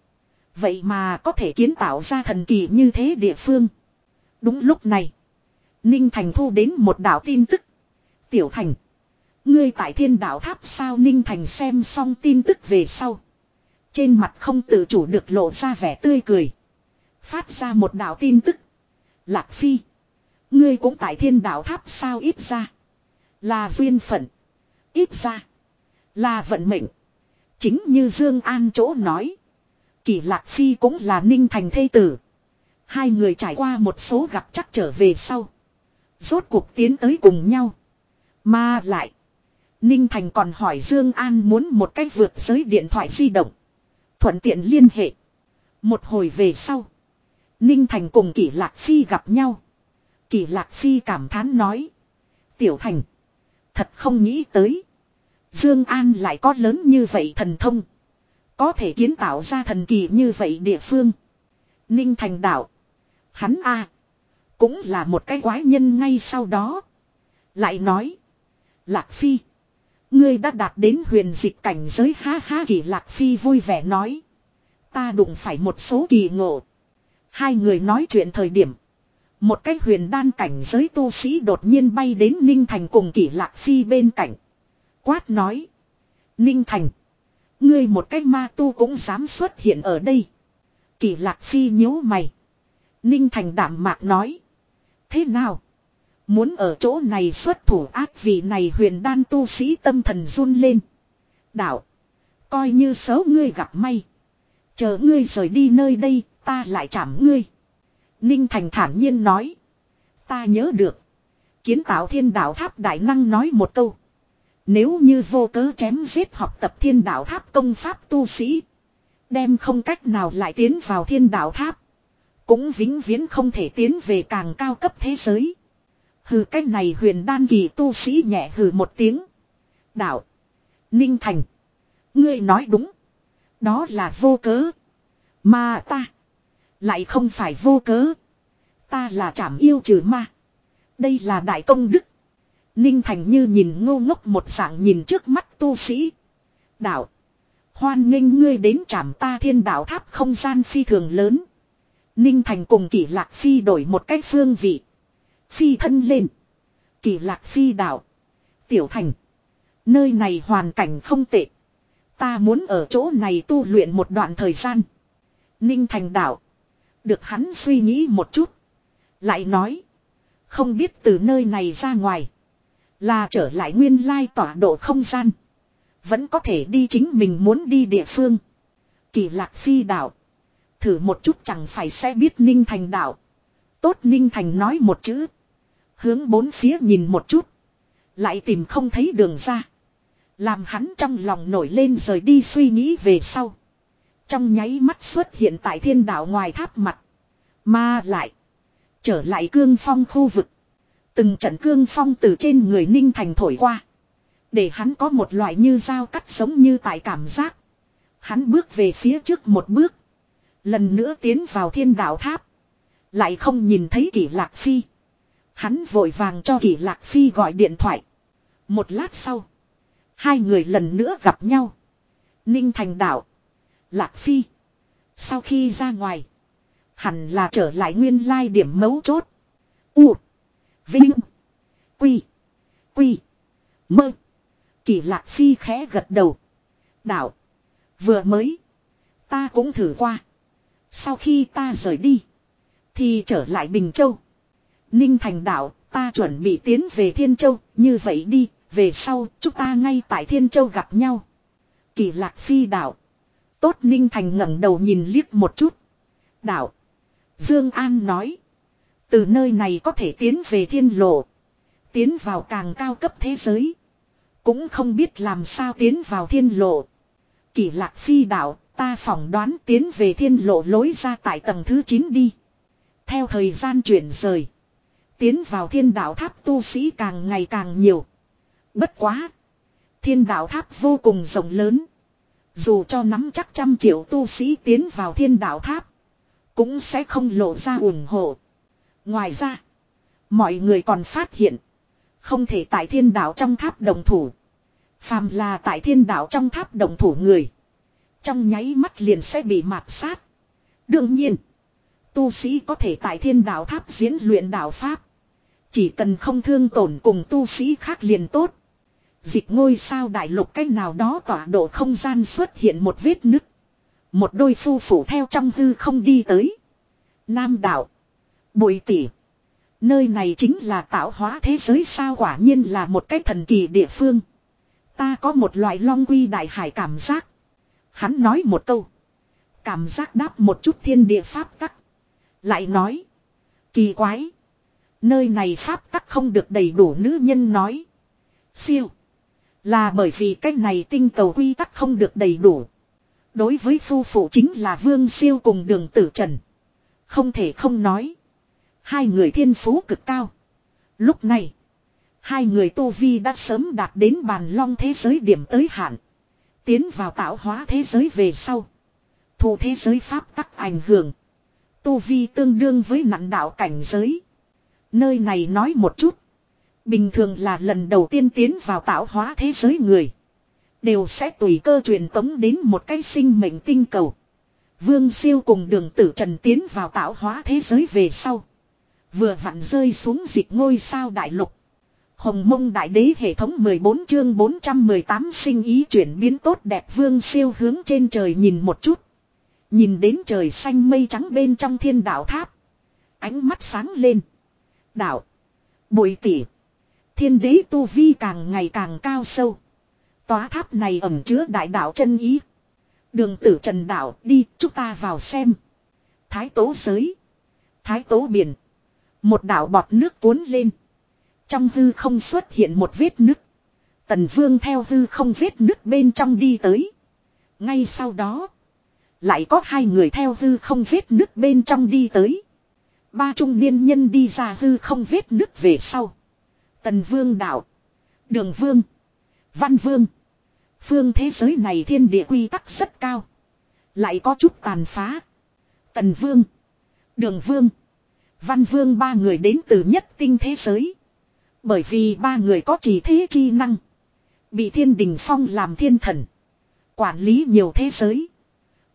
Vậy mà có thể kiến tạo ra thần kỳ như thế địa phương. Đúng lúc này. Ninh Thành thu đến một đạo tin tức. Tiểu Thành. Ngươi tại thiên đạo tháp sao Ninh Thành xem xong tin tức về sau. Trên mặt không tự chủ được lộ ra vẻ tươi cười. Phát ra một đạo tin tức. Lạc Phi. Ngươi cũng tại thiên đạo tháp sao ít ra. Là duyên phận. Ít ra. Là vận mệnh. Chính như Dương An chỗ nói. Kỳ Lạc Phi cũng là ninh thành thê tử. Hai người trải qua một số gặp chắc trở về sau. Rốt cuộc tiến tới cùng nhau. Mà lại. Ninh Thành còn hỏi Dương An muốn một cách vượt giới điện thoại di động. Thuận tiện liên hệ. Một hồi về sau. Ninh Thành cùng Kỷ Lạc Phi gặp nhau. Kỷ Lạc Phi cảm thán nói. Tiểu Thành. Thật không nghĩ tới. Dương An lại có lớn như vậy thần thông. Có thể kiến tạo ra thần kỳ như vậy địa phương. Ninh Thành đạo. Hắn a Cũng là một cái quái nhân ngay sau đó. Lại nói. Lạc Phi. Ngươi đã đạt đến huyền dịch cảnh giới ha ha kỳ Lạc Phi vui vẻ nói. Ta đụng phải một số kỳ ngộ. Hai người nói chuyện thời điểm. Một cái huyền đan cảnh giới tu sĩ đột nhiên bay đến Ninh Thành cùng kỷ lạc phi bên cạnh. Quát nói. Ninh Thành. Ngươi một cái ma tu cũng dám xuất hiện ở đây. Kỷ lạc phi nhíu mày. Ninh Thành đảm mạc nói. Thế nào? Muốn ở chỗ này xuất thủ ác vì này huyền đan tu sĩ tâm thần run lên. Đạo. Coi như xấu ngươi gặp may. Chờ ngươi rời đi nơi đây, Ta lại chạm ngươi. Ninh Thành thản nhiên nói. Ta nhớ được. Kiến tạo thiên đạo tháp đại năng nói một câu. Nếu như vô cớ chém giết học tập thiên đạo tháp công pháp tu sĩ. Đem không cách nào lại tiến vào thiên đạo tháp. Cũng vĩnh viễn không thể tiến về càng cao cấp thế giới. Hừ cách này huyền đan kỳ tu sĩ nhẹ hừ một tiếng. Đạo. Ninh Thành. Ngươi nói đúng. Đó là vô cớ. Mà ta. Lại không phải vô cớ. Ta là trảm yêu trừ ma. Đây là đại công đức. Ninh Thành như nhìn ngô ngốc một dạng nhìn trước mắt tu sĩ. Đạo. Hoan nghênh ngươi đến trảm ta thiên đạo tháp không gian phi thường lớn. Ninh Thành cùng kỷ lạc phi đổi một cách phương vị. Phi thân lên. Kỷ lạc phi đạo. Tiểu Thành. Nơi này hoàn cảnh không tệ. Ta muốn ở chỗ này tu luyện một đoạn thời gian. Ninh Thành đạo. Được hắn suy nghĩ một chút. Lại nói. Không biết từ nơi này ra ngoài. Là trở lại nguyên lai tọa độ không gian. Vẫn có thể đi chính mình muốn đi địa phương. Kỳ lạc phi đạo. Thử một chút chẳng phải sẽ biết Ninh Thành đạo. Tốt Ninh Thành nói một chữ. Hướng bốn phía nhìn một chút. Lại tìm không thấy đường ra. Làm hắn trong lòng nổi lên rời đi suy nghĩ về sau. Trong nháy mắt xuất hiện tại thiên đạo ngoài tháp mặt. Mà lại. Trở lại cương phong khu vực. Từng trận cương phong từ trên người Ninh Thành thổi qua. Để hắn có một loại như dao cắt sống như tại cảm giác. Hắn bước về phía trước một bước. Lần nữa tiến vào thiên đạo tháp. Lại không nhìn thấy kỷ lạc phi. Hắn vội vàng cho kỷ lạc phi gọi điện thoại. Một lát sau. Hai người lần nữa gặp nhau. Ninh Thành đảo. Lạc Phi. Sau khi ra ngoài. Hẳn là trở lại nguyên lai điểm mấu chốt. U. Vinh. Quy. Quy. Mơ. Kỳ Lạc Phi khẽ gật đầu. Đạo. Vừa mới. Ta cũng thử qua. Sau khi ta rời đi. Thì trở lại Bình Châu. Ninh Thành Đạo. Ta chuẩn bị tiến về Thiên Châu. Như vậy đi. Về sau chúng ta ngay tại Thiên Châu gặp nhau. Kỳ Lạc Phi Đạo tốt Ninh Thành ngẩng đầu nhìn liếc một chút. Đạo. Dương An nói. Từ nơi này có thể tiến về thiên lộ. Tiến vào càng cao cấp thế giới. Cũng không biết làm sao tiến vào thiên lộ. Kỷ lạc phi đạo, ta phỏng đoán tiến về thiên lộ lối ra tại tầng thứ 9 đi. Theo thời gian chuyển rời. Tiến vào thiên đạo tháp tu sĩ càng ngày càng nhiều. Bất quá. Thiên đạo tháp vô cùng rộng lớn. Dù cho nắm chắc trăm triệu tu sĩ tiến vào thiên đạo tháp. Cũng sẽ không lộ ra ủng hộ. Ngoài ra. Mọi người còn phát hiện. Không thể tại thiên đạo trong tháp đồng thủ. Phàm là tại thiên đạo trong tháp đồng thủ người. Trong nháy mắt liền sẽ bị mạt sát. Đương nhiên. Tu sĩ có thể tại thiên đạo tháp diễn luyện đạo pháp. Chỉ cần không thương tổn cùng tu sĩ khác liền tốt. Dịch ngôi sao đại lục cách nào đó tỏa độ không gian xuất hiện một vết nứt. Một đôi phu phủ theo trong hư không đi tới. Nam đạo Bùi tỉ. Nơi này chính là tạo hóa thế giới sao quả nhiên là một cái thần kỳ địa phương. Ta có một loại long quy đại hải cảm giác. Hắn nói một câu. Cảm giác đáp một chút thiên địa pháp tắc. Lại nói. Kỳ quái. Nơi này pháp tắc không được đầy đủ nữ nhân nói. Siêu. Là bởi vì cách này tinh cầu quy tắc không được đầy đủ. Đối với phu phụ chính là Vương Siêu cùng đường tử trần. Không thể không nói. Hai người thiên phú cực cao. Lúc này. Hai người Tô Vi đã sớm đạt đến bàn long thế giới điểm tới hạn. Tiến vào tạo hóa thế giới về sau. Thù thế giới pháp tắc ảnh hưởng. Tô Vi tương đương với nạn đạo cảnh giới. Nơi này nói một chút. Bình thường là lần đầu tiên tiến vào tạo hóa thế giới người. Đều sẽ tùy cơ truyền tống đến một cái sinh mệnh tinh cầu. Vương siêu cùng đường tử trần tiến vào tạo hóa thế giới về sau. Vừa vặn rơi xuống dịch ngôi sao đại lục. Hồng mông đại đế hệ thống 14 chương 418 sinh ý chuyển biến tốt đẹp vương siêu hướng trên trời nhìn một chút. Nhìn đến trời xanh mây trắng bên trong thiên đạo tháp. Ánh mắt sáng lên. Đạo. Bụi tỉ. Thiên đế tu vi càng ngày càng cao sâu. Tóa tháp này ẩm chứa đại đạo chân ý. Đường tử trần đạo đi, chúng ta vào xem. Thái tố giới. Thái tố biển. Một đảo bọt nước cuốn lên. Trong hư không xuất hiện một vết nứt. Tần vương theo hư không vết nứt bên trong đi tới. Ngay sau đó. Lại có hai người theo hư không vết nứt bên trong đi tới. Ba trung niên nhân đi ra hư không vết nứt về sau. Tần Vương đạo. Đường Vương. Văn Vương. Phương thế giới này thiên địa quy tắc rất cao. Lại có chút tàn phá. Tần Vương. Đường Vương. Văn Vương ba người đến từ nhất tinh thế giới. Bởi vì ba người có chỉ thế chi năng. Bị thiên đình phong làm thiên thần. Quản lý nhiều thế giới.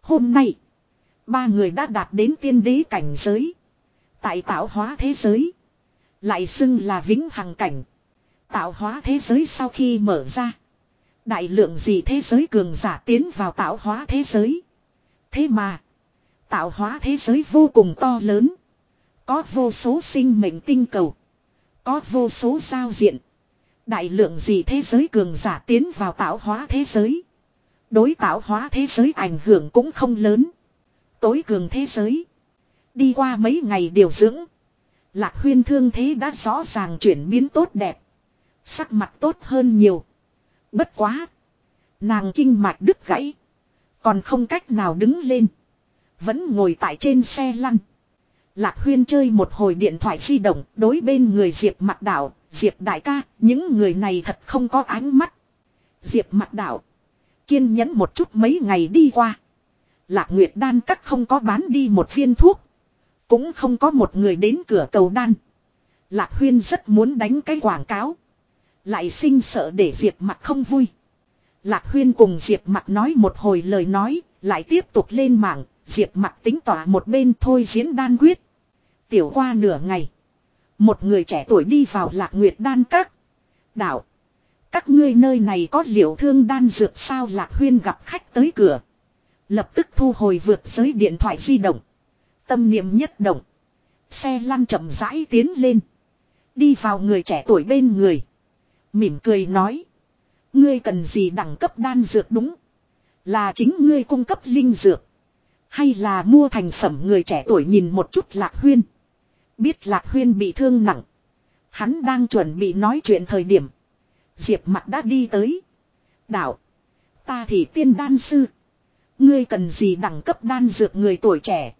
Hôm nay. Ba người đã đạt đến tiên đế cảnh giới. Tại tạo hóa thế giới. Lại xưng là vĩnh hằng cảnh. Tạo hóa thế giới sau khi mở ra. Đại lượng gì thế giới cường giả tiến vào tạo hóa thế giới. Thế mà. Tạo hóa thế giới vô cùng to lớn. Có vô số sinh mệnh tinh cầu. Có vô số giao diện. Đại lượng gì thế giới cường giả tiến vào tạo hóa thế giới. Đối tạo hóa thế giới ảnh hưởng cũng không lớn. Tối cường thế giới. Đi qua mấy ngày điều dưỡng, Lạc huyên thương thế đã rõ ràng chuyển biến tốt đẹp. Sắc mặt tốt hơn nhiều. Bất quá. Nàng kinh mạch đứt gãy. Còn không cách nào đứng lên. Vẫn ngồi tại trên xe lăn. Lạc huyên chơi một hồi điện thoại di động đối bên người Diệp mặt đảo. Diệp đại ca, những người này thật không có ánh mắt. Diệp mặt đảo. Kiên nhẫn một chút mấy ngày đi qua. Lạc Nguyệt Đan cắt không có bán đi một viên thuốc. Cũng không có một người đến cửa cầu đan. Lạc Huyên rất muốn đánh cái quảng cáo. Lại sinh sợ để Diệp Mặc không vui. Lạc Huyên cùng Diệp Mặc nói một hồi lời nói, lại tiếp tục lên mạng, Diệp Mặc tính tỏa một bên thôi diễn đan quyết. Tiểu qua nửa ngày. Một người trẻ tuổi đi vào lạc nguyệt đan các. Đạo. Các ngươi nơi này có liệu thương đan dược sao lạc huyên gặp khách tới cửa. Lập tức thu hồi vượt giới điện thoại di động. Tâm niệm nhất động. Xe lăn chậm rãi tiến lên. Đi vào người trẻ tuổi bên người. Mỉm cười nói. Ngươi cần gì đẳng cấp đan dược đúng. Là chính ngươi cung cấp linh dược. Hay là mua thành phẩm người trẻ tuổi nhìn một chút lạc huyên. Biết lạc huyên bị thương nặng. Hắn đang chuẩn bị nói chuyện thời điểm. Diệp mặt đã đi tới. Đạo. Ta thì tiên đan sư. Ngươi cần gì đẳng cấp đan dược người tuổi trẻ.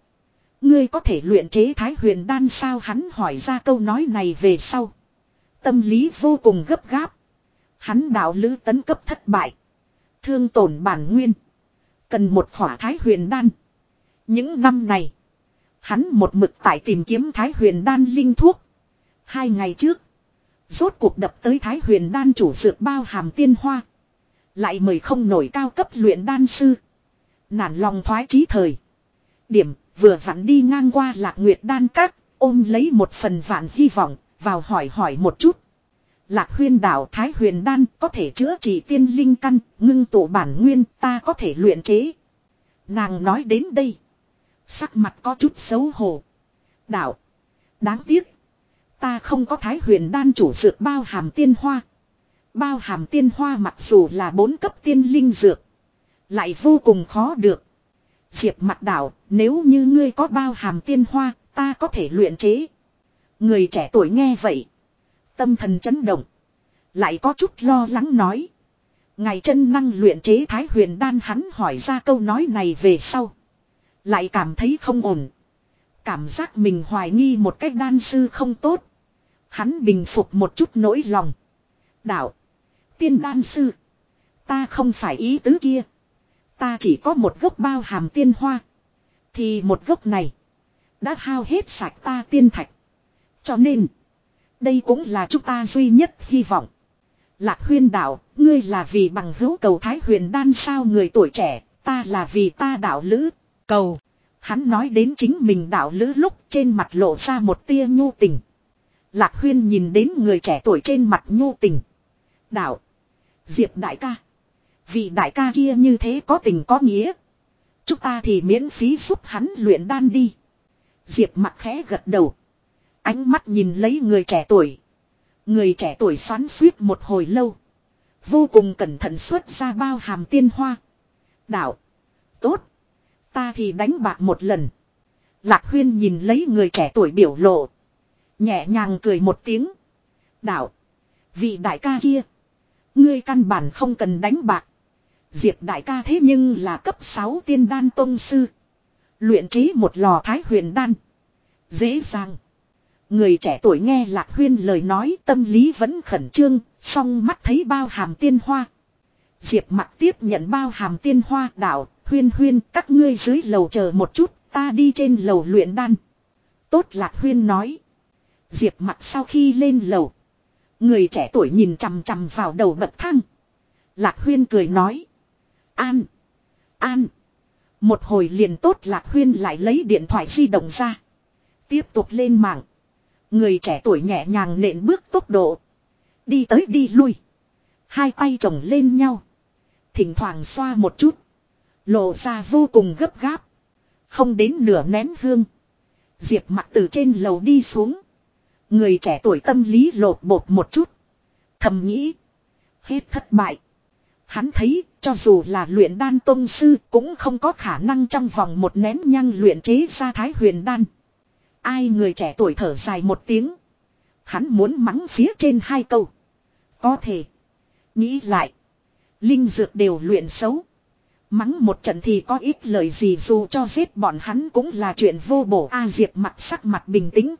Ngươi có thể luyện chế thái huyền đan sao hắn hỏi ra câu nói này về sau. Tâm lý vô cùng gấp gáp. Hắn đạo lữ tấn cấp thất bại. Thương tổn bản nguyên. Cần một khỏa thái huyền đan. Những năm này. Hắn một mực tại tìm kiếm thái huyền đan linh thuốc. Hai ngày trước. Rốt cuộc đập tới thái huyền đan chủ dược bao hàm tiên hoa. Lại mời không nổi cao cấp luyện đan sư. Nản lòng thoái trí thời. Điểm vừa vặn đi ngang qua lạc nguyệt đan các, ôm lấy một phần vạn hy vọng, vào hỏi hỏi một chút. Lạc huyên đảo Thái huyền đan có thể chữa trị tiên linh căn, ngưng tụ bản nguyên ta có thể luyện chế. Nàng nói đến đây. Sắc mặt có chút xấu hổ. Đạo. Đáng tiếc. Ta không có thái huyền đan chủ dược bao hàm tiên hoa. Bao hàm tiên hoa mặc dù là bốn cấp tiên linh dược. Lại vô cùng khó được. Diệp mặt đảo, nếu như ngươi có bao hàm tiên hoa, ta có thể luyện chế. Người trẻ tuổi nghe vậy. Tâm thần chấn động. Lại có chút lo lắng nói. Ngày chân năng luyện chế thái huyền đan hắn hỏi ra câu nói này về sau. Lại cảm thấy không ổn. Cảm giác mình hoài nghi một cách đan sư không tốt. Hắn bình phục một chút nỗi lòng. Đạo. Tiên đan sư. Ta không phải ý tứ kia. Ta chỉ có một gốc bao hàm tiên hoa. Thì một gốc này. Đã hao hết sạch ta tiên thạch. Cho nên. Đây cũng là chúng ta duy nhất hy vọng. Lạc huyên đạo. Ngươi là vì bằng hữu cầu thái huyền đan sao người tuổi trẻ. Ta là vì ta đạo lữ. Cầu. Hắn nói đến chính mình đạo lữ lúc trên mặt lộ ra một tia nhu tình. Lạc huyên nhìn đến người trẻ tuổi trên mặt nhu tình. Đạo. Diệp đại ca. Vị đại ca kia như thế có tình có nghĩa. Chúng ta thì miễn phí giúp hắn luyện đan đi. Diệp mặt khẽ gật đầu. Ánh mắt nhìn lấy người trẻ tuổi. Người trẻ tuổi xoắn suýt một hồi lâu. Vô cùng cẩn thận xuất ra bao hàm tiên hoa. Đạo. Tốt. Ta thì đánh bạc một lần. Lạc huyên nhìn lấy người trẻ tuổi biểu lộ. Nhẹ nhàng cười một tiếng. Đạo. Vị đại ca kia. Ngươi căn bản không cần đánh bạc. Diệp đại ca thế nhưng là cấp 6 tiên đan tông sư. Luyện trí một lò thái huyền đan. Dễ dàng. Người trẻ tuổi nghe Lạc Huyên lời nói tâm lý vẫn khẩn trương, song mắt thấy bao hàm tiên hoa. Diệp mặt tiếp nhận bao hàm tiên hoa đạo, Huyên Huyên các ngươi dưới lầu chờ một chút, ta đi trên lầu luyện đan. Tốt Lạc Huyên nói. Diệp mặt sau khi lên lầu. Người trẻ tuổi nhìn chằm chằm vào đầu bậc thang. Lạc Huyên cười nói. An. An. Một hồi liền tốt lạc huyên lại lấy điện thoại di động ra. Tiếp tục lên mạng. Người trẻ tuổi nhẹ nhàng nện bước tốc độ. Đi tới đi lui. Hai tay chồng lên nhau. Thỉnh thoảng xoa một chút. Lộ ra vô cùng gấp gáp. Không đến nửa nén hương. Diệp mặt từ trên lầu đi xuống. Người trẻ tuổi tâm lý lột bột một chút. Thầm nghĩ. Hết thất bại hắn thấy cho dù là luyện đan tôn sư cũng không có khả năng trong vòng một nén nhăng luyện chế ra thái huyền đan. Ai người trẻ tuổi thở dài một tiếng. Hắn muốn mắng phía trên hai câu. Có thể. Nghĩ lại. Linh dược đều luyện xấu. Mắng một trận thì có ít lời gì dù cho giết bọn hắn cũng là chuyện vô bổ. A à, Diệp mặt sắc mặt bình tĩnh.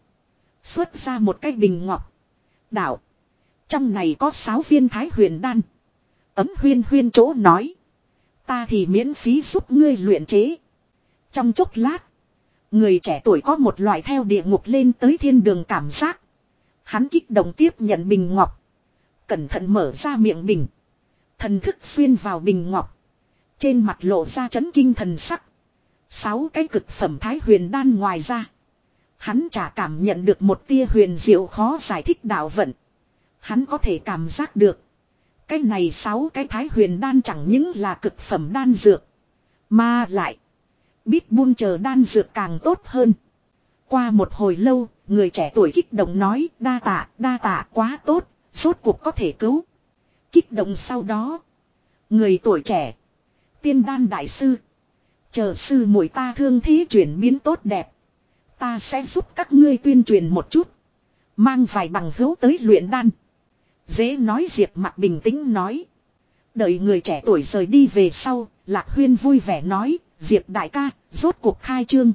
Xuất ra một cái bình ngọc. Đạo. Trong này có sáu viên thái huyền đan. Ấm huyên huyên chỗ nói. Ta thì miễn phí giúp ngươi luyện chế. Trong chốc lát. Người trẻ tuổi có một loại theo địa ngục lên tới thiên đường cảm giác. Hắn kích động tiếp nhận bình ngọc. Cẩn thận mở ra miệng bình. Thần thức xuyên vào bình ngọc. Trên mặt lộ ra chấn kinh thần sắc. Sáu cái cực phẩm thái huyền đan ngoài ra. Hắn chả cảm nhận được một tia huyền diệu khó giải thích đạo vận. Hắn có thể cảm giác được cái này sáu cái thái huyền đan chẳng những là cực phẩm đan dược. Mà lại. Biết buôn chờ đan dược càng tốt hơn. Qua một hồi lâu, người trẻ tuổi kích động nói đa tạ, đa tạ quá tốt, suốt cuộc có thể cứu. Kích động sau đó. Người tuổi trẻ. Tiên đan đại sư. Chờ sư mùi ta thương thế chuyển biến tốt đẹp. Ta sẽ giúp các ngươi tuyên truyền một chút. Mang vài bằng hữu tới luyện đan. Dễ nói Diệp mặt bình tĩnh nói. Đợi người trẻ tuổi rời đi về sau, Lạc Huyên vui vẻ nói, Diệp đại ca, rốt cuộc khai trương.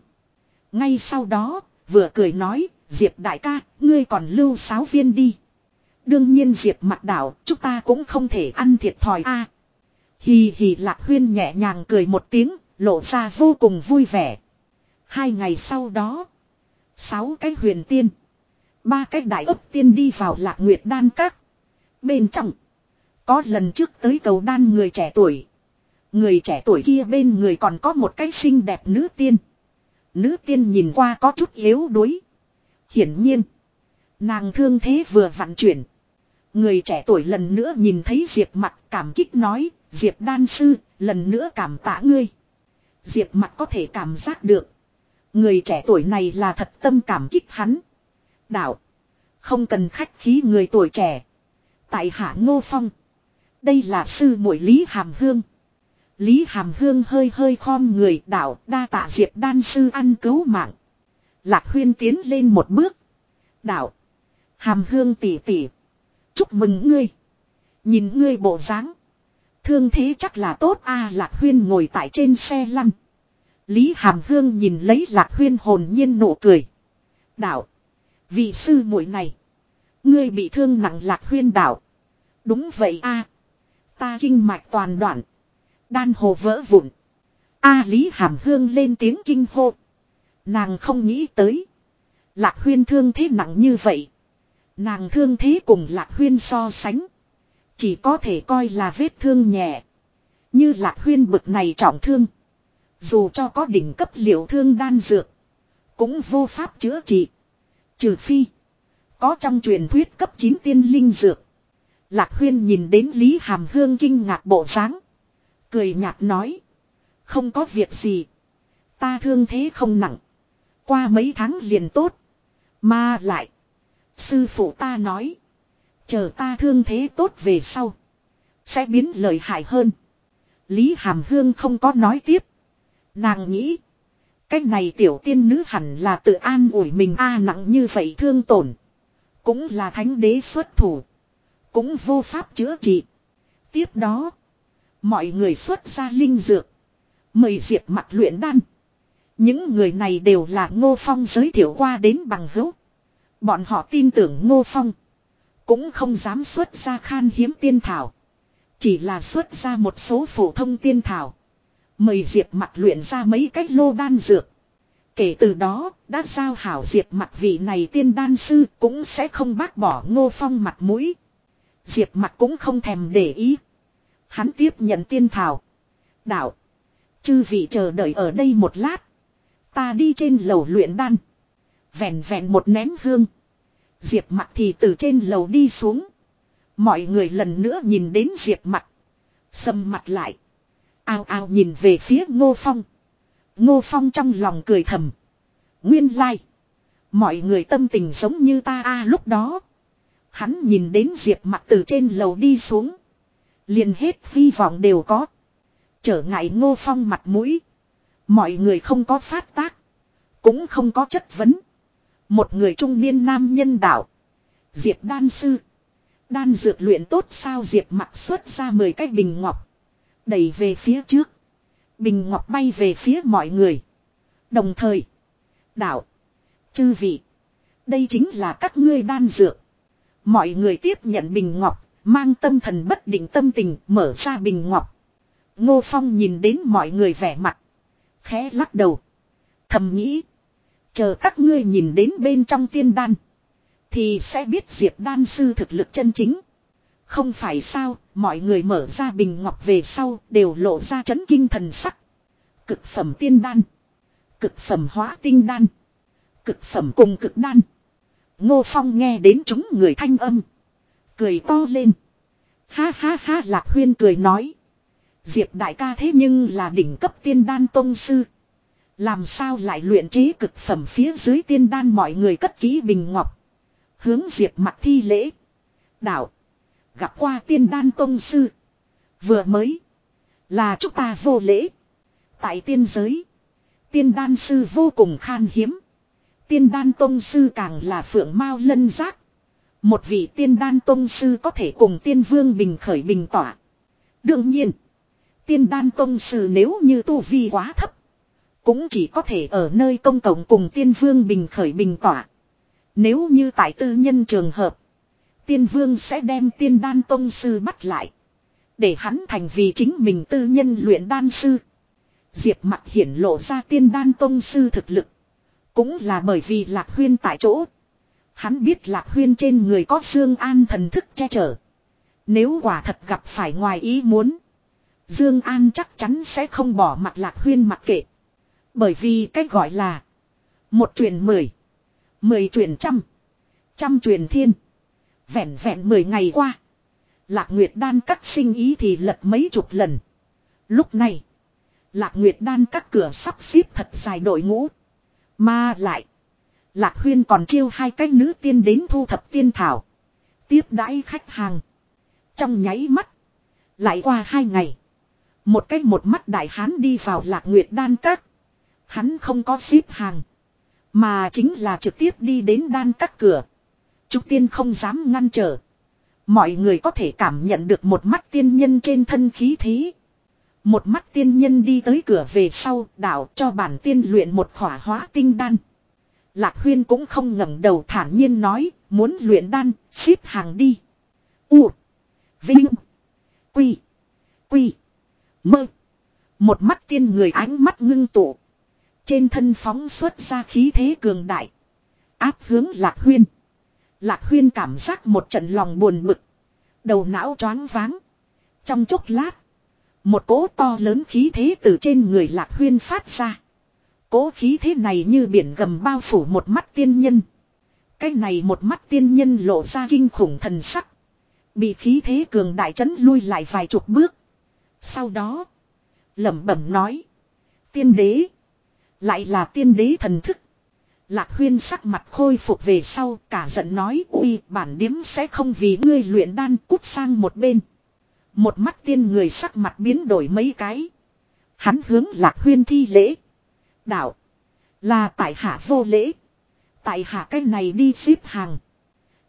Ngay sau đó, vừa cười nói, Diệp đại ca, ngươi còn lưu sáu viên đi. Đương nhiên Diệp mặt đảo, chúng ta cũng không thể ăn thiệt thòi a. hì hì Lạc Huyên nhẹ nhàng cười một tiếng, lộ ra vô cùng vui vẻ. Hai ngày sau đó, sáu cái huyền tiên, ba cái đại ấp tiên đi vào Lạc Nguyệt Đan Các bên trong. Có lần trước tới cầu đan người trẻ tuổi. Người trẻ tuổi kia bên người còn có một cái xinh đẹp nữ tiên. Nữ tiên nhìn qua có chút yếu đuối. Hiển nhiên. Nàng thương thế vừa vặn chuyển. Người trẻ tuổi lần nữa nhìn thấy Diệp mặt cảm kích nói. Diệp đan sư lần nữa cảm tạ ngươi. Diệp mặt có thể cảm giác được. Người trẻ tuổi này là thật tâm cảm kích hắn. Đạo. Không cần khách khí người tuổi trẻ. Tại hạ Ngô Phong. Đây là sư muội Lý Hàm Hương. Lý Hàm Hương hơi hơi khom người đạo đa tạ diệp đan sư ăn cứu mạng. Lạc huyên tiến lên một bước. đạo, Hàm Hương tỉ tỉ. Chúc mừng ngươi. Nhìn ngươi bộ dáng Thương thế chắc là tốt a Lạc huyên ngồi tại trên xe lăn. Lý Hàm Hương nhìn lấy Lạc huyên hồn nhiên nụ cười. đạo, Vị sư muội này. Ngươi bị thương nặng lạc huyên đảo. Đúng vậy a, Ta kinh mạch toàn đoạn. Đan hồ vỡ vụn. A Lý Hàm Hương lên tiếng kinh hô. Nàng không nghĩ tới. Lạc huyên thương thế nặng như vậy. Nàng thương thế cùng lạc huyên so sánh. Chỉ có thể coi là vết thương nhẹ. Như lạc huyên bực này trọng thương. Dù cho có đỉnh cấp liệu thương đan dược. Cũng vô pháp chữa trị. Trừ phi có trong truyền thuyết cấp 9 tiên linh dược. Lạc Huyên nhìn đến Lý Hàm Hương kinh ngạc bộ dáng, cười nhạt nói: "Không có việc gì, ta thương thế không nặng, qua mấy tháng liền tốt, mà lại sư phụ ta nói, chờ ta thương thế tốt về sau, sẽ biến lợi hại hơn." Lý Hàm Hương không có nói tiếp, nàng nghĩ cái này tiểu tiên nữ hẳn là tự an ủi mình a nặng như vậy thương tổn. Cũng là thánh đế xuất thủ. Cũng vô pháp chữa trị. Tiếp đó. Mọi người xuất ra linh dược. Mời diệp mặt luyện đan. Những người này đều là Ngô Phong giới thiệu qua đến bằng hữu. Bọn họ tin tưởng Ngô Phong. Cũng không dám xuất ra khan hiếm tiên thảo. Chỉ là xuất ra một số phổ thông tiên thảo. Mời Diệp mặt luyện ra mấy cách lô đan dược. Kể từ đó, đã sao hảo Diệp mặt vị này tiên đan sư cũng sẽ không bác bỏ ngô phong mặt mũi. Diệp mặt cũng không thèm để ý. Hắn tiếp nhận tiên thảo. Đạo. Chư vị chờ đợi ở đây một lát. Ta đi trên lầu luyện đan. Vẹn vẹn một nén hương. Diệp mặt thì từ trên lầu đi xuống. Mọi người lần nữa nhìn đến Diệp mặt. Sầm mặt lại. Ao ao nhìn về phía ngô phong. Ngô Phong trong lòng cười thầm. Nguyên lai. Like. Mọi người tâm tình giống như ta a lúc đó. Hắn nhìn đến Diệp mặt từ trên lầu đi xuống. Liền hết hy vọng đều có. Trở ngại Ngô Phong mặt mũi. Mọi người không có phát tác. Cũng không có chất vấn. Một người trung niên nam nhân đạo. Diệp đan sư. Đan dược luyện tốt sao Diệp mặt xuất ra 10 cái bình ngọc. Đẩy về phía trước. Bình ngọc bay về phía mọi người. Đồng thời. Đạo. Chư vị. Đây chính là các ngươi đan dược. Mọi người tiếp nhận bình ngọc. Mang tâm thần bất định tâm tình mở ra bình ngọc. Ngô Phong nhìn đến mọi người vẻ mặt. Khẽ lắc đầu. Thầm nghĩ. Chờ các ngươi nhìn đến bên trong tiên đan. Thì sẽ biết diệp đan sư thực lực chân chính. Không phải sao, mọi người mở ra bình ngọc về sau đều lộ ra chấn kinh thần sắc. Cực phẩm tiên đan. Cực phẩm hóa tinh đan. Cực phẩm cùng cực đan. Ngô Phong nghe đến chúng người thanh âm. Cười to lên. Ha ha ha lạc huyên cười nói. Diệp đại ca thế nhưng là đỉnh cấp tiên đan tông sư. Làm sao lại luyện chế cực phẩm phía dưới tiên đan mọi người cất kỹ bình ngọc. Hướng Diệp mặt thi lễ. Đạo gặp qua tiên đan tông sư. Vừa mới. Là chúng ta vô lễ. Tại tiên giới. Tiên đan sư vô cùng khan hiếm. Tiên đan tông sư càng là phượng mau lân giác. Một vị tiên đan tông sư có thể cùng tiên vương bình khởi bình tỏa. Đương nhiên. Tiên đan tông sư nếu như tu vi quá thấp. Cũng chỉ có thể ở nơi công cộng cùng tiên vương bình khởi bình tỏa. Nếu như tại tư nhân trường hợp. Tiên vương sẽ đem tiên đan tông sư bắt lại. Để hắn thành vì chính mình tư nhân luyện đan sư. Diệp mặt hiển lộ ra tiên đan tông sư thực lực. Cũng là bởi vì lạc huyên tại chỗ. Hắn biết lạc huyên trên người có Dương An thần thức che chở. Nếu quả thật gặp phải ngoài ý muốn. Dương An chắc chắn sẽ không bỏ mặt lạc huyên mặc kệ. Bởi vì cách gọi là. Một truyền mười. Mười truyền trăm. Trăm truyền thiên. Vẹn vẹn 10 ngày qua. Lạc Nguyệt Đan các sinh ý thì lật mấy chục lần. Lúc này. Lạc Nguyệt Đan các cửa sắp xếp thật dài đội ngũ. Mà lại. Lạc Huyên còn chiêu hai cái nữ tiên đến thu thập tiên thảo. Tiếp đãi khách hàng. Trong nháy mắt. Lại qua hai ngày. Một cách một mắt đại hán đi vào lạc nguyệt đan các. Hắn không có xếp hàng. Mà chính là trực tiếp đi đến đan các cửa. Trúc tiên không dám ngăn trở. Mọi người có thể cảm nhận được một mắt tiên nhân trên thân khí thế. Một mắt tiên nhân đi tới cửa về sau đảo cho bản tiên luyện một khỏa hóa tinh đan. Lạc huyên cũng không ngẩng đầu thản nhiên nói, muốn luyện đan, xếp hàng đi. U. Vinh. Quy. Quy. Mơ. Một mắt tiên người ánh mắt ngưng tụ. Trên thân phóng xuất ra khí thế cường đại. Áp hướng lạc huyên. Lạc huyên cảm giác một trận lòng buồn bực. Đầu não choáng váng. Trong chốc lát. Một cỗ to lớn khí thế từ trên người lạc huyên phát ra. Cỗ khí thế này như biển gầm bao phủ một mắt tiên nhân. Cái này một mắt tiên nhân lộ ra kinh khủng thần sắc. Bị khí thế cường đại chấn lui lại vài chục bước. Sau đó. lẩm bẩm nói. Tiên đế. Lại là tiên đế thần thức. Lạc huyên sắc mặt khôi phục về sau cả giận nói uy bản điếm sẽ không vì ngươi luyện đan cút sang một bên. Một mắt tiên người sắc mặt biến đổi mấy cái. Hắn hướng lạc huyên thi lễ. Đạo. Là tại hạ vô lễ. Tại hạ cái này đi xếp hàng.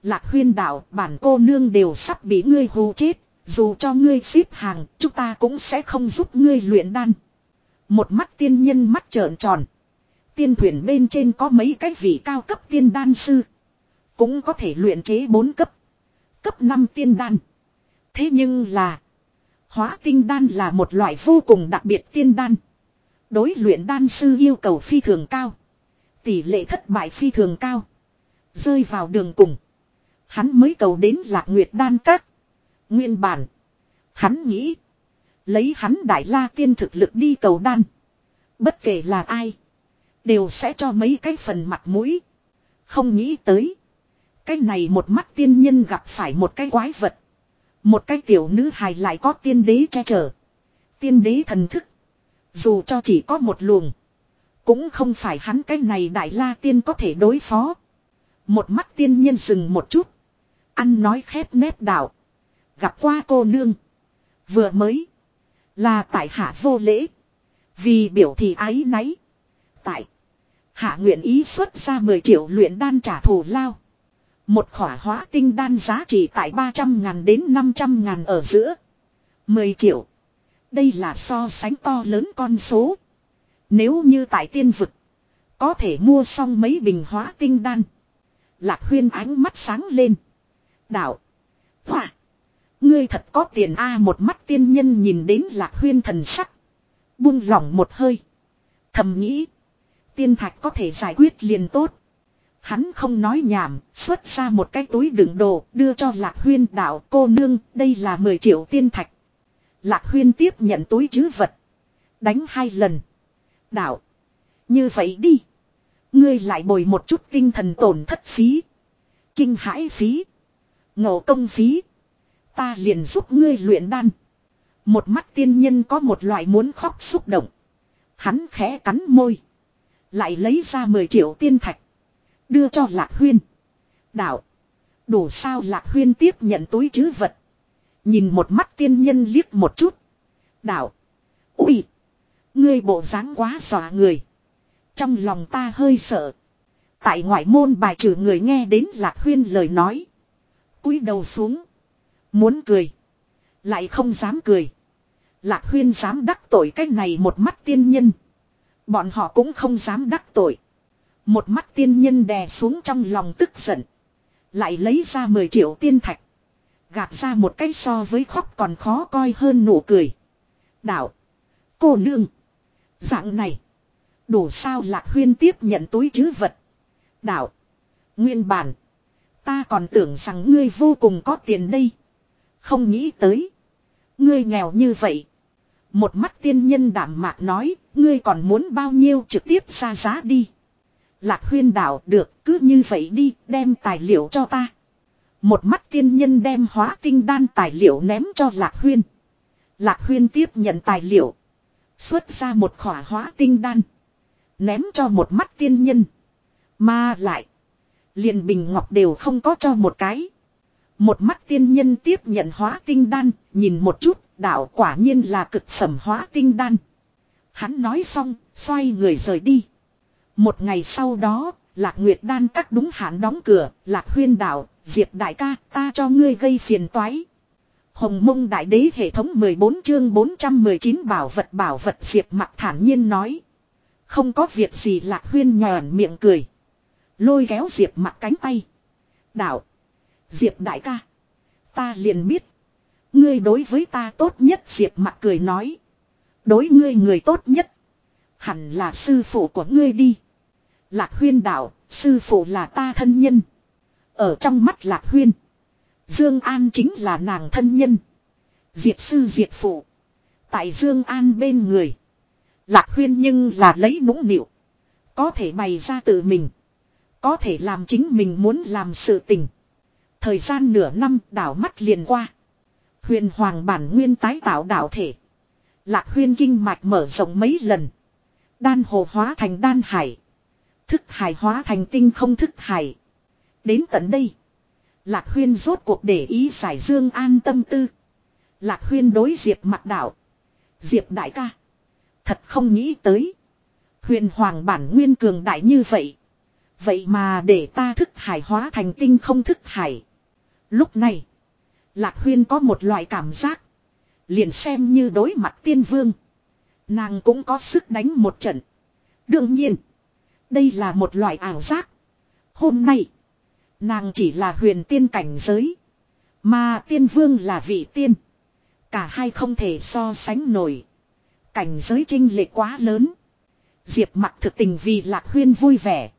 Lạc huyên đạo bản cô nương đều sắp bị ngươi hù chết. Dù cho ngươi xếp hàng chúng ta cũng sẽ không giúp ngươi luyện đan. Một mắt tiên nhân mắt trợn tròn. Tiên thuyền bên trên có mấy cái vị cao cấp tiên đan sư. Cũng có thể luyện chế 4 cấp. Cấp 5 tiên đan. Thế nhưng là. Hóa tinh đan là một loại vô cùng đặc biệt tiên đan. Đối luyện đan sư yêu cầu phi thường cao. Tỷ lệ thất bại phi thường cao. Rơi vào đường cùng. Hắn mới cầu đến lạc nguyệt đan các. Nguyên bản. Hắn nghĩ. Lấy hắn đại la tiên thực lực đi cầu đan. Bất kể là ai. Đều sẽ cho mấy cái phần mặt mũi. Không nghĩ tới. Cái này một mắt tiên nhân gặp phải một cái quái vật. Một cái tiểu nữ hài lại có tiên đế che chở. Tiên đế thần thức. Dù cho chỉ có một luồng. Cũng không phải hắn cái này đại la tiên có thể đối phó. Một mắt tiên nhân dừng một chút. Ăn nói khép nép đạo. Gặp qua cô nương. Vừa mới. Là tại hạ vô lễ. Vì biểu thị ái náy. Tại. Hạ nguyện ý xuất ra 10 triệu luyện đan trả thù lao. Một khỏa hóa tinh đan giá trị tại 300 ngàn đến 500 ngàn ở giữa. 10 triệu. Đây là so sánh to lớn con số. Nếu như tại tiên vực. Có thể mua xong mấy bình hóa tinh đan. Lạc huyên ánh mắt sáng lên. Đạo. hòa Ngươi thật có tiền a một mắt tiên nhân nhìn đến lạc huyên thần sắc. Buông lỏng một hơi. Thầm nghĩ tiên thạch có thể giải quyết liền tốt. Hắn không nói nhảm, xuất ra một cái túi đựng đồ, đưa cho Lạc Huyên đạo cô nương, đây là 10 triệu tiên thạch. Lạc Huyên tiếp nhận túi chứ vật. Đánh hai lần. Đạo. Như vậy đi. Ngươi lại bồi một chút kinh thần tổn thất phí. Kinh hãi phí. Ngộ công phí. Ta liền giúp ngươi luyện đan. Một mắt tiên nhân có một loại muốn khóc xúc động. Hắn khẽ cắn môi. Lại lấy ra 10 triệu tiên thạch. Đưa cho Lạc Huyên. Đạo. Đủ sao Lạc Huyên tiếp nhận túi chứ vật. Nhìn một mắt tiên nhân liếc một chút. Đạo. Ui. Ngươi bộ dáng quá xòa người. Trong lòng ta hơi sợ. Tại ngoại môn bài trừ người nghe đến Lạc Huyên lời nói. cúi đầu xuống. Muốn cười. Lại không dám cười. Lạc Huyên dám đắc tội cái này một mắt tiên nhân. Bọn họ cũng không dám đắc tội. Một mắt tiên nhân đè xuống trong lòng tức giận. Lại lấy ra 10 triệu tiên thạch. Gạt ra một cái so với khóc còn khó coi hơn nụ cười. Đạo. Cô nương. Dạng này. Đủ sao lạc huyên tiếp nhận túi chứ vật. Đạo. Nguyên bản. Ta còn tưởng rằng ngươi vô cùng có tiền đây. Không nghĩ tới. Ngươi nghèo như vậy. Một mắt tiên nhân đảm mạc nói, ngươi còn muốn bao nhiêu trực tiếp ra giá đi. Lạc huyên đảo được, cứ như vậy đi, đem tài liệu cho ta. Một mắt tiên nhân đem hóa tinh đan tài liệu ném cho Lạc huyên. Lạc huyên tiếp nhận tài liệu. Xuất ra một khỏa hóa tinh đan. Ném cho một mắt tiên nhân. Mà lại. Liền bình ngọc đều không có cho một cái. Một mắt tiên nhân tiếp nhận hóa tinh đan, nhìn một chút, đạo quả nhiên là cực phẩm hóa tinh đan. Hắn nói xong, xoay người rời đi. Một ngày sau đó, Lạc Nguyệt đan cắt đúng hạn đóng cửa, Lạc Huyên đạo, Diệp đại ca, ta cho ngươi gây phiền toái. Hồng mông đại đế hệ thống 14 chương 419 bảo vật bảo vật Diệp mặt thản nhiên nói. Không có việc gì Lạc Huyên nhòn miệng cười. Lôi kéo Diệp mặt cánh tay. Đạo. Diệp đại ca. Ta liền biết. Ngươi đối với ta tốt nhất Diệp mặt cười nói. Đối ngươi người tốt nhất. Hẳn là sư phụ của ngươi đi. Lạc huyên đạo, sư phụ là ta thân nhân. Ở trong mắt lạc huyên. Dương An chính là nàng thân nhân. Diệp sư diệp phụ. Tại Dương An bên người. Lạc huyên nhưng là lấy nũng nịu. Có thể bày ra tự mình. Có thể làm chính mình muốn làm sự tình. Thời gian nửa năm đảo mắt liền qua. Huyền hoàng bản nguyên tái tạo đạo thể. Lạc huyên kinh mạch mở rộng mấy lần. Đan hồ hóa thành đan hải. Thức hải hóa thành tinh không thức hải. Đến tận đây. Lạc huyên rốt cuộc để ý giải dương an tâm tư. Lạc huyên đối diệp mặt đảo Diệp đại ca. Thật không nghĩ tới. Huyền hoàng bản nguyên cường đại như vậy. Vậy mà để ta thức hải hóa thành tinh không thức hải. Lúc này, Lạc Huyên có một loại cảm giác, liền xem như đối mặt tiên vương. Nàng cũng có sức đánh một trận. Đương nhiên, đây là một loại ảo giác. Hôm nay, nàng chỉ là huyền tiên cảnh giới. Mà tiên vương là vị tiên. Cả hai không thể so sánh nổi. Cảnh giới chênh lệch quá lớn. Diệp mặt thực tình vì Lạc Huyên vui vẻ.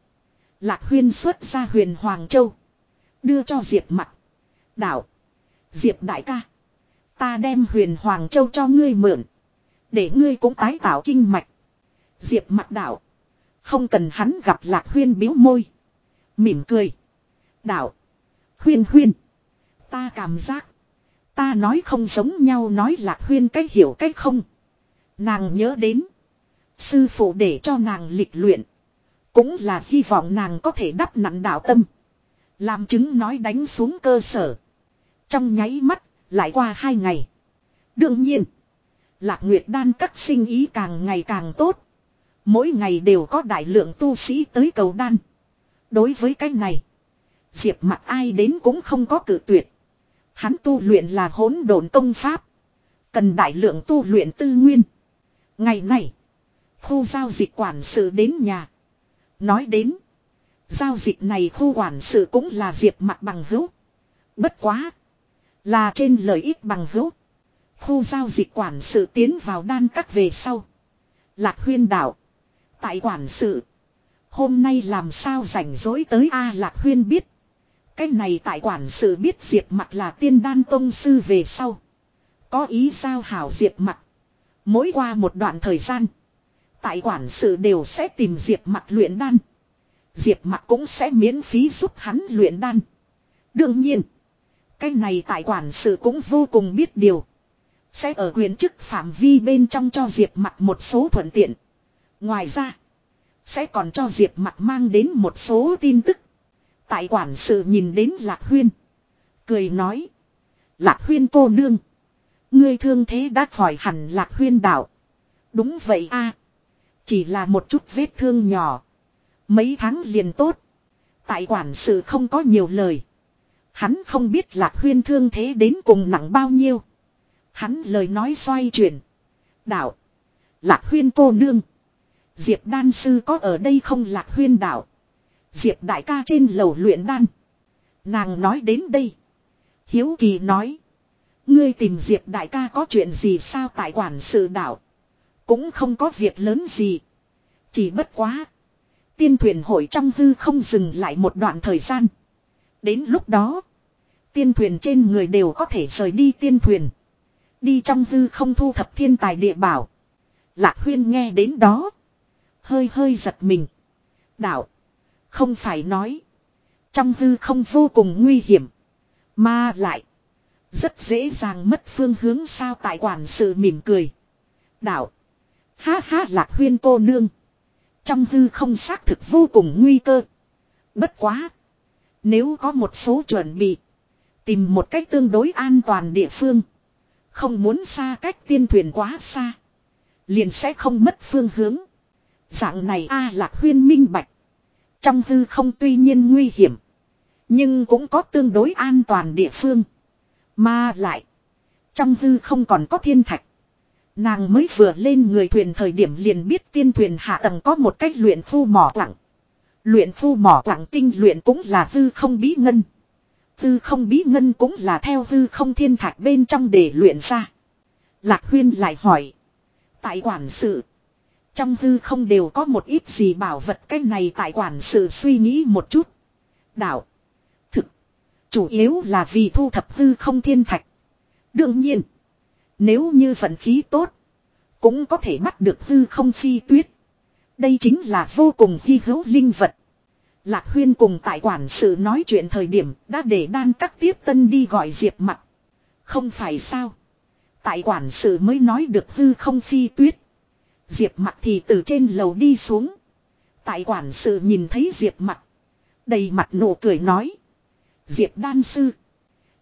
Lạc Huyên xuất ra huyền Hoàng Châu. Đưa cho Diệp mặt. Đạo. Diệp đại ca. Ta đem huyền Hoàng Châu cho ngươi mượn. Để ngươi cũng tái tạo kinh mạch. Diệp mặt đạo. Không cần hắn gặp lạc huyên biếu môi. Mỉm cười. Đạo. Huyên huyên. Ta cảm giác. Ta nói không giống nhau nói lạc huyên cách hiểu cách không. Nàng nhớ đến. Sư phụ để cho nàng lịch luyện. Cũng là hy vọng nàng có thể đắp nặn đạo tâm. Làm chứng nói đánh xuống cơ sở. Trong nháy mắt, lại qua hai ngày. Đương nhiên, Lạc Nguyệt Đan các sinh ý càng ngày càng tốt. Mỗi ngày đều có đại lượng tu sĩ tới cầu đan. Đối với cái này, Diệp mặt ai đến cũng không có cử tuyệt. Hắn tu luyện là hỗn độn công pháp. Cần đại lượng tu luyện tư nguyên. Ngày này, khu giao dịch quản sự đến nhà. Nói đến, giao dịch này khu quản sự cũng là Diệp mặt bằng hữu. Bất quá. Là trên lợi ích bằng hữu. Khu giao dịch quản sự tiến vào đan các về sau. Lạc huyên đạo. Tại quản sự. Hôm nay làm sao rảnh rỗi tới A Lạc huyên biết. Cái này tại quản sự biết Diệp mặt là tiên đan tông sư về sau. Có ý sao hảo Diệp mặt. Mỗi qua một đoạn thời gian. Tại quản sự đều sẽ tìm Diệp mặt luyện đan. Diệp mặt cũng sẽ miễn phí giúp hắn luyện đan. Đương nhiên. Cái này tại quản sự cũng vô cùng biết điều. Sẽ ở quyền chức phạm vi bên trong cho Diệp mặt một số thuận tiện. Ngoài ra. Sẽ còn cho Diệp mặt mang đến một số tin tức. Tại quản sự nhìn đến Lạc Huyên. Cười nói. Lạc Huyên cô nương. Ngươi thương thế đã khỏi hẳn Lạc Huyên đạo. Đúng vậy a Chỉ là một chút vết thương nhỏ. Mấy tháng liền tốt. Tại quản sự không có nhiều lời. Hắn không biết lạc huyên thương thế đến cùng nặng bao nhiêu. Hắn lời nói xoay chuyển. Đạo. Lạc huyên cô nương. Diệp đan sư có ở đây không lạc huyên đạo. Diệp đại ca trên lầu luyện đan. Nàng nói đến đây. Hiếu kỳ nói. Ngươi tìm Diệp đại ca có chuyện gì sao tại quản sự đạo. Cũng không có việc lớn gì. Chỉ bất quá. Tiên thuyền hội trong hư không dừng lại một đoạn thời gian. Đến lúc đó, tiên thuyền trên người đều có thể rời đi tiên thuyền. Đi trong hư không thu thập thiên tài địa bảo. Lạc huyên nghe đến đó. Hơi hơi giật mình. Đạo. Không phải nói. Trong hư không vô cùng nguy hiểm. Mà lại. Rất dễ dàng mất phương hướng sao tại quản sự mỉm cười. Đạo. Ha ha lạc huyên cô nương. Trong hư không xác thực vô cùng nguy cơ. Bất quá. Nếu có một số chuẩn bị. Tìm một cách tương đối an toàn địa phương. Không muốn xa cách tiên thuyền quá xa. Liền sẽ không mất phương hướng. Dạng này a à lạc huyên minh bạch. Trong hư không tuy nhiên nguy hiểm. Nhưng cũng có tương đối an toàn địa phương. Mà lại. Trong hư không còn có thiên thạch. Nàng mới vừa lên người thuyền thời điểm liền biết tiên thuyền hạ tầng có một cách luyện khu mỏ lặng. Luyện phu mỏ quảng kinh luyện cũng là hư không bí ngân. Hư không bí ngân cũng là theo hư không thiên thạch bên trong để luyện ra. Lạc huyên lại hỏi. Tại quản sự. Trong hư không đều có một ít gì bảo vật cái này tại quản sự suy nghĩ một chút. Đạo. Thực. Chủ yếu là vì thu thập hư không thiên thạch. Đương nhiên. Nếu như vận khí tốt. Cũng có thể bắt được hư không phi tuyết. Đây chính là vô cùng hy hữu linh vật. Lạc Huyên cùng tại quản sự nói chuyện thời điểm đã để đan các tiếp tân đi gọi Diệp mặt. Không phải sao. Tại quản sự mới nói được hư không phi tuyết. Diệp mặt thì từ trên lầu đi xuống. Tại quản sự nhìn thấy Diệp mặt. Đầy mặt nụ cười nói. Diệp đan sư.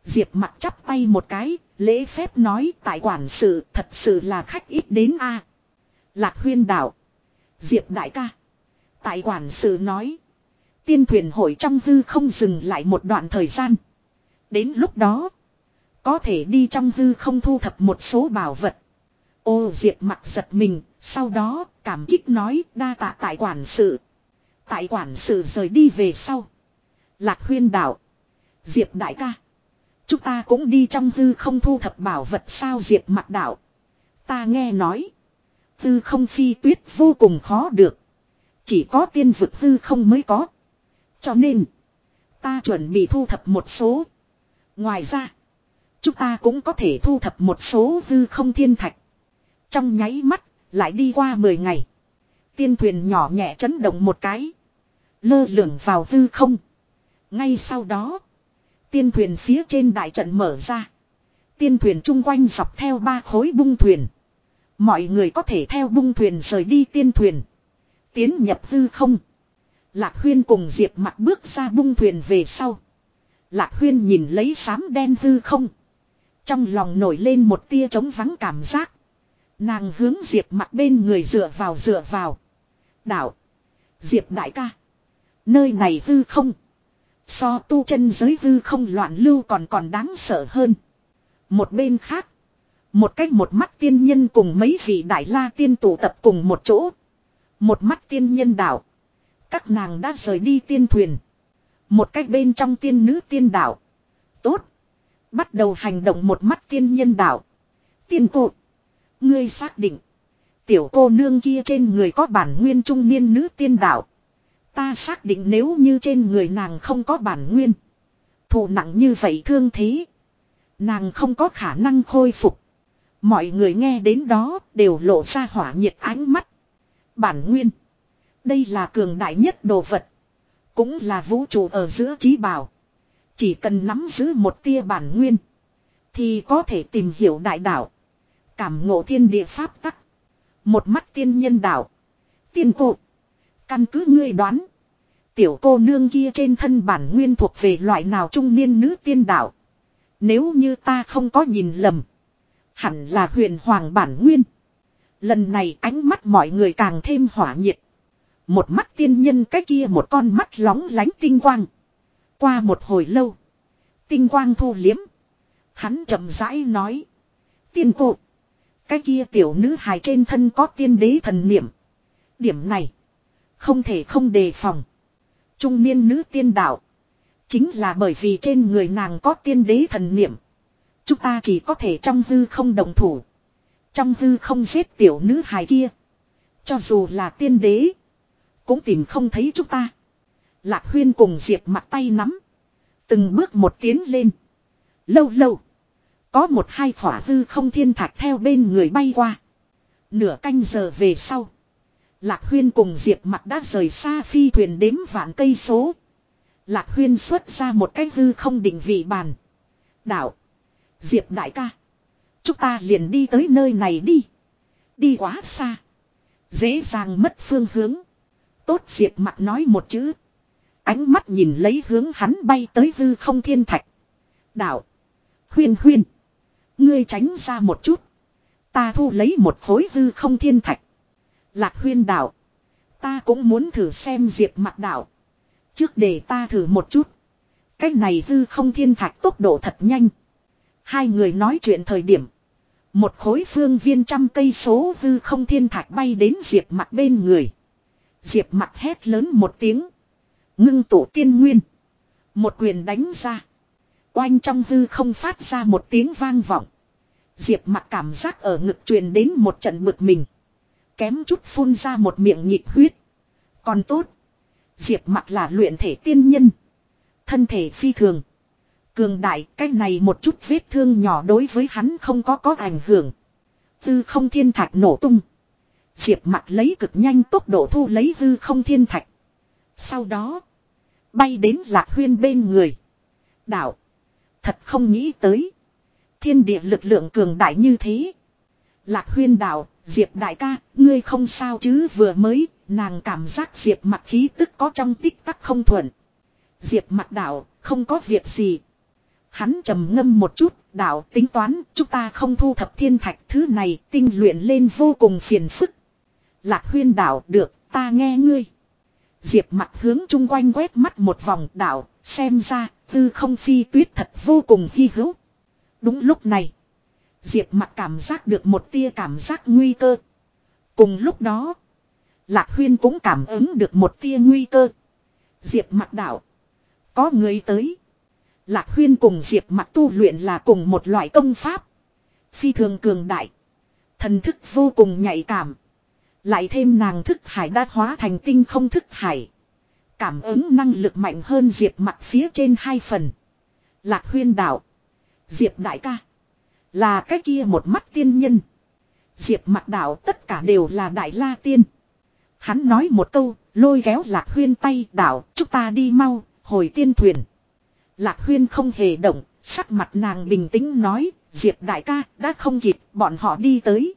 Diệp mặt chắp tay một cái. Lễ phép nói tại quản sự thật sự là khách ít đến a Lạc Huyên đảo. Diệp đại ca. Tại quản sự nói. Tiên thuyền hội trong hư không dừng lại một đoạn thời gian. Đến lúc đó. Có thể đi trong hư không thu thập một số bảo vật. Ô Diệp mặt giật mình. Sau đó cảm kích nói đa tạ tại quản sự. Tại quản sự rời đi về sau. Lạc huyên đạo. Diệp đại ca. Chúng ta cũng đi trong hư không thu thập bảo vật sao Diệp mặt đạo. Ta nghe nói. Hư không phi tuyết vô cùng khó được. Chỉ có tiên vực hư không mới có. Cho nên, ta chuẩn bị thu thập một số. Ngoài ra, chúng ta cũng có thể thu thập một số hư không thiên thạch. Trong nháy mắt, lại đi qua mười ngày. Tiên thuyền nhỏ nhẹ chấn động một cái. Lơ lửng vào hư không. Ngay sau đó, tiên thuyền phía trên đại trận mở ra. Tiên thuyền chung quanh dọc theo ba khối bung thuyền. Mọi người có thể theo bung thuyền rời đi tiên thuyền. Tiến nhập hư không. Lạc Huyên cùng Diệp mặt bước ra bung thuyền về sau. Lạc Huyên nhìn lấy sám đen hư không. Trong lòng nổi lên một tia trống vắng cảm giác. Nàng hướng Diệp mặt bên người dựa vào dựa vào. Đạo. Diệp đại ca. Nơi này hư không. So tu chân giới hư không loạn lưu còn còn đáng sợ hơn. Một bên khác. Một cách một mắt tiên nhân cùng mấy vị đại la tiên tụ tập cùng một chỗ. Một mắt tiên nhân đạo. Các nàng đã rời đi tiên thuyền. Một cách bên trong tiên nữ tiên đảo. Tốt. Bắt đầu hành động một mắt tiên nhân đảo. Tiên cụ. Ngươi xác định. Tiểu cô nương kia trên người có bản nguyên trung niên nữ tiên đảo. Ta xác định nếu như trên người nàng không có bản nguyên. Thụ nặng như vậy thương thế. Nàng không có khả năng khôi phục. Mọi người nghe đến đó đều lộ ra hỏa nhiệt ánh mắt. Bản nguyên. Đây là cường đại nhất đồ vật. Cũng là vũ trụ ở giữa trí bảo. Chỉ cần nắm giữ một tia bản nguyên. Thì có thể tìm hiểu đại đạo. Cảm ngộ thiên địa pháp tắc. Một mắt tiên nhân đạo. Tiên cụ. Căn cứ ngươi đoán. Tiểu cô nương kia trên thân bản nguyên thuộc về loại nào trung niên nữ tiên đạo. Nếu như ta không có nhìn lầm. Hẳn là huyền hoàng bản nguyên. Lần này ánh mắt mọi người càng thêm hỏa nhiệt. Một mắt tiên nhân cái kia một con mắt lóng lánh tinh quang. Qua một hồi lâu. Tinh quang thu liếm. Hắn chậm rãi nói. Tiên cụ. Cái kia tiểu nữ hài trên thân có tiên đế thần niệm. Điểm này. Không thể không đề phòng. Trung niên nữ tiên đạo. Chính là bởi vì trên người nàng có tiên đế thần niệm. Chúng ta chỉ có thể trong hư không đồng thủ. Trong hư không giết tiểu nữ hài kia. Cho dù là tiên đế. Cũng tìm không thấy chúng ta. Lạc huyên cùng Diệp mặt tay nắm. Từng bước một tiến lên. Lâu lâu. Có một hai phỏa hư không thiên thạch theo bên người bay qua. Nửa canh giờ về sau. Lạc huyên cùng Diệp mặt đã rời xa phi thuyền đếm vạn cây số. Lạc huyên xuất ra một cái hư không định vị bàn. Đạo. Diệp đại ca. Chúng ta liền đi tới nơi này đi. Đi quá xa. Dễ dàng mất phương hướng. Tốt diệp mặt nói một chữ. Ánh mắt nhìn lấy hướng hắn bay tới hư không thiên thạch. Đạo. Huyên huyên. Ngươi tránh ra một chút. Ta thu lấy một khối hư không thiên thạch. Lạc huyên đạo. Ta cũng muốn thử xem diệp mặt đạo. Trước để ta thử một chút. Cái này hư không thiên thạch tốc độ thật nhanh. Hai người nói chuyện thời điểm. Một khối phương viên trăm cây số hư không thiên thạch bay đến diệp mặt bên người. Diệp mặt hét lớn một tiếng. Ngưng tổ tiên nguyên. Một quyền đánh ra. Oanh trong hư không phát ra một tiếng vang vọng. Diệp mặt cảm giác ở ngực truyền đến một trận bực mình. Kém chút phun ra một miệng nhịp huyết. Còn tốt. Diệp mặt là luyện thể tiên nhân. Thân thể phi thường. Cường đại cái này một chút vết thương nhỏ đối với hắn không có có ảnh hưởng. Tư không thiên thạch nổ tung. Diệp mặt lấy cực nhanh tốc độ thu lấy hư không thiên thạch. Sau đó. Bay đến lạc huyên bên người. Đạo. Thật không nghĩ tới. Thiên địa lực lượng cường đại như thế. Lạc huyên đạo. Diệp đại ca. Ngươi không sao chứ vừa mới. Nàng cảm giác diệp mặt khí tức có trong tích tắc không thuận. Diệp mặt đạo. Không có việc gì. Hắn trầm ngâm một chút, đạo tính toán, chúng ta không thu thập thiên thạch thứ này, tinh luyện lên vô cùng phiền phức, Lạc huyên đảo được, ta nghe ngươi. Diệp mặt hướng chung quanh quét mắt một vòng đảo, xem ra, tư không phi tuyết thật vô cùng hy hữu. Đúng lúc này, Diệp mặt cảm giác được một tia cảm giác nguy cơ. Cùng lúc đó, Lạc huyên cũng cảm ứng được một tia nguy cơ. Diệp mặt đảo, có người tới. Lạc huyên cùng diệp mặt tu luyện là cùng một loại công pháp. Phi thường cường đại. Thần thức vô cùng nhạy cảm. Lại thêm nàng thức hải đã hóa thành tinh không thức hải. Cảm ứng năng lực mạnh hơn Diệp mặt phía trên hai phần. Lạc huyên đạo. Diệp đại ca. Là cái kia một mắt tiên nhân. Diệp mặt đạo tất cả đều là đại la tiên. Hắn nói một câu, lôi kéo lạc huyên tay đạo, chúng ta đi mau, hồi tiên thuyền. Lạc huyên không hề động, sắc mặt nàng bình tĩnh nói, Diệp đại ca đã không kịp, bọn họ đi tới.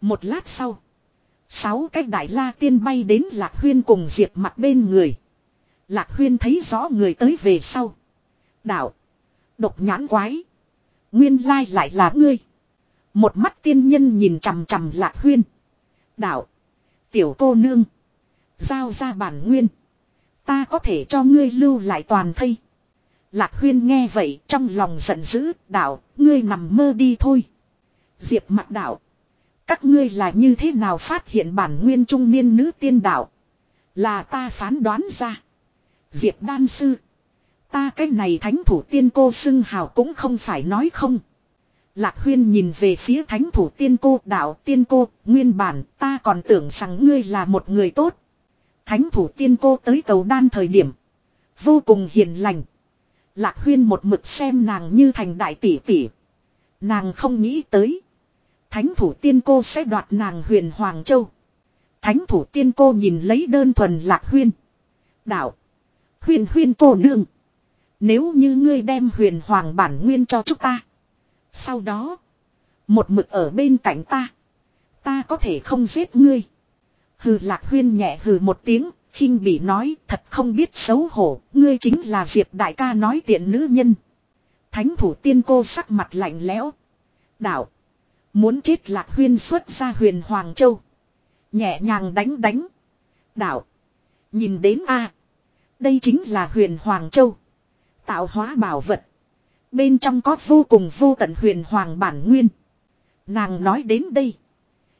Một lát sau, Sáu cái đại la tiên bay đến Lạc Huyên cùng Diệp mặt bên người. Lạc Huyên thấy rõ người tới về sau. Đạo. Độc nhãn quái. Nguyên lai lại là ngươi. Một mắt tiên nhân nhìn chằm chằm Lạc Huyên. Đạo. Tiểu cô nương. Giao ra bản nguyên. Ta có thể cho ngươi lưu lại toàn thây. Lạc Huyên nghe vậy trong lòng giận dữ. Đạo. Ngươi nằm mơ đi thôi. Diệp mặt đạo. Các ngươi là như thế nào phát hiện bản nguyên trung niên nữ tiên đạo. Là ta phán đoán ra. Diệp đan sư. Ta cái này thánh thủ tiên cô xưng hào cũng không phải nói không. Lạc huyên nhìn về phía thánh thủ tiên cô đạo tiên cô, nguyên bản ta còn tưởng rằng ngươi là một người tốt. Thánh thủ tiên cô tới cầu đan thời điểm. Vô cùng hiền lành. Lạc huyên một mực xem nàng như thành đại tỷ tỷ. Nàng không nghĩ tới. Thánh thủ tiên cô sẽ đoạt nàng huyền Hoàng Châu. Thánh thủ tiên cô nhìn lấy đơn thuần lạc huyên. Đạo. Huyên huyên cô nương. Nếu như ngươi đem huyền hoàng bản nguyên cho chúng ta. Sau đó. Một mực ở bên cạnh ta. Ta có thể không giết ngươi. Hừ lạc huyên nhẹ hừ một tiếng. khinh bị nói thật không biết xấu hổ. Ngươi chính là diệp đại ca nói tiện nữ nhân. Thánh thủ tiên cô sắc mặt lạnh lẽo. Đạo. Muốn chết lạc huyên xuất ra huyền Hoàng Châu. Nhẹ nhàng đánh đánh. Đạo. Nhìn đến a Đây chính là huyền Hoàng Châu. Tạo hóa bảo vật. Bên trong có vô cùng vô tận huyền Hoàng bản nguyên. Nàng nói đến đây.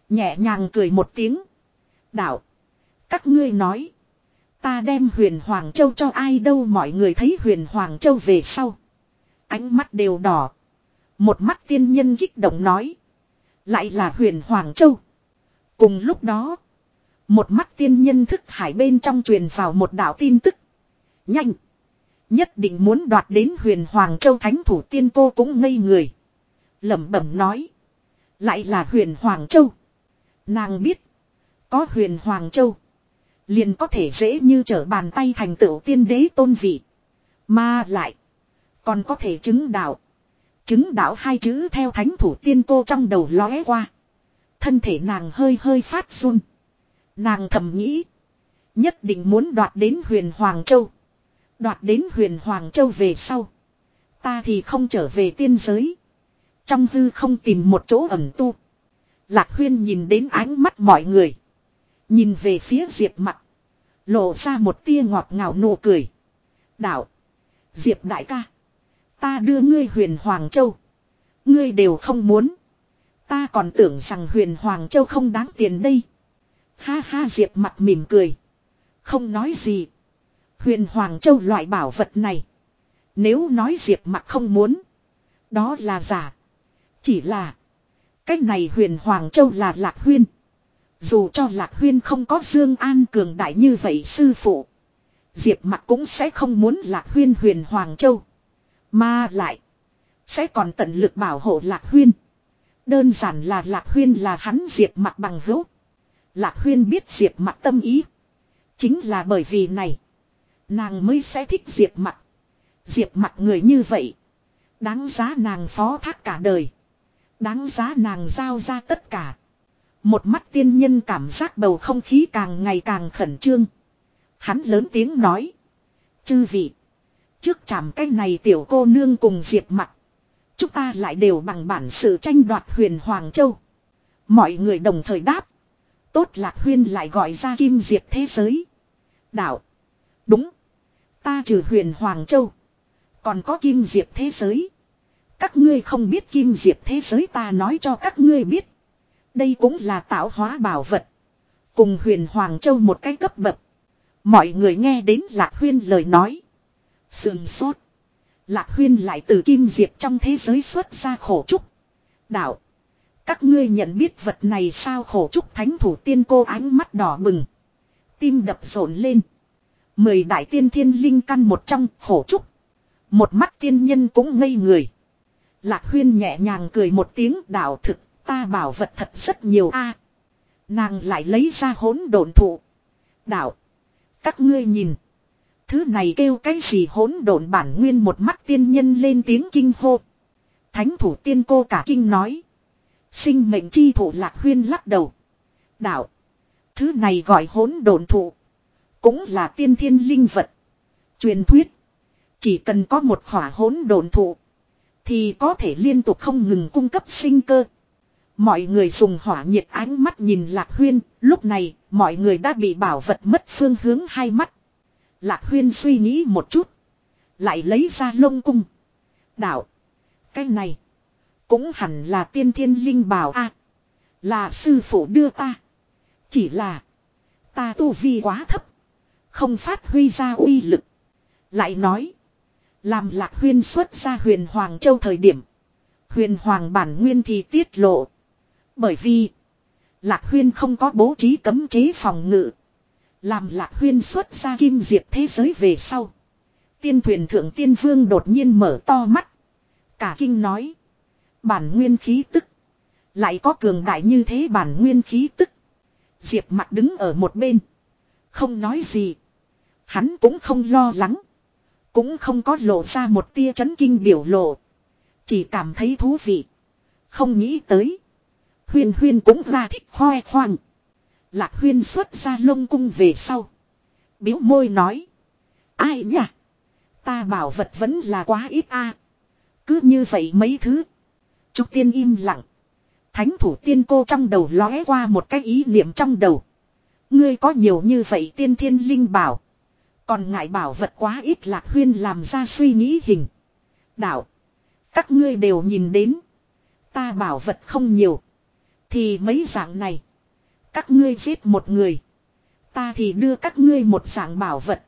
Nhẹ nhàng cười một tiếng. Đạo. Các ngươi nói. Ta đem huyền Hoàng Châu cho ai đâu mọi người thấy huyền Hoàng Châu về sau. Ánh mắt đều đỏ. Một mắt tiên nhân kích động nói. Lại là huyền Hoàng Châu. Cùng lúc đó. Một mắt tiên nhân thức hải bên trong truyền vào một đạo tin tức. Nhanh. Nhất định muốn đoạt đến huyền Hoàng Châu Thánh Thủ Tiên cô cũng ngây người. lẩm bẩm nói. Lại là huyền Hoàng Châu. Nàng biết. Có huyền Hoàng Châu. Liền có thể dễ như trở bàn tay thành tựu tiên đế tôn vị. Mà lại. Còn có thể chứng đạo. Chứng đạo hai chữ theo thánh thủ tiên cô trong đầu lóe qua. Thân thể nàng hơi hơi phát run. Nàng thầm nghĩ. Nhất định muốn đoạt đến huyền Hoàng Châu. Đoạt đến huyền Hoàng Châu về sau. Ta thì không trở về tiên giới. Trong hư không tìm một chỗ ẩm tu. Lạc huyên nhìn đến ánh mắt mọi người. Nhìn về phía Diệp mặt. Lộ ra một tia ngọt ngào nụ cười. Đạo. Diệp đại ca. Ta đưa ngươi huyền Hoàng Châu. Ngươi đều không muốn. Ta còn tưởng rằng huyền Hoàng Châu không đáng tiền đây. Ha ha Diệp mặt mỉm cười. Không nói gì. Huyền Hoàng Châu loại bảo vật này. Nếu nói Diệp mặt không muốn. Đó là giả. Chỉ là. Cách này huyền Hoàng Châu là Lạc Huyên. Dù cho Lạc Huyên không có Dương An cường đại như vậy sư phụ. Diệp mặt cũng sẽ không muốn Lạc Huyên huyền Hoàng Châu. Mà lại. Sẽ còn tận lực bảo hộ Lạc Huyên. Đơn giản là Lạc Huyên là hắn diệp mặt bằng hữu. Lạc Huyên biết diệp mặt tâm ý. Chính là bởi vì này. Nàng mới sẽ thích diệp mặt. Diệp mặt người như vậy. Đáng giá nàng phó thác cả đời. Đáng giá nàng giao ra tất cả. Một mắt tiên nhân cảm giác bầu không khí càng ngày càng khẩn trương. Hắn lớn tiếng nói. Chư vị trước chạm cái này tiểu cô nương cùng diệp mặt. Chúng ta lại đều bằng bản sự tranh đoạt huyền Hoàng Châu. Mọi người đồng thời đáp. Tốt lạc huyên lại gọi ra kim diệp thế giới. Đạo. Đúng. Ta trừ huyền Hoàng Châu. Còn có kim diệp thế giới. Các ngươi không biết kim diệp thế giới ta nói cho các ngươi biết. Đây cũng là tạo hóa bảo vật. Cùng huyền Hoàng Châu một cái cấp bậc. Mọi người nghe đến lạc huyên lời nói. Sườn sốt. Lạc huyên lại từ kim diệp trong thế giới xuất ra khổ trúc. Đạo. Các ngươi nhận biết vật này sao khổ trúc thánh thủ tiên cô ánh mắt đỏ bừng. Tim đập rộn lên. Mười đại tiên thiên linh căn một trong khổ trúc. Một mắt tiên nhân cũng ngây người. Lạc huyên nhẹ nhàng cười một tiếng đạo thực ta bảo vật thật rất nhiều a Nàng lại lấy ra hỗn độn thụ. Đạo. Các ngươi nhìn thứ này kêu cái gì hỗn độn bản nguyên một mắt tiên nhân lên tiếng kinh hô. Thánh thủ tiên cô cả kinh nói. Sinh mệnh chi thủ lạc huyên lắc đầu. Đạo. Thứ này gọi hỗn độn thụ. Cũng là tiên thiên linh vật. Truyền thuyết. Chỉ cần có một khỏa hỗn độn thụ. Thì có thể liên tục không ngừng cung cấp sinh cơ. Mọi người dùng hỏa nhiệt ánh mắt nhìn lạc huyên. Lúc này mọi người đã bị bảo vật mất phương hướng hai mắt. Lạc huyên suy nghĩ một chút. Lại lấy ra lông cung. Đạo. Cái này. Cũng hẳn là tiên thiên linh bảo a Là sư phụ đưa ta. Chỉ là. Ta tu vi quá thấp. Không phát huy ra uy lực. Lại nói. Làm lạc huyên xuất ra huyền Hoàng Châu thời điểm. Huyền Hoàng bản nguyên thì tiết lộ. Bởi vì. Lạc huyên không có bố trí cấm chế phòng ngự. Làm lạc huyên xuất ra kim diệp thế giới về sau. Tiên thuyền thượng tiên vương đột nhiên mở to mắt. Cả kinh nói. Bản nguyên khí tức. Lại có cường đại như thế bản nguyên khí tức. Diệp mặt đứng ở một bên. Không nói gì. Hắn cũng không lo lắng. Cũng không có lộ ra một tia chấn kinh biểu lộ. Chỉ cảm thấy thú vị. Không nghĩ tới. Huyên huyên cũng ra thích khoe khoang. Lạc huyên xuất ra lông cung về sau. Biếu môi nói. Ai nhỉ? Ta bảo vật vẫn là quá ít a. Cứ như vậy mấy thứ. Trúc tiên im lặng. Thánh thủ tiên cô trong đầu lóe qua một cái ý niệm trong đầu. Ngươi có nhiều như vậy tiên thiên linh bảo. Còn ngại bảo vật quá ít lạc huyên làm ra suy nghĩ hình. Đạo. Các ngươi đều nhìn đến. Ta bảo vật không nhiều. Thì mấy dạng này. Các ngươi giết một người. Ta thì đưa các ngươi một dạng bảo vật.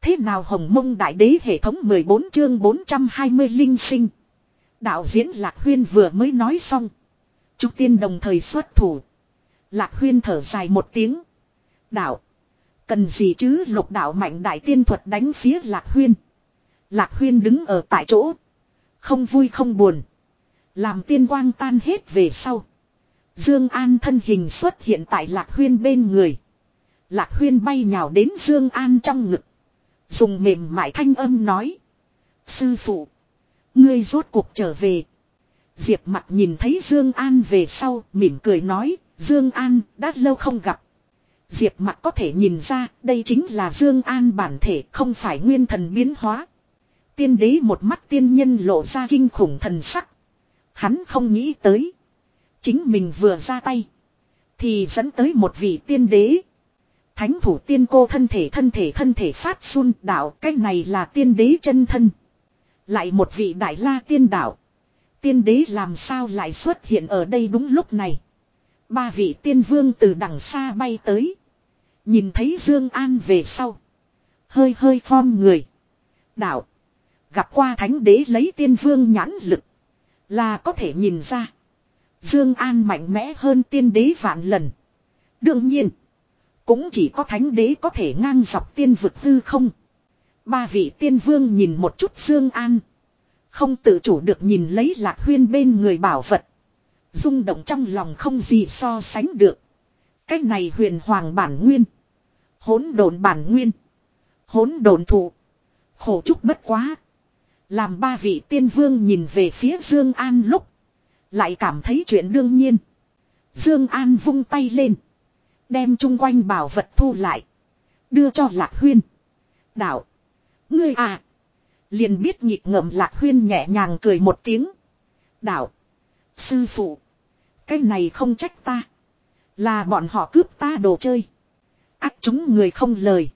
Thế nào hồng mông đại đế hệ thống mười bốn chương bốn trăm hai mươi linh sinh. Đạo diễn Lạc Huyên vừa mới nói xong. Trúc Tiên đồng thời xuất thủ. Lạc Huyên thở dài một tiếng. Đạo. Cần gì chứ lục đạo mạnh đại tiên thuật đánh phía Lạc Huyên. Lạc Huyên đứng ở tại chỗ. Không vui không buồn. Làm tiên quang tan hết về sau. Dương An thân hình xuất hiện tại Lạc Huyên bên người. Lạc Huyên bay nhào đến Dương An trong ngực. Dùng mềm mại thanh âm nói. Sư phụ. Ngươi rốt cuộc trở về. Diệp Mặc nhìn thấy Dương An về sau mỉm cười nói. Dương An đã lâu không gặp. Diệp Mặc có thể nhìn ra đây chính là Dương An bản thể không phải nguyên thần biến hóa. Tiên đế một mắt tiên nhân lộ ra kinh khủng thần sắc. Hắn không nghĩ tới. Chính mình vừa ra tay. Thì dẫn tới một vị tiên đế. Thánh thủ tiên cô thân thể thân thể thân thể phát run đạo cái này là tiên đế chân thân. Lại một vị đại la tiên đạo. Tiên đế làm sao lại xuất hiện ở đây đúng lúc này. Ba vị tiên vương từ đằng xa bay tới. Nhìn thấy Dương An về sau. Hơi hơi phom người. Đạo. Gặp qua thánh đế lấy tiên vương nhãn lực. Là có thể nhìn ra. Dương An mạnh mẽ hơn tiên đế vạn lần. Đương nhiên, cũng chỉ có thánh đế có thể ngang dọc tiên vực hư không. Ba vị tiên vương nhìn một chút Dương An, không tự chủ được nhìn lấy Lạc Huyên bên người bảo vật, rung động trong lòng không gì so sánh được. Cái này huyền hoàng bản nguyên, hỗn độn bản nguyên, hỗn độn thụ, khổ chúc bất quá. Làm ba vị tiên vương nhìn về phía Dương An lúc, lại cảm thấy chuyện đương nhiên. Dương An vung tay lên. Đem chung quanh bảo vật thu lại. Đưa cho Lạc Huyên. Đạo. Ngươi à. Liền biết nhịp ngậm Lạc Huyên nhẹ nhàng cười một tiếng. Đạo. Sư phụ. Cái này không trách ta. Là bọn họ cướp ta đồ chơi. Ác chúng người không lời.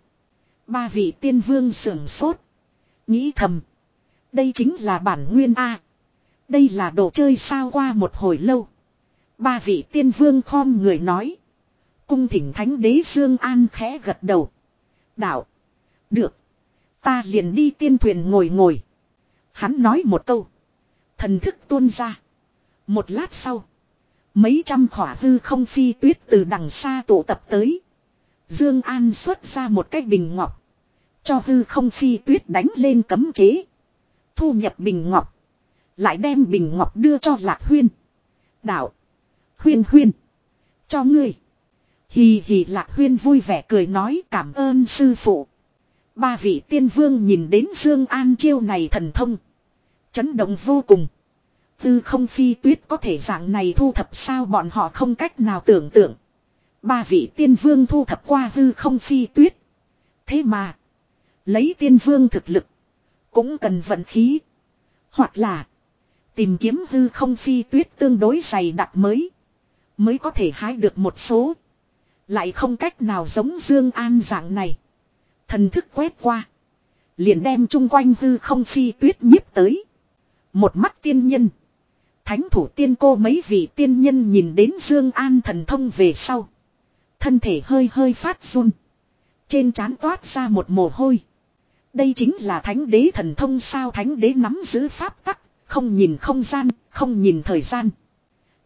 Ba vị tiên vương sưởng sốt. Nghĩ thầm. Đây chính là bản nguyên A. Đây là đồ chơi sao qua một hồi lâu. Ba vị tiên vương khom người nói. Cung thỉnh thánh đế Dương An khẽ gật đầu. Đạo. Được. Ta liền đi tiên thuyền ngồi ngồi. Hắn nói một câu. Thần thức tuôn ra. Một lát sau. Mấy trăm khỏa hư không phi tuyết từ đằng xa tụ tập tới. Dương An xuất ra một cái bình ngọc. Cho hư không phi tuyết đánh lên cấm chế. Thu nhập bình ngọc. Lại đem bình ngọc đưa cho lạc huyên. Đạo. Huyên huyên. Cho ngươi. Hì hì lạc huyên vui vẻ cười nói cảm ơn sư phụ. Ba vị tiên vương nhìn đến Dương An chiêu này thần thông. Chấn động vô cùng. Tư không phi tuyết có thể dạng này thu thập sao bọn họ không cách nào tưởng tượng. Ba vị tiên vương thu thập qua hư không phi tuyết. Thế mà. Lấy tiên vương thực lực. Cũng cần vận khí. Hoặc là. Tìm kiếm hư không phi tuyết tương đối dày đặc mới. Mới có thể hái được một số. Lại không cách nào giống Dương An dạng này. Thần thức quét qua. Liền đem chung quanh hư không phi tuyết nhiếp tới. Một mắt tiên nhân. Thánh thủ tiên cô mấy vị tiên nhân nhìn đến Dương An thần thông về sau. Thân thể hơi hơi phát run. Trên trán toát ra một mồ hôi. Đây chính là thánh đế thần thông sao thánh đế nắm giữ pháp tắc không nhìn không gian, không nhìn thời gian.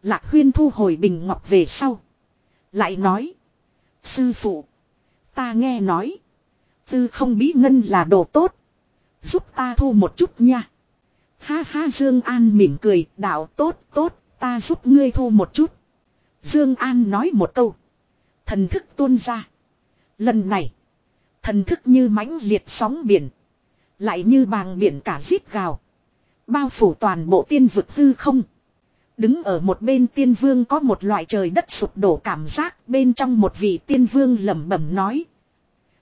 Lạc Huyên thu hồi bình ngọc về sau. Lại nói. Sư phụ. Ta nghe nói. Tư không bí ngân là đồ tốt. Giúp ta thu một chút nha. Ha ha Dương An mỉm cười. Đạo tốt tốt. Ta giúp ngươi thu một chút. Dương An nói một câu. Thần thức tuôn ra. Lần này. Thần thức như mãnh liệt sóng biển. Lại như bàng biển cả giết gào. Bao phủ toàn bộ tiên vực hư không. Đứng ở một bên tiên vương có một loại trời đất sụp đổ cảm giác bên trong một vị tiên vương lẩm bẩm nói.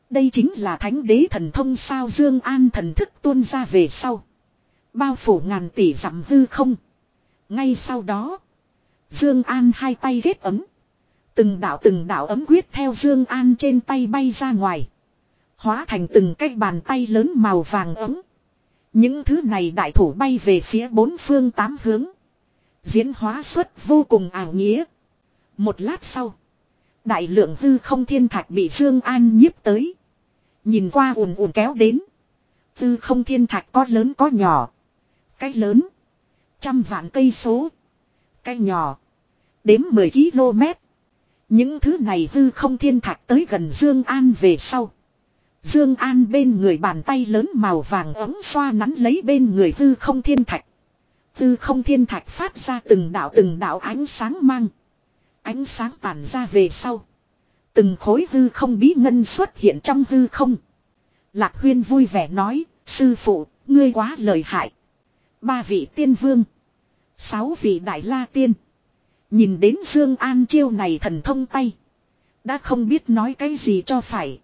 Đây chính là thánh đế thần thông sao Dương An thần thức tuôn ra về sau. Bao phủ ngàn tỷ dặm hư không. Ngay sau đó. Dương An hai tay ghét ấm. Từng đạo từng đạo ấm quyết theo Dương An trên tay bay ra ngoài. Hóa thành từng cái bàn tay lớn màu vàng ấm. Những thứ này đại thủ bay về phía bốn phương tám hướng. Diễn hóa xuất vô cùng ảo nghĩa. Một lát sau. Đại lượng hư không thiên thạch bị Dương An nhiếp tới. Nhìn qua ùn ùn kéo đến. Hư không thiên thạch có lớn có nhỏ. Cái lớn. Trăm vạn cây số. Cái nhỏ. Đếm 10 km. Những thứ này hư không thiên thạch tới gần Dương An về sau. Dương An bên người bàn tay lớn màu vàng ấm xoa nắn lấy bên người Tư không thiên thạch. Tư không thiên thạch phát ra từng đạo từng đạo ánh sáng mang. Ánh sáng tản ra về sau. Từng khối hư không bí ngân xuất hiện trong hư không. Lạc Huyên vui vẻ nói, sư phụ, ngươi quá lời hại. Ba vị tiên vương. Sáu vị đại la tiên. Nhìn đến Dương An chiêu này thần thông tay. Đã không biết nói cái gì cho phải.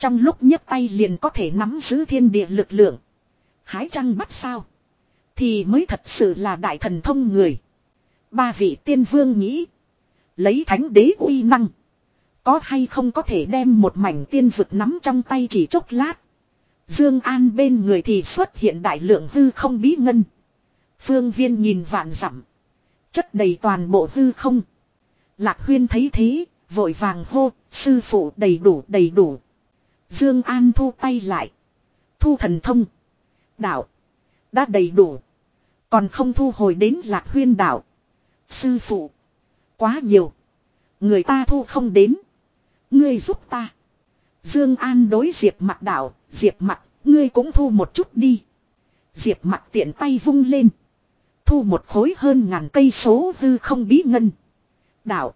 Trong lúc nhấc tay liền có thể nắm giữ thiên địa lực lượng. Hái trăng bắt sao. Thì mới thật sự là đại thần thông người. Ba vị tiên vương nghĩ. Lấy thánh đế uy năng. Có hay không có thể đem một mảnh tiên vực nắm trong tay chỉ chốc lát. Dương An bên người thì xuất hiện đại lượng hư không bí ngân. Phương Viên nhìn vạn dặm, chất đầy toàn bộ hư không. Lạc Huyên thấy thế, vội vàng hô, sư phụ đầy đủ đầy đủ, Dương An thu tay lại. Thu thần thông. Đạo. Đã đầy đủ. Còn không thu hồi đến lạc huyên đạo. Sư phụ. Quá nhiều. Người ta thu không đến. Ngươi giúp ta. Dương An đối Diệp mặt đạo. Diệp mặt, ngươi cũng thu một chút đi. Diệp mặt tiện tay vung lên. Thu một khối hơn ngàn cây số hư không bí ngân. Đạo.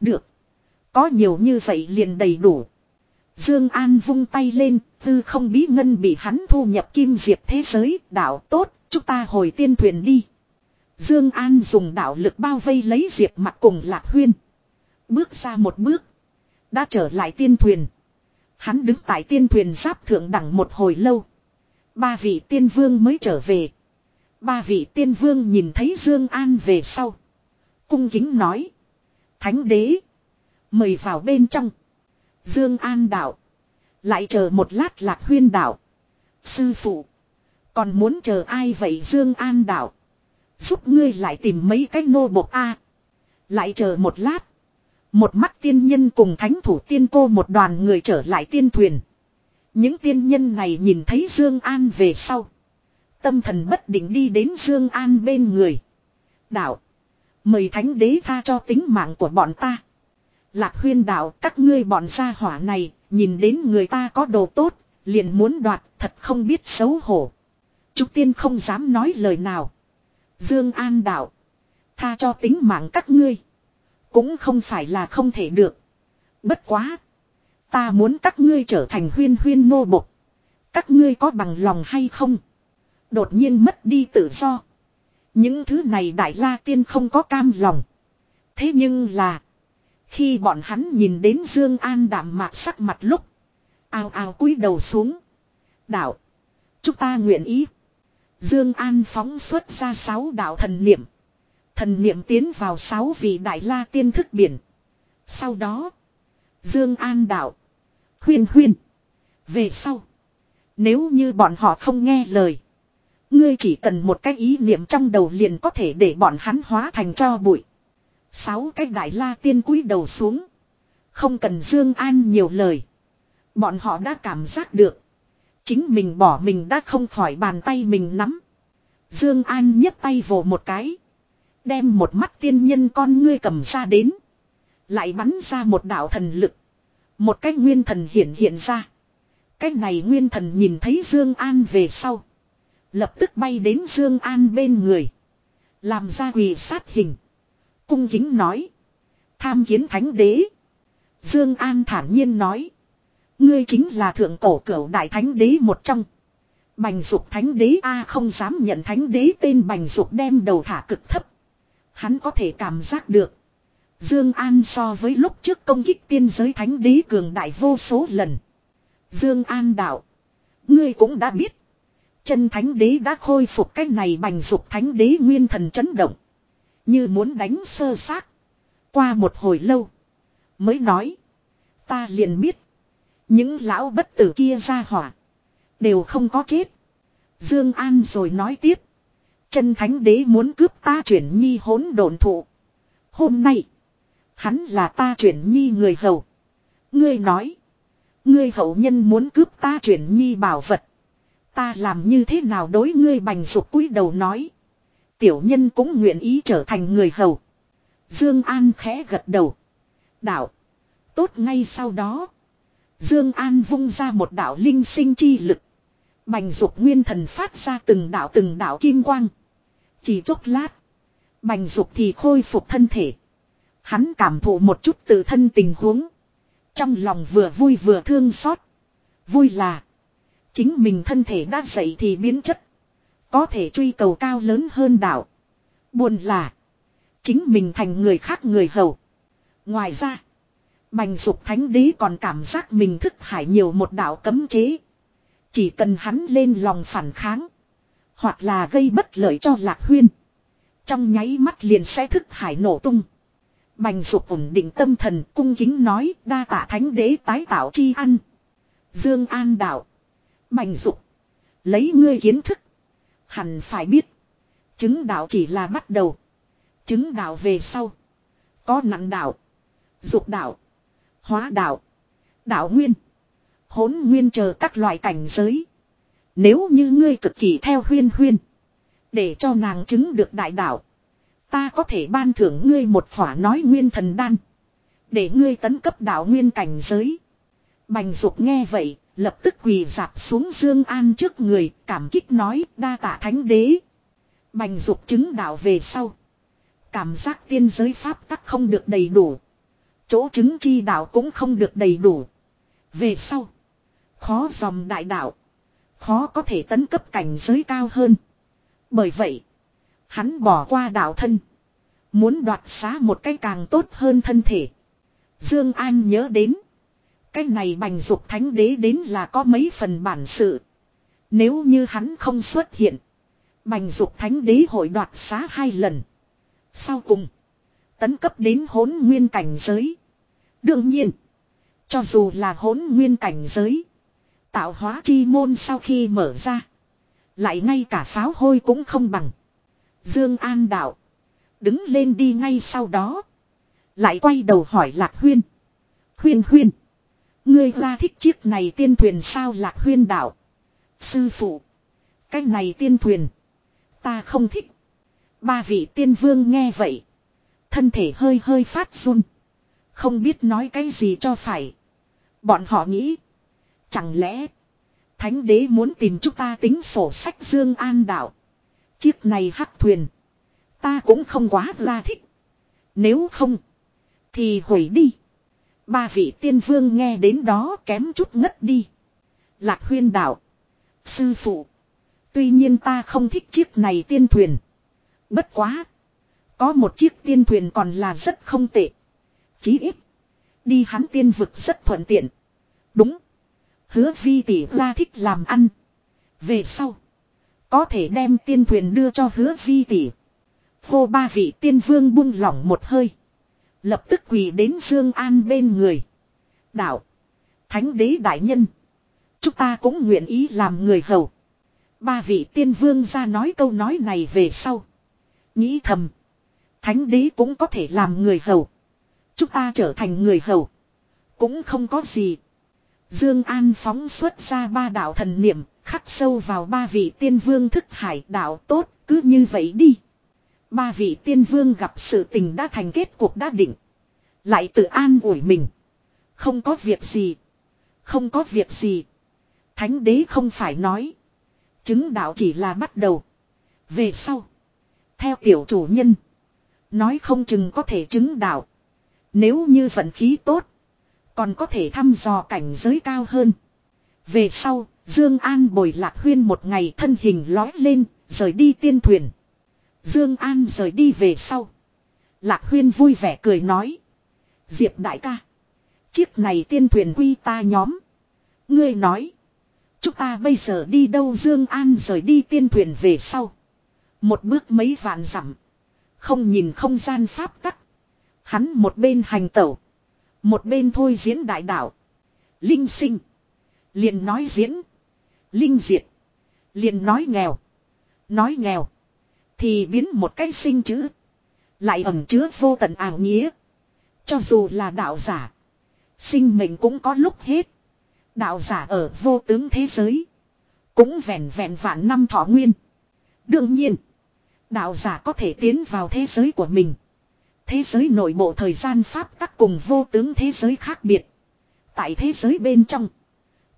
Được. Có nhiều như vậy liền đầy đủ. Dương An vung tay lên, tư không bí ngân bị hắn thu nhập kim diệp thế giới, đạo tốt, chúng ta hồi tiên thuyền đi. Dương An dùng đạo lực bao vây lấy diệp Mặc cùng Lạc Huyên. Bước ra một bước, đã trở lại tiên thuyền. Hắn đứng tại tiên thuyền giáp thượng đẳng một hồi lâu. Ba vị tiên vương mới trở về. Ba vị tiên vương nhìn thấy Dương An về sau, cung kính nói: "Thánh đế, mời vào bên trong." Dương An đạo. Lại chờ một lát lạc huyên đạo. Sư phụ. Còn muốn chờ ai vậy Dương An đạo. Giúp ngươi lại tìm mấy cái nô bộc A. Lại chờ một lát. Một mắt tiên nhân cùng thánh thủ tiên cô một đoàn người trở lại tiên thuyền. Những tiên nhân này nhìn thấy Dương An về sau. Tâm thần bất định đi đến Dương An bên người. Đạo. Mời thánh đế tha cho tính mạng của bọn ta. Lạc huyên đạo các ngươi bọn gia hỏa này, nhìn đến người ta có đồ tốt, liền muốn đoạt, thật không biết xấu hổ. Trúc tiên không dám nói lời nào. Dương An đạo. Tha cho tính mạng các ngươi. Cũng không phải là không thể được. Bất quá. Ta muốn các ngươi trở thành huyên huyên nô bộc. Các ngươi có bằng lòng hay không? Đột nhiên mất đi tự do. Những thứ này đại la tiên không có cam lòng. Thế nhưng là. Khi bọn hắn nhìn đến Dương An đạm mạc sắc mặt lúc, ao ao cúi đầu xuống. "Đạo, chúng ta nguyện ý." Dương An phóng xuất ra sáu đạo thần niệm. Thần niệm tiến vào sáu vị đại la tiên thức biển. Sau đó, Dương An đạo: "Huyền Huyền, về sau nếu như bọn họ không nghe lời, ngươi chỉ cần một cái ý niệm trong đầu liền có thể để bọn hắn hóa thành cho bụi." Sáu cái đại la tiên cúi đầu xuống. Không cần Dương An nhiều lời. Bọn họ đã cảm giác được. Chính mình bỏ mình đã không khỏi bàn tay mình nắm. Dương An nhấc tay vồ một cái. Đem một mắt tiên nhân con ngươi cầm ra đến. Lại bắn ra một đạo thần lực. Một cái nguyên thần hiện hiện ra. Cái này nguyên thần nhìn thấy Dương An về sau. Lập tức bay đến Dương An bên người. Làm ra quỷ sát hình cung kính nói. Tham kiến thánh đế. Dương An thản nhiên nói. Ngươi chính là thượng cổ cửu đại thánh đế một trong. Bành dục thánh đế A không dám nhận thánh đế tên bành dục đem đầu thả cực thấp. Hắn có thể cảm giác được. Dương An so với lúc trước công kích tiên giới thánh đế cường đại vô số lần. Dương An đạo. Ngươi cũng đã biết. Chân thánh đế đã khôi phục cách này bành dục thánh đế nguyên thần chấn động. Như muốn đánh sơ xác. Qua một hồi lâu. Mới nói. Ta liền biết. Những lão bất tử kia ra hỏa. Đều không có chết. Dương An rồi nói tiếp. Chân thánh đế muốn cướp ta chuyển nhi hỗn độn thụ. Hôm nay. Hắn là ta chuyển nhi người hầu. Ngươi nói. Ngươi hậu nhân muốn cướp ta chuyển nhi bảo vật. Ta làm như thế nào đối ngươi bành dục cúi đầu nói tiểu nhân cũng nguyện ý trở thành người hầu. Dương An khẽ gật đầu. Đạo. Tốt ngay sau đó. Dương An vung ra một đạo linh sinh chi lực. Bành dục nguyên thần phát ra từng đạo từng đạo kim quang. Chỉ chốc lát. Bành dục thì khôi phục thân thể. Hắn cảm thụ một chút tự thân tình huống. Trong lòng vừa vui vừa thương xót. Vui là. Chính mình thân thể đã dậy thì biến chất. Có thể truy cầu cao lớn hơn đạo. Buồn là. Chính mình thành người khác người hầu. Ngoài ra. Bành dục thánh đế còn cảm giác mình thức hải nhiều một đạo cấm chế. Chỉ cần hắn lên lòng phản kháng. Hoặc là gây bất lợi cho lạc huyên. Trong nháy mắt liền sẽ thức hải nổ tung. Bành dục ổn định tâm thần cung kính nói đa tạ thánh đế tái tạo chi ăn. Dương An đạo. Bành dục. Lấy ngươi kiến thức. Hẳn phải biết. Chứng đạo chỉ là bắt đầu. Chứng đạo về sau. Có nặng đạo. Dục đạo. Hóa đạo. Đạo nguyên. hỗn nguyên chờ các loại cảnh giới. Nếu như ngươi cực kỳ theo huyên huyên. Để cho nàng chứng được đại đạo. Ta có thể ban thưởng ngươi một khỏa nói nguyên thần đan. Để ngươi tấn cấp đạo nguyên cảnh giới. Bành dục nghe vậy, Lập tức quỳ dạp xuống Dương An trước người, cảm kích nói đa tạ thánh đế. Bành dục chứng đạo về sau. Cảm giác tiên giới pháp tắc không được đầy đủ. Chỗ chứng chi đạo cũng không được đầy đủ. Về sau. Khó dòng đại đạo. Khó có thể tấn cấp cảnh giới cao hơn. Bởi vậy. Hắn bỏ qua đạo thân. Muốn đoạt xá một cái càng tốt hơn thân thể. Dương An nhớ đến. Cái này bành dục thánh đế đến là có mấy phần bản sự. Nếu như hắn không xuất hiện. Bành dục thánh đế hội đoạt xá hai lần. Sau cùng. Tấn cấp đến hỗn nguyên cảnh giới. Đương nhiên. Cho dù là hỗn nguyên cảnh giới. Tạo hóa chi môn sau khi mở ra. Lại ngay cả pháo hôi cũng không bằng. Dương An đạo. Đứng lên đi ngay sau đó. Lại quay đầu hỏi Lạc Huyên. Huyên Huyên. Ngươi ra thích chiếc này tiên thuyền sao lạc huyên đạo. Sư phụ. Cái này tiên thuyền. Ta không thích. Ba vị tiên vương nghe vậy. Thân thể hơi hơi phát run. Không biết nói cái gì cho phải. Bọn họ nghĩ. Chẳng lẽ. Thánh đế muốn tìm chúng ta tính sổ sách Dương An đạo. Chiếc này hắc thuyền. Ta cũng không quá ra thích. Nếu không. Thì hủy đi. Ba vị tiên vương nghe đến đó kém chút ngất đi. Lạc huyên đạo. Sư phụ. Tuy nhiên ta không thích chiếc này tiên thuyền. Bất quá. Có một chiếc tiên thuyền còn là rất không tệ. Chí ít. Đi hắn tiên vực rất thuận tiện. Đúng. Hứa vi tỷ ra thích làm ăn. Về sau. Có thể đem tiên thuyền đưa cho hứa vi tỷ. Hô ba vị tiên vương buông lỏng một hơi. Lập tức quỳ đến Dương An bên người. Đạo. Thánh đế đại nhân. Chúng ta cũng nguyện ý làm người hầu. Ba vị tiên vương ra nói câu nói này về sau. Nghĩ thầm. Thánh đế cũng có thể làm người hầu. Chúng ta trở thành người hầu. Cũng không có gì. Dương An phóng xuất ra ba đạo thần niệm, khắc sâu vào ba vị tiên vương thức hải đạo tốt, cứ như vậy đi. Ba vị tiên vương gặp sự tình đã thành kết cuộc đã định. Lại tự an ủi mình. Không có việc gì. Không có việc gì. Thánh đế không phải nói. Chứng đạo chỉ là bắt đầu. Về sau. Theo tiểu chủ nhân. Nói không chừng có thể chứng đạo. Nếu như vận khí tốt. Còn có thể thăm dò cảnh giới cao hơn. Về sau, Dương An bồi lạc huyên một ngày thân hình lói lên, rời đi tiên thuyền. Dương An rời đi về sau. Lạc Huyên vui vẻ cười nói. Diệp đại ca. Chiếc này tiên thuyền quy ta nhóm. Ngươi nói. Chúng ta bây giờ đi đâu Dương An rời đi tiên thuyền về sau. Một bước mấy vạn dặm. Không nhìn không gian pháp tắc. Hắn một bên hành tẩu. Một bên thôi diễn đại đạo. Linh sinh. Liền nói diễn. Linh diệt. Liền nói nghèo. Nói nghèo. Thì biến một cái sinh chữ. Lại ẩm chứa vô tận ảo nghĩa. Cho dù là đạo giả. Sinh mệnh cũng có lúc hết. Đạo giả ở vô tướng thế giới. Cũng vẹn vẹn vạn năm thọ nguyên. Đương nhiên. Đạo giả có thể tiến vào thế giới của mình. Thế giới nội bộ thời gian pháp tắc cùng vô tướng thế giới khác biệt. Tại thế giới bên trong.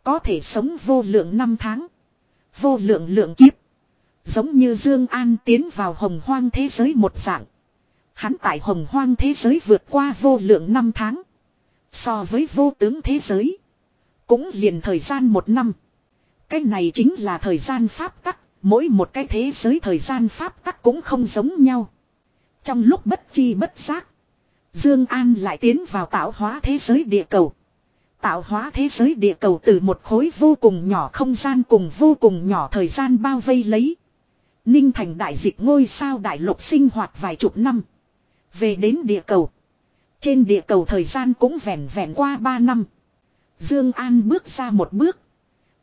Có thể sống vô lượng năm tháng. Vô lượng lượng kiếp. Giống như Dương An tiến vào hồng hoang thế giới một dạng. Hắn tại hồng hoang thế giới vượt qua vô lượng năm tháng. So với vô tướng thế giới. Cũng liền thời gian một năm. Cái này chính là thời gian pháp tắc. Mỗi một cái thế giới thời gian pháp tắc cũng không giống nhau. Trong lúc bất chi bất giác. Dương An lại tiến vào tạo hóa thế giới địa cầu. Tạo hóa thế giới địa cầu từ một khối vô cùng nhỏ không gian cùng vô cùng nhỏ thời gian bao vây lấy. Ninh Thành đại dịch ngôi sao đại lục sinh hoạt vài chục năm. Về đến địa cầu. Trên địa cầu thời gian cũng vẹn vẹn qua ba năm. Dương An bước ra một bước.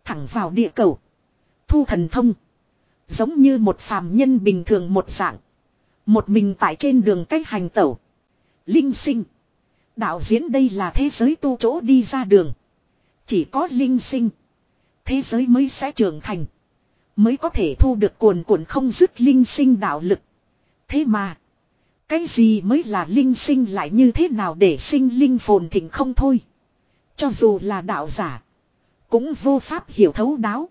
Thẳng vào địa cầu. Thu thần thông. Giống như một phàm nhân bình thường một dạng. Một mình tại trên đường cách hành tẩu. Linh sinh. Đạo diễn đây là thế giới tu chỗ đi ra đường. Chỉ có linh sinh. Thế giới mới sẽ trưởng thành mới có thể thu được cuồn cuộn không dứt linh sinh đạo lực. Thế mà, cái gì mới là linh sinh lại như thế nào để sinh linh phồn thịnh không thôi. Cho dù là đạo giả, cũng vô pháp hiểu thấu đáo.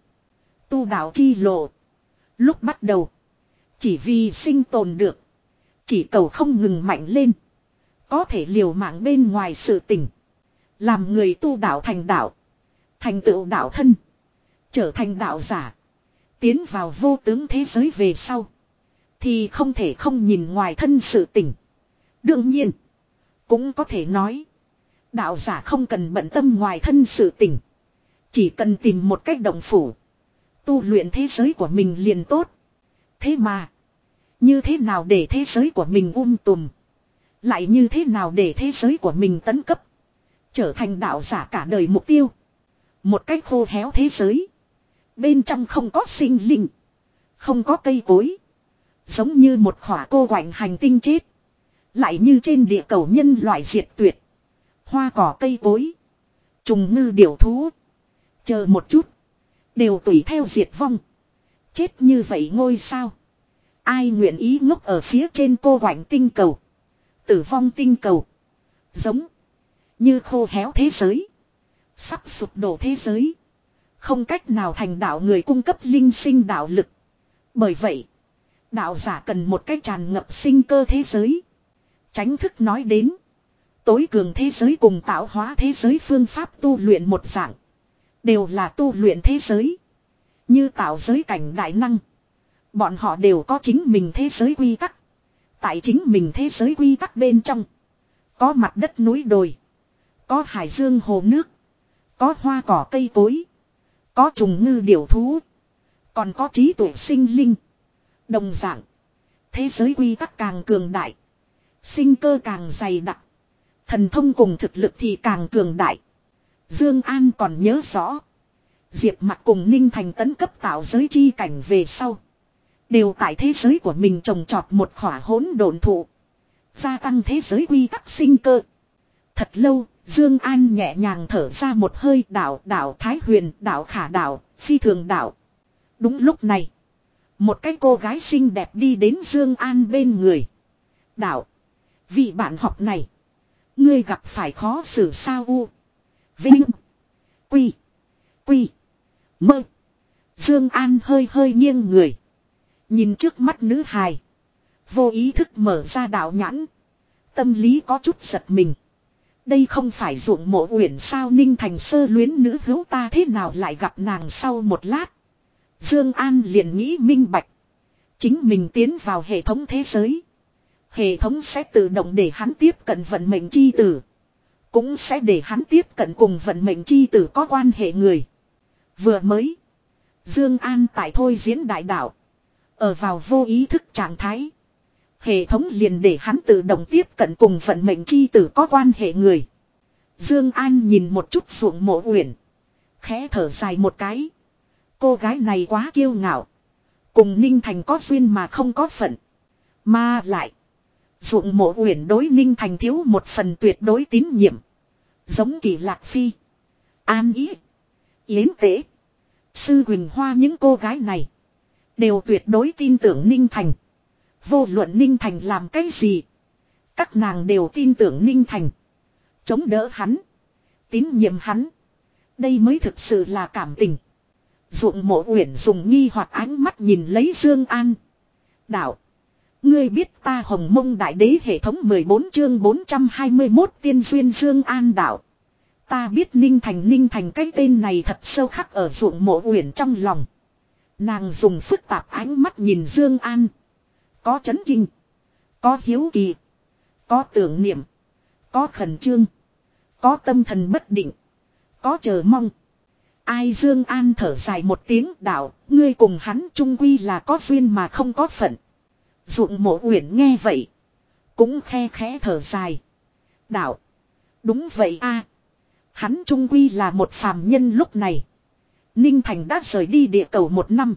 Tu đạo chi lộ, lúc bắt đầu, chỉ vì sinh tồn được, chỉ cầu không ngừng mạnh lên, có thể liều mạng bên ngoài sự tình, làm người tu đạo thành đạo, thành tựu đạo thân, trở thành đạo giả Tiến vào vô tướng thế giới về sau. Thì không thể không nhìn ngoài thân sự tỉnh. Đương nhiên. Cũng có thể nói. Đạo giả không cần bận tâm ngoài thân sự tỉnh. Chỉ cần tìm một cách động phủ. Tu luyện thế giới của mình liền tốt. Thế mà. Như thế nào để thế giới của mình um tùm. Lại như thế nào để thế giới của mình tấn cấp. Trở thành đạo giả cả đời mục tiêu. Một cách khô héo thế giới. Bên trong không có sinh linh. Không có cây cối. Giống như một khỏa cô quạnh hành tinh chết. Lại như trên địa cầu nhân loại diệt tuyệt. Hoa cỏ cây cối. Trùng ngư điều thú. Chờ một chút. Đều tùy theo diệt vong. Chết như vậy ngôi sao. Ai nguyện ý ngốc ở phía trên cô quạnh tinh cầu. Tử vong tinh cầu. Giống. Như khô héo thế giới. Sắp sụp đổ thế giới. Không cách nào thành đạo người cung cấp linh sinh đạo lực. Bởi vậy, đạo giả cần một cách tràn ngập sinh cơ thế giới. Tránh thức nói đến, tối cường thế giới cùng tạo hóa thế giới phương pháp tu luyện một dạng, đều là tu luyện thế giới. Như tạo giới cảnh đại năng, bọn họ đều có chính mình thế giới quy tắc. Tại chính mình thế giới quy tắc bên trong, có mặt đất núi đồi, có hải dương hồ nước, có hoa cỏ cây cối, có trùng ngư điều thú. Còn có trí tuệ sinh linh. Đồng dạng. Thế giới quy tắc càng cường đại. Sinh cơ càng dày đặc. Thần thông cùng thực lực thì càng cường đại. Dương An còn nhớ rõ. Diệp mặt cùng Ninh Thành tấn cấp tạo giới chi cảnh về sau. Đều tại thế giới của mình trồng trọt một khỏa hỗn độn thụ. Gia tăng thế giới quy tắc sinh cơ. Thật lâu, Dương An nhẹ nhàng thở ra một hơi đảo đảo Thái Huyền đảo khả đảo, phi thường đảo. Đúng lúc này. Một cái cô gái xinh đẹp đi đến Dương An bên người. Đạo. Vị bạn học này. Ngươi gặp phải khó xử sao u. Vinh. Quy. Quy. Mơ. Dương An hơi hơi nghiêng người. Nhìn trước mắt nữ hài. Vô ý thức mở ra đạo nhãn. Tâm lý có chút giật mình. Đây không phải ruộng mộ uyển sao ninh thành sơ luyến nữ hữu ta thế nào lại gặp nàng sau một lát. Dương An liền nghĩ minh bạch. Chính mình tiến vào hệ thống thế giới. Hệ thống sẽ tự động để hắn tiếp cận vận mệnh chi tử. Cũng sẽ để hắn tiếp cận cùng vận mệnh chi tử có quan hệ người. Vừa mới. Dương An tại thôi diễn đại đạo. Ở vào vô ý thức trạng thái hệ thống liền để hắn tự động tiếp cận cùng vận mệnh chi tử có quan hệ người. Dương An nhìn một chút ruộng mộ uyển. Khẽ thở dài một cái. Cô gái này quá kiêu ngạo. Cùng Ninh Thành có duyên mà không có phận. Mà lại. Ruộng mộ uyển đối Ninh Thành thiếu một phần tuyệt đối tín nhiệm. Giống kỳ lạc phi. An ý. Yến tế. Sư Huỳnh Hoa những cô gái này. Đều tuyệt đối tin tưởng Ninh Thành. Vô luận Ninh Thành làm cái gì. Các nàng đều tin tưởng Ninh Thành. Chống đỡ hắn. Tín nhiệm hắn. Đây mới thực sự là cảm tình. Dụng mộ uyển dùng nghi hoặc ánh mắt nhìn lấy Dương An. Đạo. Ngươi biết ta hồng mông đại đế hệ thống 14 chương 421 tiên duyên Dương An đạo. Ta biết Ninh Thành Ninh Thành cái tên này thật sâu khắc ở ruộng mộ uyển trong lòng. Nàng dùng phức tạp ánh mắt nhìn Dương An. Có chấn kinh. Có hiếu kỳ. Có tưởng niệm. Có khẩn trương. Có tâm thần bất định. Có chờ mong. Ai Dương An thở dài một tiếng đạo, ngươi cùng hắn Chung quy là có duyên mà không có phận. Dụng mộ uyển nghe vậy. Cũng khe khẽ thở dài. Đạo. Đúng vậy a Hắn Chung quy là một phàm nhân lúc này. Ninh Thành đã rời đi địa cầu một năm.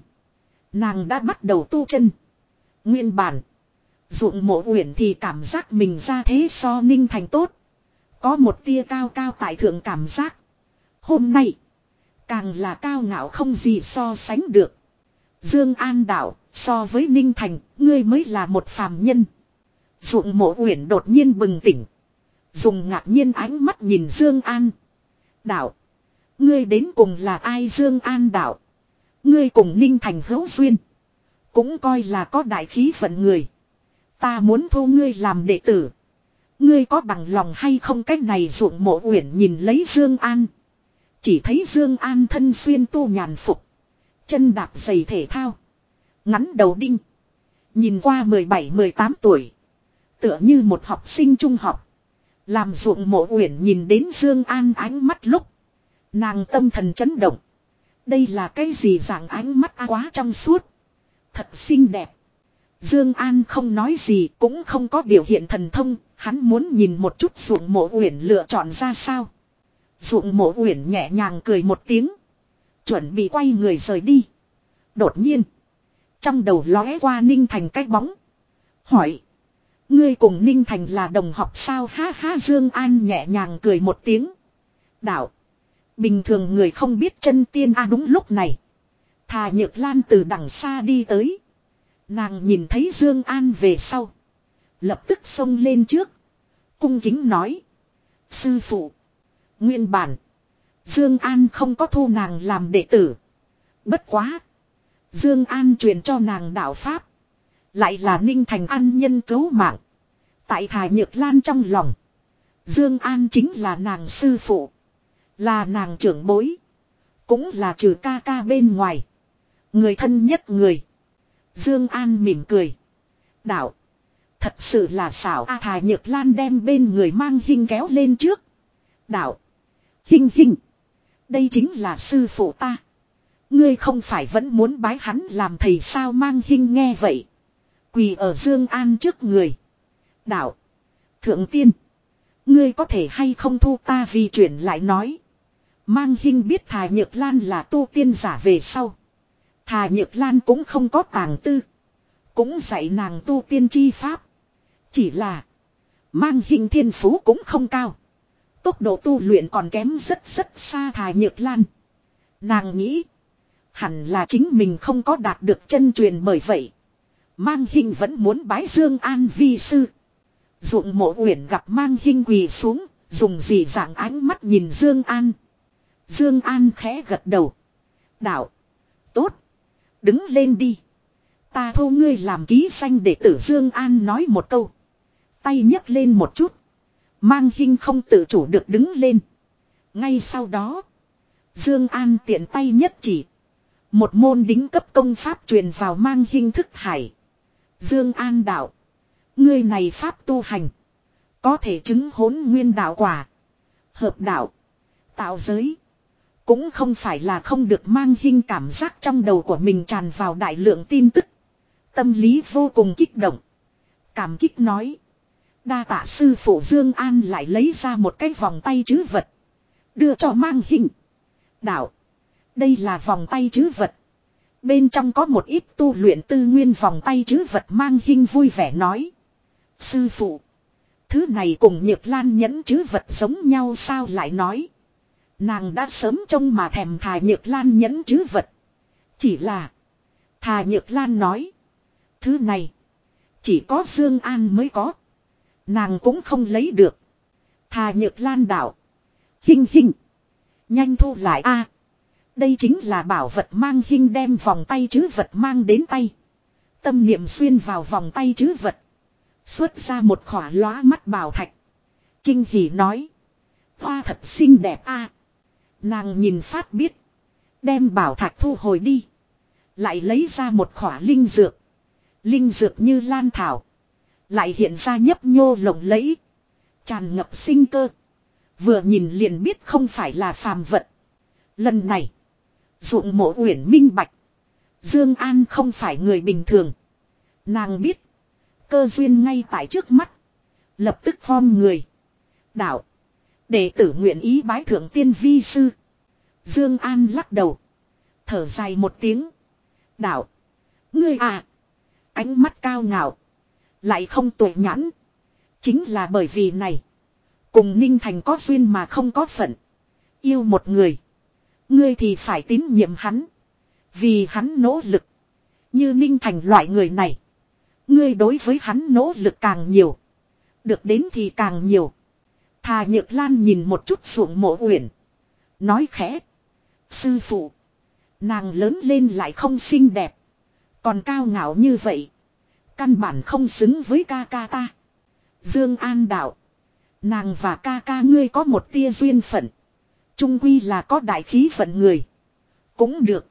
Nàng đã bắt đầu tu chân. Nguyên bản. Dụng mộ uyển thì cảm giác mình ra thế so ninh thành tốt. Có một tia cao cao tại thượng cảm giác. Hôm nay. Càng là cao ngạo không gì so sánh được. Dương An Đạo so với ninh thành ngươi mới là một phàm nhân. Dụng mộ uyển đột nhiên bừng tỉnh. Dùng ngạc nhiên ánh mắt nhìn Dương An. Đạo. Ngươi đến cùng là ai Dương An Đạo. Ngươi cùng ninh thành hữu duyên. Cũng coi là có đại khí phận người. Ta muốn thu ngươi làm đệ tử. Ngươi có bằng lòng hay không cách này ruộng mộ uyển nhìn lấy Dương An. Chỉ thấy Dương An thân xuyên tu nhàn phục. Chân đạp giày thể thao. Ngắn đầu đinh. Nhìn qua 17-18 tuổi. Tựa như một học sinh trung học. Làm ruộng mộ uyển nhìn đến Dương An ánh mắt lúc. Nàng tâm thần chấn động. Đây là cái gì dạng ánh mắt quá trong suốt. Thật xinh đẹp. Dương An không nói gì cũng không có biểu hiện thần thông, hắn muốn nhìn một chút ruộng mộ uyển lựa chọn ra sao. Ruộng mộ uyển nhẹ nhàng cười một tiếng. Chuẩn bị quay người rời đi. Đột nhiên. Trong đầu lóe qua Ninh Thành cái bóng. Hỏi. Ngươi cùng Ninh Thành là đồng học sao ha ha Dương An nhẹ nhàng cười một tiếng. Đạo. Bình thường người không biết chân tiên a đúng lúc này. Thà Nhược Lan từ đằng xa đi tới. Nàng nhìn thấy Dương An về sau. Lập tức xông lên trước. Cung kính nói. Sư phụ. Nguyên bản. Dương An không có thu nàng làm đệ tử. Bất quá. Dương An truyền cho nàng đạo Pháp. Lại là Ninh Thành An nhân cứu mạng. Tại Thà Nhược Lan trong lòng. Dương An chính là nàng sư phụ. Là nàng trưởng bối. Cũng là trừ ca ca bên ngoài. Người thân nhất người. Dương An mỉm cười. Đạo. Thật sự là xảo A à, Nhược Lan đem bên người mang hình kéo lên trước. Đạo. Hình hình. Đây chính là sư phụ ta. Ngươi không phải vẫn muốn bái hắn làm thầy sao mang hình nghe vậy. Quỳ ở Dương An trước người. Đạo. Thượng tiên. Ngươi có thể hay không thu ta vì chuyển lại nói. Mang hình biết Thà Nhược Lan là tu tiên giả về sau. Thà Nhược Lan cũng không có tàng tư. Cũng dạy nàng tu tiên chi pháp. Chỉ là. Mang hình thiên phú cũng không cao. Tốc độ tu luyện còn kém rất rất xa Thà Nhược Lan. Nàng nghĩ. Hẳn là chính mình không có đạt được chân truyền bởi vậy. Mang hình vẫn muốn bái Dương An vi sư. Dụng mộ uyển gặp mang hình quỳ xuống. Dùng gì dạng ánh mắt nhìn Dương An. Dương An khẽ gật đầu. Đạo. Tốt. Đứng lên đi. Ta thu ngươi làm ký xanh để tử Dương An nói một câu. Tay nhấc lên một chút. Mang hình không tự chủ được đứng lên. Ngay sau đó. Dương An tiện tay nhất chỉ. Một môn đính cấp công pháp truyền vào mang hình thức hải. Dương An đạo. Ngươi này pháp tu hành. Có thể chứng hốn nguyên đạo quả. Hợp đạo. Tạo giới. Cũng không phải là không được mang hình cảm giác trong đầu của mình tràn vào đại lượng tin tức. Tâm lý vô cùng kích động. Cảm kích nói. Đa tạ sư phụ Dương An lại lấy ra một cái vòng tay chứ vật. Đưa cho mang hình. Đạo. Đây là vòng tay chứ vật. Bên trong có một ít tu luyện tư nguyên vòng tay chứ vật mang hình vui vẻ nói. Sư phụ. Thứ này cùng nhược lan nhẫn chứ vật giống nhau sao lại nói. Nàng đã sớm trông mà thèm Thà Nhược Lan nhẫn chứ vật. Chỉ là. Thà Nhược Lan nói. Thứ này. Chỉ có Dương An mới có. Nàng cũng không lấy được. Thà Nhược Lan đảo. Hinh hinh. Nhanh thu lại a. đây chính là bảo vật mang hinh đem vòng tay chứ vật mang đến tay. Tâm niệm xuyên vào vòng tay chứ vật. Xuất ra một khỏa lóa mắt bảo thạch. Kinh hỉ nói. Hoa thật xinh đẹp a. Nàng nhìn phát biết. Đem bảo thạch thu hồi đi. Lại lấy ra một khỏa linh dược. Linh dược như lan thảo. Lại hiện ra nhấp nhô lồng lẫy. Tràn ngập sinh cơ. Vừa nhìn liền biết không phải là phàm vật. Lần này. Dụng mộ uyển minh bạch. Dương An không phải người bình thường. Nàng biết. Cơ duyên ngay tại trước mắt. Lập tức phong người. Đạo. Đệ tử nguyện ý bái thượng tiên vi sư. Dương An lắc đầu. Thở dài một tiếng. Đạo. Ngươi à. Ánh mắt cao ngạo. Lại không tuổi nhãn. Chính là bởi vì này. Cùng Ninh Thành có duyên mà không có phận. Yêu một người. Ngươi thì phải tín nhiệm hắn. Vì hắn nỗ lực. Như Ninh Thành loại người này. Ngươi đối với hắn nỗ lực càng nhiều. Được đến thì càng nhiều. Thà Nhược Lan nhìn một chút ruộng mộ uyển. Nói khẽ. Sư phụ. Nàng lớn lên lại không xinh đẹp. Còn cao ngạo như vậy. Căn bản không xứng với ca ca ta. Dương An đạo. Nàng và ca ca ngươi có một tia duyên phận. Trung quy là có đại khí phận người. Cũng được.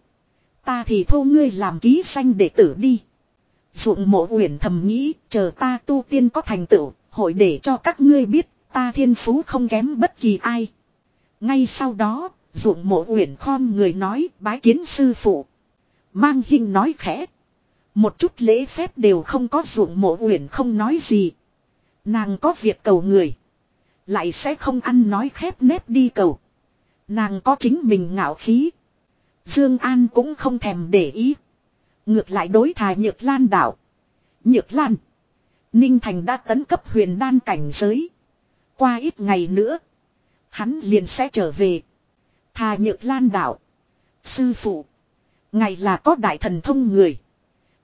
Ta thì thô ngươi làm ký sanh để tử đi. Dụng mộ uyển thầm nghĩ chờ ta tu tiên có thành tựu. Hội để cho các ngươi biết ta thiên phú không kém bất kỳ ai. Ngay sau đó, ruộng mộ uyển khom người nói bái kiến sư phụ. Mang hình nói khẽ. Một chút lễ phép đều không có ruộng mộ uyển không nói gì. Nàng có việc cầu người. Lại sẽ không ăn nói khép nếp đi cầu. Nàng có chính mình ngạo khí. Dương An cũng không thèm để ý. Ngược lại đối thà Nhược Lan đảo. Nhược Lan. Ninh Thành đã tấn cấp huyền đan cảnh giới qua ít ngày nữa. Hắn liền sẽ trở về. Thà nhược lan đảo. Sư phụ. Ngày là có đại thần thông người.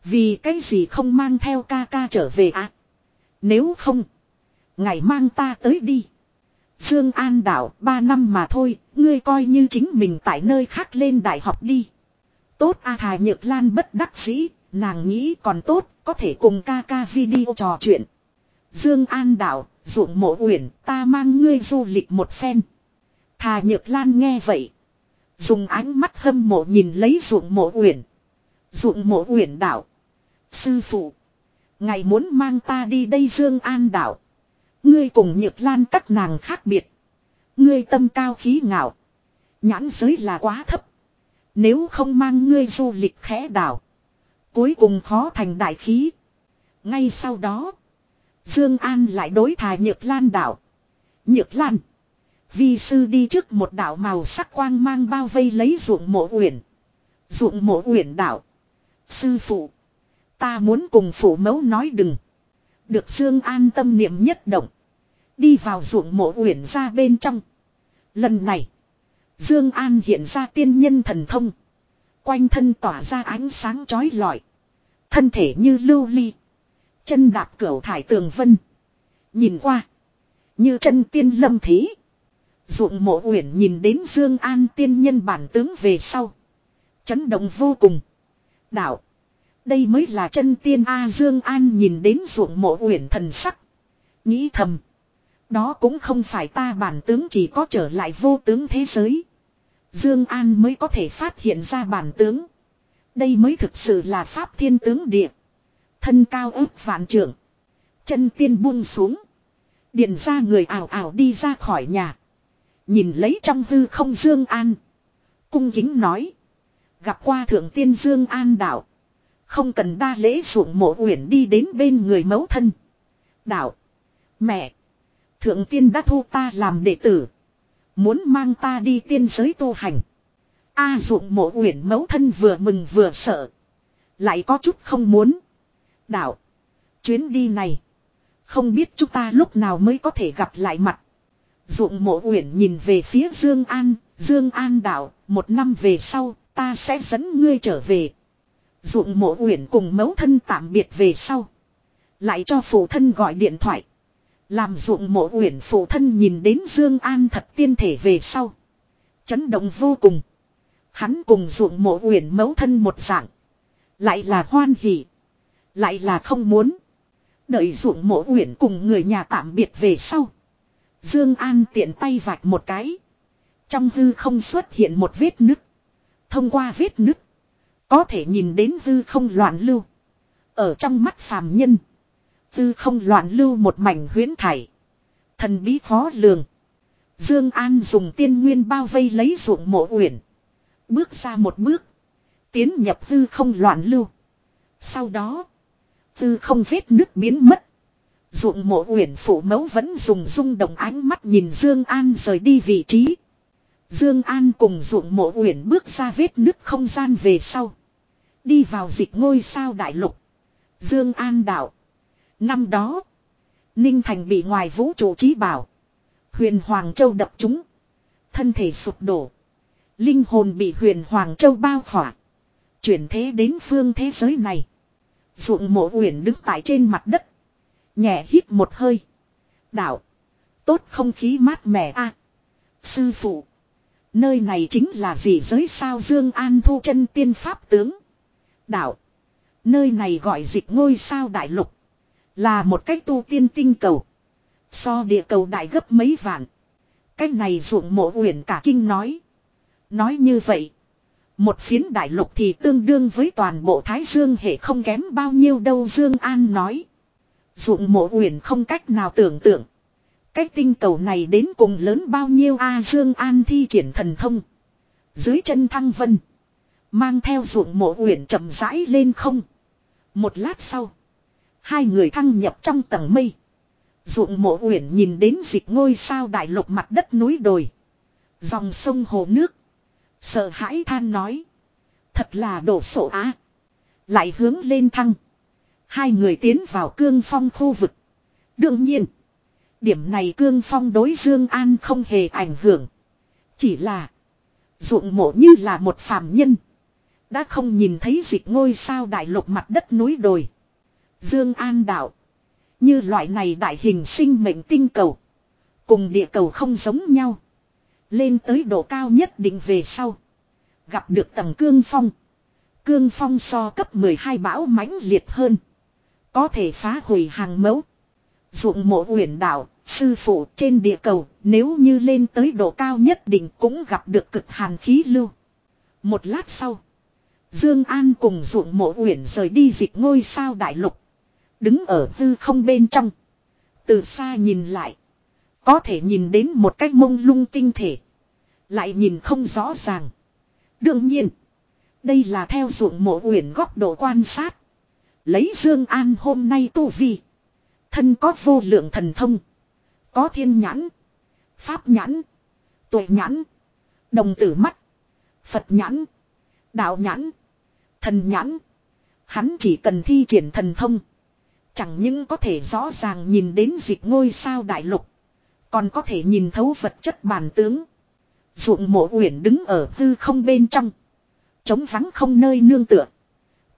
Vì cái gì không mang theo ca ca trở về ạ? Nếu không. Ngày mang ta tới đi. Dương An đảo ba năm mà thôi. Ngươi coi như chính mình tại nơi khác lên đại học đi. Tốt A à Thà Nhược Lan bất đắc dĩ. Nàng nghĩ còn tốt. Có thể cùng ca ca video trò chuyện. Dương An Đạo, ruộng mộ uyển, ta mang ngươi du lịch một phen. Thà Nhược Lan nghe vậy, dùng ánh mắt hâm mộ nhìn lấy ruộng mộ uyển. Ruộng mộ uyển đạo: "Sư phụ, ngài muốn mang ta đi đây Dương An Đạo. Ngươi cùng Nhược Lan các nàng khác biệt, ngươi tâm cao khí ngạo, nhãn giới là quá thấp. Nếu không mang ngươi du lịch khẽ đảo, cuối cùng khó thành đại khí." Ngay sau đó, Dương An lại đối thải Nhược Lan đạo. Nhược Lan. Vi sư đi trước một đạo màu sắc quang mang bao vây lấy ruộng mộ uyển. Ruộng mộ uyển đạo. Sư phụ. Ta muốn cùng phụ mẫu nói đừng. Được Dương An tâm niệm nhất động. Đi vào ruộng mộ uyển ra bên trong. Lần này. Dương An hiện ra tiên nhân thần thông. Quanh thân tỏa ra ánh sáng chói lọi. Thân thể như lưu ly. Chân đạp cửa thải tường vân. Nhìn qua. Như chân tiên lâm thế. Ruộng mộ uyển nhìn đến Dương An tiên nhân bản tướng về sau. Chấn động vô cùng. Đạo. Đây mới là chân tiên A Dương An nhìn đến ruộng mộ uyển thần sắc. Nghĩ thầm. Đó cũng không phải ta bản tướng chỉ có trở lại vô tướng thế giới. Dương An mới có thể phát hiện ra bản tướng. Đây mới thực sự là pháp thiên tướng địa thân cao ước vạn trưởng. Chân tiên buông xuống. Điền ra người ảo ảo đi ra khỏi nhà. Nhìn lấy trong hư không Dương An. Cung kính nói. Gặp qua thượng tiên Dương An đạo. Không cần đa lễ ruộng mộ uyển đi đến bên người mẫu thân. Đạo. Mẹ. Thượng tiên đã thu ta làm đệ tử. Muốn mang ta đi tiên giới tu hành. A à, ruộng mộ uyển mẫu thân vừa mừng vừa sợ. Lại có chút không muốn. Đạo. Chuyến đi này. Không biết chúng ta lúc nào mới có thể gặp lại mặt. Dụng mộ uyển nhìn về phía Dương An. Dương An đạo. Một năm về sau ta sẽ dẫn ngươi trở về. Dụng mộ uyển cùng mẫu thân tạm biệt về sau. Lại cho phụ thân gọi điện thoại. Làm dụng mộ uyển phụ thân nhìn đến Dương An thật tiên thể về sau. Chấn động vô cùng. Hắn cùng dụng mộ uyển mẫu thân một dạng. Lại là hoan hỷ. Lại là không muốn. Đợi ruộng mộ uyển cùng người nhà tạm biệt về sau. Dương An tiện tay vạch một cái. Trong hư không xuất hiện một vết nứt. Thông qua vết nứt. Có thể nhìn đến hư không loạn lưu. Ở trong mắt phàm nhân. Hư không loạn lưu một mảnh huyến thải. Thần bí khó lường. Dương An dùng tiên nguyên bao vây lấy ruộng mộ uyển. Bước ra một bước. Tiến nhập hư không loạn lưu. Sau đó. Tư không vết nước biến mất. Dụng mộ uyển phủ mẫu vẫn dùng rung động ánh mắt nhìn Dương An rời đi vị trí. Dương An cùng dụng mộ uyển bước ra vết nước không gian về sau. Đi vào dịch ngôi sao đại lục. Dương An đạo. Năm đó. Ninh Thành bị ngoài vũ trụ trí bảo. Huyền Hoàng Châu đập trúng, Thân thể sụp đổ. Linh hồn bị huyền Hoàng Châu bao khỏa. Chuyển thế đến phương thế giới này. Dụng mộ uyển đứng tại trên mặt đất. Nhẹ hít một hơi. Đạo. Tốt không khí mát mẻ a Sư phụ. Nơi này chính là gì giới sao Dương An thu chân tiên pháp tướng. Đạo. Nơi này gọi dịch ngôi sao đại lục. Là một cách tu tiên tinh cầu. So địa cầu đại gấp mấy vạn. Cách này ruộng mộ uyển cả kinh nói. Nói như vậy. Một phiến đại lục thì tương đương với toàn bộ Thái Dương hệ không kém bao nhiêu đâu Dương An nói. Dụng mộ uyển không cách nào tưởng tượng. Cái tinh cầu này đến cùng lớn bao nhiêu A Dương An thi triển thần thông. Dưới chân thăng vân. Mang theo ruộng mộ uyển chậm rãi lên không. Một lát sau. Hai người thăng nhập trong tầng mây. Ruộng mộ uyển nhìn đến dịch ngôi sao đại lục mặt đất núi đồi. Dòng sông hồ nước. Sợ hãi than nói. Thật là đổ sổ á. Lại hướng lên thăng. Hai người tiến vào cương phong khu vực. Đương nhiên. Điểm này cương phong đối Dương An không hề ảnh hưởng. Chỉ là. Ruộng mộ như là một phàm nhân. Đã không nhìn thấy dịch ngôi sao đại lục mặt đất núi đồi. Dương An đạo. Như loại này đại hình sinh mệnh tinh cầu. Cùng địa cầu không giống nhau. Lên tới độ cao nhất định về sau. Gặp được tầng cương phong. Cương phong so cấp 12 bão mãnh liệt hơn. Có thể phá hủy hàng mẫu. Dụng mộ huyền đảo, sư phụ trên địa cầu, nếu như lên tới độ cao nhất định cũng gặp được cực hàn khí lưu. Một lát sau. Dương An cùng ruộng mộ huyền rời đi dịch ngôi sao đại lục, đứng ở hư không bên trong. Từ xa nhìn lại, có thể nhìn đến một cách mông lung tinh thể. Lại nhìn không rõ ràng. Đương nhiên. Đây là theo ruộng mộ uyển góc độ quan sát. Lấy Dương An hôm nay tu vi. Thân có vô lượng thần thông. Có thiên nhãn. Pháp nhãn. Tuệ nhãn. Đồng tử mắt. Phật nhãn. Đạo nhãn. Thần nhãn. Hắn chỉ cần thi triển thần thông. Chẳng những có thể rõ ràng nhìn đến dịch ngôi sao đại lục. Còn có thể nhìn thấu vật chất bản tướng. Dụng mộ uyển đứng ở hư không bên trong. Chống vắng không nơi nương tựa.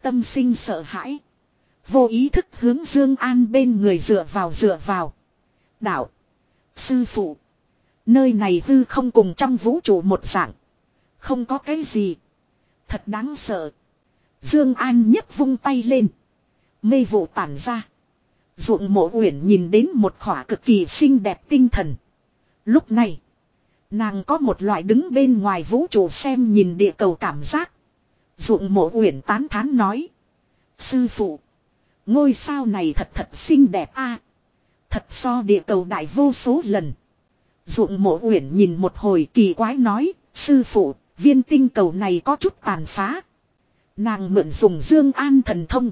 Tâm sinh sợ hãi. Vô ý thức hướng Dương An bên người dựa vào dựa vào. Đạo. Sư phụ. Nơi này hư không cùng trong vũ trụ một dạng. Không có cái gì. Thật đáng sợ. Dương An nhấc vung tay lên. Mê vụ tản ra. Ruộng mộ uyển nhìn đến một khỏa cực kỳ xinh đẹp tinh thần. Lúc này, nàng có một loại đứng bên ngoài vũ trụ xem nhìn địa cầu cảm giác. Ruộng mộ uyển tán thán nói. Sư phụ, ngôi sao này thật thật xinh đẹp a, Thật so địa cầu đại vô số lần. Ruộng mộ uyển nhìn một hồi kỳ quái nói, sư phụ, viên tinh cầu này có chút tàn phá. Nàng mượn dùng dương an thần thông.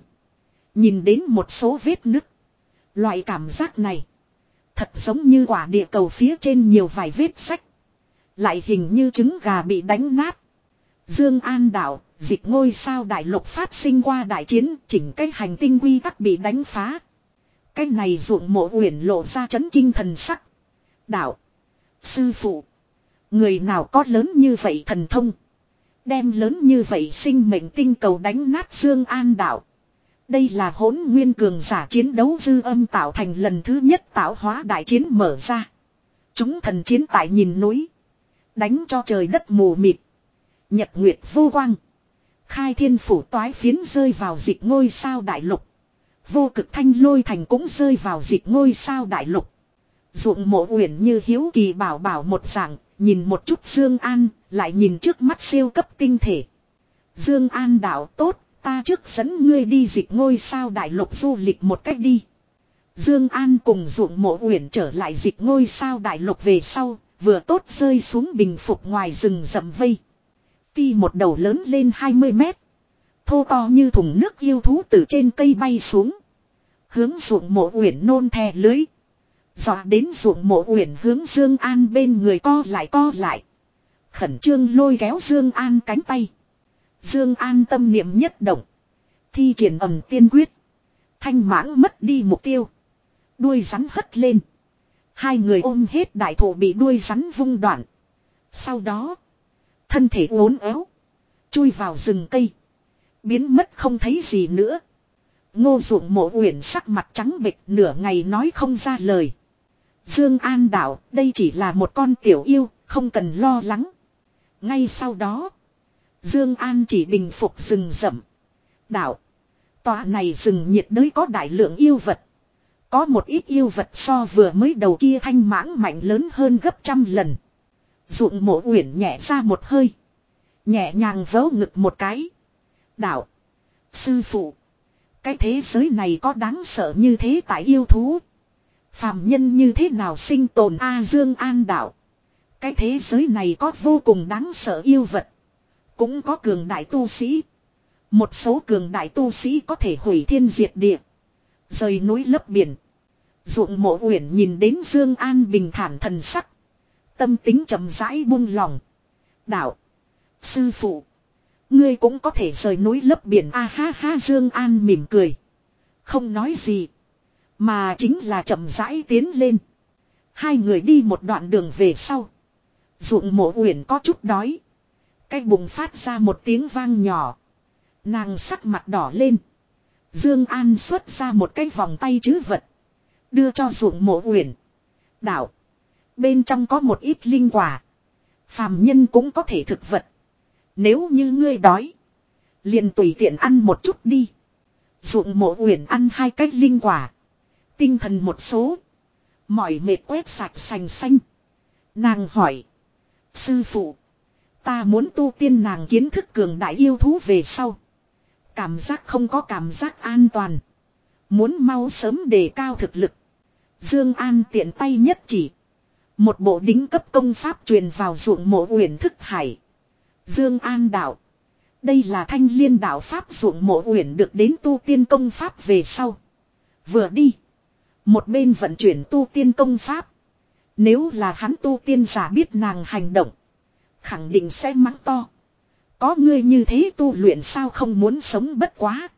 Nhìn đến một số vết nứt. Loại cảm giác này. Thật giống như quả địa cầu phía trên nhiều vài vết sách. Lại hình như trứng gà bị đánh nát. Dương An đảo, dịch ngôi sao đại lục phát sinh qua đại chiến, chỉnh cái hành tinh quy tắc bị đánh phá. Cái này ruộng mộ uyển lộ ra chấn kinh thần sắc. Đạo. Sư phụ. Người nào có lớn như vậy thần thông. Đem lớn như vậy sinh mệnh tinh cầu đánh nát Dương An đảo. Đây là hỗn nguyên cường giả chiến đấu dư âm tạo thành lần thứ nhất tạo hóa đại chiến mở ra. Chúng thần chiến tại nhìn núi. Đánh cho trời đất mù mịt. Nhật nguyệt vô quang. Khai thiên phủ toái phiến rơi vào dịch ngôi sao đại lục. Vô cực thanh lôi thành cũng rơi vào dịch ngôi sao đại lục. Ruộng mộ uyển như hiếu kỳ bảo bảo một dạng, nhìn một chút Dương An, lại nhìn trước mắt siêu cấp tinh thể. Dương An đạo tốt, Ta trước dẫn ngươi đi dịch ngôi sao đại lục du lịch một cách đi. Dương An cùng ruộng mộ uyển trở lại dịch ngôi sao đại lục về sau, vừa tốt rơi xuống bình phục ngoài rừng rậm vây. Ti một đầu lớn lên 20 mét. Thô to như thùng nước yêu thú từ trên cây bay xuống. Hướng ruộng mộ uyển nôn thè lưới. Dọa đến ruộng mộ uyển hướng Dương An bên người co lại co lại. Khẩn trương lôi kéo Dương An cánh tay. Dương An tâm niệm nhất động, thi triển ầm tiên quyết, thanh mãng mất đi mục tiêu, đuôi rắn hất lên. Hai người ôm hết đại thổ bị đuôi rắn vung đoạn. Sau đó, thân thể uốn éo, chui vào rừng cây, biến mất không thấy gì nữa. Ngô Dụng Mộ Uyển sắc mặt trắng bệch, nửa ngày nói không ra lời. Dương An đạo, đây chỉ là một con tiểu yêu, không cần lo lắng. Ngay sau đó, Dương An chỉ bình phục rừng rậm. Đạo. Tòa này rừng nhiệt đới có đại lượng yêu vật. Có một ít yêu vật so vừa mới đầu kia thanh mãng mạnh lớn hơn gấp trăm lần. Dụng mộ uyển nhẹ ra một hơi. Nhẹ nhàng vỗ ngực một cái. Đạo. Sư phụ. Cái thế giới này có đáng sợ như thế tại yêu thú. Phàm nhân như thế nào sinh tồn A Dương An đạo. Cái thế giới này có vô cùng đáng sợ yêu vật. Cũng có cường đại tu sĩ. Một số cường đại tu sĩ có thể hủy thiên diệt địa. Rời núi lấp biển. Ruộng mộ uyển nhìn đến Dương An bình thản thần sắc. Tâm tính chậm rãi buông lòng. Đạo. Sư phụ. Ngươi cũng có thể rời núi lấp biển a ha ha Dương An mỉm cười. Không nói gì. Mà chính là chậm rãi tiến lên. Hai người đi một đoạn đường về sau. Ruộng mộ uyển có chút đói. Cái bụng phát ra một tiếng vang nhỏ. Nàng sắc mặt đỏ lên. Dương An xuất ra một cái vòng tay chứ vật. Đưa cho ruộng mộ uyển. Đạo. Bên trong có một ít linh quả. Phàm nhân cũng có thể thực vật. Nếu như ngươi đói. Liền tùy tiện ăn một chút đi. Ruộng mộ uyển ăn hai cái linh quả. Tinh thần một số. Mỏi mệt quét sạch sành xanh. Nàng hỏi. Sư phụ. Ta muốn tu tiên nàng kiến thức cường đại yêu thú về sau. Cảm giác không có cảm giác an toàn. Muốn mau sớm đề cao thực lực. Dương An tiện tay nhất chỉ. Một bộ đính cấp công pháp truyền vào ruộng mộ huyền thức hải. Dương An đạo. Đây là thanh liên đạo pháp ruộng mộ huyền được đến tu tiên công pháp về sau. Vừa đi. Một bên vận chuyển tu tiên công pháp. Nếu là hắn tu tiên giả biết nàng hành động. Khẳng định sẽ mắng to. Có ngươi như thế tu luyện sao không muốn sống bất quá.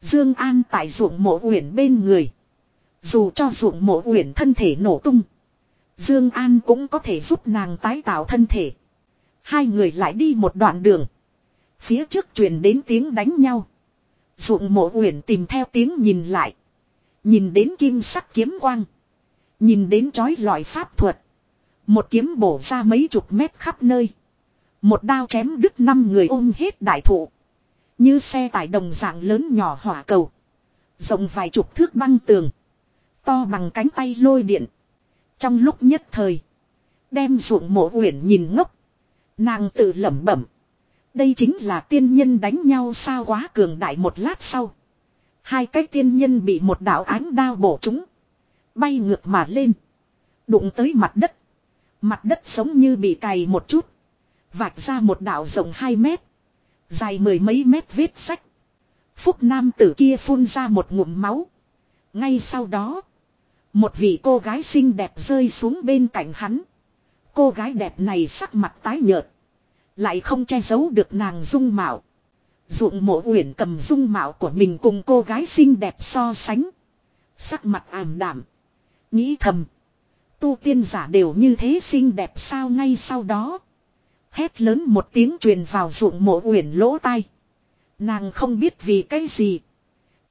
Dương An tại ruộng mộ uyển bên người. Dù cho ruộng mộ uyển thân thể nổ tung. Dương An cũng có thể giúp nàng tái tạo thân thể. Hai người lại đi một đoạn đường. Phía trước truyền đến tiếng đánh nhau. Ruộng mộ uyển tìm theo tiếng nhìn lại. Nhìn đến kim sắc kiếm quang. Nhìn đến chói lọi pháp thuật. Một kiếm bổ ra mấy chục mét khắp nơi. Một đao chém đứt năm người ôm hết đại thụ. Như xe tải đồng dạng lớn nhỏ hỏa cầu. Rộng vài chục thước băng tường. To bằng cánh tay lôi điện. Trong lúc nhất thời. Đem ruộng mộ uyển nhìn ngốc. Nàng tự lẩm bẩm. Đây chính là tiên nhân đánh nhau sao quá cường đại một lát sau. Hai cái tiên nhân bị một đạo ánh đao bổ chúng. Bay ngược mà lên. Đụng tới mặt đất. Mặt đất sống như bị cày một chút. Vạch ra một đảo rộng 2 mét. Dài mười mấy mét vết sách. Phúc nam tử kia phun ra một ngụm máu. Ngay sau đó. Một vị cô gái xinh đẹp rơi xuống bên cạnh hắn. Cô gái đẹp này sắc mặt tái nhợt. Lại không che giấu được nàng dung mạo. Dụng mộ uyển cầm dung mạo của mình cùng cô gái xinh đẹp so sánh. Sắc mặt ảm đạm, Nghĩ thầm. Tu tiên giả đều như thế xinh đẹp sao ngay sau đó. Hét lớn một tiếng truyền vào ruộng mộ uyển lỗ tai. Nàng không biết vì cái gì.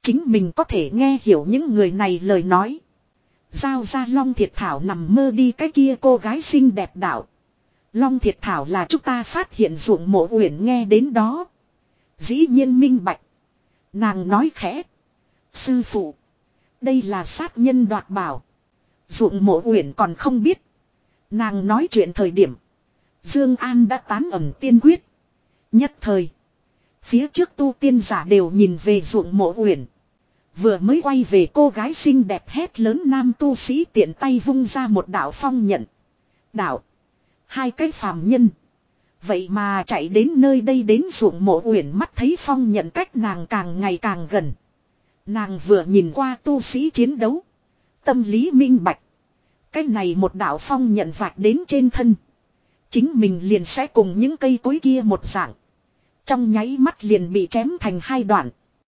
Chính mình có thể nghe hiểu những người này lời nói. Giao ra Long Thiệt Thảo nằm mơ đi cái kia cô gái xinh đẹp đạo. Long Thiệt Thảo là chúng ta phát hiện ruộng mộ uyển nghe đến đó. Dĩ nhiên minh bạch. Nàng nói khẽ. Sư phụ. Đây là sát nhân đoạt bảo. Ruộng mộ uyển còn không biết. Nàng nói chuyện thời điểm. Dương An đã tán ẩm tiên quyết. Nhất thời. Phía trước tu tiên giả đều nhìn về ruộng mộ uyển. Vừa mới quay về cô gái xinh đẹp hét lớn nam tu sĩ tiện tay vung ra một đạo phong nhận. Đạo. Hai cái phàm nhân. Vậy mà chạy đến nơi đây đến ruộng mộ uyển mắt thấy phong nhận cách nàng càng ngày càng gần. Nàng vừa nhìn qua tu sĩ chiến đấu tâm lý minh bạch. Cái này một đạo phong nhận vạch đến trên thân. Chính mình liền sẽ cùng những cây cối kia một dạng. Trong nháy mắt liền bị chém thành hai đoạn.